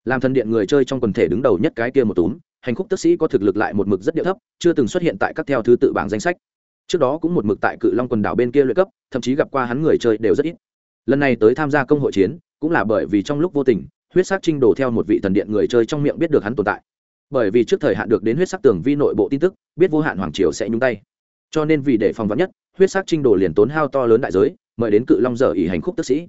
Làm thần điện người chơi trong quần thể đứng đầu nhất cái kia một túm, hành khúc tức sĩ có thực lực lại một mực rất địa thấp, chưa từng xuất hiện tại các theo thứ tự bảng danh sách. Trước đó cũng một mực tại cự long quần đảo bên kia luyện cấp, thậm chí gặp qua hắn người chơi đều rất ít. Lần này tới tham gia công hội chiến, cũng là bởi vì trong lúc vô tình, huyết sắc trinh đổ theo một vị thần điện người chơi trong miệng biết được hắn tồn tại. Bởi vì trước thời hạn được đến huyết sắc tường vi nội bộ tin tức, biết vô hạn hoàng triều sẽ nhúng tay. Cho nên vì để phòng vắn nhất, huyết sắc trinh đồ liền tốn hao to lớn đại giới mời đến cự long dở ỉ hành khúc tức sĩ.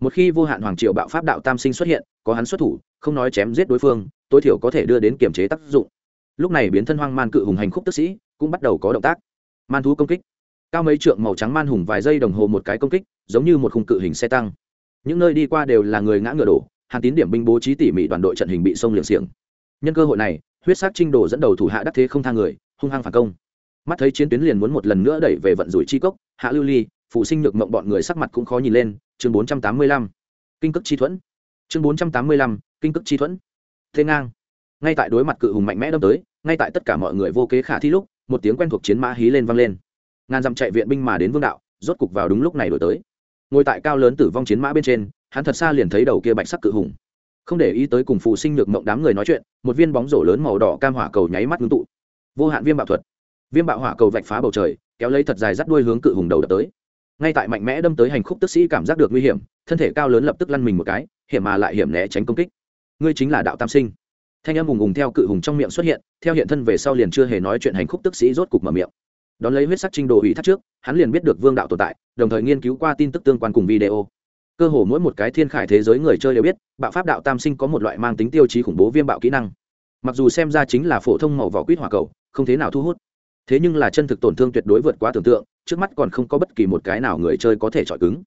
Một khi vô hạn hoàng triều bạo pháp đạo tam sinh xuất hiện, có hắn xuất thủ, không nói chém giết đối phương, tối thiểu có thể đưa đến kiểm chế tác dụng. Lúc này biến thân hoang man cự hùng hành khúc tức sĩ cũng bắt đầu có động tác. Man thú công kích. Cao mấy trượng màu trắng man hùng vài giây đồng hồ một cái công kích, giống như một khung cự hình xe tăng. Những nơi đi qua đều là người ngã ngựa đổ, hàn tín điểm binh bố trí tỉ mỉ đoàn đội trận hình bị sông liệng xiềng. Nhân cơ hội này, huyết sắc trinh đồ dẫn đầu thủ hạ đắc thế không thang người, hung hăng phản công. Mắt thấy chiến tuyến liền muốn một lần nữa đẩy về vận rủi chi cốc, hạ lưu ly phụ sinh nhược mộng bọn người sắc mặt cũng khó nhìn lên, chương bốn trăm tám mươi lăm, kinh cước chi thuẫn. Chương bốn trăm tám mươi lăm, kinh cước chi thuẫn. Thế ngang. Ngay tại đối mặt cự hùng mạnh mẽ đâm tới, ngay tại tất cả mọi người vô kế khả thi lúc, một tiếng quen thuộc chiến mã hí lên vang lên. Ngàn dặm chạy viện binh mà đến vương đạo, rốt cục vào đúng lúc này đổi tới. Ngồi tại cao lớn tử vong chiến mã bên trên, hắn thật xa liền thấy đầu kia bạch sắc cự hùng. Không để ý tới cùng phụ sinh nhược mộng đám người nói chuyện, một viên bóng rổ lớn màu đỏ cam hỏa cầu nháy mắt ngưng tụ. Vô hạn viêm bạo thuật. Viêm bạo hỏa cầu vạch phá bầu trời, kéo lấy thật dài rắt đuôi hướng cự hùng đầu đập tới ngay tại mạnh mẽ đâm tới hành khúc tức sĩ cảm giác được nguy hiểm, thân thể cao lớn lập tức lăn mình một cái, hiểm mà lại hiểm né tránh công kích. Ngươi chính là đạo tam sinh. Thanh âm hùng hùng theo cự hùng trong miệng xuất hiện, theo hiện thân về sau liền chưa hề nói chuyện hành khúc tức sĩ rốt cục mở miệng. Đón lấy huyết sắc trinh đồ ủy thác trước, hắn liền biết được vương đạo tồn tại, đồng thời nghiên cứu qua tin tức tương quan cùng video. Cơ hồ mỗi một cái thiên khải thế giới người chơi đều biết, bạo pháp đạo tam sinh có một loại mang tính tiêu chí khủng bố viêm bạo kỹ năng. Mặc dù xem ra chính là phổ thông màu vỏ quýt hỏa cầu, không thế nào thu hút thế nhưng là chân thực tổn thương tuyệt đối vượt quá tưởng tượng, trước mắt còn không có bất kỳ một cái nào người chơi có thể chọi cứng.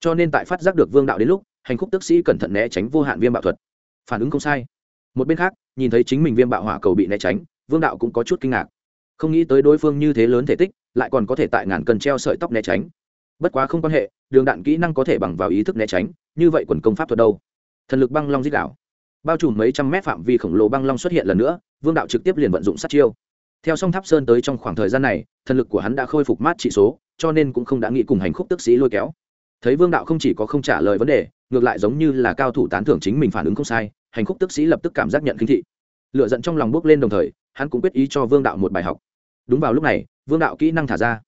Cho nên tại phát giác được vương đạo đến lúc, hành khúc tức sĩ cẩn thận né tránh vô hạn viêm bạo thuật. Phản ứng không sai. Một bên khác, nhìn thấy chính mình viêm bạo hỏa cầu bị né tránh, vương đạo cũng có chút kinh ngạc. Không nghĩ tới đối phương như thế lớn thể tích, lại còn có thể tại ngàn cần treo sợi tóc né tránh. Bất quá không quan hệ, đường đạn kỹ năng có thể bằng vào ý thức né tránh, như vậy quần công pháp thuật đâu? Thần lực băng long dích đảo. Bao trùm mấy trăm mét phạm vi khổng lồ băng long xuất hiện lần nữa, vương đạo trực tiếp liền vận dụng sát chiêu theo song tháp sơn tới trong khoảng thời gian này thần lực của hắn đã khôi phục mát trị số, cho nên cũng không đã nghĩ cùng hành khúc tức sĩ lôi kéo. Thấy vương đạo không chỉ có không trả lời vấn đề, ngược lại giống như là cao thủ tán thưởng chính mình phản ứng không sai, hành khúc tức sĩ lập tức cảm giác nhận kinh thị. Lựa giận trong lòng bước lên đồng thời, hắn cũng quyết ý cho vương đạo một bài học. Đúng vào lúc này, vương đạo kỹ năng thả ra.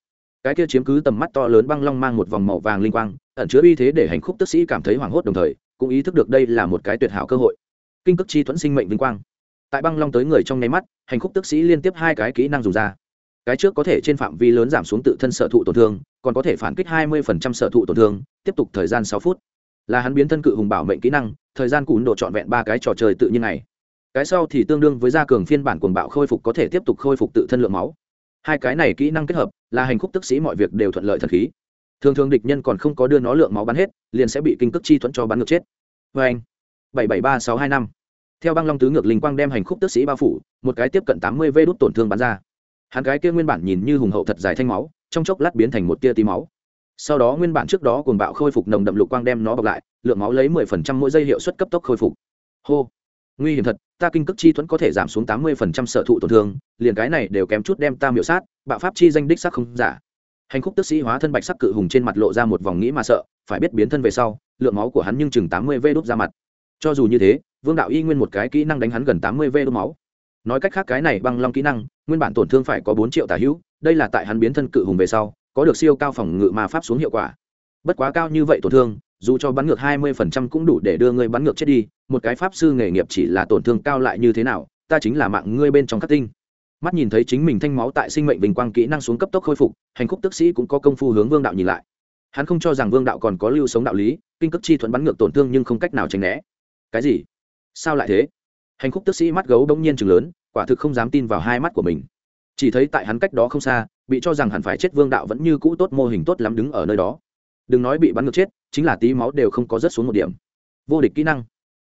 Cái kia chiếm cứ tầm mắt to lớn băng long mang một vòng màu vàng linh quang, ẩn chứa uy thế để hành khúc tức sĩ cảm thấy hoảng hốt đồng thời, cũng ý thức được đây là một cái tuyệt hảo cơ hội. Kinh cực chi thuẫn sinh mệnh vinh quang tại băng long tới người trong nháy mắt, hành khúc tức sĩ liên tiếp hai cái kỹ năng dùng ra. Cái trước có thể trên phạm vi lớn giảm xuống tự thân sở thụ tổn thương, còn có thể phản kích 20% sở thụ tổn thương, tiếp tục thời gian sáu phút. Là hắn biến thân cự hùng bảo mệnh kỹ năng, thời gian cún độ trọn vẹn ba cái trò chơi tự nhiên này. Cái sau thì tương đương với gia cường phiên bản cuồng bạo khôi phục có thể tiếp tục khôi phục tự thân lượng máu. Hai cái này kỹ năng kết hợp, là hành khúc tức sĩ mọi việc đều thuận lợi thần khí. Thường thường địch nhân còn không có đưa nó lượng máu bắn hết, liền sẽ bị kinh cước chi thuẫn cho bắn ngược chết. Vê anh bảy bảy ba sáu hai năm theo băng long tứ ngược linh quang đem hành khúc tức sĩ bao phủ, một cái tiếp cận tám mươi vê đốt tổn thương bắn ra. Hắn cái kia nguyên bản nhìn như hùng hậu thật dài thanh máu, trong chốc lát biến thành một tia tí máu. Sau đó nguyên bản trước đó cuồng bạo khôi phục nồng đậm lục quang đem nó bọc lại, lượng máu lấy mười phần trăm mỗi giây hiệu suất cấp tốc khôi phục. Hô! Nguy hiểm thật, ta kinh cước chi thuẫn có thể giảm xuống tám mươi phần trăm sở thụ tổn thương, liền cái này đều kém chút đem ta miểu sát, bạo pháp chi danh đích sắc không giả. Hành khúc tức sĩ hóa thân bạch sắc cự hùng trên mặt lộ ra một vòng nghĩ mà sợ, phải biết biến thân về sau, lượng máu của hắn nhưng chừng tám mươi vê đốt ra mặt. Cho dù như thế vương đạo y nguyên một cái kỹ năng đánh hắn gần tám mươi v đốt máu. Nói cách khác cái này băng long kỹ năng, nguyên bản tổn thương phải có bốn triệu tả hữu, đây là tại hắn biến thân cự hùng về sau, có được siêu cao phòng ngự mà pháp xuống hiệu quả. Bất quá cao như vậy tổn thương, dù cho bắn ngược hai mươi phần trăm cũng đủ để đưa ngươi bắn ngược chết đi, một cái pháp sư nghề nghiệp chỉ là tổn thương cao lại như thế nào, ta chính là mạng ngươi bên trong các tinh. Mắt nhìn thấy chính mình thanh máu tại sinh mệnh bình quang kỹ năng xuống cấp tốc khôi phục, hành khúc tức sĩ cũng có công phu hướng vương đạo nhìn lại. Hắn không cho rằng vương đạo còn có lưu sống đạo lý, kinh cấp chi thuẫn bắn ngược tổn thương nhưng không cách nào tránh né. Cái gì? Sao lại thế? Hành khúc tức sĩ mắt gấu đông nhiên chừng lớn, quả thực không dám tin vào hai mắt của mình. Chỉ thấy tại hắn cách đó không xa, bị cho rằng hẳn phải chết vương đạo vẫn như cũ tốt, mô hình tốt lắm đứng ở nơi đó. Đừng nói bị bắn ngược chết, chính là tí máu đều không có rớt xuống một điểm. Vô địch kỹ năng.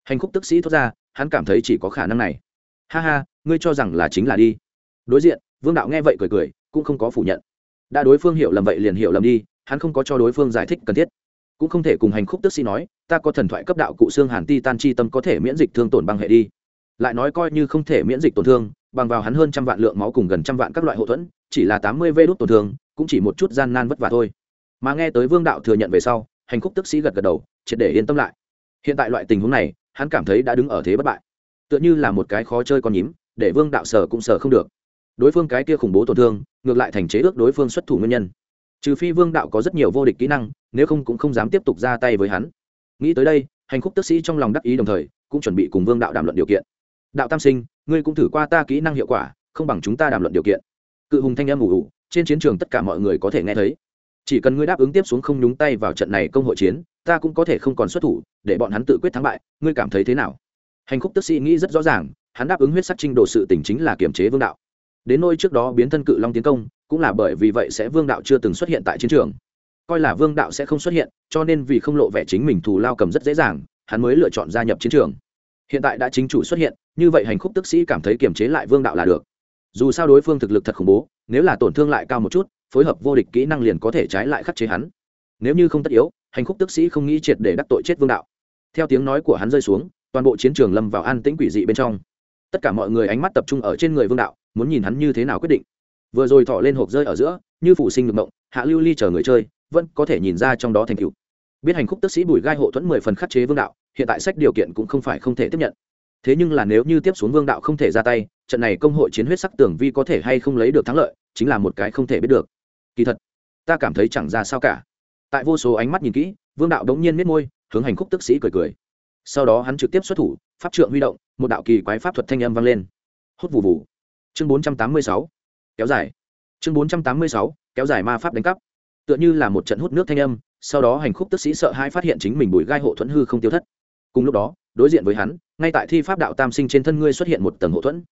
Hành khúc tức sĩ thốt ra, hắn cảm thấy chỉ có khả năng này. Ha ha, ngươi cho rằng là chính là đi. Đối diện, vương đạo nghe vậy cười cười, cũng không có phủ nhận. Đã đối phương hiểu lầm vậy liền hiểu lầm đi, hắn không có cho đối phương giải thích cần thiết cũng không thể cùng hành khúc tức sĩ nói, ta có thần thoại cấp đạo cụ xương hàn ti tan chi tâm có thể miễn dịch thương tổn băng hệ đi. Lại nói coi như không thể miễn dịch tổn thương, bằng vào hắn hơn trăm vạn lượng máu cùng gần trăm vạn các loại hậu thuẫn, chỉ là tám mươi vê đốt tổn thương, cũng chỉ một chút gian nan vất vả thôi. Mà nghe tới vương đạo thừa nhận về sau, hành khúc tức sĩ gật gật đầu, triệt để yên tâm lại. Hiện tại loại tình huống này, hắn cảm thấy đã đứng ở thế bất bại. Tựa như là một cái khó chơi con nhím, để vương đạo sở cũng sở không được. Đối phương cái kia khủng bố tổn thương, ngược lại thành chế ước đối phương xuất thủ nguyên nhân trừ phi vương đạo có rất nhiều vô địch kỹ năng, nếu không cũng không dám tiếp tục ra tay với hắn. Nghĩ tới đây, hành khúc tức sĩ trong lòng đắc ý đồng thời, cũng chuẩn bị cùng vương đạo đàm luận điều kiện. Đạo tam sinh, ngươi cũng thử qua ta kỹ năng hiệu quả, không bằng chúng ta đàm luận điều kiện. Cự hùng thanh em ủ ủ, trên chiến trường tất cả mọi người có thể nghe thấy. Chỉ cần ngươi đáp ứng tiếp xuống không nhúng tay vào trận này công hội chiến, ta cũng có thể không còn xuất thủ, để bọn hắn tự quyết thắng bại, ngươi cảm thấy thế nào? Hành khúc tức sĩ nghĩ rất rõ ràng, hắn đáp ứng huyết sắc trinh đồ sự tỉnh chính là kiềm chế vương đạo. Đến nôi trước đó biến thân cự long tiến công cũng là bởi vì vậy sẽ vương đạo chưa từng xuất hiện tại chiến trường. Coi là vương đạo sẽ không xuất hiện, cho nên vì không lộ vẻ chính mình thù lao cầm rất dễ dàng, hắn mới lựa chọn gia nhập chiến trường. Hiện tại đã chính chủ xuất hiện, như vậy hành khúc tức sĩ cảm thấy kiềm chế lại vương đạo là được. Dù sao đối phương thực lực thật khủng bố, nếu là tổn thương lại cao một chút, phối hợp vô địch kỹ năng liền có thể trái lại khắc chế hắn. Nếu như không tất yếu, hành khúc tức sĩ không nghĩ triệt để đắc tội chết vương đạo. Theo tiếng nói của hắn rơi xuống, toàn bộ chiến trường lâm vào an tĩnh quỷ dị bên trong. Tất cả mọi người ánh mắt tập trung ở trên người vương đạo, muốn nhìn hắn như thế nào quyết định vừa rồi thọ lên hộp rơi ở giữa, như phủ sinh được mộng, hạ lưu ly chờ người chơi, vẫn có thể nhìn ra trong đó thành cựu biết hành khúc tức sĩ bùi gai hộ thuẫn mười phần khắc chế vương đạo, hiện tại sách điều kiện cũng không phải không thể tiếp nhận. Thế nhưng là nếu như tiếp xuống vương đạo không thể ra tay, trận này công hội chiến huyết sắc tưởng vi có thể hay không lấy được thắng lợi, chính là một cái không thể biết được. Kỳ thật, ta cảm thấy chẳng ra sao cả. Tại vô số ánh mắt nhìn kỹ, vương đạo đống nhiên miết môi, hướng hành khúc tức sĩ cười cười. Sau đó hắn trực tiếp xuất thủ, pháp trượng huy động, một đạo kỳ quái pháp thuật thanh âm vang lên. Hốt vụ vụ chương bốn trăm tám mươi sáu kéo dài. Chương bốn trăm tám mươi sáu, kéo dài ma pháp đánh cắp. Tựa như là một trận hút nước thanh âm, sau đó hành khúc tức sĩ sợ hai phát hiện chính mình bùi gai hộ thuẫn hư không tiêu thất. Cùng lúc đó, đối diện với hắn, ngay tại thi pháp đạo tam sinh trên thân ngươi xuất hiện một tầng hộ thuẫn.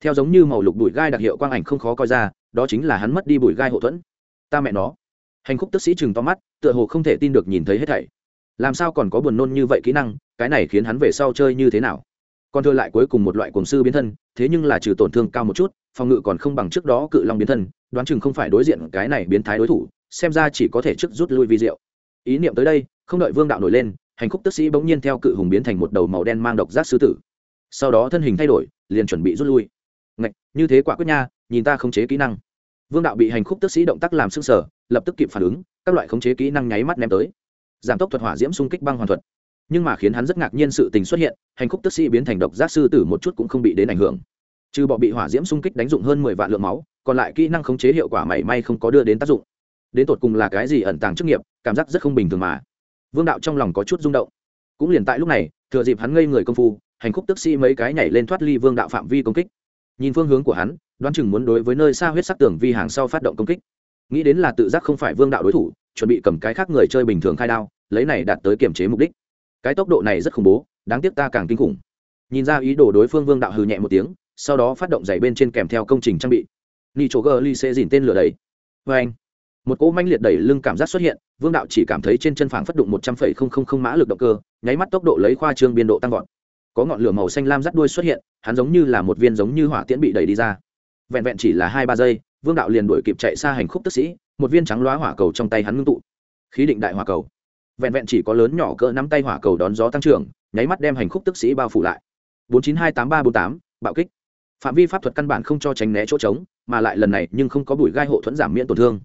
Theo giống như màu lục bùi gai đặc hiệu quang ảnh không khó coi ra, đó chính là hắn mất đi bùi gai hộ thuẫn. Ta mẹ nó. Hành khúc tức sĩ chừng to mắt, tựa hồ không thể tin được nhìn thấy hết thảy. Làm sao còn có buồn nôn như vậy kỹ năng, cái này khiến hắn về sau chơi như thế nào? Còn thừa lại cuối cùng một loại cuồng sư biến thân, thế nhưng là trừ tổn thương cao một chút phòng ngự còn không bằng trước đó cự long biến thân đoán chừng không phải đối diện cái này biến thái đối thủ xem ra chỉ có thể trước rút lui vi diệu. Ý niệm tới đây không đợi vương đạo nổi lên hành khúc tức sĩ bỗng nhiên theo cự hùng biến thành một đầu màu đen mang độc giác sư tử. Sau đó thân hình thay đổi liền chuẩn bị rút lui. Ngạch, như thế quả quyết nha nhìn ta khống chế kỹ năng. Vương đạo bị hành khúc tức sĩ động tác làm sưng sở lập tức kịp phản ứng các loại khống chế kỹ năng nháy mắt ném tới. Giảm tốc thuật hỏa diễm xung kích băng hoàn thuật. Nhưng mà khiến hắn rất ngạc nhiên sự tình xuất hiện hành khúc tức sĩ biến thành độc giác sư tử một chút cũng không bị đến ảnh hưởng trừ bọ bị hỏa diễm xung kích đánh dụng hơn mười vạn lượng máu, còn lại kỹ năng khống chế hiệu quả mảy may không có đưa đến tác dụng. Đến tột cùng là cái gì ẩn tàng chức nghiệp, cảm giác rất không bình thường mà. Vương đạo trong lòng có chút rung động. Cũng liền tại lúc này, thừa dịp hắn ngây người công phu, hành khúc tức sĩ mấy cái nhảy lên thoát ly vương đạo phạm vi công kích. Nhìn phương hướng của hắn, đoán chừng muốn đối với nơi xa huyết sắc tường vi hàng sau phát động công kích. Nghĩ đến là tự giác không phải vương đạo đối thủ, chuẩn bị cầm cái khác người chơi bình thường khai đao, lấy này đạt tới kiểm chế mục đích. Cái tốc độ này rất khủng bố, đáng tiếc ta càng kinh khủng. Nhìn ra ý đồ đối phương vương đạo hừ nhẹ một tiếng sau đó phát động giày bên trên kèm theo công trình trang bị. Ni chỗ gờ ly sẽ dìn tên lửa đấy vê anh, một cỗ manh liệt đẩy lưng cảm giác xuất hiện, vương đạo chỉ cảm thấy trên chân phảng phất đụng một trăm phẩy không không không mã lực động cơ, nháy mắt tốc độ lấy khoa trương biên độ tăng vọt. Có ngọn lửa màu xanh lam rắt đuôi xuất hiện, hắn giống như là một viên giống như hỏa tiễn bị đẩy đi ra. Vẹn vẹn chỉ là hai ba giây, vương đạo liền đuổi kịp chạy xa hành khúc tức sĩ, một viên trắng loá hỏa cầu trong tay hắn ngưng tụ. Khí định đại hỏa cầu. Vẹn vẹn chỉ có lớn nhỏ cỡ nắm tay hỏa cầu đón gió tăng trưởng, nháy mắt đem hành khúc tức sĩ bao phủ lại. Bốn chín hai tám ba bốn tám, bạo kích phạm vi pháp thuật căn bản không cho tránh né chỗ trống, mà lại lần này nhưng không có bụi gai hộ thuẫn giảm miễn tổn thương.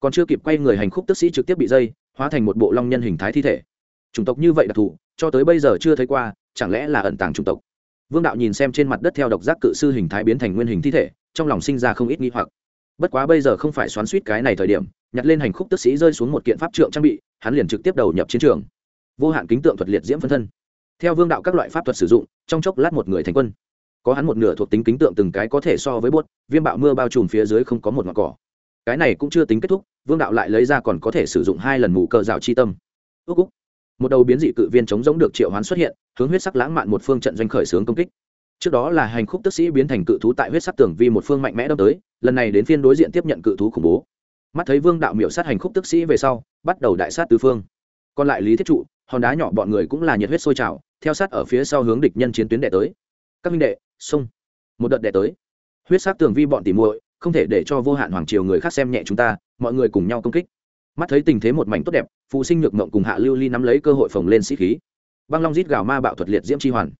Còn chưa kịp quay người hành khúc tức sĩ trực tiếp bị dây, hóa thành một bộ long nhân hình thái thi thể. Chủng tộc như vậy đặc thù, cho tới bây giờ chưa thấy qua, chẳng lẽ là ẩn tàng chủng tộc? Vương đạo nhìn xem trên mặt đất theo độc giác cự sư hình thái biến thành nguyên hình thi thể, trong lòng sinh ra không ít nghi hoặc. Bất quá bây giờ không phải xoắn suýt cái này thời điểm, nhặt lên hành khúc tức sĩ rơi xuống một kiện pháp trượng trang bị, hắn liền trực tiếp đầu nhập chiến trường. Vô hạn kính tượng thuật liệt diễm phân thân. Theo vương đạo các loại pháp thuật sử dụng, trong chốc lát một người thành quân có hắn một nửa thuộc tính kính tượng từng cái có thể so với bốt, viêm bạo mưa bao trùm phía dưới không có một ngọn cỏ. Cái này cũng chưa tính kết thúc, vương đạo lại lấy ra còn có thể sử dụng hai lần mù cờ rào chi tâm. Ước úc. Một đầu biến dị cự viên chống giống được triệu hoán xuất hiện, hướng huyết sắc lãng mạn một phương trận doanh khởi xướng công kích. Trước đó là hành khúc tức sĩ biến thành cự thú tại huyết sắc tường vi một phương mạnh mẽ đâm tới, lần này đến phiên đối diện tiếp nhận cự thú khủng bố. Mắt thấy vương đạo miểu sát hành khúc tức sĩ về sau, bắt đầu đại sát tứ phương. Còn lại lý thiết trụ, hòn đá nhỏ bọn người cũng là nhiệt huyết sôi trào, theo sát ở phía sau hướng địch nhân chiến tuyến đệ tới các minh đệ, xông. Một đợt đệ tới. Huyết sắc tường vi bọn tỉ muội, không thể để cho vô hạn hoàng triều người khác xem nhẹ chúng ta, mọi người cùng nhau công kích. Mắt thấy tình thế một mảnh tốt đẹp, phụ sinh nhược mộng cùng hạ lưu ly nắm lấy cơ hội phồng lên sĩ khí. Băng long rít gào ma bạo thuật liệt diễm chi hoàn.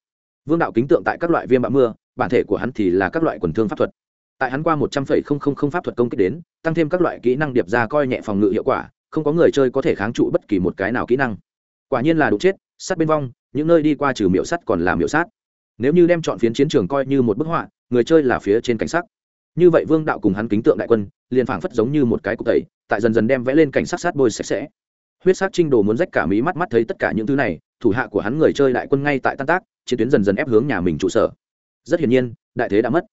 Vương đạo kính tượng tại các loại viêm bạo mưa, bản thể của hắn thì là các loại quần thương pháp thuật. Tại hắn qua một trăm phẩy không không không pháp thuật công kích đến, tăng thêm các loại kỹ năng điệp ra coi nhẹ phòng ngự hiệu quả, không có người chơi có thể kháng trụ bất kỳ một cái nào kỹ năng. Quả nhiên là đủ chết, sắt bên vong, những nơi đi qua trừ miệu sắt còn là miệu sát nếu như đem chọn phiến chiến trường coi như một bức họa, người chơi là phía trên cảnh sắc. Như vậy vương đạo cùng hắn kính tượng đại quân, liền phảng phất giống như một cái cục tẩy, tại dần dần đem vẽ lên cảnh sát sát bôi sạch sẽ. Huyết sát trinh đồ muốn rách cả mí mắt mắt thấy tất cả những thứ này, thủ hạ của hắn người chơi đại quân ngay tại tan tác, chiến tuyến dần dần ép hướng nhà mình trụ sở. Rất hiển nhiên, đại thế đã mất.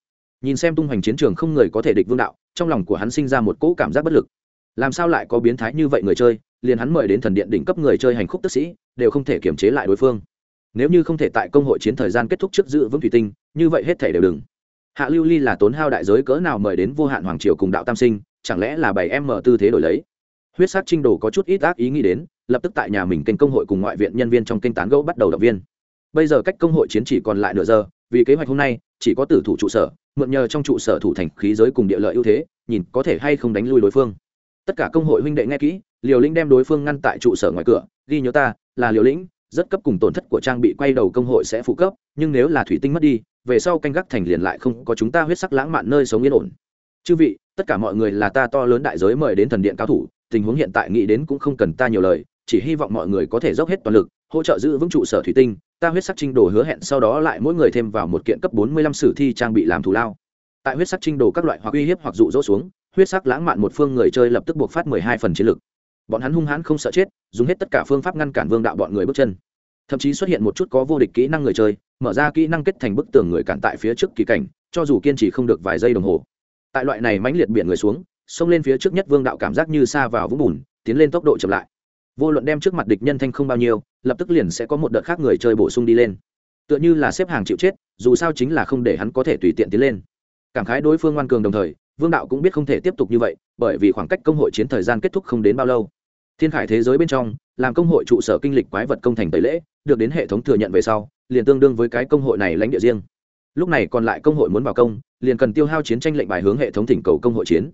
Nhìn xem tung hoành chiến trường không người có thể địch vương đạo, trong lòng của hắn sinh ra một cỗ cảm giác bất lực. Làm sao lại có biến thái như vậy người chơi, liền hắn mời đến thần điện đỉnh cấp người chơi hành khúc tức sĩ, đều không thể kiềm chế lại đối phương nếu như không thể tại công hội chiến thời gian kết thúc trước giữ vững thủy tinh, như vậy hết thể đều đừng. Hạ lưu ly là tốn hao đại giới cỡ nào mời đến vô hạn hoàng triều cùng đạo tam sinh, chẳng lẽ là bảy em mở tư thế đổi lấy? Huyết sát trinh đồ có chút ít ác ý nghĩ đến, lập tức tại nhà mình kênh công hội cùng ngoại viện nhân viên trong kênh tán gẫu bắt đầu động viên. Bây giờ cách công hội chiến chỉ còn lại nửa giờ, vì kế hoạch hôm nay, chỉ có tử thủ trụ sở, mượn nhờ trong trụ sở thủ thành khí giới cùng địa lợi ưu thế, nhìn có thể hay không đánh lui đối phương. Tất cả công hội huynh đệ nghe kỹ, liều lĩnh đem đối phương ngăn tại trụ sở ngoài cửa, ghi nhớ ta, là liều lĩnh rất cấp cùng tổn thất của trang bị quay đầu công hội sẽ phụ cấp, nhưng nếu là thủy tinh mất đi, về sau canh gác thành liền lại không có chúng ta huyết sắc lãng mạn nơi sống yên ổn. Chư vị, tất cả mọi người là ta to lớn đại giới mời đến thần điện cao thủ, tình huống hiện tại nghĩ đến cũng không cần ta nhiều lời, chỉ hy vọng mọi người có thể dốc hết toàn lực, hỗ trợ giữ vững trụ sở thủy tinh, ta huyết sắc trinh đồ hứa hẹn sau đó lại mỗi người thêm vào một kiện cấp bốn mươi lăm sử thi trang bị làm thù lao. Tại huyết sắc trinh đồ các loại hoặc uy hiếp hoặc dụ dỗ xuống, huyết sắc lãng mạn một phương người chơi lập tức buộc phát mười hai phần chiến lực bọn hắn hung hãn không sợ chết, dùng hết tất cả phương pháp ngăn cản vương đạo bọn người bước chân. Thậm chí xuất hiện một chút có vô địch kỹ năng người chơi, mở ra kỹ năng kết thành bức tường người cản tại phía trước kỳ cảnh, cho dù kiên trì không được vài giây đồng hồ. Tại loại này mãnh liệt biển người xuống, xông lên phía trước nhất vương đạo cảm giác như xa vào vũng bùn, tiến lên tốc độ chậm lại. Vô luận đem trước mặt địch nhân thanh không bao nhiêu, lập tức liền sẽ có một đợt khác người chơi bổ sung đi lên. Tựa như là xếp hàng chịu chết, dù sao chính là không để hắn có thể tùy tiện tiến lên. Cảm khái đối phương ngoan cường đồng thời, vương đạo cũng biết không thể tiếp tục như vậy, bởi vì khoảng cách công hội chiến thời gian kết thúc không đến bao lâu thiên khải thế giới bên trong, làm công hội trụ sở kinh lịch quái vật công thành tẩy lễ, được đến hệ thống thừa nhận về sau, liền tương đương với cái công hội này lãnh địa riêng. Lúc này còn lại công hội muốn vào công, liền cần tiêu hao chiến tranh lệnh bài hướng hệ thống thỉnh cầu công hội chiến.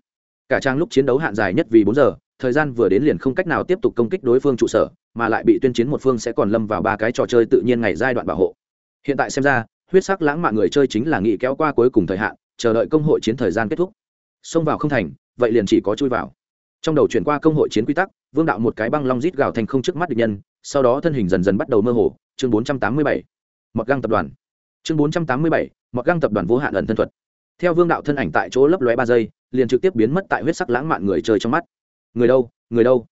Cả trang lúc chiến đấu hạn dài nhất vì bốn giờ, thời gian vừa đến liền không cách nào tiếp tục công kích đối phương trụ sở, mà lại bị tuyên chiến một phương sẽ còn lâm vào ba cái trò chơi tự nhiên ngày giai đoạn bảo hộ. Hiện tại xem ra, huyết sắc lãng mạn người chơi chính là nghị kéo qua cuối cùng thời hạn, chờ đợi công hội chiến thời gian kết thúc. Xông vào không thành, vậy liền chỉ có chui vào. Trong đầu chuyển qua công hội chiến quy tắc vương đạo một cái băng long rít gào thành không trước mắt địch nhân, sau đó thân hình dần dần bắt đầu mơ hồ. Chương bốn trăm tám mươi bảy găng tập đoàn. Chương bốn trăm tám mươi bảy găng tập đoàn vô hạn ẩn thân thuật. Theo vương đạo thân ảnh tại chỗ lấp lóe ba giây, liền trực tiếp biến mất tại huyết sắc lãng mạn người chơi trong mắt. Người đâu người đâu?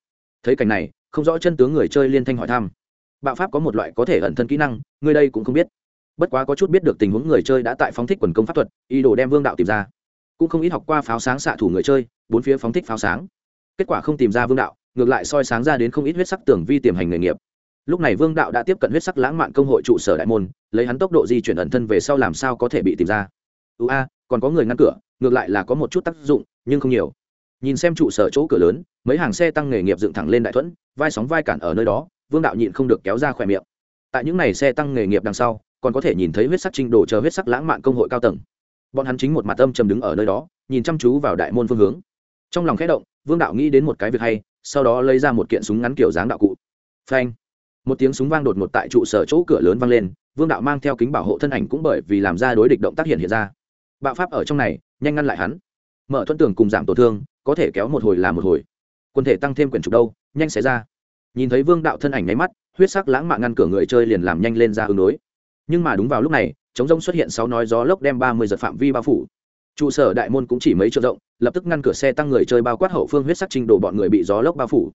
Thấy cảnh này, không rõ chân tướng người chơi liên thanh hỏi thăm. Bạo pháp có một loại có thể ẩn thân kỹ năng, người đây cũng không biết. Bất quá có chút biết được tình huống người chơi đã tại phóng thích quần công pháp thuật, ý đồ đem vương đạo tìm ra. Cũng không ít học qua pháo sáng xạ thủ người chơi, bốn phía phóng thích pháo sáng. Kết quả không tìm ra vương đạo ngược lại soi sáng ra đến không ít huyết sắc tưởng vi tiềm hành nghề nghiệp. Lúc này vương đạo đã tiếp cận huyết sắc lãng mạn công hội trụ sở đại môn, lấy hắn tốc độ di chuyển ẩn thân về sau làm sao có thể bị tìm ra. Ưu a, còn có người ngăn cửa, ngược lại là có một chút tác dụng, nhưng không nhiều. Nhìn xem trụ sở chỗ cửa lớn, mấy hàng xe tăng nghề nghiệp dựng thẳng lên đại thuẫn, vai sóng vai cản ở nơi đó, vương đạo nhịn không được kéo ra khỏe miệng. Tại những n à y xe tăng nghề nghiệp đằng sau, còn có thể nhìn thấy huyết sắc trinh đồ chờ huyết sắc lãng mạn công hội cao tầng. Bọn hắn chính một mặt âm chầm đứng ở nơi đó, nhìn chăm chú vào đại môn phương hướng. Trong lòng khẽ động, vương đạo nghĩ đến một cái việc hay sau đó lấy ra một kiện súng ngắn kiểu dáng đạo cụ. Phanh. Một tiếng súng vang đột ngột tại trụ sở chỗ cửa lớn vang lên, vương đạo mang theo kính bảo hộ thân ảnh cũng bởi vì làm ra đối địch động tác hiện hiện ra. Bạo pháp ở trong này, nhanh ngăn lại hắn. Mở thuận tường cùng giảm tổn thương, có thể kéo một hồi là một hồi. Quân thể tăng thêm quyển trục đâu, nhanh xảy ra. Nhìn thấy vương đạo thân ảnh nháy mắt, huyết sắc lãng mạn ngăn cửa người chơi liền làm nhanh lên ra ứng đối. Nhưng mà đúng vào lúc này, chống rông xuất hiện sáu nói gió lốc đem ba mươi giật phạm vi bao phủ trụ sở đại môn cũng chỉ mấy chỗ rộng, lập tức ngăn cửa xe tăng người chơi bao quát hậu phương huyết sắc trình độ bọn người bị gió lốc bao phủ.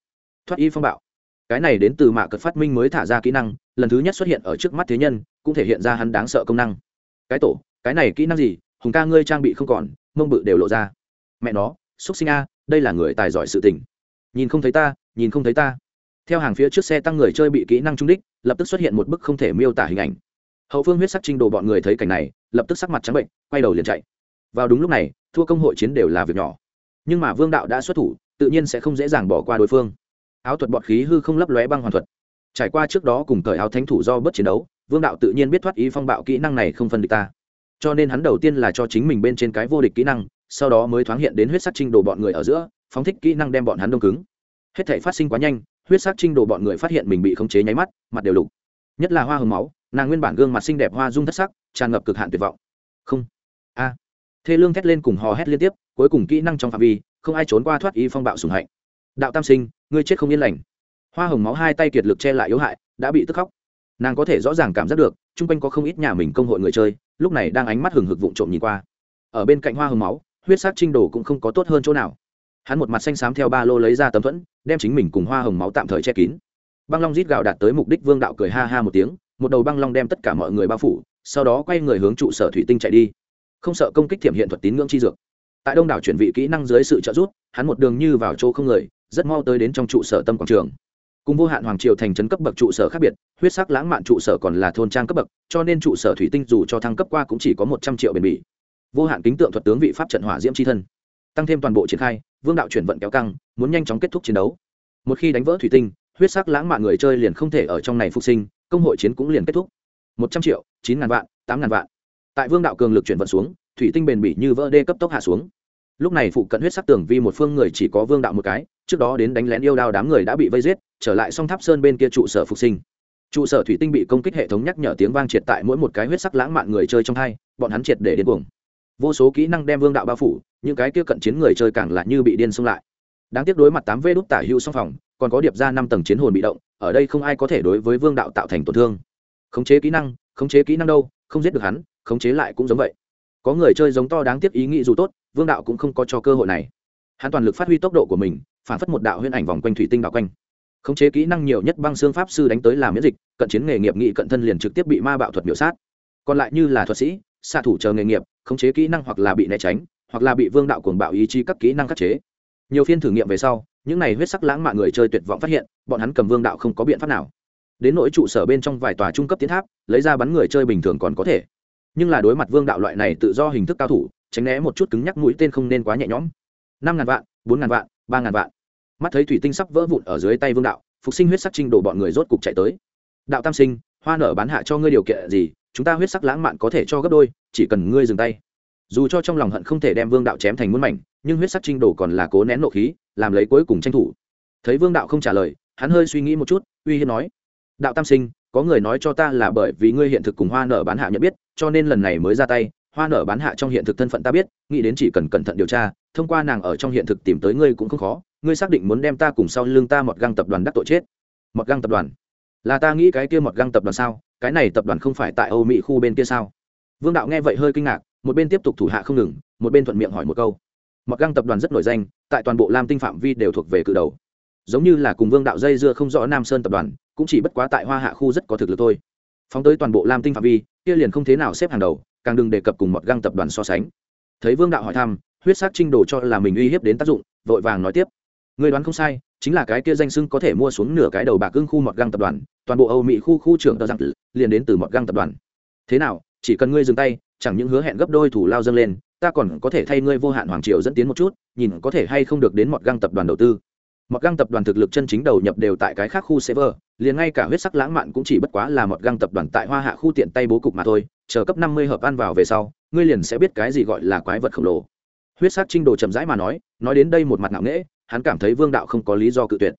Thoát y phong bạo. Cái này đến từ mạ cật phát minh mới thả ra kỹ năng, lần thứ nhất xuất hiện ở trước mắt thế nhân, cũng thể hiện ra hắn đáng sợ công năng. Cái tổ, cái này kỹ năng gì? Hùng ca ngươi trang bị không còn, mông bự đều lộ ra. Mẹ nó, xúc sinh a, đây là người tài giỏi sự tình. Nhìn không thấy ta, nhìn không thấy ta. Theo hàng phía trước xe tăng người chơi bị kỹ năng trung đích, lập tức xuất hiện một bức không thể miêu tả hình ảnh. Hậu phương huyết sắc trinh đồ bọn người thấy cảnh này, lập tức sắc mặt trắng bệnh, quay đầu liền chạy vào đúng lúc này, thua công hội chiến đều là việc nhỏ. Nhưng mà vương đạo đã xuất thủ, tự nhiên sẽ không dễ dàng bỏ qua đối phương. Áo thuật bọt khí hư không lấp lóe băng hoàn thuật. Trải qua trước đó cùng thời áo thánh thủ do bất chiến đấu, vương đạo tự nhiên biết thoát ý phong bạo kỹ năng này không phân địch ta. Cho nên hắn đầu tiên là cho chính mình bên trên cái vô địch kỹ năng, sau đó mới thoáng hiện đến huyết sắc trinh đồ bọn người ở giữa, phóng thích kỹ năng đem bọn hắn đông cứng. Hết thể phát sinh quá nhanh, huyết sắc trinh đồ bọn người phát hiện mình bị khống chế nháy mắt, mặt đều lục. Nhất là hoa hồng máu, nàng nguyên bản gương mặt xinh đẹp hoa dung thất sắc, tràn ngập cực hạn tuyệt vọng. Không. A thê lương thét lên cùng hò hét liên tiếp, cuối cùng kỹ năng trong phạm vi, không ai trốn qua thoát y phong bạo sùng hạnh. Đạo tam sinh, ngươi chết không yên lành. Hoa hồng máu hai tay kiệt lực che lại yếu hại, đã bị tức khóc. Nàng có thể rõ ràng cảm giác được, chung quanh có không ít nhà mình công hội người chơi, lúc này đang ánh mắt hừng hực vụng trộm nhìn qua. Ở bên cạnh hoa hồng máu, huyết sắc trinh đồ cũng không có tốt hơn chỗ nào. Hắn một mặt xanh xám theo ba lô lấy ra tấm thuẫn, đem chính mình cùng hoa hồng máu tạm thời che kín. Băng long rít gạo đạt tới mục đích vương đạo cười ha ha một tiếng, một đầu băng long đem tất cả mọi người bao phủ, sau đó quay người hướng trụ sở thủy tinh chạy đi không sợ công kích thiểm hiện thuật tín ngưỡng chi dược. Tại đông đảo chuyển vị kỹ năng dưới sự trợ giúp, hắn một đường như vào chỗ không người, rất mau tới đến trong trụ sở tâm quảng trường. Cùng vô hạn hoàng triều thành trấn cấp bậc trụ sở khác biệt, huyết sắc lãng mạn trụ sở còn là thôn trang cấp bậc, cho nên trụ sở thủy tinh dù cho thăng cấp qua cũng chỉ có một trăm triệu bền bỉ. Vô hạn kính tượng thuật tướng vị pháp trận hỏa diễm c h i thân, tăng thêm toàn bộ triển khai, vương đạo chuyển vận kéo căng, muốn nhanh chóng kết thúc chiến đấu. Một khi đánh vỡ thủy tinh, huyết sắc lãng mạn người chơi liền không thể ở trong này phục sinh, công hội chiến cũng liền kết thúc. Một trăm triệu, chín ngàn vạn, tám ngàn vạn tại vương đạo cường lực chuyển vận xuống, thủy tinh bền bỉ như vỡ đê cấp tốc hạ xuống. Lúc này phụ cận huyết sắc tường vi một phương người chỉ có vương đạo một cái, trước đó đến đánh lén yêu đao đám người đã bị vây giết, trở lại song tháp sơn bên kia trụ sở phục sinh. Trụ sở thủy tinh bị công kích hệ thống nhắc nhở tiếng vang triệt tại mỗi một cái huyết sắc lãng mạn người chơi trong hai, bọn hắn triệt để điên cuồng. Vô số kỹ năng đem vương đạo bao phủ, những cái kia cận chiến người chơi càng lại như bị điên xông lại. Đáng tiếc đối mặt tám vê đúc tả hưu song phòng, còn có điệp ra năm tầng chiến hồn bị động, ở đây không ai có thể đối với vương đạo tạo thành tổn thương. Khống chế kỹ năng, khống chế kỹ năng đâu, không giết được hắn khống chế lại cũng giống vậy. Có người chơi giống to đáng tiếc ý nghĩ dù tốt, vương đạo cũng không có cho cơ hội này. Hắn toàn lực phát huy tốc độ của mình, phản phất một đạo huyễn ảnh vòng quanh thủy tinh đạo quanh. Khống chế kỹ năng nhiều nhất băng xương pháp sư đánh tới làm miễn dịch, cận chiến nghề nghiệp nghị cận thân liền trực tiếp bị ma bạo thuật biểu sát. Còn lại như là thuật sĩ, xạ thủ chờ nghề nghiệp, khống chế kỹ năng hoặc là bị né tránh, hoặc là bị vương đạo cuồng bạo ý chí các kỹ năng khắc chế. Nhiều phiên thử nghiệm về sau, những này huyết sắc lãng mạn người chơi tuyệt vọng phát hiện, bọn hắn cầm vương đạo không có biện pháp nào. Đến nỗi trụ sở bên trong vài tòa trung cấp tiến tháp, lấy ra bắn người chơi bình thường còn có thể nhưng là đối mặt vương đạo loại này tự do hình thức cao thủ, tránh né một chút cứng nhắc mũi tên không nên quá nhẹ nhõm. Năm ngàn vạn, bốn ngàn vạn, ba ngàn vạn. Mắt thấy thủy tinh sắp vỡ vụn ở dưới tay vương đạo, phục sinh huyết sắc trinh đổ bọn người rốt cục chạy tới. Đạo tam sinh, hoa nở bán hạ cho ngươi điều kiện gì, chúng ta huyết sắc lãng mạn có thể cho gấp đôi, chỉ cần ngươi dừng tay. Dù cho trong lòng hận không thể đem vương đạo chém thành muôn mảnh, nhưng huyết sắc trinh đổ còn là cố nén nộ khí, làm lấy cuối cùng tranh thủ. Thấy vương đạo không trả lời, hắn hơi suy nghĩ một chút, uy hiếp nói. Đạo tam sinh, có người nói cho ta là bởi vì ngươi hiện thực cùng hoa nở bán hạ nhận biết cho nên lần này mới ra tay, hoa nở bán hạ trong hiện thực thân phận ta biết, nghĩ đến chỉ cần cẩn thận điều tra, thông qua nàng ở trong hiện thực tìm tới ngươi cũng không khó, ngươi xác định muốn đem ta cùng sau lưng ta một găng tập đoàn đắc tội chết. Một găng tập đoàn? Là ta nghĩ cái kia một găng tập đoàn sao? Cái này tập đoàn không phải tại âu mỹ khu bên kia sao? Vương đạo nghe vậy hơi kinh ngạc, một bên tiếp tục thủ hạ không ngừng, một bên thuận miệng hỏi một câu. Một găng tập đoàn rất nổi danh, tại toàn bộ lam tinh phạm vi đều thuộc về cự đầu. Giống như là cùng vương đạo dây dưa không rõ nam sơn tập đoàn, cũng chỉ bất quá tại hoa hạ khu rất có thực lực thôi phóng tới toàn bộ lam tinh phạm vi, kia liền không thế nào xếp hàng đầu, càng đừng đề cập cùng một găng tập đoàn so sánh. Thấy vương đạo hỏi thăm, huyết sắc trinh đồ cho là mình uy hiếp đến tác dụng, vội vàng nói tiếp. Người đoán không sai, chính là cái kia danh sưng có thể mua xuống nửa cái đầu bạc cưng khu mọt găng tập đoàn, toàn bộ âu mỹ khu khu trưởng tờ giặc liền đến từ mọt găng tập đoàn. Thế nào, chỉ cần ngươi dừng tay, chẳng những hứa hẹn gấp đôi thủ lao dâng lên, ta còn có thể thay ngươi vô hạn hoàng triều dẫn tiến một chút, nhìn có thể hay không được đến mọt găng tập đoàn đầu tư mọt găng tập đoàn thực lực chân chính đầu nhập đều tại cái khác khu server, liền ngay cả huyết sắc lãng mạn cũng chỉ bất quá là mọt găng tập đoàn tại hoa hạ khu tiện tay bố cục mà thôi, chờ cấp năm mươi hợp ăn vào về sau, ngươi liền sẽ biết cái gì gọi là quái vật khổng lồ. Huyết sắc trinh đồ chậm rãi mà nói nói đến đây một mặt ngạo nghễ, hắn cảm thấy vương đạo không có lý do cự tuyệt.